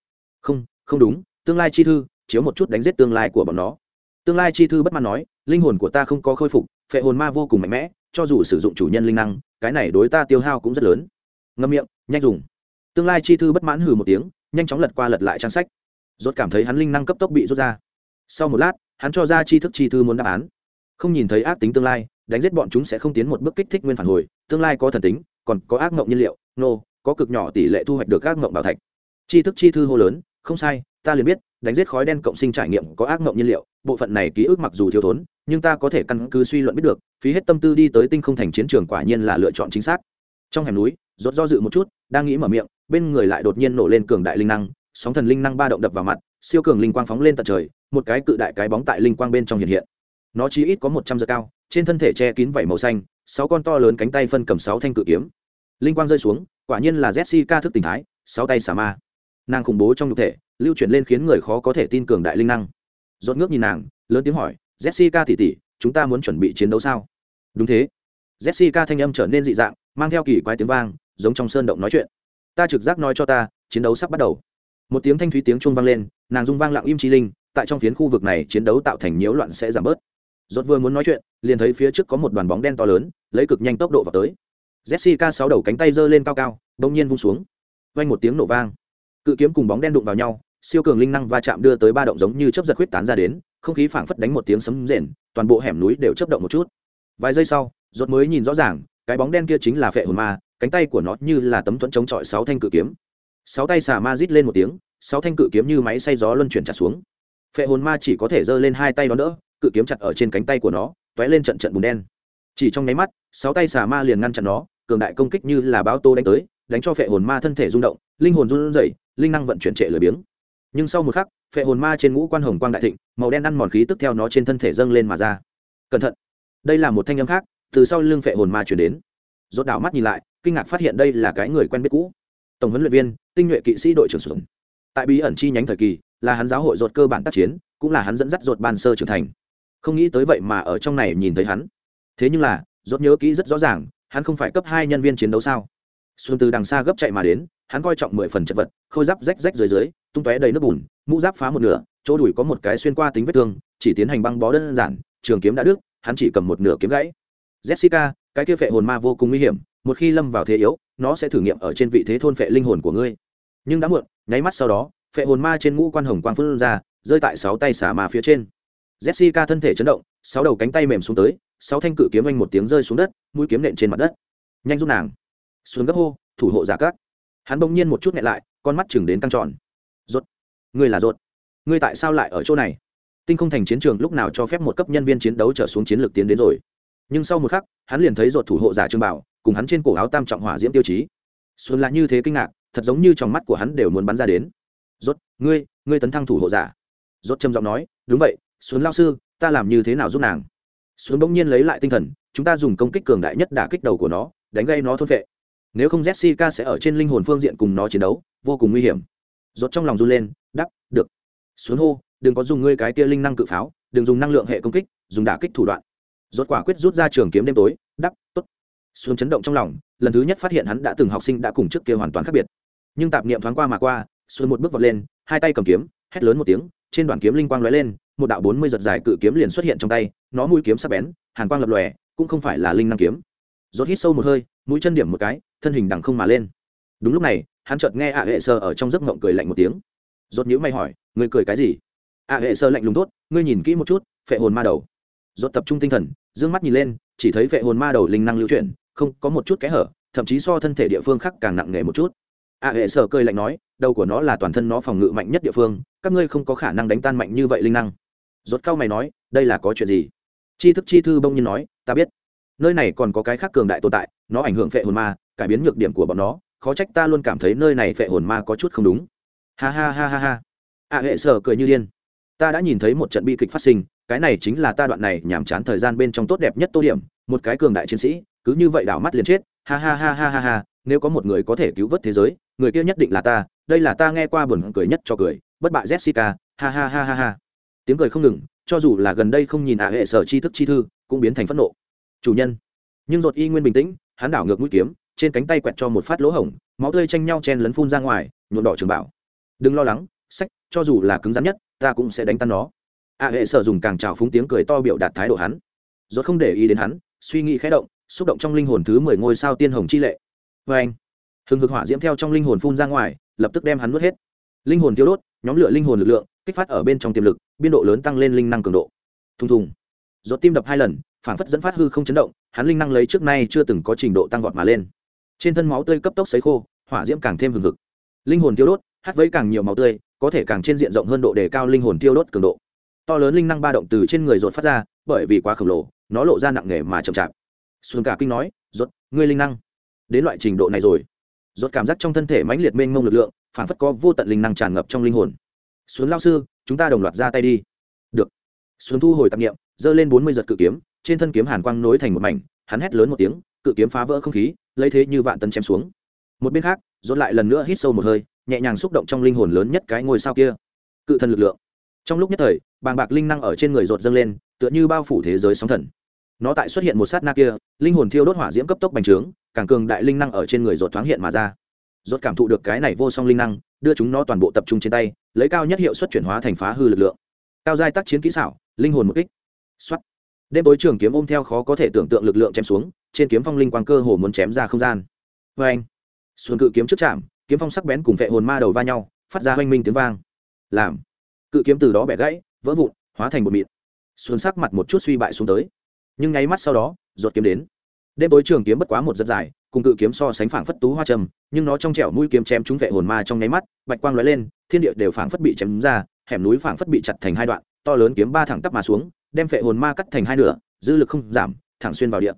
Không không đúng, tương lai chi thư, chiếu một chút đánh giết tương lai của bọn nó. Tương lai chi thư bất mãn nói, linh hồn của ta không có khôi phục, phệ hồn ma vô cùng mạnh mẽ, cho dù sử dụng chủ nhân linh năng, cái này đối ta tiêu hao cũng rất lớn. Ngâm miệng, nhanh dùng. Tương lai chi thư bất mãn hừ một tiếng, nhanh chóng lật qua lật lại trang sách. Rốt cảm thấy hắn linh năng cấp tốc bị rút ra sau một lát, hắn cho ra chi thức chi thư muốn đáp án. Không nhìn thấy ác tính tương lai, đánh giết bọn chúng sẽ không tiến một bước kích thích nguyên phản hồi. Tương lai có thần tính, còn có ác mộng nhiên liệu, nô, có cực nhỏ tỷ lệ thu hoạch được ác mộng bảo thạch. Chi thức chi thư hô lớn, không sai, ta liền biết, đánh giết khói đen cộng sinh trải nghiệm có ác mộng nhiên liệu, bộ phận này ký ức mặc dù thiếu thốn, nhưng ta có thể căn cứ suy luận biết được, phí hết tâm tư đi tới tinh không thành chiến trường quả nhiên là lựa chọn chính xác. Trong hẻm núi, rốt do dự một chút, đang nghĩ mở miệng, bên người lại đột nhiên nổ lên cường đại linh năng, sóng thần linh năng ba động đập vào mặt, siêu cường linh quang phóng lên tận trời một cái cự đại cái bóng tại linh quang bên trong hiện hiện. Nó chỉ ít có một trăm giờ cao, trên thân thể che kín vảy màu xanh, sáu con to lớn cánh tay phân cầm sáu thanh cự kiếm. Linh quang rơi xuống, quả nhiên là jessica thức tỉnh thái, sáu tay xà ma. Nàng khủng bố trong nhục thể, lưu chuyển lên khiến người khó có thể tin cường đại linh năng. Rốt ngước nhìn nàng, lớn tiếng hỏi, jessica tỷ tỷ, chúng ta muốn chuẩn bị chiến đấu sao? Đúng thế. Jessica thanh âm trở nên dị dạng, mang theo kỳ quái tiếng vang, giống trong sơn động nói chuyện. Ta trực giác nói cho ta, chiến đấu sắp bắt đầu. Một tiếng thanh thúy tiếng chuông vang lên, nàng dung vang lặng im chi linh tại trong phiến khu vực này chiến đấu tạo thành nhiễu loạn sẽ giảm bớt. Rốt vừa muốn nói chuyện, liền thấy phía trước có một đoàn bóng đen to lớn, lấy cực nhanh tốc độ vào tới. Jessica sáu đầu cánh tay giơ lên cao cao đột nhiên vung xuống. Vang một tiếng nổ vang. Cự kiếm cùng bóng đen đụng vào nhau, siêu cường linh năng va chạm đưa tới ba động giống như chớp giật huyết tán ra đến, không khí phảng phất đánh một tiếng sấm rền, toàn bộ hẻm núi đều chớp động một chút. Vài giây sau, rốt mới nhìn rõ ràng, cái bóng đen kia chính là phệ hồn ma, cánh tay của nó như là tấm thuẫn chống chọi sáu thanh cự kiếm. Sáu tay xà ma rít lên một tiếng, sáu thanh cự kiếm như máy xay gió luân chuyển chặt xuống phệ hồn ma chỉ có thể giơ lên hai tay đó đỡ, cự kiếm chặt ở trên cánh tay của nó, t lên trận trận bùn đen. Chỉ trong nháy mắt, sáu tay xà ma liền ngăn chặn nó, cường đại công kích như là bão tô đánh tới, đánh cho phệ hồn ma thân thể rung động, linh hồn run rẩy, linh năng vận chuyển trệ lười biếng. Nhưng sau một khắc, phệ hồn ma trên ngũ quan hồng quang đại thịnh, màu đen ăn mòn khí tức theo nó trên thân thể dâng lên mà ra. Cẩn thận! Đây là một thanh âm khác, từ sau lưng phệ hồn ma chuyển đến. Rốt đảo mắt nhìn lại, kinh ngạc phát hiện đây là cái người quen biết cũ. Tổng huấn luyện viên, tinh nhuệ kỵ sĩ đội trưởng sùng. Tại bí ẩn chi nhánh thời kỳ là hắn giáo hội rột cơ bản tác chiến, cũng là hắn dẫn dắt rột ban sơ trưởng thành. Không nghĩ tới vậy mà ở trong này nhìn thấy hắn. Thế nhưng là, ruột nhớ kỹ rất rõ ràng, hắn không phải cấp hai nhân viên chiến đấu sao? Xuân từ đằng xa gấp chạy mà đến, hắn coi trọng mười phần chật vật, khôi giáp rách rách dưới dưới, tung tóe đầy nước bùn, mũ giáp phá một nửa, chỗ đùi có một cái xuyên qua tính vết thương, chỉ tiến hành băng bó đơn giản, trường kiếm đã đứt, hắn chỉ cầm một nửa kiếm gãy. Jessica, cái kia phệ hồn ma vô cùng nguy hiểm, một khi lâm vào thế yếu, nó sẽ thử nghiệm ở trên vị thế thôn phệ linh hồn của ngươi. Nhưng đã muộn, nháy mắt sau đó phệ hồn ma trên ngũ quan hồng quang phun ra, rơi tại sáu tay xả ma phía trên. Jessica thân thể chấn động, sáu đầu cánh tay mềm xuống tới, sáu thanh cự kiếm anh một tiếng rơi xuống đất, mũi kiếm nện trên mặt đất. Nhanh giúp nàng. Xuống gấp hô, thủ hộ giả cát hắn bỗng nhiên một chút nghẹn lại, con mắt chừng đến căng tròn. Rốt. Ngươi là rốt. Ngươi tại sao lại ở chỗ này? Tinh không thành chiến trường lúc nào cho phép một cấp nhân viên chiến đấu trở xuống chiến lược tiến đến rồi? Nhưng sau một khắc, hắn liền thấy rột thủ hộ giả trương bảo, cùng hắn trên cổ áo tam trọng hỏa diễm tiêu chí. Xuân lại như thế kinh ngạc, thật giống như trong mắt của hắn đều muốn bắn ra đến rốt, ngươi ngươi tấn thăng thủ hộ giả. Rốt trầm giọng nói, đúng vậy, xuân lao sư, ta làm như thế nào giúp nàng? Xuân bỗng nhiên lấy lại tinh thần, chúng ta dùng công kích cường đại nhất đả kích đầu của nó, đánh gây nó thôn vệ. Nếu không jessica sẽ ở trên linh hồn phương diện cùng nó chiến đấu, vô cùng nguy hiểm. Rốt trong lòng run lên đắp được. Xuống hô, đừng có dùng ngươi cái kia linh năng cự pháo, đừng dùng năng lượng hệ công kích, dùng đả kích thủ đoạn. Rốt quả quyết rút ra trường kiếm đêm tối đắp tốt. Xuống chấn động trong lòng, lần thứ nhất phát hiện hắn đã từng học sinh đã cùng trước kia hoàn toàn khác biệt. Nhưng tạp niệm thoáng qua mà qua xuân một bước vọt lên, hai tay cầm kiếm, hét lớn một tiếng, trên đoàn kiếm linh quang lóe lên, một đạo bốn mươi giật dài cự kiếm liền xuất hiện trong tay, nó mũi kiếm sắc bén, hàn quang lập lòe, cũng không phải là linh năng kiếm. Rốt hít sâu một hơi, mũi chân điểm một cái, thân hình đằng không mà lên. Đúng lúc này, hắn chợt nghe ạ hệ sơ ở trong giấc mộng cười lạnh một tiếng. Rốt nhíu mày hỏi, ngươi cười cái gì? Ạ hệ sơ lạnh lùng tốt ngươi nhìn kỹ một chút, phệ hồn ma đầu. Rốt tập trung tinh thần, dương mắt nhìn lên, chỉ thấy phệ hồn ma đầu linh năng lưu chuyển, không có một chút kẽ hở, thậm chí so thân thể địa phương khác càng nặng nề một chút. Ạ hệ sơ cười lạnh nói đầu của nó là toàn thân nó phòng ngự mạnh nhất địa phương, các ngươi không có khả năng đánh tan mạnh như vậy linh năng. Rốt cao mày nói, đây là có chuyện gì? Chi thức chi thư bông nhiên nói, ta biết. Nơi này còn có cái khác cường đại tồn tại, nó ảnh hưởng phệ hồn ma, cải biến nhược điểm của bọn nó, khó trách ta luôn cảm thấy nơi này phệ hồn ma có chút không đúng. Ha ha ha ha ha. A hệ sở cười như điên. Ta đã nhìn thấy một trận bi kịch phát sinh, cái này chính là ta đoạn này nhàm chán thời gian bên trong tốt đẹp nhất tô điểm, một cái cường đại chiến sĩ, cứ như vậy đảo mắt liền chết. Ha ha ha ha ha ha, nếu có một người có thể cứu vớt thế giới, người kia nhất định là ta đây là ta nghe qua buồn cười nhất cho cười, bất bại jessica, ha ha ha ha ha. Tiếng cười không ngừng, cho dù là gần đây không nhìn ạ hệ sở chi thức chi thư, cũng biến thành phẫn nộ. Chủ nhân. Nhưng ruột y nguyên bình tĩnh, hắn đảo ngược mũi kiếm, trên cánh tay quẹt cho một phát lỗ hổng, máu tươi tranh nhau chen lấn phun ra ngoài, nhuộm đỏ trường bảo. Đừng lo lắng, sách, cho dù là cứng rắn nhất, ta cũng sẽ đánh tan nó. a hệ sở dùng càng trào phúng tiếng cười to biểu đạt thái độ hắn. Rốt không để ý đến hắn, suy nghĩ khẽ động, xúc động trong linh hồn thứ mười ngôi sao tiên hồng chi lệ. Vê anh hừng hực hỏa diễm theo trong linh hồn phun ra ngoài lập tức đem hắn nuốt hết. Linh hồn tiêu đốt, nhóm lửa linh hồn lực lượng, kích phát ở bên trong tiềm lực, biên độ lớn tăng lên linh năng cường độ. Thùng thùng. Rốt tim đập hai lần, phản phất dẫn phát hư không chấn động, hắn linh năng lấy trước nay chưa từng có trình độ tăng vọt mà lên. Trên thân máu tươi cấp tốc sấy khô, hỏa diễm càng thêm hừng hực. Linh hồn tiêu đốt, hát với càng nhiều máu tươi, có thể càng trên diện rộng hơn độ để cao linh hồn tiêu đốt cường độ. To lớn linh năng ba động từ trên người rột phát ra, bởi vì quá khổng lồ, nó lộ ra nặng nề mà chậm chạp. Xuân cả kinh nói rốt ngươi linh năng. Đến loại trình độ này rồi rốt cảm giác trong thân thể mãnh liệt mênh mông lực lượng, phản phất có vô tận linh năng tràn ngập trong linh hồn. Xuân lao sư, chúng ta đồng loạt ra tay đi. Được. Xuân thu hồi tạp nghiệm giơ lên bốn mươi giật cự kiếm, trên thân kiếm hàn quang nối thành một mảnh, hắn hét lớn một tiếng, cự kiếm phá vỡ không khí, lấy thế như vạn tấn chém xuống. Một bên khác dồn lại lần nữa hít sâu một hơi, nhẹ nhàng xúc động trong linh hồn lớn nhất cái ngôi sao kia. Cự thần lực lượng. Trong lúc nhất thời, bàng bạc linh năng ở trên người rột dâng lên, tựa như bao phủ thế giới sóng thần nó tại xuất hiện một sát na kia, linh hồn thiêu đốt hỏa diễm cấp tốc bành trướng, càng cường đại linh năng ở trên người rột thoáng hiện mà ra. Rột cảm thụ được cái này vô song linh năng, đưa chúng nó toàn bộ tập trung trên tay, lấy cao nhất hiệu suất chuyển hóa thành phá hư lực lượng. Cao giai tác chiến kỹ xảo, linh hồn một kích. Xuất đêm tối trường kiếm ôm theo khó có thể tưởng tượng lực lượng chém xuống, trên kiếm phong linh quang cơ hồ muốn chém ra không gian. Vê anh, xuân cự kiếm trước chạm, kiếm phong sắc bén cùng vệ hồn ma đầu va nhau, phát ra hoanh minh tiếng vang. Làm. Cự kiếm từ đó bẻ gãy, vỡ vụn, hóa thành một mịn. Xuân sắc mặt một chút suy bại xuống tới nhưng nháy mắt sau đó, ruột kiếm đến. Đêm tối trường kiếm bất quá một giật dài, cùng cự kiếm so sánh phảng phất tú hoa trầm, nhưng nó trong trẻo mũi kiếm chém trúng vệ hồn ma trong nháy mắt, bạch quang lóe lên, thiên địa đều phảng phất bị chém ra, hẻm núi phảng phất bị chặt thành hai đoạn, to lớn kiếm ba thẳng tắp mà xuống, đem vệ hồn ma cắt thành hai nửa, dư lực không giảm, thẳng xuyên vào địa.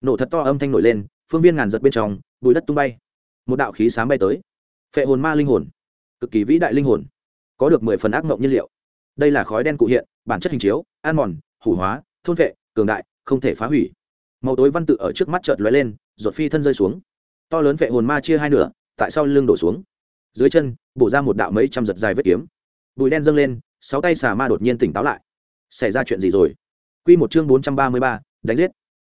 Nổ thật to âm thanh nổi lên, phương viên ngàn giật bên trong, bụi đất tung bay. Một đạo khí sáng bay tới. Phệ hồn ma linh hồn. Cực kỳ vĩ đại linh hồn. Có được mười phần ác mộng nhiên liệu. Đây là khói đen cụ hiện, bản chất hình chiếu an mòn, hủ hóa, thôn vệ, cường đại không thể phá hủy. Màu tối văn tự ở trước mắt chợt lóe lên, ruột phi thân rơi xuống. To lớn vệ hồn ma chia hai nửa, tại sau lưng đổ xuống. Dưới chân, bổ ra một đạo mấy trăm giật dài vết kiếm. Bụi đen dâng lên, sáu tay xà ma đột nhiên tỉnh táo lại. Xảy ra chuyện gì rồi? Quy một chương bốn trăm ba mươi ba, đánh giết.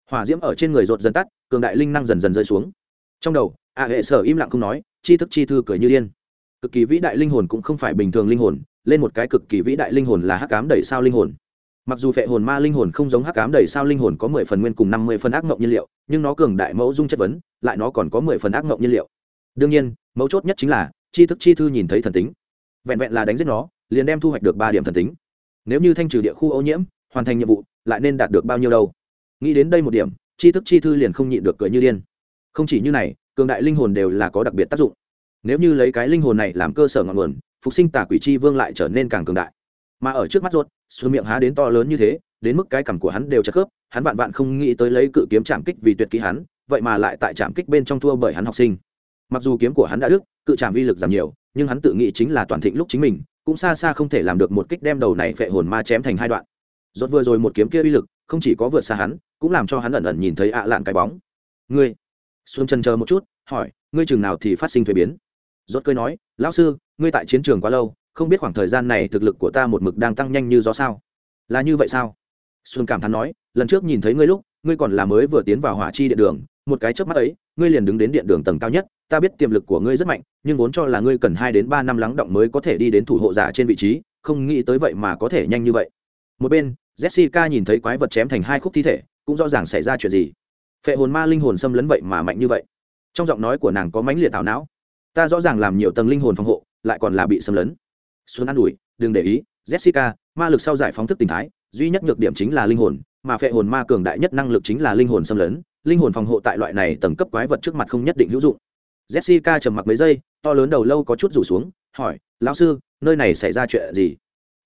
Hỏa diễm ở trên người rột dần tắt, cường đại linh năng dần dần rơi xuống. Trong đầu ạ hệ sở im lặng không nói, chi thức chi thư cười như điên. Cực kỳ vĩ đại linh hồn cũng không phải bình thường linh hồn, lên một cái cực kỳ vĩ đại linh hồn là hắc cám đẩy sao linh hồn mặc dù phệ hồn ma linh hồn không giống hắc cám đầy sao linh hồn có mười phần nguyên cùng năm mươi phần ác mộng nhiên liệu, nhưng nó cường đại mẫu dung chất vấn, lại nó còn có mười phần ác mộng nhiên liệu. Đương nhiên, mấu chốt nhất chính là chi thức chi thư nhìn thấy thần tính. Vẹn vẹn là đánh giết nó, liền đem thu hoạch được ba điểm thần tính. Nếu như thanh trừ địa khu ô nhiễm, hoàn thành nhiệm vụ, lại nên đạt được bao nhiêu đâu? Nghĩ đến đây một điểm chi thức chi thư liền không nhịn được cười như điên. Không chỉ như này, cường đại linh hồn đều là có đặc biệt tác dụng. Nếu như lấy cái linh hồn này làm cơ sở ngọn nguồn, phục sinh tà quỷ chi vương lại trở nên càng cường đại mà ở trước mắt ruột xuân miệng há đến to lớn như thế, đến mức cái cằm của hắn đều chặt khớp, hắn vạn vạn không nghĩ tới lấy cự kiếm chạm kích vì tuyệt kỹ hắn, vậy mà lại tại chạm kích bên trong thua bởi hắn học sinh. Mặc dù kiếm của hắn đã đức cự chạm uy lực giảm nhiều, nhưng hắn tự nghĩ chính là toàn thịnh lúc chính mình, cũng xa xa không thể làm được một kích đem đầu này phệ hồn ma chém thành hai đoạn. Rốt vừa rồi một kiếm kia uy lực, không chỉ có vượt xa hắn, cũng làm cho hắn ẩn ẩn nhìn thấy ạ lạn cái bóng. Ngươi? Xuân chân chờ một chút, hỏi, ngươi chừng nào thì phát sinh thuế biến? Rốt cười nói, lão sư, ngươi tại chiến trường quá lâu không biết khoảng thời gian này thực lực của ta một mực đang tăng nhanh như gió sao? Là như vậy sao? Xuân cảm thán nói, lần trước nhìn thấy ngươi lúc, ngươi còn là mới vừa tiến vào hỏa chi điện đường, một cái chớp mắt ấy, ngươi liền đứng đến điện đường tầng cao nhất, ta biết tiềm lực của ngươi rất mạnh, nhưng vốn cho là ngươi cần hai đến ba năm lắng động mới có thể đi đến thủ hộ giả trên vị trí, không nghĩ tới vậy mà có thể nhanh như vậy. Một bên, jessica nhìn thấy quái vật chém thành hai khúc thi thể, cũng rõ ràng xảy ra chuyện gì. Phệ hồn ma linh hồn xâm lấn vậy mà mạnh như vậy. Trong giọng nói của nàng có mãnh liệt thảo não. Ta rõ ràng làm nhiều tầng linh hồn phòng hộ, lại còn là bị xâm lấn xuân an ủi, đừng để ý, jessica, ma lực sau giải phóng thức tình thái, duy nhất nhược điểm chính là linh hồn, mà phệ hồn ma cường đại nhất năng lực chính là linh hồn xâm lấn, linh hồn phòng hộ tại loại này tầng cấp quái vật trước mặt không nhất định hữu dụng. Jessica trầm mặc mấy giây, to lớn đầu lâu có chút rủ xuống, hỏi, lão sư, nơi này xảy ra chuyện gì?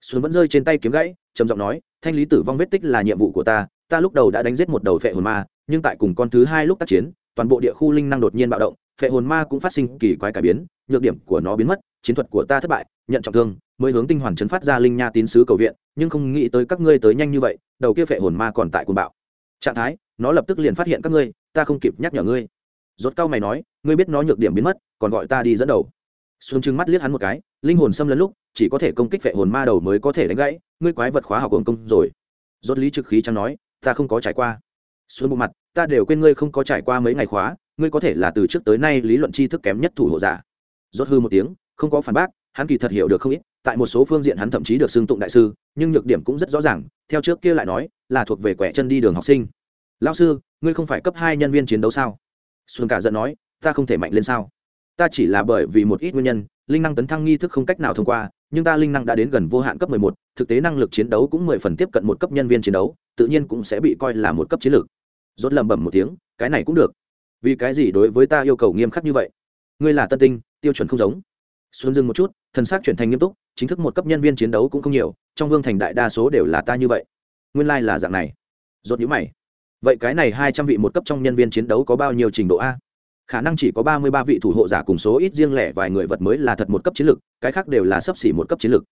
Xuân vẫn rơi trên tay kiếm gãy, trầm giọng nói, thanh lý tử vong vết tích là nhiệm vụ của ta ta lúc đầu đã đánh giết một đầu phệ hồn ma, nhưng tại cùng con thứ hai lúc tác chiến, toàn bộ địa khu linh năng đột nhiên bạo động, phệ hồn ma cũng phát sinh kỳ quái cải biến, nhược điểm của nó biến mất chiến thuật của ta thất bại, nhận trọng thương, mới hướng tinh hoàn chấn phát ra linh nha tín sứ cầu viện, nhưng không nghĩ tới các ngươi tới nhanh như vậy, đầu kia phệ hồn ma còn tại cuồng bạo. Trạng thái, nó lập tức liền phát hiện các ngươi, ta không kịp nhắc nhở ngươi. Rốt cao mày nói, ngươi biết nó nhược điểm biến mất, còn gọi ta đi dẫn đầu. Xuân trừng mắt liếc hắn một cái, linh hồn xâm lấn lúc, chỉ có thể công kích phệ hồn ma đầu mới có thể đánh gãy, ngươi quái vật khóa học hồn công rồi. Rốt lý trực khí chẳng nói, ta không có trải qua. Xuân bộ mặt, ta đều quên ngươi không có trải qua mấy ngày khóa, ngươi có thể là từ trước tới nay lý luận tri thức kém nhất thủ hộ giả. Rốt hư một tiếng không có phản bác hắn kỳ thật hiểu được không ít tại một số phương diện hắn thậm chí được xưng tụng đại sư nhưng nhược điểm cũng rất rõ ràng theo trước kia lại nói là thuộc về quẻ chân đi đường học sinh. Lao sư ngươi không phải cấp hai nhân viên chiến đấu sao? Xuân cả giận nói ta không thể mạnh lên sao? Ta chỉ là bởi vì một ít nguyên nhân linh năng tấn thăng nghi thức không cách nào thông qua nhưng ta linh năng đã đến gần vô hạn cấp 11, thực tế năng lực chiến đấu cũng mười phần tiếp cận một cấp nhân viên chiến đấu tự nhiên cũng sẽ bị coi là một cấp chiến lược. Rốt lẩm bẩm một tiếng cái này cũng được. Vì cái gì đối với ta yêu cầu nghiêm khắc như vậy? Ngươi là tân tinh tiêu chuẩn không giống xuân dừng một chút thần sắc chuyển thành nghiêm túc, chính thức một cấp nhân viên chiến đấu cũng không nhiều, trong vương thành đại đa số đều là ta như vậy. Nguyên lai là dạng này. Rốt nhíu mày. Vậy cái này hai trăm vị một cấp trong nhân viên chiến đấu có bao nhiêu trình độ a? Khả năng chỉ có ba mươi ba vị thủ hộ giả cùng số ít riêng lẻ vài người vật mới là thật một cấp chiến lược cái khác đều là sấp xỉ một cấp chiến lược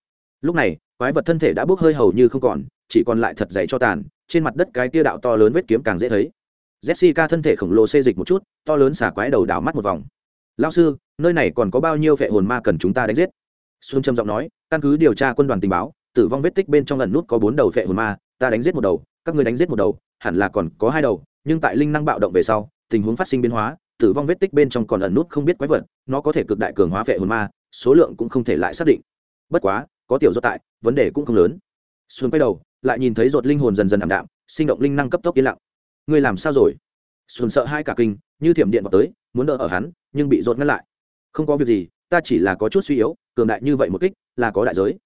lúc này, quái vật thân thể đã bốc hơi hầu như không còn, chỉ còn lại thật dày cho tàn, trên mặt đất cái tia đạo to lớn vết kiếm càng dễ thấy. Jessica thân thể khổng lồ xê dịch một chút, to lớn xả quái đầu đảo mắt một vòng lao sư, nơi này còn có bao nhiêu vệ hồn ma cần chúng ta đánh giết? Xuân trầm giọng nói, căn cứ điều tra quân đoàn tình báo, tử vong vết tích bên trong lần nút có bốn đầu vệ hồn ma, ta đánh giết một đầu, các người đánh giết một đầu, hẳn là còn có hai đầu, nhưng tại linh năng bạo động về sau, tình huống phát sinh biến hóa, tử vong vết tích bên trong còn ẩn nút không biết quái vật, nó có thể cực đại cường hóa vệ hồn ma, số lượng cũng không thể lại xác định. Bất quá, có tiểu do tại, vấn đề cũng không lớn. Xuân quay đầu, lại nhìn thấy ruột linh hồn dần dần ảm đạm, sinh động linh năng cấp tốc yên lặng. Ngươi làm sao rồi? Xuân sợ hai cả kinh như thiểm điện vào tới, muốn đỡ ở hắn, nhưng bị rột ngăn lại. Không có việc gì, ta chỉ là có chút suy yếu, cường đại như vậy một kích, là có đại giới.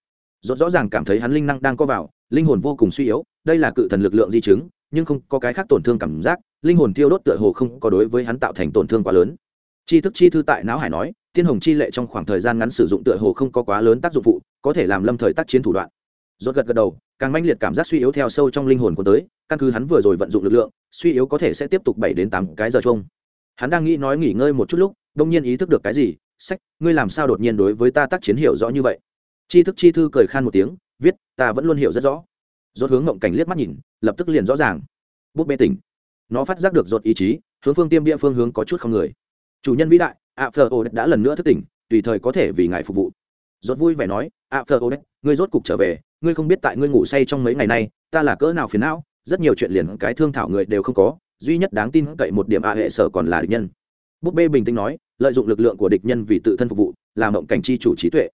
Rốt rõ ràng cảm thấy hắn linh năng đang có vào, linh hồn vô cùng suy yếu, đây là cự thần lực lượng di chứng, nhưng không có cái khác tổn thương cảm giác, linh hồn tiêu đốt tựa hồ không có đối với hắn tạo thành tổn thương quá lớn. Chi thức chi thư tại não hải nói, tiên hồng chi lệ trong khoảng thời gian ngắn sử dụng tựa hồ không có quá lớn tác dụng phụ, có thể làm lâm thời tác chiến thủ đoạn. Rốt gật gật đầu, càng manh liệt cảm giác suy yếu theo sâu trong linh hồn của tới, căn cứ hắn vừa rồi vận dụng lực lượng, suy yếu có thể sẽ tiếp tục bảy đến tám cái giờ chung hắn đang nghĩ nói nghỉ ngơi một chút lúc đông nhiên ý thức được cái gì, sách, ngươi làm sao đột nhiên đối với ta tác chiến hiểu rõ như vậy? Chi thức chi thư cười khan một tiếng, viết, ta vẫn luôn hiểu rất rõ. Rốt hướng ngộng cảnh liếc mắt nhìn, lập tức liền rõ ràng. Bút bê tỉnh. Nó phát giác được rốt ý chí, hướng phương tiêm địa phương hướng có chút không người. Chủ nhân vĩ đại, ạ phờ ô đã lần nữa thức tỉnh, tùy thời có thể vì ngài phục vụ. Rốt vui vẻ nói, ạ phờ ô ngươi rốt cục trở về, ngươi không biết tại ngươi ngủ say trong mấy ngày nay, ta là cỡ nào phiền não, rất nhiều chuyện liền cái thương thảo người đều không có duy nhất đáng tin cậy một điểm a hệ sở còn là địch nhân. Búp bê bình tĩnh nói, lợi dụng lực lượng của địch nhân vì tự thân phục vụ, làm mộng cảnh chi chủ trí tuệ.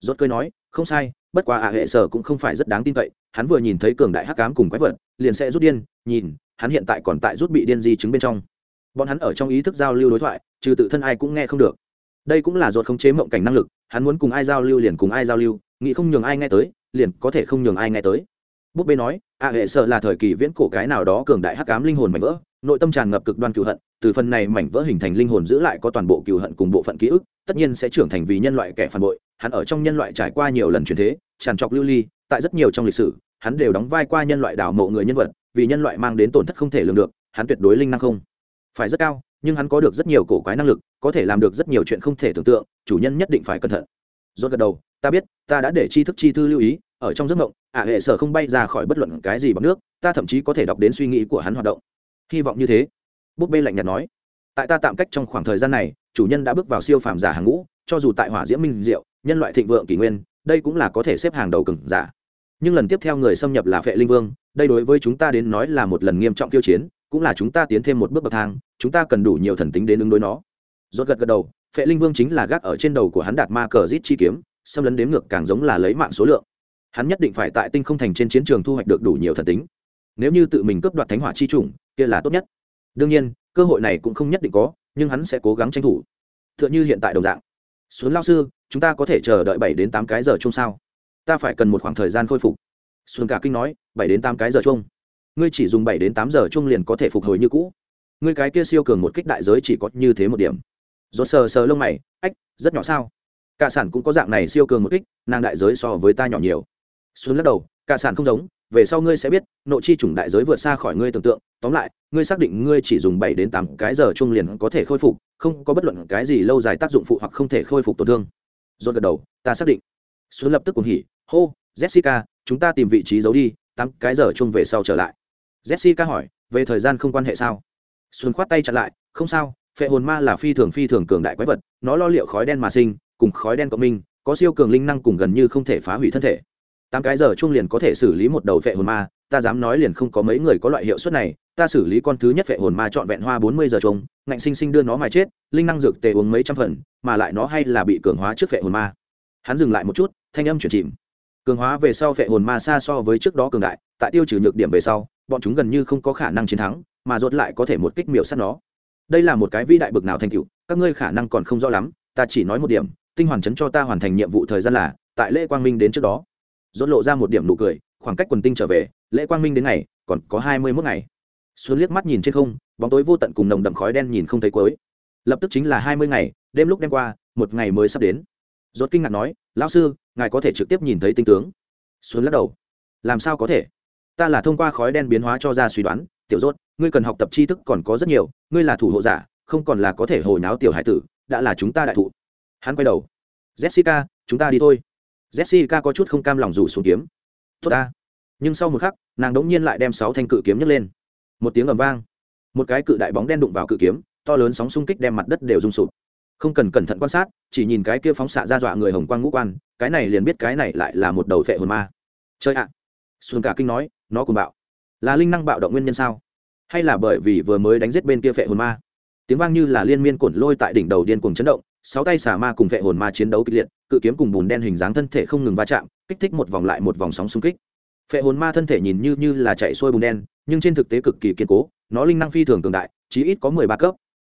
Rốt cơi nói, không sai, bất quá a hệ sở cũng không phải rất đáng tin cậy, hắn vừa nhìn thấy cường đại hắc cám cùng quái vật, liền sẽ rút điên, nhìn, hắn hiện tại còn tại rút bị điên di chứng bên trong. Bọn hắn ở trong ý thức giao lưu đối thoại, trừ tự thân ai cũng nghe không được. Đây cũng là ruột khống chế mộng cảnh năng lực, hắn muốn cùng ai giao lưu liền cùng ai giao lưu, nghĩ không nhường ai nghe tới, liền có thể không nhường ai nghe tới. Búp bê nói, a hệ sợ là thời kỳ viễn cổ cái nào đó cường đại hắc cám linh hồn mạnh vỡ nội tâm tràn ngập cực đoan cựu hận, từ phần này mảnh vỡ hình thành linh hồn giữ lại có toàn bộ cựu hận cùng bộ phận ký ức, tất nhiên sẽ trưởng thành vì nhân loại kẻ phản bội, hắn ở trong nhân loại trải qua nhiều lần truyền thế, tràn trọc lưu ly, tại rất nhiều trong lịch sử, hắn đều đóng vai qua nhân loại đảo mộ người nhân vật, vì nhân loại mang đến tổn thất không thể lường được, hắn tuyệt đối linh năng không phải rất cao, nhưng hắn có được rất nhiều cổ quái năng lực, có thể làm được rất nhiều chuyện không thể tưởng tượng, chủ nhân nhất định phải cẩn thận. Do gật đầu, ta biết, ta đã để tri thức chi thư lưu ý, ở trong giấc mộng, ả hệ sở không bay ra khỏi bất luận cái gì bằng nước, ta thậm chí có thể đọc đến suy nghĩ của hắn hoạt động hy vọng như thế. Búp bê lạnh nhạt nói, tại ta tạm cách trong khoảng thời gian này, chủ nhân đã bước vào siêu phàm giả hàng ngũ, cho dù tại hỏa diễm minh diệu, nhân loại thịnh vượng kỷ nguyên, đây cũng là có thể xếp hàng đầu cừng giả. Nhưng lần tiếp theo người xâm nhập là Phệ linh vương, đây đối với chúng ta đến nói là một lần nghiêm trọng tiêu chiến, cũng là chúng ta tiến thêm một bước bậc thang, chúng ta cần đủ nhiều thần tính đến ứng đối nó. Rốt gật gật đầu, phệ linh vương chính là gác ở trên đầu của hắn đạt ma cờ rít chi kiếm, xâm lấn đếm ngược càng giống là lấy mạng số lượng. Hắn nhất định phải tại tinh không thành trên chiến trường thu hoạch được đủ nhiều thần tính. Nếu như tự mình cướp đoạt thánh hỏa chi chủng kia là tốt nhất. Đương nhiên, cơ hội này cũng không nhất định có, nhưng hắn sẽ cố gắng tranh thủ. T h ư ợ n h ư hiện tại đồng dạng. Xuống lao sư, chúng ta có thể chờ đợi bảy đến tám cái giờ chung sao? Ta phải cần một khoảng thời gian khôi phục. Xuân cả kinh nói, bảy đến tám cái giờ chung. Ngươi chỉ dùng bảy đến tám giờ chung liền có thể phục hồi như cũ. Ngươi cái kia siêu cường một kích đại giới chỉ có như thế một điểm. Dốt sờ sờ lông mày, ách, rất nhỏ sao? Cả sản cũng có dạng này siêu cường một kích, nàng đại giới so với ta nhỏ nhiều. Xuân lắc đầu, cả sản không giống về sau ngươi sẽ biết nội chi chủng đại giới vượt xa khỏi ngươi tưởng tượng. Tóm lại, ngươi xác định ngươi chỉ dùng bảy đến tám cái giờ chung liền có thể khôi phục, không có bất luận cái gì lâu dài tác dụng phụ hoặc không thể khôi phục tổn thương. Dồn gật đầu, ta xác định. Xuân lập tức cùng hỉ, hô, jessica, chúng ta tìm vị trí giấu đi, tám cái giờ chung về sau trở lại. Jessica hỏi, về thời gian không quan hệ sao? Xuân khoát tay chặn lại, không sao, phệ hồn ma là phi thường phi thường cường đại quái vật, nó lo liệu khói đen mà sinh, cùng khói đen cộng minh, có siêu cường linh năng cùng gần như không thể phá hủy thân thể tám cái giờ chung liền có thể xử lý một đầu phệ hồn ma, ta dám nói liền không có mấy người có loại hiệu suất này, ta xử lý con thứ nhất phệ hồn ma trọn vẹn hoa bốn mươi giờ chung ngạnh sinh sinh đưa nó mà chết, linh năng dược tề uống mấy trăm phần, mà lại nó hay là bị cường hóa trước phệ hồn ma. Hắn dừng lại một chút, thanh âm chuyển chìm. Cường hóa về sau phệ hồn ma xa so với trước đó cường đại, tại tiêu trừ nhược điểm về sau, bọn chúng gần như không có khả năng chiến thắng, mà rốt lại có thể một kích miểu sát nó. Đây là một cái vĩ đại bực nào thành tựu, các ngươi khả năng còn không rõ lắm, ta chỉ nói một điểm, tinh hoàn chấn cho ta hoàn thành nhiệm vụ thời gian là, tại lễ quang minh đến trước đó rốt lộ ra một điểm nụ cười, khoảng cách quần tinh trở về, lễ quang minh đến ngày, còn có hai mươi mốt ngày. Xuân liếc mắt nhìn trên không, bóng tối vô tận cùng nồng đậm khói đen nhìn không thấy cuối. Lập tức chính là hai mươi ngày, đêm lúc đêm qua, một ngày mới sắp đến. Rốt kinh ngạc nói, lão sư, ngài có thể trực tiếp nhìn thấy tinh tướng? Xuân lắc đầu. Làm sao có thể? Ta là thông qua khói đen biến hóa cho ra suy đoán, tiểu rốt, ngươi cần học tập tri thức còn có rất nhiều, ngươi là thủ hộ giả, không còn là có thể hồi náo tiểu hải tử, đã là chúng ta đại thụ. Hắn quay đầu. Jessica, chúng ta đi thôi jessica có chút không cam lòng rủ xuống kiếm. Tốt ta. Nhưng sau một khắc, nàng đống nhiên lại đem sáu thanh cự kiếm nhấc lên. Một tiếng ầm vang. Một cái cự đại bóng đen đụng vào cự kiếm, to lớn sóng xung kích đem mặt đất đều rung sụp. Không cần cẩn thận quan sát, chỉ nhìn cái kia phóng xạ ra dọa người hồng quang ngũ quan, cái này liền biết cái này lại là một đầu phệ hồn ma. Chơi ạ. À. xuân cả kinh nói, nó cùng bạo. Là linh năng bạo động nguyên nhân sao? Hay là bởi vì vừa mới đánh giết bên kia phệ hồn ma? Tiếng vang như là liên miên cuộn lôi tại đỉnh đầu điên cuồng chấn động sáu tay xà ma cùng vệ hồn ma chiến đấu kịch liệt, cự kiếm cùng bùn đen hình dáng thân thể không ngừng va chạm, kích thích một vòng lại một vòng sóng xung kích. Phệ hồn ma thân thể nhìn như như là chạy xuôi bùn đen, nhưng trên thực tế cực kỳ kiên cố, nó linh năng phi thường cường đại, chí ít có mười ba cấp.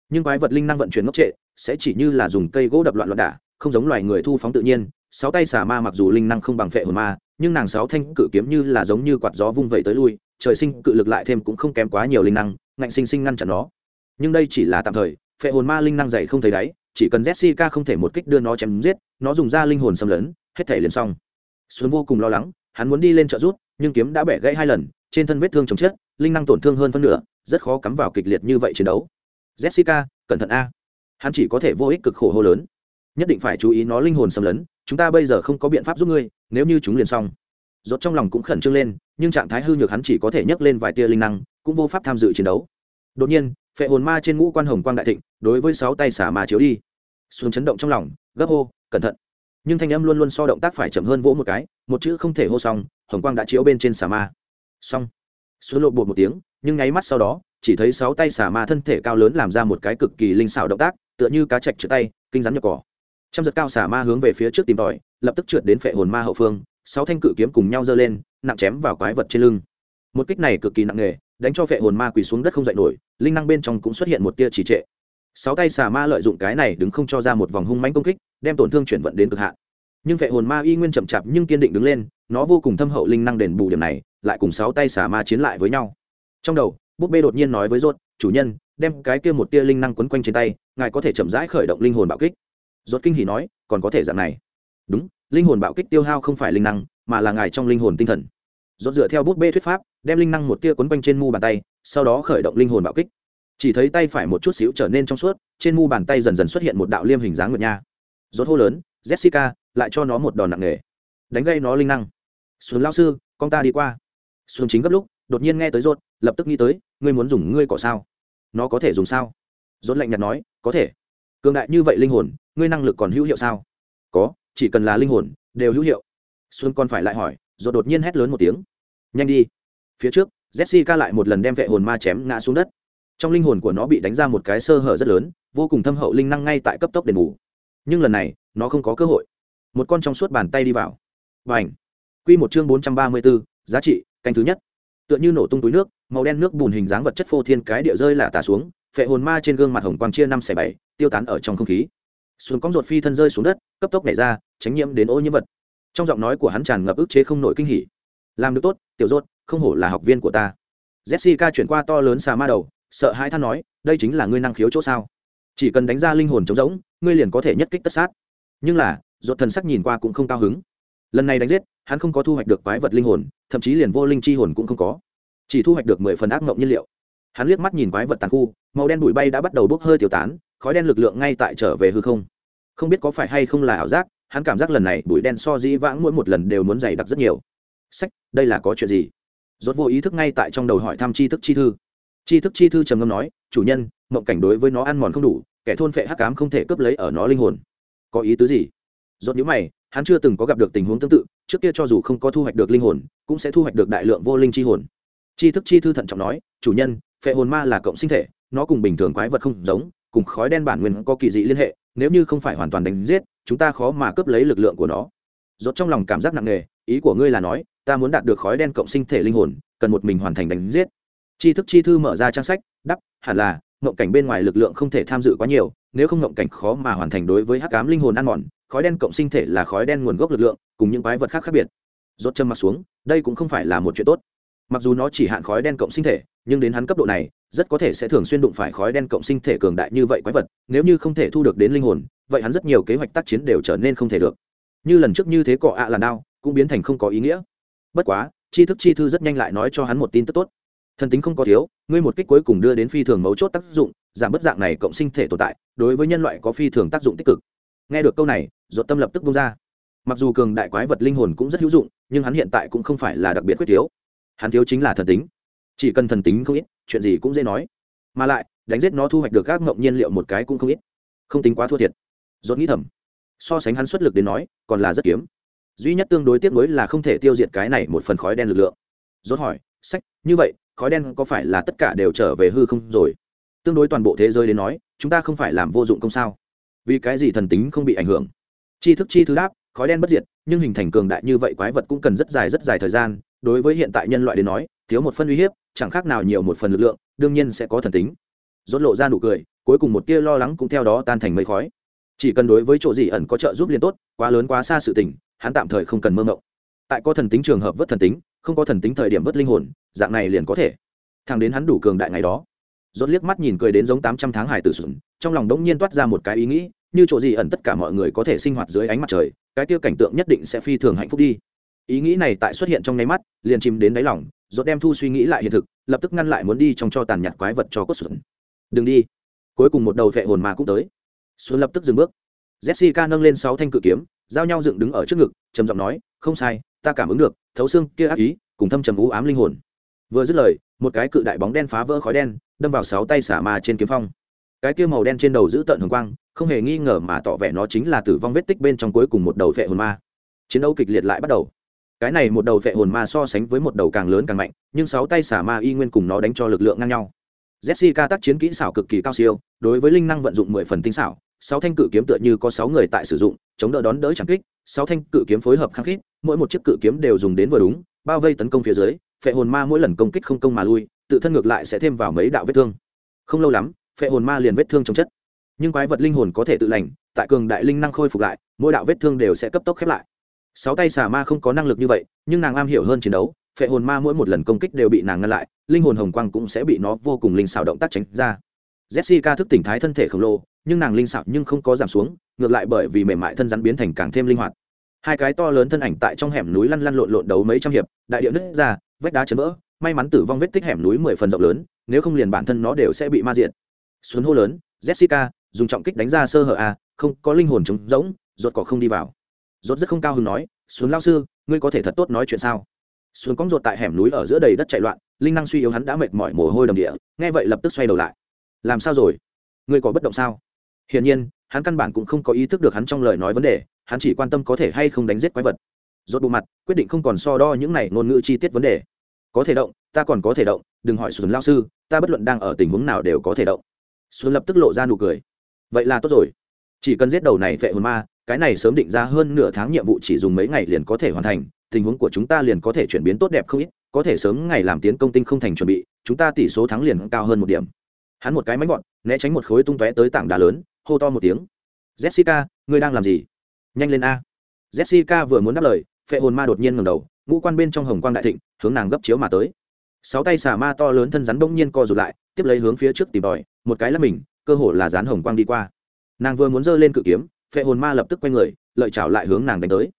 Nhưng quái vật linh năng vận chuyển ngốc trệ, sẽ chỉ như là dùng cây gỗ đập loạn loạn đả, không giống loài người thu phóng tự nhiên. Sáu tay xà ma mặc dù linh năng không bằng phệ hồn ma, nhưng nàng sáu thanh cự kiếm như là giống như quạt gió vung vẩy tới lui, trời sinh cự lực lại thêm cũng không kém quá nhiều linh năng, ngạnh sinh sinh ngăn chặn nó. Nhưng đây chỉ là tạm thời phệ hồn ma linh năng dày không thấy đáy chỉ cần jessica không thể một kích đưa nó chém giết, nó dùng ra linh hồn xâm lấn, hết thể liền xong. Xuân vô cùng lo lắng, hắn muốn đi lên trợ rút nhưng kiếm đã bẻ gãy hai lần, trên thân vết thương chồng chết, linh năng tổn thương hơn phân nửa, rất khó cắm vào kịch liệt như vậy chiến đấu. Jessica, cẩn thận a. Hắn chỉ có thể vô ích cực khổ hô lớn. Nhất định phải chú ý nó linh hồn xâm lấn, chúng ta bây giờ không có biện pháp giúp ngươi, nếu như chúng liền xong. Rốt trong lòng cũng khẩn trương lên, nhưng trạng thái hư nhược hắn chỉ có thể nhấc lên vài tia linh năng, cũng vô pháp tham dự chiến đấu. Đột nhiên, phệ hồn ma trên ngũ quan hồng quang đại thịnh, đối với sáu tay xả ma chiếu đi xuống chấn động trong lòng, gấp hô, cẩn thận. Nhưng thanh âm luôn luôn so động tác phải chậm hơn vỗ một cái, một chữ không thể hô xong, hồng quang đã chiếu bên trên xà ma. Xong. Xuống lộ bột một tiếng, nhưng nháy mắt sau đó, chỉ thấy sáu tay xà ma thân thể cao lớn làm ra một cái cực kỳ linh xảo động tác, tựa như cá chạch trượt tay, kinh rắn nhập cỏ. Trăm giật cao xà ma hướng về phía trước tìm tòi, lập tức trượt đến phệ hồn ma hậu phương, sáu thanh cự kiếm cùng nhau giơ lên, nặng chém vào quái vật trên lưng. Một kích này cực kỳ nặng nề, đánh cho phệ hồn ma quỳ xuống đất không dậy nổi, linh năng bên trong cũng xuất hiện một tia trì trệ sáu tay xà ma lợi dụng cái này đứng không cho ra một vòng hung mãnh công kích, đem tổn thương chuyển vận đến cực hạn. Nhưng vệ hồn ma y nguyên chậm chạp nhưng kiên định đứng lên, nó vô cùng thâm hậu linh năng đền bù điểm này, lại cùng sáu tay xà ma chiến lại với nhau. Trong đầu, búp bê đột nhiên nói với rốt, chủ nhân, đem cái kia một tia linh năng quấn quanh trên tay, ngài có thể chậm rãi khởi động linh hồn bạo kích. Rốt kinh hỉ nói, còn có thể dạng này. Đúng, linh hồn bạo kích tiêu hao không phải linh năng, mà là ngài trong linh hồn tinh thần. Rốt dựa theo bút bê thuyết pháp, đem linh năng một tia quấn quanh trên mu bàn tay, sau đó khởi động linh hồn bạo kích chỉ thấy tay phải một chút xíu trở nên trong suốt, trên mu bàn tay dần dần xuất hiện một đạo liêm hình dáng nguyệt nha. Rốt hô lớn, jessica, lại cho nó một đòn nặng nề. Đánh gây nó linh năng. Xuân lao sư, con ta đi qua. Xuân chính gấp lúc, đột nhiên nghe tới rốt, lập tức nghĩ tới, ngươi muốn dùng ngươi cỏ sao? Nó có thể dùng sao? Rốt lạnh nhạt nói, có thể. Cường đại như vậy linh hồn, ngươi năng lực còn hữu hiệu sao? Có, chỉ cần là linh hồn, đều hữu hiệu. Xuân còn phải lại hỏi rồi đột nhiên hét lớn một tiếng. Nhanh đi. Phía trước, jessica lại một lần đem vệ hồn ma chém ngã xuống đất trong linh hồn của nó bị đánh ra một cái sơ hở rất lớn, vô cùng thâm hậu linh năng ngay tại cấp tốc đền bù. Nhưng lần này, nó không có cơ hội. Một con trong suốt bàn tay đi vào. Và ảnh q một chương bốn trăm ba mươi bốn, giá trị, canh thứ nhất. Tựa như nổ tung túi nước, màu đen nước bùn hình dáng vật chất phô thiên cái địa rơi là tả xuống, phệ hồn ma trên gương mặt hồng quang chia năm xẻ bảy, tiêu tán ở trong không khí. Xuống cong ruột phi thân rơi xuống đất, cấp tốc nhảy ra, tránh nhiễm đến ô nhiễm vật. Trong giọng nói của hắn tràn ngập ức chế không nổi kinh hỉ. Làm được tốt, tiểu rốt không hổ là học viên của ta. Jessica chuyển qua to lớn xà ma đầu sợ hai than nói, đây chính là ngươi năng khiếu chỗ sao? Chỉ cần đánh ra linh hồn trống rỗng, ngươi liền có thể nhất kích tất sát. Nhưng là, ruột thần sắc nhìn qua cũng không cao hứng. Lần này đánh giết, hắn không có thu hoạch được quái vật linh hồn, thậm chí liền vô linh chi hồn cũng không có. Chỉ thu hoạch được mười phần ác mộng nhiên liệu. Hắn liếc mắt nhìn quái vật tàn khu, màu đen bụi bay đã bắt đầu bốc hơi tiêu tán, khói đen lực lượng ngay tại trở về hư không. Không biết có phải hay không là ảo giác, hắn cảm giác lần này bụi đen so dĩ vãng mỗi một lần đều muốn dày đặc rất nhiều. Sách, đây là có chuyện gì? Rốt vô ý thức ngay tại trong đầu hỏi thăm tri thức chi thư tri thức chi thư trầm ngâm nói, chủ nhân, mộng cảnh đối với nó ăn mòn không đủ, kẻ thôn phệ hắc cám không thể cướp lấy ở nó linh hồn. Có ý tứ gì? Rốt nhíu mày, hắn chưa từng có gặp được tình huống tương tự, trước kia cho dù không có thu hoạch được linh hồn, cũng sẽ thu hoạch được đại lượng vô linh chi hồn. Tri thức chi thư thận trọng nói, chủ nhân, phệ hồn ma là cộng sinh thể, nó cùng bình thường quái vật không giống, cùng khói đen bản nguyên có kỳ dị liên hệ, nếu như không phải hoàn toàn đánh giết, chúng ta khó mà cướp lấy lực lượng của nó. Rốt trong lòng cảm giác nặng nề, ý của ngươi là nói, ta muốn đạt được khói đen cộng sinh thể linh hồn, cần một mình hoàn thành đánh giết tri thức chi thư mở ra trang sách, đắp, hẳn là, ngộng cảnh bên ngoài lực lượng không thể tham dự quá nhiều, nếu không ngộng cảnh khó mà hoàn thành đối với hắc ám linh hồn ăn mòn, khói đen cộng sinh thể là khói đen nguồn gốc lực lượng, cùng những quái vật khác khác biệt. Rốt châm mặt xuống, đây cũng không phải là một chuyện tốt. Mặc dù nó chỉ hạn khói đen cộng sinh thể, nhưng đến hắn cấp độ này, rất có thể sẽ thường xuyên đụng phải khói đen cộng sinh thể cường đại như vậy quái vật, nếu như không thể thu được đến linh hồn, vậy hắn rất nhiều kế hoạch tác chiến đều trở nên không thể được. Như lần trước như thế cọ ạ à là đao, cũng biến thành không có ý nghĩa. Bất quá, tri thức chi thư rất nhanh lại nói cho hắn một tin tức tốt thần tính không có thiếu, ngươi một kích cuối cùng đưa đến phi thường mấu chốt tác dụng, giảm bất dạng này cộng sinh thể tồn tại, đối với nhân loại có phi thường tác dụng tích cực. Nghe được câu này dột tâm lập tức bung ra. Mặc dù cường đại quái vật linh hồn cũng rất hữu dụng, nhưng hắn hiện tại cũng không phải là đặc biệt quyết thiếu. Hắn thiếu chính là thần tính. Chỉ cần thần tính không ít, chuyện gì cũng dễ nói. Mà lại, đánh giết nó thu hoạch được các ngộng nhiên liệu một cái cũng không ít. Không tính quá thua thiệt. Dốt nghĩ thầm. So sánh hắn xuất lực đến nói, còn là rất kiếm. Duy nhất tương đối tiếc nuối là không thể tiêu diệt cái này một phần khói đen lực lượng. Dốt hỏi, sách, như vậy khói đen có phải là tất cả đều trở về hư không rồi? Tương đối toàn bộ thế giới đến nói, chúng ta không phải làm vô dụng công sao? Vì cái gì thần tính không bị ảnh hưởng? Chi thức chi thứ đáp, khói đen bất diệt, nhưng hình thành cường đại như vậy quái vật cũng cần rất dài rất dài thời gian. Đối với hiện tại nhân loại đến nói, thiếu một phân uy hiếp, chẳng khác nào nhiều một phần lực lượng, đương nhiên sẽ có thần tính. Rốt lộ ra nụ cười, cuối cùng một tia lo lắng cũng theo đó tan thành mây khói. Chỉ cần đối với chỗ gì ẩn có trợ giúp liên tốt, quá lớn quá xa sự tình, hắn tạm thời không cần mơ mộng. Tại có thần tính trường hợp vớt thần tính không có thần tính thời điểm vớt linh hồn, dạng này liền có thể. Thằng đến hắn đủ cường đại ngày đó. Rốt liếc mắt nhìn cười đến giống tám trăm tháng hải tử sùn trong lòng đống nhiên toát ra một cái ý nghĩ, như chỗ gì ẩn tất cả mọi người có thể sinh hoạt dưới ánh mặt trời, cái tiêu cảnh tượng nhất định sẽ phi thường hạnh phúc đi. Ý nghĩ này tại xuất hiện trong nháy mắt, liền chìm đến đáy lòng, rốt đem thu suy nghĩ lại hiện thực, lập tức ngăn lại muốn đi trong cho tàn nhặt quái vật cho cốt sùn đừng đi. Cuối cùng một đầu vệ hồn mà cũng tới. Xuân lập tức dừng bước. Jessica nâng lên sáu thanh cự kiếm, giao nhau dựng đứng ở trước ngực, trầm giọng nói, không sai, ta cảm ứng được thấu xương kia ác ý, cùng thâm trầm u ám linh hồn. Vừa dứt lời, một cái cự đại bóng đen phá vỡ khói đen, đâm vào sáu tay xả ma trên kiếm phong. Cái kia màu đen trên đầu giữ tận hồng quang, không hề nghi ngờ mà tỏ vẻ nó chính là tử vong vết tích bên trong cuối cùng một đầu vệ hồn ma. Chiến đấu kịch liệt lại bắt đầu. Cái này một đầu vệ hồn ma so sánh với một đầu càng lớn càng mạnh, nhưng sáu tay xả ma y nguyên cùng nó đánh cho lực lượng ngang nhau. Jessica tác chiến kỹ xảo cực kỳ cao siêu, đối với linh năng vận dụng mười phần tinh xảo, sáu thanh cự kiếm tựa như có sáu người tại sử dụng, chống đỡ đón đỡ chẳng kích, sáu thanh cự kiếm phối hợp khăng khít mỗi một chiếc cự kiếm đều dùng đến vừa đúng, bao vây tấn công phía dưới, phệ hồn ma mỗi lần công kích không công mà lui, tự thân ngược lại sẽ thêm vào mấy đạo vết thương. Không lâu lắm, phệ hồn ma liền vết thương trong chất. Nhưng quái vật linh hồn có thể tự lành, tại cường đại linh năng khôi phục lại, mỗi đạo vết thương đều sẽ cấp tốc khép lại. Sáu tay xà ma không có năng lực như vậy, nhưng nàng am hiểu hơn chiến đấu, phệ hồn ma mỗi một lần công kích đều bị nàng ngăn lại, linh hồn hồng quang cũng sẽ bị nó vô cùng linh xảo động tác tránh ra. Jessica thức tỉnh thái thân thể khổng lồ, nhưng nàng linh xảo nhưng không có giảm xuống, ngược lại bởi vì mềm mại thân rắn biến thành càng thêm linh hoạt hai cái to lớn thân ảnh tại trong hẻm núi lăn lăn lộn lộn đấu mấy trăm hiệp, đại điệu nứt ra, vách đá chấn vỡ, may mắn tử vong vết tích hẻm núi mười phần rộng lớn, nếu không liền bản thân nó đều sẽ bị ma diện xuống hô lớn, jessica, dùng trọng kích đánh ra sơ hở a không, có linh hồn trống rỗng ruột cỏ không đi vào. Ruột rất không cao hứng nói xuống lao sư, ngươi có thể thật tốt nói chuyện sao? Xuống cóng rột tại hẻm núi ở giữa đầy đất chạy loạn, linh năng suy yếu hắn đã mệt mỏi mồ hôi đầm địa, nghe vậy lập tức xoay đầu lại. Làm sao rồi? Ngươi có bất động sao? Hiển nhiên, hắn căn bản cũng không có ý thức được hắn trong lời nói vấn đề hắn chỉ quan tâm có thể hay không đánh giết quái vật. Rốt bộ mặt, quyết định không còn so đo những này ngôn ngữ chi tiết vấn đề. Có thể động, ta còn có thể động, đừng hỏi xuân lao sư, ta bất luận đang ở tình huống nào đều có thể động. Xuân lập tức lộ ra nụ cười. Vậy là tốt rồi. Chỉ cần giết đầu này vệ hồn ma, cái này sớm định ra hơn nửa tháng nhiệm vụ chỉ dùng mấy ngày liền có thể hoàn thành, tình huống của chúng ta liền có thể chuyển biến tốt đẹp không ít, có thể sớm ngày làm tiến công tinh không thành chuẩn bị, chúng ta tỷ số thắng liền cao hơn một điểm. Hắn một cái máy gọn né tránh một khối tung tóe tới tảng đá lớn, hô to một tiếng. Jessica, ngươi đang làm gì? Nhanh lên a. Jessica vừa muốn đáp lời, phệ hồn ma đột nhiên ngầm đầu, ngũ quan bên trong hồng quang đại thịnh, hướng nàng gấp chiếu mà tới. Sáu tay xà ma to lớn thân rắn bỗng nhiên co rụt lại, tiếp lấy hướng phía trước tìm tòi một cái là mình, cơ hồ là dán hồng quang đi qua. Nàng vừa muốn giơ lên cự kiếm, phệ hồn ma lập tức quay người, lợi chảo lại hướng nàng đánh tới.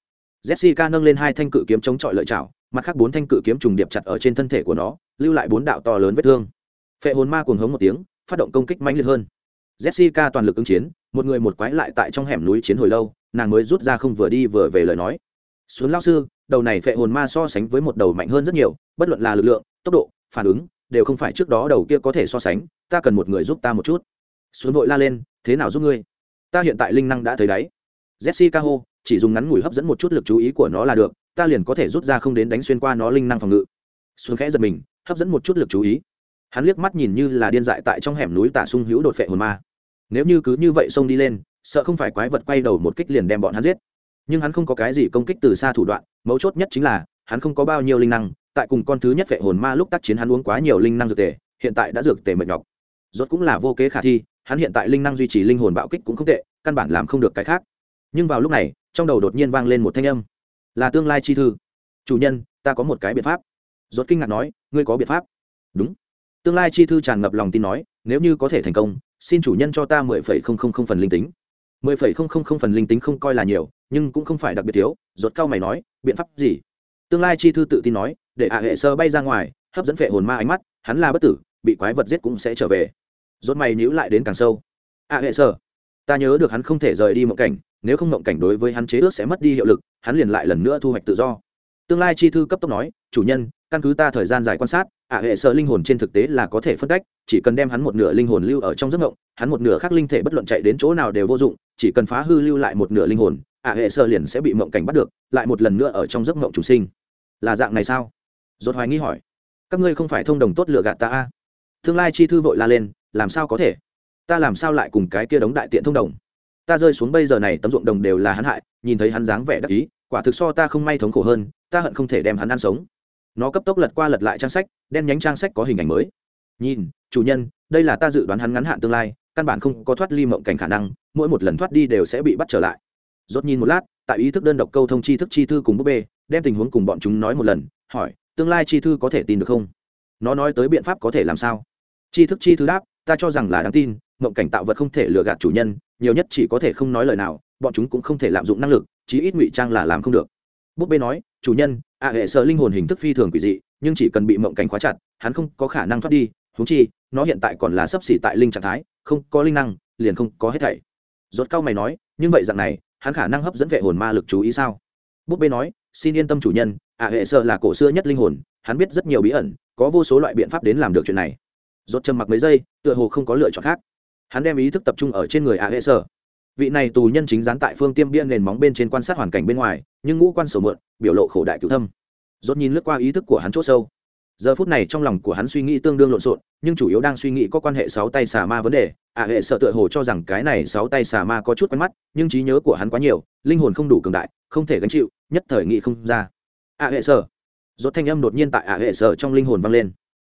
Jessica nâng lên hai thanh cự kiếm chống chọi lợi chảo, mặt khác bốn thanh cự kiếm trùng điệp chặt ở trên thân thể của nó, lưu lại bốn đạo to lớn vết thương. Phệ hồn ma cuồng hống một tiếng, phát động công kích mãnh liệt hơn. Jessica toàn lực ứng chiến, một người một quái lại tại trong hẻm núi chiến hồi lâu nàng mới rút ra không vừa đi vừa về lời nói. Xuống lao sư, đầu này phệ hồn ma so sánh với một đầu mạnh hơn rất nhiều, bất luận là lực lượng, tốc độ, phản ứng, đều không phải trước đó đầu kia có thể so sánh, ta cần một người giúp ta một chút. Xuống vội la lên, thế nào giúp ngươi? Ta hiện tại linh năng đã thấy đáy. Jessica hô, chỉ dùng ngắn ngủi hấp dẫn một chút lực chú ý của nó là được, ta liền có thể rút ra không đến đánh xuyên qua nó linh năng phòng ngự. Xuống khẽ giật mình, hấp dẫn một chút lực chú ý. Hắn liếc mắt nhìn như là điên dại tại trong hẻm núi tả sung hữu đột phệ hồn ma. Nếu như cứ như vậy xông đi lên sợ không phải quái vật quay đầu một kích liền đem bọn hắn giết. Nhưng hắn không có cái gì công kích từ xa thủ đoạn, mấu chốt nhất chính là, hắn không có bao nhiêu linh năng, tại cùng con thứ nhất vệ hồn ma lúc tác chiến hắn uống quá nhiều linh năng dược tề, hiện tại đã dược tề mệt nhọc. Rốt cũng là vô kế khả thi, hắn hiện tại linh năng duy trì linh hồn bạo kích cũng không tệ, căn bản làm không được cái khác. Nhưng vào lúc này, trong đầu đột nhiên vang lên một thanh âm. Là tương lai chi thư. Chủ nhân, ta có một cái biện pháp. Rốt kinh ngạc nói, ngươi có biện pháp? Đúng. Tương lai chi thư tràn ngập lòng tin nói, nếu như có thể thành công, xin chủ nhân cho ta mười phẩy không không không phần linh tính mười phẩy không không không phần linh tính không coi là nhiều, nhưng cũng không phải đặc biệt thiếu, rốt cao mày nói, biện pháp gì? Tương lai chi thư tự tin nói, để ạ hệ sơ bay ra ngoài, hấp dẫn phệ hồn ma ánh mắt, hắn là bất tử, bị quái vật giết cũng sẽ trở về. Rốt mày nhíu lại đến càng sâu. Ạ hệ sơ, ta nhớ được hắn không thể rời đi mộng cảnh, nếu không mộng cảnh đối với hắn chế ước sẽ mất đi hiệu lực, hắn liền lại lần nữa thu hoạch tự do. Tương lai chi thư cấp tốc nói chủ nhân, căn cứ ta thời gian dài quan sát ả hệ sợ linh hồn trên thực tế là có thể phân cách, chỉ cần đem hắn một nửa linh hồn lưu ở trong giấc mộng, hắn một nửa khác linh thể bất luận chạy đến chỗ nào đều vô dụng, chỉ cần phá hư lưu lại một nửa linh hồn ả hệ sợ liền sẽ bị mộng cảnh bắt được, lại một lần nữa ở trong giấc mộng chủ sinh. Là dạng này sao? Dốt hoài nghi hỏi. Các ngươi không phải thông đồng tốt lựa gạt ta a? Tương lai chi thư vội la lên, làm sao có thể? Ta làm sao lại cùng cái kia đống đại tiện thông đồng? Ta rơi xuống bây giờ này tấm ruộng đồng đều là hắn hại, nhìn thấy hắn dáng vẻ đắc ý, quả thực so ta không may thống khổ hơn, ta hận không thể đem hắn ăn sống nó cấp tốc lật qua lật lại trang sách, đen nhánh trang sách có hình ảnh mới. Nhìn, chủ nhân, đây là ta dự đoán hắn ngắn hạn tương lai, căn bản không có thoát ly mộng cảnh khả năng, mỗi một lần thoát đi đều sẽ bị bắt trở lại. Rốt nhìn một lát, tại ý thức đơn độc câu thông chi thức chi thư cùng búp bê, đem tình huống cùng bọn chúng nói một lần, hỏi, tương lai chi thư có thể tin được không? Nó nói tới biện pháp có thể làm sao? Chi thức chi thư đáp, ta cho rằng là đáng tin, mộng cảnh tạo vật không thể lừa gạt chủ nhân, nhiều nhất chỉ có thể không nói lời nào, bọn chúng cũng không thể lạm dụng năng lực, chí ít ngụy trang là làm không được. Búp bê nói, chủ nhân ạ hệ sợ linh hồn hình thức phi thường quỷ dị, nhưng chỉ cần bị mộng cảnh khóa chặt, hắn không có khả năng thoát đi. Húng chi, nó hiện tại còn là sấp xỉ tại linh trạng thái, không có linh năng, liền không có hết thảy. Rốt cao mày nói, nhưng vậy dạng này, hắn khả năng hấp dẫn vệ hồn ma lực chú ý sao? Búp bê nói, xin yên tâm chủ nhân ạ hệ sợ là cổ xưa nhất linh hồn, hắn biết rất nhiều bí ẩn, có vô số loại biện pháp đến làm được chuyện này. Rốt trầm mặc mấy giây, tựa hồ không có lựa chọn khác. Hắn đem ý thức tập trung ở trên người ạ hệ sợ vị này tù nhân chính dán tại phương tiêm bia nền móng bên trên quan sát hoàn cảnh bên ngoài, nhưng ngũ quan sầu mượn biểu lộ khổ đại cứu thâm. Rốt nhìn lướt qua ý thức của hắn chỗ sâu. Giờ phút này trong lòng của hắn suy nghĩ tương đương lộn xộn, nhưng chủ yếu đang suy nghĩ có quan hệ sáu tay xà ma vấn đề. Ạ hệ sợ tựa hồ cho rằng cái này sáu tay xà ma có chút quen mắt, nhưng trí nhớ của hắn quá nhiều, linh hồn không đủ cường đại, không thể gánh chịu, nhất thời nghĩ không ra. Ạ hệ sợ. Rốt thanh âm đột nhiên tại ạ hệ sợ trong linh hồn vang lên.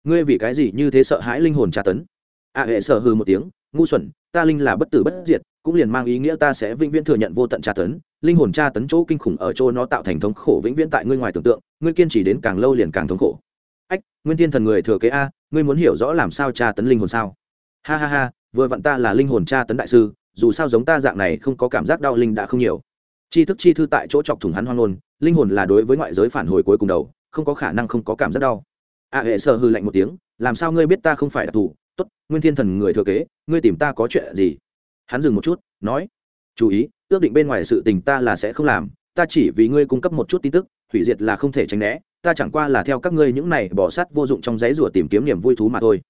Ngươi vì cái gì như thế sợ hãi linh hồn tra tấn? Ạ hệ sợ hừ một tiếng ngu xuẩn, ta linh là bất tử bất diệt, cũng liền mang ý nghĩa ta sẽ vĩnh viễn thừa nhận vô tận tra tấn, linh hồn tra tấn chỗ kinh khủng ở chỗ nó tạo thành thống khổ vĩnh viễn tại ngươi ngoài tưởng tượng, ngươi kiên trì đến càng lâu liền càng thống khổ. Ách, nguyên thiên thần người thừa kế a, ngươi muốn hiểu rõ làm sao tra tấn linh hồn sao? Ha ha ha, vừa vặn ta là linh hồn tra tấn đại sư, dù sao giống ta dạng này không có cảm giác đau linh đã không nhiều. Chi thức chi thư tại chỗ chọc thủng hắn hoang ngôn, linh hồn là đối với ngoại giới phản hồi cuối cùng đầu, không có khả năng không có cảm giác đau. A hệ sơ hư lạnh một tiếng, làm sao ngươi biết ta không phải đặc thù tốt, nguyên thiên thần người thừa kế, ngươi tìm ta có chuyện gì? Hắn dừng một chút, nói, chú ý, ước định bên ngoài sự tình ta là sẽ không làm, ta chỉ vì ngươi cung cấp một chút tin tức, hủy diệt là không thể tránh né, ta chẳng qua là theo các ngươi những này bỏ sát vô dụng trong giấy rủa tìm kiếm niềm vui thú mà thôi.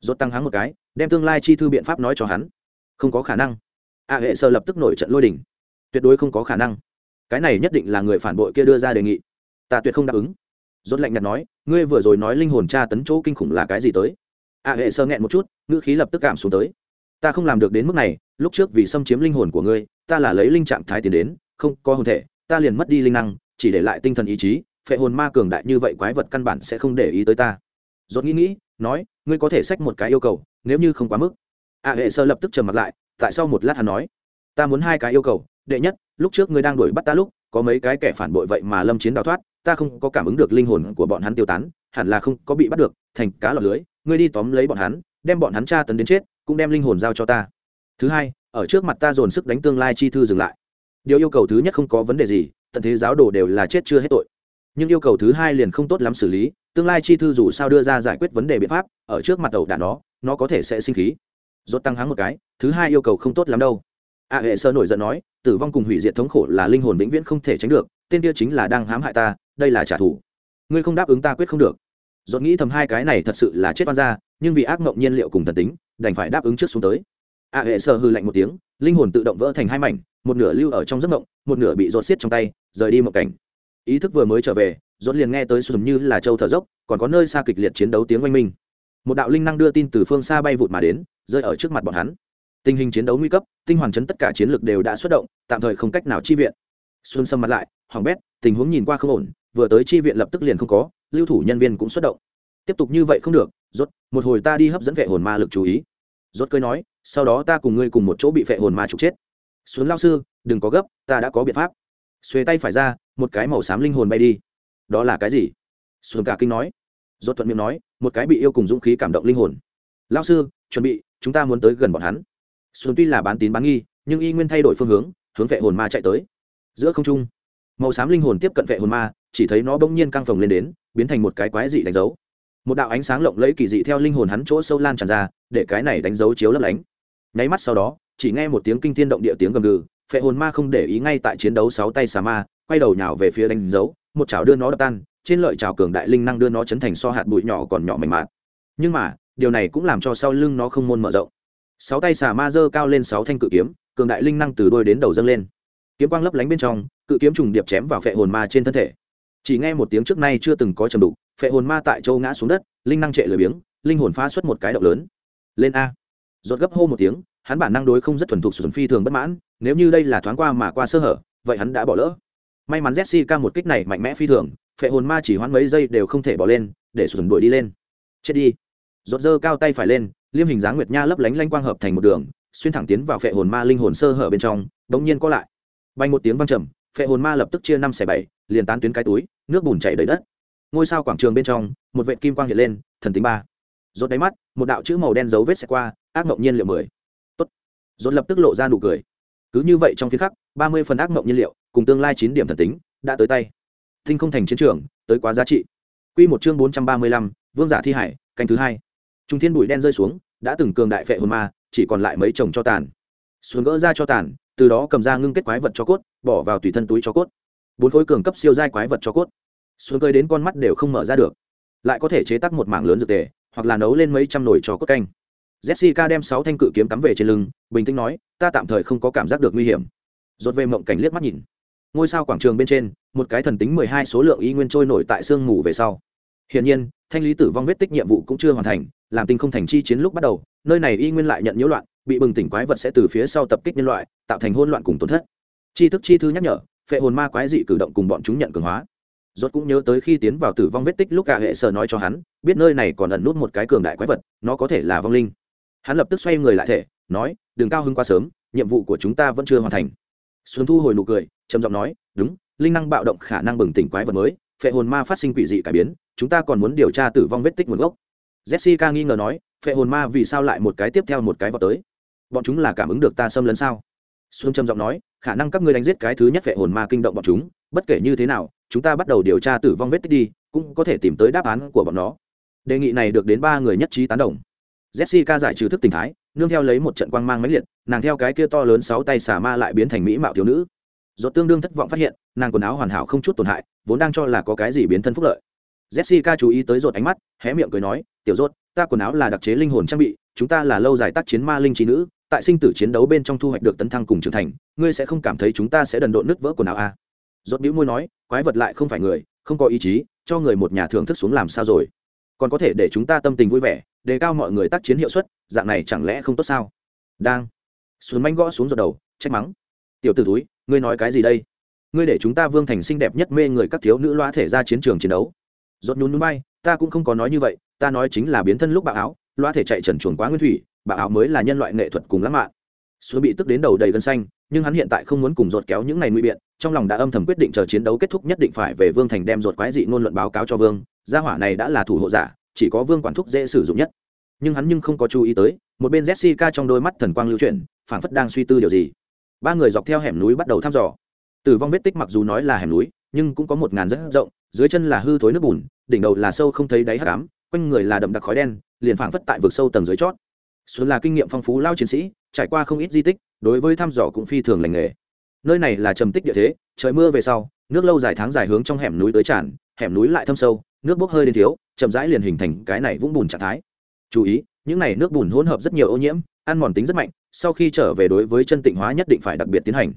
Rốt tăng hắn một cái, đem tương lai chi thư biện pháp nói cho hắn. Không có khả năng. A hệ sơ lập tức nổi trận lôi đình. Tuyệt đối không có khả năng. Cái này nhất định là người phản bội kia đưa ra đề nghị. Ta tuyệt không đáp ứng. Rốt lạnh nhạt nói, ngươi vừa rồi nói linh hồn tra tấn chỗ kinh khủng là cái gì tới? A hệ sơ nghẹn một chút, ngữ khí lập tức cảm xuống tới. Ta không làm được đến mức này, lúc trước vì xâm chiếm linh hồn của ngươi, ta là lấy linh trạng thái tiến đến, không có hồn thể, ta liền mất đi linh năng, chỉ để lại tinh thần ý chí, phệ hồn ma cường đại như vậy quái vật căn bản sẽ không để ý tới ta. Dốt nghĩ nghĩ, nói, ngươi có thể xách một cái yêu cầu, nếu như không quá mức. A hệ sơ lập tức trầm mặt lại, tại sau một lát hắn nói, ta muốn hai cái yêu cầu, đệ nhất, lúc trước ngươi đang đuổi bắt ta lúc, có mấy cái kẻ phản bội vậy mà lâm chiến đào thoát, ta không có cảm ứng được linh hồn của bọn hắn tiêu tán, hẳn là không có bị bắt được, thành cá lọt lưới ngươi đi tóm lấy bọn hắn, đem bọn hắn tra tấn đến chết, cũng đem linh hồn giao cho ta. Thứ hai, ở trước mặt ta dồn sức đánh tương lai chi thư dừng lại. Điều yêu cầu thứ nhất không có vấn đề gì, tận thế giáo đồ đều là chết chưa hết tội. Nhưng yêu cầu thứ hai liền không tốt lắm xử lý, tương lai chi thư dù sao đưa ra giải quyết vấn đề biện pháp, ở trước mặt đầu đà nó nó có thể sẽ sinh khí. Rốt tăng háng một cái, thứ hai yêu cầu không tốt lắm đâu. A hệ sơ nổi giận nói, tử vong cùng hủy diệt thống khổ là linh hồn vĩnh viễn không thể tránh được, tên kia chính là đang hãm hại ta, đây là trả thù. Ngươi không đáp ứng ta quyết không được dọn nghĩ thầm hai cái này thật sự là chết oan ra nhưng vì ác mộng nhiên liệu cùng thần tính, đành phải đáp ứng trước xuống tới. A hệ sơ hư lạnh một tiếng, linh hồn tự động vỡ thành hai mảnh, một nửa lưu ở trong giấc mộng, một nửa bị rột xiết trong tay, rời đi một cảnh. Ý thức vừa mới trở về, rốt liền nghe tới sùm như là châu thở dốc, còn có nơi xa kịch liệt chiến đấu tiếng oanh minh. Một đạo linh năng đưa tin từ phương xa bay vụt mà đến, rơi ở trước mặt bọn hắn. Tình hình chiến đấu nguy cấp, tinh hoàn chấn tất cả chiến lược đều đã xuất động, tạm thời không cách nào chi viện. Xuân sâm mặt lại hoàng bét, tình huống nhìn qua không ổn, vừa tới chi viện lập tức liền không có lưu thủ nhân viên cũng xuất động. Tiếp tục như vậy không được, rốt, một hồi ta đi hấp dẫn vệ hồn ma lực chú ý. Rốt cười nói, sau đó ta cùng ngươi cùng một chỗ bị vệ hồn ma trục chết. Xuống lao sư, đừng có gấp, ta đã có biện pháp. Xuề tay phải ra, một cái màu xám linh hồn bay đi. Đó là cái gì? Xuân cả kinh nói. Rốt thuận miệng nói, một cái bị yêu cùng dũng khí cảm động linh hồn. Lao sư, chuẩn bị, chúng ta muốn tới gần bọn hắn. Xuân tuy là bán tín bán nghi, nhưng y nguyên thay đổi phương hướng hướng vệ hồn ma chạy tới. Giữa không trung, màu xám linh hồn tiếp cận vệ hồn ma chỉ thấy nó bỗng nhiên căng phồng lên đến, biến thành một cái quái dị đánh dấu. Một đạo ánh sáng lộng lẫy kỳ dị theo linh hồn hắn chỗ sâu lan tràn ra, để cái này đánh dấu chiếu lấp lánh. Nháy mắt sau đó, chỉ nghe một tiếng kinh thiên động địa tiếng gầm gừ, phệ hồn ma không để ý ngay tại chiến đấu sáu tay xà ma, quay đầu nhào về phía đánh dấu, một chảo đưa nó đập tan, trên lợi chảo cường đại linh năng đưa nó chấn thành so hạt bụi nhỏ còn nhỏ mảnh mạt. Nhưng mà, điều này cũng làm cho sau lưng nó không môn mở rộng. Sáu tay xà ma dơ cao lên sáu thanh cự kiếm, cường đại linh năng từ đôi đến đầu dâng lên. Kiếm quang lấp lánh bên trong, cự kiếm trùng điệp chém vào phệ hồn ma trên thân thể chỉ nghe một tiếng trước nay chưa từng có trầm đục, phệ hồn ma tại châu ngã xuống đất, linh năng trệ lười biếng, linh hồn phá xuất một cái động lớn. Lên a. Rột gấp hô một tiếng, hắn bản năng đối không rất thuần thục sử phi thường bất mãn, nếu như đây là thoáng qua mà qua sơ hở, vậy hắn đã bỏ lỡ. May mắn jessica một kích này mạnh mẽ phi thường, phệ hồn ma chỉ hoãn mấy giây đều không thể bỏ lên, để sử đuổi đi lên. Chết đi. Rột dơ cao tay phải lên, liêm hình dáng nguyệt nha lấp lánh lanh quang hợp thành một đường, xuyên thẳng tiến vào phệ hồn ma linh hồn sơ hở bên trong, đống nhiên có lại. Bay một tiếng vang trầm phệ hồn ma lập tức chia năm xẻ bảy, liền tán tuyến cái túi, nước bùn chảy đầy đất. Ngôi sao quảng trường bên trong, một vệ kim quang hiện lên, thần tính ba. Rốt đáy mắt, một đạo chữ màu đen dấu vết xẹt qua, ác mộng nhiên liệu mười. Tốt. Rốt lập tức lộ ra nụ cười. Cứ như vậy trong phiên khắc, ba mươi phần ác mộng nhiên liệu, cùng tương lai chín điểm thần tính, đã tới tay. Tinh không thành chiến trường, tới quá giá trị. Quy một chương bốn trăm ba mươi lăm, vương giả thi hải, canh thứ hai. Trung thiên bụi đen rơi xuống, đã từng cường đại phệ hồn ma, chỉ còn lại mấy chồng cho tàn. Xuống gỡ ra cho tàn, từ đó cầm ra ngưng kết quái vật cho cốt bỏ vào tùy thân túi cho cốt. Bốn khối cường cấp siêu giai quái vật cho cốt. Xuống cơi đến con mắt đều không mở ra được. Lại có thể chế tác một mảng lớn dược tề, hoặc là nấu lên mấy trăm nồi cho cốt canh. Jessica đem sáu thanh cự kiếm cắm về trên lưng, bình tĩnh nói, ta tạm thời không có cảm giác được nguy hiểm. Rột về mộng cảnh liếc mắt nhìn. Ngôi sao quảng trường bên trên, một cái thần tính mười hai số lượng y nguyên trôi nổi tại sương mù về sau. Hiển nhiên, thanh lý tử vong vết tích nhiệm vụ cũng chưa hoàn thành, làm tinh không thành chi chiến lúc bắt đầu, nơi này y nguyên lại nhận nhiễu loạn, bị bừng tỉnh quái vật sẽ từ phía sau tập kích nhân loại, tạo thành hỗn loạn cùng tổn thất chi thức chi thư nhắc nhở, phệ hồn ma quái dị cử động cùng bọn chúng nhận cường hóa. Rốt cũng nhớ tới khi tiến vào tử vong vết tích lúc cả hệ sở nói cho hắn, biết nơi này còn ẩn nút một cái cường đại quái vật, nó có thể là vong linh. Hắn lập tức xoay người lại thể, nói, đừng cao hứng quá sớm, nhiệm vụ của chúng ta vẫn chưa hoàn thành. Xuân thu hồi nụ cười, trầm giọng nói, đúng, linh năng bạo động khả năng bừng tỉnh quái vật mới, phệ hồn ma phát sinh quỷ dị cải biến, chúng ta còn muốn điều tra tử vong vết tích nguồn gốc. Jessica nghi ngờ nói, phệ hồn ma vì sao lại một cái tiếp theo một cái vào tới? Bọn chúng là cảm ứng được ta xâm lấn sao? Xuân trầm giọng nói, khả năng các ngươi đánh giết cái thứ nhất vệ hồn ma kinh động bọn chúng, bất kể như thế nào, chúng ta bắt đầu điều tra tử vong vết tích đi, cũng có thể tìm tới đáp án của bọn nó. Đề nghị này được đến ba người nhất trí tán đồng. Jessica giải trừ thức tình thái, nương theo lấy một trận quang mang máy liệt, nàng theo cái kia to lớn sáu tay xà ma lại biến thành mỹ mạo thiếu nữ. Do tương đương thất vọng phát hiện, nàng quần áo hoàn hảo không chút tổn hại, vốn đang cho là có cái gì biến thân phúc lợi. Jessica chú ý tới rột ánh mắt, hé miệng cười nói, tiểu rốt, ta quần áo là đặc chế linh hồn trang bị chúng ta là lâu dài tác chiến ma linh trí nữ, tại sinh tử chiến đấu bên trong thu hoạch được tấn thăng cùng trưởng thành, ngươi sẽ không cảm thấy chúng ta sẽ đần độn nứt vỡ quần áo à. rốt bĩu môi nói, quái vật lại không phải người, không có ý chí, cho người một nhà thưởng thức xuống làm sao rồi? Còn có thể để chúng ta tâm tình vui vẻ, đề cao mọi người tác chiến hiệu suất, dạng này chẳng lẽ không tốt sao? Đang. Xuống manh gõ xuống rồi đầu, trách mắng. Tiểu t ử túi ngươi nói cái gì đây? Ngươi để chúng ta vương thành xinh đẹp nhất mê người các thiếu nữ loa thể ra chiến trường chiến đấu. Rốt nhún núi bay ta cũng không có nói như vậy, ta nói chính là biến thân lúc bạo áo loa thể chạy trần chuồng quá nguyên thủy bạo áo mới là nhân loại nghệ thuật cùng lãng mạn. Xuống bị tức đến đầu đầy gân xanh, nhưng hắn hiện tại không muốn cùng dột kéo những ngày nguy biện, trong lòng đã âm thầm quyết định chờ chiến đấu kết thúc nhất định phải về vương thành đem dột quái dị ngôn luận báo cáo cho vương, gia hỏa này đã là thủ hộ giả, chỉ có vương quản thúc dễ sử dụng nhất. Nhưng hắn nhưng không có chú ý tới, một bên jessica trong đôi mắt thần quang lưu chuyển, phảng phất đang suy tư điều gì. Ba người dọc theo hẻm núi bắt đầu thăm dò. Tử vong vết tích mặc dù nói là hẻm núi, nhưng cũng có một ngàn rất rộng, dưới chân là hư thối nước bùn, đỉnh đầu là sâu không thấy đáy hắc ám, quanh người là đậm đặc khói đen liền phảng phất tại vực sâu tầng dưới chót. Xuân là kinh nghiệm phong phú lao chiến sĩ, trải qua không ít di tích, đối với thăm dò cũng phi thường lành nghề. Nơi này là trầm tích địa thế, trời mưa về sau, nước lâu dài tháng dài hướng trong hẻm núi tới tràn, hẻm núi lại thâm sâu, nước bốc hơi đến thiếu, chậm rãi liền hình thành cái này vũng bùn trạng thái. Chú ý, những này nước bùn hỗn hợp rất nhiều ô nhiễm, ăn mòn tính rất mạnh, sau khi trở về đối với chân tịnh hóa nhất định phải đặc biệt tiến hành.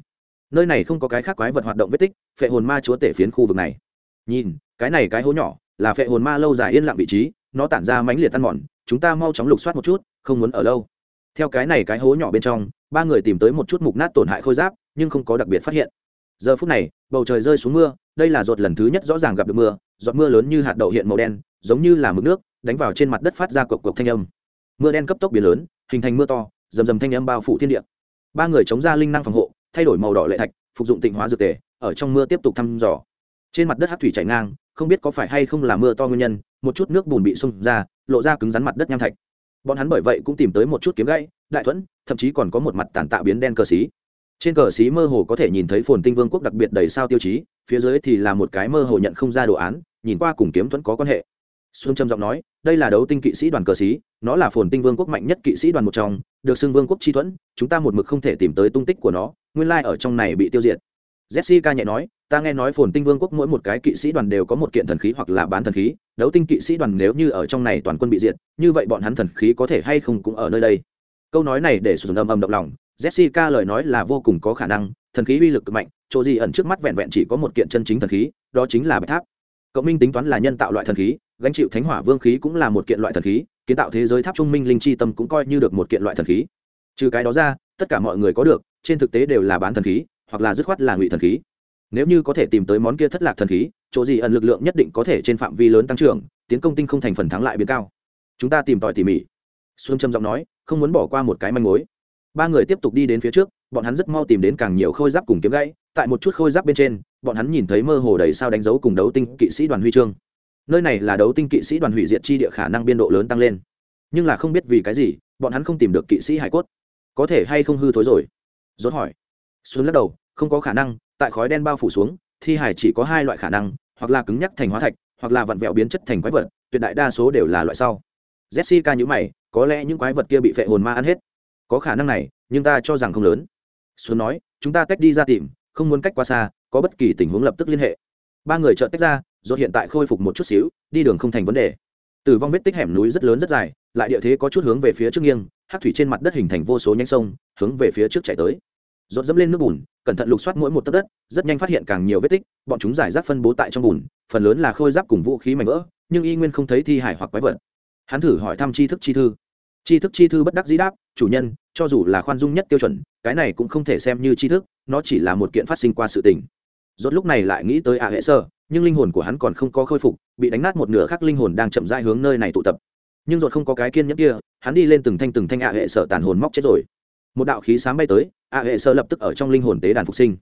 Nơi này không có cái khác quái vật hoạt động vết tích, phệ hồn ma chúa tể phiến khu vực này. Nhìn, cái này cái hố nhỏ, là phệ hồn ma lâu dài yên lặng vị trí nó tản ra mãnh liệt tan mòn, chúng ta mau chóng lục soát một chút, không muốn ở lâu. Theo cái này cái hố nhỏ bên trong, ba người tìm tới một chút mục nát tổn hại khôi giáp, nhưng không có đặc biệt phát hiện. Giờ phút này, bầu trời rơi xuống mưa, đây là giọt lần thứ nhất rõ ràng gặp được mưa, giọt mưa lớn như hạt đậu hiện màu đen, giống như là mực nước, đánh vào trên mặt đất phát ra cộc cộc thanh âm. Mưa đen cấp tốc biến lớn, hình thành mưa to, rầm rầm thanh âm bao phủ thiên địa. Ba người chống ra linh năng phòng hộ, thay đổi màu đỏ lệ thạch, phục dụng tịnh hóa dược tề, ở trong mưa tiếp tục thăm dò. Trên mặt đất hát thủy chảy ngang, không biết có phải hay không là mưa to nguyên nhân một chút nước bùn bị xông ra, lộ ra cứng rắn mặt đất nham thạch. Bọn hắn bởi vậy cũng tìm tới một chút kiếm gãy, đại thuẫn, thậm chí còn có một mặt tàn tạ biến đen cờ xí. Trên cờ xí mơ hồ có thể nhìn thấy phồn tinh vương quốc đặc biệt đầy sao tiêu chí, phía dưới thì là một cái mơ hồ nhận không ra đồ án, nhìn qua cùng kiếm thuẫn có quan hệ. Xuân trầm giọng nói, đây là đấu tinh kỵ sĩ đoàn cờ xí, nó là phồn tinh vương quốc mạnh nhất kỵ sĩ đoàn một trong, được xưng vương quốc chi thuẫn, chúng ta một mực không thể tìm tới tung tích của nó, nguyên lai ở trong này bị tiêu diệt jessica nhẹ nói, ta nghe nói phồn tinh vương quốc mỗi một cái kỵ sĩ đoàn đều có một kiện thần khí hoặc là bán thần khí, đấu tinh kỵ sĩ đoàn nếu như ở trong này toàn quân bị diệt, như vậy bọn hắn thần khí có thể hay không cũng ở nơi đây? Câu nói này để sụt âm âm động lòng. Jessica lời nói là vô cùng có khả năng, thần khí uy lực cực mạnh, chỗ gì ẩn trước mắt vẹn vẹn chỉ có một kiện chân chính thần khí, đó chính là bạch tháp. Cộng minh tính toán là nhân tạo loại thần khí, gánh chịu thánh hỏa vương khí cũng là một kiện loại thần khí, kiến tạo thế giới tháp trung minh linh chi tâm cũng coi như được một kiện loại thần khí. Trừ cái đó ra, tất cả mọi người có được, trên thực tế đều là bán thần khí hoặc là dứt khoát là ngụy thần khí. Nếu như có thể tìm tới món kia thất lạc thần khí, chỗ gì ẩn lực lượng nhất định có thể trên phạm vi lớn tăng trưởng, tiến công tinh không thành phần thắng lại biến cao. Chúng ta tìm tòi tỉ mỉ. Xuân trầm giọng nói, không muốn bỏ qua một cái manh mối. Ba người tiếp tục đi đến phía trước, bọn hắn rất mau tìm đến càng nhiều khôi giáp cùng kiếm gãy, tại một chút khôi giáp bên trên, bọn hắn nhìn thấy mơ hồ đầy sao đánh dấu cùng đấu tinh kỵ sĩ đoàn huy chương. Nơi này là đấu tinh kỵ sĩ đoàn hủy diệt chi địa khả năng biên độ lớn tăng lên. Nhưng là không biết vì cái gì, bọn hắn không tìm được kỵ sĩ hải cốt. Có thể hay không hư thối rồi? Dốt hỏi. Xuân lắc đầu không có khả năng, tại khói đen bao phủ xuống, thi hải chỉ có hai loại khả năng, hoặc là cứng nhắc thành hóa thạch, hoặc là vặn vẹo biến chất thành quái vật, tuyệt đại đa số đều là loại sau. Jessica nhữ mày, có lẽ những quái vật kia bị phệ hồn ma ăn hết. Có khả năng này, nhưng ta cho rằng không lớn. Xuân nói, chúng ta cách đi ra tìm, không muốn cách quá xa, có bất kỳ tình huống lập tức liên hệ. Ba người chợt tách ra rồi hiện tại khôi phục một chút xíu, đi đường không thành vấn đề. Tử vong vết tích hẻm núi rất lớn rất dài, lại địa thế có chút hướng về phía trước nghiêng hát thủy trên mặt đất hình thành vô số nhánh sông, hướng về phía trước chạy tới. Dột dẫm lên nước bùn cẩn thận lục soát mỗi một tấc đất, rất nhanh phát hiện càng nhiều vết tích, bọn chúng giải rác phân bố tại trong bùn, phần lớn là khôi giáp cùng vũ khí mảnh vỡ, nhưng y nguyên không thấy thi hải hoặc quái vật. Hắn thử hỏi thăm tri thức chi thư. Tri thức chi thư bất đắc dĩ đáp, chủ nhân, cho dù là khoan dung nhất tiêu chuẩn, cái này cũng không thể xem như tri thức, nó chỉ là một kiện phát sinh qua sự tình. Rốt lúc này lại nghĩ tới ạ hệ sơ, nhưng linh hồn của hắn còn không có khôi phục, bị đánh nát một nửa khác linh hồn đang chậm rãi hướng nơi này tụ tập. Nhưng rốt không có cái kiên nhẫn kia, hắn đi lên từng thanh từng thanh ạ hệ sở tàn hồn móc chết rồi. Một đạo khí sáng bay tới a hệ sơ lập tức ở trong linh hồn tế đàn phục sinh.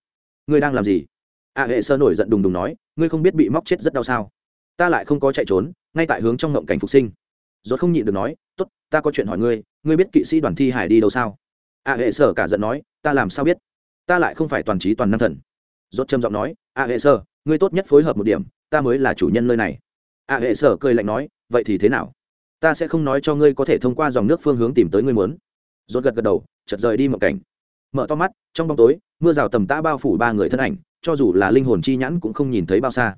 Ngươi đang làm gì? A hệ sơ nổi giận đùng đùng nói, ngươi không biết bị móc chết rất đau sao? Ta lại không có chạy trốn, ngay tại hướng trong ngộng cảnh phục sinh. Rốt không nhịn được nói, tốt, ta có chuyện hỏi ngươi ngươi biết kỵ sĩ đoàn thi hải đi đâu sao? A hệ sơ cả giận nói, ta làm sao biết? Ta lại không phải toàn trí toàn năng thần. Rốt trầm giọng nói, a hệ sơ, ngươi tốt nhất phối hợp một điểm, ta mới là chủ nhân nơi này. A hệ sơ cười lạnh nói, vậy thì thế nào? Ta sẽ không nói cho ngươi có thể thông qua dòng nước phương hướng tìm tới ngươi muốn. Rốt gật gật đầu, chợt rời đi một cảnh mở to mắt, trong bóng tối, mưa rào tầm tã bao phủ ba người thân ảnh, cho dù là linh hồn chi nhãn cũng không nhìn thấy bao xa.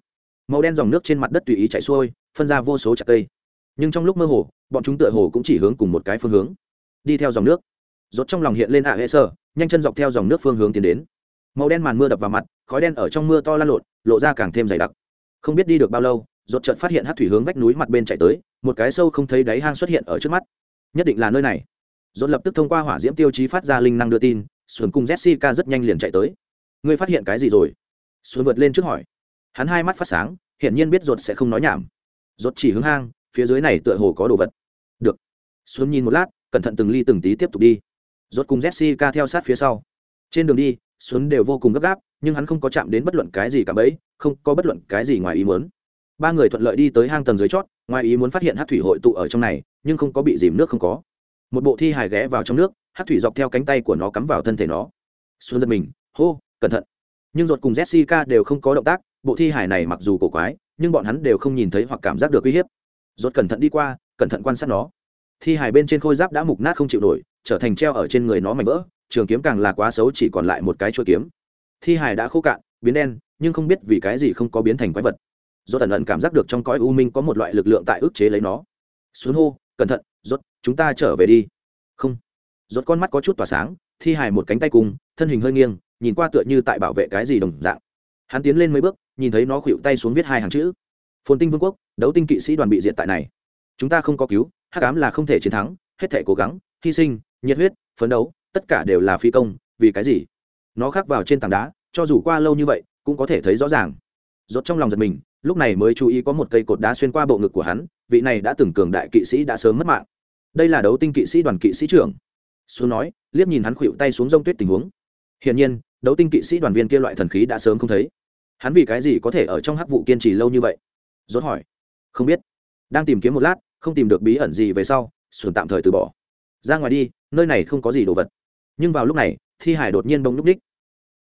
Màu đen dòng nước trên mặt đất tùy ý chảy xuôi, phân ra vô số chặt cây. Nhưng trong lúc mơ hồ, bọn chúng tựa hồ cũng chỉ hướng cùng một cái phương hướng. Đi theo dòng nước. Rốt trong lòng hiện lên ạ hệ sơ nhanh chân dọc theo dòng nước phương hướng tiến đến. Màu đen màn mưa đập vào mặt, khói đen ở trong mưa to lan lộn, lộ ra càng thêm dày đặc. Không biết đi được bao lâu, rốt chợt phát hiện hát thủy hướng vách núi mặt bên chạy tới, một cái sâu không thấy đáy hang xuất hiện ở trước mắt. Nhất định là nơi này. Rốt lập tức thông qua hỏa diễm tiêu chí phát ra linh năng đưa tin xuân cùng jessica rất nhanh liền chạy tới. Ngươi phát hiện cái gì rồi? Xuân vượt lên trước hỏi. Hắn hai mắt phát sáng, hiển nhiên biết rốt sẽ không nói nhảm. Rốt chỉ hướng hang, phía dưới này tựa hồ có đồ vật. Được. Xuân nhìn một lát, cẩn thận từng ly từng tí tiếp tục đi. Rốt cùng jessica theo sát phía sau. Trên đường đi, xuân đều vô cùng gấp gáp, nhưng hắn không có chạm đến bất luận cái gì cả bấy không có bất luận cái gì ngoài ý muốn. Ba người thuận lợi đi tới hang tầng dưới chót, ngoài ý muốn phát hiện hát thủy hội tụ ở trong này, nhưng không có bị dìm nước không có. Một bộ thi hài ghé vào trong nước hát thủy dọc theo cánh tay của nó cắm vào thân thể nó. Xuân giật mình, hô, cẩn thận. Nhưng ruột cùng jessica đều không có động tác, bộ thi Hải này mặc dù cổ quái, nhưng bọn hắn đều không nhìn thấy hoặc cảm giác được uy hiếp. Ruột cẩn thận đi qua, cẩn thận quan sát nó. Thi Hải bên trên khôi giáp đã mục nát không chịu nổi, trở thành treo ở trên người nó mảnh vỡ, trường kiếm càng là quá xấu chỉ còn lại một cái chuôi kiếm. Thi Hải đã khô cạn, biến đen, nhưng không biết vì cái gì không có biến thành quái vật. Do tần ẩn cảm giác được trong cõi u minh có một loại lực lượng tại ức chế lấy nó. Xuống hô, cẩn thận rốt chúng ta trở về đi rốt con mắt có chút tỏa sáng, thi hài một cánh tay cùng, thân hình hơi nghiêng, nhìn qua tựa như tại bảo vệ cái gì đồng dạng. Hắn tiến lên mấy bước, nhìn thấy nó khuỵu tay xuống viết hai hàng chữ. Phồn tinh vương quốc, đấu tinh kỵ sĩ đoàn bị diệt tại này. Chúng ta không có cứu, hắc ám là không thể chiến thắng, hết thể cố gắng, hy sinh, nhiệt huyết, phấn đấu, tất cả đều là phi công, vì cái gì? Nó khắc vào trên tảng đá, cho dù qua lâu như vậy, cũng có thể thấy rõ ràng. Rốt trong lòng giật mình, lúc này mới chú ý có một cây cột đá xuyên qua bộ ngực của hắn, vị này đã từng cường đại kỵ sĩ đã sớm mất mạng. Đây là đấu tinh kỵ sĩ đoàn kỵ sĩ trưởng xuống nói, liếc nhìn hắn khuỵu tay xuống rông tuyết tình huống. Hiển nhiên, đấu tinh kỵ sĩ đoàn viên kia loại thần khí đã sớm không thấy. Hắn vì cái gì có thể ở trong hắc vụ kiên trì lâu như vậy? Rốt hỏi. Không biết. Đang tìm kiếm một lát, không tìm được bí ẩn gì về sau, xuân tạm thời từ bỏ. Ra ngoài đi, nơi này không có gì đồ vật. Nhưng vào lúc này, thi hải đột nhiên bông núp ních.